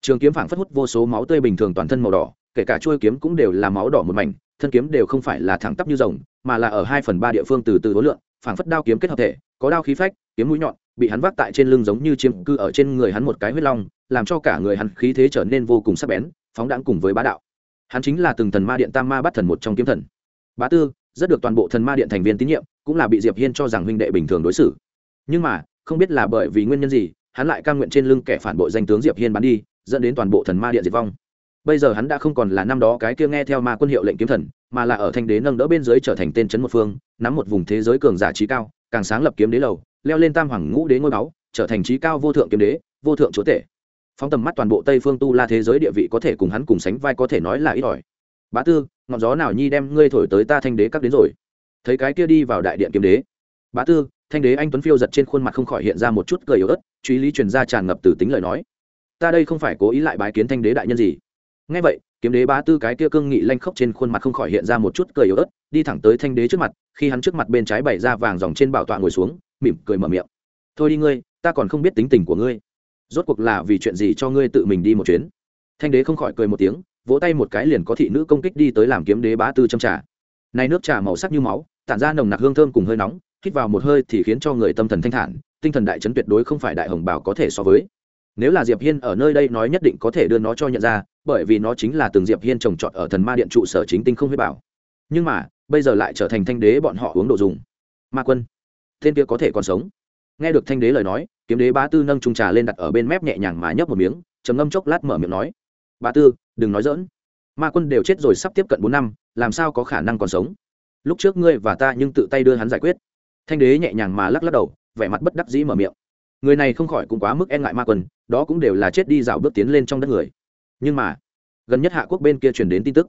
Trường kiếm phảng phất hút vô số máu tươi bình thường toàn thân màu đỏ, kể cả chuôi kiếm cũng đều là máu đỏ một mảnh thân kiếm đều không phải là thẳng tắp như rồng, mà là ở hai phần ba địa phương từ từ đối lượng phảng phất đao kiếm kết hợp thể, có đao khí phách, kiếm mũi nhọn, bị hắn vác tại trên lưng giống như chiếm cư ở trên người hắn một cái huyết long, làm cho cả người hắn khí thế trở nên vô cùng sắc bén, phóng đãng cùng với bá đạo. Hắn chính là từng thần ma điện tam ma bắt thần một trong kiếm thần. Bá tư, rất được toàn bộ thần ma điện thành viên tín nhiệm, cũng là bị diệp hiên cho rằng huynh đệ bình thường đối xử. Nhưng mà, không biết là bởi vì nguyên nhân gì, hắn lại cam nguyện trên lưng kẻ phản bội danh tướng diệp hiên bắn đi, dẫn đến toàn bộ thần ma điện diệt vong bây giờ hắn đã không còn là năm đó cái kia nghe theo ma quân hiệu lệnh kiếm thần, mà là ở thanh đế nâng đỡ bên dưới trở thành tên trấn một phương, nắm một vùng thế giới cường giả trí cao, càng sáng lập kiếm đế lầu, leo lên tam hoàng ngũ đế ngôi báu, trở thành trí cao vô thượng kiếm đế, vô thượng chúa tể. Phóng tầm mắt toàn bộ tây phương tu la thế giới địa vị có thể cùng hắn cùng sánh vai có thể nói là ít ỏi. Bá tư, ngọn gió nào nhi đem ngươi thổi tới ta thanh đế các đến rồi? Thấy cái kia đi vào đại điện kiếm đế. Bá tư, thanh đế anh tuấn phiêu giật trên khuôn mặt không khỏi hiện ra một chút cười yếu ớt, truy lý truyền ra tràn ngập từ tính lời nói. Ta đây không phải cố ý lại bái kiến thanh đế đại nhân gì ngay vậy, kiếm đế bá tư cái kia cương nghị lanh khốc trên khuôn mặt không khỏi hiện ra một chút cười yếu ớt, đi thẳng tới thanh đế trước mặt, khi hắn trước mặt bên trái bày ra vàng dòng trên bảo tọa ngồi xuống, mỉm cười mở miệng. Thôi đi ngươi, ta còn không biết tính tình của ngươi. Rốt cuộc là vì chuyện gì cho ngươi tự mình đi một chuyến? Thanh đế không khỏi cười một tiếng, vỗ tay một cái liền có thị nữ công kích đi tới làm kiếm đế bá tư châm trà. Này nước trà màu sắc như máu, tản ra nồng nặc hương thơm cùng hơi nóng, hít vào một hơi thì khiến cho người tâm thần thanh thản, tinh thần đại chấn tuyệt đối không phải đại hồng bảo có thể so với. Nếu là diệp hiên ở nơi đây nói nhất định có thể đưa nó cho nhận ra bởi vì nó chính là từng diệp hiên trồng trọt ở thần ma điện trụ sở chính tinh không huyết bảo. Nhưng mà, bây giờ lại trở thành thanh đế bọn họ uống đồ dùng. Ma quân, tên kia có thể còn sống. Nghe được thanh đế lời nói, kiếm đế bá tư nâng trung trà lên đặt ở bên mép nhẹ nhàng mà nhấp một miếng, trầm ngâm chốc lát mở miệng nói, bá tư, đừng nói dỡn ma quân đều chết rồi sắp tiếp cận bốn năm, làm sao có khả năng còn sống? Lúc trước ngươi và ta nhưng tự tay đưa hắn giải quyết. Thanh đế nhẹ nhàng mà lắc lắc đầu, vẻ mặt bất đắc dĩ mở miệng. Người này không khỏi cũng quá mức e ngại ma quân, đó cũng đều là chết đi dạo bước tiến lên trong đất người nhưng mà, gần nhất hạ quốc bên kia truyền đến tin tức.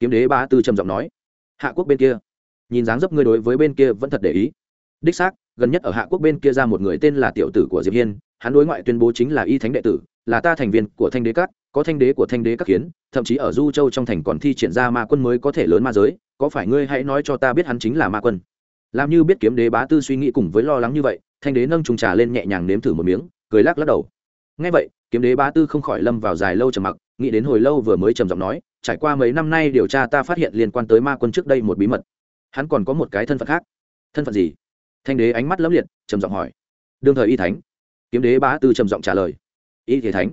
Kiếm đế bá tư trầm giọng nói, hạ quốc bên kia? Nhìn dáng dấp ngươi đối với bên kia vẫn thật để ý. Đích xác, gần nhất ở hạ quốc bên kia ra một người tên là tiểu tử của diệp hiên, hắn đối ngoại tuyên bố chính là y thánh đệ tử, là ta thành viên của thanh đế các, có thanh đế của thanh đế các khiến, thậm chí ở du châu trong thành còn thi triển ra ma quân mới có thể lớn ma giới, có phải ngươi hãy nói cho ta biết hắn chính là ma quân? Làm như biết kiếm đế bá tư suy nghĩ cùng với lo lắng như vậy, thanh đế nâng trùng trà lên nhẹ nhàng nếm thử một miếng, cười lắc lắc đầu. Ngay vậy, kiếm đế bá tư không khỏi lâm vào dài lâu trầm mặc nghĩ đến hồi lâu vừa mới trầm giọng nói, trải qua mấy năm nay điều tra ta phát hiện liên quan tới ma quân trước đây một bí mật. Hắn còn có một cái thân phận khác. Thân phận gì? Thanh đế ánh mắt lẫm liệt, trầm giọng hỏi. Đương thời y thánh. Kiếm đế bá tư trầm giọng trả lời. Y thế thánh.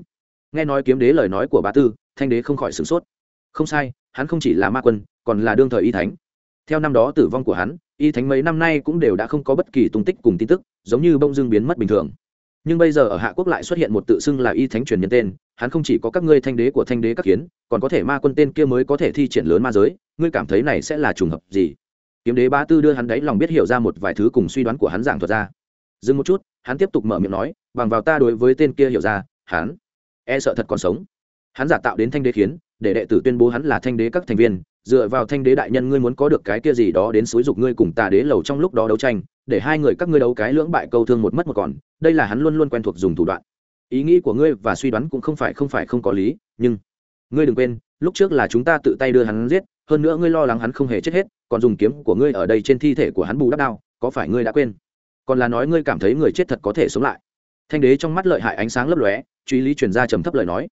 Nghe nói kiếm đế lời nói của bá tư, thanh đế không khỏi sửng sốt. Không sai, hắn không chỉ là ma quân, còn là đương thời y thánh. Theo năm đó tử vong của hắn, y thánh mấy năm nay cũng đều đã không có bất kỳ tung tích cùng tin tức, giống như bông dương biến mất bình thường nhưng bây giờ ở hạ quốc lại xuất hiện một tự xưng là y thánh truyền nhân tên, hắn không chỉ có các ngươi thanh đế của thanh đế các kiến, còn có thể ma quân tên kia mới có thể thi triển lớn ma giới, ngươi cảm thấy này sẽ là trùng hợp gì? Kiếm đế ba tư đưa hắn đáy lòng biết hiểu ra một vài thứ cùng suy đoán của hắn giảng thuật ra. Dừng một chút, hắn tiếp tục mở miệng nói, bằng vào ta đối với tên kia hiểu ra, hắn e sợ thật còn sống. Hắn giả tạo đến thanh đế khiến để đệ tử tuyên bố hắn là thanh đế các thành viên, dựa vào thanh đế đại nhân ngươi muốn có được cái kia gì đó đến xúi dục ngươi cùng tà đế lầu trong lúc đó đấu tranh để hai người các ngươi đấu cái lưỡng bại câu thương một mất một còn, đây là hắn luôn luôn quen thuộc dùng thủ đoạn. Ý nghĩ của ngươi và suy đoán cũng không phải không phải không có lý, nhưng ngươi đừng quên, lúc trước là chúng ta tự tay đưa hắn giết, hơn nữa ngươi lo lắng hắn không hề chết hết, còn dùng kiếm của ngươi ở đây trên thi thể của hắn bù đắp đao, có phải ngươi đã quên? Còn là nói ngươi cảm thấy người chết thật có thể sống lại. Thanh đế trong mắt lợi hại ánh sáng lấp lóe, truy lý truyền ra trầm thấp lời nói.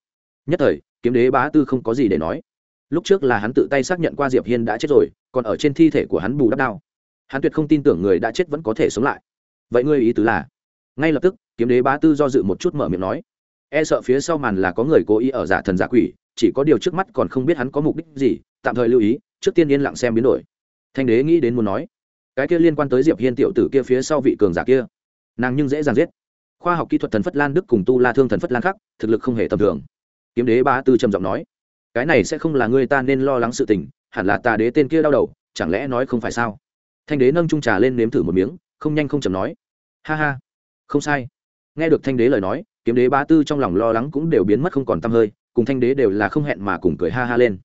Nhất thời, kiếm đế bá tư không có gì để nói. Lúc trước là hắn tự tay xác nhận qua diệp hiên đã chết rồi, còn ở trên thi thể của hắn bù đắp đao hắn tuyệt không tin tưởng người đã chết vẫn có thể sống lại. Vậy ngươi ý tứ là? Ngay lập tức, kiếm đế bá tư do dự một chút mở miệng nói. E sợ phía sau màn là có người cố ý ở giả thần giả quỷ, chỉ có điều trước mắt còn không biết hắn có mục đích gì, tạm thời lưu ý, trước tiên yên lặng xem biến đổi. Thanh đế nghĩ đến muốn nói, cái kia liên quan tới diệp hiên tiểu tử kia phía sau vị cường giả kia. Nàng nhưng dễ dàng giết. Khoa học kỹ thuật thần phất lan đức cùng tu la thương thần phất lan khắc, thực lực không hề tầm thường. Kiếm đế bá tư trầm giọng nói, cái này sẽ không là người ta nên lo lắng sự tình, hẳn là tà đế tên kia đau đầu, chẳng lẽ nói không phải sao? Thanh đế nâng trung trà lên nếm thử một miếng, không nhanh không chầm nói. Ha ha, không sai. Nghe được thanh đế lời nói, kiếm đế bá tư trong lòng lo lắng cũng đều biến mất không còn t hơi, cùng thanh đế đều là không hẹn mà cùng cười ha ha lên.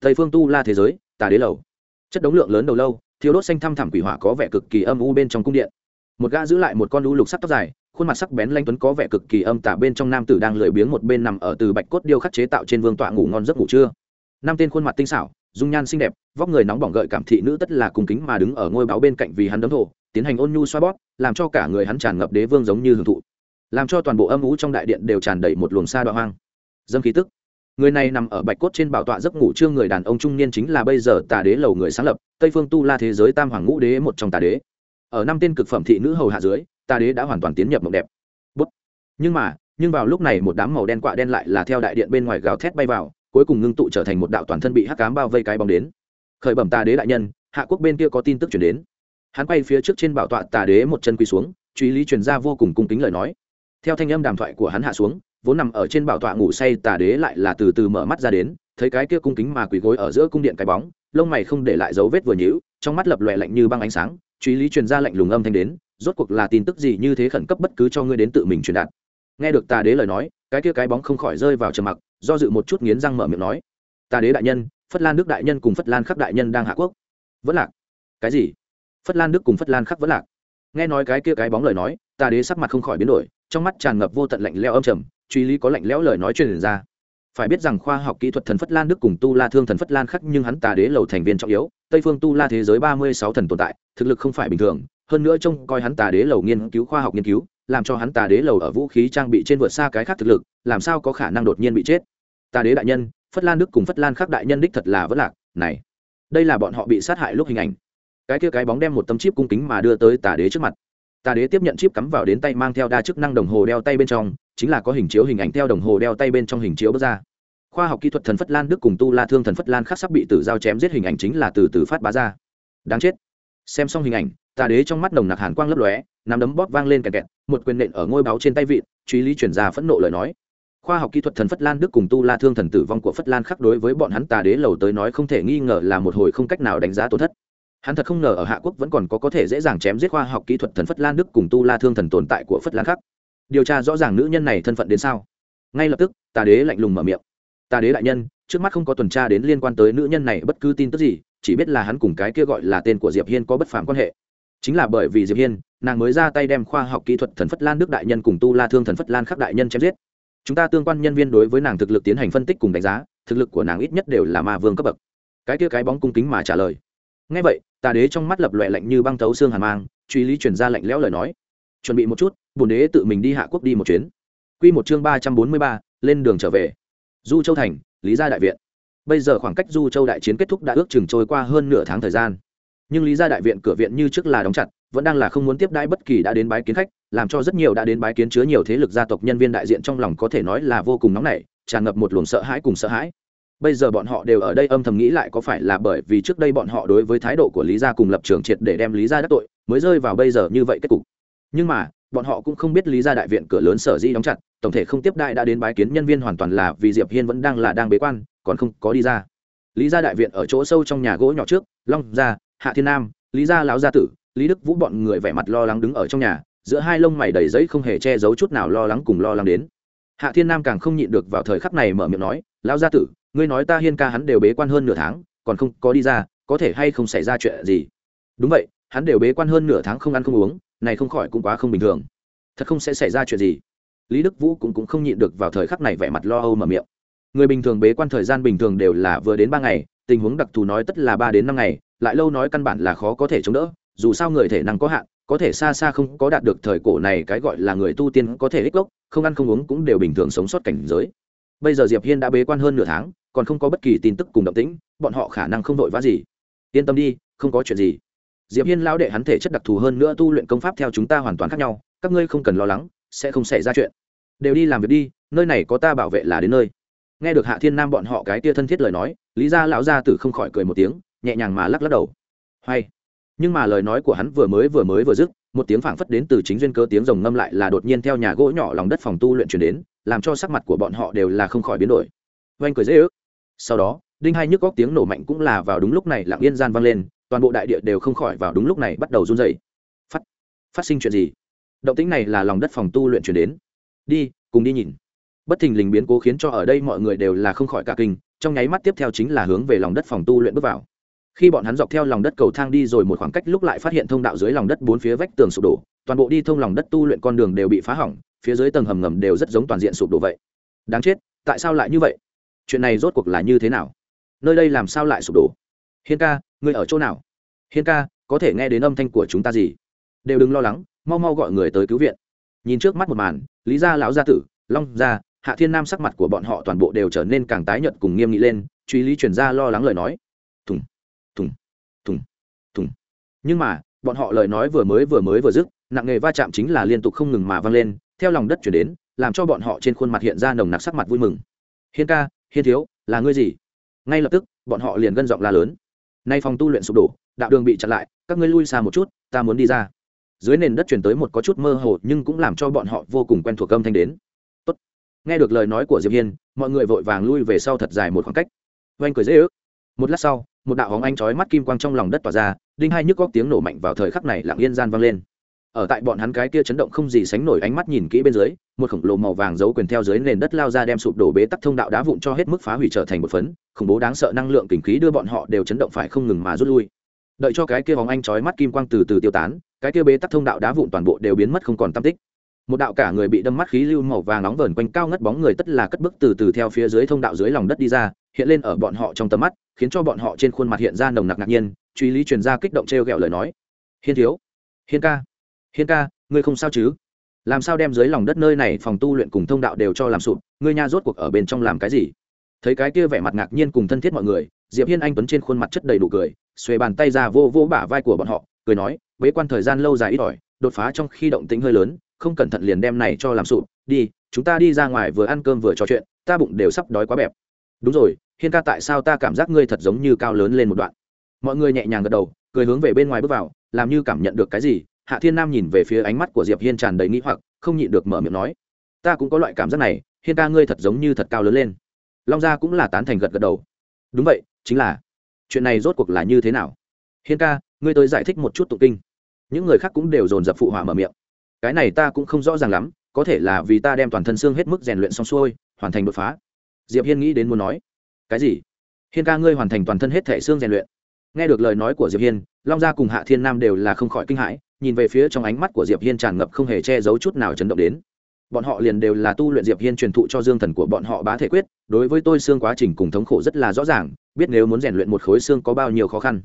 Tây phương tu la thế giới, tà đế lầu. Chất đống lượng lớn đầu lâu thiếu đốt xanh thăm thẳm quỷ hỏa có vẻ cực kỳ âm u bên trong cung điện. Một gã giữ lại một con lũ lục sắc tóc dài, khuôn mặt sắc bén lanh tuấn có vẻ cực kỳ âm tả bên trong nam tử đang lười biếng một bên nằm ở từ bạch cốt điêu khắc chế tạo trên vương tọa ngủ ngon giấc ngủ trưa. Năm tên khuôn mặt tinh xảo dung nhan xinh đẹp, vóc người nóng bỏng gợi cảm thị nữ tất là cùng kính mà đứng ở ngôi báo bên cạnh vì hắn đấm thổ, tiến hành ôn nhu xoa bóp, làm cho cả người hắn tràn ngập đế vương giống như hưởng thụ. Làm cho toàn bộ âm ú trong đại điện đều tràn đầy một luồng xa đoạn hoang. Dâm khí tức. Người này nằm ở bạch cốt trên bảo tọa giấc ngủ trương người đàn ông trung niên chính là bây giờ tà đế lầu người sáng lập, tây phương tu la thế giới tam hoàng ngũ đế một trong tà đế. Ở năm tên cực phẩm thị nữ hầu hạ dưới, tà đế đã hoàn toàn tiến nhập mộng đẹp. Bút. nhưng mà, nhưng vào lúc này một đám màu đen quạ đen lại là theo đại điện bên ngoài gào thét bay vào cuối cùng ngưng tụ trở thành một đạo toàn thân bị hắc cám bao vây cái bóng đến. Khởi bẩm tà đế đại nhân, hạ quốc bên kia có tin tức chuyển đến. Hắn quay phía trước trên bảo tọa tà đế một chân quỳ xuống, truy lý truyền ra vô cùng cung kính lời nói. Theo thanh âm đàm thoại của hắn hạ xuống, vốn nằm ở trên bảo tọa ngủ say, tà đế lại là từ từ mở mắt ra đến, thấy cái kia cung kính mà quỳ gối ở giữa cung điện cái bóng, lông mày không để lại dấu vết vừa nhữ trong mắt lập lòe lạnh như băng ánh sáng, truy lý truyền ra lạnh lùng âm thanh đến, rốt cuộc là tin tức gì như thế khẩn cấp bất cứ cho ngươi đến tự mình truyền đạt. Nghe được tà đế lời nói, cái kia cái bóng không khỏi rơi vào trầm mặc do dự một chút nghiến răng mở miệng nói, ta đế đại nhân, phất lan đức đại nhân cùng phất lan khắc đại nhân đang hạ quốc. Vẫn lạc? Cái gì? Phất lan đức cùng phất lan khắc vẫn lạc. Nghe nói cái kia cái bóng lời nói, ta đế sắc mặt không khỏi biến đổi, trong mắt tràn ngập vô tận lạnh leo âm trầm, truy lý có lạnh lẽo lời nói truyền ra. Phải biết rằng khoa học kỹ thuật thần phất lan đức cùng tu la thương thần phất lan khắc nhưng hắn tà đế lầu thành viên trọng yếu, tây phương tu la thế giới ba mươi sáu thần tồn tại, thực lực không phải bình thường, hơn nữa trông coi hắn tà đế lầu nghiên cứu, khoa học nghiên cứu làm cho hắn tà đế lầu ở vũ khí trang bị trên vượt xa cái khác thực lực, làm sao có khả năng đột nhiên bị chết? Tà đế đại nhân, phất lan đức cùng phất lan khắc đại nhân đích thật là vất lạc, này, đây là bọn họ bị sát hại lúc hình ảnh. Cái kia cái bóng đem một tấm chip cung kính mà đưa tới tà đế trước mặt. Tà đế tiếp nhận chip cắm vào đến tay mang theo đa chức năng đồng hồ đeo tay bên trong, chính là có hình chiếu hình ảnh theo đồng hồ đeo tay bên trong hình chiếu bước ra. Khoa học kỹ thuật thần phất lan đức cùng tu la thương thần phất lan khắc sắp bị tử giao chém giết hình ảnh chính là từ từ phát bá ra. Đáng chết. Xem xong hình ảnh, tà đế trong mắt nồng nặc hàn quang lấp lóe, nắm đấm bóp vang lên kẹt kẹt một quyền nện ở ngôi báo trên tay vịn truy lý chuyển ra phẫn nộ lời nói. Khoa học kỹ thuật thần phất lan đức cùng tu la thương thần tử vong của phất lan khắc đối với bọn hắn tà đế lầu tới nói không thể nghi ngờ là một hồi không cách nào đánh giá tổn thất. Hắn thật không ngờ ở hạ quốc vẫn còn có có thể dễ dàng chém giết khoa học kỹ thuật thần phất lan đức cùng tu la thương thần tồn tại của phất lan khắc điều tra rõ ràng nữ nhân này thân phận đến sao? Ngay lập tức, tà đế lạnh lùng mở miệng. Tà đế đại nhân, trước mắt không có tuần tra đến liên quan tới nữ nhân này bất cứ tin tức gì, chỉ biết là hắn cùng cái kia gọi là tên của diệp hiên có bất phàm quan hệ chính là bởi vì diệp hiên, nàng mới ra tay đem khoa học kỹ thuật thần phất lan đức đại nhân cùng tu la thương thần phất lan khắc đại nhân chém giết. Chúng ta tương quan nhân viên đối với nàng thực lực tiến hành phân tích cùng đánh giá, thực lực của nàng ít nhất đều là ma vương cấp bậc. Cái kia cái bóng cung kính mà trả lời. Ngay vậy, tà đế trong mắt lập loẹ lạnh như băng thấu xương hàn mang, truy lý chuyển ra lạnh lẽo lời nói. Chuẩn bị một chút bồn đế tự mình đi hạ quốc đi một chuyến. Q một chương ba trăm bốn mươi ba, lên đường trở về. Du châu thành, lý gia đại viện. Bây giờ khoảng cách du châu đại chiến kết thúc đã ước chừng trôi qua hơn nửa tháng thời gian nhưng lý gia đại viện cửa viện như trước là đóng chặt, vẫn đang là không muốn tiếp đãi bất kỳ đã đến bái kiến khách, làm cho rất nhiều đã đến bái kiến chứa nhiều thế lực gia tộc nhân viên đại diện trong lòng có thể nói là vô cùng nóng nảy, tràn ngập một luồng sợ hãi cùng sợ hãi. Bây giờ bọn họ đều ở đây âm thầm nghĩ lại có phải là bởi vì trước đây bọn họ đối với thái độ của lý gia cùng lập trường triệt để đem lý gia đắc tội, mới rơi vào bây giờ như vậy kết cục. Nhưng mà, bọn họ cũng không biết lý gia đại viện cửa lớn sở di đóng chặt, tổng thể không tiếp đại đã đến bái kiến nhân viên hoàn toàn là vì diệp hiên vẫn đang là đang bế quan, còn không có đi ra. Lý gia đại viện ở chỗ sâu trong nhà gỗ nhỏ trước, long gia hạ thiên nam lý gia lão gia tử lý đức vũ bọn người vẻ mặt lo lắng đứng ở trong nhà giữa hai lông mày đầy giấy không hề che giấu chút nào lo lắng cùng lo lắng đến. Hạ thiên nam càng không nhịn được vào thời khắc này mở miệng nói lão gia tử ngươi nói ta hiên ca hắn đều bế quan hơn nửa tháng còn không có đi ra có thể hay không xảy ra chuyện gì? Đúng vậy hắn đều bế quan hơn nửa tháng không ăn không uống này không khỏi cũng quá không bình thường. Thật không sẽ xảy ra chuyện gì. Lý đức vũ cũng, cũng không nhịn được vào thời khắc này vẻ mặt lo âu mở miệng. Người bình thường bế quan thời gian bình thường đều là vừa đến ba ngày tình huống đặc thù nói tất là ba đến năm ngày lại lâu nói căn bản là khó có thể chống đỡ, dù sao người thể năng có hạn, có thể xa xa không có đạt được thời cổ này cái gọi là người tu tiên có thể ích gốc, không ăn không uống cũng đều bình thường sống sót cảnh giới. Bây giờ diệp hiên đã bế quan hơn nửa tháng, còn không có bất kỳ tin tức cùng động tĩnh, bọn họ khả năng không đội vã gì. Yên tâm đi, không có chuyện gì. Diệp hiên lão đệ hắn thể chất đặc thù hơn nữa tu luyện công pháp theo chúng ta hoàn toàn khác nhau, các ngươi không cần lo lắng, sẽ không xảy ra chuyện. Đều đi làm việc đi, nơi này có ta bảo vệ là đến nơi. Nghe được hạ thiên nam bọn họ cái tia thân thiết lời nói, lý gia lão gia tử không khỏi cười một tiếng nhẹ nhàng mà lắc lắc đầu. Hay. Nhưng mà lời nói của hắn vừa mới vừa mới vừa dứt, một tiếng phảng phất đến từ chính duyên cơ tiếng rồng ngâm lại là đột nhiên theo nhà gỗ nhỏ lòng đất phòng tu luyện chuyển đến, làm cho sắc mặt của bọn họ đều là không khỏi biến đổi. Oanh cười dễ ước. Sau đó, đinh hai nhức góc tiếng nổ mạnh cũng là vào đúng lúc này lặng yên gian vang lên, toàn bộ đại địa đều không khỏi vào đúng lúc này bắt đầu run dày phát phát sinh chuyện gì? Động tĩnh này là lòng đất phòng tu luyện chuyển đến. Đi, cùng đi nhìn. Bất thình lình biến cố khiến cho ở đây mọi người đều là không khỏi cả kinh, trong nháy mắt tiếp theo chính là hướng về lòng đất phòng tu luyện bước vào khi bọn hắn dọc theo lòng đất cầu thang đi rồi một khoảng cách lúc lại phát hiện thông đạo dưới lòng đất bốn phía vách tường sụp đổ, toàn bộ đi thông lòng đất tu luyện con đường đều bị phá hỏng, phía dưới tầng hầm ngầm đều rất giống toàn diện sụp đổ vậy. Đáng chết, tại sao lại như vậy? Chuyện này rốt cuộc là như thế nào? Nơi đây làm sao lại sụp đổ? Hiên ca, ngươi ở chỗ nào? Hiên ca, có thể nghe đến âm thanh của chúng ta gì? Đều đừng lo lắng, mau mau gọi người tới cứu viện. Nhìn trước mắt một màn, lý gia lão gia tử, long gia, hạ thiên nam sắc mặt của bọn họ toàn bộ đều trở nên càng tái nhợt cùng nghiêm nghị lên, truy lý chuyển ra lo lắng lời nói thùng thùng thùng. Nhưng mà, bọn họ lời nói vừa mới vừa mới vừa dứt, nặng nghề va chạm chính là liên tục không ngừng mà vang lên, theo lòng đất chuyển đến, làm cho bọn họ trên khuôn mặt hiện ra nồng nặc sắc mặt vui mừng. Hiên ca, hiên thiếu, là ngươi gì? Ngay lập tức, bọn họ liền gân giọng la lớn. Nay phòng tu luyện sụp đổ, đạo đường bị chặn lại, các ngươi lui xa một chút, ta muốn đi ra. Dưới nền đất chuyển tới một có chút mơ hồ, nhưng cũng làm cho bọn họ vô cùng quen thuộc âm thanh đến. Tốt. nghe được lời nói của diệp hiên, mọi người vội vàng lui về sau thật dài một khoảng cách. Oanh cười dễ ước. Một lát sau một đạo hóng anh chói mắt kim quang trong lòng đất tỏa ra, đinh hai nhức góc tiếng nổ mạnh vào thời khắc này lặng yên gian vang lên. Ở tại bọn hắn cái kia chấn động không gì sánh nổi ánh mắt nhìn kỹ bên dưới, một khổng lồ màu vàng giấu quyền theo dưới nền đất lao ra đem sụp đổ bế tắc thông đạo đá vụn cho hết mức phá hủy trở thành một phấn, khủng bố đáng sợ năng lượng kinh khí đưa bọn họ đều chấn động phải không ngừng mà rút lui. Đợi cho cái kia vòng anh chói mắt kim quang từ từ tiêu tán, cái kia bế tắc thông đạo đá vụn toàn bộ đều biến mất không còn tam tích. Một đạo cả người bị đâm mắt khí lưu màu vàng nóng vờn quanh cao ngất bóng người tất là cất bước từ từ theo phía dưới thông đạo dưới lòng đất đi ra hiện lên ở bọn họ trong tầm mắt, khiến cho bọn họ trên khuôn mặt hiện ra nồng nặc ngạc nhiên, truy lý truyền ra kích động t r e o g ẹ o lời nói. Hiên thiếu, hiên ca hiên ca, ngươi không sao chứ? Làm sao đem dưới lòng đất nơi này phòng tu luyện cùng thông đạo đều cho làm sụp, ngươi nha rốt cuộc ở bên trong làm cái gì? Thấy cái kia vẻ mặt ngạc nhiên cùng thân thiết mọi người, diệp hiên anh tuấn trên khuôn mặt chất đầy đủ cười, xuề bàn tay ra vô vô bả vai của bọn họ, cười nói, bế quan thời gian lâu dài ít ỏi, đột phá trong khi động tĩnh hơi lớn, không cẩn thận liền đem này cho làm sụp, đi, chúng ta đi ra ngoài vừa ăn cơm vừa trò chuyện, ta bụng đều sắp đói quá bẹp đúng rồi, hiên ca tại sao ta cảm giác ngươi thật giống như cao lớn lên một đoạn? Mọi người nhẹ nhàng gật đầu, cười hướng về bên ngoài bước vào, làm như cảm nhận được cái gì, hạ thiên nam nhìn về phía ánh mắt của diệp hiên tràn đầy nghĩ hoặc, không nhịn được mở miệng nói, ta cũng có loại cảm giác này, hiên ca ngươi thật giống như thật cao lớn lên. Long gia cũng là tán thành gật gật đầu. Đúng vậy, chính là, chuyện này rốt cuộc là như thế nào? Hiên ca, ngươi tới giải thích một chút tụng kinh. Những người khác cũng đều dồn dập phụ họa mở miệng. Cái này ta cũng không rõ ràng lắm, có thể là vì ta đem toàn thân xương hết mức rèn luyện xong xuôi, hoàn thành đột phá diệp hiên nghĩ đến muốn nói, cái gì? Hiên ca ngươi hoàn thành toàn thân hết thể xương rèn luyện. Nghe được lời nói của diệp hiên, long gia cùng hạ thiên nam đều là không khỏi kinh hãi, nhìn về phía trong ánh mắt của diệp hiên tràn ngập không hề che giấu chút nào chấn động đến. Bọn họ liền đều là tu luyện diệp hiên truyền thụ cho dương thần của bọn họ bá thể quyết, đối với tôi xương quá trình cùng thống khổ rất là rõ ràng, biết nếu muốn rèn luyện một khối xương có bao nhiêu khó khăn.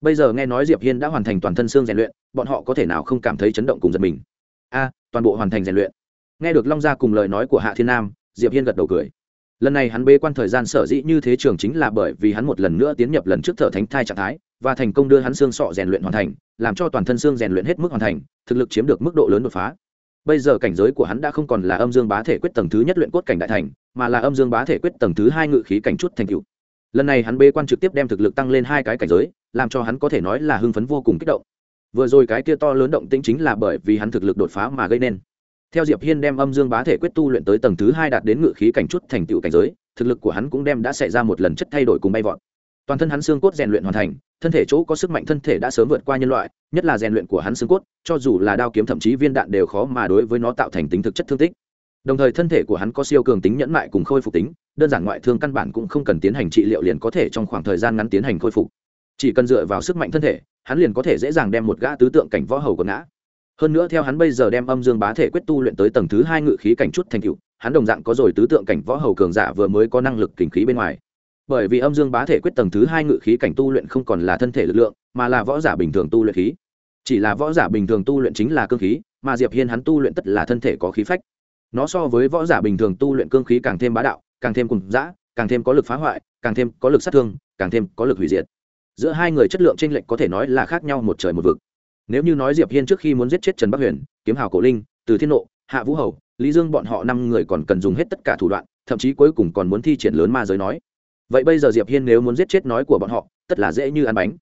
Bây giờ nghe nói diệp hiên đã hoàn thành toàn thân xương rèn luyện, bọn họ có thể nào không cảm thấy chấn động cùng giật mình? A, toàn bộ hoàn thành rèn luyện. Nghe được long gia cùng lời nói của hạ thiên nam, diệp hiên gật đầu cười lần này hắn bế quan thời gian sở dĩ như thế trường chính là bởi vì hắn một lần nữa tiến nhập lần trước thở thánh thai trạng thái, và thành công đưa hắn xương sọ rèn luyện hoàn thành, làm cho toàn thân xương rèn luyện hết mức hoàn thành, thực lực chiếm được mức độ lớn đột phá. Bây giờ cảnh giới của hắn đã không còn là âm dương bá thể quyết tầng thứ nhất luyện cốt cảnh đại thành, mà là âm dương bá thể quyết tầng thứ hai ngự khí cảnh chút thành cựu lần này hắn bế quan trực tiếp đem thực lực tăng lên hai cái cảnh giới, làm cho hắn có thể nói là hưng phấn vô cùng kích động. Vừa rồi cái kia to lớn động tĩnh chính là bởi vì hắn thực lực đột phá mà gây nên theo diệp hiên đem âm dương bá thể quyết tu luyện tới tầng thứ hai đạt đến ngự khí cảnh chút thành tựu cảnh giới, thực lực của hắn cũng đem đã xảy ra một lần chất thay đổi cùng bay vọt. Toàn thân hắn xương cốt rèn luyện hoàn thành, thân thể chỗ có sức mạnh thân thể đã sớm vượt qua nhân loại, nhất là rèn luyện của hắn xương cốt, cho dù là đao kiếm thậm chí viên đạn đều khó mà đối với nó tạo thành tính thực chất thương tích. Đồng thời thân thể của hắn có siêu cường tính nhẫn mại cùng khôi phục tính, đơn giản ngoại thương căn bản cũng không cần tiến hành trị liệu liền có thể trong khoảng thời gian ngắn tiến hành khôi phục. Chỉ cần dựa vào sức mạnh thân thể, hắn liền có thể dễ dàng đem một gã tứ tượng cảnh võ hầu quần ngã hơn nữa theo hắn bây giờ đem âm dương bá thể quyết tu luyện tới tầng thứ hai ngự khí cảnh chút thành cựu hắn đồng dạng có rồi tứ tượng cảnh võ hầu cường giả vừa mới có năng lực kình khí bên ngoài. Bởi vì âm dương bá thể quyết tầng thứ hai ngự khí cảnh tu luyện không còn là thân thể lực lượng, mà là võ giả bình thường tu luyện khí. Chỉ là võ giả bình thường tu luyện chính là cương khí, mà diệp hiên hắn tu luyện tất là thân thể có khí phách. Nó so với võ giả bình thường tu luyện cương khí càng thêm bá đạo, càng thêm cùng dã, càng thêm có lực phá hoại, càng thêm có lực sát thương, càng thêm có lực hủy diệt. Giữa hai người chất lượng tranh lệch có thể nói là khác nhau một trời một vực nếu như nói diệp hiên trước khi muốn giết chết trần bắc huyền, kiếm hào cổ linh, từ thiên nộ, hạ vũ hầu, lý dương bọn họ năm người còn cần dùng hết tất cả thủ đoạn, thậm chí cuối cùng còn muốn thi triển lớn ma giới nói. Vậy bây giờ diệp hiên nếu muốn giết chết nói của bọn họ, tất là dễ như ăn bánh.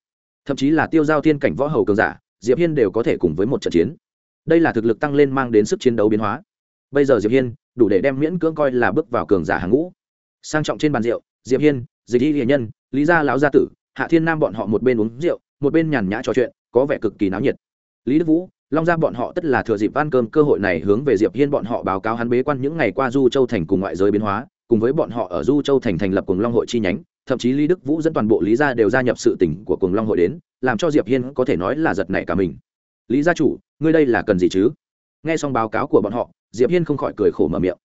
Thậm chí là tiêu giao thiên cảnh võ hầu cường giả, diệp hiên đều có thể cùng với một trận chiến. Đây là thực lực tăng lên mang đến sức chiến đấu biến hóa. Bây giờ diệp hiên, đủ để đem miễn cưỡng coi là bước vào cường giả hàng ngũ. Sang trọng trên bàn rượu, diệp hiên, dịch y hiền nhân, lý gia lão gia tử, hạ thiên nam bọn họ một bên uống rượu, một bên nhàn nhã trò chuyện có vẻ cực kỳ náo nhiệt. Lý đức vũ, long gia bọn họ tất là thừa dịp ăn cơm cơ hội này hướng về diệp hiên bọn họ báo cáo hắn bế quan những ngày qua du châu thành cùng ngoại giới biến hóa, cùng với bọn họ ở du châu thành thành lập cùng long hội chi nhánh, thậm chí lý đức vũ dẫn toàn bộ lý gia đều gia nhập sự tỉnh của cùng long hội đến, làm cho diệp hiên có thể nói là giật nảy cả mình. Lý gia chủ, ngươi đây là cần gì chứ? Nghe xong báo cáo của bọn họ, diệp hiên không khỏi cười khổ mở miệng.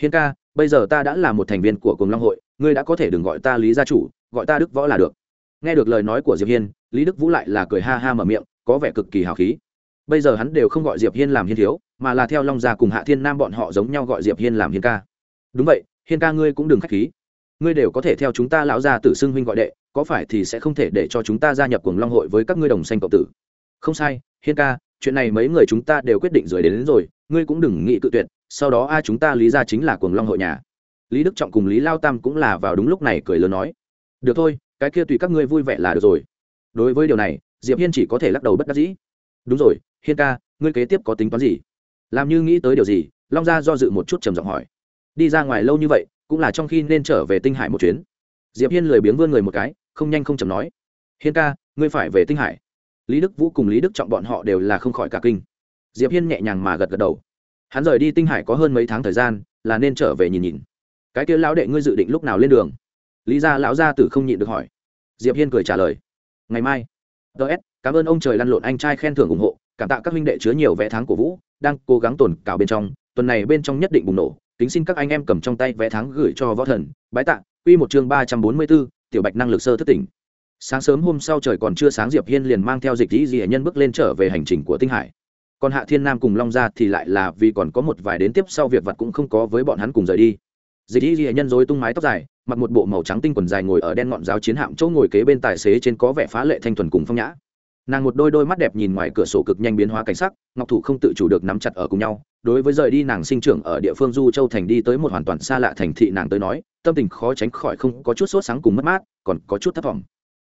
Hiên ca, bây giờ ta đã là một thành viên của cùng long hội, ngươi đã có thể đừng gọi ta lý gia chủ, gọi ta đức võ là được. Nghe được lời nói của diệp hiên lý đức vũ lại là cười ha ha mở miệng có vẻ cực kỳ hào khí. Bây giờ hắn đều không gọi diệp hiên làm hiên thiếu mà là theo long gia cùng hạ thiên nam bọn họ giống nhau gọi diệp hiên làm hiên ca. Đúng vậy hiên ca ngươi cũng đừng khách khí. Ngươi đều có thể theo chúng ta lão gia tử xưng huynh gọi đệ có phải thì sẽ không thể để cho chúng ta gia nhập cùng long hội với các ngươi đồng xanh cộng tử? Không sai hiên ca chuyện này mấy người chúng ta đều quyết định rồi đến, đến rồi ngươi cũng đừng nghĩ cự tuyệt sau đó ai chúng ta lý ra chính là cuồng long hội nhà. Lý đức trọng cùng lý lao tam cũng là vào đúng lúc này cười lớn nói. Được thôi cái kia tùy các ngươi vui vẻ là được rồi đối với điều này, diệp hiên chỉ có thể lắc đầu bất đắc dĩ. Đúng rồi, hiên ca, ngươi kế tiếp có tính toán gì? Làm như nghĩ tới điều gì, long gia do dự một chút trầm giọng hỏi. Đi ra ngoài lâu như vậy, cũng là trong khi nên trở về tinh hải một chuyến. Diệp hiên lười biếng vươn người một cái, không nhanh không chầm nói. Hiên ca, ngươi phải về tinh hải. Lý đức vũ cùng lý đức trọng bọn họ đều là không khỏi cả kinh. Diệp hiên nhẹ nhàng mà gật gật đầu. Hắn rời đi tinh hải có hơn mấy tháng thời gian, là nên trở về nhìn nhìn. Cái kia lão đệ ngươi dự định lúc nào lên đường? Lý gia lão gia tử không nhịn được hỏi. Diệp hiên cười trả lời ngày mai. Ts cảm ơn ông trời lăn lộn anh trai khen thưởng ủng hộ cảm tạ các huynh đệ chứa nhiều vé tháng của vũ đang cố gắng tồn cảo bên trong. Tuần này bên trong nhất định bùng nổ kính xin các anh em cầm trong tay vé tháng gửi cho võ thần. Bái tạ quy một chương ba trăm bốn mươi 344, tiểu bạch năng lực sơ thức tỉnh. Sáng sớm hôm sau trời còn chưa sáng diệp hiên liền mang theo dịch dĩ dị nhân bước lên trở về hành trình của tinh hải. Còn hạ thiên nam cùng long gia thì lại là vì còn có một vài đến tiếp sau việc vật cũng không có với bọn hắn cùng rời đi. Dịch dĩ dị nhân dối tung mái tóc dài mặc một bộ màu trắng tinh quần dài ngồi ở đen ngọn giáo chiến hạm chỗ ngồi kế bên tài xế trên có vẻ phá lệ thanh thuần cùng phong nhã. Nàng một đôi đôi mắt đẹp nhìn ngoài cửa sổ cực nhanh biến hóa cảnh sắc, ngọc thủ không tự chủ được nắm chặt ở cùng nhau. Đối với rời đi nàng sinh trưởng ở địa phương du châu thành đi tới một hoàn toàn xa lạ thành thị nàng tới nói, tâm tình khó tránh khỏi không có chút sốt sáng cùng mất mát, còn có chút thất vọng.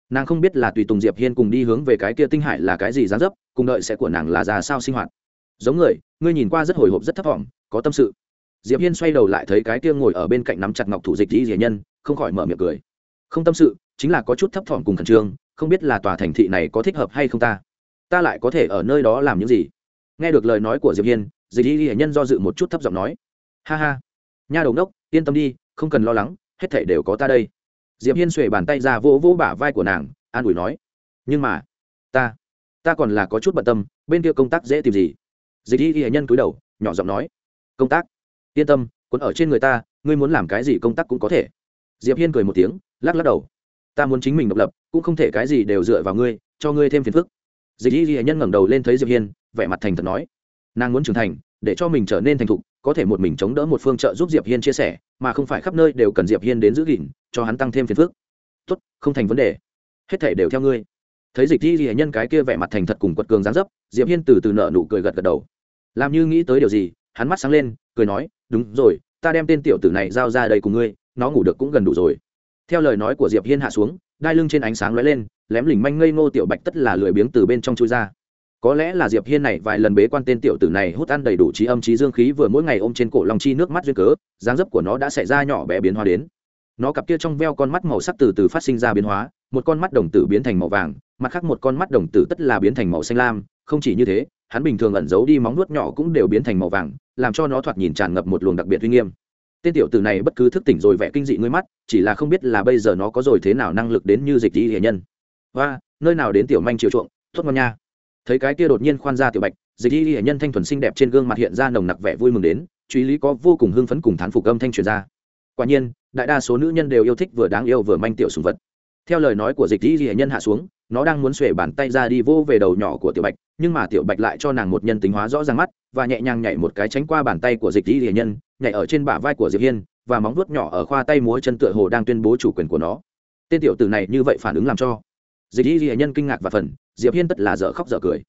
Nàng không biết là tùy tùng diệp hiên cùng đi hướng về cái kia tinh hải là cái gì dán dấp, cùng đợi sẽ của nàng là ra sao sinh hoạt. Giống người, ngươi nhìn qua rất hồi hộp rất thất vọng, có tâm sự diệp hiên xoay đầu lại thấy cái kia ngồi ở bên cạnh nắm chặt ngọc thủ dịch dĩ dĩ nhân, không khỏi mở miệng cười. Không tâm sự, chính là có chút thấp thỏm cùng khẩn trương, không biết là tòa thành thị này có thích hợp hay không ta. Ta lại có thể ở nơi đó làm những gì? Nghe được lời nói của diệp hiên, dịch y hệ nhân do dự một chút thấp giọng nói. Ha ha. Nha đầu đốc, yên tâm đi, không cần lo lắng, hết thảy đều có ta đây. Diệp hiên xuề bàn tay ra vỗ vỗ bả vai của nàng, an ủi nói. Nhưng mà, ta ta còn là có chút bận tâm, bên kia công tác dễ tìm gì? Dịch y hệ nhân cúi đầu, nhỏ giọng nói. Công tác? Yên tâm, cuốn ở trên người ta, ngươi muốn làm cái gì công tác cũng có thể. Diệp hiên cười một tiếng, lắc lắc đầu. Ta muốn chính mình độc lập, cũng không thể cái gì đều dựa vào ngươi, cho ngươi thêm phiền phức. Dịch y ghi nhân ngẩng đầu lên thấy diệp hiên, vẻ mặt thành thật nói. Nàng muốn trưởng thành, để cho mình trở nên thành thục, có thể một mình chống đỡ một phương trợ giúp diệp hiên chia sẻ, mà không phải khắp nơi đều cần diệp hiên đến giữ gìn, cho hắn tăng thêm phiền phức. Tốt, không thành vấn đề. Hết thể đều theo ngươi. Thấy dịch y ghi nhân cái kia vẻ mặt thành thật cùng quật cường dáng dấp, diệp hiên từ từ nợ nụ cười gật gật đầu. Làm như nghĩ tới điều gì, hắn mắt sáng lên cười nói, đúng rồi, ta đem tên tiểu tử này giao ra đây cùng ngươi, nó ngủ được cũng gần đủ rồi. Theo lời nói của diệp hiên hạ xuống, đai lưng trên ánh sáng lóe lên, lém lỉnh manh ngây ngô tiểu bạch tất là lười biếng từ bên trong chui ra. Có lẽ là diệp hiên này vài lần bế quan tên tiểu tử này hút ăn đầy đủ trí âm trí dương khí vừa mỗi ngày ôm trên cổ lòng chi nước mắt duyên cớ, dáng dấp của nó đã xảy ra nhỏ bé biến hóa đến. Nó cặp kia trong veo con mắt màu sắc từ từ phát sinh ra biến hóa, một con mắt đồng tử biến thành màu vàng, mặt khác một con mắt đồng tử tất là biến thành màu xanh lam, không chỉ như thế hắn bình thường ẩn giấu đi móng nuốt nhỏ cũng đều biến thành màu vàng, làm cho nó thoạt nhìn tràn ngập một luồng đặc biệt uy nghiêm. Tên tiểu tử này bất cứ thức tỉnh rồi vẻ kinh dị ngươi mắt, chỉ là không biết là bây giờ nó có rồi thế nào năng lực đến như dịch y hệ nhân. Và nơi nào đến tiểu manh chiều chuộng thốt ngon nha. Thấy cái kia đột nhiên khoan ra tiểu bạch, dịch y hệ nhân thanh thuần xinh đẹp trên gương mặt hiện ra nồng nặc vẻ vui mừng đến, truy lý có vô cùng hưng phấn cùng thán phục âm thanh truyền ra. Quả nhiên, đại đa số nữ nhân đều yêu thích vừa đáng yêu vừa manh tiểu sùng vật. Theo lời nói của dịch y hệ nhân hạ xuống nó đang muốn xuể bàn tay ra đi vô về đầu nhỏ của tiểu bạch, nhưng mà tiểu bạch lại cho nàng một nhân tính hóa rõ ràng mắt, và nhẹ nhàng nhảy một cái tránh qua bàn tay của dịch y hiền nhân, nhảy ở trên bả vai của diệp hiên, và móng vuốt nhỏ ở khoa tay múa chân tựa hồ đang tuyên bố chủ quyền của nó. Tên tiểu tử này như vậy phản ứng làm cho dịch y hiền nhân kinh ngạc và phần, diệp hiên tất là dở khóc dở cười.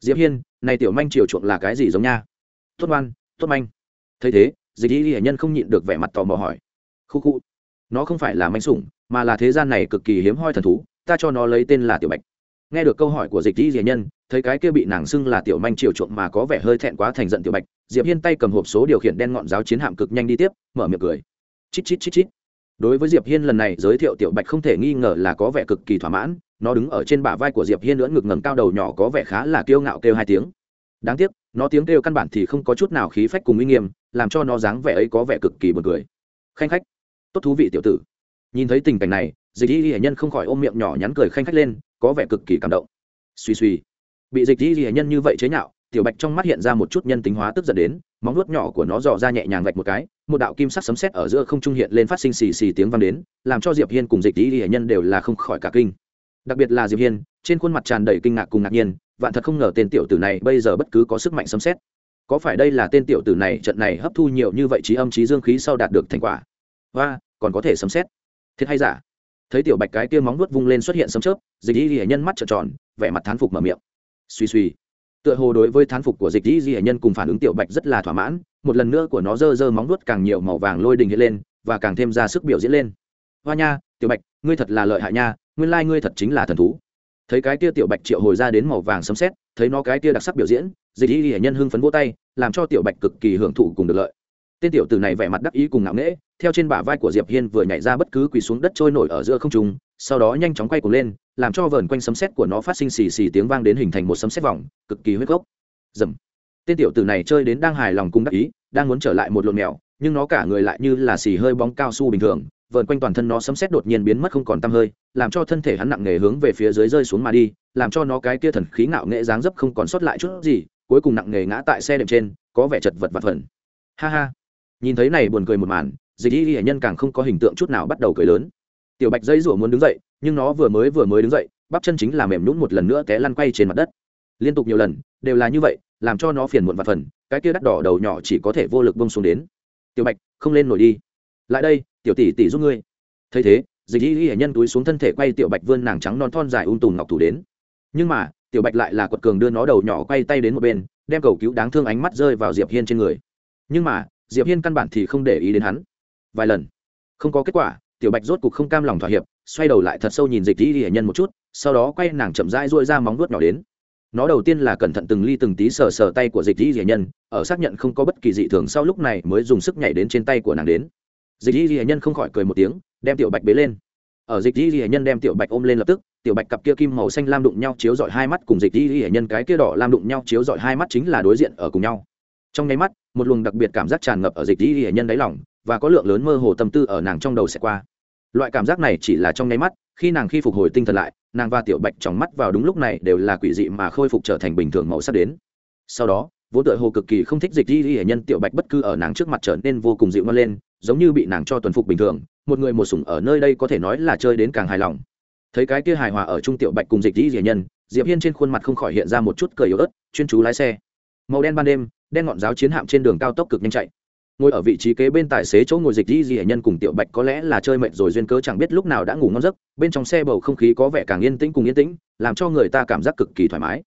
Diệp hiên, này tiểu manh chiều chuộng là cái gì giống nha? Tốt ngoan, tốt manh. Thấy thế, dịch y hiền nhân không nhịn được vẻ mặt tò mò hỏi. Khu khu, nó không phải là manh sủng, mà là thế gian này cực kỳ hiếm hoi thần thú ta cho nó lấy tên là tiểu bạch. Nghe được câu hỏi của dịch y hệ nhân, thấy cái kia bị nàng xưng là tiểu manh chiều chuộng mà có vẻ hơi thẹn quá thành giận tiểu bạch, diệp hiên tay cầm hộp số điều khiển đen ngọn giáo chiến hạm cực nhanh đi tiếp, mở miệng cười. Chít chít chít chít. Đối với diệp hiên lần này giới thiệu tiểu bạch không thể nghi ngờ là có vẻ cực kỳ thỏa mãn, nó đứng ở trên bả vai của diệp hiên lưỡn ngực ngẩng cao đầu nhỏ có vẻ khá là kiêu ngạo kêu hai tiếng. Đáng tiếc, nó tiếng kêu căn bản thì không có chút nào khí phách cùng uy nghiêm, làm cho nó dáng vẻ ấy có vẻ cực kỳ buồn cười. Khanh khách. Tốt thú vị tiểu tử. Nhìn thấy tình cảnh này dịch y hệ nhân không khỏi ôm miệng nhỏ nhắn cười khanh khách lên, có vẻ cực kỳ cảm động. Suy suy bị dịch y hệ nhân như vậy chế nhạo, tiểu bạch trong mắt hiện ra một chút nhân tính hóa tức giận đến, móng nuốt nhỏ của nó dò ra nhẹ nhàng vạch một cái, một đạo kim sắc sấm sét ở giữa không trung hiện lên phát sinh xì xì tiếng vang đến, làm cho diệp hiên cùng dịch y hệ nhân đều là không khỏi cả kinh. Đặc biệt là diệp hiên, trên khuôn mặt tràn đầy kinh ngạc cùng ngạc nhiên, vạn thật không ngờ tên tiểu tử này bây giờ bất cứ có sức mạnh sấm sét. Có phải đây là tên tiểu tử này trận này hấp thu nhiều như vậy trí âm trí dương khí sau đạt được thành quả? Và còn có thể sấm sét. Thiệt hay giả? Thấy tiểu bạch cái kia móng nuốt vung lên xuất hiện sấm chớp dịch y hệ nhân mắt trợn tròn vẻ mặt thán phục mở miệng. Suy suy tựa hồ đối với thán phục của dịch y hệ nhân cùng phản ứng tiểu bạch rất là thỏa mãn một lần nữa của nó dơ dơ móng nuốt càng nhiều màu vàng lôi đình hiện lên và càng thêm ra sức biểu diễn lên. Hoa nha tiểu bạch ngươi thật là lợi hại nha nguyên lai ngươi thật chính là thần thú. Thấy cái kia tiểu bạch triệu hồi ra đến màu vàng sấm xét, thấy nó cái kia đặc sắc biểu diễn dịch y hệ nhân hưng phấn vỗ tay làm cho tiểu bạch cực kỳ hưởng thụ cùng được lợi tên tiểu tử này vẻ mặt đắc ý cùng ngạo nghễ, theo trên bả vai của diệp hiên vừa nhảy ra bất cứ quỳ xuống đất trôi nổi ở giữa không trung, sau đó nhanh chóng quay cuồng lên, làm cho vờn quanh sấm sét của nó phát sinh xì xì tiếng vang đến hình thành một sấm sét vòng, cực kỳ huyết gốc. Dầm. Tên tiểu tử này chơi đến đang hài lòng cùng đắc ý, đang muốn trở lại một lộn mèo, nhưng nó cả người lại như là xì hơi bóng cao su bình thường, vờn quanh toàn thân nó sấm sét đột nhiên biến mất không còn tăm hơi, làm cho thân thể hắn nặng nề hướng về phía dưới rơi xuống mà đi, làm cho nó cái kia thần khí ngạo nghệ dáng dấp không còn sót lại chút gì, cuối cùng nặng nề ngã tại xe đệm trên, có vẻ chật vật và vẩn ha ha nhìn thấy này buồn cười một màn, dịch y hệ nhân càng không có hình tượng chút nào bắt đầu cười lớn. Tiểu bạch dây rủa muốn đứng dậy, nhưng nó vừa mới vừa mới đứng dậy, bắp chân chính là mềm nhũn một lần nữa té lăn quay trên mặt đất. Liên tục nhiều lần, đều là như vậy, làm cho nó phiền muộn và phần, cái kia đắt đỏ đầu nhỏ chỉ có thể vô lực bông xuống đến. Tiểu bạch, không lên nổi đi. Lại đây, tiểu tỷ tỷ giúp ngươi. Thấy thế, dịch y hệ nhân túi xuống thân thể quay tiểu bạch vươn nàng trắng non thon dài ung tùm ngọc thủ đến. Nhưng mà, tiểu bạch lại là quật cường đưa nó đầu nhỏ quay tay đến một bên, đem cầu cứu đáng thương ánh mắt rơi vào diệp hiên trên người. Nhưng mà diệp hiên căn bản thì không để ý đến hắn. Vài lần, không có kết quả, tiểu bạch rốt cục không cam lòng thỏa hiệp, xoay đầu lại thật sâu nhìn dịch y hệ nhân một chút, sau đó quay nàng chậm rãi duỗi ra móng vuốt nhỏ đến. Nó đầu tiên là cẩn thận từng ly từng tí sờ sờ tay của dịch y hệ nhân, ở xác nhận không có bất kỳ dị thường sau lúc này mới dùng sức nhảy đến trên tay của nàng đến. Dịch y hệ nhân không khỏi cười một tiếng, đem tiểu bạch bế lên. Ở dịch y hệ nhân đem tiểu bạch ôm lên lập tức, tiểu bạch cặp kia kim màu xanh lam đụng nhau chiếu dọi hai mắt cùng dịch y hệ nhân cái kia đỏ lam đụng nhau chiếu dọi hai mắt chính là đối diện ở cùng nhau. Trong nháy mắt một luồng đặc biệt cảm giác tràn ngập ở dịch y hệ nhân đáy lòng, và có lượng lớn mơ hồ tâm tư ở nàng trong đầu sẽ qua. Loại cảm giác này chỉ là trong nháy mắt, khi nàng khi phục hồi tinh thần lại, nàng và tiểu bạch trong mắt vào đúng lúc này đều là quỷ dị mà khôi phục trở thành bình thường màu sắc đến. Sau đó, vốn tựa hồ cực kỳ không thích dịch y hệ nhân, tiểu bạch bất cứ ở nàng trước mặt trở nên vô cùng dịu ngon lên, giống như bị nàng cho tuần phục bình thường, một người một sủng ở nơi đây có thể nói là chơi đến càng hài lòng. Thấy cái kia hài hòa ở trung tiểu bạch cùng dịch y hệ nhân, diệp hiên trên khuôn mặt không khỏi hiện ra một chút cười yếu ớt, chuyên chú lái xe. Màu đen ban đêm đen ngọn giáo chiến hạm trên đường cao tốc cực nhanh chạy. Ngồi ở vị trí kế bên tài xế chỗ ngồi dịch di di hệ nhân cùng tiểu bạch có lẽ là chơi mệt rồi duyên cớ chẳng biết lúc nào đã ngủ ngon giấc, bên trong xe bầu không khí có vẻ càng yên tĩnh cùng yên tĩnh, làm cho người ta cảm giác cực kỳ thoải mái.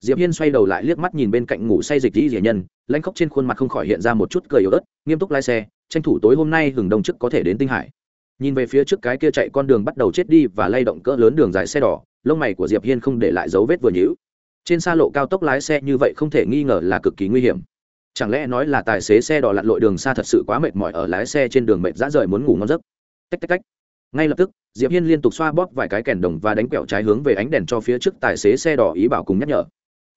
Diệp hiên xoay đầu lại liếc mắt nhìn bên cạnh ngủ say dịch di di hệ nhân, lãnh khóc trên khuôn mặt không khỏi hiện ra một chút cười yếu ớt, nghiêm túc lái xe, tranh thủ tối hôm nay hừng đông trước có thể đến tinh hải. Nhìn về phía trước cái kia chạy con đường bắt đầu chết đi và lay động cỡ lớn đường dài xe đỏ, lông mày của diệp hiên không để lại dấu vết vừa nhữ trên xa lộ cao tốc lái xe như vậy không thể nghi ngờ là cực kỳ nguy hiểm. Chẳng lẽ nói là tài xế xe đò lặn lội đường xa thật sự quá mệt mỏi ở lái xe trên đường mệt dã rời muốn ngủ ngon giấc? Tách tách tách. Ngay lập tức, diệp hiên liên tục xoa bóp vài cái kèn đồng và đánh quẹo trái hướng về ánh đèn cho phía trước tài xế xe đỏ ý bảo cùng nhắc nhở.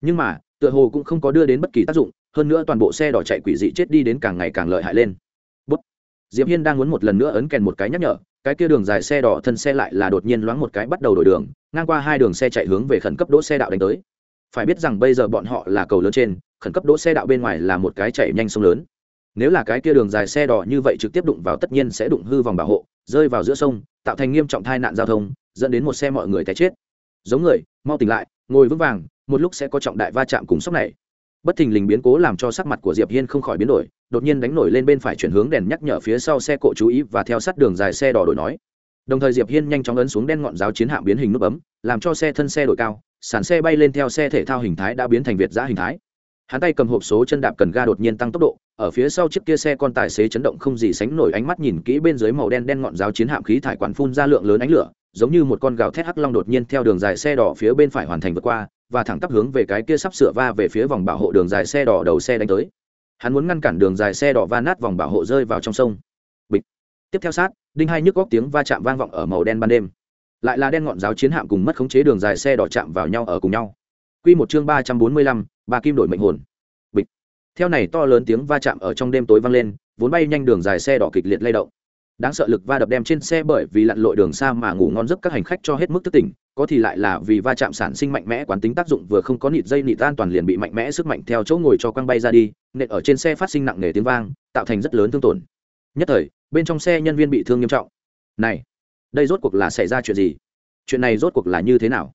Nhưng mà, tựa hồ cũng không có đưa đến bất kỳ tác dụng, hơn nữa toàn bộ xe đỏ chạy quỷ dị chết đi đến càng ngày càng lợi hại lên. Bút. diệp hiên đang muốn một lần nữa ấn kèn một cái nhắc nhở, cái kia đường dài xe đỏ thân xe lại là đột nhiên loáng một cái bắt đầu đổi đường, ngang qua hai đường xe chạy hướng về khẩn cấp đỗ xe đạo đánh tới phải biết rằng bây giờ bọn họ là cầu lớn trên, khẩn cấp đỗ xe đạo bên ngoài là một cái chạy nhanh sông lớn. Nếu là cái kia đường dài xe đỏ như vậy trực tiếp đụng vào tất nhiên sẽ đụng hư vòng bảo hộ, rơi vào giữa sông, tạo thành nghiêm trọng tai nạn giao thông, dẫn đến một xe mọi người té chết. Giống người, mau tỉnh lại, ngồi vững vàng, một lúc sẽ có trọng đại va chạm cùng sốc này. Bất thình lình biến cố làm cho sắc mặt của diệp hiên không khỏi biến đổi, đột nhiên đánh nổi lên bên phải chuyển hướng đèn nhắc nhở phía sau xe cộ chú ý và theo sát đường dài xe đỏ đổi nói. Đồng thời diệp hiên nhanh chóng ấn xuống đen ngọn giáo chiến hạm biến hình nút bấm, làm cho xe thân xe đổi cao sàn xe bay lên theo xe thể thao hình thái đã biến thành việt giã hình thái. Hắn tay cầm hộp số chân đạp cần ga đột nhiên tăng tốc độ, ở phía sau chiếc kia xe con tài xế chấn động không gì sánh nổi ánh mắt nhìn kỹ bên dưới màu đen đen ngọn giáo chiến hạm khí thải quản phun ra lượng lớn ánh lửa, giống như một con gào thét hắc long đột nhiên theo đường dài xe đỏ phía bên phải hoàn thành vượt qua, và thẳng tắp hướng về cái kia sắp sửa va về phía vòng bảo hộ đường dài xe đỏ đầu xe đánh tới. Hắn muốn ngăn cản đường dài xe đỏ va nát vòng bảo hộ rơi vào trong sông. Bịch. Tiếp theo sát, đinh hai nhức góc tiếng va chạm vang vọng ở màu đen ban đêm lại là đen ngọn giáo chiến hạm cùng mất khống chế đường dài xe đỏ chạm vào nhau ở cùng nhau. Quy một chương ba trăm bốn mươi lăm ba kim đổi mệnh hồn. Bịch. Theo này to lớn tiếng va chạm ở trong đêm tối vang lên, vốn bay nhanh đường dài xe đỏ kịch liệt lay động. Đáng sợ lực va đập đem trên xe bởi vì lặn lội đường xa mà ngủ ngon giấc các hành khách cho hết mức thức tỉnh, có thì lại là vì va chạm sản sinh mạnh mẽ quán tính tác dụng vừa không có nịt dây nịt an toàn liền bị mạnh mẽ sức mạnh theo chỗ ngồi cho quăng bay ra đi, nện ở trên xe phát sinh nặng nề tiếng vang, tạo thành rất lớn thương tổn. Nhất thời, bên trong xe nhân viên bị thương nghiêm trọng. Này đây rốt cuộc là xảy ra chuyện gì? Chuyện này rốt cuộc là như thế nào?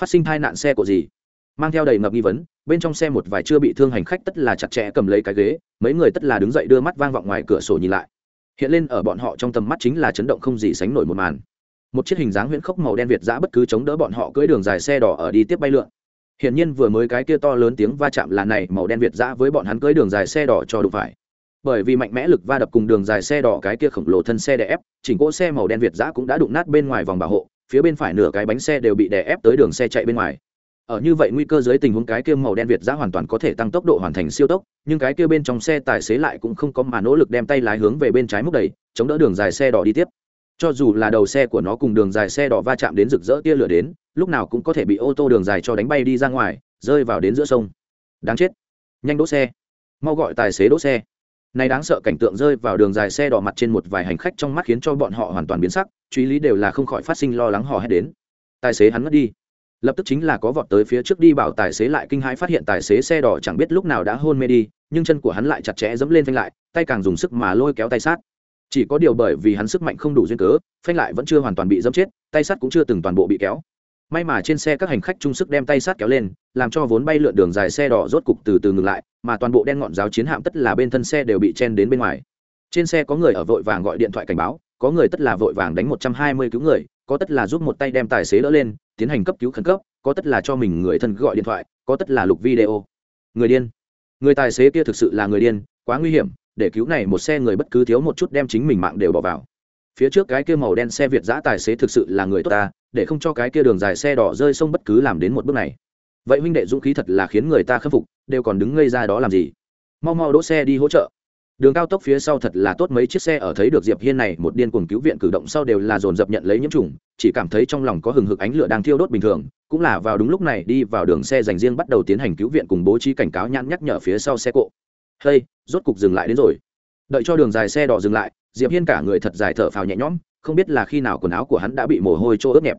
Phát sinh tai nạn xe của gì? Mang theo đầy ngập nghi vấn, bên trong xe một vài chưa bị thương hành khách tất là chặt chẽ cầm lấy cái ghế, mấy người tất là đứng dậy đưa mắt vang vọng ngoài cửa sổ nhìn lại. Hiện lên ở bọn họ trong tầm mắt chính là chấn động không gì sánh nổi một màn. Một chiếc hình dáng huyễn khốc màu đen việt giã bất cứ chống đỡ bọn họ cưỡi đường dài xe đỏ ở đi tiếp bay lượn. Hiện nhiên vừa mới cái kia to lớn tiếng va chạm là này màu đen việt giã với bọn hắn cưỡi đường dài xe đỏ cho đụng phải bởi vì mạnh mẽ lực va đập cùng đường dài xe đỏ cái kia khổng lồ thân xe đè ép, chỉnh cỗ xe màu đen việt giã cũng đã đụng nát bên ngoài vòng bảo hộ, phía bên phải nửa cái bánh xe đều bị đè ép tới đường xe chạy bên ngoài. Ở như vậy nguy cơ dưới tình huống cái kia màu đen việt giã hoàn toàn có thể tăng tốc độ hoàn thành siêu tốc, nhưng cái kia bên trong xe tài xế lại cũng không có mà nỗ lực đem tay lái hướng về bên trái múc đầy chống đỡ đường dài xe đỏ đi tiếp. Cho dù là đầu xe của nó cùng đường dài xe đỏ va chạm đến rực rỡ tia lửa đến, lúc nào cũng có thể bị ô tô đường dài cho đánh bay đi ra ngoài, rơi vào đến giữa sông. Đáng chết. Nhanh đỗ xe. Mau gọi tài xế đỗ xe này đáng sợ cảnh tượng rơi vào đường dài xe đỏ mặt trên một vài hành khách trong mắt khiến cho bọn họ hoàn toàn biến sắc, truy lý đều là không khỏi phát sinh lo lắng hò hét đến. Tài xế hắn mất đi. Lập tức chính là có vọt tới phía trước đi bảo tài xế lại kinh hãi phát hiện tài xế xe đỏ chẳng biết lúc nào đã hôn mê đi, nhưng chân của hắn lại chặt chẽ dẫm lên phanh lại, tay càng dùng sức mà lôi kéo tay sát. Chỉ có điều bởi vì hắn sức mạnh không đủ duyên cớ, phanh lại vẫn chưa hoàn toàn bị dẫm chết, tay sắt cũng chưa từng toàn bộ bị kéo may mà trên xe các hành khách chung sức đem tay sát kéo lên, làm cho vốn bay lượn đường dài xe đỏ rốt cục từ từ ngừng lại, mà toàn bộ đen ngọn giáo chiến hạm tất là bên thân xe đều bị chen đến bên ngoài. Trên xe có người ở vội vàng gọi điện thoại cảnh báo, có người tất là vội vàng đánh một trăm hai mươi cứu người, có tất là giúp một tay đem tài xế đỡ lên, tiến hành cấp cứu khẩn cấp, có tất là cho mình người thân gọi điện thoại, có tất là lục video. Người điên. Người tài xế kia thực sự là người điên, quá nguy hiểm, để cứu này một xe người bất cứ thiếu một chút đem chính mình mạng đều bỏ vào phía trước cái kia màu đen xe việt giã tài xế thực sự là người tốt ta, để không cho cái kia đường dài xe đỏ rơi sông bất cứ làm đến một bước này. Vậy huynh đệ dũng khí thật là khiến người ta khâm phục, đều còn đứng ngây ra đó làm gì? Mau mau đỗ xe đi hỗ trợ. Đường cao tốc phía sau thật là tốt mấy chiếc xe ở thấy được diệp hiên này, một điên cuồng cứu viện cử động sau đều là dồn dập nhận lấy nhiễm trùng, chỉ cảm thấy trong lòng có hừng hực ánh lửa đang thiêu đốt bình thường, cũng là vào đúng lúc này đi vào đường xe dành riêng bắt đầu tiến hành cứu viện cùng bố trí cảnh cáo nhãn nhắc nhở phía sau xe cộ. Hey, rốt cục dừng lại đến rồi. Đợi cho đường dài xe đỏ dừng lại diệp hiên cả người thật dài thở phào nhẹ nhõm, không biết là khi nào quần áo của hắn đã bị mồ hôi trô ướt nhẹp.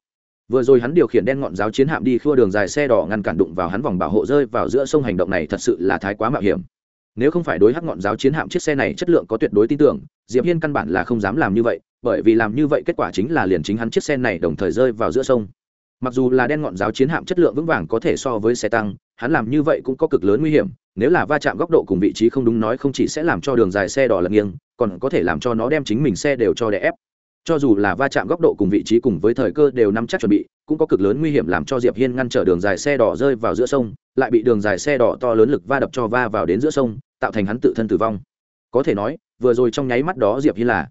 Vừa rồi hắn điều khiển đen ngọn giáo chiến hạm đi khua đường dài xe đỏ ngăn cản đụng vào hắn vòng bảo hộ rơi vào giữa sông hành động này thật sự là thái quá mạo hiểm. Nếu không phải đối hắc ngọn giáo chiến hạm chiếc xe này chất lượng có tuyệt đối tin tưởng, diệp hiên căn bản là không dám làm như vậy, bởi vì làm như vậy kết quả chính là liền chính hắn chiếc xe này đồng thời rơi vào giữa sông. Mặc dù là đen ngọn giáo chiến hạm chất lượng vững vàng có thể so với xe tăng, hắn làm như vậy cũng có cực lớn nguy hiểm nếu là va chạm góc độ cùng vị trí không đúng nói không chỉ sẽ làm cho đường dài xe đỏ lật nghiêng, còn có thể làm cho nó đem chính mình xe đều cho đè ép. Cho dù là va chạm góc độ cùng vị trí cùng với thời cơ đều nắm chắc chuẩn bị, cũng có cực lớn nguy hiểm làm cho diệp hiên ngăn trở đường dài xe đỏ rơi vào giữa sông, lại bị đường dài xe đỏ to lớn lực va đập cho va vào đến giữa sông, tạo thành hắn tự thân tử vong. Có thể nói, vừa rồi trong nháy mắt đó diệp hiên là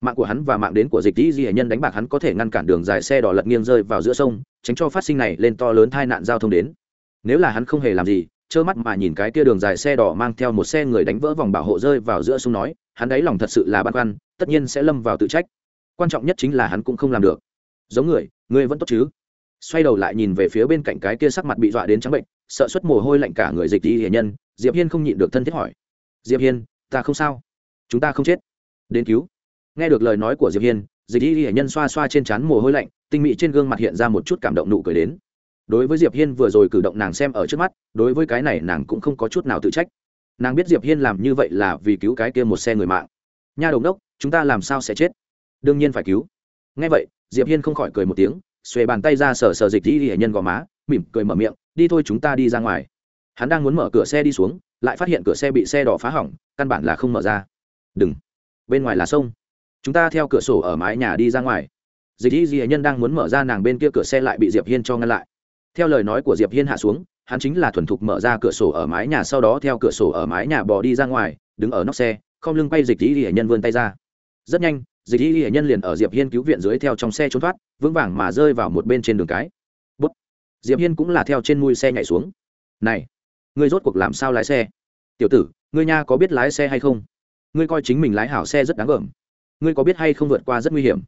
mạng của hắn và mạng đến của dịch dĩ di hệ nhân đánh bạc hắn có thể ngăn cản đường dài xe đỏ lật nghiêng rơi vào giữa sông, tránh cho phát sinh này lên to lớn tai nạn giao thông đến. Nếu là hắn không hề làm gì trơ mắt mà nhìn cái kia đường dài xe đỏ mang theo một xe người đánh vỡ vòng bảo hộ rơi vào giữa sông nói, hắn đáy lòng thật sự là băn khoăn, tất nhiên sẽ lâm vào tự trách. Quan trọng nhất chính là hắn cũng không làm được. Giống người người vẫn tốt chứ? Xoay đầu lại nhìn về phía bên cạnh cái kia sắc mặt bị dọa đến trắng bệnh, sợ xuất mồ hôi lạnh cả người dịch đi hiền nhân, diệp hiên không nhịn được thân thiết hỏi. Diệp hiên, ta không sao. Chúng ta không chết. Đến cứu. Nghe được lời nói của diệp hiên, dịch y hiền nhân xoa xoa trên trán mồ hôi lạnh, tinh mỹ trên gương mặt hiện ra một chút cảm động nụ cười đến đối với diệp hiên vừa rồi cử động nàng xem ở trước mắt, đối với cái này nàng cũng không có chút nào tự trách. Nàng biết diệp hiên làm như vậy là vì cứu cái kia một xe người mạng. Nha đồng đốc, chúng ta làm sao sẽ chết? Đương nhiên phải cứu. Ngay vậy, diệp hiên không khỏi cười một tiếng, xuề bàn tay ra sờ sờ dịch đi hệ nhân gò má, mỉm cười mở miệng, đi thôi chúng ta đi ra ngoài. Hắn đang muốn mở cửa xe đi xuống, lại phát hiện cửa xe bị xe đỏ phá hỏng, căn bản là không mở ra. Đừng. Bên ngoài là sông. Chúng ta theo cửa sổ ở mái nhà đi ra ngoài. Dịch đi hệ nhân đang muốn mở ra nàng bên kia cửa xe lại bị diệp hiên cho ngăn lại theo lời nói của diệp hiên hạ xuống, hắn chính là thuần thục mở ra cửa sổ ở mái nhà sau đó theo cửa sổ ở mái nhà bò đi ra ngoài, đứng ở nóc xe, không lưng quay dịch y hệ nhân vươn tay ra. Rất nhanh, dịch y hệ nhân liền ở diệp hiên cứu viện dưới theo trong xe trốn thoát, vững vàng mà rơi vào một bên trên đường cái. Bút. diệp hiên cũng là theo trên mui xe nhảy xuống. Này, ngươi rốt cuộc làm sao lái xe? Tiểu tử, ngươi nha có biết lái xe hay không? Ngươi coi chính mình lái hảo xe rất đáng gờm. Ngươi có biết hay không vượt qua rất nguy hiểm?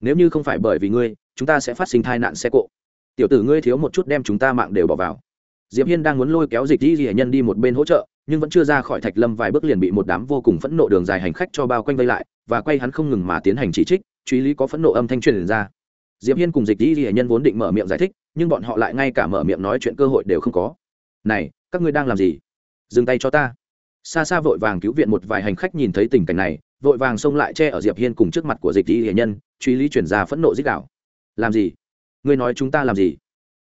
Nếu như không phải bởi vì ngươi, chúng ta sẽ phát sinh tai nạn xe cộ tiểu tử ngươi thiếu một chút đem chúng ta mạng đều bỏ vào. Diệp hiên đang muốn lôi kéo dịch di di nhân đi một bên hỗ trợ, nhưng vẫn chưa ra khỏi thạch lâm vài bước liền bị một đám vô cùng phẫn nộ đường dài hành khách cho bao quanh vây lại, và quay hắn không ngừng mà tiến hành chỉ trích, truy lý có phẫn nộ âm thanh truyền ra. Diệp hiên cùng dịch di di nhân vốn định mở miệng giải thích, nhưng bọn họ lại ngay cả mở miệng nói chuyện cơ hội đều không có. Này, các ngươi đang làm gì? Dừng tay cho ta. Xa xa vội vàng cứu viện một vài hành khách nhìn thấy tình cảnh này, vội vàng xông lại che ở diệp hiên cùng trước mặt của dịch y hiền nhân truy lý chuyển ra phẫn nộ dích đạo. Làm gì? Ngươi nói chúng ta làm gì?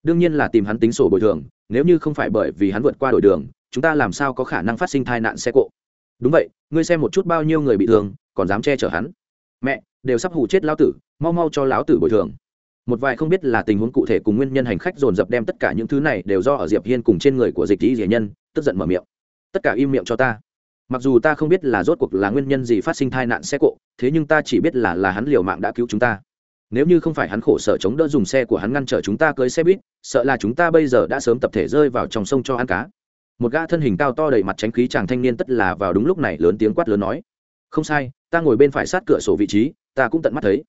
Đương nhiên là tìm hắn tính sổ bồi thường, nếu như không phải bởi vì hắn vượt qua đổi đường, chúng ta làm sao có khả năng phát sinh tai nạn xe cộ? Đúng vậy, ngươi xem một chút bao nhiêu người bị thương, còn dám che chở hắn. Mẹ, đều sắp hù chết lão tử, mau mau cho lão tử bồi thường. Một vài không biết là tình huống cụ thể cùng nguyên nhân hành khách dồn dập đem tất cả những thứ này đều do ở diệp hiên cùng trên người của dịch dĩ hiền nhân, tức giận mở miệng. Tất cả im miệng cho ta. Mặc dù ta không biết là rốt cuộc là nguyên nhân gì phát sinh tai nạn xe cộ, thế nhưng ta chỉ biết là là hắn liều mạng đã cứu chúng ta nếu như không phải hắn khổ sở chống đỡ dùng xe của hắn ngăn trở chúng ta cưới xe buýt, sợ là chúng ta bây giờ đã sớm tập thể rơi vào trong sông cho ăn cá. Một gã thân hình cao to đầy mặt tránh khí chàng thanh niên tất là vào đúng lúc này lớn tiếng quát lớn nói, không sai, ta ngồi bên phải sát cửa sổ vị trí, ta cũng tận mắt thấy.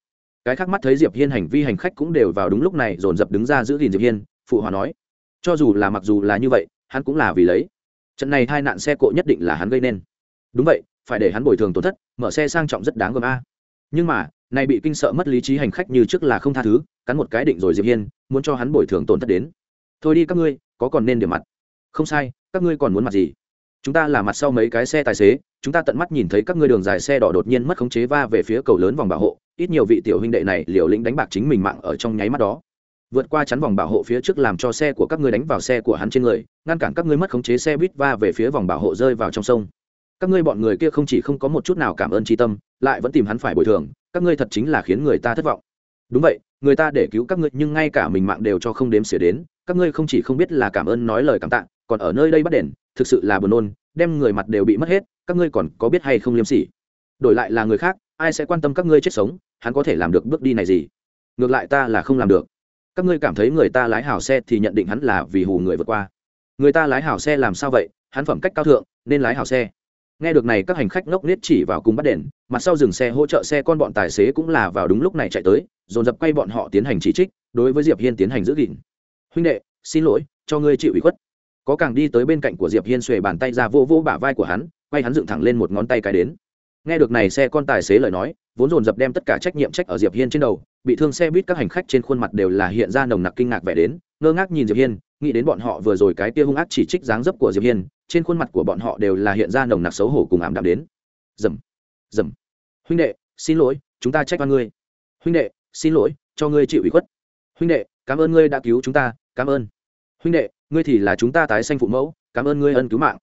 Cái khác mắt thấy diệp hiên hành vi hành khách cũng đều vào đúng lúc này dồn dập đứng ra giữ gìn diệp hiên, phụ hòa nói, cho dù là mặc dù là như vậy, hắn cũng là vì lấy. Trận này tai nạn xe cộ nhất định là hắn gây nên. Đúng vậy, phải để hắn bồi thường tổn thất, mở xe sang trọng rất đáng gờm a. Nhưng mà này bị kinh sợ mất lý trí hành khách như trước là không tha thứ, cắn một cái định rồi diệp hiên, muốn cho hắn bồi thường tổn thất đến. Thôi đi các ngươi, có còn nên điểm mặt? Không sai, các ngươi còn muốn mặt gì? Chúng ta là mặt sau mấy cái xe tài xế, chúng ta tận mắt nhìn thấy các ngươi đường dài xe đỏ đột nhiên mất khống chế va về phía cầu lớn vòng bảo hộ, ít nhiều vị tiểu huynh đệ này liều lĩnh đánh bạc chính mình mạng ở trong nháy mắt đó. Vượt qua chắn vòng bảo hộ phía trước làm cho xe của các ngươi đánh vào xe của hắn trên người, ngăn cản các ngươi mất khống chế xe buýt va về phía vòng bảo hộ rơi vào trong sông. Các ngươi bọn người kia không chỉ không có một chút nào cảm ơn tri tâm, lại vẫn tìm hắn phải bồi thường các ngươi thật chính là khiến người ta thất vọng. Đúng vậy, người ta để cứu các ngươi nhưng ngay cả mình mạng đều cho không đếm xỉa đến, các ngươi không chỉ không biết là cảm ơn nói lời cảm tạ, còn ở nơi đây bắt đền, thực sự là buồn nôn, đem người mặt đều bị mất hết, các ngươi còn có biết hay không liêm sỉ? Đổi lại là người khác, ai sẽ quan tâm các ngươi chết sống, hắn có thể làm được bước đi này gì? Ngược lại ta là không làm được. Các ngươi cảm thấy người ta lái hảo xe thì nhận định hắn là vì hù người vượt qua. Người ta lái hảo xe làm sao vậy? Hắn phẩm cách cao thượng, nên lái hảo xe nghe được này các hành khách ngốc nết chỉ vào cùng bắt đèn mặt sau dừng xe hỗ trợ xe con bọn tài xế cũng là vào đúng lúc này chạy tới, dồn dập quay bọn họ tiến hành chỉ trích, đối với diệp hiên tiến hành giữ gìn. Huynh đệ, xin lỗi, cho ngươi chịu ủy khuất. Có càng đi tới bên cạnh của diệp hiên xuề bàn tay ra vô vô bả vai của hắn, quay hắn dựng thẳng lên một ngón tay cái đến. Nghe được này xe con tài xế lời nói, vốn dồn dập đem tất cả trách nhiệm trách ở diệp hiên trên đầu, bị thương xe buýt các hành khách trên khuôn mặt đều là hiện ra nồng nặc kinh ngạc vẻ đến, ngơ ngác nhìn diệp hiên nghĩ đến bọn họ vừa rồi cái kia hung ác chỉ trích dáng dấp của diệp hiên, trên khuôn mặt của bọn họ đều là hiện ra nồng nặc xấu hổ cùng ảm đạm đến. Dầm dầm. Huynh đệ, xin lỗi, chúng ta trách oan ngươi. Huynh đệ, xin lỗi, cho ngươi chịu ủy khuất. Huynh đệ, cảm ơn ngươi đã cứu chúng ta, cảm ơn. Huynh đệ, ngươi thì là chúng ta tái sanh phụ mẫu, cảm ơn ngươi ân cứu mạng.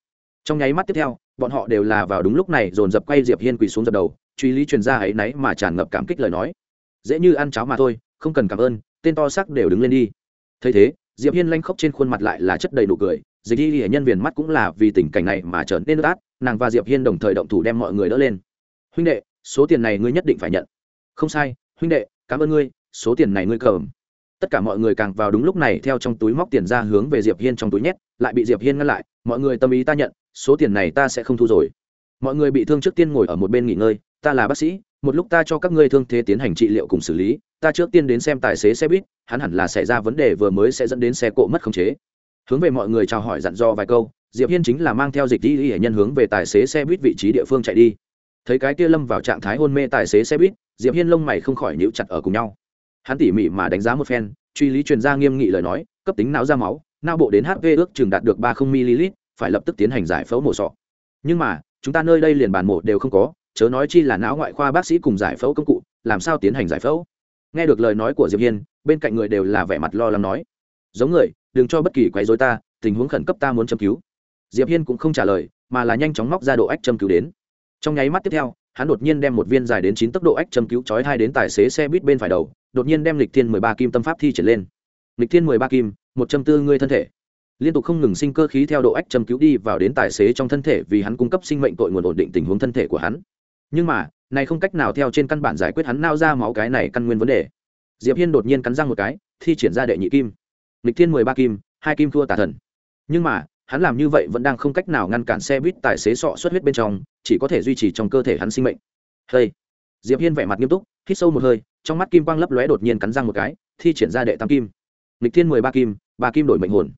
Trong nháy mắt tiếp theo, bọn họ đều là vào đúng lúc này dồn dập quay diệp hiên quỳ xuống dập đầu, truy lý truyền ra ấy náy mà tràn ngập cảm kích lời nói. Dễ như ăn cháo mà thôi, không cần cảm ơn, tên to sắc đều đứng lên đi. Thấy thế diệp hiên lanh khóc trên khuôn mặt lại là chất đầy nụ cười, dịch y hệ nhân viền mắt cũng là vì tình cảnh này mà trở nên át, nàng và diệp hiên đồng thời động thủ đem mọi người đỡ lên. Huynh đệ, số tiền này ngươi nhất định phải nhận. Không sai, huynh đệ, cảm ơn ngươi, số tiền này ngươi cầm. Tất cả mọi người càng vào đúng lúc này theo trong túi móc tiền ra hướng về diệp hiên trong túi nhét, lại bị diệp hiên ngăn lại, mọi người tâm ý ta nhận, số tiền này ta sẽ không thu rồi. Mọi người bị thương trước tiên ngồi ở một bên nghỉ ngơi, ta là bác sĩ một lúc ta cho các ngươi thương thế tiến hành trị liệu cùng xử lý, ta trước tiên đến xem tài xế xe buýt, hắn hẳn là xảy ra vấn đề vừa mới sẽ dẫn đến xe cộ mất khống chế. Hướng về mọi người chào hỏi dặn dò vài câu, diệp hiên chính là mang theo dịch đi hệ nhân hướng về tài xế xe buýt vị trí địa phương chạy đi. Thấy cái kia lâm vào trạng thái hôn mê tài xế xe buýt, diệp hiên lông mày không khỏi nhíu chặt ở cùng nhau. Hắn tỉ mỉ mà đánh giá một phen, truy lý truyền ra nghiêm nghị lời nói, cấp tính não ra máu, não bộ đến hp ước chừng đạt được ba không ml phải lập tức tiến hành giải phẫu mổ sọ. Nhưng mà, chúng ta nơi đây liền bàn mổ đều không có chớ nói chi là não ngoại khoa bác sĩ cùng giải phẫu công cụ, làm sao tiến hành giải phẫu? Nghe được lời nói của diệp hiên, bên cạnh người đều là vẻ mặt lo lắng nói, giống người, đừng cho bất kỳ quấy rối ta, tình huống khẩn cấp ta muốn châm cứu. Diệp hiên cũng không trả lời, mà là nhanh chóng móc ra độ ách châm cứu đến. Trong nháy mắt tiếp theo, hắn đột nhiên đem một viên dài đến chín tốc độ ách châm cứu chói hai đến tài xế xe buýt bên phải đầu, đột nhiên đem lịch thiên mười ba kim tâm pháp thi triển lên. Lịch thiên mười ba kim, một châm tư ngươi thân thể. Liên tục không ngừng sinh cơ khí theo độ ách châm cứu đi vào đến tài xế trong thân thể vì hắn cung cấp sinh mệnh tội nguồn ổn định tình huống thân thể của hắn nhưng mà, này không cách nào theo trên căn bản giải quyết hắn nao ra máu cái này căn nguyên vấn đề. Diệp hiên đột nhiên cắn răng một cái, thi triển ra đệ nhị kim. Lịch thiên mười ba kim, hai kim thua tà thần. Nhưng mà, hắn làm như vậy vẫn đang không cách nào ngăn cản xe buýt tài xế sọ xuất huyết bên trong, chỉ có thể duy trì trong cơ thể hắn sinh mệnh. Hey. diệp hiên vẻ mặt nghiêm túc, hít sâu một hơi, trong mắt kim quang lấp lóe đột nhiên cắn răng một cái, thi triển ra đệ tam kim. Lịch thiên mười ba kim ba kim đổi mệnh hồn.